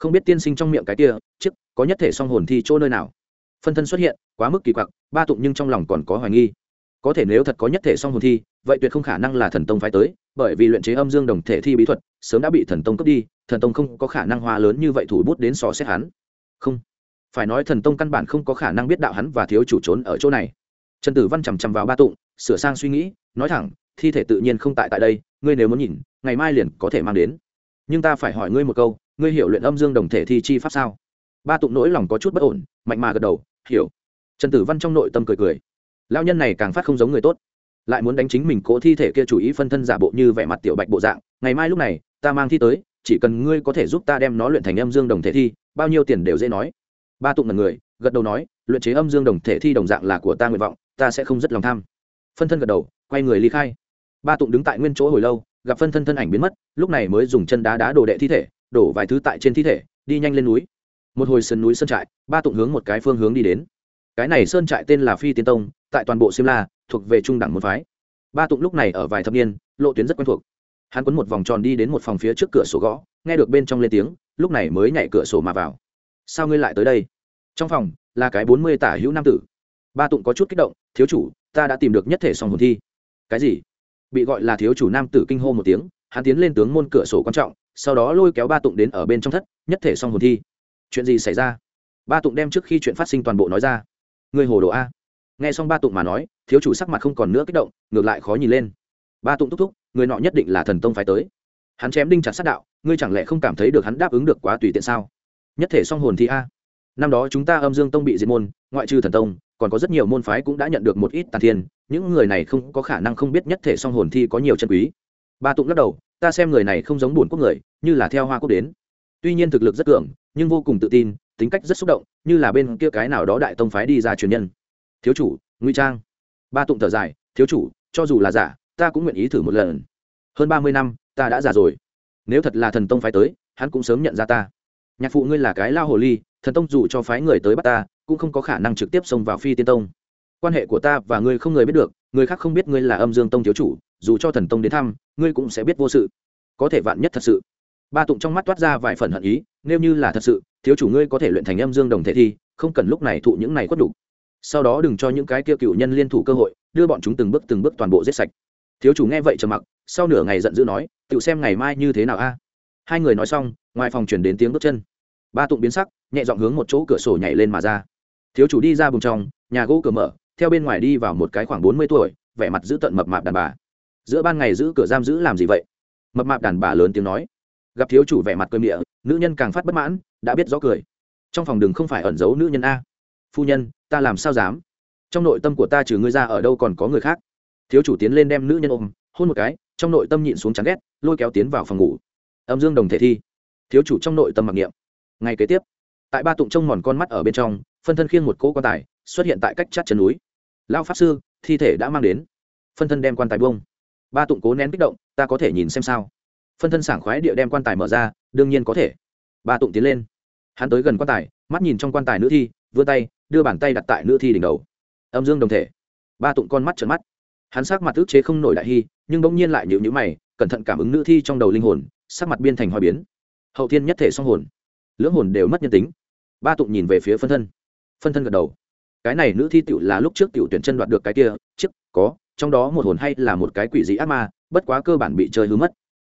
không biết tiên sinh trong miệng cái kia chức có nhất thể song hồn thi chỗ nơi nào? Phân thân xuất hiện, quá mức kỳ quặc, ba tụng nhưng trong lòng còn có hoài nghi. Có thể nếu thật có nhất thể song hồn thi, vậy tuyệt không khả năng là thần tông phái tới, bởi vì luyện chế âm dương đồng thể thi bí thuật, sớm đã bị thần tông cướp đi, thần tông không có khả năng hoa lớn như vậy thủ bút đến sò xét hắn. Không. Phải nói thần tông căn bản không có khả năng biết đạo hắn và thiếu chủ trốn ở chỗ này. Trần tử văn chằm chằm vào ba tụng, sửa sang suy nghĩ, nói thẳng, thi thể tự nhiên không tại tại đây, ngươi nếu muốn nhìn, ngày mai liền có thể mang đến. Nhưng ta phải hỏi ngươi một câu ngươi hiểu luyện âm dương đồng thể thi chi pháp sao? Ba tụng nỗi lòng có chút bất ổn, mạnh mà gật đầu, hiểu. Trần tử văn trong nội tâm cười cười. Lao nhân này càng phát không giống người tốt. Lại muốn đánh chính mình cố thi thể kia chủ ý phân thân giả bộ như vẻ mặt tiểu bạch bộ dạng, ngày mai lúc này, ta mang thi tới, chỉ cần ngươi có thể giúp ta đem nó luyện thành âm dương đồng thể thi, bao nhiêu tiền đều dễ nói. Ba tụng là người, gật đầu nói, luyện chế âm dương đồng thể thi đồng dạng là của ta nguyện vọng, ta sẽ không rất lòng tham. Phân thân gật đầu, quay người ly khai. Ba tụng đứng tại nguyên chỗ hồi lâu, gặp phân thân thân ảnh biến mất, lúc này mới dùng chân đá đá đổ đệ thi thể đổ vài thứ tại trên thi thể, đi nhanh lên núi. Một hồi sườn núi sơn trại, ba tụng hướng một cái phương hướng đi đến. Cái này sơn trại tên là phi Tiến tông, tại toàn bộ simla thuộc về trung đẳng môn phái. Ba tụng lúc này ở vài thập niên, lộ tuyến rất quen thuộc. Hắn quấn một vòng tròn đi đến một phòng phía trước cửa sổ gõ, nghe được bên trong lên tiếng, lúc này mới nhảy cửa sổ mà vào. Sao ngươi lại tới đây? Trong phòng, là cái bốn mươi tả hữu nam tử. Ba tụng có chút kích động, thiếu chủ, ta đã tìm được nhất thể song hồn thi. Cái gì? Bị gọi là thiếu chủ nam tử kinh hô một tiếng, hắn tiến lên tướng môn cửa sổ quan trọng sau đó lôi kéo ba tụng đến ở bên trong thất, nhất thể song hồn thi. Chuyện gì xảy ra? Ba tụng đem trước khi chuyện phát sinh toàn bộ nói ra. Người hồ đồ a. Nghe xong ba tụng mà nói, thiếu chủ sắc mặt không còn nữa kích động, ngược lại khó nhìn lên. Ba tụng thúc thúc, người nọ nhất định là thần tông phải tới. Hắn chém đinh chặt sát đạo, ngươi chẳng lẽ không cảm thấy được hắn đáp ứng được quá tùy tiện sao? Nhất thể song hồn thi a. Năm đó chúng ta âm dương tông bị diệt môn, ngoại trừ thần tông, còn có rất nhiều môn phái cũng đã nhận được một ít tàn thiên, những người này không có khả năng không biết nhất thể song hồn thi có nhiều chân quý. Ba tụng lắc đầu ta xem người này không giống buồn quốc người, như là theo hoa quốc đến. Tuy nhiên thực lực rất cường, nhưng vô cùng tự tin, tính cách rất xúc động, như là bên kia cái nào đó đại tông phái đi ra truyền nhân. Thiếu chủ nguy trang. Ba tụng thở dài, thiếu chủ, cho dù là giả, ta cũng nguyện ý thử một lần. Hơn ba mươi năm, ta đã già rồi. Nếu thật là thần tông phái tới, hắn cũng sớm nhận ra ta. Nhạc phụ ngươi là cái lao hồ ly, thần tông dù cho phái người tới bắt ta, cũng không có khả năng trực tiếp xông vào phi tiên tông. Quan hệ của ta và ngươi không người biết được, người khác không biết ngươi là âm dương tông thiếu chủ dù cho thần tông đến thăm, ngươi cũng sẽ biết vô sự. Có thể vạn nhất thật sự. Ba tụng trong mắt toát ra vài phần hận ý, nếu như là thật sự, thiếu chủ ngươi có thể luyện thành âm dương đồng thể thi, không cần lúc này thụ những này khuất đủ. Sau đó đừng cho những cái kia cựu nhân liên thủ cơ hội, đưa bọn chúng từng bước từng bước toàn bộ giết sạch. Thiếu chủ nghe vậy trầm mặc, sau nửa ngày giận dữ nói tự xem ngày mai như thế nào a? Hai người nói xong, ngoài phòng chuyển đến tiếng bước chân. Ba tụng biến sắc, nhẹ dọn hướng một chỗ cửa sổ nhảy lên mà ra. Thiếu chủ đi ra bùng trong, nhà gỗ cửa mở, theo bên ngoài đi vào một cái khoảng bốn mươi tuổi, vẻ mặt giữ tận mập mạp đàn bà giữa ban ngày giữ cửa giam giữ làm gì vậy? Mập mạp đàn bà lớn tiếng nói. Gặp thiếu chủ vẻ mặt cơm địa nữ nhân càng phát bất mãn, đã biết rõ cười. Trong phòng đừng không phải ẩn giấu nữ nhân a. Phu nhân, ta làm sao dám? Trong nội tâm của ta trừ ngươi ra ở đâu còn có người khác? Thiếu chủ tiến lên đem nữ nhân ôm, hôn một cái, trong nội tâm nhịn xuống chán ghét, lôi kéo tiến vào phòng ngủ. Âm dương đồng thể thi. Thiếu chủ trong nội tâm mặc niệm. Ngày kế tiếp, tại ba tụng trông mòn con mắt ở bên trong, phân thân khiêng một cỗ quan tài, xuất hiện tại cách chát chân núi. Lao pháp sư, thi thể đã mang đến. Phân thân đem quan tài bông ba tụng cố nén kích động, ta có thể nhìn xem sao? Phân thân sảng khoái địa đem quan tài mở ra, đương nhiên có thể. Ba tụng tiến lên. Hắn tới gần quan tài, mắt nhìn trong quan tài nữ thi, vươn tay, đưa bàn tay đặt tại nữ thi đỉnh đầu. Âm dương đồng thể. Ba tụng con mắt trợn mắt. Hắn sắc mặt ức chế không nổi đại hy, nhưng bỗng nhiên lại nhịu nhữ mày, cẩn thận cảm ứng nữ thi trong đầu linh hồn, sắc mặt biên thành hoa biến. Hậu thiên nhất thể song hồn. Lưỡng hồn đều mất nhân tính. Ba tụng nhìn về phía phân thân. Phân thân gật đầu. Cái này nữ thi tựu là lúc trước tựu tuyển chân đoạt được cái kia, chiếc, có trong đó một hồn hay là một cái quỷ dị ác ma, bất quá cơ bản bị chơi hư mất.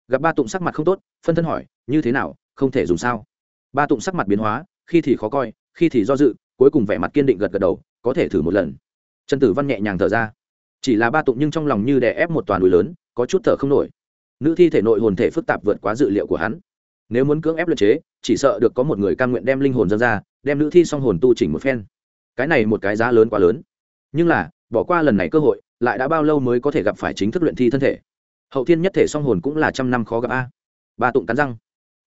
Gặp ba tụng sắc mặt không tốt, phân thân hỏi, như thế nào, không thể dùng sao? Ba tụng sắc mặt biến hóa, khi thì khó coi, khi thì do dự, cuối cùng vẻ mặt kiên định gật gật đầu, có thể thử một lần. Trần tử văn nhẹ nhàng thở ra. Chỉ là ba tụng nhưng trong lòng như đè ép một toàn núi lớn, có chút thở không nổi. Nữ thi thể nội hồn thể phức tạp vượt quá dự liệu của hắn. Nếu muốn cưỡng ép luật chế, chỉ sợ được có một người cam nguyện đem linh hồn dân ra, đem nữ thi song hồn tu chỉnh một phen. Cái này một cái giá lớn quá lớn. Nhưng là, bỏ qua lần này cơ hội lại đã bao lâu mới có thể gặp phải chính thức luyện thi thân thể? Hậu thiên nhất thể song hồn cũng là trăm năm khó gặp a. Ba tụng cắn răng.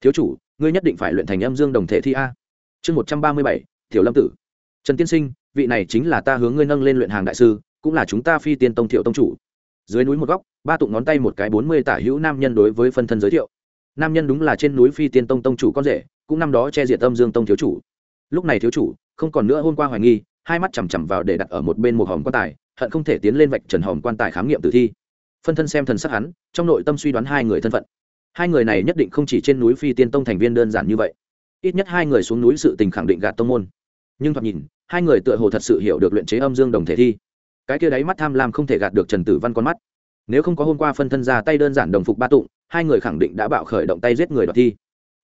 Thiếu chủ, ngươi nhất định phải luyện thành âm dương đồng thể thi a. Chương một trăm ba mươi bảy thiểu lâm tử. Trần tiên sinh, vị này chính là ta hướng ngươi nâng lên luyện hàng đại sư, cũng là chúng ta phi tiên tông thiệu tông chủ. Dưới núi một góc, ba tụng ngón tay một cái bốn mươi tả hữu nam nhân đối với phân thân giới thiệu. Nam nhân đúng là trên núi phi tiên tông tông chủ con rể, cũng năm đó che diệt âm dương tông thiếu chủ. Lúc này thiếu chủ, không còn nữa hôm qua hoài nghi hai mắt chằm chằm vào để đặt ở một bên một hòm quan tài, hận không thể tiến lên vạch trần hòm quan tài khám nghiệm tử thi. Phân thân xem thần sắc hắn, trong nội tâm suy đoán hai người thân phận. Hai người này nhất định không chỉ trên núi phi tiên tông thành viên đơn giản như vậy. Ít nhất hai người xuống núi sự tình khẳng định gạt tông môn. Nhưng thoạt nhìn, hai người tựa hồ thật sự hiểu được luyện chế âm dương đồng thể thi. Cái kia đáy mắt tham lam không thể gạt được trần tử văn con mắt. Nếu không có hôm qua phân thân ra tay đơn giản đồng phục ba tụng, hai người khẳng định đã bạo khởi động tay giết người đoạt thi.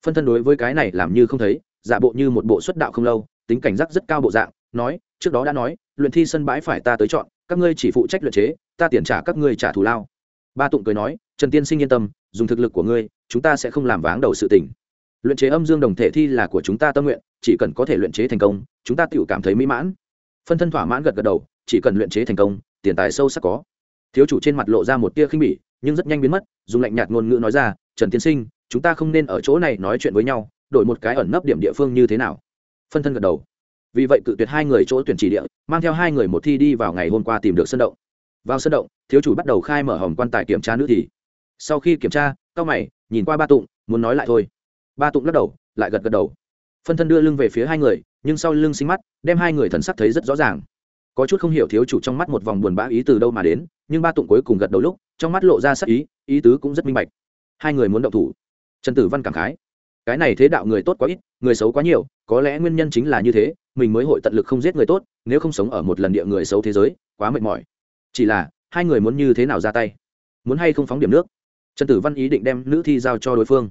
Phân thân đối với cái này làm như không thấy, giả bộ như một bộ xuất đạo không lâu, tính cảnh giác rất cao bộ dạng nói, trước đó đã nói, luyện thi sân bãi phải ta tới chọn, các ngươi chỉ phụ trách luyện chế, ta tiền trả các ngươi trả thù lao. Ba tụng cười nói, trần tiên sinh yên tâm, dùng thực lực của ngươi, chúng ta sẽ không làm váng đầu sự tình. Luyện chế âm dương đồng thể thi là của chúng ta tâm nguyện, chỉ cần có thể luyện chế thành công, chúng ta tự cảm thấy mỹ mãn. Phân thân thỏa mãn gật gật đầu, chỉ cần luyện chế thành công, tiền tài sâu sắc có. Thiếu chủ trên mặt lộ ra một tia khinh bỉ, nhưng rất nhanh biến mất, dùng lạnh nhạt ngôn ngữ nói ra, trần tiên sinh, chúng ta không nên ở chỗ này nói chuyện với nhau, đổi một cái ẩn nấp điểm địa phương như thế nào? Phân thân gật đầu vì vậy cự tuyệt hai người chỗ tuyển chỉ địa, mang theo hai người một thi đi vào ngày hôm qua tìm được sân động. Vào sân động, thiếu chủ bắt đầu khai mở hồng quan tài kiểm tra nữ thì. Sau khi kiểm tra cao mày, nhìn qua ba tụng, muốn nói lại thôi. Ba tụng lắc đầu, lại gật gật đầu. Phân thân đưa lưng về phía hai người, nhưng sau lưng xinh mắt, đem hai người thần sắc thấy rất rõ ràng. Có chút không hiểu thiếu chủ trong mắt một vòng buồn bã ý từ đâu mà đến, nhưng ba tụng cuối cùng gật đầu lúc, trong mắt lộ ra sắc ý ý tứ cũng rất minh bạch. Hai người muốn động thủ. Trần tử văn cảm khái. Cái này thế đạo người tốt quá ít, người xấu quá nhiều, có lẽ nguyên nhân chính là như thế mình mới hội tận lực không giết người tốt, nếu không sống ở một lần địa người xấu thế giới, quá mệt mỏi. Chỉ là, hai người muốn như thế nào ra tay? Muốn hay không phóng điểm nước? Trần tử văn ý định đem nữ thi giao cho đối phương.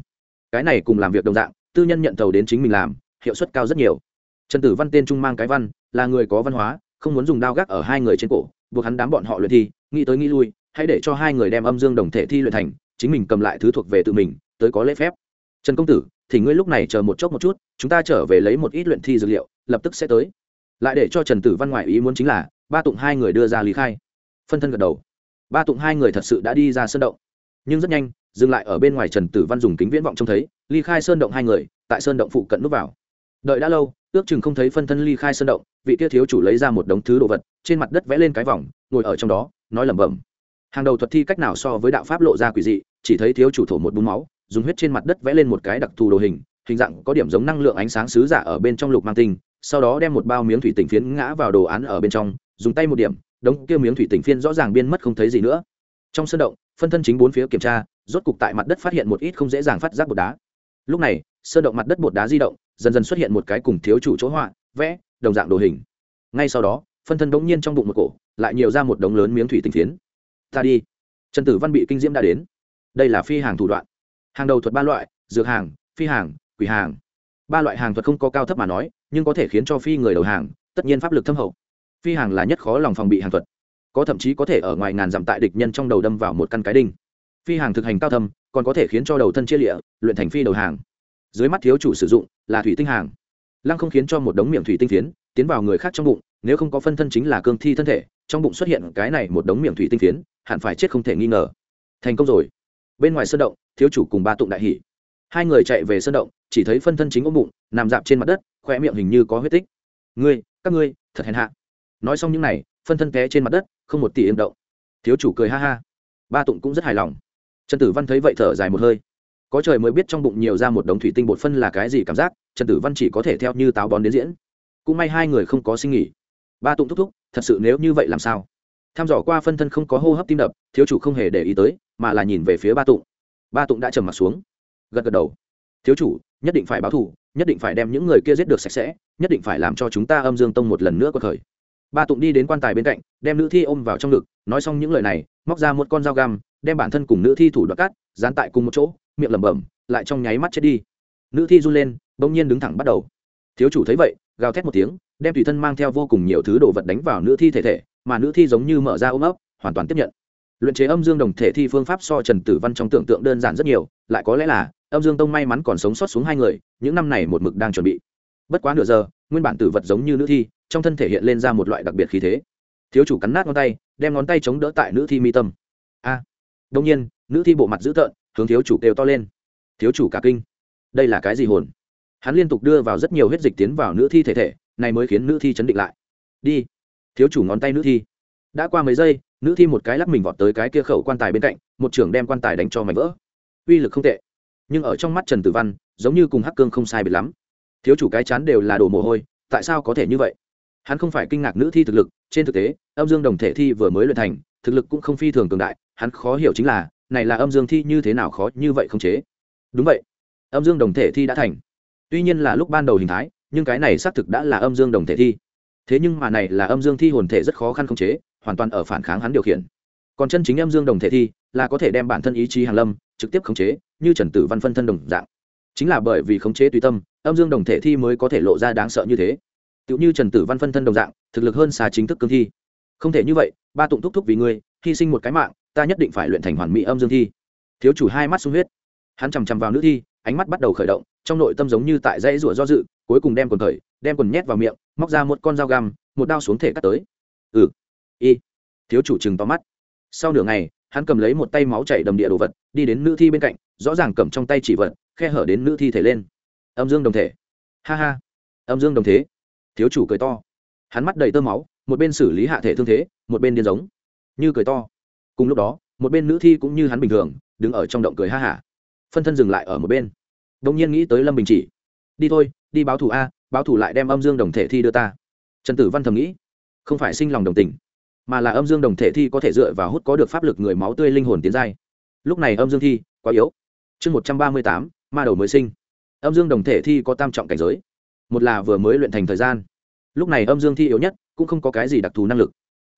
Cái này cùng làm việc đồng dạng, tư nhân nhận tàu đến chính mình làm, hiệu suất cao rất nhiều. Trần tử văn tên trung mang cái văn, là người có văn hóa, không muốn dùng đao gác ở hai người trên cổ, buộc hắn đám bọn họ luyện thi, nghĩ tới nghĩ lui, hãy để cho hai người đem âm dương đồng thể thi luyện thành, chính mình cầm lại thứ thuộc về tự mình, tới có lễ phép. Trần công tử, thì ngươi lúc này chờ một chốc một chút, chúng ta trở về lấy một ít luyện thi dược liệu lập tức sẽ tới. Lại để cho trần tử văn ngoại ý muốn chính là, ba tụng hai người đưa ra lý khai. Phân thân gật đầu. Ba tụng hai người thật sự đã đi ra sơn động. Nhưng rất nhanh, dừng lại ở bên ngoài trần tử văn dùng kính viễn vọng trông thấy, ly khai sơn động hai người, tại sơn động phụ cận núp vào. Đợi đã lâu, ước chừng không thấy phân thân ly khai sơn động, vị kia thiếu chủ lấy ra một đống thứ đồ vật, trên mặt đất vẽ lên cái vòng, ngồi ở trong đó, nói lẩm bẩm. Hàng đầu thuật thi cách nào so với đạo pháp lộ ra quỷ dị, chỉ thấy thiếu chủ thổ một bún máu, dùng huyết trên mặt đất vẽ lên một cái đặc thù đồ hình hình dạng có điểm giống năng lượng ánh sáng sứ giả ở bên trong lục mang tinh sau đó đem một bao miếng thủy tinh phiến ngã vào đồ án ở bên trong, dùng tay một điểm, đống kia miếng thủy tinh phiến rõ ràng biên mất không thấy gì nữa. Trong sân động, phân thân chính bốn phía kiểm tra, rốt cục tại mặt đất phát hiện một ít không dễ dàng phát giác bột đá. Lúc này sơn động mặt đất bột đá di động, dần dần xuất hiện một cái cùng thiếu chủ chỗ họa, vẽ, đồng dạng đồ hình. Ngay sau đó, phân thân đống nhiên trong bụng một cổ, lại nhiều ra một đống lớn miếng thủy tinh phiến. Ta đi. Trần tử văn bị kinh diễm đã đến. Đây là phi hàng thủ đoạn. Hàng đầu thuật ba loại, dược hàng, phi hàng, quỷ hàng ba loại hàng thuật không có cao thấp mà nói, nhưng có thể khiến cho phi người đầu hàng, tất nhiên pháp lực thâm hậu. Phi hàng là nhất khó lòng phòng bị hàng thuật. Có thậm chí có thể ở ngoài ngàn dặm tại địch nhân trong đầu đâm vào một căn cái đinh. Phi hàng thực hành cao thâm, còn có thể khiến cho đầu thân chia lịa, luyện thành phi đầu hàng. Dưới mắt thiếu chủ sử dụng là thủy tinh hàng. Lăng không khiến cho một đống miệng thủy tinh phiến tiến vào người khác trong bụng, nếu không có phân thân chính là cương thi thân thể, trong bụng xuất hiện cái này một đống miệng thủy tinh phiến, hẳn phải chết không thể nghi ngờ. Thành công rồi. Bên ngoài sân động, thiếu chủ cùng ba tụng đại hỷ hai người chạy về sân động, chỉ thấy phân thân chính ôm bụng, nằm dạp trên mặt đất khoe miệng hình như có huyết tích. Ngươi, các ngươi, thật hèn hạ. Nói xong những n à y phân thân té trên mặt đất, không một tỷ yên động. Thiếu chủ cười ha ha. Ba tụng cũng rất hài lòng. Trần tử văn thấy vậy thở dài một hơi. Có trời mới biết trong bụng nhiều ra một đống thủy tinh bột phân là cái gì cảm giác, trần tử văn chỉ có thể theo như táo bón đến diễn. Cũng may hai người không có sinh nghỉ. Ba tụng thúc thúc, thật sự nếu như vậy làm sao? Tham dò qua phân thân không có hô hấp tim đập, thiếu chủ không hề để ý tới, mà là nhìn về phía ba tụng. Ba tụng đã trầm m ặ t xuống gật gật đầu. Thiếu chủ, nhất định phải báo thù, nhất định phải đem những người kia giết được sạch sẽ, nhất định phải làm cho chúng ta âm dương tông một lần nữa có thời. Ba tụng đi đến quan tài bên cạnh, đem nữ thi ôm vào trong ngực, nói xong những lời này, móc ra một con dao găm, đem bản thân cùng nữ thi thủ đoạn cắt, dán tại cùng một chỗ, miệng lẩm bẩm, lại trong nháy mắt chết đi. Nữ thi run lên, bỗng nhiên đứng thẳng bắt đầu. Thiếu chủ thấy vậy, gào thét một tiếng, đem tùy thân mang theo vô cùng nhiều thứ đồ vật đánh vào nữ thi thể thể, mà nữ thi giống như mở ra ôm ấp, hoàn toàn tiếp nhận. Luyện chế âm dương đồng thể thi phương pháp so trần tử văn trong tưởng tượng đơn giản rất nhiều, lại có lẽ là âm dương tông may mắn còn sống sót xuống hai người, những năm này một mực đang chuẩn bị. Bất quá nửa giờ, nguyên bản tử vật giống như nữ thi, trong thân thể hiện lên ra một loại đặc biệt khí thế. Thiếu chủ cắn nát ngón tay, đem ngón tay chống đỡ tại nữ thi mi tâm. A! Đông nhiên, nữ thi bộ mặt dữ tợn, hướng thiếu chủ kêu to lên. Thiếu chủ cả kinh. Đây là cái gì hồn? Hắn liên tục đưa vào rất nhiều huyết dịch tiến vào nữ thi thể thể, này mới khiến nữ thi chấn định lại. Đi. Thiếu chủ ngón tay nữ thi. Đã qua mấy giây, nữ thi một cái lắc mình vọt tới cái kia khẩu quan tài bên cạnh, một trưởng đem quan tài đánh cho mảnh vỡ. Uy lực không tệ nhưng ở trong mắt trần tử văn, giống như cùng hắc cương không sai biệt lắm. Thiếu chủ cái chán đều là đổ mồ hôi, tại sao có thể như vậy? Hắn không phải kinh ngạc nữ thi thực lực, trên thực tế, âm dương đồng thể thi vừa mới luyện thành, thực lực cũng không phi thường cường đại, hắn khó hiểu chính là, này là âm dương thi như thế nào khó như vậy không chế. Đúng vậy, âm dương đồng thể thi đã thành. Tuy nhiên là lúc ban đầu hình thái, nhưng cái này xác thực đã là âm dương đồng thể thi. Thế nhưng mà này là âm dương thi hồn thể rất khó khăn không chế, hoàn toàn ở phản kháng hắn điều khiển. Còn chân chính âm dương đồng thể thi, là có thể đem bản thân ý chí hàn lâm, trực tiếp khống chế như trần tử văn phân thân đồng dạng. Chính là bởi vì khống chế tùy tâm, âm dương đồng thể thi mới có thể lộ ra đáng sợ như thế. Tựu như trần tử văn phân thân đồng dạng, thực lực hơn xa chính thức cương thi. Không thể như vậy, ba tụng thúc thúc vì ngươi, hy sinh một cái mạng, ta nhất định phải luyện thành hoàn mỹ âm dương thi. Thiếu chủ hai mắt sung huyết. Hắn chằm chằm vào nữ thi, ánh mắt bắt đầu khởi động, trong nội tâm giống như tại dãy rủa do dự, cuối cùng đem quần khởi đem quần nhét vào miệng, móc ra một con dao găm, một đao xuống thể cắt tới. Ừ. Y. Thiếu chủ chừng to mắt. Sau nửa ngày hắn cầm lấy một tay máu chảy đầm địa đồ vật, đi đến nữ thi bên cạnh, rõ ràng cầm trong tay chỉ vật, khe hở đến nữ thi thể lên. Âm dương đồng thể. Ha ha. Âm dương đồng thế. Thiếu chủ cười to. Hắn mắt đầy tơ máu, một bên xử lý hạ thể thương thế, một bên điên giống. Như cười to. Cùng lúc đó, một bên nữ thi cũng như hắn bình thường, đứng ở trong động cười ha hả. Phân thân dừng lại ở một bên. Đông nhiên nghĩ tới lâm bình chỉ. Đi thôi, đi báo thủ a, báo thủ lại đem âm dương đồng thể thi đưa ta. Trần tử văn thầm nghĩ. Không phải sinh lòng đồng tình mà là âm dương đồng thể thi có thể dựa vào hút có được pháp lực người máu tươi linh hồn tiến giai. Lúc này âm dương thi quá yếu. Chương một trăm ba mươi tám, ma đầu mới sinh. Âm dương đồng thể thi có tam trọng cảnh giới. Một là vừa mới luyện thành thời gian. Lúc này âm dương thi yếu nhất, cũng không có cái gì đặc thù năng lực.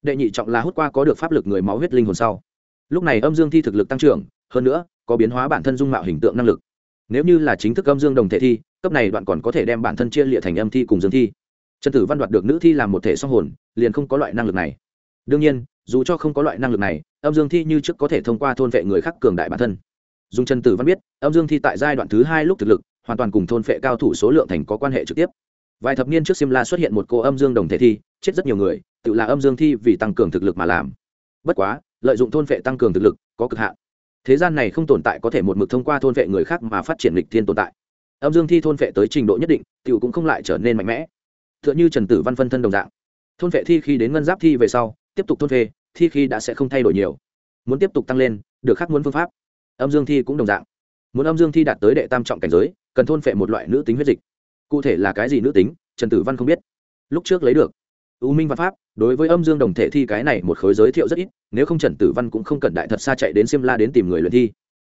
Đệ nhị trọng là hút qua có được pháp lực người máu huyết linh hồn sau. Lúc này âm dương thi thực lực tăng trưởng, hơn nữa, có biến hóa bản thân dung mạo hình tượng năng lực. Nếu như là chính thức âm dương đồng thể thi, cấp này đoạn còn có thể đem bản thân chia liệt thành âm thi cùng dương thi. Trần tử văn đoạt được nữ thi làm một thể song hồn, liền không có loại năng lực này đương nhiên, dù cho không có loại năng lực này, âm dương thi như trước có thể thông qua thôn vệ người khác cường đại bản thân. Dùng trần tử văn biết, âm dương thi tại giai đoạn thứ hai lúc thực lực, hoàn toàn cùng thôn vệ cao thủ số lượng thành có quan hệ trực tiếp. Vài thập niên trước simla xuất hiện một cô âm dương đồng thể thi, chết rất nhiều người, tự là âm dương thi vì tăng cường thực lực mà làm. Bất quá, lợi dụng thôn vệ tăng cường thực lực, có cực hạn. Thế gian này không tồn tại có thể một mực thông qua thôn vệ người khác mà phát triển lịch thiên tồn tại. Âm dương thi thôn vệ tới trình độ nhất định tự cũng không lại trở nên mạnh mẽ. T h ư ợ n h ư trần tử văn phân thân đồng dạng. Thôn vệ thi khi đến ngân giáp thi về sau tiếp tục thôn phê, thi khi đã sẽ không thay đổi nhiều. Muốn tiếp tục tăng lên, được khác muốn phương pháp. Âm dương thi cũng đồng dạng. Muốn âm dương thi đạt tới đệ tam trọng cảnh giới, cần thôn phệ một loại nữ tính huyết dịch. Cụ thể là cái gì nữ tính, trần tử văn không biết. Lúc trước lấy được. U minh văn pháp, đối với âm dương đồng thể thi cái này một khối giới thiệu rất ít, nếu không trần tử văn cũng không cần đại thật xa chạy đến xiêm la đến tìm người luyện thi.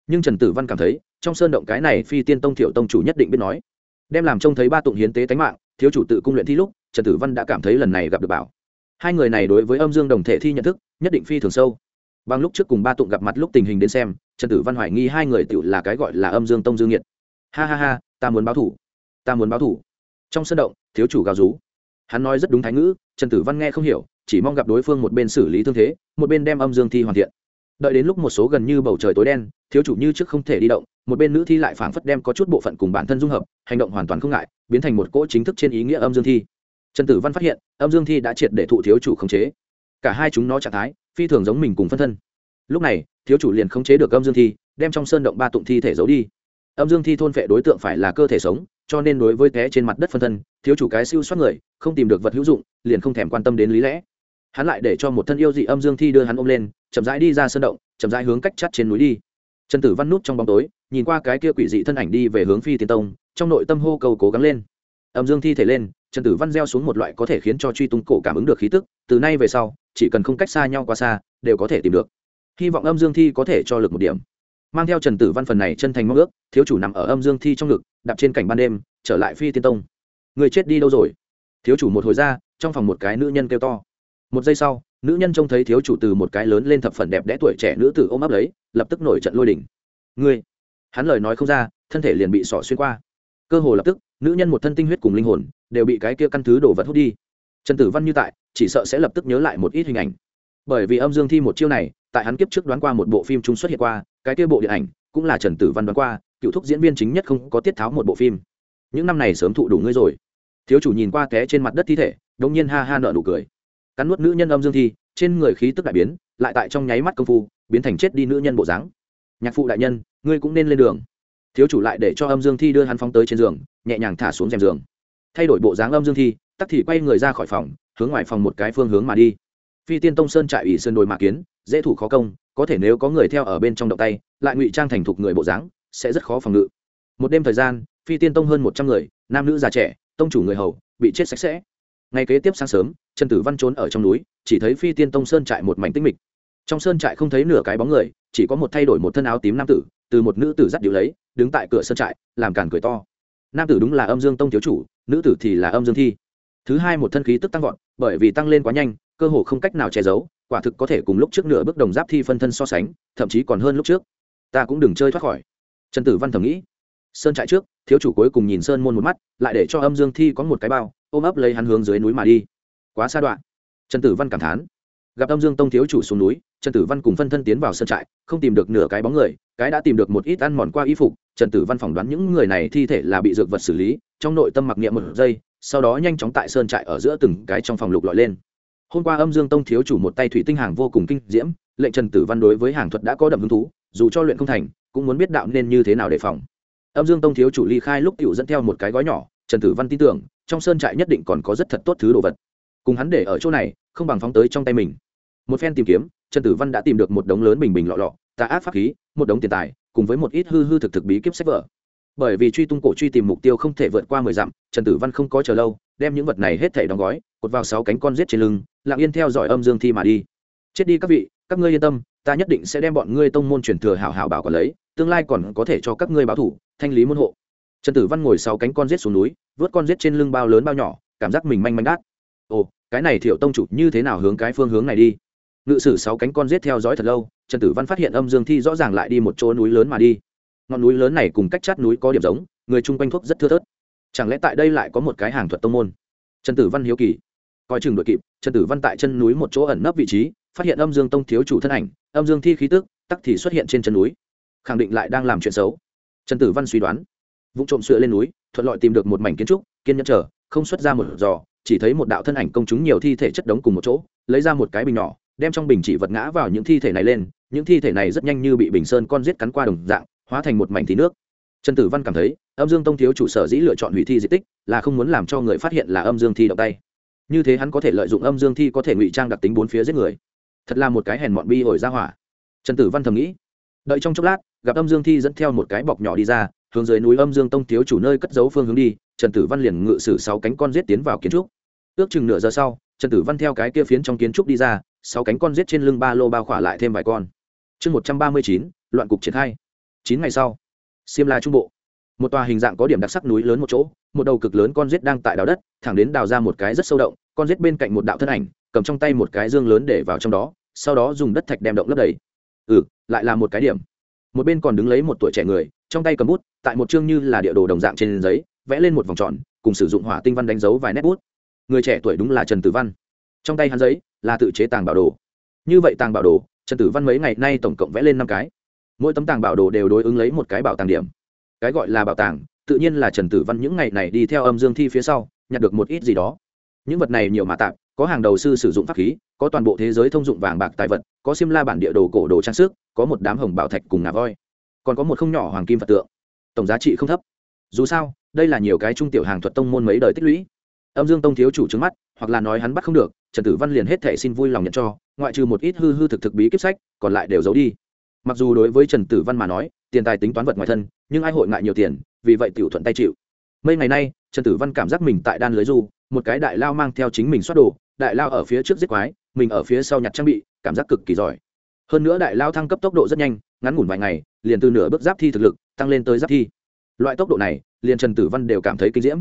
Nhưng trần tử văn cảm thấy, trong sơn động cái này phi tiên tông thiệu tông chủ nhất định biết nói. Đem làm trông thấy ba tụng hiến tế tánh mạng, thiếu chủ tự cung luyện thi lúc, trần tử văn đã cảm thấy lần này gặp được bảo hai người này đối với âm dương đồng thể thi nhận thức, nhất định phi thường sâu. Bằng lúc trước cùng ba tụng gặp mặt lúc tình hình đến xem, trần tử văn hoài nghi hai người tự là cái gọi là âm dương tông dương nhiệt ha ha ha, ta muốn báo thủ. Ta muốn báo thủ. Trong sân động, thiếu chủ gào rú. Hắn nói rất đúng thái ngữ, trần tử văn nghe không hiểu, chỉ mong gặp đối phương một bên xử lý thương thế, một bên đem âm dương thi hoàn thiện. Đợi đến lúc một số gần như bầu trời tối đen, thiếu chủ như trước không thể đi động, một bên nữ thi lại phảng phất đem có chút bộ phận cùng bản thân dung hợp, hành động hoàn toàn không ngại, biến thành một cỗ chính thức trên ý nghĩa âm dương thi trần tử văn phát hiện, âm dương thi đã triệt để thụ thiếu chủ khống chế. Cả hai chúng nó trạng thái, phi thường giống mình cùng phân thân. Lúc này, thiếu chủ liền khống chế được âm dương thi, đem trong sơn động ba tụng thi thể giấu đi. Âm dương thi thôn vệ đối tượng phải là cơ thể sống, cho nên đối với té trên mặt đất phân thân, thiếu chủ cái siêu soát người, không tìm được vật hữu dụng, liền không thèm quan tâm đến lý lẽ. Hắn lại để cho một thân yêu dị âm dương thi đưa hắn ôm lên, chậm rãi đi ra sơn động, chậm rãi hướng cách chắt trên núi đi. Trần tử văn nút trong bóng tối, nhìn qua cái kia quỷ dị thân ảnh đi về hướng phi tiên tông, trong nội tâm hô cầu cố gắng lên âm dương thi thể lên, trần tử văn gieo xuống một loại có thể khiến cho truy tung cổ cảm ứng được khí tức, từ nay về sau, chỉ cần không cách xa nhau quá xa, đều có thể tìm được. Hy vọng âm dương thi có thể cho lực một điểm. Mang theo trần tử văn phần này chân thành mong ước, thiếu chủ nằm ở âm dương thi trong ngực, đạp trên cảnh ban đêm, trở lại phi tiên tông. Người chết đi đâu rồi? Thiếu chủ một hồi ra, trong phòng một cái nữ nhân kêu to. Một giây sau, nữ nhân trông thấy thiếu chủ từ một cái lớn lên thập phần đẹp đẽ tuổi trẻ nữ tử ôm ấp lấy, lập tức nổi trận lôi đỉnh ngươi! Hắn lời nói không ra, thân thể liền bị sỏ xuyên qua. Cơ hồ lập tức nữ nhân một thân tinh huyết cùng linh hồn, đều bị cái kia căn thứ đổ vật hút đi. Trần tử văn như tại, chỉ sợ sẽ lập tức nhớ lại một ít hình ảnh. Bởi vì âm dương thi một chiêu này, tại hắn kiếp trước đoán qua một bộ phim trung xuất hiện qua, cái kia bộ điện ảnh cũng là trần tử văn đoán qua, cựu thúc diễn viên chính nhất không có tiết tháo một bộ phim. Những năm này sớm thụ đủ ngươi rồi. Thiếu chủ nhìn qua té trên mặt đất thi thể đông nhiên ha ha nợ nụ cười. Cắn nuốt nữ nhân âm dương thi, trên người khí tức đại biến, lại tại trong nháy mắt công phu, biến thành chết đi nữ nhân bộ dáng. Nhạc phụ đại nhân, ngươi cũng nên lên đường thiếu chủ lại để cho âm dương thi đưa hắn phóng tới trên giường, nhẹ nhàng thả xuống rèm giường. Thay đổi bộ dáng âm dương thi, tắc thì quay người ra khỏi phòng, hướng ngoài phòng một cái phương hướng mà đi. Phi tiên tông sơn trại ủy sơn đồi mạ kiến, dễ thủ khó công, có thể nếu có người theo ở bên trong động tay, lại ngụy trang thành thục người bộ dáng, sẽ rất khó phòng ngự. Một đêm thời gian, phi tiên tông hơn một trăm người, nam nữ già trẻ, tông chủ người hầu, bị chết sạch sẽ. Ngày kế tiếp sáng sớm, trần tử văn trốn ở trong núi, chỉ thấy phi tiên tông sơn trại một mảnh tinh mịch. Trong sơn trại không thấy nửa cái bóng người, chỉ có một thay đổi một thân áo tím nam tử từ một nữ tử dắt điệu lấy, đứng tại cửa sân trại, làm càn cười to. Nam tử đúng là âm dương tông thiếu chủ, nữ tử thì là âm dương thi. Thứ hai một thân khí tức tăng vọt, bởi vì tăng lên quá nhanh, cơ hồ không cách nào che giấu, quả thực có thể cùng lúc trước nửa bước đồng giáp thi phân thân so sánh, thậm chí còn hơn lúc trước. Ta cũng đừng chơi thoát khỏi. Trần tử văn thầm nghĩ. Sơn trại trước, thiếu chủ cuối cùng nhìn sơn môn một mắt, lại để cho âm dương thi có một cái bao, ôm ấp lấy hắn hướng dưới núi mà đi. Quá xa đoạn. Trần tử văn cảm thán. Gặp âm dương tông thiếu chủ xuống núi, trần tử văn cùng phân thân tiến vào sơn trại, không tìm được nửa cái bóng người cái đã tìm được một ít ăn mòn qua y phục, trần tử văn phỏng đoán những người này thi thể là bị dược vật xử lý, trong nội tâm mặc niệm một giây, sau đó nhanh chóng tại sơn trại ở giữa từng cái trong phòng lục lọi lên. Hôm qua âm dương tông thiếu chủ một tay thủy tinh hàng vô cùng kinh diễm, lệnh trần tử văn đối với hàng thuật đã có đậm hứng thú, dù cho luyện không thành, cũng muốn biết đạo nên như thế nào để phòng. Âm dương tông thiếu chủ ly khai lúc cựu dẫn theo một cái gói nhỏ, trần tử văn tin tưởng, trong sơn trại nhất định còn có rất thật tốt thứ đồ vật. Cùng hắn để ở chỗ này, không bằng phóng tới trong tay mình. Một phen tìm kiếm, trần tử văn đã tìm được một đống lớn bình bình lọ lọ tà ác pháp khí, một đống tiền tài, cùng với một ít hư hư thực thực bí kíp sách vở. Bởi vì truy tung cổ truy tìm mục tiêu không thể vượt qua mười dặm, trần tử văn không có chờ lâu, đem những vật này hết thể đóng gói, cột vào sáu cánh con rết trên lưng, lặng yên theo dõi âm dương thi mà đi. Chết đi các vị, các ngươi yên tâm, ta nhất định sẽ đem bọn ngươi tông môn truyền thừa hảo hảo bảo quản lấy, tương lai còn có thể cho các ngươi báo thủ, thanh lý môn hộ. Trần tử văn ngồi sáu cánh con rết xuống núi, vớt con rết trên lưng bao lớn bao nhỏ, cảm giác mình manh manh đát. Ồ, cái này thiệu tông chủ như thế nào hướng cái phương hướng này đi? Ngự sử sáu cánh con giết theo dõi thật lâu, trần tử văn phát hiện âm dương thi rõ ràng lại đi một chỗ núi lớn mà đi. Ngọn núi lớn này cùng cách chát núi có điểm giống, người chung quanh thuốc rất thưa thớt. Chẳng lẽ tại đây lại có một cái hàng thuật tông môn? Trần tử văn hiếu kỳ. Coi chừng đội kịp, trần tử văn tại chân núi một chỗ ẩn nấp vị trí, phát hiện âm dương tông thiếu chủ thân ảnh, âm dương thi khí tức, tắc thì xuất hiện trên chân núi. Khẳng định lại đang làm chuyện xấu. Trần tử văn suy đoán. Vụ trộm sữa lên núi, thuận lợi tìm được một mảnh kiến trúc, kiên nhẫn chờ, không xuất ra một giò, chỉ thấy một đạo thân ảnh công chúng nhiều thi thể chất đống cùng một chỗ, lấy ra một cái bình nhỏ đem trong bình chỉ vật ngã vào những thi thể này lên, những thi thể này rất nhanh như bị bình sơn con giết cắn qua đồng dạng, hóa thành một mảnh tí nước. Trần tử văn cảm thấy, âm dương tông thiếu chủ sở dĩ lựa chọn hủy thi di tích là không muốn làm cho người phát hiện là âm dương thi động tay. Như thế hắn có thể lợi dụng âm dương thi có thể ngụy trang đặc tính bốn phía giết người. Thật là một cái hèn mọn bi ổi ra hỏa. Trần tử văn thầm nghĩ. Đợi trong chốc lát, gặp âm dương thi dẫn theo một cái bọc nhỏ đi ra, hướng dưới núi âm dương tông thiếu chủ nơi cất giấu phương hướng đi, trần tử văn liền ngự sử sáu cánh con giết tiến vào kiến trúc. Ước chừng nửa giờ sau, trần tử văn theo cái kia phiến trong kiến trúc đi ra sáu cánh con giết trên lưng ba lô bao khỏa lại thêm vài con. Chương một trăm ba mươi chín, loạn cục triển khai. Chín ngày sau, xiêm la trung bộ. Một tòa hình dạng có điểm đặc sắc núi lớn một chỗ, một đầu cực lớn con rết đang tại đào đất, thẳng đến đào ra một cái rất sâu động, con rết bên cạnh một đạo thân ảnh, cầm trong tay một cái dương lớn để vào trong đó, sau đó dùng đất thạch đem động lấp đầy. Ừ lại là một cái điểm. Một bên còn đứng lấy một tuổi trẻ người, trong tay cầm bút, tại một chương như là địa đồ đồng dạng trên giấy, vẽ lên một vòng tròn, cùng sử dụng hỏa tinh văn đánh dấu vài nét bút. Người trẻ tuổi đúng là trần tử văn. Trong tay hắn giấy là tự chế tàng bảo đồ. Như vậy tàng bảo đồ, trần tử văn mấy ngày nay tổng cộng vẽ lên năm cái. Mỗi tấm tàng bảo đồ đều đối ứng lấy một cái bảo tàng điểm. Cái gọi là bảo tàng, tự nhiên là trần tử văn những ngày này đi theo âm dương thi phía sau, nhặt được một ít gì đó. Những vật này nhiều mà tạp, có hàng đầu sư sử dụng pháp khí, có toàn bộ thế giới thông dụng vàng bạc tài vật, có xiêm la bản địa đồ cổ đồ trang sức, có một đám hồng bảo thạch cùng ngà voi. Còn có một không nhỏ hoàng kim phật tượng. Tổng giá trị không thấp. Dù sao, đây là nhiều cái trung tiểu hàng thuật tông môn mấy đời tích lũy. Âm dương tông thiếu chủ trứng mắt hoặc là nói hắn bắt không được, trần tử văn liền hết thể xin vui lòng nhận cho, ngoại trừ một ít hư hư thực thực bí kíp sách, còn lại đều giấu đi. Mặc dù đối với trần tử văn mà nói, tiền tài tính toán vật ngoài thân, nhưng ai hội ngại nhiều tiền, vì vậy tiểu thuận tay chịu. Mấy ngày nay, trần tử văn cảm giác mình tại đan lưới du, một cái đại lao mang theo chính mình xoát đồ, đại lao ở phía trước giết quái, mình ở phía sau nhặt trang bị, cảm giác cực kỳ giỏi. Hơn nữa đại lao thăng cấp tốc độ rất nhanh, ngắn ngủn vài ngày, liền từ nửa bước giáp thi thực lực, tăng lên tới giáp thi. Loại tốc độ này, liền trần tử văn đều cảm thấy kinh diễm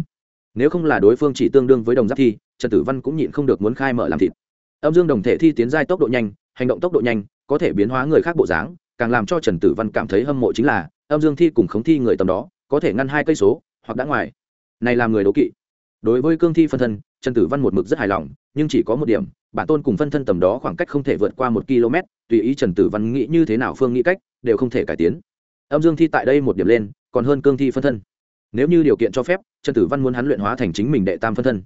nếu không là đối phương chỉ tương đương với đồng giáp thi, trần tử văn cũng nhịn không được muốn khai mở làm thịt. Âm dương đồng thể thi tiến giai tốc độ nhanh, hành động tốc độ nhanh, có thể biến hóa người khác bộ dáng, càng làm cho trần tử văn cảm thấy hâm mộ chính là, âm dương thi cùng khống thi người tầm đó, có thể ngăn hai cây số, hoặc đã ngoài. Này làm người đố kỵ. Đối với cương thi phân thân, trần tử văn một mực rất hài lòng, nhưng chỉ có một điểm, bản tôn cùng phân thân tầm đó khoảng cách không thể vượt qua một km, tùy ý trần tử văn nghĩ như thế nào phương nghĩ cách, đều không thể cải tiến. Âm dương thi tại đây một điểm lên, còn hơn cương thi phân thân nếu như điều kiện cho phép, trần tử văn muốn hắn luyện hóa thành chính mình đệ tam phân thân.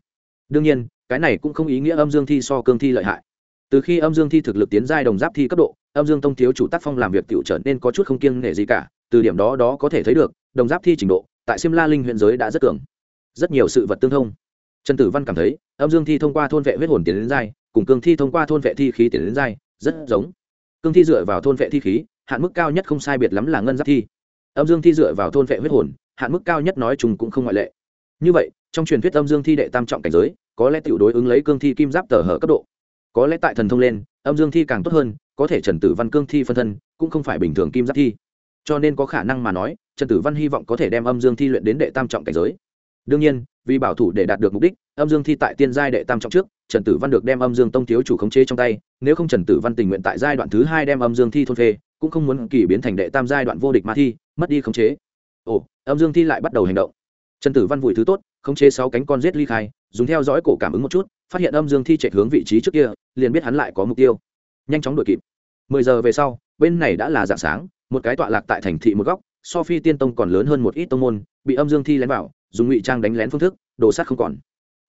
Đương nhiên, cái này cũng không ý nghĩa âm dương thi so cương thi lợi hại. Từ khi âm dương thi thực lực tiến giai đồng giáp thi cấp độ, âm dương tông thiếu chủ tác phong làm việc tiểu trở nên có chút không kiêng nể gì cả, từ điểm đó đó có thể thấy được, đồng giáp thi trình độ, tại xiêm la linh huyện giới đã rất cường. Rất nhiều sự vật tương thông. Trần tử văn cảm thấy, âm dương thi thông qua thôn vệ huyết hồn tiến đến giai, cùng cương thi thông qua thôn vệ thi khí tiến đến giai, rất giống. Cương thi dựa vào thôn vệ thi khí, hạn mức cao nhất không sai biệt lắm là ngân giáp thi. Âm dương thi dựa vào thôn vệ huyết hồn hạn mức cao nhất nói chung cũng không ngoại lệ. Như vậy, trong truyền thuyết âm dương thi đệ tam trọng cảnh giới, có lẽ tiểu đối ứng lấy cương thi kim giáp tờ hở cấp độ. Có lẽ tại thần thông lên, âm dương thi càng tốt hơn, có thể trần tử văn cương thi phân thân, cũng không phải bình thường kim giáp thi. Cho nên có khả năng mà nói, trần tử văn hy vọng có thể đem âm dương thi luyện đến đệ tam trọng cảnh giới. Đương nhiên, vì bảo thủ để đạt được mục đích, âm dương thi tại tiên giai đệ tam trọng trước, trần tử văn được đem âm dương tông thiếu chủ khống chế trong tay, nếu không trần tử văn tình nguyện tại giai đoạn thứ hai đem âm dương thi thôn phê, cũng không muốn kỳ biến thành đệ tam giai đoạn vô địch ma thi, mất đi khống chế ồ, âm dương thi lại bắt đầu hành động. Trần tử văn vùi thứ tốt, khống chế sáu cánh con rết ly khai, dùng theo dõi cổ cảm ứng một chút, phát hiện âm dương thi chạy hướng vị trí trước kia, liền biết hắn lại có mục tiêu. Nhanh chóng đuổi kịp. Mười giờ về sau, bên này đã là dạng sáng, một cái tọa lạc tại thành thị một góc, so phi tiên tông còn lớn hơn một ít tông môn, bị âm dương thi lén vào, dùng ngụy trang đánh lén phương thức, đồ sát không còn.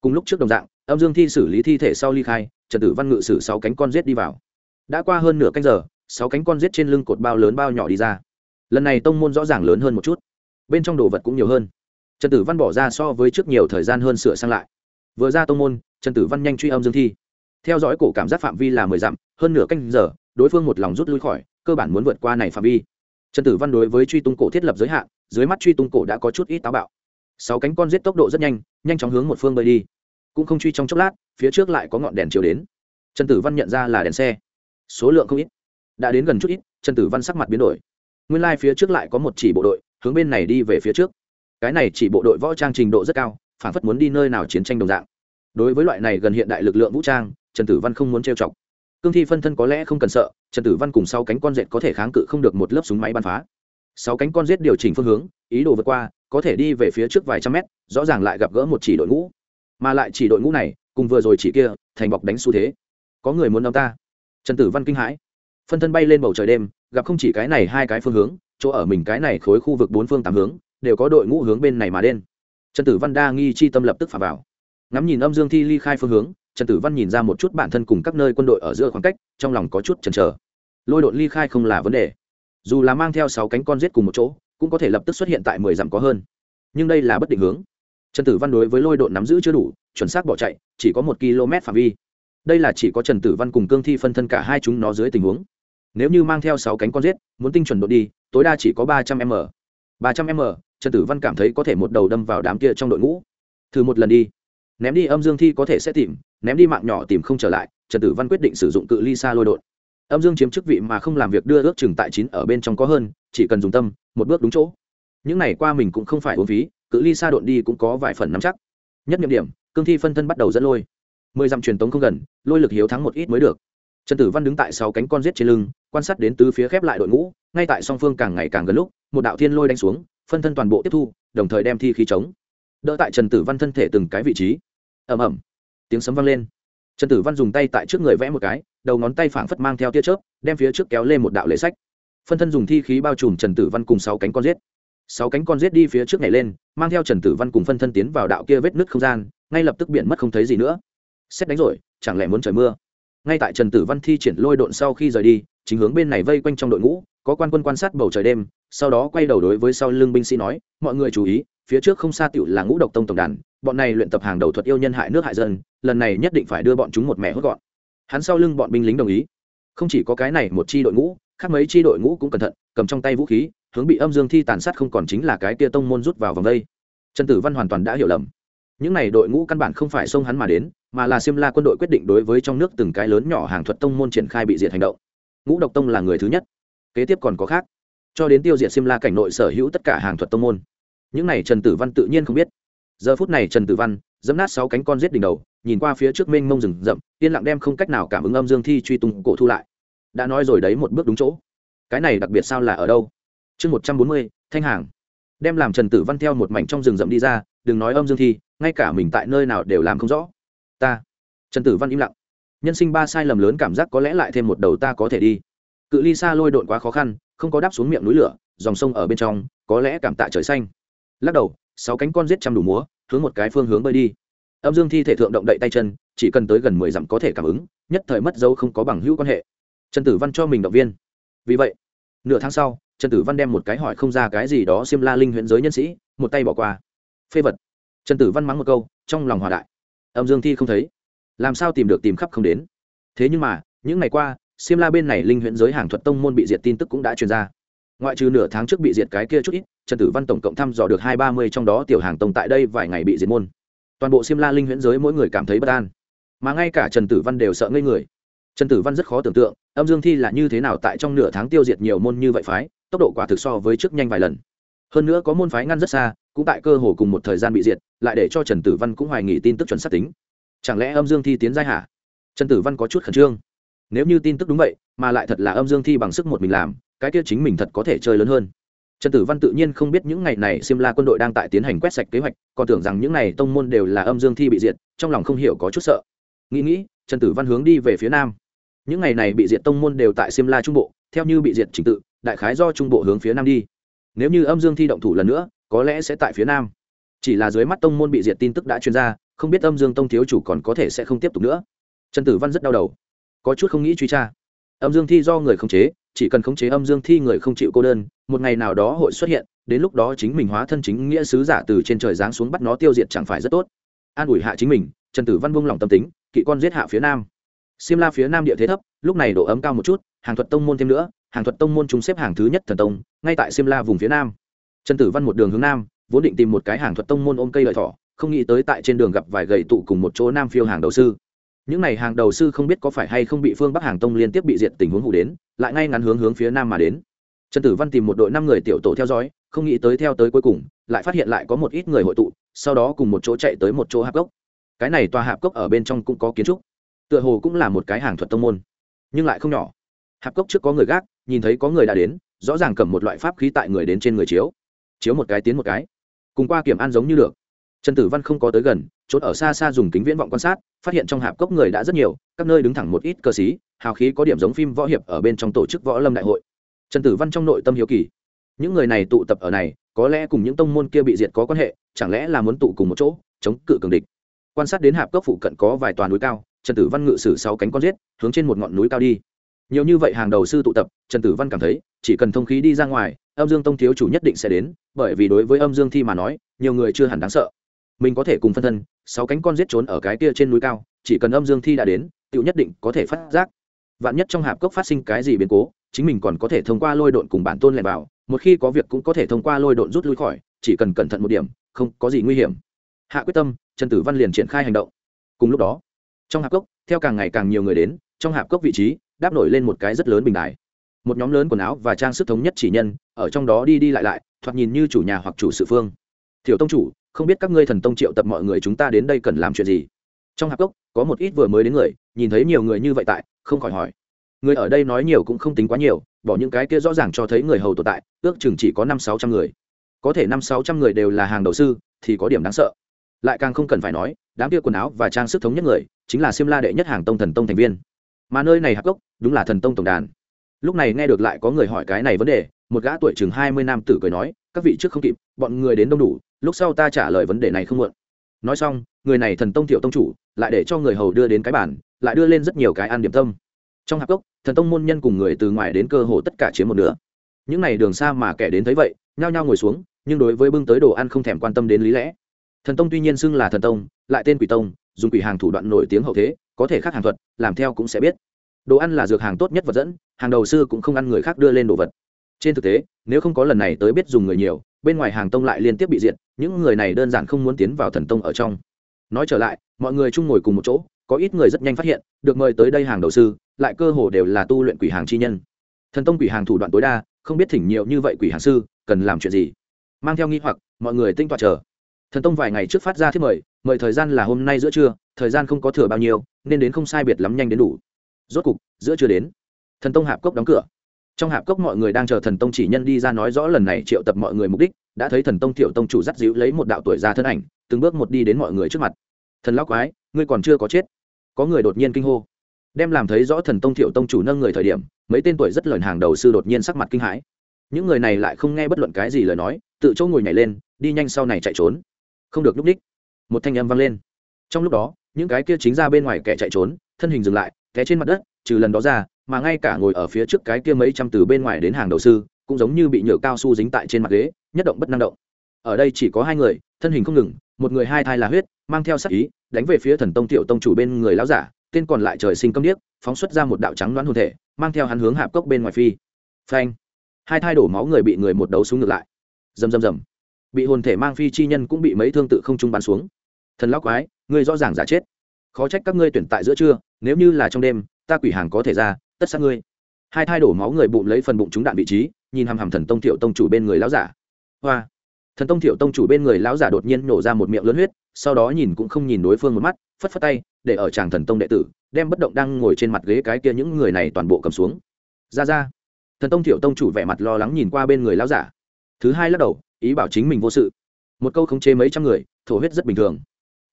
Cùng lúc trước đồng dạng, âm dương thi xử lý thi thể sau ly khai, trần tử văn ngự xử sáu cánh con rết đi vào. Đã qua hơn nửa canh giờ, sáu cánh con rết trên lưng cột bao lớn bao nhỏ đi ra. Lần này tông môn rõ ràng lớn hơn một chút bên trong đồ vật cũng nhiều hơn. Trần tử văn bỏ ra so với trước nhiều thời gian hơn sửa sang lại. Vừa ra tông môn, trần tử văn nhanh truy âm dương thi. Theo dõi cổ cảm giác phạm vi là mười dặm, hơn nửa canh giờ, đối phương một lòng rút lui khỏi, cơ bản muốn vượt qua này phạm vi. Trần tử văn đối với truy tung cổ thiết lập giới hạn, dưới mắt truy tung cổ đã có chút ít táo bạo. Sáu cánh con giết tốc độ rất nhanh nhanh chóng hướng một phương bơi đi. Cũng không truy trong chốc lát, phía trước lại có ngọn đèn chiếu đến. Trần tử văn nhận ra là đèn xe. Số lượng không ít. Đã đến gần chút ít, trần tử văn sắc mặt biến đổi nguyên lai phía trước lại có một chỉ bộ đội, hướng bên này đi về phía trước. Cái này chỉ bộ đội võ trang trình độ rất cao phản phất muốn đi nơi nào chiến tranh đồng dạng. Đối với loại này gần hiện đại lực lượng vũ trang, trần tử văn không muốn trêu chọc. Cương thi phân thân có lẽ không cần sợ, trần tử văn cùng sau cánh con rết có thể kháng cự không được một lớp súng máy bắn phá. Sáu cánh con rết điều chỉnh phương hướng, ý đồ vượt qua, có thể đi về phía trước vài trăm mét, rõ ràng lại gặp gỡ một chỉ đội ngũ. Mà lại chỉ đội ngũ này, cùng vừa rồi chỉ kia, thành bọc đánh xu thế. Có người muốn đ ta? Trần tử văn kinh hãi. Phân thân bay lên bầu trời đêm gặp không chỉ cái này hai cái phương hướng, chỗ ở mình cái này khối khu vực bốn phương tám hướng, đều có đội ngũ hướng bên này mà đen trần tử văn đa nghi chi tâm lập tức phà vào. Ngắm nhìn âm dương thi ly khai phương hướng, trần tử văn nhìn ra một chút bản thân cùng các nơi quân đội ở giữa khoảng cách, trong lòng có chút chần chờ. Lôi đội ly khai không là vấn đề. Dù là mang theo sáu cánh con giết cùng một chỗ, cũng có thể lập tức xuất hiện tại mười dặm có hơn. Nhưng đây là bất định hướng. Trần tử văn đối với lôi đội nắm giữ chưa đủ, chuẩn xác bỏ chạy, chỉ có một km phạm vi. Đây là chỉ có trần tử văn cùng cương thi phân thân cả hai chúng nó dưới tình huống nếu như mang theo sáu cánh con rết muốn tinh chuẩn độ đi, tối đa chỉ có ba trăm m. Ba trăm m, trần tử văn cảm thấy có thể một đầu đâm vào đám kia trong đội ngũ. Thử một lần đi. Ném đi âm dương thi có thể sẽ tìm, ném đi mạng nhỏ tìm không trở lại, trần tử văn quyết định sử dụng cự ly xa lôi đột. Âm dương chiếm chức vị mà không làm việc đưa ước chừng tại chín ở bên trong có hơn, chỉ cần dùng tâm, một bước đúng chỗ. Những này qua mình cũng không phải uống phí, cự ly xa đột đi cũng có vài phần nắm chắc. Nhất nhiệm điểm, cương thi phân thân bắt đầu dẫn lôi. Mười dặm truyền tống không gần, lôi lực hiếu thắng một ít mới được trần tử văn đứng tại sau cánh con rết trên lưng, quan sát đến tứ phía khép lại đội ngũ, ngay tại song phương càng ngày càng gần lúc, một đạo thiên lôi đánh xuống, phân thân toàn bộ tiếp thu, đồng thời đem thi khí chống. Đỡ tại trần tử văn thân thể từng cái vị trí. Ẩm ẩm tiếng sấm vang lên. Trần tử văn dùng tay tại trước người vẽ một cái, đầu ngón tay phảng phất mang theo tia chớp, đem phía trước kéo lên một đạo lệ sách. Phân thân dùng thi khí bao trùm trần tử văn cùng sáu cánh con rết sáu cánh con rết đi phía trước này lên, mang theo trần tử văn cùng phân thân tiến vào đạo kia vết nứt không gian, ngay lập tức biển mất không thấy gì nữa. Xét đánh rồi, chẳng lẽ muốn trời mưa? Ngay tại trần tử văn thi triển lôi độn sau khi rời đi, chính hướng bên này vây quanh trong đội ngũ, có quan quân quan sát bầu trời đêm, sau đó quay đầu đối với sau lưng binh sĩ nói, mọi người chú ý, phía trước không xa tiểu là ngũ độc tông tổng đàn, bọn này luyện tập hàng đầu thuật yêu nhân hại nước hại dân, lần này nhất định phải đưa bọn chúng một mẹ hốt gọn. Hắn sau lưng bọn binh lính đồng ý. Không chỉ có cái này một chi đội ngũ, khác mấy chi đội ngũ cũng cẩn thận, cầm trong tay vũ khí, hướng bị âm dương thi tàn sát không còn chính là cái tia tông môn rút vào vòng đây. Trần tử văn hoàn toàn đã hiểu lầm những n à y đội ngũ căn bản không phải xông hắn mà đến, mà là xiêm la quân đội quyết định đối với trong nước từng cái lớn nhỏ hàng thuật tông môn triển khai bị diệt hành động. Ngũ độc tông là người thứ nhất, kế tiếp còn có khác. Cho đến tiêu diệt xiêm la cảnh nội sở hữu tất cả hàng thuật tông môn. Những n à y trần tử văn tự nhiên không biết. Giờ phút này trần tử văn dẫm nát sáu cánh con giết đỉnh đầu, nhìn qua phía trước mênh mông rừng rậm, yên lặng đem không cách nào cảm ứng âm dương thi truy tung cổ thu lại. Đã nói rồi đấy một bước đúng chỗ. Cái này đặc biệt sao là ở đâu? Chương một trăm bốn mươi, thanh hàng. Đem làm trần tử văn theo một mảnh trong rừng rậm đi ra, đừng nói âm dương thi ngay cả mình tại nơi nào đều làm không rõ. Ta, trần tử văn im lặng. Nhân sinh ba sai lầm lớn cảm giác có lẽ lại thêm một đầu ta có thể đi. Cự ly xa lôi độn quá khó khăn, không có đáp xuống miệng núi lửa, dòng sông ở bên trong, có lẽ cảm tạ trời xanh. Lắc đầu, sáu cánh con giết chăm đủ múa, hướng một cái phương hướng bơi đi. Âm dương thi thể thượng động đậy tay chân, chỉ cần tới gần mười dặm có thể cảm ứng, nhất thời mất dấu không có bằng hữu quan hệ. Trần tử văn cho mình động viên. Vì vậy, nửa tháng sau, trần tử văn đem một cái hỏi không ra cái gì đó xiêm la linh huyện giới nhân sĩ, một tay bỏ qua. Phê vật trần tử văn mắng một câu, trong lòng hòa đại. Âm dương thi không thấy. Làm sao tìm được tìm khắp không đến? Thế nhưng mà, những ngày qua xiêm la bên này linh huyện giới hàng thuật tông môn bị diệt tin tức cũng đã truyền ra. Ngoại trừ nửa tháng trước bị diệt cái kia chút ít, trần tử văn tổng cộng thăm dò được hai ba mươi trong đó tiểu hàng tông tại đây vài ngày bị diệt môn. Toàn bộ xiêm la linh huyễn giới mỗi người cảm thấy bất an. Mà ngay cả trần tử văn đều sợ ngây người. Trần tử văn rất khó tưởng tượng, âm dương thi là như thế nào tại trong nửa tháng tiêu diệt nhiều môn như vậy phái, tốc độ quả thực so với trước nhanh vài lần. Hơn nữa có môn phái ngăn rất xa cũng tại cơ hồ cùng một thời gian bị diệt, lại để cho trần tử văn cũng hoài nghi tin tức chuẩn xác tính. Chẳng lẽ âm dương thi tiến giai hả? Trần tử văn có chút khẩn trương. Nếu như tin tức đúng vậy, mà lại thật là âm dương thi bằng sức một mình làm, cái kia chính mình thật có thể chơi lớn hơn. Trần tử văn tự nhiên không biết những ngày này Siêm la quân đội đang tại tiến hành quét sạch kế hoạch, còn tưởng rằng những n à y tông môn đều là âm dương thi bị diệt, trong lòng không hiểu có chút sợ. Nghĩ nghĩ, trần tử văn hướng đi về phía nam. Những ngày này bị diệt tông môn đều tại Siêm la trung bộ, theo như bị diệt trình tự, đại khái do trung bộ hướng phía nam đi. Nếu như âm dương thi động thủ lần nữa có lẽ sẽ tại phía nam. Chỉ là dưới mắt tông môn bị diệt tin tức đã chuyên ra, không biết âm dương tông thiếu chủ còn có thể sẽ không tiếp tục nữa. Trần tử văn rất đau đầu. Có chút không nghĩ truy tra. Âm dương thi do người khống chế, chỉ cần khống chế âm dương thi người không chịu cô đơn, một ngày nào đó hội xuất hiện, đến lúc đó chính mình hóa thân chính nghĩa sứ giả từ trên trời giáng xuống bắt nó tiêu diệt chẳng phải rất tốt. An ủi hạ chính mình, trần tử văn buông lòng tâm tính, kỵ con giết hạ phía nam. Xiêm la phía nam địa thế thấp, lúc này độ ấm cao một chút, hàng thuật tông môn thêm nữa, hàng thuật tông môn chúng xếp hàng thứ nhất thần tông, ngay tại xiêm la vùng phía nam trần tử văn một đường hướng nam, vốn định tìm một cái hàng thuật tông môn ôm cây lợi thỏ không nghĩ tới tại trên đường gặp vài gậy tụ cùng một chỗ nam phiêu hàng đầu sư. Những n à y hàng đầu sư không biết có phải hay không bị phương bắc hàng tông liên tiếp bị diệt tình huống hủ đến, lại ngay ngắn hướng hướng phía nam mà đến. Trần tử văn tìm một đội năm người tiểu tổ theo dõi, không nghĩ tới theo tới cuối cùng, lại phát hiện lại có một ít người hội tụ, sau đó cùng một chỗ chạy tới một chỗ hạp cốc. Cái này tòa hạp cốc ở bên trong cũng có kiến trúc, tựa hồ cũng là một cái hàng thuật tông môn, nhưng lại không nhỏ. Hạp cốc trước có người gác, nhìn thấy có người đã đến, rõ ràng cầm một loại pháp khí tại người đến trên người chiếu chiếu một cái tiến một cái. Cùng qua kiểm an giống như được. Trần tử văn không có tới gần chốt ở xa xa dùng kính viễn vọng quan sát phát hiện trong hạp cốc người đã rất nhiều các nơi đứng thẳng một ít cơ sĩ, hào khí có điểm giống phim võ hiệp ở bên trong tổ chức võ lâm đại hội. Trần tử văn trong nội tâm hiếu kỳ. Những người này tụ tập ở này có lẽ cùng những tông môn kia bị diệt có quan hệ chẳng lẽ là muốn tụ cùng một chỗ chống cự cường địch. Quan sát đến hạp cốc phụ cận có vài toàn núi cao trần tử văn ngự sử sáu cánh con giết hướng trên một ngọn núi cao đi. Nhiều như vậy hàng đầu sư tụ tập trần tử văn cảm thấy chỉ cần thông khí đi ra ngoài âm dương tông thiếu chủ nhất định sẽ đến bởi vì đối với âm dương thi mà nói, nhiều người chưa hẳn đáng sợ. Mình có thể cùng phân thân, sáu cánh con giết trốn ở cái kia trên núi cao, chỉ cần âm dương thi đã đến tựu nhất định có thể phát giác. Vạn nhất trong hạp cốc phát sinh cái gì biến cố, chính mình còn có thể thông qua lôi độn cùng bản tôn lẻn vào, một khi có việc cũng có thể thông qua lôi độn rút lui khỏi, chỉ cần cẩn thận một điểm, không có gì nguy hiểm. Hạ quyết tâm, trần tử văn liền triển khai hành động. Cùng lúc đó, trong hạp cốc, theo càng ngày càng nhiều người đến, trong hạp cốc vị trí, đáp nổi lên một cái rất lớn bình đài. Một nhóm lớn quần áo và trang sức thống nhất chỉ nhân, ở trong đó đi đi lại lại thoạt nhìn như chủ nhà hoặc chủ sự phương. Thiểu tông chủ, không biết các ngươi thần tông triệu tập mọi người chúng ta đến đây cần làm chuyện gì? Trong hạp cốc, có một ít vừa mới đến người, nhìn thấy nhiều người như vậy tại, không khỏi hỏi. Người ở đây nói nhiều cũng không tính quá nhiều, bỏ những cái kia rõ ràng cho thấy người hầu tồn tại, ước chừng chỉ có năm sáu trăm người. Có thể năm sáu trăm người đều là hàng đầu sư, thì có điểm đáng sợ. Lại càng không cần phải nói, đám kia quần áo và trang sức thống nhất người, chính là siêm la đệ nhất hàng tông thần tông thành viên. Mà nơi này hạp cốc, đúng là thần tông tổng đàn lúc này nghe được lại có người hỏi cái này vấn đề, một gã tuổi chừng hai mươi nam tử cười nói, các vị trước không kịp, bọn người đến đông đủ, lúc sau ta trả lời vấn đề này không muộn. Nói xong, người này thần tông thiệu tông chủ, lại để cho người hầu đưa đến cái bản lại đưa lên rất nhiều cái ăn điểm tâm. Trong hạp cốc, thần tông môn nhân cùng người từ ngoài đến cơ hồ tất cả chiếm một nửa. Những n à y đường xa mà kẻ đến thấy vậy, nhao nhao ngồi xuống, nhưng đối với bưng tới đồ ăn không thèm quan tâm đến lý lẽ. Thần tông tuy nhiên xưng là thần tông, lại tên quỷ tông, dùng quỷ hàng thủ đoạn nổi tiếng hậu thế, có thể khác hàng thuật, làm theo cũng sẽ biết đồ ăn là dược hàng tốt nhất vật dẫn, hàng đầu sư cũng không ăn người khác đưa lên đồ vật. Trên thực tế, nếu không có lần này tới biết dùng người nhiều, bên ngoài hàng tông lại liên tiếp bị diện những người này đơn giản không muốn tiến vào thần tông ở trong. Nói trở lại, mọi người chung ngồi cùng một chỗ, có ít người rất nhanh phát hiện, được mời tới đây hàng đầu sư, lại cơ hồ đều là tu luyện quỷ hàng chi nhân. Thần tông quỷ hàng thủ đoạn tối đa, không biết thỉnh nhiều như vậy quỷ hàng sư, cần làm chuyện gì? Mang theo nghi hoặc, mọi người tinh toạt chờ. Thần tông vài ngày trước phát ra thiết mời mời thời gian là hôm nay giữa trưa, thời gian không có thừa bao nhiêu, nên đến không sai biệt lắm nhanh đến đủ rốt cục, giữa trưa đến, thần tông hạp cốc đóng cửa. Trong hạp cốc mọi người đang chờ thần tông chỉ nhân đi ra nói rõ lần này triệu tập mọi người mục đích, đã thấy thần tông thiệu tông chủ dắt dịu lấy một đạo tuổi ra thân ảnh, từng bước một đi đến mọi người trước mặt. Thần lão quái, ngươi còn chưa có chết. Có người đột nhiên kinh hô. Đem làm thấy rõ thần tông thiệu tông chủ nâng người thời điểm, mấy tên tuổi rất lời hàng đầu sư đột nhiên sắc mặt kinh hãi. Những người này lại không nghe bất luận cái gì lời nói, tự chỗ ngồi nhảy lên, đi nhanh sau này chạy trốn. Không được núp ních một thanh âm vang lên. Trong lúc đó, những cái kia chính ra bên ngoài kẻ chạy trốn, thân hình dừng lại té trên mặt đất, trừ lần đó ra, mà ngay cả ngồi ở phía trước cái kia mấy trăm từ bên ngoài đến hàng đầu sư, cũng giống như bị nhựa cao su dính tại trên mặt ghế, nhất động bất năng động. Ở đây chỉ có hai người, thân hình không ngừng, một người hai thai là huyết, mang theo sắc ý, đánh về phía thần tông tiểu tông chủ bên người lão giả, tên còn lại trời sinh câm điếc, phóng xuất ra một đạo trắng đoán hồn thể, mang theo hắn hướng hạp cốc bên ngoài phi. Phanh! Hai thai đổ máu người bị người một đấu xuống ngược lại. Rầm rầm rầm. Bị hồn thể mang phi chi nhân cũng bị mấy thương tự không trung bắn xuống. Thần lão quái, ngươi rõ ràng giả chết khó trách các ngươi tuyển tại giữa trưa, nếu như là trong đêm, ta quỷ hàng có thể ra, tất sát ngươi. Hai thai đổ máu người bụng lấy phần bụng trúng đạn vị trí, nhìn hằm hằm thần tông thiệu tông chủ bên người lão giả. Hoa. Thần tông thiệu tông chủ bên người lão giả đột nhiên nổ ra một miệng lớn huyết, sau đó nhìn cũng không nhìn đối phương một mắt, phất phất tay, để ở chàng thần tông đệ tử, đem bất động đang ngồi trên mặt ghế cái kia những người này toàn bộ cầm xuống. Ra ra. Thần tông thiệu tông chủ vẻ mặt lo lắng nhìn qua bên người lão giả. Thứ hai lắc đầu, ý bảo chính mình vô sự. Một câu khống chế mấy trăm người, thổ huyết rất bình thường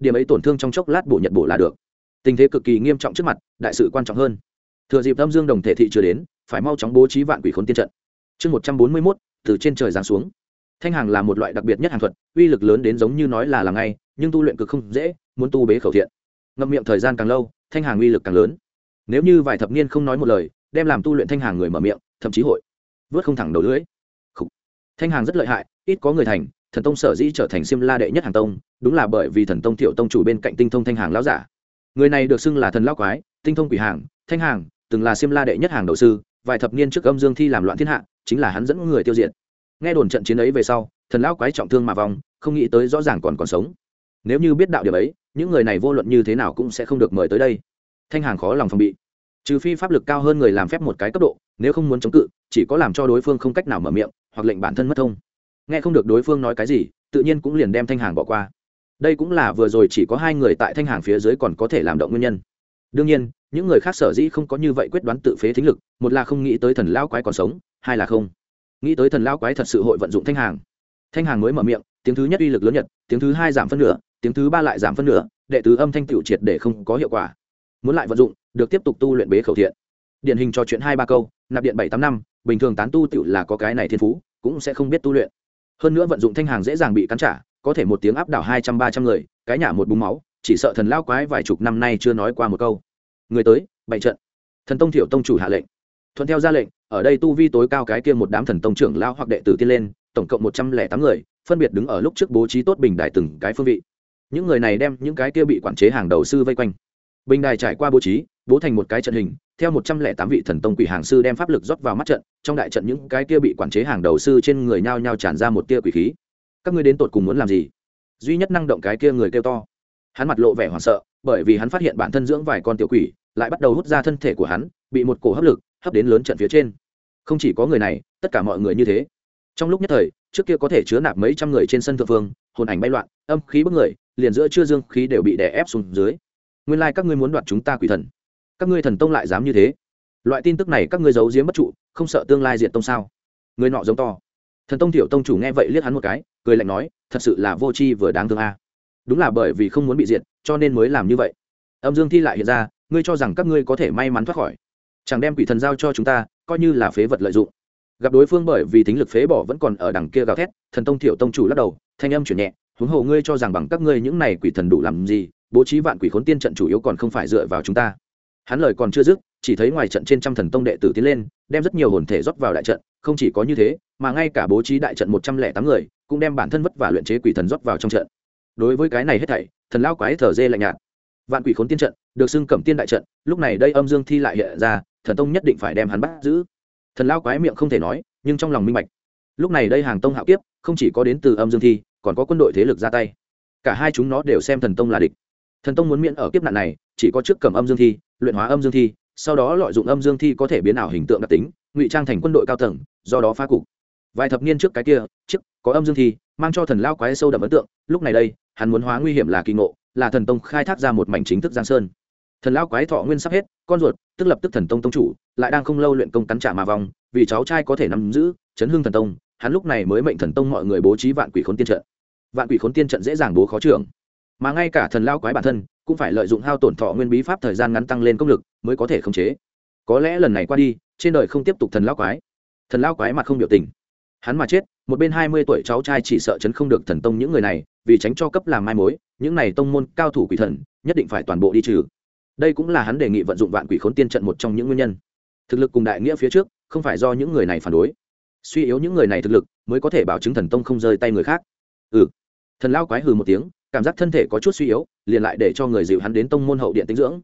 điểm ấy tổn thương trong chốc lát bổ nhận bổ là được. Tình thế cực kỳ nghiêm trọng trước mặt, đại sự quan trọng hơn. Thừa dịp âm dương đồng thể thị chưa đến, phải mau chóng bố trí vạn quỷ khốn tiên trận. Chương một trăm bốn mươi mốt, từ trên trời giáng xuống. Thanh hàng là một loại đặc biệt nhất hàng thuật, uy lực lớn đến giống như nói là làm ngay, nhưng tu luyện cực không dễ, muốn tu bế khẩu thiện. Ngậm miệng thời gian càng lâu, thanh hàng uy lực càng lớn. Nếu như vài thập niên không nói một lời, đem làm tu luyện thanh hàng người mở miệng, thậm chí hội vớt không thẳng đầu lưỡi. Thanh hàng rất lợi hại, ít có người thành thần tông sở dĩ trở thành xiêm la đệ nhất hàng tông, đúng là bởi vì thần tông thiệu tông chủ bên cạnh tinh thông thanh hàng lão giả. Người này được xưng là thần lão quái, tinh thông quỷ hàng, thanh hàng, từng là xiêm la đệ nhất hàng đầu sư, vài thập niên trước âm dương thi làm loạn thiên hạ, chính là hắn dẫn người tiêu diệt. Nghe đồn trận chiến ấy về sau, thần lão quái trọng thương mà vong, không nghĩ tới rõ ràng còn còn sống. Nếu như biết đạo điểm ấy, những người này vô luận như thế nào cũng sẽ không được mời tới đây. Thanh hàng khó lòng phòng bị. Trừ phi pháp lực cao hơn người làm phép một cái cấp độ, nếu không muốn chống cự, chỉ có làm cho đối phương không cách nào mở miệng, hoặc lệnh bản thân mất thông nghe không được đối phương nói cái gì, tự nhiên cũng liền đem thanh hàng bỏ qua. Đây cũng là vừa rồi chỉ có hai người tại thanh hàng phía dưới còn có thể làm động nguyên nhân. Đương nhiên, những người khác sở dĩ không có như vậy quyết đoán tự phế thính lực, một là không nghĩ tới thần lao quái còn sống, hai là không. Nghĩ tới thần lao quái thật sự hội vận dụng thanh hàng. Thanh hàng mới mở miệng, tiếng thứ nhất uy lực lớn nhất, tiếng thứ hai giảm phân nửa, tiếng thứ ba lại giảm phân nửa, đệ tứ âm thanh tiểu triệt để không có hiệu quả. Muốn lại vận dụng, được tiếp tục tu luyện bế khẩu thiện. Điển hình cho chuyện hai ba câu, nạp điện bảy tám năm, bình thường tán tu tiểu là có cái này thiên phú, cũng sẽ không biết tu luyện hơn nữa vận dụng thanh hàng dễ dàng bị cắn trả, có thể một tiếng áp đảo hai trăm ba trăm người, cái nhả một búng máu, chỉ sợ thần lao quái vài chục năm nay chưa nói qua một câu. Người tới, bày trận. Thần tông thiểu tông chủ hạ lệnh. Thuận theo ra lệnh, ở đây tu vi tối cao cái kia một đám thần tông trưởng lao hoặc đệ tử tiên lên, tổng cộng một trăm lẻ tám người, phân biệt đứng ở lúc trước bố trí tốt bình đài từng cái phương vị. Những người này đem những cái kia bị quản chế hàng đầu sư vây quanh. Bình đài trải qua bố trí bố thành một cái trận hình, theo một trăm lẻ tám vị thần tông quỷ hàng sư đem pháp lực rót vào mắt trận, trong đại trận những cái kia bị quản chế hàng đầu sư trên người nhao nhao tràn ra một tia quỷ khí. Các ngươi đến tột cùng muốn làm gì? Duy nhất năng động cái kia người kêu to. Hắn mặt lộ vẻ hoảng sợ, bởi vì hắn phát hiện bản thân dưỡng vài con tiểu quỷ, lại bắt đầu hút ra thân thể của hắn, bị một cổ hấp lực hấp đến lớn trận phía trên. Không chỉ có người này, tất cả mọi người như thế. Trong lúc nhất thời, trước kia có thể chứa nạp mấy trăm người trên sân thượng phương, hồn ảnh bay loạn, âm khí bức người, liền giữa chưa dương khí đều bị đè ép xuống dưới. Nguyên lai các ngươi muốn đoạt chúng ta quỷ thần các ngươi thần tông lại dám như thế? Loại tin tức này các ngươi giấu giếm bất trụ, không sợ tương lai diện tông sao? Người nọ giống to. Thần tông tiểu tông chủ nghe vậy liếc hắn một cái, cười lạnh nói, thật sự là vô tri vừa đáng thương a. Đúng là bởi vì không muốn bị diệt, cho nên mới làm như vậy. Âm dương thi lại hiện ra, ngươi cho rằng các ngươi có thể may mắn thoát khỏi? Chẳng đem quỷ thần giao cho chúng ta, coi như là phế vật lợi dụng. Gặp đối phương bởi vì tính lực phế bỏ vẫn còn ở đằng kia gào thét, thần tông tiểu tông chủ lắc đầu, thanh âm chuyển nhẹ, huống hồ ngươi cho rằng bằng các ngươi những này quỷ thần đủ làm gì, bố trí vạn quỷ khốn tiên trận chủ yếu còn không phải dựa vào chúng ta hắn lời còn chưa dứt, chỉ thấy ngoài trận trên trăm thần tông đệ tử tiến lên, đem rất nhiều hồn thể rót vào đại trận, không chỉ có như thế, mà ngay cả bố trí đại trận một trăm lẻ tám người, cũng đem bản thân vất vả luyện chế quỷ thần rót vào trong trận. Đối với cái này hết thảy, thần lao quái thở dê lạnh nhạt. Vạn quỷ khốn tiên trận, được xưng cẩm tiên đại trận, lúc này đây âm dương thi lại hiện ra, thần tông nhất định phải đem hắn bắt giữ. Thần lao quái miệng không thể nói, nhưng trong lòng minh bạch. Lúc này đây hàng tông hạo kiếp, không chỉ có đến từ âm dương thi, còn có quân đội thế lực ra tay. Cả hai chúng nó đều xem thần tông là địch thần tông muốn miễn ở kiếp nạn này, chỉ có trước cầm âm dương thi, luyện hóa âm dương thi, sau đó lợi dụng âm dương thi có thể biến ảo hình tượng đặc tính, ngụy trang thành quân đội cao tầng, do đó phá cục. Vài thập niên trước cái kia, trước, có âm dương thi, mang cho thần lao quái sâu đậm ấn tượng, lúc này đây, hắn muốn hóa nguy hiểm là kỳ ngộ, là thần tông khai thác ra một mảnh chính thức giang sơn. Thần lao quái thọ nguyên sắp hết, con ruột, tức lập tức thần tông tông chủ, lại đang không lâu luyện công cắn trả mà vòng vì cháu trai có thể nắm giữ, chấn hương thần tông, hắn lúc này mới mệnh thần tông mọi người bố trí vạn quỷ khốn tiên trận. Vạn quỷ khốn tiên trận dễ dàng bố khó trưởng mà ngay cả thần lao quái bản thân cũng phải lợi dụng hao tổn thọ nguyên bí pháp thời gian ngắn tăng lên công lực mới có thể khống chế. Có lẽ lần này qua đi, trên đời không tiếp tục thần lao quái. Thần lao quái mặt không biểu tình. Hắn mà chết, một bên hai mươi tuổi cháu trai chỉ sợ chấn không được thần tông những người này, vì tránh cho cấp làm mai mối, những này tông môn cao thủ quỷ thần, nhất định phải toàn bộ đi trừ. Đây cũng là hắn đề nghị vận dụng vạn quỷ khốn tiên trận một trong những nguyên nhân. Thực lực cùng đại nghĩa phía trước, không phải do những người này phản đối. Suy yếu những người này thực lực, mới có thể bảo chứng thần tông không rơi tay người khác. Ừ. Thần lao quái hừ một tiếng cảm giác thân thể có chút suy yếu, liền lại để cho người dịu hắn đến tông môn hậu điện tinh dưỡng.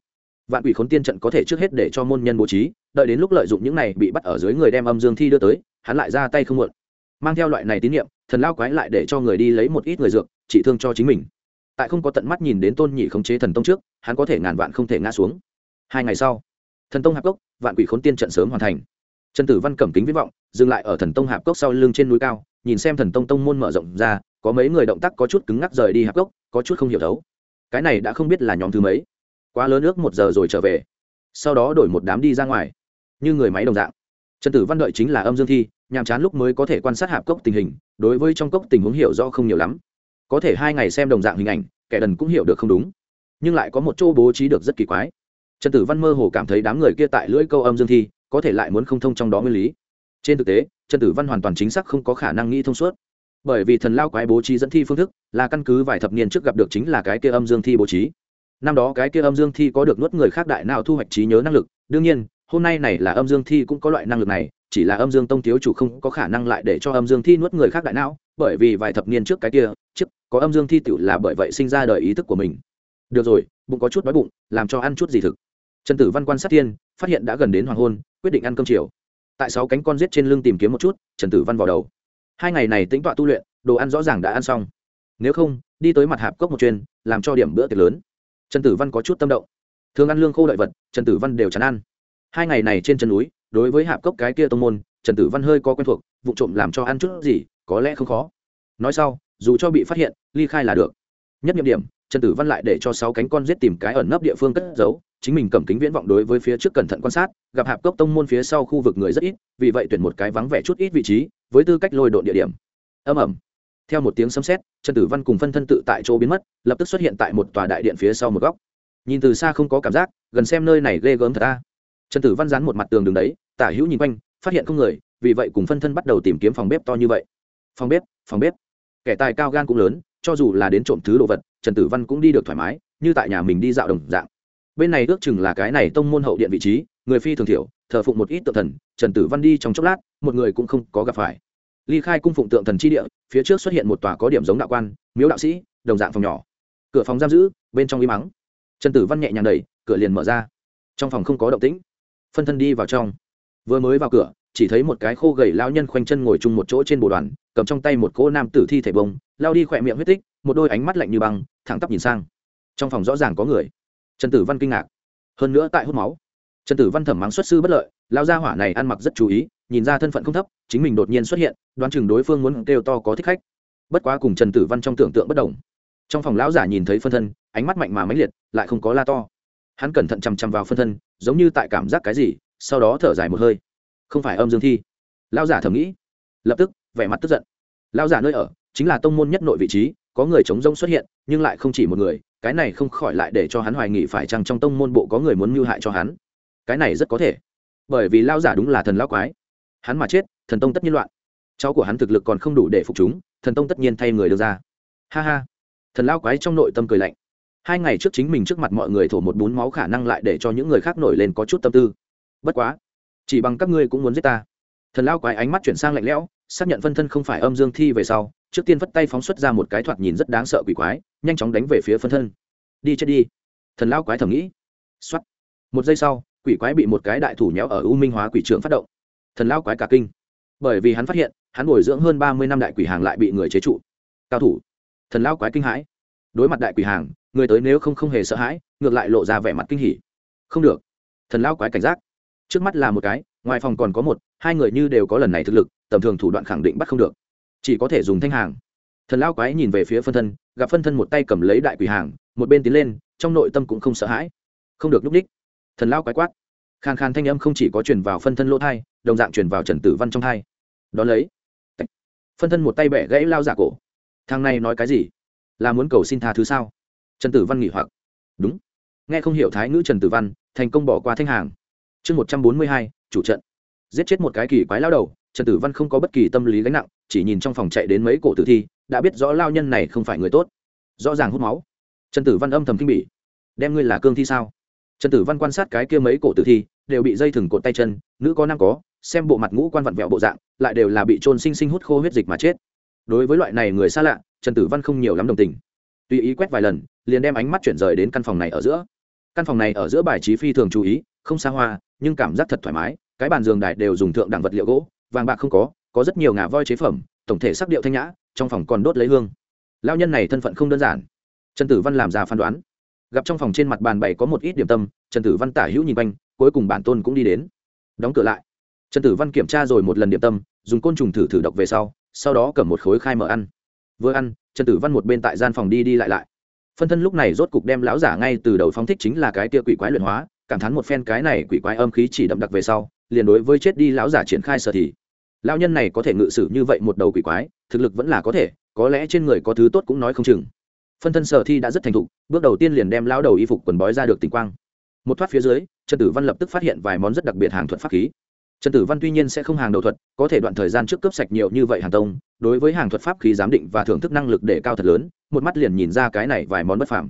Vạn quỷ khốn tiên trận có thể trước hết để cho môn nhân bố trí, đợi đến lúc lợi dụng những này bị bắt ở dưới người đem âm dương thi đưa tới, hắn lại ra tay không muộn. Mang theo loại này tín nhiệm thần lao quái lại để cho người đi lấy một ít người dược, trị thương cho chính mình. Tại không có tận mắt nhìn đến tôn nhị khống chế thần tông trước, hắn có thể ngàn vạn không thể ngã xuống. Hai ngày sau, thần tông hạp cốc, vạn quỷ khốn tiên trận sớm hoàn thành. Trần tử văn cẩm kính viết vọng, dừng lại ở thần tông hạp cốc sau lưng trên núi cao, nhìn xem thần tông tông môn mở rộng ra có mấy người động tác có chút cứng ngắc rời đi hạp cốc có chút không hiểu thấu. Cái này đã không biết là nhóm thứ mấy. Quá lớn ước một giờ rồi trở về. Sau đó đổi một đám đi ra ngoài. Như người máy đồng dạng. Trần tử văn đợi chính là âm dương thi, nhàm chán lúc mới có thể quan sát hạp cốc tình hình, đối với trong cốc tình huống hiểu rõ không nhiều lắm. Có thể hai ngày xem đồng dạng hình ảnh, kẻ đần cũng hiểu được không đúng. Nhưng lại có một chỗ bố trí được rất kỳ quái. Trần tử văn mơ hồ cảm thấy đám người kia tại lưỡi câu âm dương thi, có thể lại muốn không thông trong đó nguyên lý. Trên thực tế, trần tử văn hoàn toàn chính xác không có khả năng nghĩ thông suốt bởi vì thần lao quái bố trí dẫn thi phương thức, là căn cứ vài thập niên trước gặp được chính là cái kia âm dương thi bố trí. Năm đó cái kia âm dương thi có được nuốt người khác đại nào thu hoạch trí nhớ năng lực, đương nhiên, hôm nay này là âm dương thi cũng có loại năng lực này, chỉ là âm dương tông thiếu chủ không có khả năng lại để cho âm dương thi nuốt người khác đại não, bởi vì vài thập niên trước cái kia, trước, có âm dương thi tựu là bởi vậy sinh ra đời ý thức của mình. Được rồi, bụng có chút đói bụng, làm cho ăn chút gì thực. Trần tử văn quan sát thiên, phát hiện đã gần đến hoàng hôn, quyết định ăn cơm chiều. Tại sáu cánh con giết trên lưng tìm kiếm một chút, trần tử văn vào đầu hai ngày này tính tọa tu luyện, đồ ăn rõ ràng đã ăn xong. Nếu không, đi tới mặt hạp cốc một chuyên làm cho điểm bữa tiệc lớn. Trần tử văn có chút tâm động. Thường ăn lương khô lợi vật, trần tử văn đều chán ăn. Hai ngày này trên chân núi, đối với hạp cốc cái kia tông môn, trần tử văn hơi có quen thuộc, vụ trộm làm cho ăn chút gì, có lẽ không khó. Nói sau, dù cho bị phát hiện, ly khai là được. Nhất nhiệm điểm, trần tử văn lại để cho sáu cánh con giết tìm cái ẩn nấp địa phương cất giấu, chính mình cầm kính viễn vọng đối với phía trước cẩn thận quan sát, gặp hạp cốc tông môn phía sau khu vực người rất ít, vì vậy tuyển một cái vắng vẻ chút ít vị trí với tư cách lôi độn địa điểm. Âm ẩm theo một tiếng sấm sét, trần tử văn cùng phân thân tự tại chỗ biến mất, lập tức xuất hiện tại một tòa đại điện phía sau một góc. Nhìn từ xa không có cảm giác, gần xem nơi này ghê gớm thật ta trần tử văn dán một mặt tường đường đấy, tả hữu nhìn quanh, phát hiện không người, vì vậy cùng phân thân bắt đầu tìm kiếm phòng bếp to như vậy. Phòng bếp phòng bếp. Kẻ tài cao gan cũng lớn, cho dù là đến trộm thứ đồ vật, trần tử văn cũng đi được thoải mái, như tại nhà mình đi dạo đồng dạng. Bên này ước chừng là cái này tông môn hậu điện vị trí, người phi thường thiểu thờ phụng một ít tượng thần, trần tử văn đi trong chốc lát, một người cũng không có gặp phải. Ly khai cung phụng tượng thần chi địa, phía trước xuất hiện một tòa có điểm giống đạo quan, miếu đạo sĩ, đồng dạng phòng nhỏ. Cửa phòng giam giữ, bên trong y mắng trần tử văn nhẹ nhàng đẩy, cửa liền mở ra. Trong phòng không có động tĩnh. Phân thân đi vào trong. Vừa mới vào cửa, chỉ thấy một cái khô gầy lao nhân khoanh chân ngồi chung một chỗ trên bồ đoàn, cầm trong tay một cỗ nam tử thi thể bông lao đi khỏe miệng huyết tích, một đôi ánh mắt lạnh như băng, thẳng tắp nhìn sang. Trong phòng rõ ràng có người. Trần tử văn kinh ngạc. Hơn nữa tại hút máu trần tử văn thẩm mắng xuất sư bất lợi lao gia hỏa này ăn mặc rất chú ý, nhìn ra thân phận không thấp, chính mình đột nhiên xuất hiện, đoán chừng đối phương muốn kêu to có thích khách. Bất quá cùng trần tử văn trong tưởng tượng bất đồng. Trong phòng lão giả nhìn thấy phân thân, ánh mắt mạnh mà mãnh liệt, lại không có la to. Hắn cẩn thận chằm chằm vào phân thân, giống như tại cảm giác cái gì, sau đó thở dài một hơi. Không phải âm dương thi. Lão giả thầm nghĩ. Lập tức, vẻ mặt tức giận. Lão giả nơi ở, chính là tông môn nhất nội vị trí, có người chống rông xuất hiện, nhưng lại không chỉ một người, cái này không khỏi lại để cho hắn hoài nghị phải chăng trong tông môn bộ có người muốn mưu hại cho hắn cái này rất có thể. Bởi vì lao giả đúng là thần lao quái. Hắn mà chết, thần tông tất nhiên loạn. Cháu của hắn thực lực còn không đủ để phục chúng, thần tông tất nhiên thay người đưa ra. Ha ha. Thần lao quái trong nội tâm cười lạnh. Hai ngày trước chính mình trước mặt mọi người thổ một bún máu khả năng lại để cho những người khác nổi lên có chút tâm tư. Bất quá, chỉ bằng các ngươi cũng muốn giết ta. Thần lao quái ánh mắt chuyển sang lạnh lẽo, xác nhận phân thân không phải âm dương thi về sau, trước tiên vất tay phóng xuất ra một cái thoạt nhìn rất đáng sợ quỷ quái, nhanh chóng đánh về phía phân thân. Đi chết đi. Thần lao quái thầm nghĩ. X một giây sau quỷ quái bị một cái đại thủ nhéo ở u minh hóa quỷ trưởng phát động. Thần lao quái cả kinh. Bởi vì hắn phát hiện, hắn bồi dưỡng hơn ba mươi năm đại quỷ hàng lại bị người chế trụ. Cao thủ. Thần lao quái kinh hãi. Đối mặt đại quỷ hàng, người tới nếu không không hề sợ hãi, ngược lại lộ ra vẻ mặt kinh hỉ. Không được. Thần lao quái cảnh giác. Trước mắt là một cái, ngoài phòng còn có một, hai người như đều có lần này thực lực, tầm thường thủ đoạn khẳng định bắt không được. Chỉ có thể dùng thanh hàng. Thần lao quái nhìn về phía phân thân, gặp phân thân một tay cầm lấy đại quỷ hàng, một bên tiến lên, trong nội tâm cũng không sợ hãi. Không được nhúc ních thần lao quái quát. Khàn khàn thanh âm không chỉ có truyền vào phân thân lỗ thai, đồng dạng truyền vào trần tử văn trong thai. Đón lấy phân thân một tay bẻ gãy lao giả cổ. Thằng này nói cái gì? Là muốn cầu xin tha thứ sao? Trần tử văn nghỉ hoặc. Đúng. Nghe không hiểu thái ngữ trần tử văn, thành công bỏ qua thanh hàng. Chương một trăm bốn mươi hai, chủ trận. Giết chết một cái kỳ quái lao đầu, trần tử văn không có bất kỳ tâm lý gánh nặng, chỉ nhìn trong phòng chạy đến mấy cổ tử thi, đã biết rõ lao nhân này không phải người tốt. Rõ ràng hút máu. Trần tử văn âm thầm kinh bỉ. Đem ngươi là cương thi sao? Trần tử văn quan sát cái kia mấy cổ tử thi, đều bị dây thừng cột tay chân, nữ có nam có, xem bộ mặt ngũ quan vặn vẹo bộ dạng, lại đều là bị trôn sinh sinh hút khô huyết dịch mà chết. Đối với loại này người xa lạ, trần tử văn không nhiều lắm đồng tình. Tùy ý quét vài lần, liền đem ánh mắt chuyển rời đến căn phòng này ở giữa. Căn phòng này ở giữa bài trí phi thường chú ý, không xa hoa, nhưng cảm giác thật thoải mái, cái bàn giường đại đều dùng thượng đẳng vật liệu gỗ, vàng bạc không có có rất nhiều ngà voi chế phẩm, tổng thể sắc điệu thanh nhã, trong phòng còn đốt lấy hương. Lao nhân này thân phận không đơn giản. Trần tử văn làm ra phán đoán gặp trong phòng trên mặt bàn bày có một ít điểm tâm, trần tử văn tả hữu nhìn quanh, cuối cùng bản tôn cũng đi đến. Đóng cửa lại. Trần tử văn kiểm tra rồi một lần điểm tâm, dùng côn trùng thử thử độc về sau sau đó cầm một khối khai mở ăn. Vừa ăn, trần tử văn một bên tại gian phòng đi đi lại lại. Phân thân lúc này rốt cục đem lão giả ngay từ đầu phóng thích chính là cái tia quỷ quái luyện hóa, cảm thán một phen cái này quỷ quái âm khí chỉ đậm đặc về sau, liền đối với chết đi lão giả triển khai sở thì lão nhân này có thể ngự sử như vậy một đầu quỷ quái, thực lực vẫn là có thể, có lẽ trên người có thứ tốt cũng nói không chừng phân thân sở thi đã rất thành thục, bước đầu tiên liền đem lão đầu y phục quần bói ra được tình quang. Một thoát phía dưới, trần tử văn lập tức phát hiện vài món rất đặc biệt hàng thuật pháp khí. Trần tử văn tuy nhiên sẽ không hàng đầu thuật, có thể đoạn thời gian trước cấp sạch nhiều như vậy hàng tông, đối với hàng thuật pháp khí giám định và thưởng thức năng lực để cao thật lớn, một mắt liền nhìn ra cái này vài món bất phàm.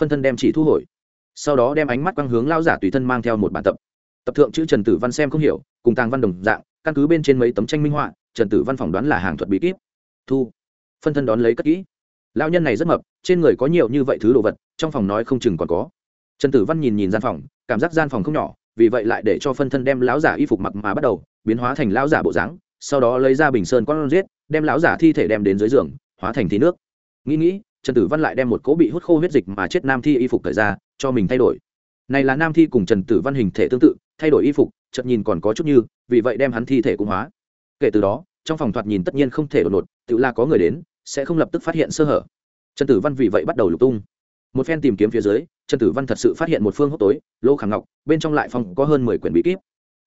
Phân thân đem chỉ thu hồi, sau đó đem ánh mắt quang hướng lao giả tùy thân mang theo một bản tập. Tập thượng chữ trần tử văn xem không hiểu, cùng tàng văn đồng dạng, căn cứ bên trên mấy tấm tranh minh họa, trần tử văn phỏng đoán là hàng thuật bí kíp. Thu, phân thân đón lấy cất kỹ lao nhân này rất mập, trên người có nhiều như vậy thứ đồ vật, trong phòng nói không chừng còn có. Trần tử văn nhìn nhìn gian phòng, cảm giác gian phòng không nhỏ, vì vậy lại để cho phân thân đem lão giả y phục mặc mà bắt đầu, biến hóa thành lão giả bộ dáng, sau đó lấy ra bình sơn con giết, đem lão giả thi thể đem đến dưới giường, hóa thành thi nước. Nghĩ nghĩ, trần tử văn lại đem một cỗ bị hút khô huyết dịch mà chết nam thi y phục thời ra, cho mình thay đổi. Này là nam thi cùng trần tử văn hình thể tương tự, thay đổi y phục, chợt nhìn còn có chút như, vì vậy đem hắn thi thể cũng hóa. Kể từ đó, trong phòng thoạt nhìn tất nhiên không thể đột ngột, tự là có người đến sẽ không lập tức phát hiện sơ hở. Trần tử văn vì vậy bắt đầu lục tung. Một phen tìm kiếm phía dưới, trần tử văn thật sự phát hiện một phương hốc tối, lỗ khảm ngọc, bên trong lại phòng có hơn mười quyển bí kíp.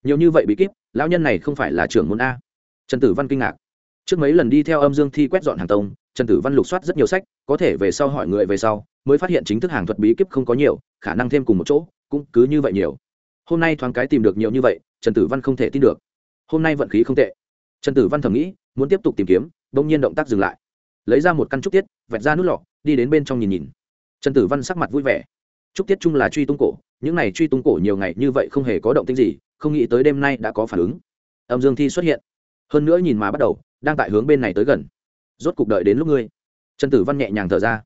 Nhiều như vậy bí kíp, lão nhân này không phải là trưởng môn a. Trần tử văn kinh ngạc. Trước mấy lần đi theo âm dương thi quét dọn hàng tông, trần tử văn lục soát rất nhiều sách, có thể về sau hỏi người về sau, mới phát hiện chính thức hàng thuật bí kíp không có nhiều, khả năng thêm cùng một chỗ, cũng cứ như vậy nhiều. Hôm nay thoáng cái tìm được nhiều như vậy, trần tử văn không thể tin được. Hôm nay vận khí không tệ. Trần tử văn thầm nghĩ, muốn tiếp tục tìm kiếm đ ỗ n g nhiên động tác dừng lại lấy ra một căn trúc tiết vẹt ra nút lọ, đi đến bên trong nhìn nhìn. Trần tử văn sắc mặt vui vẻ. Trúc tiết chung là truy tung cổ, những này truy tung cổ nhiều ngày như vậy không hề có động tinh gì, không nghĩ tới đêm nay đã có phản ứng. Âm dương thi xuất hiện. Hơn nữa nhìn mà bắt đầu, đang tại hướng bên này tới gần. Rốt cục đợi đến lúc ngươi. Trần tử văn nhẹ nhàng thở ra.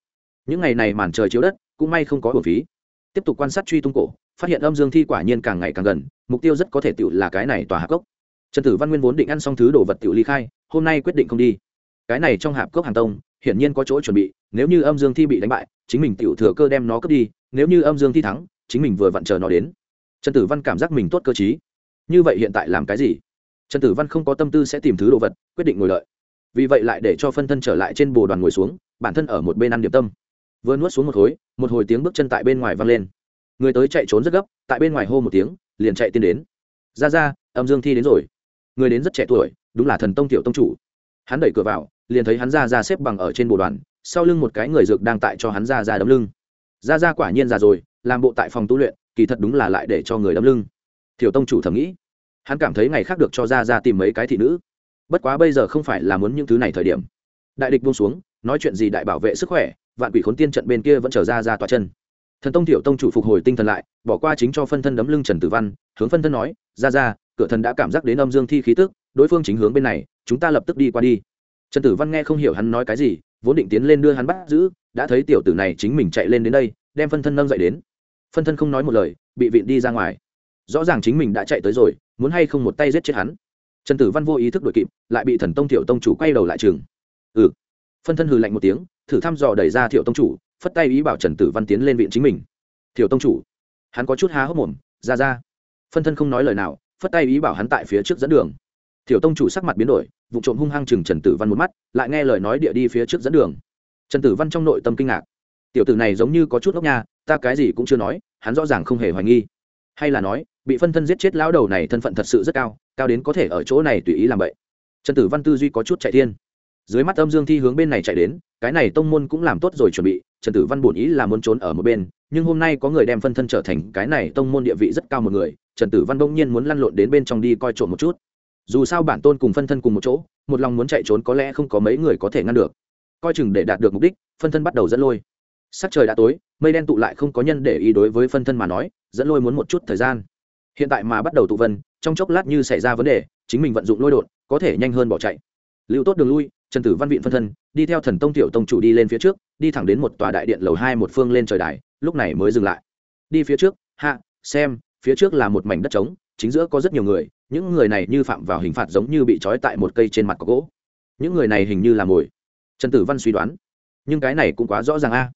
Những ngày này màn trời chiếu đất, cũng may không có hồn phí. Tiếp tục quan sát truy tung cổ, phát hiện âm dương thi quả nhiên càng ngày càng gần, mục tiêu rất có thể tự là cái này tòa hạp cốc. Trần tử văn nguyên vốn định ăn xong thứ đồ vật tự ly khai, hôm nay quyết định không đi cái này trong hạp cốc hàng tông, hiển nhiên có chỗ chuẩn bị, nếu như âm dương thi bị đánh bại, chính mình tiểu thừa cơ đem nó cướp đi, nếu như âm dương thi thắng, chính mình vừa vặn chờ nó đến. Trần tử văn cảm giác mình tốt cơ chí như vậy hiện tại làm cái gì? Trần tử văn không có tâm tư sẽ tìm thứ đồ vật, quyết định ngồi lợi vì vậy lại để cho phân thân trở lại trên bồ đoàn ngồi xuống, bản thân ở một bên ăn điểm tâm. Vừa nuốt xuống một khối, một hồi tiếng bước chân tại bên ngoài vang lên. Người tới chạy trốn rất gấp, tại bên ngoài hô một tiếng, liền chạy tiến đến. Ra ra, âm dương thi đến rồi. Người đến rất trẻ tuổi, đúng là thần tông tiểu tông chủ. Hắn đẩy cửa vào liền thấy hắn ra ra xếp bằng ở trên bộ đoàn, sau lưng một cái người dược đang tại cho hắn ra ra đấm lưng. Ra ra quả nhiên già rồi, làm bộ tại phòng tu luyện, kỳ thật đúng là lại để cho người đấm lưng. Tiểu tông chủ thầm nghĩ. Hắn cảm thấy ngày khác được cho ra ra tìm mấy cái thị nữ. Bất quá bây giờ không phải là muốn những thứ này thời điểm. Đại địch buông xuống, nói chuyện gì đại bảo vệ sức khỏe, vạn quỷ khốn tiên trận bên kia vẫn trở ra ra tòa chân. Thần tông tiểu tông chủ phục hồi tinh thần lại, bỏ qua chính cho phân thân đấm lưng trần tử văn, hướng phân thân nói, ra ra, cửa thần đã cảm giác đến âm dương thi khí tức, đối phương chính hướng bên này, chúng ta lập tức đi qua đi trần tử văn nghe không hiểu hắn nói cái gì, vốn định tiến lên đưa hắn bắt giữ, đã thấy tiểu tử này chính mình chạy lên đến đây, đem phân thân nâng dậy đến. Phân thân không nói một lời, bị vịn đi ra ngoài. Rõ ràng chính mình đã chạy tới rồi, muốn hay không một tay giết chết hắn. Trần tử văn vô ý thức đuổi kịp, lại bị thần tông thiệu tông chủ quay đầu lại trường. Ừ. Phân thân hừ lạnh một tiếng, thử thăm dò đẩy ra thiệu tông chủ, phất tay ý bảo trần tử văn tiến lên viện chính mình. Thiệu tông chủ. Hắn có chút há hốc mồm, ra ra. Phân thân không nói lời nào, phất tay ý bảo hắn tại phía trước dẫn đường. Thiệu tông chủ sắc mặt biến đổi vụ trộm hung hăng chừng trần tử văn một mắt, lại nghe lời nói địa đi phía trước dẫn đường. Trần tử văn trong nội tâm kinh ngạc. Tiểu tử này giống như có chút ngốc nha, ta cái gì cũng chưa nói, hắn rõ ràng không hề hoài nghi. Hay là nói, bị phân thân giết chết lão đầu này thân phận thật sự rất cao cao đến có thể ở chỗ này tùy ý làm vậy trần tử văn tư duy có chút chạy thiên. Dưới mắt âm dương thi hướng bên này chạy đến, cái này tông môn cũng làm tốt rồi chuẩn bị, trần tử văn bổn ý là muốn trốn ở một bên, nhưng hôm nay có người đem phân thân trở thành cái này tông môn địa vị rất cao một người, trần tử văn đông nhiên muốn lăn lộn đến bên trong đi coi trộm một chút dù sao bản tôn cùng phân thân cùng một chỗ, một lòng muốn chạy trốn có lẽ không có mấy người có thể ngăn được. Coi chừng để đạt được mục đích, phân thân bắt đầu dẫn lôi. Sắc trời đã tối, mây đen tụ lại không có nhân để ý đối với phân thân mà nói, dẫn lôi muốn một chút thời gian. Hiện tại mà bắt đầu tụ vân, trong chốc lát như xảy ra vấn đề, chính mình vận dụng lôi đột, có thể nhanh hơn bỏ chạy. Lưu tốt đường lui, trần tử văn viện phân thân, đi theo thần tông tiểu tông chủ đi lên phía trước, đi thẳng đến một tòa đại điện lầu hai một phương lên trời đài, lúc này mới dừng lại. Đi phía trước, hạ, xem, phía trước là một mảnh đất trống, chính giữa có rất nhiều người những người này như phạm vào hình phạt giống như bị trói tại một cây trên mặt có gỗ. Những người này hình như là mồi. Trần tử văn suy đoán. Nhưng cái này cũng quá rõ ràng a.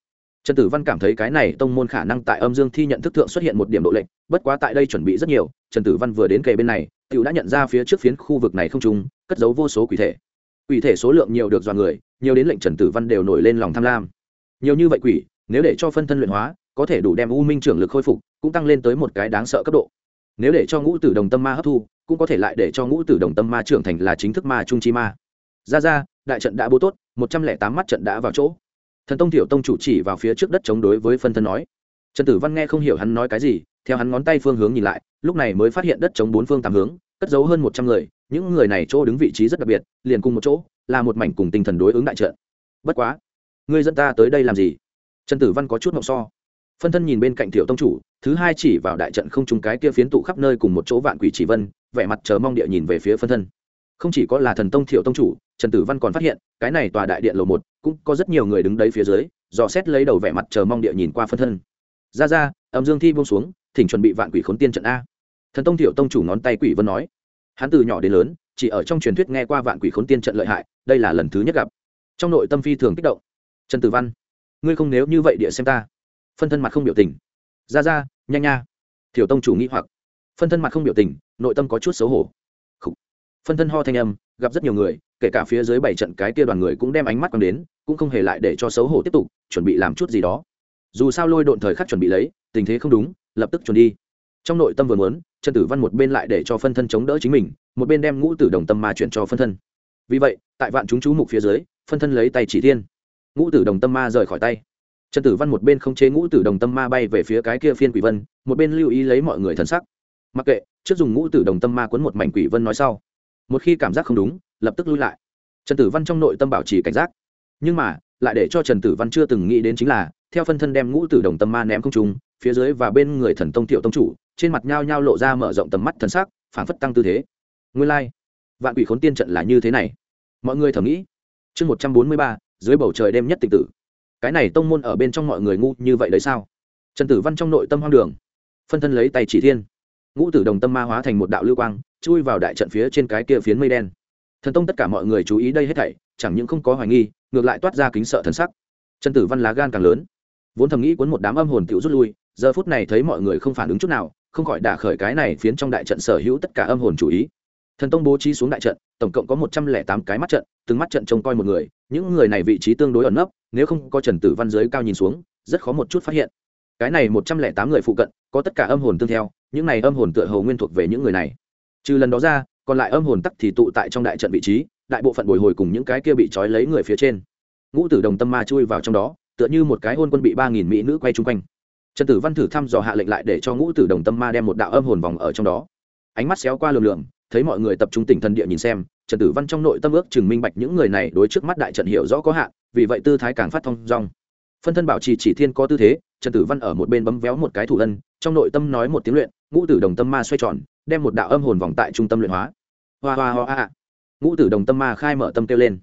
Trần tử văn cảm thấy cái này tông môn khả năng tại âm dương thi nhận thức thượng xuất hiện một điểm độ lệnh bất quá tại đây chuẩn bị rất nhiều, trần tử văn vừa đến kề bên này t đã nhận ra phía trước phiến khu vực này không trung cất giấu vô số quỷ thể. Quỷ thể số lượng nhiều được dọa người, nhiều đến lệnh trần tử văn đều nổi lên lòng tham lam. Nhiều như vậy quỷ, nếu để cho phân thân luyện hóa, có thể đủ đem u minh trưởng lực khôi phục, cũng tăng lên tới một cái đáng sợ cấp độ nếu để cho ngũ tử đồng tâm ma hấp thu, cũng có thể lại để cho ngũ tử đồng tâm ma trưởng thành là chính thức ma trung chi ma. Ra ra, đại trận đã bố tốt, một trăm lẻ tám mắt trận đã vào chỗ. Thần tông tiểu tông chủ chỉ vào phía trước đất chống đối với phân thân nói. Trần tử văn nghe không hiểu hắn nói cái gì, theo hắn ngón tay phương hướng nhìn lại, lúc này mới phát hiện đất chống bốn phương tám hướng, cất giấu hơn một trăm người, những người này chỗ đứng vị trí rất đặc biệt, liền cùng một chỗ, là một mảnh cùng tinh thần đối ứng đại trận. Bất quá, ngươi dẫn ta tới đây làm gì? Trần tử văn có chút mộng so phân thân nhìn bên cạnh tiểu tông chủ, thứ hai chỉ vào đại trận không trung cái kia phiến tụ khắp nơi cùng một chỗ vạn quỷ chỉ vân, vẻ mặt chờ mong địa nhìn về phía phân thân. Không chỉ có là thần tông thiệu tông chủ, trần tử văn còn phát hiện, cái này tòa đại điện lầu một, cũng có rất nhiều người đứng đấy phía dưới, dò xét lấy đầu vẻ mặt chờ mong địa nhìn qua phân thân. Ra ra, âm dương thi buông xuống, thỉnh chuẩn bị vạn quỷ khốn tiên trận a. Thần tông thiệu tông chủ ngón tay quỷ vân nói. Hắn từ nhỏ đến lớn, chỉ ở trong truyền thuyết nghe qua vạn quỷ khốn tiên trận lợi hại, đây là lần thứ nhất gặp. Trong nội tâm phi thường kích động. Trần tử văn, ngươi không nếu như vậy địa xem ta phân thân mặt không biểu tình. Ra ra nhanh nha. Thiểu tông chủ nghĩ hoặc. Phân thân mặt không biểu tình, nội tâm có chút xấu hổ. Phân thân ho thanh âm, gặp rất nhiều người, kể cả phía dưới bảy trận cái kia đoàn người cũng đem ánh mắt còn đến, cũng không hề lại để cho xấu hổ tiếp tục, chuẩn bị làm chút gì đó. Dù sao lôi độn thời khắc chuẩn bị lấy, tình thế không đúng, lập tức chuẩn đi. Trong nội tâm vừa muốn, trần tử văn một bên lại để cho phân thân chống đỡ chính mình, một bên đem ngũ tử đồng tâm ma chuyển cho phân thân. Vì vậy, tại vạn chúng chú mục phía dưới, phân thân lấy tay chỉ thiên. Ngũ tử đồng tâm ma rời khỏi tay trần tử văn một bên không chế ngũ tử đồng tâm ma bay về phía cái kia phiên quỷ vân, một bên lưu ý lấy mọi người thân sắc. Mặc kệ, trước dùng ngũ tử đồng tâm ma quấn một mảnh quỷ vân nói sau. Một khi cảm giác không đúng, lập tức lui lại. Trần tử văn trong nội tâm bảo trì cảnh giác. Nhưng mà, lại để cho trần tử văn chưa từng nghĩ đến chính là, theo phân thân đem ngũ tử đồng tâm ma ném không trùng phía dưới và bên người thần tông thiệu tông chủ, trên mặt nhao nhao lộ ra mở rộng tầm mắt thần sắc, phản phất tăng tư thế. Nguyên lai、like. vạn quỷ khốn tiên trận là như thế này. Mọi người thầm nghĩ. Chương một trăm bốn mươi ba, dưới bầu trời đêm nhất tịch tử cái này tông môn ở bên trong mọi người ngu như vậy đấy sao? Trần tử văn trong nội tâm hoang đường, phân thân lấy tay chỉ thiên. Ngũ tử đồng tâm ma hóa thành một đạo lưu quang, chui vào đại trận phía trên cái kia phiến mây đen. Thần tông tất cả mọi người chú ý đây hết thảy, chẳng những không có hoài nghi, ngược lại toát ra kính sợ thần sắc. Trần tử văn lá gan càng lớn, vốn thầm nghĩ cuốn một đám âm hồn tựu rút lui, giờ phút này thấy mọi người không phản ứng chút nào, không khỏi đả khởi cái này phiến trong đại trận sở hữu tất cả âm hồn chủ ý thần tông bố trí xuống đại trận, tổng cộng có một trăm lẻ tám cái mắt trận, từng mắt trận trông coi một người, những người này vị trí tương đối ẩn nấp, nếu không có trần tử văn giới cao nhìn xuống, rất khó một chút phát hiện. Cái này một trăm lẻ tám người phụ cận, có tất cả âm hồn tương theo, những này âm hồn tựa hồ nguyên thuộc về những người này. Trừ lần đó ra, còn lại âm hồn tắc thì tụ tại trong đại trận vị trí, đại bộ phận bồi hồi cùng những cái kia bị trói lấy người phía trên. Ngũ tử đồng tâm ma chui vào trong đó, tựa như một cái hôn quân bị ba nghìn mỹ nữ quay chung quanh. Trần tử văn thử thăm dò hạ lệnh lại để cho ngũ tử đồng tâm ma đem một đạo âm hồn vòng ở trong đó. Ánh mắt xéo qua lường lượng thấy mọi người tập trung tỉnh thần địa nhìn xem, trần tử văn trong nội tâm ước chừng minh bạch những người này đối trước mắt đại trận hiểu rõ có hạn, vì vậy tư thái càng phát thông rong phân thân bảo trì chỉ thiên có tư thế, trần tử văn ở một bên bấm véo một cái thủ ân, trong nội tâm nói một tiếng luyện, ngũ tử đồng tâm ma xoay tròn, đem một đạo âm hồn vòng tại trung tâm luyện hóa. Hoa hoa hoa hoa ngũ tử đồng tâm ma khai mở tâm kêu lên.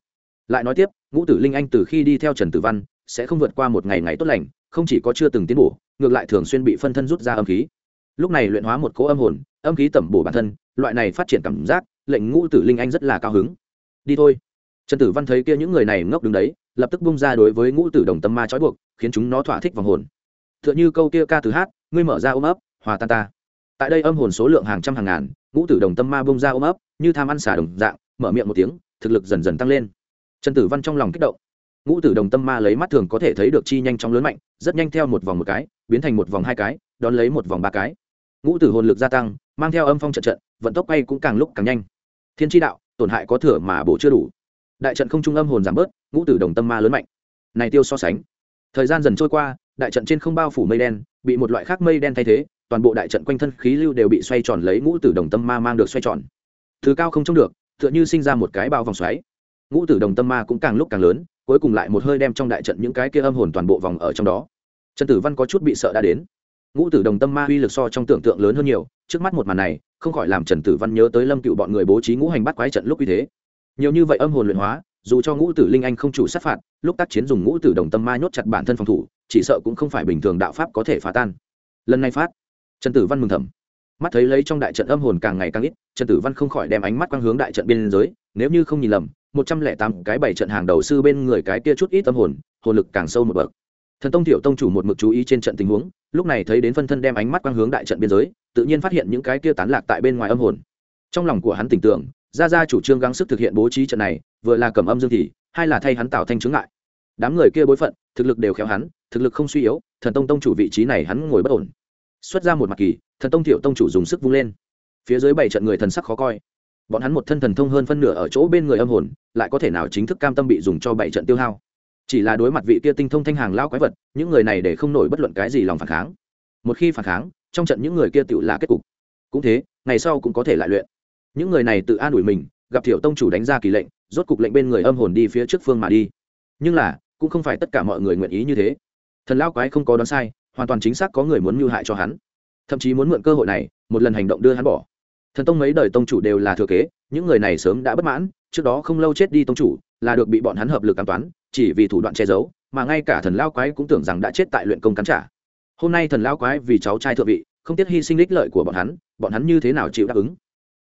Lại nói tiếp, ngũ tử linh anh từ khi đi theo trần tử văn, sẽ không vượt qua một ngày ngày tốt lành, không chỉ có chưa từng tiến bổ ngược lại thường xuyên bị phân thân rút ra âm khí. Lúc này luyện hóa một cỗ âm hồn, âm khí tẩm bổ bản thân loại này phát triển cảm giác, lệnh ngũ tử linh anh rất là cao hứng. Đi thôi. Trần tử văn thấy kia những người này ngốc đứng đấy, lập tức bung ra đối với ngũ tử đồng tâm ma trói buộc, khiến chúng nó thỏa thích vòng hồn. T h ư ợ n h ư câu kia ca từ hát, ngươi mở ra ôm ấp, hòa tan ta. Tại đây âm hồn số lượng hàng trăm hàng ngàn, ngũ tử đồng tâm ma bung ra ôm ấp, như tham ăn xả đồng dạng, mở miệng một tiếng, thực lực dần dần tăng lên. Trần tử văn trong lòng kích động. Ngũ tử đồng tâm ma lấy mắt thường có thể thấy được chi nhanh chóng lớn mạnh, rất nhanh theo một vòng một cái, biến thành một vòng hai cái, đón lấy một vòng ba cái ngũ tử hồn lực gia tăng, mang theo âm phong trận trận, vận tốc bay cũng càng lúc càng nhanh. Thiên tri đạo, tổn hại có thừa mà bổ chưa đủ. Đại trận không trung âm hồn giảm bớt, ngũ tử đồng tâm ma lớn mạnh. Này tiêu so sánh. Thời gian dần trôi qua, đại trận trên không bao phủ mây đen, bị một loại khác mây đen thay thế, toàn bộ đại trận quanh thân khí lưu đều bị xoay tròn lấy ngũ tử đồng tâm ma mang được xoay tròn. Thứ cao không trông được, tựa như sinh ra một cái bao vòng xoáy. Ngũ tử đồng tâm ma cũng càng lúc càng lớn, cuối cùng lại một hơi đem trong đại trận những cái kia âm hồn toàn bộ vòng ở trong đó. Trần tử văn có chút bị sợ đã đến ngũ tử đồng tâm ma uy lực so trong tưởng tượng lớn hơn nhiều, trước mắt một màn này, không khỏi làm trần tử văn nhớ tới lâm cựu bọn người bố trí ngũ hành bắt quái trận lúc như thế. Nhiều như vậy âm hồn luyện hóa, dù cho ngũ tử linh anh không chủ sát phạt, lúc tác chiến dùng ngũ tử đồng tâm ma nhốt chặt bản thân phòng thủ, chỉ sợ cũng không phải bình thường đạo pháp có thể phá tan. Lần này phát, trần tử văn mừng thầm. Mắt thấy lấy trong đại trận âm hồn càng ngày càng ít, trần tử văn không khỏi đem ánh mắt quang hướng đại trận biên giới, nếu như không nhìn lầm, một trăm lẻ tám cái bảy trận hàng đầu sư bên người cái kia chút ít âm hồn hồn lực càng sâu một bậc thần tông tiểu tông chủ một mực chú ý trên trận tình huống, lúc này thấy đến phân thân đem ánh mắt quang hướng đại trận biên giới, tự nhiên phát hiện những cái kia tán lạc tại bên ngoài âm hồn. Trong lòng của hắn tỉnh tưởng, ra ra chủ trương gắng sức thực hiện bố trí trận này, vừa là cầm âm dương thì, hai là thay hắn tạo thanh chứng ngại. đám người kia bối phận, thực lực đều khéo hắn, thực lực không suy yếu, thần tông tông chủ vị trí này hắn ngồi bất ổn. Xuất ra một mặt kỳ, thần tông tiểu tông chủ dùng sức vung lên. Phía dưới bảy trận người thần sắc khó coi. Bọn hắn một thân thần thông hơn phân nửa ở chỗ bên người âm hồn, lại có thể nào chính thức cam tâm bị dùng cho bảy trận tiêu hao? Chỉ là đối mặt vị kia tinh thông thanh hàng lao quái vật, những người này để không nổi bất luận cái gì lòng phản kháng. Một khi phản kháng, trong trận những người kia tự là kết cục. Cũng thế, ngày sau cũng có thể lại luyện. Những người này tự an ủi mình, gặp thiểu tông chủ đánh ra kỳ lệnh, rốt cục lệnh bên người âm hồn đi phía trước phương mà đi. Nhưng là, cũng không phải tất cả mọi người nguyện ý như thế. Thần lao quái không có đoán sai, hoàn toàn chính xác có người muốn mưu hại cho hắn. Thậm chí muốn mượn cơ hội này, một lần hành động đưa hắn bỏ. Thần tông mấy đời tông chủ đều là thừa kế, những người này sớm đã bất mãn, trước đó không lâu chết đi tông chủ, là được bị bọn hắn hợp lực an toán chỉ vì thủ đoạn che giấu, mà ngay cả thần lao quái cũng tưởng rằng đã chết tại luyện công cắn trả. Hôm nay thần lao quái vì cháu trai thượng vị, không tiếc hy sinh đích lợi của bọn hắn bọn hắn như thế nào chịu đáp ứng?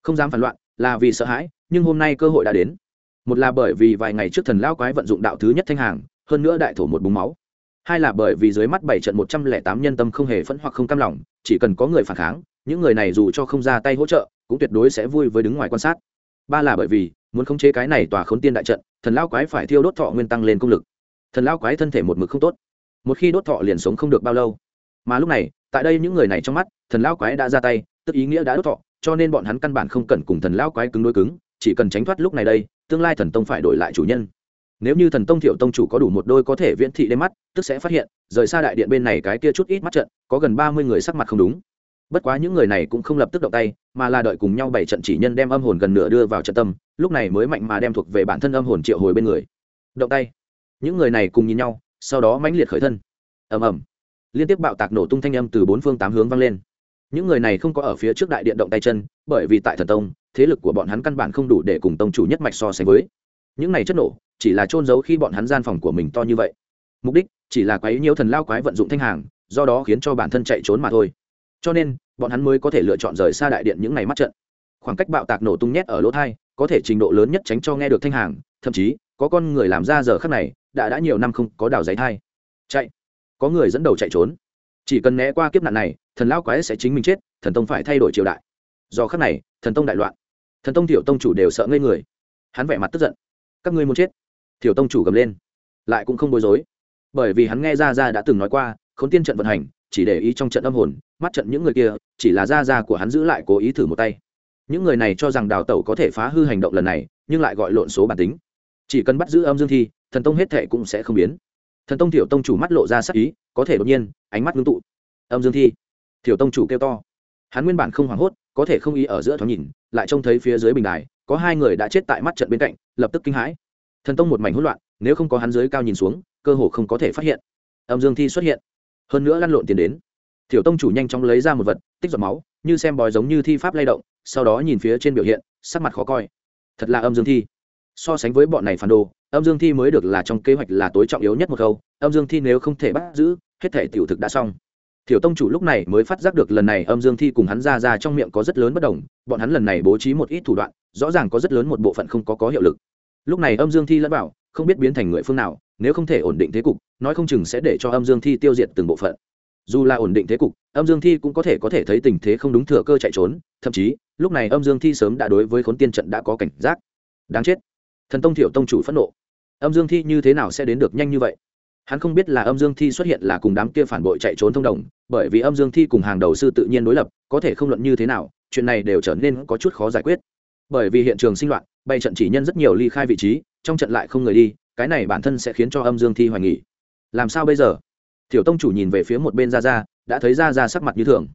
Không dám phản loạn, là vì sợ hãi, nhưng hôm nay cơ hội đã đến. Một là bởi vì vài ngày trước thần lao quái vận dụng đạo thứ nhất thanh hàng, hơn nữa đại thổ một búng máu. Hai là bởi vì dưới mắt bảy trận một trăm lẻ tám nhân tâm không hề phẫn hoặc không cam lòng, chỉ cần có người phản kháng, những người này dù cho không ra tay hỗ trợ, cũng tuyệt đối sẽ vui với đứng ngoài quan sát. Ba là bởi vì muốn khống chế cái này tòa khốn tiên đại trận, thần lao quái phải thiêu đốt thọ nguyên tăng lên công lực. Thần lao quái thân thể một mực không tốt. Một khi đốt thọ liền sống không được bao lâu. Mà lúc này, tại đây những người này trong mắt, thần lao quái đã ra tay, tức ý nghĩa đã đốt thọ, cho nên bọn hắn căn bản không cần cùng thần lao quái cứng đối cứng, chỉ cần tránh thoát lúc này đây, tương lai thần tông phải đổi lại chủ nhân. Nếu như thần tông thiệu tông chủ có đủ một đôi có thể viễn thị lên mắt, tức sẽ phát hiện, rời xa đại điện bên này cái kia chút ít mắt trận, có gần ba mươi người sắc mặt không đúng. Bất quá những người này cũng không lập tức động tay, mà là đợi cùng nhau bảy trận chỉ nhân đem âm hồn gần nửa đưa vào trận tâm lúc này mới mạnh mà đem thuộc về bản thân âm hồn triệu hồi bên người. Động tay. Những người này cùng nhìn nhau, sau đó mãnh liệt khởi thân. Ầm ầm. Liên tiếp bạo tạc nổ tung thanh âm từ bốn phương tám hướng vang lên. Những người này không có ở phía trước đại điện động tay chân, bởi vì tại thần tông, thế lực của bọn hắn căn bản không đủ để cùng tông chủ nhất mạch so sánh với. Những này chất nổ, chỉ là trôn giấu khi bọn hắn gian phòng của mình to như vậy. Mục đích, chỉ là quấy nhiễu thần lao quái vận dụng thanh hàng, do đó khiến cho bản thân chạy trốn mà thôi. Cho nên, bọn hắn mới có thể lựa chọn rời xa đại điện những ngày mắt trận. Khoảng cách bạo tạc nổ tung nhét ở lỗ thai có thể trình độ lớn nhất tránh cho nghe được thanh hàng, thậm chí, có con người làm ra giờ khắc này, đã đã nhiều năm không có đào giấy thai. Chạy. Có người dẫn đầu chạy trốn. Chỉ cần né qua kiếp nạn này, thần lao quái sẽ chính mình chết, thần tông phải thay đổi triều đại. Do khắc này, thần tông đại loạn. Thần tông tiểu tông chủ đều sợ ngây người. Hắn vẻ mặt tức giận. Các ngươi muốn chết. Tiểu tông chủ gầm lên. Lại cũng không bối rối. Bởi vì hắn nghe ra ra đã từng nói qua k h ố n tiên trận vận hành, chỉ để ý trong trận âm hồn, mắt trận những người kia, chỉ là ra ra của hắn giữ lại cố ý thử một tay những người này cho rằng đào tẩu có thể phá hư hành động lần này, nhưng lại gọi lộn số bản tính. Chỉ cần bắt giữ âm dương thi, thần tông hết thệ cũng sẽ không biến. Thần tông thiểu tông chủ mắt lộ ra sắc ý, có thể đột nhiên, ánh mắt ngưng tụ. Âm dương thi. Thiểu tông chủ kêu to. Hắn nguyên bản không hoảng hốt, có thể không ý ở giữa thoáng nhìn, lại trông thấy phía dưới bình đài, có hai người đã chết tại mắt trận bên cạnh, lập tức kinh hãi. Thần tông một mảnh hỗn loạn, nếu không có hắn dưới cao nhìn xuống, cơ hồ không có thể phát hiện. Âm dương thi xuất hiện. Hơn nữa lăn lộn tiền đến. Thiểu tông chủ nhanh chóng lấy ra một vật, tích giọt máu, như xem bòi giống như thi pháp lay động sau đó nhìn phía trên biểu hiện, sắc mặt khó coi. Thật là âm dương thi. So sánh với bọn này phản đồ, âm dương thi mới được là trong kế hoạch là tối trọng yếu nhất một câu âm dương thi nếu không thể bắt giữ, hết thể tiểu thực đã xong. Thiểu tông chủ lúc này mới phát giác được lần này âm dương thi cùng hắn ra ra trong miệng có rất lớn bất đồng, bọn hắn lần này bố trí một ít thủ đoạn, rõ ràng có rất lớn một bộ phận không có có hiệu lực. Lúc này âm dương thi lẫn bảo không biết biến thành người phương nào, nếu không thể ổn định thế cục, nói không chừng sẽ để cho âm dương thi tiêu diệt từng bộ phận dù là ổn định thế cục, âm dương thi cũng có thể có thể thấy tình thế không đúng thừa cơ chạy trốn, thậm chí, lúc này âm dương thi sớm đã đối với khốn tiên trận đã có cảnh giác. Đáng chết. Thần tông thiểu tông chủ phẫn nộ. Âm dương thi như thế nào sẽ đến được nhanh như vậy? Hắn không biết là âm dương thi xuất hiện là cùng đám kia phản bội chạy trốn thông đồng, bởi vì âm dương thi cùng hàng đầu sư tự nhiên đối lập, có thể không luận như thế nào, chuyện này đều trở nên có chút khó giải quyết. Bởi vì hiện trường sinh loạn, bay trận chỉ nhân rất nhiều ly khai vị trí, trong trận lại không người đi, cái này bản thân sẽ khiến cho âm dương thi hoài nghỉ làm sao bây giờ? Tiểu tông chủ nhìn về phía một bên ra ra đã thấy ra ra sắc mặt như thường.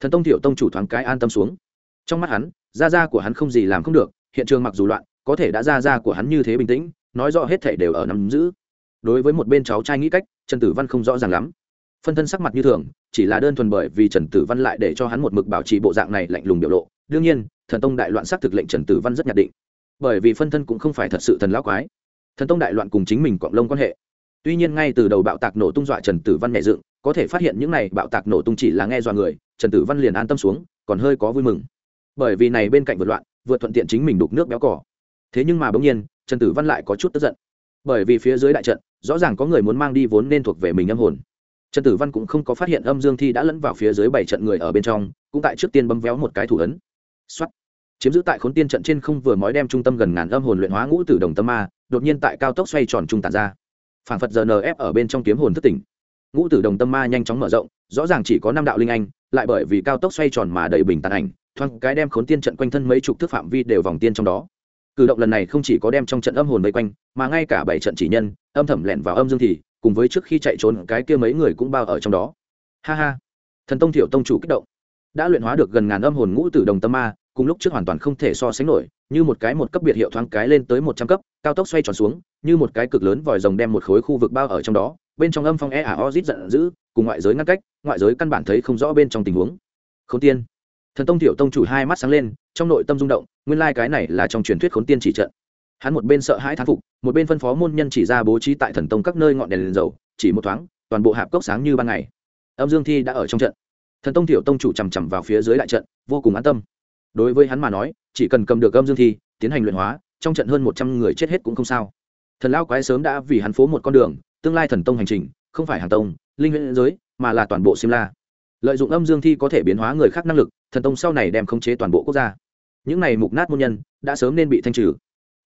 Thần tông tiểu tông chủ thoáng cái an tâm xuống. Trong mắt hắn ra ra của hắn không gì làm không được, hiện trường mặc dù loạn, có thể đã ra ra của hắn như thế bình tĩnh, nói rõ hết thể đều ở nắm giữ. Đối với một bên cháu trai nghĩ cách, trần tử văn không rõ ràng lắm. Phân thân sắc mặt như thường, chỉ là đơn thuần bởi vì trần tử văn lại để cho hắn một mực bảo trì bộ dạng này lạnh lùng biểu lộ. Đương nhiên, thần tông đại loạn xác thực lệnh trần tử văn rất nhạt định. Bởi vì phân thân cũng không phải thật sự thần lão quái. Thần tông đại loạn cùng chính mình cộng lông quan hệ tuy nhiên ngay từ đầu bạo tạc nổ tung dọa trần tử văn nhẹ dựng, có thể phát hiện những này bạo tạc nổ tung chỉ là nghe dọa người, trần tử văn liền an tâm xuống, còn hơi có vui mừng. Bởi vì này bên cạnh vượt loạn, vượt thuận tiện chính mình đục nước béo cỏ. Thế nhưng mà bỗng nhiên, trần tử văn lại có chút tức giận. Bởi vì phía dưới đại trận, rõ ràng có người muốn mang đi vốn nên thuộc về mình âm hồn. Trần tử văn cũng không có phát hiện âm dương thi đã lẫn vào phía dưới bảy trận người ở bên trong, cũng tại trước tiên bấm véo một cái thủ ấn. Xuất chiếm giữ tại khốn tiên trận trên không vừa mói đem trung tâm gần ngàn âm hồn luyện hóa ngũ tử đồng tâm ma, đột nhiên tại cao tốc xoay tròn trung tàn ra phản phật giờ ở bên trong kiếm hồn thất tỉnh. Ngũ tử đồng tâm ma nhanh chóng mở rộng, rõ ràng chỉ có năm đạo linh anh, lại bởi vì cao tốc xoay tròn mà đầy bình tàn ảnh, thoáng cái đem khốn tiên trận quanh thân mấy chục thước phạm vi đều vòng tiên trong đó. Cử động lần này không chỉ có đem trong trận âm hồn vây quanh, mà ngay cả bảy trận chỉ nhân, âm thầm lẹn vào âm dương thì, cùng với trước khi chạy trốn cái kia mấy người cũng bao ở trong đó. Ha ha. Thần tông thiểu tông chủ kích động. Đã luyện hóa được gần ngàn âm hồn ngũ tử đồng tâm ma, cùng lúc trước hoàn toàn không thể so sánh nổi như một cái một cấp biệt hiệu thoáng cái lên tới một trăm cấp, cao tốc xoay tròn xuống, như một cái cực lớn vòi rồng đem một khối khu vực bao ở trong đó, bên trong âm phong e ả o rít giận dữ, cùng ngoại giới ngăn cách, ngoại giới căn bản thấy không rõ bên trong tình huống. Không tiên. Thần tông tiểu tông chủ hai mắt sáng lên, trong nội tâm rung động, nguyên lai、like、cái này là trong truyền thuyết khốn tiên chỉ trận. Hắn một bên sợ hãi thán phục, một bên phân phó môn nhân chỉ ra bố trí tại thần tông các nơi ngọn đèn liền dầu, chỉ một thoáng, toàn bộ hạp cốc sáng như ban ngày. Âm dương thi đã ở trong trận. Thần tông tiểu tông chủ chằm chằm vào phía dưới đại trận, vô cùng an tâm đối với hắn mà nói, chỉ cần cầm được âm dương thi, tiến hành luyện hóa, trong trận hơn một trăm người chết hết cũng không sao. Thần lao quái sớm đã vì hắn phố một con đường, tương lai thần tông hành trình, không phải hàng tông, linh huyện giới, mà là toàn bộ simla lợi dụng âm dương thi có thể biến hóa người khác năng lực, thần tông sau này đem khống chế toàn bộ quốc gia. Những này mục nát môn nhân, đã sớm nên bị thanh trừ.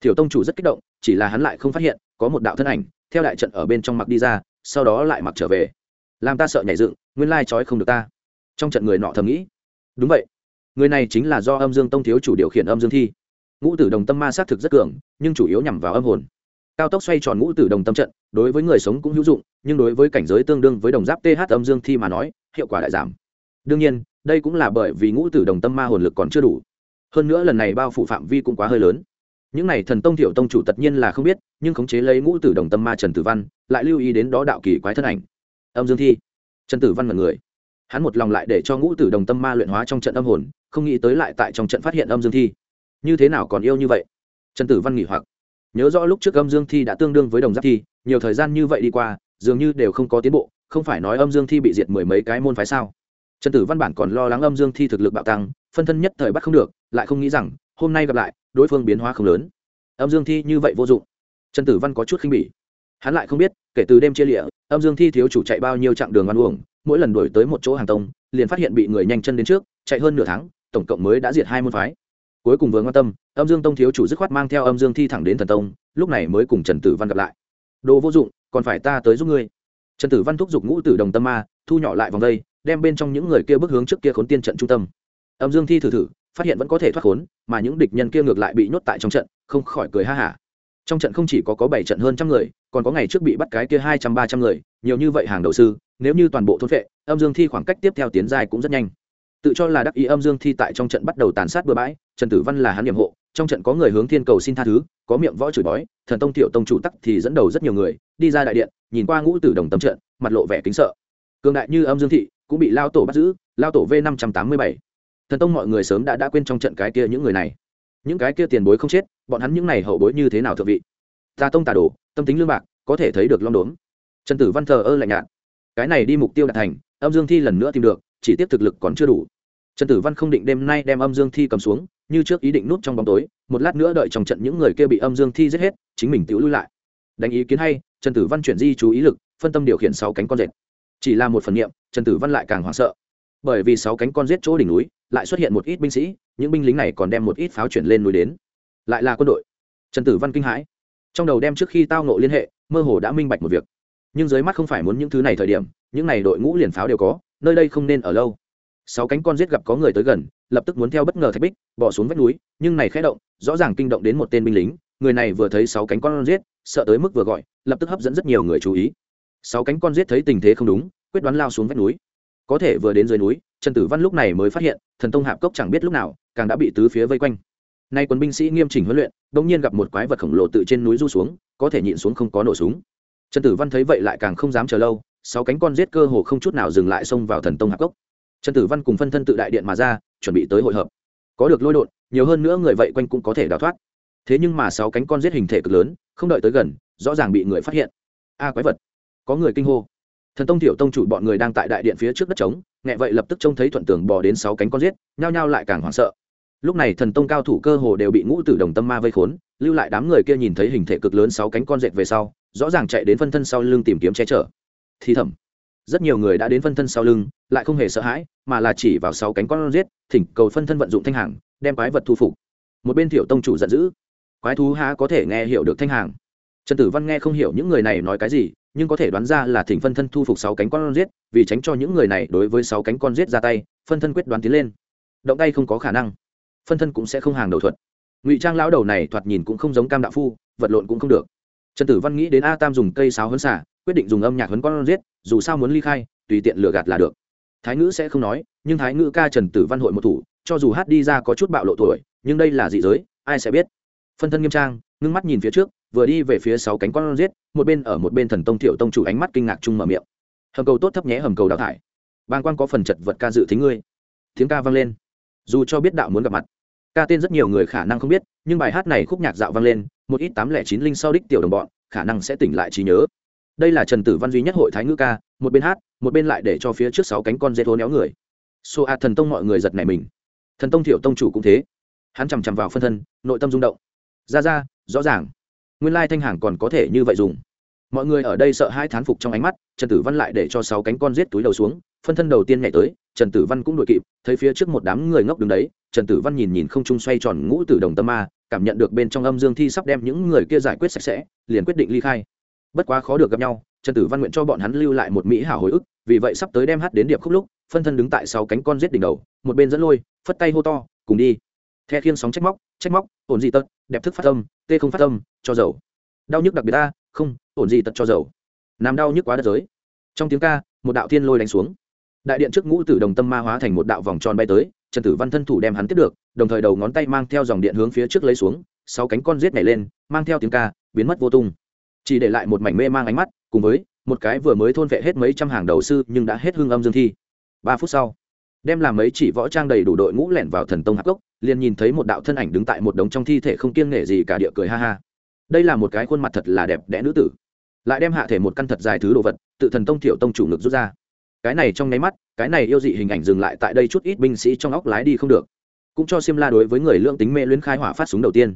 Thiểu tông chủ rất kích động, chỉ là hắn lại không phát hiện, có một đạo thân ảnh, theo đại trận ở bên trong mặc đi ra, sau đó lại mặc trở về. Làm ta sợ nhảy dựng, nguyên lai trói không được ta. Trong trận người nọ thầm nghĩ. Đúng vậy người này chính là do âm dương tông thiếu chủ điều khiển âm dương thi. Ngũ tử đồng tâm ma xác thực rất cường, nhưng chủ yếu nhằm vào âm hồn. Cao tốc xoay tròn ngũ tử đồng tâm trận, đối với người sống cũng hữu dụng, nhưng đối với cảnh giới tương đương với đồng giáp th âm dương thi mà nói, hiệu quả lại giảm. Đương nhiên, đây cũng là bởi vì ngũ tử đồng tâm ma hồn lực còn chưa đủ. Hơn nữa lần này bao phủ phạm vi cũng quá hơi lớn. Những này thần tông thiểu tông chủ tất nhiên là không biết, nhưng khống chế lấy ngũ tử đồng tâm ma trần tử văn, lại lưu ý đến đó đạo kỳ quái thân ảnh. Âm dương thi. Trần tử văn là người hắn một lòng lại để cho ngũ tử đồng tâm ma luyện hóa trong trận âm hồn, không nghĩ tới lại tại trong trận phát hiện âm dương thi. Như thế nào còn yêu như vậy? Trần tử văn nghỉ hoặc. Nhớ rõ lúc trước âm dương thi đã tương đương với đồng giáp thi, nhiều thời gian như vậy đi qua, dường như đều không có tiến bộ, không phải nói âm dương thi bị diệt mười mấy cái môn phái sao? Trần tử văn bản còn lo lắng âm dương thi thực lực bạo tăng, phân thân nhất thời bắt không được, lại không nghĩ rằng, hôm nay gặp lại, đối phương biến hóa không lớn. Âm dương thi như vậy vô dụng. Trần tử văn có chút khinh bỉ. Hắn lại không biết, kể từ đêm chia lịa, âm dương thi thiếu chủ chạy bao nhiêu chặng đường ăn uổng mỗi lần đổi tới một chỗ hàng tông, liền phát hiện bị người nhanh chân đến trước, chạy hơn nửa tháng, tổng cộng mới đã diệt hai môn phái. Cuối cùng vừa quan tâm, âm dương tông thiếu chủ dứt khoát mang theo âm dương thi thẳng đến thần tông, lúc này mới cùng trần tử văn gặp lại. Đồ vô dụng, còn phải ta tới giúp ngươi. Trần tử văn thúc giục ngũ tử đồng tâm ma, thu nhỏ lại vòng đây, đem bên trong những người kia bước hướng trước kia khốn tiên trận trung tâm. Âm dương thi thử thử, phát hiện vẫn có thể thoát khốn, mà những địch nhân kia ngược lại bị nhốt tại trong trận, không khỏi cười ha hả. Trong trận không chỉ có có bảy trận hơn trăm người, còn có ngày trước bị bắt cái kia hai trăm ba trăm người nhiều như vậy hàng đầu sư, nếu như toàn bộ thôn vệ âm dương thi khoảng cách tiếp theo tiến dài cũng rất nhanh. Tự cho là đắc ý âm dương thi tại trong trận bắt đầu tàn sát bừa bãi, trần tử văn là hắn nhiệm hộ, trong trận có người hướng thiên cầu xin tha thứ, có miệng võ chửi bói, thần tông tiểu tông chủ tắc thì dẫn đầu rất nhiều người, đi ra đại điện, nhìn qua ngũ tử đồng tâm trận, mặt lộ vẻ kính sợ. Cường đại như âm dương thị cũng bị lao tổ bắt giữ, lao tổ v năm trăm tám mươi bảy. Thần tông mọi người sớm đã đã quên trong trận cái kia những người này. Những cái kia tiền bối không chết, bọn hắn những n à y hậu bối như thế nào thượng vị? Tà tông tà đồ, tâm tính lương bạc, có thể thấy được long đốn trần tử văn thờ ơ lạnh nhạt. Cái này đi mục tiêu đạt thành, âm dương thi lần nữa tìm được, chỉ tiếp thực lực còn chưa đủ. Trần tử văn không định đêm nay đem âm dương thi cầm xuống, như trước ý định nút trong bóng tối, một lát nữa đợi trong trận những người kia bị âm dương thi giết hết, chính mình tự lui lại. Đánh ý kiến hay, trần tử văn chuyển di chú ý lực, phân tâm điều khiển sáu cánh con rệt chỉ là một phần nghiệm trần tử văn lại càng hoảng sợ. Bởi vì sáu cánh con giết chỗ đỉnh núi, lại xuất hiện một ít binh sĩ, những binh lính này còn đem một ít pháo chuyển lên núi đến. Lại là quân đội. Trần tử văn kinh hãi. Trong đầu đem trước khi tao nộ liên hệ, mơ hồ đã minh bạch một việc nhưng dưới mắt không phải muốn những thứ này thời điểm, những này đội ngũ liền pháo đều có, nơi đây không nên ở lâu. Sáu cánh con giết gặp có người tới gần, lập tức muốn theo bất ngờ thạch bích, bỏ xuống vách núi, nhưng này khẽ động, rõ ràng kinh động đến một tên binh lính, người này vừa thấy sáu cánh con giết, sợ tới mức vừa gọi, lập tức hấp dẫn rất nhiều người chú ý. Sáu cánh con giết thấy tình thế không đúng, quyết đoán lao xuống vách núi. Có thể vừa đến dưới núi, trần tử văn lúc này mới phát hiện, thần tông hạp cốc chẳng biết lúc nào, càng đã bị tứ phía vây quanh. Nay quân binh sĩ nghiêm chỉnh huấn luyện đ ỗ n g nhiên gặp một quái vật khổng lồ tự trên núi du xuống, có thể nhịn xuống không có nổ súng trần tử văn thấy vậy lại càng không dám chờ lâu, sáu cánh con giết cơ hồ không chút nào dừng lại xông vào thần tông hạc cốc. Trần tử văn cùng phân thân tự đại điện mà ra, chuẩn bị tới hội hợp. Có được lôi đột nhiều hơn nữa người vậy quanh cũng có thể đào thoát. Thế nhưng mà sáu cánh con giết hình thể cực lớn, không đợi tới gần, rõ ràng bị người phát hiện. A quái vật! Có người kinh hô. Thần tông thiểu tông chủ bọn người đang tại đại điện phía trước đất trống, nghe vậy lập tức trông thấy thuận tường bò đến sáu cánh con giết, nhao nhao lại càng hoảng sợ. Lúc này thần tông cao thủ cơ hồ đều bị ngũ tử đồng tâm ma vây khốn, lưu lại đám người kia nhìn thấy hình thể cực lớn sáu cánh con dệt về sau rõ ràng chạy đến phân thân sau lưng tìm kiếm che chở. Thì thầm, rất nhiều người đã đến phân thân sau lưng, lại không hề sợ hãi, mà là chỉ vào sáu cánh con giết, thỉnh cầu phân thân vận dụng thanh hàng, đem quái vật thu phục. Một bên thiểu tông chủ giận dữ, quái thú há có thể nghe hiểu được thanh hàng? Trần tử văn nghe không hiểu những người này nói cái gì, nhưng có thể đoán ra là thỉnh phân thân thu phục sáu cánh con giết, vì tránh cho những người này đối với sáu cánh con giết ra tay, phân thân quyết đoán tiến lên. Động tay không có khả năng. Phân thân cũng sẽ không hàng đầu thuật. Ngụy trang lão đầu này thoạt nhìn cũng không giống cam đạo phu, vật lộn cũng không được trần tử văn nghĩ đến a tam dùng cây sáo huấn xả, quyết định dùng âm nhạc huấn con giết, dù sao muốn ly khai, tùy tiện lừa gạt là được. Thái ngữ sẽ không nói, nhưng thái ngữ ca trần tử văn hội một thủ, cho dù hát đi ra có chút bạo lộ tuổi, nhưng đây là dị giới, ai sẽ biết? Phân thân nghiêm trang, ngưng mắt nhìn phía trước, vừa đi về phía sáu cánh con giết, một bên ở một bên thần tông thiệu tông chủ ánh mắt kinh ngạc chung mở miệng. Hầm cầu tốt thấp nhé, hầm cầu đào thải. Bang quan có phần chật vật ca dự thính ngươi. Tiếng ca vang lên. Dù cho biết đạo muốn gặp mặt, ca tên rất nhiều người khả năng không biết, nhưng bài hát này khúc nhạc dạo vang lên một ít tám lẻ chín linh sau đích tiểu đồng bọn, khả năng sẽ tỉnh lại trí nhớ. Đây là trần tử văn duy nhất hội thái ngữ ca, một bên hát, một bên lại để cho phía trước sáu cánh con dê thố néo người. Xô a thần tông mọi người giật này mình. Thần tông thiểu tông chủ cũng thế. Hắn chằm chằm vào phân thân, nội tâm rung động. Ra ra, rõ ràng. Nguyên lai thanh hàng còn có thể như vậy dùng. Mọi người ở đây sợ hai thán phục trong ánh mắt, trần tử văn lại để cho sáu cánh con giết túi đầu xuống, phân thân đầu tiên nhảy tới, trần tử văn cũng đuổi kịp, thấy phía trước một đám người ngốc đứng đấy, trần tử văn nhìn nhìn không trung xoay tròn ngũ tử đồng tâm ma cảm nhận được bên trong âm dương thi sắp đem những người kia giải quyết sạch sẽ, liền quyết định ly khai. Bất quá khó được gặp nhau, trần tử văn nguyện cho bọn hắn lưu lại một mỹ hảo hồi ức, vì vậy sắp tới đem hát đến điệp khúc lúc, phân thân đứng tại sáu cánh con giết đỉnh đầu, một bên dẫn lôi, phất tay hô to, cùng đi. The khiên sóng trách móc trách móc, ổn gì tật, đẹp thức phát tâm tê không phát tâm cho dầu. Đau nhức đặc biệt ta, không, ổn gì tật cho dầu. Làm đau nhức quá đất giới. Trong tiếng ca, một đạo thiên lôi đánh xuống đại điện trước ngũ tử đồng tâm ma hóa thành một đạo vòng tròn bay tới, trần tử văn thân thủ đem hắn tiếp được, đồng thời đầu ngón tay mang theo dòng điện hướng phía trước lấy xuống, sáu cánh con rết nhảy lên, mang theo tiếng ca, biến mất vô tung. Chỉ để lại một mảnh mê mang ánh mắt, cùng với một cái vừa mới thôn vệ hết mấy trăm hàng đầu sư nhưng đã hết hương âm dương thi. Ba phút sau, đem làm mấy chỉ võ trang đầy đủ đội ngũ lẻn vào thần tông hạc gốc liền nhìn thấy một đạo thân ảnh đứng tại một đống trong thi thể không kiêng nể gì cả địa cười ha ha. Đây là một cái khuôn mặt thật là đẹp đẽ nữ tử. Lại đem hạ thể một căn thật dài thứ đồ vật, tự thần tông thiểu tông chủ ngực rút ra cái này trong nháy mắt, cái này yêu dị hình ảnh dừng lại tại đây chút ít binh sĩ trong óc lái đi không được. Cũng cho xiêm la đối với người lương tính mê luyến khai hỏa phát súng đầu tiên.